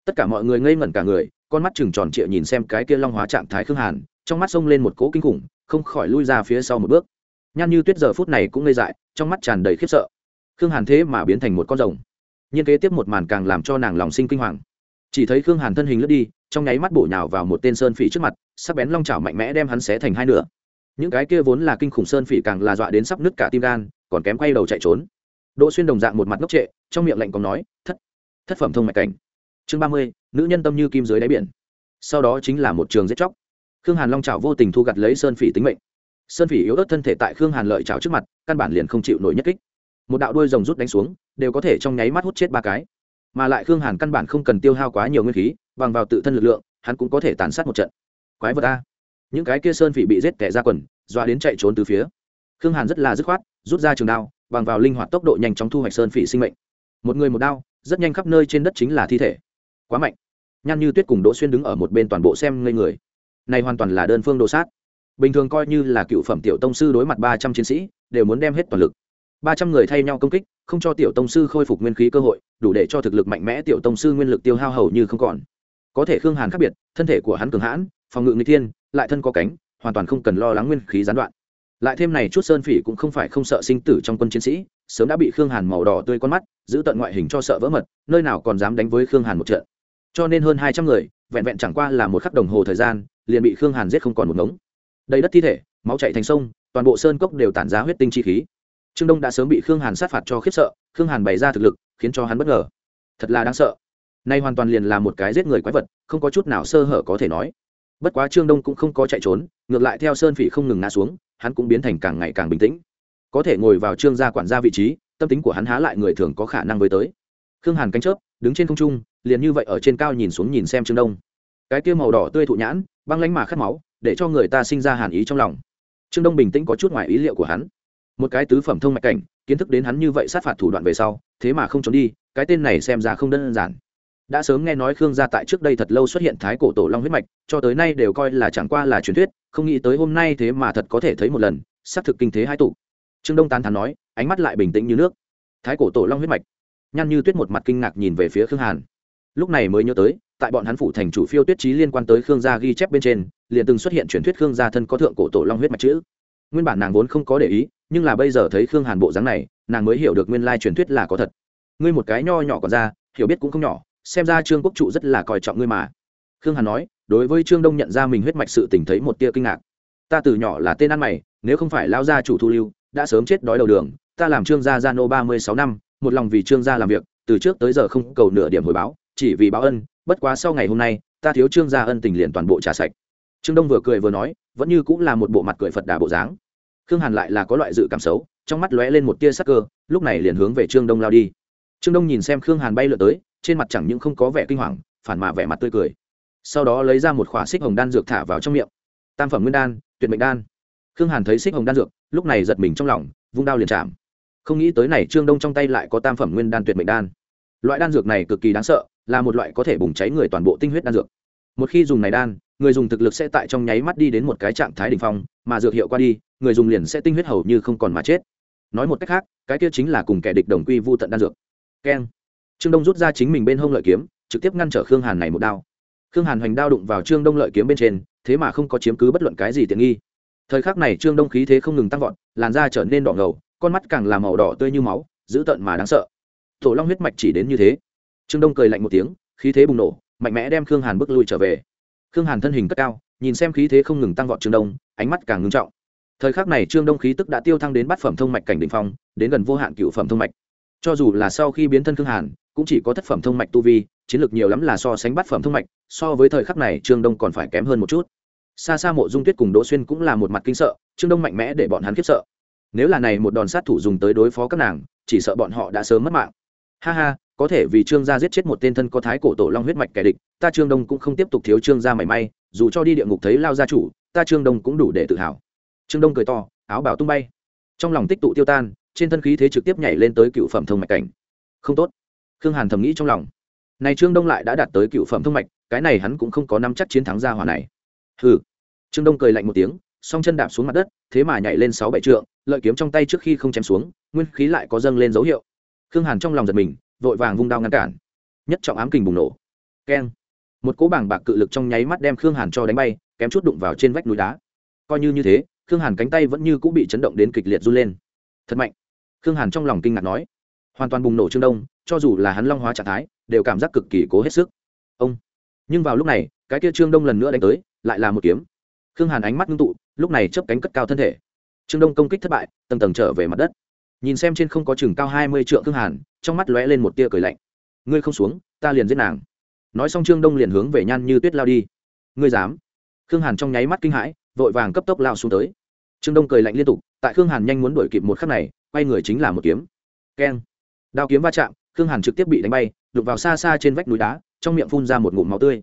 tất cả mọi người ngây ngẩn cả người, con mắt chừng tròn trịa nhìn xem cái kia long hóa trạng thái khương hàn, trong mắt xông lên một cỗ kinh khủng, không khỏi lui ra phía sau một bước. Nhan như tuyết giờ phút này cũng ngây dại, trong mắt tràn đầy khiếp sợ. Khương hàn thế mà biến thành một con rồng. Nhiên kế tiếp một màn càng làm cho nàng lòng sinh kinh hoàng. Chỉ thấy khương hàn thân hình lướt đi, trong nháy mắt bổ nhào vào một tên sơn phỉ trước mặt, sắc bén long chảo mạnh mẽ đem hắn xé thành hai nửa. Những cái kia vốn là kinh khủng sơn phỉ càng là dọa đến sắp nứt cả tim gan, còn kém quay đầu chạy trốn. Đỗ xuyên đồng dạng một mặt ngốc trệ, trong miệng lạnh còn nói, thất thất phẩm thông mạch cảnh chương ba mươi, nữ nhân tâm như kim dưới đáy biển. Sau đó chính là một trường giết chóc. Khương hàn long trào vô tình thu gặt lấy sơn phỉ tính mệnh. Sơn phỉ yếu ớt thân thể tại khương hàn lợi trào trước mặt, căn bản liền không chịu nổi nhất kích. Một đạo đuôi rồng rút đánh xuống, đều có thể trong nháy mắt hút chết ba cái. Mà lại khương hàn căn bản không cần tiêu hao quá nhiều nguyên khí, bằng vào tự thân lực lượng, hắn cũng có thể tàn sát một trận. Quái vật a. Những cái kia sơn phỉ bị giết kẻ ra quần doa đến chạy trốn từ phía. Khương hàn rất là dứt khoát, rút ra trường đao, bằng vào linh hoạt tốc độ nhanh chóng thu hoạch sơn phỉ sinh mệnh. Một người một đao, rất nhanh khắp nơi trên đất chính là thi thể quá mạnh. Nhan như tuyết cùng đỗ xuyên đứng ở một bên toàn bộ xem ngây người. Này hoàn toàn là đơn phương đồ sát. Bình thường coi như là cựu phẩm tiểu tông sư đối mặt ba trăm chiến sĩ, đều muốn đem hết toàn lực. Ba trăm người thay nhau công kích, không cho tiểu tông sư khôi phục nguyên khí cơ hội, đủ để cho thực lực mạnh mẽ tiểu tông sư nguyên lực tiêu hao hầu như không còn. Có thể khương hàn khác biệt, thân thể của hắn cường hãn, phòng ngự người thiên, lại thân có cánh, hoàn toàn không cần lo lắng nguyên khí gián đoạn. Lại thêm này chút sơn phỉ cũng không phải không sợ sinh tử trong quân chiến sĩ, sớm đã bị khương hàn màu đỏ tươi con mắt, giữ tận ngoại hình cho sợ vỡ mật, nơi nào còn dám đánh với khương hàn một trận cho nên hơn hai trăm người, vẹn vẹn chẳng qua là một khắc đồng hồ thời gian, liền bị khương hàn giết không còn một ngống. Đầy đất thi thể, máu chạy thành sông, toàn bộ sơn cốc đều tản ra huyết tinh chi khí. Trương đông đã sớm bị khương hàn sát phạt cho khiếp sợ, khương hàn bày ra thực lực, khiến cho hắn bất ngờ. Thật là đáng sợ. Nay hoàn toàn liền là một cái giết người quái vật, không có chút nào sơ hở có thể nói. Bất quá trương đông cũng không có chạy trốn, ngược lại theo sơn phỉ không ngừng ngã xuống, hắn cũng biến thành càng ngày càng bình tĩnh. Có thể ngồi vào trương gia quản gia vị trí, tâm tính của hắn há lại người thường có khả năng với tới khương hàn cánh chớp, đứng trên không trung, liền như vậy ở trên cao nhìn xuống nhìn xem trương đông. Cái kia màu đỏ tươi thụ nhãn, băng lánh mà khát máu, để cho người ta sinh ra hàn ý trong lòng. Trương đông bình tĩnh có chút ngoài ý liệu của hắn. Một cái tứ phẩm thông mạch cảnh, kiến thức đến hắn như vậy sát phạt thủ đoạn về sau, thế mà không trốn đi, cái tên này xem ra không đơn giản. Đã sớm nghe nói khương gia tại trước đây thật lâu xuất hiện thái cổ tổ long huyết mạch, cho tới nay đều coi là chẳng qua là truyền thuyết, không nghĩ tới hôm nay thế mà thật có thể thấy một lần, xác thực kinh thế hai tụ. Trương đông tán thán nói, ánh mắt lại bình tĩnh như nước. Thái cổ tổ long huyết mạch Nhan như tuyết một mặt kinh ngạc nhìn về phía khương hàn. Lúc này mới nhớ tới, tại bọn hắn phủ thành chủ phiêu tuyết trí liên quan tới khương gia ghi chép bên trên, liền từng xuất hiện truyền thuyết khương gia thân có thượng cổ tổ long huyết mạch chữ. Nguyên bản nàng vốn không có để ý, nhưng là bây giờ thấy khương hàn bộ dáng này, nàng mới hiểu được nguyên lai truyền thuyết là có thật. Ngươi một cái nho nhỏ còn ra, hiểu biết cũng không nhỏ, xem ra trương quốc trụ rất là coi trọng ngươi mà. Khương hàn nói, đối với trương đông nhận ra mình huyết mạch sự tình thấy một tia kinh ngạc. Ta từ nhỏ là tên ăn mày, nếu không phải lao gia chủ thu lưu, đã sớm chết đói đầu đường, ta làm trương gia gia nô ba mươi sáu năm một lòng vì trương gia làm việc, từ trước tới giờ không cầu nửa điểm hồi báo, chỉ vì báo ân, bất quá sau ngày hôm nay, ta thiếu trương gia ân tình liền toàn bộ trả sạch. Trương đông vừa cười vừa nói, vẫn như cũng là một bộ mặt cười phật đà bộ dáng. Khương hàn lại là có loại dự cảm xấu, trong mắt lóe lên một tia sắc cơ, lúc này liền hướng về trương đông lao đi. Trương đông nhìn xem khương hàn bay lượn tới, trên mặt chẳng những không có vẻ kinh hoàng, phản mà vẻ mặt tươi cười. Sau đó lấy ra một khỏa xích hồng đan dược thả vào trong miệng. Tam phẩm nguyên đan, tuyệt mệnh đan. Khương hàn thấy xích hồng đan dược, lúc này giật mình trong lòng, vung đao liền chạm không nghĩ tới này trương đông trong tay lại có tam phẩm nguyên đan tuyệt mệnh đan. Loại đan dược này cực kỳ đáng sợ, là một loại có thể bùng cháy người toàn bộ tinh huyết đan dược. Một khi dùng này đan, người dùng thực lực sẽ tại trong nháy mắt đi đến một cái trạng thái đ ỉ n h phong, mà dược hiệu qua đi, người dùng liền sẽ tinh huyết hầu như không còn mà chết. Nói một cách khác, cái kia chính là cùng kẻ địch đồng quy vô tận đan dược. Keng. Trương đông rút ra chính mình bên hông lợi kiếm, trực tiếp ngăn trở khương hàn này một đao. Khương hàn hoành đao đụng vào trương đông lợi kiếm bên trên, thế mà không có chiếm cứ bất luận cái gì tiện nghi. Thời khắc này trương đông khí thế không ngừng tăng vọt, làn da trở nên đỏ ngầu con mắt càng là màu đỏ tươi như máu, dữ tợn mà đáng sợ. Tổ long huyết mạch chỉ đến như thế. Trương đông cười lạnh một tiếng, khí thế bùng nổ, mạnh mẽ đem khương hàn bước lui trở về. Khương hàn thân hình cất cao, nhìn xem khí thế không ngừng tăng vọt trương đông, ánh mắt càng ngưng trọng. Thời khắc này trương đông khí tức đã tiêu thăng đến bát phẩm thông mạch cảnh đ ỉ n h phong, đến gần vô hạn cựu phẩm thông mạch. Cho dù là sau khi biến thân khương hàn, cũng chỉ có thất phẩm thông mạch tu vi, chiến lược nhiều lắm là so sánh bát phẩm thông mạch, so với thời khắc này trương đông còn phải kém hơn một chút. Xa xa mộ dung tuyết cùng đỗ xuyên cũng là một mặt kinh sợ, trương đông mạnh mẽ để bọn hắn khiếp sợ nếu là này một đòn sát thủ dùng tới đối phó các nàng, chỉ sợ bọn họ đã sớm mất mạng. Ha ha, có thể vì trương gia giết chết một tên thân có thái cổ tổ long huyết mạch kẻ địch, ta trương đông cũng không tiếp tục thiếu trương gia mảy may, dù cho đi địa ngục thấy lao gia chủ, ta trương đông cũng đủ để tự hào. Trương đông cười to, áo bảo tung bay. Trong lòng tích tụ tiêu tan, trên thân khí thế trực tiếp nhảy lên tới cựu phẩm thông mạch cảnh. Không tốt. Khương hàn thầm nghĩ trong lòng. Này trương đông lại đã đạt tới cựu phẩm thông mạch, cái này hắn cũng không có năm chắc chiến thắng gia hỏa này. Hừ. Trương đông cười lạnh một tiếng song chân đạp xuống mặt đất, thế mà nhảy lên sáu bảy trượng, lợi kiếm trong tay trước khi không chém xuống, nguyên khí lại có dâng lên dấu hiệu. Khương hàn trong lòng giật mình, vội vàng vung đao ngăn cản. Nhất trọng ám kình bùng nổ. Keng. Một cỗ bảng bạc cự lực trong nháy mắt đem khương hàn cho đánh bay, kém chút đụng vào trên vách núi đá. Coi như như thế, khương hàn cánh tay vẫn như cũng bị chấn động đến kịch liệt run lên. Thật mạnh. Khương hàn trong lòng kinh ngạc nói. Hoàn toàn bùng nổ trương đông, cho dù là hắn long hóa trạng thái, đều cảm giác cực kỳ cố hết sức. Ông. Nhưng vào lúc này, cái kia trương đông lần nữa đánh tới, lại là một kiếm khương hàn ánh mắt ngưng tụ, lúc này chấp cánh cất cao thân thể. Trương đông công kích thất bại, tầng tầng trở về mặt đất. Nhìn xem trên không có chừng cao hai mươi triệu khương hàn, trong mắt lóe lên một tia cười lạnh. Ngươi không xuống, ta liền giết nàng. Nói xong trương đông liền hướng về nhan như tuyết lao đi. Ngươi dám? Khương hàn trong nháy mắt kinh hãi, vội vàng cấp tốc lao xuống tới. Trương đông cười lạnh liên tục, tại khương hàn nhanh muốn đuổi kịp một khắc này, quay người chính là một kiếm. Keng. Đao kiếm va chạm, khương hàn trực tiếp bị đánh bay đục vào xa xa trên vách núi đá, trong miệng phun ra một ngụm máu tươi.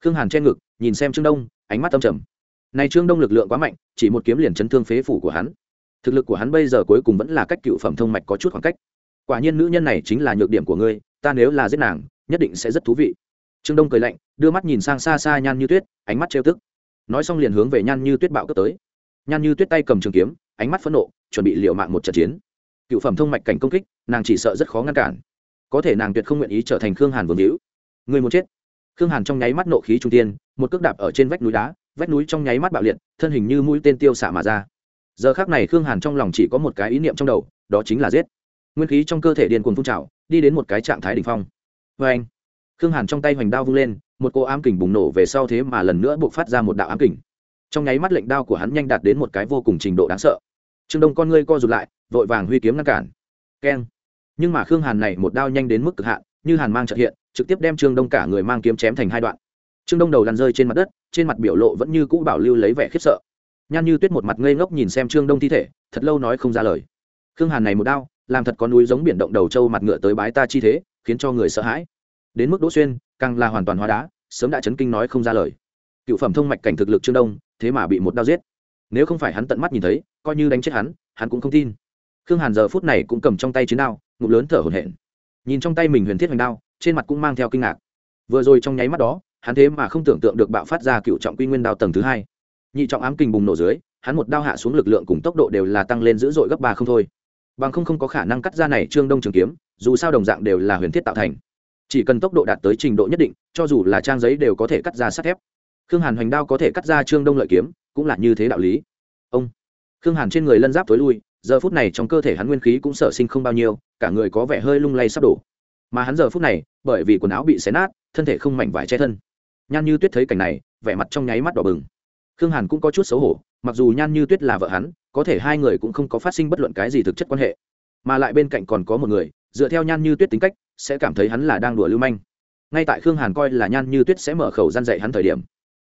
Khương hàn che ngực, nhìn xem trương đông, ánh mắt tâm trầm này trương đông lực lượng quá mạnh, chỉ một kiếm liền chấn thương phế phủ của hắn. Thực lực của hắn bây giờ cuối cùng vẫn là cách cựu phẩm thông mạch có chút khoảng cách. Quả nhiên nữ nhân này chính là nhược điểm của ngươi, ta nếu là giết nàng, nhất định sẽ rất thú vị. Trương đông cười lạnh, đưa mắt nhìn sang xa xa nhan như tuyết, ánh mắt trêu tức. Nói xong liền hướng về nhan như tuyết bạo cấp tới. Nhan như tuyết tay cầm trường kiếm, ánh mắt phẫn nộ, chuẩn bị liều mạng một trận chiến. Cựu phẩm thông mạch cảnh công kích, nàng chỉ sợ rất khó ngăn cản. Có thể nàng tuyệt không nguyện ý trở thành khương hàn vương hữu người muốn chết. Khương hàn trong nháy mắt nộ khí trung tiên, một cước đạp ở trên vách núi đá vách núi trong nháy mắt bạo liệt, thân hình như mũi tên tiêu xạ mà ra. Giờ khác này khương hàn trong lòng chỉ có một cái ý niệm trong đầu, đó chính là giết. Nguyên khí trong cơ thể điền cuồng phun trào, đi đến một cái trạng thái đ ỉ n h phong. Vê anh, khương hàn trong tay hoành đao vung lên, một cô ám kình bùng nổ về sau thế mà lần nữa buộc phát ra một đạo ám kình. Trong nháy mắt lệnh đao của hắn nhanh đạt đến một cái vô cùng trình độ đáng sợ. Trương đông con ngươi co rụt lại, vội vàng huy kiếm ngăn cản. Keng. Nhưng mà khương hàn này một đao nhanh đến mức cực hạn, như hàn mang trợ hiện, trực tiếp đem trương đông cả người mang kiếm chém thành hai đoạn trương đông đầu lăn rơi trên mặt đất, trên mặt biểu lộ vẫn như cũ bảo lưu lấy vẻ khiếp sợ. Nhan như tuyết một mặt ngây ngốc nhìn xem trương đông thi thể, thật lâu nói không ra lời. Khương hàn này một đao, làm thật có núi giống biển động đầu trâu mặt ngựa tới bái ta chi thế, khiến cho người sợ hãi. Đến mức đỗ xuyên, càng là hoàn toàn hóa đá, sớm đã chấn kinh nói không ra lời. Cựu phẩm thông mạch cảnh thực lực trương đông, thế mà bị một đao giết. Nếu không phải hắn tận mắt nhìn thấy, coi như đánh chết hắn hắn cũng không tin. Khương hàn giờ phút này cũng cầm trong tay chiến đao, ngụm lớn thở hổn hển. Nhìn trong tay mình huyền thiết hoành đao, trên mặt cũng mang theo kinh ngạc. Vừa rồi trong nháy mắt đó hắn thế mà không tưởng tượng được bạo phát ra cựu trọng quy nguyên đao tầng thứ hai. Nhị trọng ám kình bùng nổ dưới, hắn một đao hạ xuống lực lượng cùng tốc độ đều là tăng lên dữ dội gấp ba không thôi. Bằng không không có khả năng cắt ra này trương đông trường kiếm, dù sao đồng dạng đều là huyền thiết tạo thành. Chỉ cần tốc độ đạt tới trình độ nhất định, cho dù là trang giấy đều có thể cắt ra sắt thép. Khương hàn hoành đao có thể cắt ra trương đông lợi kiếm, cũng là như thế đạo lý. Ông. Khương hàn trên người lân giáp tối lui, giờ phút này trong cơ thể hắn nguyên khí cũng sở sinh không bao nhiêu, cả người có vẻ hơi lung lay sắp đổ. Mà hắn giờ phút này, bởi vì quần áo bị xé nát, thân thể không mảnh vải che thân nhan như tuyết thấy cảnh này, vẻ mặt trong nháy mắt đỏ bừng. Khương hàn cũng có chút xấu hổ, mặc dù nhan như tuyết là vợ hắn, có thể hai người cũng không có phát sinh bất luận cái gì thực chất quan hệ. Mà lại bên cạnh còn có một người, dựa theo nhan như tuyết tính cách, sẽ cảm thấy hắn là đang đùa lưu manh. Ngay tại khương hàn coi là nhan như tuyết sẽ mở khẩu gian dạy hắn thời điểm,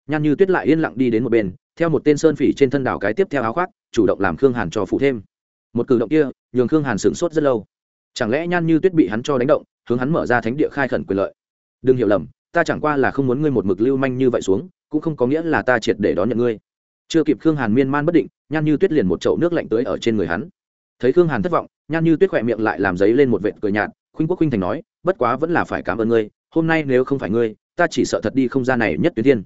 nhan như tuyết lại yên lặng đi đến một bên, theo một tên sơn phỉ trên thân đảo cái tiếp theo áo khoác, chủ động làm khương hàn cho phụ thêm. Một cử động kia, nhường khương hàn sửng sốt rất lâu. Chẳng lẽ nhan như tuyết bị hắn cho đánh động, hướng hắn mở ra thánh địa khai khẩn quyền lợi? Đừng hiểu lầm ta chẳng qua là không muốn ngươi một mực lưu manh như vậy xuống, cũng không có nghĩa là ta triệt để đón nhận ngươi. Chưa kịp khương hàn miên man bất định, nhan như tuyết liền một chậu nước lạnh tới ở trên người hắn. Thấy khương hàn thất vọng, nhan như tuyết khỏe miệng lại làm giấy lên một vệt cười nhạt, khuynh quốc khuynh thành nói, bất quá vẫn là phải cảm ơn ngươi, hôm nay nếu không phải ngươi, ta chỉ sợ thật đi không ra này nhất tuyến thiên.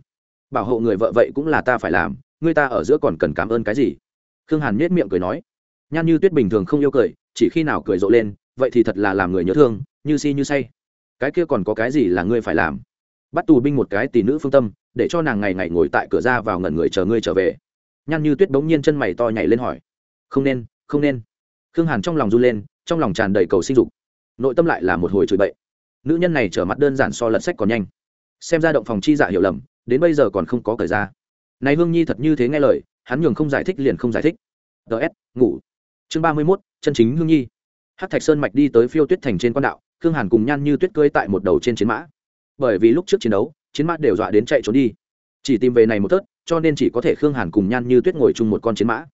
Bảo hộ người vợ vậy cũng là ta phải làm, ngươi ta ở giữa còn cần cảm ơn cái gì? Khương hàn nhếch miệng cười nói. Nhan như tuyết bình thường không yêu cười, chỉ khi nào cười rộ lên, vậy thì thật là làm người nhớ thương, như si như say. Cái kia còn có cái gì là ngươi phải làm? Bắt tù binh một cái tỷ nữ phương tâm, để cho nàng ngày ngày ngồi tại cửa ra vào ngẩn người chờ ngươi trở về. Nhan như tuyết bỗng nhiên chân mày to nhảy lên hỏi. Không nên không nên. Khương hàn trong lòng run lên, trong lòng tràn đầy cầu sinh dục. Nội tâm lại là một hồi chửi bậy. Nữ nhân này trở mặt đơn giản so lật sách còn nhanh. Xem ra động phòng chi dạ hiểu lầm, đến bây giờ còn không có cởi ra. Này hương nhi thật như thế nghe lời, hắn nhường không giải thích liền không giải thích. Ts ngủ. Chương ba mươi mốt, chân chính hương nhi. Hát thạch sơn mạch đi tới phiêu tuyết thành trên quan đạo, khương hàn cùng nhan như tuyết cơi tại một đầu trên chiến mã bởi vì lúc trước chiến đấu, chiến mã đều dọa đến chạy trốn đi. Chỉ tìm về này một tớt cho nên chỉ có thể khương hàn cùng nhan như tuyết ngồi chung một con chiến mã.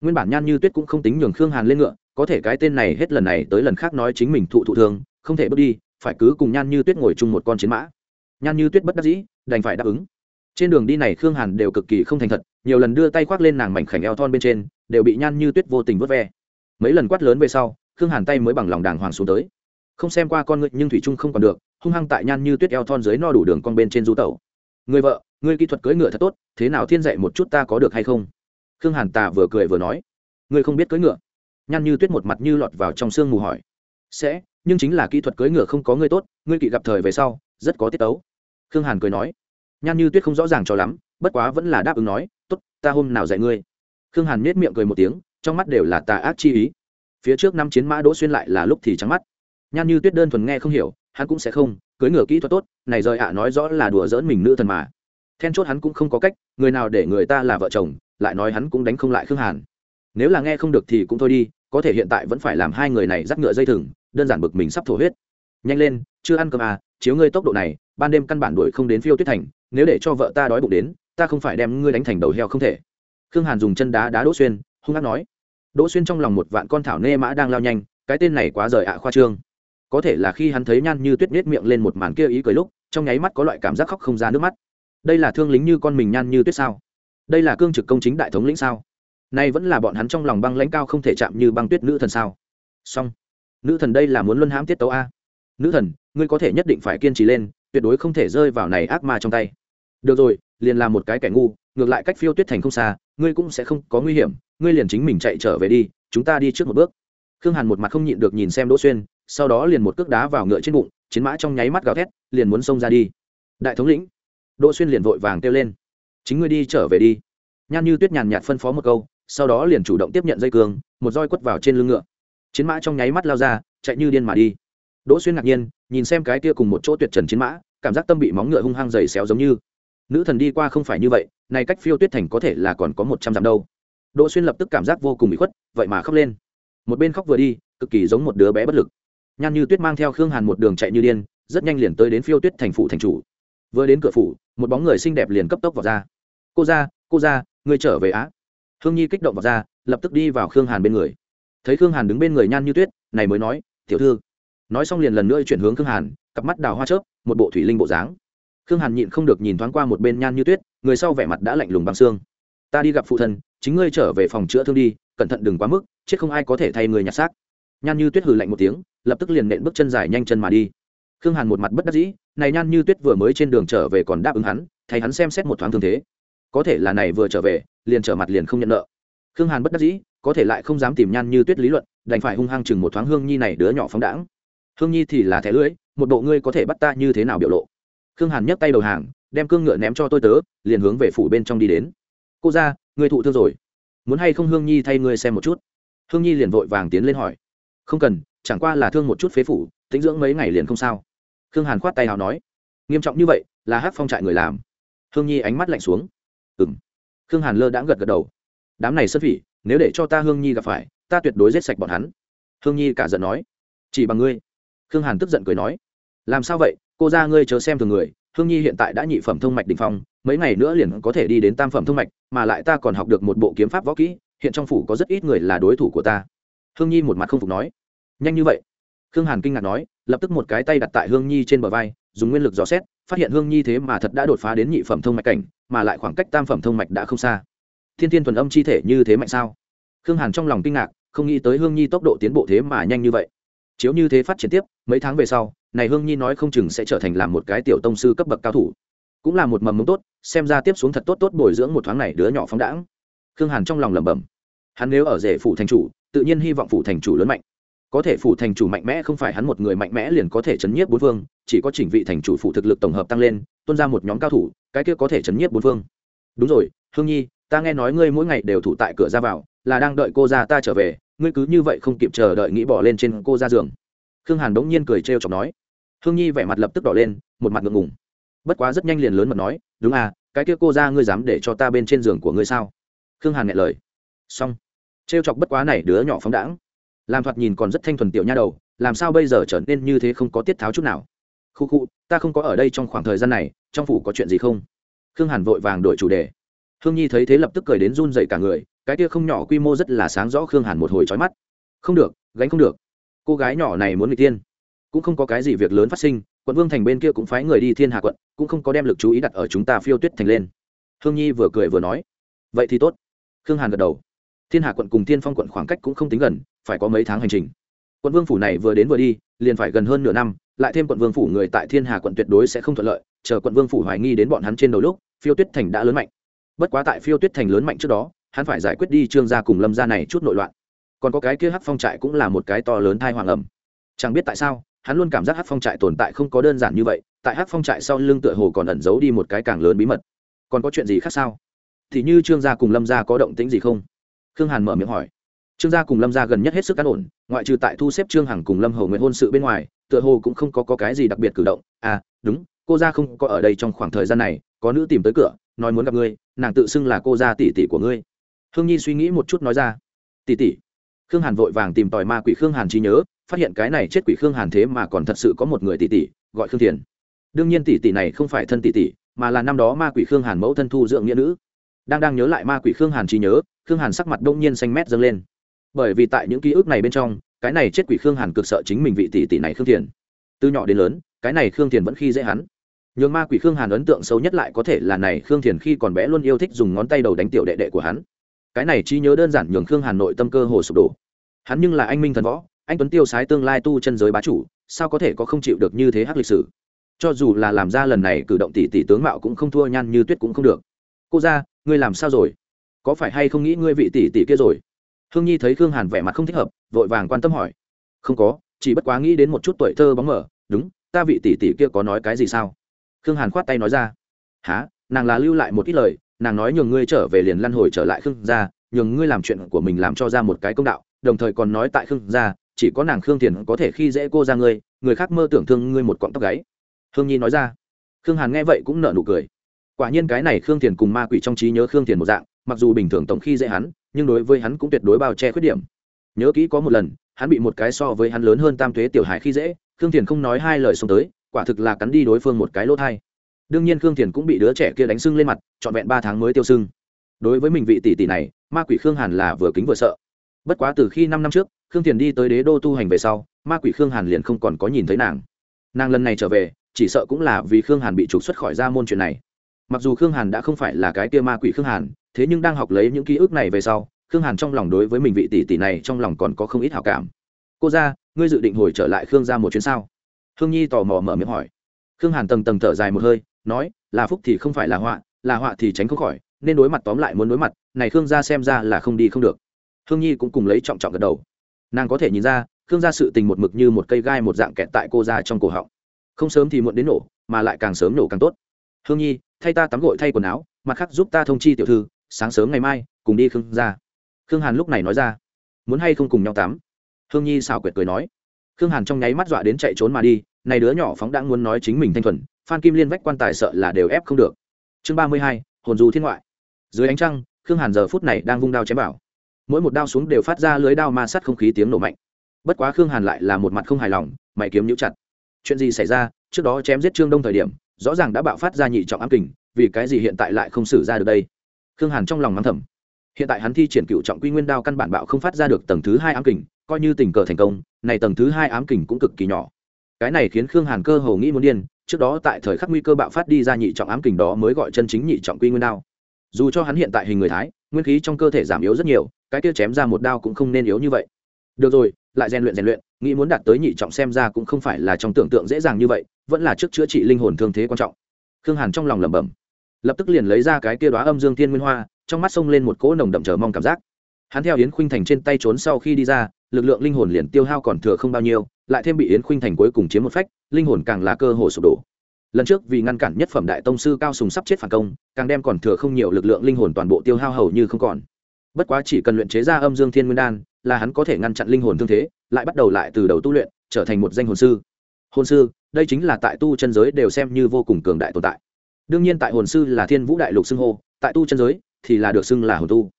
Nguyên bản nhan như tuyết cũng không tính nhường khương hàn lên ngựa, có thể cái tên này hết lần này tới lần khác nói chính mình thụ thụ thường không thể bước đi, phải cứ cùng nhan như tuyết ngồi chung một con chiến mã. Nhan như tuyết bất đắc dĩ, đành phải đáp ứng. Trên đường đi này khương hàn đều cực kỳ không thành thật, nhiều lần đưa tay khoác lên nàng mảnh khảnh eo thon bên trên, đều bị nhan như tuyết vô tình vớt ve. Mấy lần quát lớn về sau, khương hàn tay mới bằng lòng đàng hoàng xuống tới không xem qua con ngựa nhưng thủy trung không còn được, hung hăng tại nhan như tuyết eo thon dưới no đủ đường con bên trên du tẩu. Người vợ, người kỹ thuật cưỡi ngựa thật tốt, thế nào thiên dạy một chút ta có được hay không? Khương hàn tà vừa cười vừa nói. Người không biết cưỡi ngựa. Nhan như tuyết một mặt như lọt vào trong sương mù hỏi. Sẽ, nhưng chính là kỹ thuật cưỡi ngựa không có ngươi tốt, ngươi kỵ gặp thời về sau, rất có tiết tấu. Khương hàn cười nói. Nhan như tuyết không rõ ràng cho lắm, bất quá vẫn là đáp ứng nói, tốt, ta hôm nào dạy ngươi. Khương hàn nết miệng cười một tiếng, trong mắt đều là tà ác chi ý. Phía trước năm chiến mã đỗ xuyên lại là lúc thì trắng mắt nhan như tuyết đơn thuần nghe không hiểu, hắn cũng sẽ không cưới ngựa kỹ thuật tốt, này rời ạ nói rõ là đùa dỡn mình nữ thần mà. Then chốt hắn cũng không có cách, người nào để người ta là vợ chồng, lại nói hắn cũng đánh không lại khương hàn. Nếu là nghe không được thì cũng thôi đi, có thể hiện tại vẫn phải làm hai người này dắt ngựa dây thừng, đơn giản bực mình sắp thổ huyết. Nhanh lên, chưa ăn cơm à chiếu ngươi tốc độ này, ban đêm căn bản đuổi không đến phiêu tuyết thành, nếu để cho vợ ta đói bụng đến, ta không phải đem ngươi đánh thành đầu heo không thể. Khương hàn dùng chân đá đá đỗ xuyên, hung hát nói. Đỗ xuyên trong lòng một vạn con thảo nê mã đang lao nhanh, cái tên này quá rời ạ khoa trương có thể là khi hắn thấy nhan như tuyết nết miệng lên một màn kia ý cười lúc, trong nháy mắt có loại cảm giác khóc không ra nước mắt. Đây là thương lính như con mình nhan như tuyết sao? Đây là cương trực công chính đại thống lĩnh sao? Nay vẫn là bọn hắn trong lòng băng lãnh cao không thể chạm như băng tuyết nữ thần sao? Song nữ thần đây là muốn luân hãm tiết tấu a. Nữ thần, ngươi có thể nhất định phải kiên trì lên, tuyệt đối không thể rơi vào này ác ma trong tay. Được rồi, liền làm một cái kẻ ngu, ngược lại cách phiêu tuyết thành không xa, ngươi cũng sẽ không có nguy hiểm, ngươi liền chính mình chạy trở về đi, chúng ta đi trước một bước. Khương hàn một mặt không nhịn được nhìn xem đỗ xuyên sau đó liền một cước đá vào ngựa trên bụng chiến mã trong nháy mắt gào thét liền muốn xông ra đi. Đại thống lĩnh đỗ xuyên liền vội vàng kêu lên chính ngươi đi trở về đi. Nhan như tuyết nhàn nhạt phân phó một câu sau đó liền chủ động tiếp nhận dây cường, một roi quất vào trên lưng ngựa. Chiến mã trong nháy mắt lao ra chạy như điên mà đi. Đỗ xuyên ngạc nhiên nhìn xem cái kia cùng một chỗ tuyệt trần chiến mã cảm giác tâm bị móng ngựa hung hăng dày xéo giống như. Nữ thần đi qua không phải như vậy này cách phiêu tuyết thành có thể là còn có một trăm dặm đâu. Đỗ xuyên lập tức cảm giác vô cùng bị khuất vậy mà khóc lên. Một bên khóc vừa đi cực kỳ giống một đứa bé bất lực nhan như tuyết mang theo khương hàn một đường chạy như điên, rất nhanh liền tới đến phiêu tuyết thành phủ thành chủ. Vừa đến cửa phủ, một bóng người xinh đẹp liền cấp tốc vào ra. Cô ra cô ra ngươi trở về á? Hương nhi kích động vào ra, lập tức đi vào khương hàn bên người. Thấy khương hàn đứng bên người nhan như tuyết, này mới nói, tiểu thư. Nói xong liền lần nữa chuyển hướng khương hàn, cặp mắt đào hoa chớp, một bộ thủy linh bộ dáng. Khương hàn nhịn không được nhìn thoáng qua một bên nhan như tuyết, người sau vẻ mặt đã lạnh lùng băng xương. Ta đi gặp phụ thân, chính ngươi trở về phòng chữa thương đi, cẩn thận đừng quá mức, chết không ai có thể thay người nhặt xác. Nhan như tuyết hừ lạnh một tiếng lập tức liền nện bước chân dài nhanh chân mà đi. Khương hàn một mặt bất đắc dĩ, này nhan như tuyết vừa mới trên đường trở về còn đáp ứng hắn, thay hắn xem xét một thoáng thương thế. Có thể là này vừa trở về, liền trở mặt liền không nhận nợ. Khương hàn bất đắc dĩ, có thể lại không dám tìm nhan như tuyết lý luận, đành phải hung hăng chừng một thoáng hương nhi này đứa nhỏ phóng đãng. Hương nhi thì là thẻ lưỡi một bộ ngươi có thể bắt ta như thế nào biểu lộ. Khương hàn nhấc tay đầu hàng, đem cương ngựa ném cho tôi tớ, liền hướng về phủ bên trong đi đến. Cô ra người thụ thương rồi. Muốn hay không hương nhi thay ngươi xem một chút? Hương nhi liền vội vàng tiến lên hỏi. Không cần chẳng qua là thương một chút phế phủ, tĩnh dưỡng mấy ngày liền không sao. Khương hàn khoát tay nào nói, nghiêm trọng như vậy, là hát phong trại người làm. Hương nhi ánh mắt lạnh xuống. Ừ m khương hàn lơ đãng gật gật đầu. Đám này sân phỉ, nếu để cho ta hương nhi gặp phải, ta tuyệt đối giết sạch bọn hắn. Hương nhi cả giận nói, chỉ bằng ngươi. Khương hàn tức giận cười nói, làm sao vậy, cô ra ngươi chờ xem thường người. Hương nhi hiện tại đã nhị phẩm thông mạch đình phong, mấy ngày nữa liền có thể đi đến tam phẩm thông mạch, mà lại ta còn học được một bộ kiếm pháp võ kỹ, hiện trong phủ có rất ít người là đối thủ của ta. Hương nhi một mặt không phục nói nhanh như vậy? Khương hàn kinh ngạc nói, lập tức một cái tay đặt tại hương nhi trên bờ vai, dùng nguyên lực dò xét, phát hiện hương nhi thế mà thật đã đột phá đến nhị phẩm thông mạch cảnh, mà lại khoảng cách tam phẩm thông mạch đã không xa. Thiên thiên thuần âm chi thể như thế mạnh sao? Khương hàn trong lòng kinh ngạc, không nghĩ tới hương nhi tốc độ tiến bộ thế mà nhanh như vậy. Chiếu như thế phát triển tiếp, mấy tháng về sau, này hương nhi nói không chừng sẽ trở thành làm một cái tiểu tông sư cấp bậc cao thủ. Cũng là một mầm mống tốt, xem ra tiếp xuống thật tốt tốt bồi dưỡng một thoáng này đứa nhỏ phóng đãng. Khương hàn trong lòng lẩm bẩm. Hắn nếu ở rể phủ thành chủ, tự nhiên hy vọng phủ thành chủ lớn mạnh có thể phủ thành chủ mạnh mẽ, không phải hắn một người mạnh mẽ liền có thể chấn nhiếp bốn phương, chỉ có chỉnh vị thành chủ phụ thực lực tổng hợp tăng lên, tuân ra một nhóm cao thủ, cái kia có thể chấn nhiếp bốn phương. Đúng rồi, hương nhi, ta nghe nói ngươi mỗi ngày đều thủ tại cửa ra vào, là đang đợi cô ra ta trở về, ngươi cứ như vậy không kịp chờ đợi nghĩ bỏ lên trên cô ra giường. Khương hàn đống nhiên cười trêu chọc nói. Hương nhi vẻ mặt lập tức đỏ lên, một mặt ngượng ngùng. Bất quá rất nhanh liền lớn mật nói, đúng à cái kia cô ra ngươi dám để cho ta bên trên giường của ngươi sao? Khương hàn nghe lời. Xong. Trêu chọc bất quá này đứa nhỏ phóng đãng làm thoạt nhìn còn rất thanh thuần tiểu nha đầu, làm sao bây giờ trở nên như thế không có tiết tháo chút nào? Khu khu, ta không có ở đây trong khoảng thời gian này, trong phủ có chuyện gì không? Khương hàn vội vàng đổi chủ đề. Hương nhi thấy thế lập tức cười đến run dậy cả người, cái kia không nhỏ quy mô rất là sáng rõ khương hàn một hồi trói mắt. Không được, gánh không được. Cô gái nhỏ này muốn người tiên. Cũng không có cái gì việc lớn phát sinh, quận vương thành bên kia cũng phái người đi thiên hà quận, cũng không có đem lực chú ý đặt ở chúng ta phiêu tuyết thành lên. Hương nhi vừa cười vừa nói. Vậy thì tốt. Khương hàn gật đầu thiên hà quận cùng thiên phong quận khoảng cách cũng không tính gần, phải có mấy tháng hành trình. Quận vương phủ này vừa đến vừa đi, liền phải gần hơn nửa năm, lại thêm quận vương phủ người tại thiên hà quận tuyệt đối sẽ không thuận lợi, chờ quận vương phủ hoài nghi đến bọn hắn trên đầu lúc, phiêu tuyết thành đã lớn mạnh. Bất quá tại phiêu tuyết thành lớn mạnh trước đó, hắn phải giải quyết đi trương gia cùng lâm gia này chút nội loạn. Còn có cái kia hắc phong trại cũng là một cái to lớn thai hoàng ẩm. Chẳng biết tại sao, hắn luôn cảm giác hắc phong trại tồn tại không có đơn giản như vậy, tại hắc phong trại sau lưng tựa hồ còn ẩn giấu đi một cái càng lớn bí mật. Còn có chuyện gì khác sao? Thì như trương gia cùng lâm gia có động tĩnh gì không? Khương hàn mở miệng hỏi. Trương gia cùng lâm gia gần nhất hết sức cán ổn ngoại trừ tại thu xếp trương hằng cùng lâm hầu nguyện hôn sự bên ngoài tựa hồ cũng không có, có cái gì đặc biệt cử động. À đúng cô gia không có ở đây trong khoảng thời gian này có nữ tìm tới cửa nói muốn gặp ngươi nàng tự xưng là cô gia tỷ tỷ của ngươi. Hương nhi suy nghĩ một chút nói ra. Tỷ tỷ. Khương hàn vội vàng tìm tòi ma quỷ khương hàn trí nhớ phát hiện cái này chết quỷ khương hàn thế mà còn thật sự có một người tỷ tỷ gọi khương thiền. Đương nhiên tỷ tỷ này không phải thân tỷ tỷ mà là năm đó ma quỷ khương hàn mẫu thân thu dưỡng nghĩa nữ. Đang đang nhớ lại ma quỷ khương hàn trí nhớ khương hàn sắc mặt đông nhiên xanh mét dâng lên. Bởi vì tại những ký ức này bên trong, cái này chết quỷ khương hàn cực sợ chính mình vị tỷ tỷ này khương thiền. Từ nhỏ đến lớn, cái này khương thiền vẫn khi dễ hắn. Nhường ma quỷ khương hàn ấn tượng sâu nhất lại có thể là này khương thiền khi còn bé luôn yêu thích dùng ngón tay đầu đánh tiểu đệ đệ của hắn. Cái này trí nhớ đơn giản nhường khương hàn nội tâm cơ hồ sụp đổ. Hắn nhưng là anh minh thần võ, anh tuấn tiêu sái tương lai tu chân giới bá chủ, sao có thể có không chịu được như thế hắc lịch sử? Cho dù là làm ra lần này cử động tỷ tỷ tướng mạo cũng không thua, nhan như tuyết cũng không được. Cô ra ngươi làm sao rồi? Có phải hay không nghĩ ngươi vị tỷ tỷ kia rồi? Hương nhi thấy khương hàn vẻ mặt không thích hợp, vội vàng quan tâm hỏi. Không có, chỉ bất quá nghĩ đến một chút tuổi thơ bóng mở đúng, ta vị tỷ tỷ kia có nói cái gì sao? Khương hàn khoát tay nói ra. Há nàng là lưu lại một ít lời, nàng nói nhường ngươi trở về liền lăn hồi trở lại khương gia, nhường ngươi làm chuyện của mình làm cho ra một cái công đạo, đồng thời còn nói tại khương gia, chỉ có nàng khương thiền có thể khi dễ cô ra ngươi, người khác mơ tưởng thương ngươi một cọng tóc gáy. Hương nhi nói ra. Khương hàn nghe vậy cũng nở nụ cười. Quả nhiên cái này khương thiền cùng ma quỷ trong trí nhớ khương thiền một dạng mặc dù bình thường tổng khi dễ hắn, nhưng đối với hắn cũng tuyệt đối bao che khuyết điểm. Nhớ kỹ có một lần, hắn bị một cái so với hắn lớn hơn tam thuế tiểu hải khi dễ, khương thiền không nói hai lời xông tới, quả thực là cắn đi đối phương một cái lỗ thai. Đương nhiên khương thiền cũng bị đứa trẻ kia đánh sưng lên mặt, trọn vẹn ba tháng mới tiêu sưng. Đối với mình vị tỷ tỷ này, ma quỷ khương hàn là vừa kính vừa sợ. Bất quá từ khi năm năm trước, khương thiền đi tới đế đô tu hành về sau, ma quỷ khương hàn liền không còn có nhìn thấy nàng. Nàng lần này trở về, chỉ sợ cũng là vì khương hàn bị trục xuất khỏi ra môn chuyện này. Mặc dù khương hàn đã không phải là cái kia ma quỷ khương hàn thế nhưng đang học lấy những ký ức này về sau, khương hàn trong lòng đối với mình vị tỷ tỷ này trong lòng còn có không ít hảo cảm. Cô ra ngươi dự định hồi trở lại khương ra một chuyến sao? Hương nhi tò mò mở miệng hỏi. Khương hàn tầng tầng thở dài một hơi, nói, là phúc thì không phải là họa là họa thì tránh không khỏi, nên đối mặt tóm lại muốn đối mặt, này khương gia xem ra là không đi không được. Hương nhi cũng cùng lấy trọng trọng gật đầu. Nàng có thể nhìn ra, khương gia sự tình một mực như một cây gai một dạng kẹt tại cô ra trong cổ họng. Không sớm thì muộn đến nổ, mà lại càng sớm nổ càng tốt. Hương nhi, thay ta tắm gội thay quần áo, mặt khác giúp ta thông chi tiểu thư sáng sớm ngày mai, cùng đi khương ra. khương hàn lúc này nói ra, muốn hay không cùng nhau tắm? Hương nhi xào quyệt cười nói, khương hàn trong nháy mắt dọa đến chạy trốn mà đi, này đứa nhỏ phóng đã muốn nói chính mình thanh thuần, phan kim liên vách quan tài sợ là đều ép không được. Chương ba mươi hai, hồn du thiên ngoại. Dưới ánh trăng, khương hàn giờ phút này đang vung đao chém bảo mỗi một đao xuống đều phát ra lưới đao ma sát không khí tiếng nổ mạnh. Bất quá khương hàn lại là một mặt không hài lòng, mày kiếm nhũ chặt. Chuyện gì xảy ra? Trước đó chém giết trương đông thời điểm, rõ ràng đã bạo phát ra nhị trọng ám kình, vì cái gì hiện tại lại không xử ra được đây? Khương hàn trong lòng mắng thầm. Hiện tại hắn thi triển cựu trọng quy nguyên đao căn bản bạo không phát ra được tầng thứ hai ám kình, coi như tình cờ thành công, này tầng thứ hai ám kình cũng cực kỳ nhỏ. Cái này khiến khương hàn cơ hồ nghĩ muốn điên, trước đó tại thời khắc nguy cơ bạo phát đi ra nhị trọng ám kình đó mới gọi chân chính nhị trọng quy nguyên đao. Dù cho hắn hiện tại hình người thái, nguyên khí trong cơ thể giảm yếu rất nhiều, cái kia chém ra một đao cũng không nên yếu như vậy. Được rồi, lại rèn luyện rèn luyện, nghĩ muốn đạt tới nhị trọng xem ra cũng không phải là trong tưởng tượng dễ dàng như vậy, vẫn là trước chữa trị linh hồn thương thế quan trọng. Khương hàn trong lòng lẩm bẩm lập tức liền lấy ra cái kia đóa âm dương thiên nguyên hoa, trong mắt xông lên một cỗ nồng đậm chờ mong cảm giác. Hắn theo yến khuynh thành trên tay trốn sau khi đi ra, lực lượng linh hồn liền tiêu hao còn thừa không bao nhiêu, lại thêm bị yến khuynh thành cuối cùng chiếm một phách, linh hồn càng là cơ hồ sụp đổ. Lần trước vì ngăn cản nhất phẩm đại tông sư cao sùng sắp chết phản công, càng đem còn thừa không nhiều lực lượng linh hồn toàn bộ tiêu hao hầu như không còn. Bất quá chỉ cần luyện chế ra âm dương thiên nguyên đan, là hắn có thể ngăn chặn linh hồn thương thế, lại bắt đầu lại từ đầu tu luyện, trở thành một danh hồn sư. Hồn sư, đây chính là tại tu chân giới đều xem như vô cùng cường đại tồn tại đương nhiên tại hồn sư là thiên vũ đại lục xưng hô, tại tu chân giới thì là được xưng là hồn tu.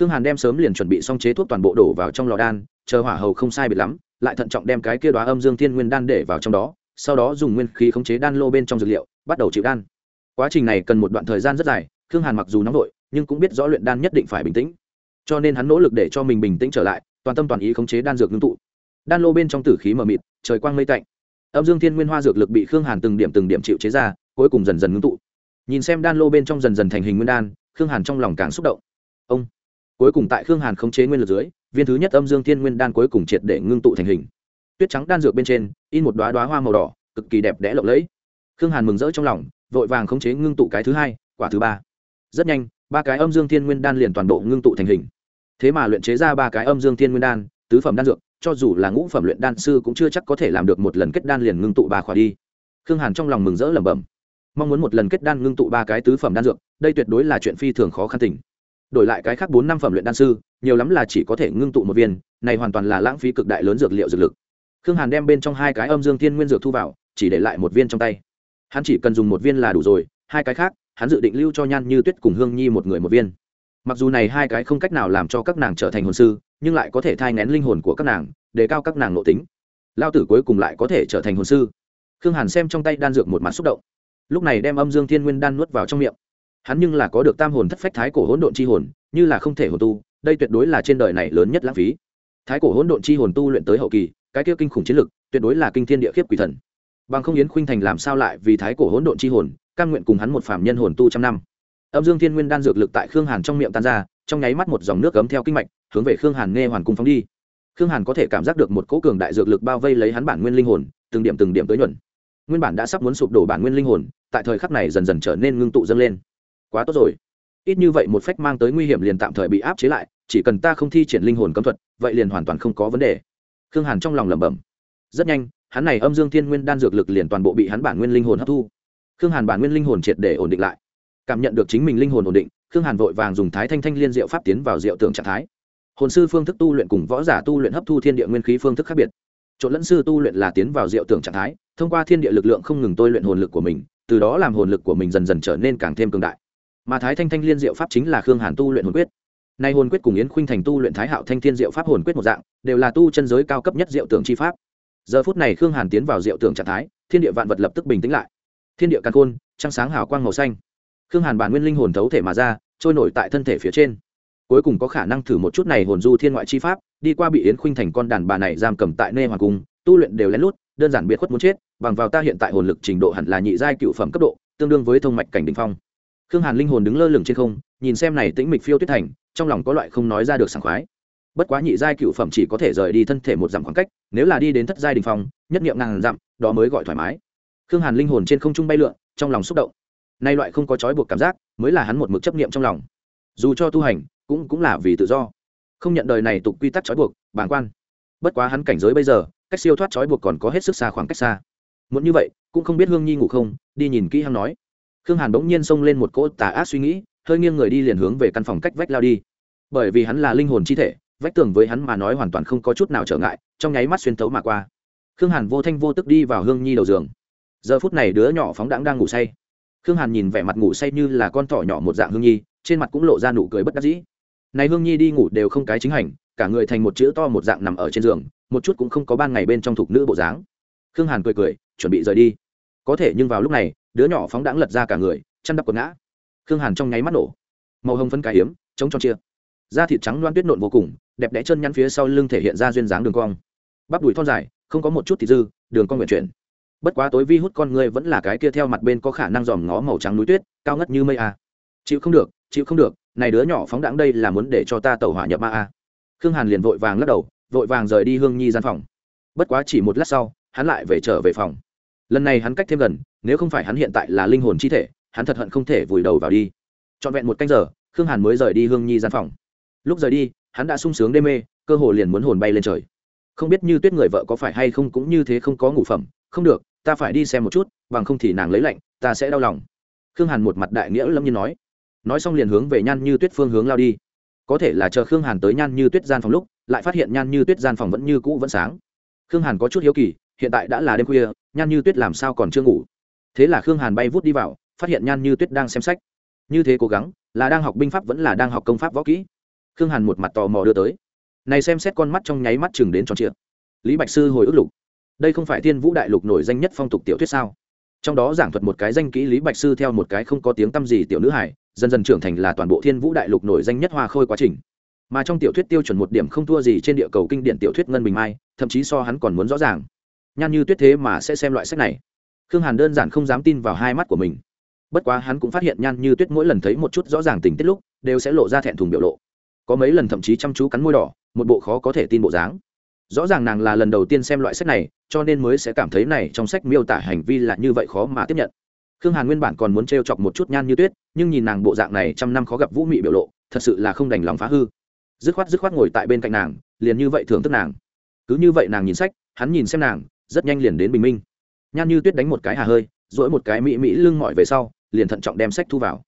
Khương hàn đem sớm liền chuẩn bị xong chế thuốc toàn bộ đổ vào trong lò đan, chờ hỏa hầu không sai biệt lắm, lại thận trọng đem cái kia đoá âm dương thiên nguyên đan để vào trong đó, sau đó dùng nguyên khí khống chế đan lô bên trong dược liệu, bắt đầu chịu đan. Quá trình này cần một đoạn thời gian rất dài, khương hàn mặc dù nóng vội, nhưng cũng biết rõ luyện đan nhất định phải bình tĩnh. Cho nên hắn nỗ lực để cho mình bình tĩnh trở lại, toàn tâm toàn ý khống chế đan dược ngưng tụ. Đan lô bên trong tử khí mờ mịt, trời quang mây tạnh. Âm dương thiên nguyên hoa dược lực bị khương hàn từng điểm từng điểm chịu chế ra, cuối cùng dần dần ngưng tụ nhìn xem đan lô bên trong dần dần thành hình nguyên đan, khương hàn trong lòng càng xúc động. Ông, cuối cùng tại khương hàn khống chế nguyên lực dưới, viên thứ nhất âm dương thiên nguyên đan cuối cùng triệt để ngưng tụ thành hình. Tuyết trắng đan dược bên trên, in một đoá đoá hoa màu đỏ, cực kỳ đẹp đẽ lộng lẫy. Khương hàn mừng rỡ trong lòng, vội vàng khống chế ngưng tụ cái thứ hai, quả thứ ba. Rất nhanh, ba cái âm dương thiên nguyên đan liền toàn bộ ngưng tụ thành hình. Thế mà luyện chế ra ba cái âm dương thiên nguyên đan, tứ phẩm đan dược, cho dù là ngũ phẩm luyện đan sư cũng chưa chắc có thể làm được một lần kết đan liền ngưng tụ ba khỏa đi. Khương hàn trong lòng mừng rỡ lẩm bẩm mong muốn một lần kết đan ngưng tụ ba cái tứ phẩm đan dược, đây tuyệt đối là chuyện phi thường khó khăn tình. Đổi lại cái khác bốn năm phẩm luyện đan sư, nhiều lắm là chỉ có thể ngưng tụ một viên, này hoàn toàn là lãng phí cực đại lớn dược liệu dược lực. Khương hàn đem bên trong hai cái âm dương thiên nguyên dược thu vào, chỉ để lại một viên trong tay. Hắn chỉ cần dùng một viên là đủ rồi, hai cái khác, hắn dự định lưu cho nhan như tuyết cùng hương nhi một người một viên. Mặc dù này hai cái không cách nào làm cho các nàng trở thành hồn sư, nhưng lại có thể thai ngén linh hồn của các nàng đề cao các nàng nội tính. Lao tử cuối cùng lại có thể trở thành hồn sư. Khương hàn xem trong tay đan dược một mặt xúc động lúc này đem âm dương thiên nguyên đan nuốt vào trong miệng. Hắn nhưng là có được tam hồn thất phách thái cổ hỗn độn chi hồn, như là không thể hồn tu, đây tuyệt đối là trên đời này lớn nhất lãng phí. Thái cổ hỗn độn chi hồn tu luyện tới hậu kỳ, cái kia kinh khủng chiến lực, tuyệt đối là kinh thiên địa khiếp quỷ thần. Bằng không yến khuynh thành làm sao lại vì thái cổ hỗn độn chi hồn căn nguyện cùng hắn một phạm nhân hồn tu trăm năm. Âm dương thiên nguyên đan dược lực tại khương hàn trong miệng tan ra, trong nháy mắt một dòng nước cấm theo kinh mạch, hướng về khương hàn nghe hoàn cung phóng đi. Khương hàn có thể cảm giác được một cỗ cường đại dược lực bao vây lấy hắn bản nguyên linh hồn, từng điểm từng điểm tới nhuận. Nguyên bản đã sắp muốn sụp đổ bản nguyên linh hồn tại thời khắc này dần dần trở nên ngưng tụ dâng lên. Quá tốt rồi. Ít như vậy một phách mang tới nguy hiểm liền tạm thời bị áp chế lại, chỉ cần ta không thi triển linh hồn cấm thuật, vậy liền hoàn toàn không có vấn đề. Khương hàn trong lòng lẩm bẩm. Rất nhanh, hắn này âm dương thiên nguyên đan dược lực liền toàn bộ bị hắn bản nguyên linh hồn hấp thu. Khương hàn bản nguyên linh hồn triệt để ổn định lại. Cảm nhận được chính mình linh hồn ổn định, khương hàn vội vàng dùng thái thanh thanh liên diệu pháp tiến vào diệu tưởng trạng thái. Hồn sư phương thức tu luyện cùng võ giả tu luyện hấp thu thiên địa nguyên khí phương thức khác biệt. Trộn lẫn sư tu luyện là tiến vào diệu tưởng trạng thái, thông qua thiên địa lực lượng không ngừng tôi luyện hồn lực của mình từ đó làm hồn lực của mình dần dần trở nên càng thêm cường đại. Mà thái thanh thanh liên diệu pháp chính là khương hàn tu luyện hồn quyết. Nay hồn quyết cùng yến khuynh thành tu luyện thái hạo thanh thiên diệu pháp hồn quyết một dạng, đều là tu chân giới cao cấp nhất diệu tưởng chi pháp. Giờ phút này khương hàn tiến vào diệu tưởng trạng thái, thiên địa vạn vật lập tức bình tĩnh lại. Thiên địa căn khôn, trăng sáng hào quang màu xanh. Khương hàn bản nguyên linh hồn thấu thể mà ra, trôi nổi tại thân thể phía trên. Cuối cùng có khả năng thử một chút này hồn du thiên ngoại chi pháp, đi qua bị yến khuynh thành con đàn bà này giam cầm tại nê hoàng cung, tu luyện đều lén lút, đơn giản biệt khuất muốn chết bằng vào ta hiện tại hồn lực trình độ hẳn là nhị giai cựu phẩm cấp độ, tương đương với thông mạch cảnh đình phong. Khương hàn linh hồn đứng lơ lửng trên không, nhìn xem này tĩnh mịch phiêu tuyết thành, trong lòng có loại không nói ra được sảng khoái. Bất quá nhị giai cựu phẩm chỉ có thể rời đi thân thể một dặm khoảng cách, nếu là đi đến thất giai đình phong, nhất niệm ngàn dặm, đó mới gọi thoải mái. Khương hàn linh hồn trên không trung bay lượn, trong lòng xúc động. Nay loại không có trói buộc cảm giác, mới là hắn một mực chấp niệm trong lòng. Dù cho tu hành, cũng cũng là vì tự do. Không nhận đời này tục quy tắc trói buộc, bàng quan. Bất quá hắn cảnh giới bây giờ, cách siêu thoát trói buộc còn có hết sức xa khoảng cách xa muốn như vậy, cũng không biết hương nhi ngủ không, đi nhìn kỹ Hăng nói. Khương hàn bỗng nhiên xông lên một cỗ tà ác suy nghĩ, hơi nghiêng người đi liền hướng về căn phòng cách vách lao đi. Bởi vì hắn là linh hồn chi thể, vách tường với hắn mà nói hoàn toàn không có chút nào trở ngại, trong nháy mắt xuyên tấu mà qua. Khương hàn vô thanh vô tức đi vào hương nhi đầu giường. Giờ phút này đứa nhỏ phóng đãng đang ngủ say. Khương hàn nhìn vẻ mặt ngủ say như là con thỏ nhỏ một dạng hương nhi, trên mặt cũng lộ ra nụ cười bất đắc dĩ. Này hương nhi đi ngủ đều không cái chính hành, cả người thành một chữ to một dạng nằm ở trên giường, một chút cũng không có ban ngày bên trong thục nữ bộ dáng. Khương hàn cười cười chuẩn bị rời đi. Có thể nhưng vào lúc này, đứa nhỏ phóng đãng lật ra cả người, chăn đắp quần ngã. Khương hàn trong nháy mắt nổ. Màu hồng phân cải hiếm chống tròn chia da thịt trắng loan tuyết nộn vô cùng, đẹp đẽ chân nhăn phía sau lưng thể hiện ra duyên dáng đường cong. Bắp đùi thon dài, không có một chút thịt dư, đường cong nguyện chuyển. Bất quá tối vi hút con người vẫn là cái kia theo mặt bên có khả năng dòm ngó màu trắng núi tuyết, cao ngất như mây a. Chịu không được, chịu không được, này đứa nhỏ phóng đãng đây là muốn để cho ta tẩu hỏa nhập ma a. Khương hàn liền vội vàng lắc đầu, vội vàng rời đi hương nhi gian phòng. Bất quá chỉ một lát sau, hắn lại về trở về phòng lần này hắn cách thêm gần, nếu không phải hắn hiện tại là linh hồn chi thể, hắn thật hận không thể vùi đầu vào đi. Trọn vẹn một canh giờ, khương hàn mới rời đi hương nhi gian phòng. Lúc rời đi, hắn đã sung sướng đê mê, cơ hồ liền muốn hồn bay lên trời. Không biết như tuyết người vợ có phải hay không cũng như thế không có ngủ phẩm, không được, ta phải đi xem một chút, bằng không thì nàng lấy lạnh, ta sẽ đau lòng. Khương hàn một mặt đại nghĩa lâm nhiên nói. Nói xong liền hướng về nhan như tuyết phương hướng lao đi. Có thể là chờ khương hàn tới nhan như tuyết gian phòng lúc, lại phát hiện nhan như tuyết gian phòng vẫn như cũ vẫn sáng. Khương hàn có chút hiếu kỳ, hiện tại đã là đêm khuya nhan như tuyết làm sao còn chưa ngủ? Thế là khương hàn bay vút đi vào, phát hiện nhan như tuyết đang xem sách. Như thế cố gắng, là đang học binh pháp vẫn là đang học công pháp võ kỹ. Khương hàn một mặt tò mò đưa tới. Này xem xét con mắt trong nháy mắt chừng đến tròn trịa. Lý bạch sư hồi ức lục. Đây không phải thiên vũ đại lục nổi danh nhất phong tục tiểu thuyết sao? Trong đó giảng thuật một cái danh kỹ lý bạch sư theo một cái không có tiếng tăm gì tiểu nữ hải dần dần trưởng thành là toàn bộ thiên vũ đại lục nổi danh nhất hoa khôi quá trình. Mà trong tiểu thuyết tiêu chuẩn một điểm không thua gì trên địa cầu kinh điển tiểu thuyết ngân bình mai, thậm chí so hắn còn muốn rõ ràng nhan như tuyết thế mà sẽ xem loại sách này. Khương hàn đơn giản không dám tin vào hai mắt của mình. Bất quá hắn cũng phát hiện nhan như tuyết mỗi lần thấy một chút rõ ràng tình tiết lúc, đều sẽ lộ ra thẹn thùng biểu lộ. Có mấy lần thậm chí chăm chú cắn môi đỏ, một bộ khó có thể tin bộ dáng. Rõ ràng nàng là lần đầu tiên xem loại sách này, cho nên mới sẽ cảm thấy này trong sách miêu tả hành vi là như vậy khó mà tiếp nhận. Khương hàn nguyên bản còn muốn t chọc một chút nhan như tuyết, nhưng nhìn nàng bộ dạng này trăm năm khó gặp vũ mị biểu lộ, thật sự là không đành lòng phá hư. Dứt khoát dứt khoát ngồi tại bên cạnh nàng, liền như vậy thưởng thức nàng. Cứ như vậy nàng nhìn sách, hắn nhìn xem nàng rất nhanh liền đến bình minh. Nhan như tuyết đánh một cái hà hơi dỗi một cái mỹ mỹ lưng mỏi về sau, liền thận trọng đem sách thu vào.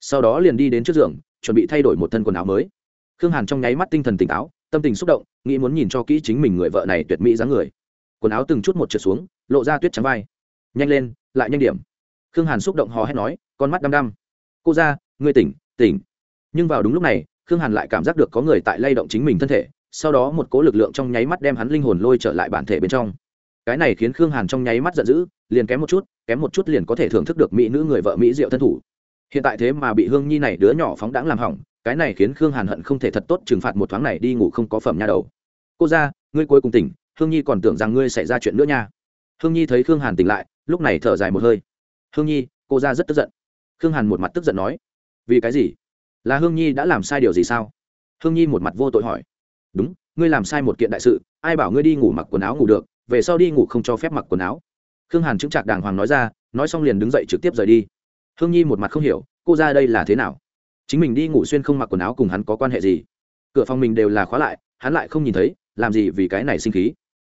Sau đó liền đi đến trước giường, chuẩn bị thay đổi một thân quần áo mới. Khương hàn trong nháy mắt tinh thần tỉnh táo, tâm tình xúc động, nghĩ muốn nhìn cho kỹ chính mình người vợ này tuyệt mỹ dáng người. Quần áo từng chút một trượt xuống, lộ ra tuyết trắng vai. Nhanh lên, lại nhanh điểm. Khương hàn xúc động hò hét nói, con mắt đăm đăm. Cô ra, ngươi tỉnh tỉnh. Nhưng vào đúng lúc này, khương hàn lại cảm giác được có người tại lay động chính mình thân thể, sau đó một cố lực lượng trong nháy mắt đem hắn linh hồn lôi trở lại bản thể bên trong cái này khiến khương hàn trong nháy mắt giận dữ, liền kém một chút, kém một chút liền có thể thưởng thức được mỹ nữ người vợ mỹ diệu thân thủ. Hiện tại thế mà bị hương nhi này đứa nhỏ phóng đãng làm hỏng, cái này khiến khương hàn hận không thể thật tốt trừng phạt một thoáng này đi ngủ không có phẩm nha đầu. Cô ra, ngươi cuối cùng tỉnh, hương nhi còn tưởng rằng ngươi xảy ra chuyện nữa nha. Hương nhi thấy khương hàn tỉnh lại, lúc này thở dài một hơi. Hương nhi, cô ra rất tức giận. Khương hàn một mặt tức giận nói. Vì cái gì? Là hương nhi đã làm sai điều gì sao? Hương nhi một mặt vô tội hỏi. Đúng, ngươi làm sai một kiện đại sự, ai bảo ngươi đi ngủ mặc quần áo ngủ được về sau đi ngủ không cho phép mặc quần áo. Khương hàn chứng trạc đàng hoàng nói ra, nói xong liền đứng dậy trực tiếp rời đi. Hương nhi một mặt không hiểu, cô ra đây là thế nào? Chính mình đi ngủ xuyên không mặc quần áo cùng hắn có quan hệ gì? Cửa phòng mình đều là khóa lại, hắn lại không nhìn thấy, làm gì vì cái này sinh khí?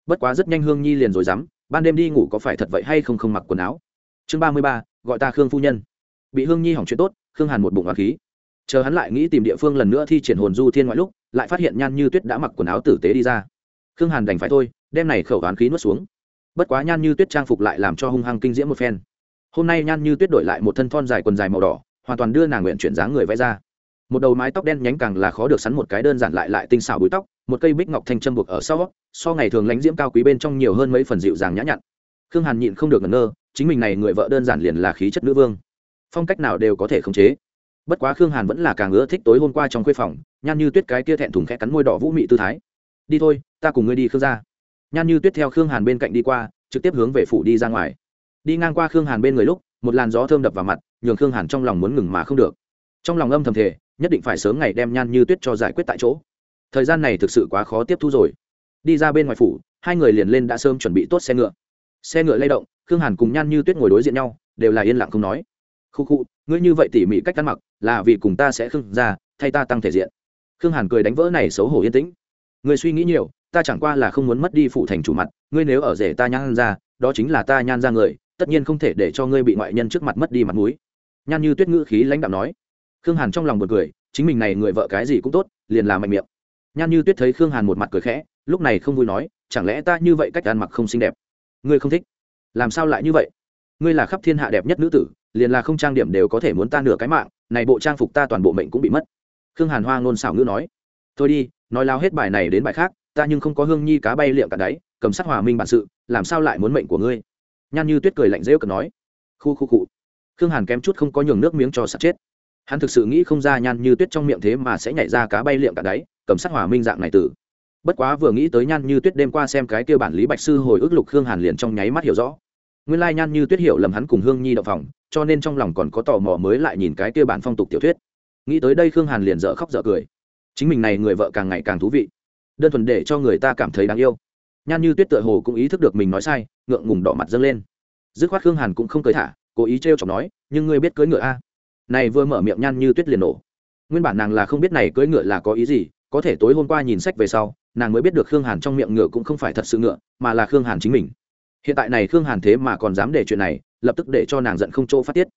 Bất quá rất nhanh hương nhi liền rồi dám ban đêm đi ngủ có phải thật vậy hay không không mặc quần áo? Chương ba mươi ba, gọi ta khương phu nhân. Bị hương nhi hỏng chuyện tốt, khương hàn một bụng hoa khí. Chờ hắn lại nghĩ tìm địa phương lần nữa thi triển hồn du thiên ngoại lúc, lại phát hiện nhan như tuyết đã mặc quần áo tử tế đi ra. Khương hàn đành phải thôi đem này khẩu oán khí nuốt xuống. Bất quá nhan như tuyết trang phục lại làm cho hung hăng kinh diễm một phen. Hôm nay nhan như tuyết đổi lại một thân thon dài quần dài màu đỏ, hoàn toàn đưa nàng nguyện chuyển dáng người vẽ ra. Một đầu mái tóc đen nhánh càng là khó được sắn một cái đơn giản lại lại tinh xảo búi tóc, một cây bích ngọc thanh châm buộc ở sau, so ngày thường lánh diễm cao quý bên trong nhiều hơn mấy phần dịu dàng nhã nhặn. Khương hàn nhịn không được ngẩn ngơ, chính mình này người vợ đơn giản liền là khí chất nữ vương. Phong cách nào đều có thể khống chế. Bất quá khương hàn vẫn là càng ưa thích tối hôm qua trong khuê phòng, nhan như tuyết cái kia thẹn thùng khẽ cắn môi đỏ vũ mị tư thái. Đi thôi, ta cùng ngươi đi khương ra nhan như tuyết theo khương hàn bên cạnh đi qua, trực tiếp hướng về phủ đi ra ngoài. Đi ngang qua khương hàn bên người lúc, một làn gió thơm đập vào mặt, nhường khương hàn trong lòng muốn ngừng mà không được. Trong lòng âm thầm thể nhất định phải sớm ngày đem nhan như tuyết cho giải quyết tại chỗ. Thời gian này thực sự quá khó tiếp thu rồi. Đi ra bên ngoài phủ, hai người liền lên đã sớm chuẩn bị tốt xe ngựa. Xe ngựa lay động, khương hàn cùng nhan như tuyết ngồi đối diện nhau, đều là yên lặng không nói. Khu khu, ngươi như vậy tỉ mỉ cách ăn mặc, là vì cùng ta sẽ khương ra thay ta tăng thể diện. Khương hàn cười đánh vỡ này xấu hổ yên tĩnh người suy nghĩ nhiều, ta chẳng qua là không muốn mất đi phụ thành chủ mặt, ngươi nếu ở rể ta nhan ra, đó chính là ta nhan ra người, tất nhiên không thể để cho ngươi bị ngoại nhân trước mặt mất đi mặt mũi. Nhan như tuyết ngữ khí lãnh đạo nói. Khương hàn trong lòng một cười, chính mình này người vợ cái gì cũng tốt, liền làm mạnh miệng. Nhan như tuyết thấy khương hàn một mặt cười khẽ, lúc này không vui nói, chẳng lẽ ta như vậy cách ăn mặc không xinh đẹp? Ngươi không thích. Làm sao lại như vậy? Ngươi là khắp thiên hạ đẹp nhất nữ tử, liền là không trang điểm đều có thể muốn ta nửa cái mạng, này bộ trang phục ta toàn bộ mệnh cũng bị mất. Khương hàn hoa ngôn xảo ngữ nói. Thôi đi nói lao hết bài này đến bài khác, ta nhưng không có hương nhi cá bay liệm cả đáy, cầm sát hòa minh bản sự, làm sao lại muốn mệnh của ngươi? Nhan như tuyết cười lạnh rêu cực nói. Khu khu cụ khương hàn kém chút không có nhường nước miếng cho sạt chết. Hắn thực sự nghĩ không ra nhan như tuyết trong miệng thế mà sẽ nhảy ra cá bay liệm cả đáy, cầm sát hòa minh dạng này tử. Bất quá vừa nghĩ tới nhan như tuyết đêm qua xem cái kêu bản lý bạch sư hồi ức lục khương hàn liền trong nháy mắt hiểu rõ. Nguyên lai nhan như tuyết hiểu lầm hắn cùng hương nhi đậu phòng, cho nên trong lòng còn có tò mò mới lại nhìn cái kêu bản phong tục tiểu thuyết. Nghĩ tới đây khương hàn liền dở khóc dở cười chính mình này người vợ càng ngày càng thú vị. Đơn thuần để cho người ta cảm thấy đáng yêu. Nhan như tuyết tựa hồ cũng ý thức được mình nói sai, ngượng ngùng đỏ mặt dâng lên. Dứt khoát khương hàn cũng không cưới thả, cố ý t r chọc nói, nhưng ngươi biết cưới ngựa a? Này vừa mở miệng nhan như tuyết liền nổ. Nguyên bản nàng là không biết này cưới ngựa là có ý gì, có thể tối hôm qua nhìn sách về sau, nàng mới biết được khương hàn trong miệng ngựa cũng không phải thật sự ngựa, mà là khương hàn chính mình. Hiện tại này khương hàn thế mà còn dám để chuyện này, lập tức để cho nàng giận không chỗ phát tiết.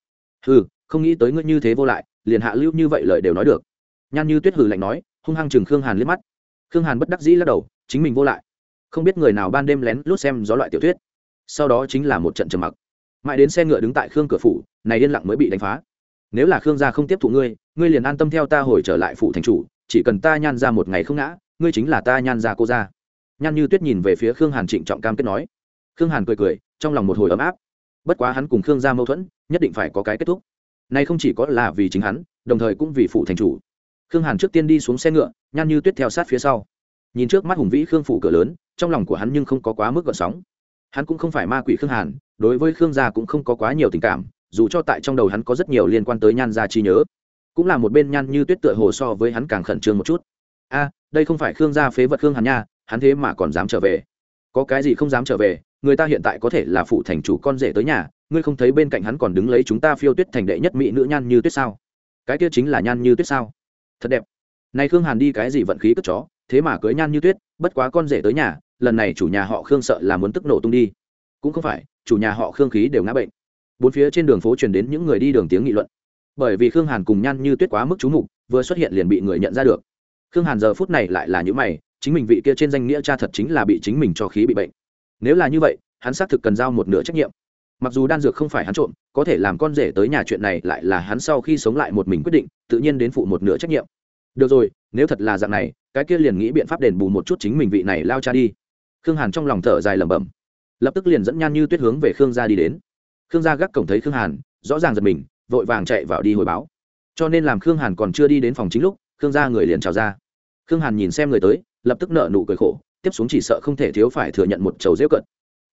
Ừ không nghĩ tới ngươi như thế vô lại, liền hạ lưu như vậy lời đều nói được nhan như tuyết hử lạnh nói, hung hăng chừng khương hàn liếc mắt. Khương hàn bất đắc dĩ lắc đầu, chính mình vô lại. Không biết người nào ban đêm lén lút xem gió loại tiểu thuyết. Sau đó chính là một trận trầm mặc. Mãi đến xe ngựa đứng tại khương cửa phủ, này yên lặng mới bị đánh phá. Nếu là khương gia không tiếp thụ ngươi ngươi liền an tâm theo ta hồi trở lại phủ thành chủ, chỉ cần ta nhan ra một ngày không ngã, ngươi chính là ta nhan ra cô ra nhan như tuyết nhìn về phía khương hàn trịnh trọng cam kết nói. Khương hàn cười cười, trong lòng một hồi ấm áp. Bất quá hắn cùng khương gia mâu thuẫn, nhất định phải có cái kết thúc. Nay không chỉ có là vì chính hắn, đồng thời cũng vì phụ thành chủ khương hàn trước tiên đi xuống xe ngựa nhan như tuyết theo sát phía sau. Nhìn trước mắt hùng vĩ khương phủ cửa lớn, trong lòng của hắn nhưng không có quá mức gợn sóng. Hắn cũng không phải ma quỷ khương hàn, đối với khương gia cũng không có quá nhiều tình cảm, dù cho tại trong đầu hắn có rất nhiều liên quan tới nhan gia chi nhớ, cũng là một bên nhan như tuyết tựa hồ so với hắn càng khẩn trương một chút. A, đây không phải khương gia phế vật khương hàn nha, hắn thế mà còn dám trở về. Có cái gì không dám trở về, người ta hiện tại có thể là phụ thành chủ con rể tới nhà, ngươi không thấy bên cạnh hắn còn đứng lấy chúng ta phiêu tuyết thành đệ nhất mỹ nữ nhan như tuyết sao? Cái kia chính là nhan như tuyết sao? Thật đẹp. Này khương hàn đi cái gì vận khí cất chó, thế mà cưới nhan như tuyết, bất quá con rể tới nhà, lần này chủ nhà họ khương sợ là muốn tức nổ tung đi. Cũng không phải, chủ nhà họ khương khí đều ngã bệnh. Bốn phía trên đường phố truyền đến những người đi đường tiếng nghị luận. Bởi vì khương hàn cùng nhan như tuyết quá mức chú mục, vừa xuất hiện liền bị người nhận ra được. Khương hàn giờ phút này lại là những mày, chính mình vị kia trên danh nghĩa cha thật chính là bị chính mình cho khí bị bệnh. Nếu là như vậy, hắn xác thực cần giao một nửa trách nhiệm mặc dù đan dược không phải hắn trộm, có thể làm con rể tới nhà chuyện này lại là hắn sau khi sống lại một mình quyết định, tự nhiên đến phụ một nửa trách nhiệm. Được rồi, nếu thật là dạng này, cái kia liền nghĩ biện pháp đền bù một chút chính mình vị này lao cha đi. Khương hàn trong lòng thở dài lẩm bẩm. Lập tức liền dẫn nhan như tuyết hướng về khương gia đi đến. Khương gia gác cổng thấy khương hàn, rõ ràng giật mình, vội vàng chạy vào đi hồi báo. Cho nên làm khương hàn còn chưa đi đến phòng chính lúc, khương gia người liền chào ra. Khương hàn nhìn xem người tới, lập tức nợ nụ cười khổ, tiếp xuống chỉ sợ không thể thiếu phải thừa nhận một chầu rêu cận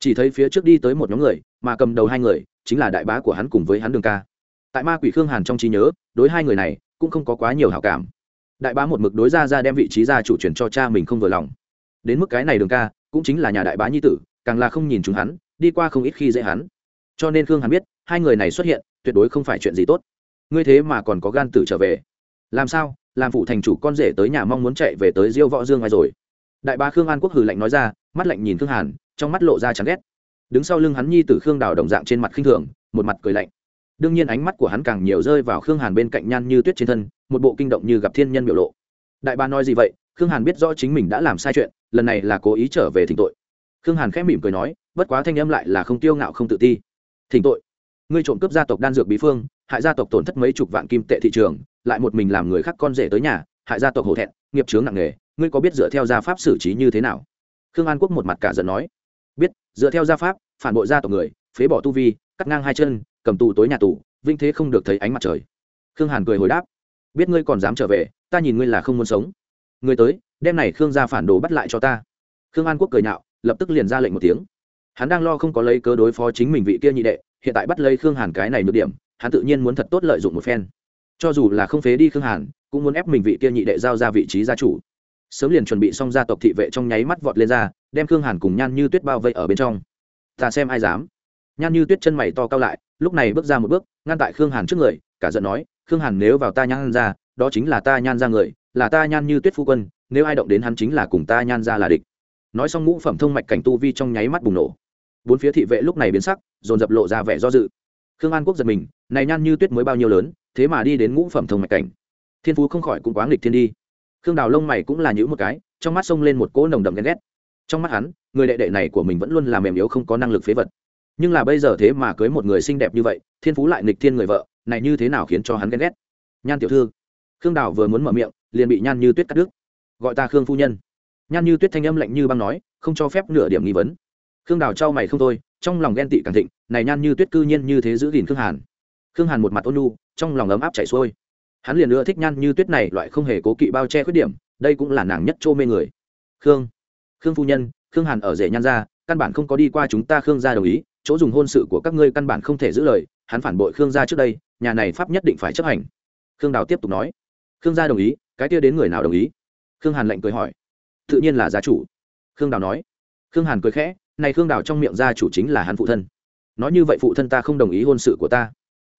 chỉ thấy phía trước đi tới một nhóm người, mà cầm đầu hai người chính là đại bá của hắn cùng với hắn đường ca. Tại ma quỷ khương hàn trong trí nhớ, đối hai người này cũng không có quá nhiều hảo cảm. Đại bá một mực đối ra ra đem vị trí gia chủ truyền cho cha mình không vừa lòng. Đến mức cái này đường ca cũng chính là nhà đại bá nhi tử, càng là không nhìn chúng hắn, đi qua không ít khi dễ hắn. Cho nên khương hàn biết, hai người này xuất hiện, tuyệt đối không phải chuyện gì tốt. Ngươi thế mà còn có gan tử trở về. Làm sao? Làm phụ thành chủ con rể tới nhà mong muốn chạy về tới diêu võ dương ngoài rồi? Đại bá khương an quốc hừ lạnh nói ra, mắt lạnh nhìn khương hàn trong mắt lộ ra chán ghét. Đứng sau lưng hắn nhi tử khương đào đồng dạng trên mặt khinh thường, một mặt cười lạnh. Đương nhiên ánh mắt của hắn càng nhiều rơi vào khương hàn bên cạnh nhan như tuyết trên thân, một bộ kinh động như gặp thiên nhân biểu lộ. Đại bá nói gì vậy? Khương hàn biết rõ chính mình đã làm sai chuyện, lần này là cố ý trở về thỉnh tội. Khương hàn khẽ mỉm cười nói, bất quá thanh âm lại là không tiêu ngạo không tự ti. Thỉnh tội. Ngươi trộm cướp gia tộc đan dược bí phương, hại gia tộc tổn thất mấy chục vạn kim tệ thị trường, lại một mình làm người khác con rể tới nhà, hại gia tộc hổ thẹn, nghiệp chướng nặng nề, ngươi có biết dựa theo gia pháp xử trí như thế nào? Khương an quốc một mặt cả giận nói dựa theo gia pháp, phản bội gia tộc người, phế bỏ tu vi, cắt ngang hai chân, cầm tù tối nhà tù, vinh thế không được thấy ánh mặt trời. Khương hàn cười hồi đáp, biết ngươi còn dám trở về, ta nhìn ngươi là không muốn sống. Ngươi tới, đem này khương gia phản đồ bắt lại cho ta. Khương an quốc cười nhạo, lập tức liền ra lệnh một tiếng. Hắn đang lo không có lấy cớ đối phó chính mình vị kia nhị đệ, hiện tại bắt lấy khương hàn cái này nhược điểm, hắn tự nhiên muốn thật tốt lợi dụng một phen. Cho dù là không phế đi khương hàn, cũng muốn ép mình vị kia nhị đệ giao ra vị trí gia chủ sớm liền chuẩn bị xong gia tộc thị vệ trong nháy mắt vọt lên ra, đem khương hàn cùng nhan như tuyết bao vây ở bên trong. Ta xem ai dám. Nhan như tuyết chân mày to cao lại, lúc này bước ra một bước, ngăn tại khương hàn trước người, cả giận nói, khương hàn nếu vào ta nhan ra, đó chính là ta nhan ra người, là ta nhan như tuyết phu quân, nếu ai động đến hắn chính là cùng ta nhan ra là địch. Nói xong ngũ phẩm thông mạch cảnh tu vi trong nháy mắt bùng nổ. Bốn phía thị vệ lúc này biến sắc, dồn dập lộ ra vẻ do dự. Khương an quốc giật mình, này nhan như tuyết mới bao nhiêu lớn, thế mà đi đến ngũ phẩm thông mạch cảnh. Thiên phú không khỏi cũng quá nghịch thiên đi khương đào lông mày cũng là nhữ một cái, trong mắt xông lên một cỗ nồng đậm ghen ghét. Trong mắt hắn, người đệ đệ này của mình vẫn luôn là mềm yếu không có năng lực phế vật. Nhưng là bây giờ thế mà cưới một người xinh đẹp như vậy, thiên phú lại nghịch thiên người vợ, này như thế nào khiến cho hắn ghen ghét? Nhan tiểu thư, khương đào vừa muốn mở miệng, liền bị nhan như tuyết cắt đứt. Gọi ta khương phu nhân. Nhan như tuyết thanh âm lạnh như băng nói, không cho phép nửa điểm nghi vấn. Khương đào trao mày không thôi, trong lòng ghen tị càng thịnh, này nhan như tuyết cư nhiên như thế giữ gìn khương hàn. Khương hàn một mặt ôn nu trong lòng ấm áp chảy xuôi hắn liền ưa thích nhan như tuyết này loại không hề cố kỵ bao che khuyết điểm, đây cũng là nàng nhất trô mê người. Khương khương phu nhân, khương hàn ở rể nhan ra, căn bản không có đi qua chúng ta khương gia đồng ý, chỗ dùng hôn sự của các ngươi căn bản không thể giữ lời, hắn phản bội khương gia trước đây, nhà này pháp nhất định phải chấp hành. Khương đào tiếp tục nói, khương gia đồng ý, cái kia đến người nào đồng ý? Khương hàn lạnh cười hỏi, tự nhiên là gia chủ. Khương đào nói, khương hàn cười khẽ, này khương đào trong miệng gia chủ chính là hắn phụ thân. Nói như vậy phụ thân ta không đồng ý hôn sự của ta.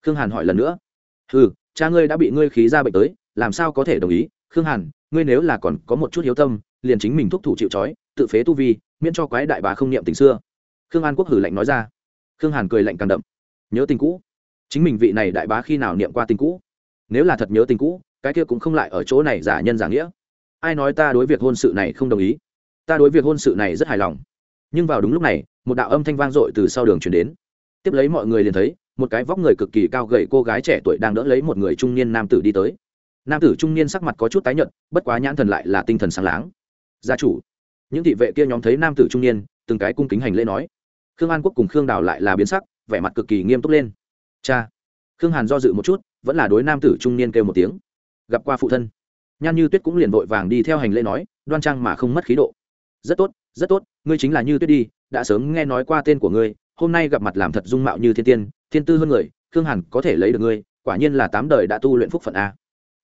Khương hàn hỏi lần nữa ừ cha ngươi đã bị ngươi khí ra bệnh tới, làm sao có thể đồng ý? Khương hàn, ngươi nếu là còn có một chút hiếu tâm, liền chính mình thúc thủ chịu trói, tự phế tu vi, miễn cho quái đại bá không niệm tình xưa. Khương an quốc hử lạnh nói ra. Khương hàn cười lạnh càng đậm. Nhớ tình cũ. Chính mình vị này đại bá khi nào niệm qua tình cũ? Nếu là thật nhớ tình cũ, cái kia cũng không lại ở chỗ này giả nhân giả nghĩa. Ai nói ta đối việc hôn sự này không đồng ý? Ta đối việc hôn sự này rất hài lòng. Nhưng vào đúng lúc này, một đạo âm thanh vang dội từ sau đường chuyển đến. Tiếp lấy mọi người liền thấy một cái vóc người cực kỳ cao gầy cô gái trẻ tuổi đang đỡ lấy một người trung niên nam tử đi tới. Nam tử trung niên sắc mặt có chút tái nhợt, bất quá nhãn thần lại là tinh thần sáng láng. Gia chủ. Những thị vệ kia nhóm thấy nam tử trung niên, từng cái cung kính hành lễ nói. Khương an quốc cùng khương đào lại là biến sắc, vẻ mặt cực kỳ nghiêm túc lên. Cha. Khương hàn do dự một chút, vẫn là đối nam tử trung niên kêu một tiếng. Gặp qua phụ thân. Nhan như tuyết cũng liền vội vàng đi theo hành lễ nói, đoan trang mà không mất khí độ. Rất tốt rất tốt, ngươi chính là như tuyết đi, đã sớm nghe nói qua tên của ngươi, hôm nay gặp mặt làm thật dung mạo như thiên tiên thiên tư hơn người, khương hàn có thể lấy được ngươi, quả nhiên là tám đời đã tu luyện phúc phận a.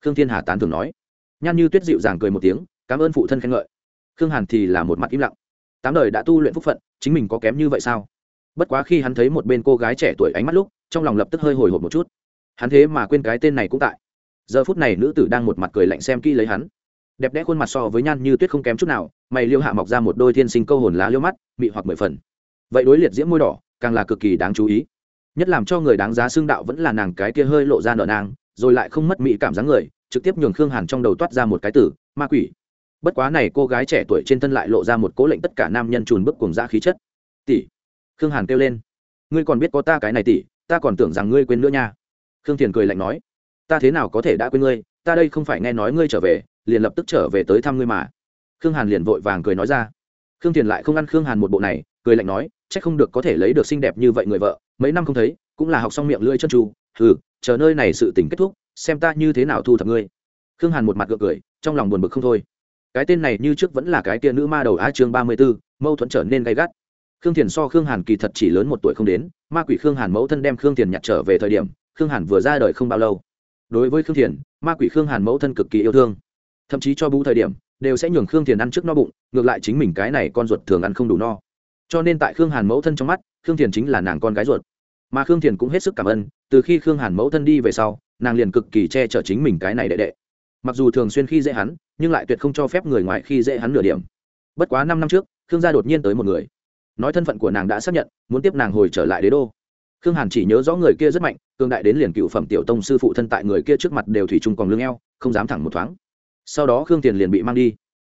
Khương thiên hà tán thường nói. Nhan như tuyết dịu dàng cười một tiếng, cảm ơn phụ thân khen ngợi. Khương hàn thì là một mặt im lặng. Tám đời đã tu luyện phúc phận, chính mình có kém như vậy sao? Bất quá khi hắn thấy một bên cô gái trẻ tuổi ánh mắt lúc, trong lòng lập tức hơi hồi hộp một chút. Hắn thế mà quên cái tên này cũng tại. Giờ phút này nữ tử đang một mặt cười lạnh xem kỹ lấy hắn. Đẹp đẽ khuôn mặt so với nhan như tuyết không kém chút nào, mày liêu hạ mọc ra một đôi thiên sinh câu hồn lá liêu mắt, mị hoặc mười phần. Vậy đối liệt diễm môi đỏ, càng là cực kỳ đáng chú ý nhất làm cho người đáng giá xương đạo vẫn là nàng cái kia hơi lộ ra nợ nàng rồi lại không mất mỹ cảm giác người, trực tiếp nhường khương hàn trong đầu toát ra một cái tử, ma quỷ. Bất quá này cô gái trẻ tuổi trên thân lại lộ ra một cố lệnh tất cả nam nhân trùn bức cùng ra khí chất. Tỷ. Khương hàn kêu lên. Ngươi còn biết có ta cái này tỷ, ta còn tưởng rằng ngươi quên nữa nha. Khương thiền cười lạnh nói. Ta thế nào có thể đã quên ngươi, ta đây không phải nghe nói ngươi trở về, liền lập tức trở về tới thăm ngươi mà. Khương hàn liền vội vàng cười nói ra. Khương thiền lại không ăn khương hàn một bộ này, cười lạnh nói chắc không được có thể lấy được xinh đẹp như vậy người vợ, mấy năm không thấy, cũng là học xong miệng lưỡi chân tru. Hừ, chờ nơi này sự tình kết thúc, xem ta như thế nào thu thập ngươi. Khương hàn một mặt gượng cười, trong lòng buồn bực không thôi. Cái tên này như trước vẫn là cái tia nữ ma đầu a chương ba mươi b ố mâu thuẫn trở nên gay gắt. Khương thiền so khương hàn kỳ thật chỉ lớn một tuổi không đến, ma quỷ khương hàn mẫu thân đem khương thiền nhặt trở về thời điểm, khương hàn vừa ra đời không bao lâu. Đối với khương thiền, ma quỷ khương hàn mẫu thân cực kỳ yêu thương. Thậm chí cho bú thời điểm, đều sẽ nhường khương thiền ăn trước no bụng, ngược lại chính mình cái này con ruột thường ăn không đủ no cho nên tại khương hàn mẫu thân trong mắt, khương thiền chính là nàng con gái ruột. Mà khương thiền cũng hết sức cảm ơn, từ khi khương hàn mẫu thân đi về sau, nàng liền cực kỳ che chở chính mình cái này đệ đệ. Mặc dù thường xuyên khi dễ hắn, nhưng lại tuyệt không cho phép người ngoài khi dễ hắn nửa điểm. Bất quá năm năm trước, khương gia đột nhiên tới một người. Nói thân phận của nàng đã xác nhận, muốn tiếp nàng hồi trở lại đế đô. Khương hàn chỉ nhớ rõ người kia rất mạnh cương đại đến liền cựu phẩm tiểu tông sư phụ thân tại người kia trước mặt đều thủy chung còn lưng eo, không dám thẳng một thoáng. Sau đó khương tiền liền bị mang đi.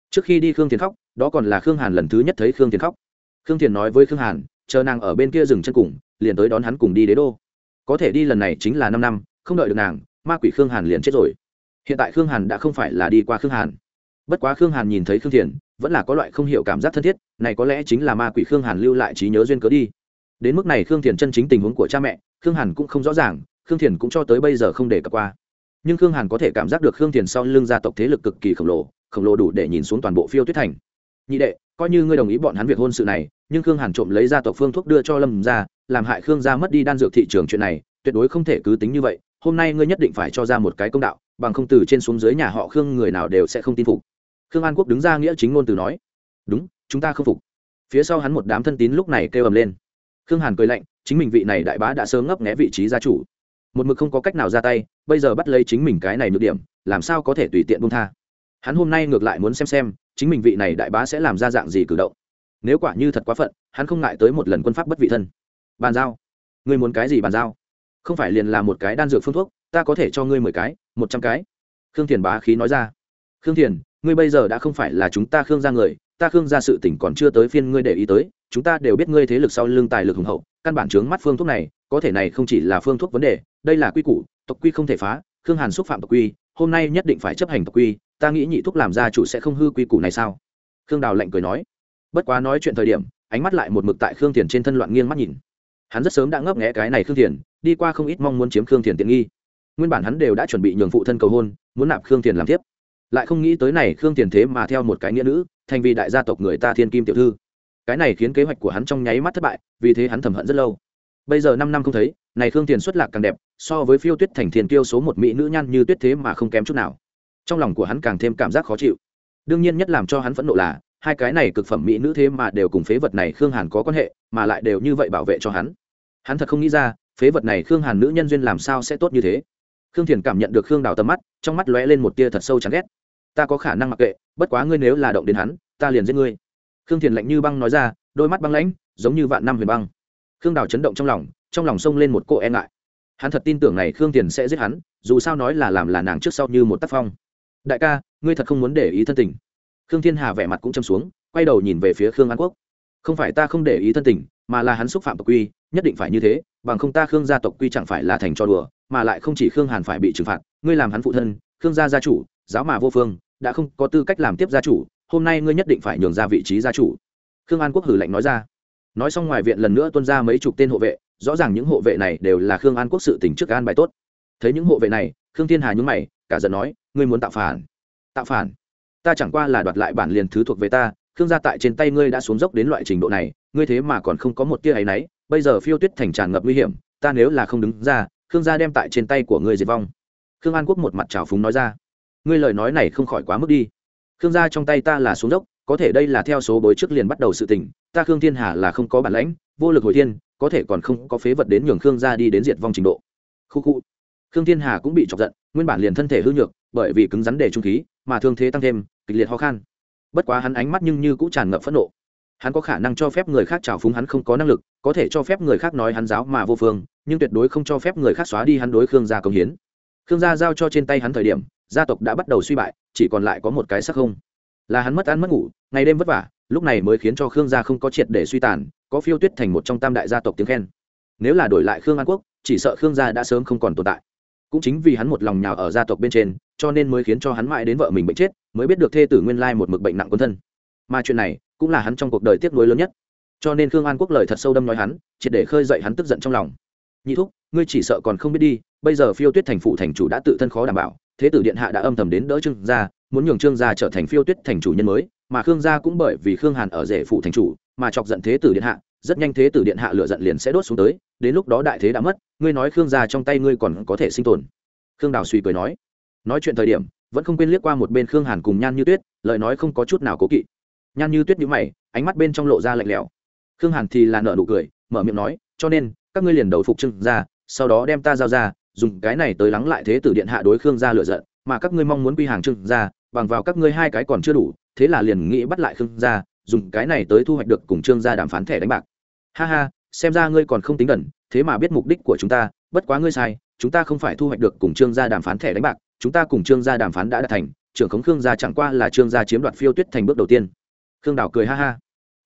Trước khi đi khương tiền khóc, đó còn là khương hàn lần thứ nhất thấy khương tiền khóc khương thiền nói với khương hàn, chờ nàng ở bên kia dừng chân cùng, liền tới đón hắn cùng đi đế đô. Có thể đi lần này chính là năm năm, không đợi được nàng, ma quỷ khương hàn liền chết rồi. Hiện tại khương hàn đã không phải là đi qua khương hàn. Bất quá khương hàn nhìn thấy khương thiền, vẫn là có loại không hiểu cảm giác thân thiết, này có lẽ chính là ma quỷ khương hàn lưu lại trí nhớ duyên cớ đi. Đến mức này khương thiền chân chính tình huống của cha mẹ, khương hàn cũng không rõ ràng, khương thiền cũng cho tới bây giờ không để cập qua. Nhưng khương hàn có thể cảm giác được khương thiền sau lưng gia tộc thế lực cực kỳ khổng lồ khổng lồ đủ để nhìn xuống toàn bộ phiêu tuyết thành. Nhị đệ coi như ngươi đồng ý bọn hắn việc hôn sự này, nhưng khương hàn trộm lấy gia tộc phương thuốc đưa cho lâm ra làm hại khương gia mất đi đan dược thị trường chuyện này, tuyệt đối không thể cứ tính như vậy, hôm nay ngươi nhất định phải cho ra một cái công đạo, bằng không từ trên xuống dưới nhà họ khương người nào đều sẽ không tin phục. Khương an quốc đứng ra nghĩa chính ngôn từ nói. Đúng, chúng ta không phục. Phía sau hắn một đám thân tín lúc này kêu ầm lên. Khương hàn cười lạnh, chính mình vị này đại bá đã sớm ngấp nghẽ vị trí gia chủ. Một mực không có cách nào ra tay, bây giờ bắt lấy chính mình cái này nhược điểm, làm sao có thể tùy tiện buông tha? Hắn hôm nay ngược lại muốn xem xem chính mình vị này đại bá sẽ làm ra dạng gì cử động. Nếu quả như thật quá phận, hắn không ngại tới một lần quân pháp bất vị thân. Bàn giao. Ngươi muốn cái gì bàn giao? Không phải liền là một cái đan dược phương thuốc, ta có thể cho ngươi mười cái, một trăm cái. Khương thiền bá khí nói ra. Khương thiền, ngươi bây giờ đã không phải là chúng ta khương ra người, ta khương ra sự tỉnh còn chưa tới phiên ngươi để ý tới, chúng ta đều biết ngươi thế lực sau lưng tài lực hùng hậu, căn bản chướng mắt phương thuốc này, có thể này không chỉ là phương thuốc vấn đề, đây là quy củ, tộc quy không thể phá, khương hàn xúc phạm tộc quy, hôm nay nhất định phải chấp hành tộc quy ta nghĩ nhị thúc làm gia chủ sẽ không hư quy củ này sao? Khương đào lạnh cười nói. Bất quá nói chuyện thời điểm, ánh mắt lại một mực tại khương thiền trên thân loạn nghiêng mắt nhìn. Hắn rất sớm đã ngấp nghẽ cái này khương thiền, đi qua không ít mong muốn chiếm khương thiền tiện nghi. Nguyên bản hắn đều đã chuẩn bị nhường phụ thân cầu hôn, muốn nạp khương thiền làm tiếp lại không nghĩ tới này khương thiền thế mà theo một cái nghĩa nữ, thành vì đại gia tộc người ta thiên kim tiểu thư. Cái này khiến kế hoạch của hắn trong nháy mắt thất bại, vì thế hắn thầm hận rất lâu. Bây giờ năm năm không thấy, này khương thiền xuất lạc càng đẹp, so với phiêu tuyết thành thiền kiêu số một mỹ nữ nhan như tuyết thế mà không kém chút nào trong lòng của hắn càng thêm cảm giác khó chịu. Đương nhiên nhất làm cho hắn phẫn nộ là, hai cái này cực phẩm mỹ nữ thế mà đều cùng phế vật này khương hàn có quan hệ, mà lại đều như vậy bảo vệ cho hắn. Hắn thật không nghĩ ra, phế vật này khương hàn nữ nhân duyên làm sao sẽ tốt như thế. Khương thiền cảm nhận được khương đào tầm mắt, trong mắt lóe lên một tia thật sâu chán ghét. Ta có khả năng mặc kệ, bất quá ngươi nếu là động đến hắn, ta liền giết ngươi. Khương thiền lạnh như băng nói ra, đôi mắt băng lãnh, giống như vạn năm huyền băng. Khương đào chấn động trong lòng trong lòng xông lên một cỗ e ngại. Hắn thật tin tưởng này khương thiền sẽ giết hắn, dù sao nói là làm là nàng trước sau như một tác phong đại ca, ngươi thật không muốn để ý thân tình. Khương thiên hà vẻ mặt cũng châm xuống, quay đầu nhìn về phía khương an quốc. Không phải ta không để ý thân tình, mà là hắn xúc phạm tộc quy, nhất định phải như thế, bằng không ta khương gia tộc quy chẳng phải là thành cho đùa, mà lại không chỉ khương hàn phải bị trừng phạt, ngươi làm hắn phụ thân, khương gia gia chủ, giáo mà vô phương, đã không có tư cách làm tiếp gia chủ, hôm nay ngươi nhất định phải nhường ra vị trí gia chủ. Khương an quốc hử lạnh nói ra. Nói xong ngoài viện lần nữa tuân ra mấy chục tên hộ vệ, rõ ràng những hộ vệ này đều là khương an quốc sự tỉnh trước an bài tốt. Thấy những hộ vệ này, khương thiên hà nhúng mày cả giận nói, ngươi muốn tạo phản? Tạo phản? Ta chẳng qua là đoạt lại bản liền thứ thuộc về ta, khương gia tại trên tay ngươi đã xuống dốc đến loại trình độ này, ngươi thế mà còn không có một tia áy náy bây giờ phiêu tuyết thành tràn ngập nguy hiểm, ta nếu là không đứng ra, khương gia đem tại trên tay của ngươi diệt vong. Khương an quốc một mặt trào phúng nói ra. Ngươi lời nói này không khỏi quá mức đi. Khương gia trong tay ta là xuống dốc, có thể đây là theo số bối trước liền bắt đầu sự tình, ta khương thiên hà là không có bản lãnh, vô lực hồi thiên, có thể còn không có phế vật đến nhường khương gia đi đến diệt vong trình độ. Khu khu khương thiên hà cũng bị chọc giận, nguyên bản liền thân thể hư nhược, bởi vì cứng rắn để trung khí, mà thương thế tăng thêm, kịch liệt ho khan. Bất quá hắn ánh mắt nhưng như cũng tràn ngập phẫn nộ. Hắn có khả năng cho phép người khác trào phúng hắn không có năng lực, có thể cho phép người khác nói hắn giáo mà vô phương, nhưng tuyệt đối không cho phép người khác xóa đi hắn đối khương gia công hiến. Khương gia giao cho trên tay hắn thời điểm, gia tộc đã bắt đầu suy bại, chỉ còn lại có một cái sắc không. Là hắn mất ăn mất ngủ, ngày đêm vất vả, lúc này mới khiến cho khương gia không có triệt để suy tàn, có phiêu tuyết thành một trong tam đại gia tộc tiếng khen. Nếu là đổi lại khương an quốc, chỉ sợ khương gia đã sớm không còn tồn tại cũng chính vì hắn một lòng nhào ở gia tộc bên trên, cho nên mới khiến cho hắn mãi đến vợ mình bệnh chết, mới biết được thê tử nguyên lai một mực bệnh nặng quân thân. Mà chuyện này, cũng là hắn trong cuộc đời tiếc nuối lớn nhất. Cho nên khương an quốc lời thật sâu đâm nói hắn, triệt để khơi dậy hắn tức giận trong lòng. Nhị thúc, ngươi chỉ sợ còn không biết đi, bây giờ phiêu tuyết thành phụ thành chủ đã tự thân khó đảm bảo, thế tử điện hạ đã âm thầm đến đỡ trương gia, muốn nhường trương gia trở thành phiêu tuyết thành chủ nhân mới, mà khương gia cũng bởi vì khương hàn ở rể phụ thành chủ, mà chọc giận thế tử điện hạ rất nhanh thế tử điện hạ lửa giận liền sẽ đốt xuống tới, đến lúc đó đại thế đã mất, ngươi nói khương gia trong tay ngươi còn có thể sinh tồn. Khương đào suy cười nói. Nói chuyện thời điểm, vẫn không quên liếc qua một bên khương hàn cùng nhan như tuyết, lời nói không có chút nào cố kỵ. Nhan như tuyết nhíu mày, ánh mắt bên trong lộ ra lạnh lẽo. Khương hàn thì là nợ nụ cười, mở miệng nói, cho nên, các ngươi liền đầu phục trương gia, sau đó đem ta giao ra, dùng cái này tới lắng lại thế tử điện hạ đối khương gia lựa giận, mà các ngươi mong muốn quy hàng trương gia, bằng vào các ngươi hai cái còn chưa đủ, thế là liền nghĩ bắt lại khương gia, dùng cái này tới thu hoạch được cùng trương gia đàm phán thẻ đánh bạc ha ha, xem ra ngươi còn không tính đần thế mà biết mục đích của chúng ta, bất quá ngươi sai, chúng ta không phải thu hoạch được cùng trương gia đàm phán thẻ đánh bạc, chúng ta cùng trương gia đàm phán đã đạt thành, trưởng khống khương gia chẳng qua là trương gia chiếm đoạt phiêu tuyết thành bước đầu tiên. Khương đào cười ha ha.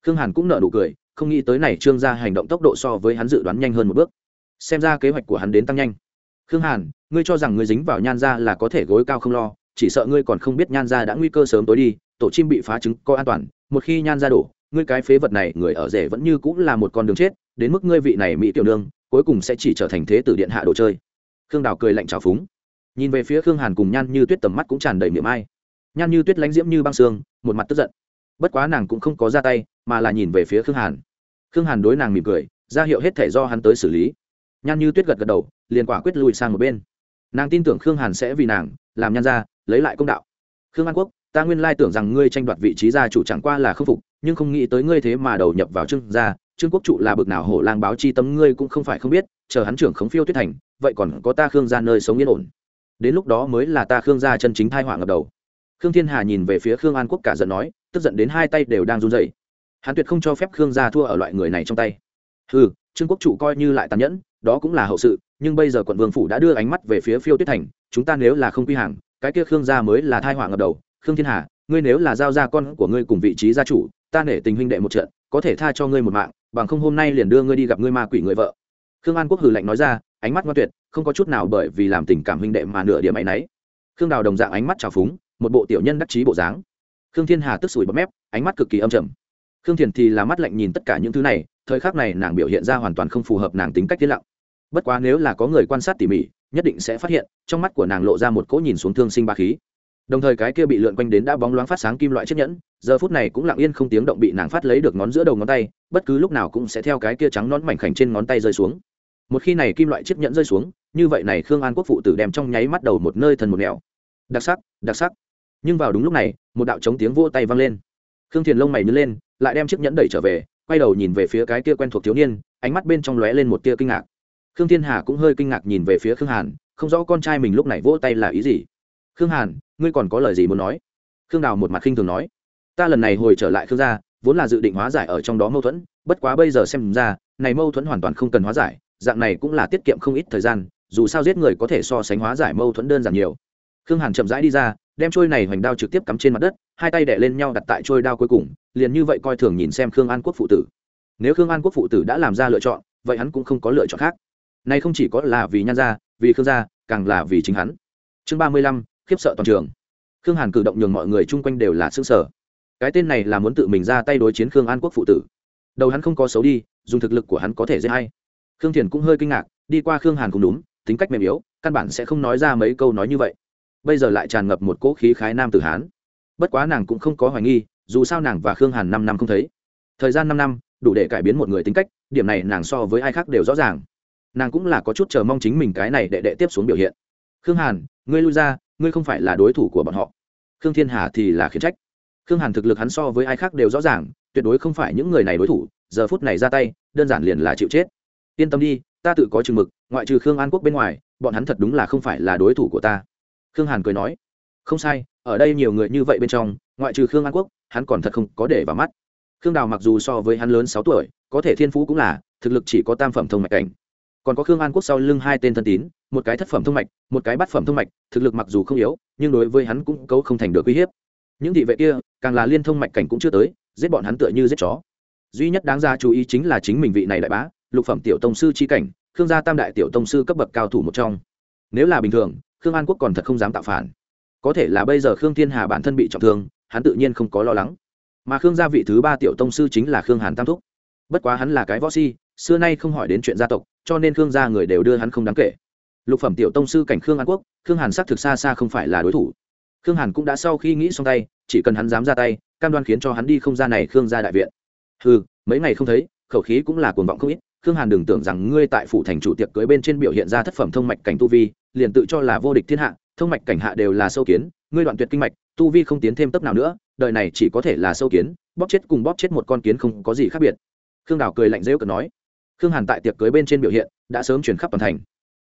Khương hàn cũng nợ nụ cười, không nghĩ tới này trương gia hành động tốc độ so với hắn dự đoán nhanh hơn một bước. Xem ra kế hoạch của hắn đến tăng nhanh. Khương hàn, ngươi cho rằng ngươi dính vào nhan gia là có thể gối cao không lo, chỉ sợ ngươi còn không biết nhan gia đã nguy cơ sớm tối đi, tổ chim bị phá trứng có an toàn, một khi nhan gia đổ ngươi cái phế vật này, người ở rể vẫn như cũng là một con đường chết, đến mức ngươi vị này mỹ tiểu nương, cuối cùng sẽ chỉ trở thành thế tử điện hạ đồ chơi. Khương đào cười lạnh trào phúng. Nhìn về phía khương hàn cùng nhan như tuyết tầm mắt cũng tràn đầy miệng ai. Nhan như tuyết lánh diễm như băng xương một mặt tức giận. Bất quá nàng cũng không có ra tay, mà là nhìn về phía khương hàn. Khương hàn đối nàng mỉm cười, ra hiệu hết thể do hắn tới xử lý. Nhan như tuyết gật gật đầu, liền quả quyết lùi sang một bên. Nàng tin tưởng khương hàn sẽ vì nàng, làm nhan ra, lấy lại công đạo. Khương an quốc, ta nguyên lai tưởng rằng ngươi tranh đoạt vị trí gia chủ chẳng qua là k phục nhưng không nghĩ tới ngươi thế mà đầu nhập vào trương gia, trương quốc trụ là bực nào hổ lang báo chi tâm ngươi cũng không phải không biết, chờ hắn trưởng khống phiêu tuyết thành, vậy còn có ta khương gia nơi sống yên ổn. Đến lúc đó mới là ta khương gia chân chính thai họa ngập đầu. Khương thiên hà nhìn về phía khương an quốc cả giận nói, tức giận đến hai tay đều đang run rẩy. Hắn tuyệt không cho phép khương gia thua ở loại người này trong tay. Ừ trương quốc trụ coi như lại tàn nhẫn, đó cũng là hậu sự, nhưng bây giờ quận vương phủ đã đưa ánh mắt về phía phiêu tuyết thành, chúng ta nếu là không quy hàng, cái kia khương gia mới là thai họa ngập đầu. Khương thiên hà, ngươi nếu là giao ra con của ngươi cùng vị trí gia chủ ta nể tình huynh đệ một trận, có thể tha cho ngươi một mạng, bằng không hôm nay liền đưa ngươi đi gặp ngươi ma quỷ người vợ. Khương an quốc hừ lạnh nói ra, ánh mắt ngoan tuyệt, không có chút nào bởi vì làm tình cảm huynh đệ mà nửa điểm áy náy. Khương đào đồng dạng ánh mắt trào phúng, một bộ tiểu nhân đắc chí bộ dáng. Khương thiên hà tức sủi bấm mép, ánh mắt cực kỳ âm trầm. Khương thiền thì là mắt lạnh nhìn tất cả những thứ này, thời khắc này nàng biểu hiện ra hoàn toàn không phù hợp nàng tính cách tiết lặng. Bất quá nếu là có người quan sát tỉ mỉ, nhất định sẽ phát hiện, trong mắt của nàng lộ ra một cỗ nhìn xuống thương sinh ba khí đồng thời cái kia bị lượn quanh đến đã bóng loáng phát sáng kim loại chiếc nhẫn, giờ phút này cũng lặng yên không tiếng động bị nàng phát lấy được ngón giữa đầu ngón tay, bất cứ lúc nào cũng sẽ theo cái kia trắng nón mảnh khảnh trên ngón tay rơi xuống. Một khi này kim loại chiếc nhẫn rơi xuống, như vậy này khương an quốc phụ tử đem trong nháy mắt đầu một nơi thần một nẻo. Đặc sắc đặc sắc. Nhưng vào đúng lúc này, một đạo chống tiếng vô tay vang lên. Khương thiền lông mày nhớ lên, lại đem chiếc nhẫn đẩy trở về, quay đầu nhìn về phía cái kia quen thuộc thiếu niên, ánh mắt bên trong lóe lên một tia kinh ngạc. Khương thiên hà cũng hơi kinh ngạc nhìn về phía khương hàn, không rõ con trai mình lúc này vỗ tay là ý gì. Khương hàn ngươi còn có lời gì muốn nói? Khương đào một mặt khinh thường nói. Ta lần này hồi trở lại khương gia, vốn là dự định hóa giải ở trong đó mâu thuẫn, bất quá bây giờ xem ra, này mâu thuẫn hoàn toàn không cần hóa giải, dạng này cũng là tiết kiệm không ít thời gian, dù sao giết người có thể so sánh hóa giải mâu thuẫn đơn giản nhiều. Khương hàn chậm rãi đi ra, đem trôi này hoành đao trực tiếp cắm trên mặt đất, hai tay đẻ lên nhau đặt tại trôi đao cuối cùng, liền như vậy coi thường nhìn xem khương an quốc phụ tử. Nếu khương an quốc phụ tử đã làm ra lựa chọn, vậy hắn cũng không có lựa chọn khác. Này không chỉ có là vì nhan gia, vì khương gia, càng là vì chính hắn. Chương ba mươi lăm khiếp sợ toàn trường. Khương hàn cử động nhường mọi người chung quanh đều là xương sở cái tên này là muốn tự mình ra tay đối chiến khương an quốc phụ tử. Đầu hắn không có xấu đi, dùng thực lực của hắn có thể dễ hay. Khương thiền cũng hơi kinh ngạc, đi qua khương hàn cũng đúng, tính cách mềm yếu, căn bản sẽ không nói ra mấy câu nói như vậy. Bây giờ lại tràn ngập một cỗ khí khái nam tử hán. Bất quá nàng cũng không có hoài nghi, dù sao nàng và khương hàn năm năm không thấy. Thời gian năm năm, đủ để cải biến một người tính cách, điểm này nàng so với ai khác đều rõ ràng. Nàng cũng là có chút chờ mong chính mình cái này đệ đệ tiếp xuống biểu hiện. Khương hàn, ngươi lui ra ngươi không phải là đối thủ của bọn họ. Khương thiên hà thì là khiển trách. Khương hàn thực lực hắn so với ai khác đều rõ ràng, tuyệt đối không phải những người này đối thủ, giờ phút này ra tay, đơn giản liền là chịu chết. Yên tâm đi, ta tự có chừng mực, ngoại trừ khương an quốc bên ngoài, bọn hắn thật đúng là không phải là đối thủ của ta. Khương hàn cười nói. Không sai, ở đây nhiều người như vậy bên trong, ngoại trừ khương an quốc, hắn còn thật không có để vào mắt. Khương đào mặc dù so với hắn lớn sáu tuổi, có thể thiên phú cũng là, thực lực chỉ có tam phẩm thông mạch cảnh còn có khương an quốc sau lưng hai tên thân tín, một cái thất phẩm thông mạch, một cái bát phẩm thông mạch, thực lực mặc dù không yếu, nhưng đối với hắn cũng cấu không thành được uy hiếp. Những thị vệ kia, càng là liên thông mạch cảnh cũng chưa tới, giết bọn hắn tựa như giết chó. Duy nhất đáng ra chú ý chính là chính mình vị này đại bá, lục phẩm tiểu tông sư chi cảnh, khương gia tam đại tiểu tông sư cấp bậc cao thủ một trong. Nếu là bình thường, khương an quốc còn thật không dám tạo phản. Có thể là bây giờ khương thiên hà bản thân bị trọng thương, hắn tự nhiên không có lo lắng. Mà khương gia vị thứ ba tiểu tông sư chính là khương hàn tam thúc. Bất quá hắn là cái võ si xưa nay không hỏi đến chuyện gia tộc, cho nên khương gia người đều đưa hắn không đáng kể. Lục phẩm tiểu tông sư cảnh khương an quốc, khương hàn xác thực xa xa không phải là đối thủ. Khương hàn cũng đã sau khi nghĩ xong tay, chỉ cần hắn dám ra tay, cam đoan khiến cho hắn đi không ra này khương gia đại viện. Ừ mấy ngày không thấy, khẩu khí cũng là cuồng vọng không ít. Khương hàn đừng tưởng rằng ngươi tại phủ thành chủ tiệc cưới bên trên biểu hiện ra thất phẩm thông mạch cảnh tu vi, liền tự cho là vô địch thiên hạ, thông mạch cảnh hạ đều là sâu kiến, ngươi đoạn tuyệt kinh mạch, tu vi không tiến thêm tấp nào nữa, đời này chỉ có thể là sâu kiến, bóp chết cùng bóp chết một con kiến không có gì khác biệt. Khương đào cười lạnh rêu cờ nói khương hàn tại tiệc cưới bên trên biểu hiện đã sớm chuyển khắp toàn thành.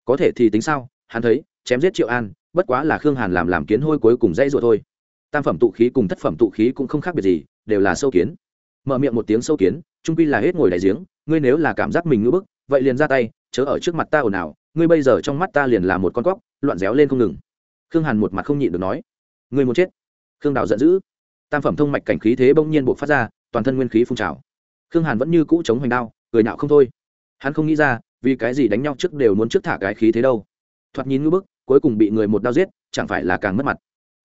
Có thể thì tính sao? Hắn thấy, chém giết triệu an, bất quá là khương hàn làm làm kiến hôi cuối cùng dãy rồi thôi. Tam phẩm tụ khí cùng thất phẩm tụ khí cũng không khác biệt gì, đều là sâu kiến. Mở miệng một tiếng sâu kiến, trung pi là hết ngồi đại giếng, ngươi nếu là cảm giác mình ngưỡng bức, vậy liền ra tay, chớ ở trước mặt ta ồn ào, ngươi bây giờ trong mắt ta liền là một con cóc, loạn réo lên không ngừng. Khương hàn một mặt không nhịn được nói, ngươi muốn chết. Khương đào giận dữ. Tam phẩm thông mạch cảnh khí thế bỗng nhiên buộc phát ra, toàn thân nguyên khí phun trào. Khương hàn vẫn như cũ chống hoành đao, cười nạo không thôi hắn không nghĩ ra, vì cái gì đánh nhau trước đều muốn trước thả cái khí thế đâu. Thoạt nhìn ngưỡng bức, cuối cùng bị người một đao giết, chẳng phải là càng mất mặt.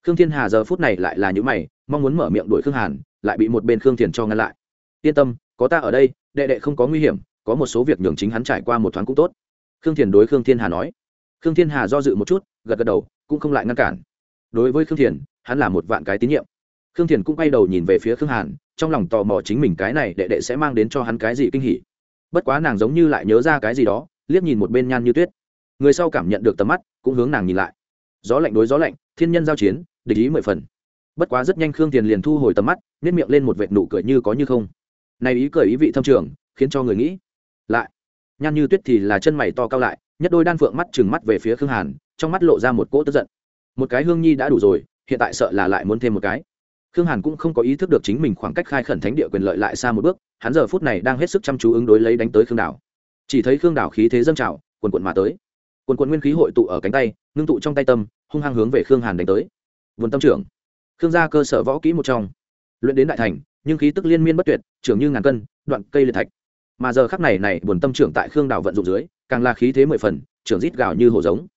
Khương thiên hà giờ phút này lại là những mày, mong muốn mở miệng đuổi khương hàn, lại bị một bên khương thiền cho ngăn lại. Yên tâm, có ta ở đây, đệ đệ không có nguy hiểm, có một số việc nhường chính hắn trải qua một thoáng cũng tốt. Khương thiền đối khương thiên hà nói. Khương thiên hà do dự một chút, gật gật đầu, cũng không lại ngăn cản. Đối với khương thiền, hắn là một vạn cái tín nhiệm. Khương thiền cũng quay đầu nhìn về phía khương hàn, trong lòng tò mò chính mình cái này đệ đệ sẽ mang đến cho hắn cái gì kinh hỉ bất quá nàng giống như lại nhớ ra cái gì đó, liếc nhìn một bên nhan như tuyết. Người sau cảm nhận được tầm mắt, cũng hướng nàng nhìn lại. Gió lạnh đối gió lạnh, thiên nhân giao chiến, địch ý mười phần. Bất quá rất nhanh khương tiền liền thu hồi tầm mắt nếp miệng lên một vệt nụ cười như có như không. Này ý cười ý vị thâm trường, khiến cho người nghĩ lại. Nhan như tuyết thì là chân mày to cao lại, nhất đôi đan phượng mắt trừng mắt về phía khương hàn, trong mắt lộ ra một cỗ tức giận. Một cái hương nhi đã đủ rồi, hiện tại sợ là lại muốn thêm một cái khương hàn cũng không có ý thức được chính mình khoảng cách khai khẩn thánh địa quyền lợi lại xa một bước, hắn giờ phút này đang hết sức chăm chú ứng đối lấy đánh tới khương đảo. Chỉ thấy khương đảo khí thế dâng trào, quần quận mà tới. Quần quận nguyên khí hội tụ ở cánh tay, ngưng tụ trong tay tâm, hung hăng hướng về khương hàn đánh tới. Vườn tâm trưởng. Khương gia cơ sở võ kỹ một trong. Luyện đến đại thành, nhưng khí tức liên miên bất tuyệt, trưởng như ngàn cân, đoạn cây liệt thạch. Mà giờ khắc này này buồn tâm trưởng tại khương đảo vận dụng dưới, càng là khí thế mười phần, trưởng rít gào như hổ giống.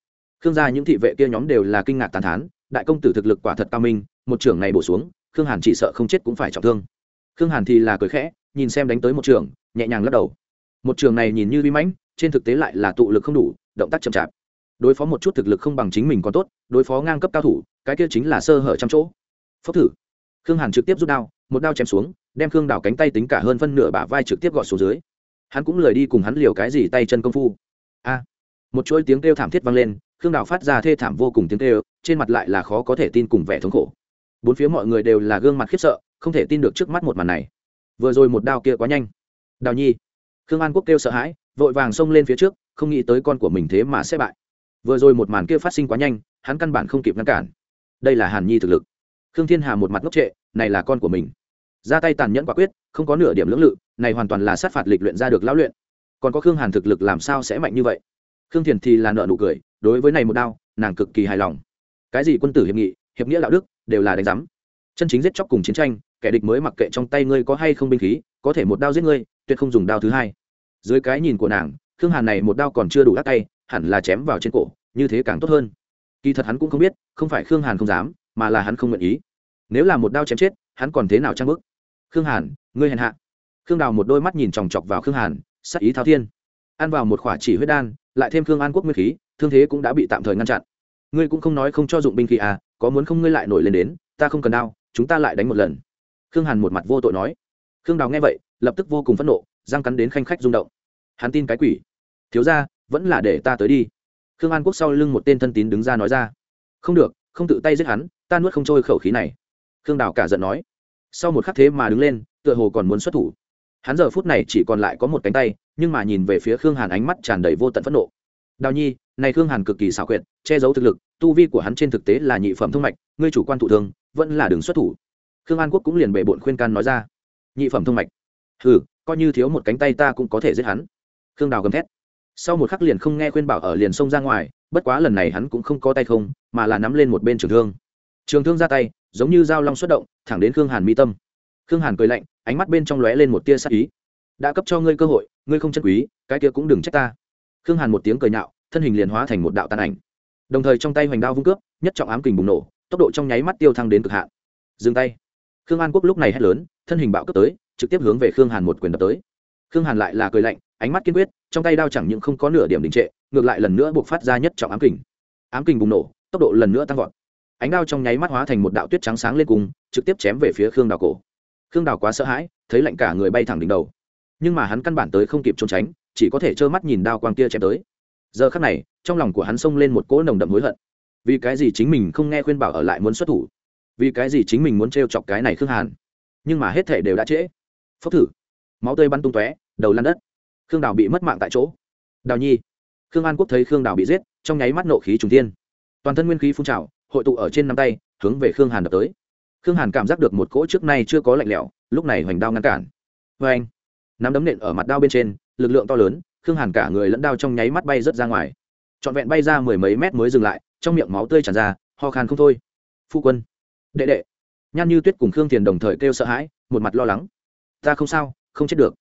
Khương gia những thị vệ kia nhóm đều là kinh ngạc tàn thán, đại công tử thực lực quả thật cao minh, một trưởng này bổ xuống khương hàn chỉ sợ không chết cũng phải trọng thương. Khương hàn thì là cười khẽ, nhìn xem đánh tới một trường, nhẹ nhàng lắc đầu. Một trường này nhìn như vi mãnh, trên thực tế lại là tụ lực không đủ, động tác chậm chạp. Đối phó một chút thực lực không bằng chính mình còn tốt, đối phó ngang cấp cao thủ, cái kia chính là sơ hở trăm chỗ. Phốc thử. Khương hàn trực tiếp rút đao, một đao chém xuống, đem khương đảo cánh tay tính cả hơn phân nửa bả vai trực tiếp gọt xuống dưới. Hắn cũng lời đi cùng hắn liều cái gì tay chân công phu. A. Một chuỗi tiếng kêu thảm thiết vang lên, khương đảo phát ra thê thảm vô cùng tiếng kêu, trên mặt lại là khó có thể tin cùng vẻ thống khổ bốn phía mọi người đều là gương mặt khiếp sợ, không thể tin được trước mắt một màn này. Vừa rồi một đao kia quá nhanh. Đào nhi. Khương an quốc kêu sợ hãi, vội vàng xông lên phía trước, không nghĩ tới con của mình thế mà sẽ bại. Vừa rồi một màn kia phát sinh quá nhanh, hắn căn bản không kịp ngăn cản. Đây là hàn nhi thực lực. Khương thiên hà một mặt ngốc trệ, này là con của mình. Ra tay tàn nhẫn quả quyết, không có nửa điểm lưỡng lự, này hoàn toàn là sát phạt lịch luyện ra được lão luyện. Còn có khương hàn thực lực làm sao sẽ mạnh như vậy? Khương thiền thì là nợ nụ cười, đối với này một đao, nàng cực kỳ hài lòng. Cái gì quân tử hiệp nghị hiệp nghĩa đạo đức đều là đánh giám. Chân chính giết chóc cùng chiến tranh, kẻ địch mới mặc kệ trong tay ngươi có hay không binh khí, có thể một đao giết ngươi, tuyệt không dùng đao thứ hai. Dưới cái nhìn của nàng, khương hàn này một đao còn chưa đủ đắt tay, hẳn là chém vào trên cổ, như thế càng tốt hơn. Kỳ thật hắn cũng không biết, không phải khương hàn không dám, mà là hắn không nguyện ý. Nếu là một đao chém chết, hắn còn thế nào trang bức? Khương hàn, ngươi hèn hạ. Khương đào một đôi mắt nhìn chòng chọc vào khương hàn, sắc ý thao thiên. Ăn vào một khỏa chỉ huyết đan, lại thêm khương an quốc nguyên khí, thương thế cũng đã bị tạm thời ngăn chặn. Ngươi cũng không nói không cho dụng binh khí à có muốn không ngươi lại nổi lên đến, ta không cần đao chúng ta lại đánh một lần. Khương hàn một mặt vô tội nói. Khương đào nghe vậy, lập tức vô cùng phẫn nộ, răng cắn đến khanh khách rung động. Hắn tin cái quỷ. Thiếu ra vẫn là để ta tới đi. Khương an quốc sau lưng một tên thân tín đứng ra nói ra. Không được, không tự tay giết hắn, ta nuốt không trôi khẩu khí này. Khương đào cả giận nói. Sau một khắc thế mà đứng lên, tựa hồ còn muốn xuất thủ. Hắn giờ phút này chỉ còn lại có một cánh tay, nhưng mà nhìn về phía khương hàn ánh mắt tràn đầy vô tận phẫn nộ. Đào nhi này khương hàn cực kỳ xảo quyệt, che giấu thực lực, tu vi của hắn trên thực tế là nhị phẩm thông mạch, ngươi chủ quan thụ thương, vẫn là đường xuất thủ. Khương an quốc cũng liền bệ bộn khuyên can nói ra. Nhị phẩm thông mạch. Hừ, coi như thiếu một cánh tay ta cũng có thể giết hắn. Khương đào gầm thét. Sau một khắc liền không nghe khuyên bảo ở liền xông ra ngoài, bất quá lần này hắn cũng không có tay không, mà là nắm lên một bên trường thương. Trường thương ra tay, giống như dao long xuất động, thẳng đến khương hàn mi tâm. Khương hàn cười lạnh, ánh mắt bên trong lóe lên một tia sắc ý. Đã cấp cho ngươi cơ hội, ngươi không chân quý, cái kia cũng đừng trách ta. Khương hàn một tiếng cười nhạo thân hình liền hóa thành một đạo tàn ảnh. Đồng thời trong tay hoành đao vung cướp nhất trọng ám kình bùng nổ, tốc độ trong nháy mắt tiêu thăng đến cực hạn. Dừng tay. Khương an quốc lúc này hét lớn, thân hình bạo cướp tới, trực tiếp hướng về khương hàn một quyền đập tới. Khương hàn lại là cười lạnh, ánh mắt kiên quyết, trong tay đao chẳng những không có nửa điểm đình trệ, ngược lại lần nữa buộc phát ra nhất trọng ám kình. Ám kình bùng nổ, tốc độ lần nữa tăng vọt. Ánh đao trong nháy mắt hóa thành một đạo tuyết trắng sáng lên cùng, trực tiếp chém về phía khương đào cổ. Khương đào quá sợ hãi, thấy lạnh cả người bay thẳng đỉnh đầu. Nhưng mà hắn căn bản tới không kịp trốn tránh, chỉ có thể trơ mắt nhìn đao quang kia chém tới giờ khắc này, trong lòng của hắn xông lên một cỗ nồng đậm hối hận. Vì cái gì chính mình không nghe khuyên bảo ở lại muốn xuất thủ? Vì cái gì chính mình muốn t chọc cái này khương hàn? Nhưng mà hết thể đều đã trễ. Phốc thử. Máu tươi bắn tung tóe, đầu lăn đất. Khương đào bị mất mạng tại chỗ. Đào nhi. Khương an quốc thấy khương đào bị giết, trong nháy mắt nộ khí trùng tiên toàn thân nguyên khí phun trào, hội tụ ở trên năm tay, hướng về khương hàn đập tới. Khương hàn cảm giác được một cỗ trước nay chưa có lạnh lẽo, lúc này hoành đao ngăn cản. Vê anh nắm đấm nện ở mặt đao bên trên, lực lượng to lớn khương hàn cả người lẫn đao trong nháy mắt bay rớt ra ngoài. Trọn vẹn bay ra mười mấy mét mới dừng lại, trong miệng máu tươi tràn ra, ho khan không thôi. Phu quân. Đệ đệ. Nhan như tuyết cùng khương thiền đồng thời kêu sợ hãi, một mặt lo lắng. Ta không sao, không chết được.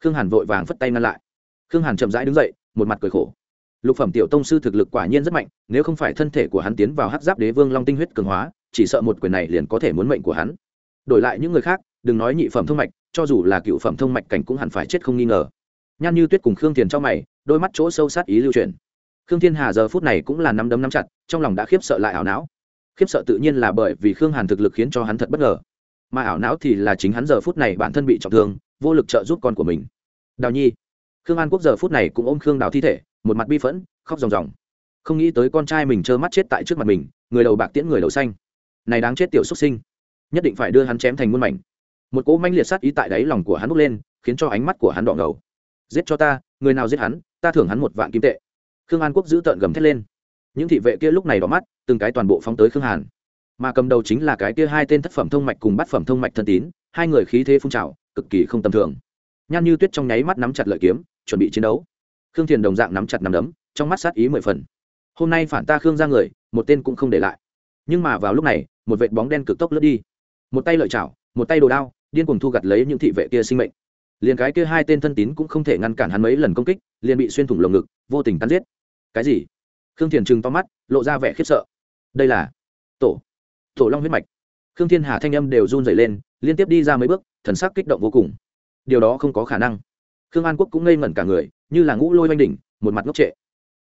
Khương hàn vội vàng phất tay ngăn lại. Khương hàn chậm rãi đứng dậy, một mặt cười khổ. Lục phẩm tiểu tông sư thực lực quả nhiên rất mạnh, nếu không phải thân thể của hắn tiến vào hát giáp đế vương long tinh huyết cường hóa, chỉ sợ một quyền này liền có thể muốn mệnh của hắn. Đổi lại những người khác, đừng nói nhị phẩm thông mạch, cho dù là cựu phẩm thông mạch cảnh cũng hẳn phải chết không nghi ngờ nhan như tuyết cùng khương thiền cho mày, đôi mắt chỗ sâu sát ý lưu truyền khương thiên hà giờ phút này cũng là nắm đấm nắm chặt, trong lòng đã khiếp sợ lại ảo não. Khiếp sợ tự nhiên là bởi vì khương hàn thực lực khiến cho hắn thật bất ngờ. Mà ảo não thì là chính hắn giờ phút này bản thân bị trọng thương, vô lực trợ giúp con của mình. Đào nhi. Khương an quốc giờ phút này cũng ôm khương đào thi thể, một mặt bi phẫn, khóc ròng ròng. Không nghĩ tới con trai mình trơ mắt chết tại trước mặt mình, người đầu bạc tiễn người đầu xanh. Này đáng chết tiểu xuất sinh. Nhất định phải đưa hắn chém thành muôn mảnh. Một cỗ manh liệt sát ý tại đáy lòng của hắn bốc lên, khiến cho ánh mắt của hắn đỏ ngầu giết cho ta, người nào giết hắn, ta thưởng hắn một vạn kim tệ. Khương an quốc giữ tợn gầm thét lên. Những thị vệ kia lúc này đỏ mắt, từng cái toàn bộ phóng tới khương hàn. Mà cầm đầu chính là cái kia hai tên thất phẩm thông mạch cùng bát phẩm thông mạch thân tín, hai người khí thế phun trào, cực kỳ không tầm thường. Nhan như tuyết trong nháy mắt nắm chặt lợi kiếm, chuẩn bị chiến đấu. Khương thiền đồng dạng nắm chặt nắm đấm, trong mắt sát ý mười phần. Hôm nay phản ta khương ra người, một tên cũng không để lại. Nhưng mà vào lúc này, một vệt bóng đen cực tốc lướt đi. Một tay lợi chảo, một tay đồ đao, điên cùng thu gặt lấy những thị vệ kia sinh mệnh liền cái kia hai tên thân tín cũng không thể ngăn cản hắn mấy lần công kích, liền bị xuyên thủng lồng ngực, vô tình cắn giết. Cái gì? Khương thiền trừng to mắt, lộ ra vẻ khiếp sợ. Đây là tổ. Tổ long huyết mạch. Khương thiên hà thanh âm đều run dày lên, liên tiếp đi ra mấy bước, thần sắc kích động vô cùng. Điều đó không có khả năng. Khương an quốc cũng ngây ngẩn cả người, như là ngũ lôi oanh đỉnh, một mặt ngốc trệ.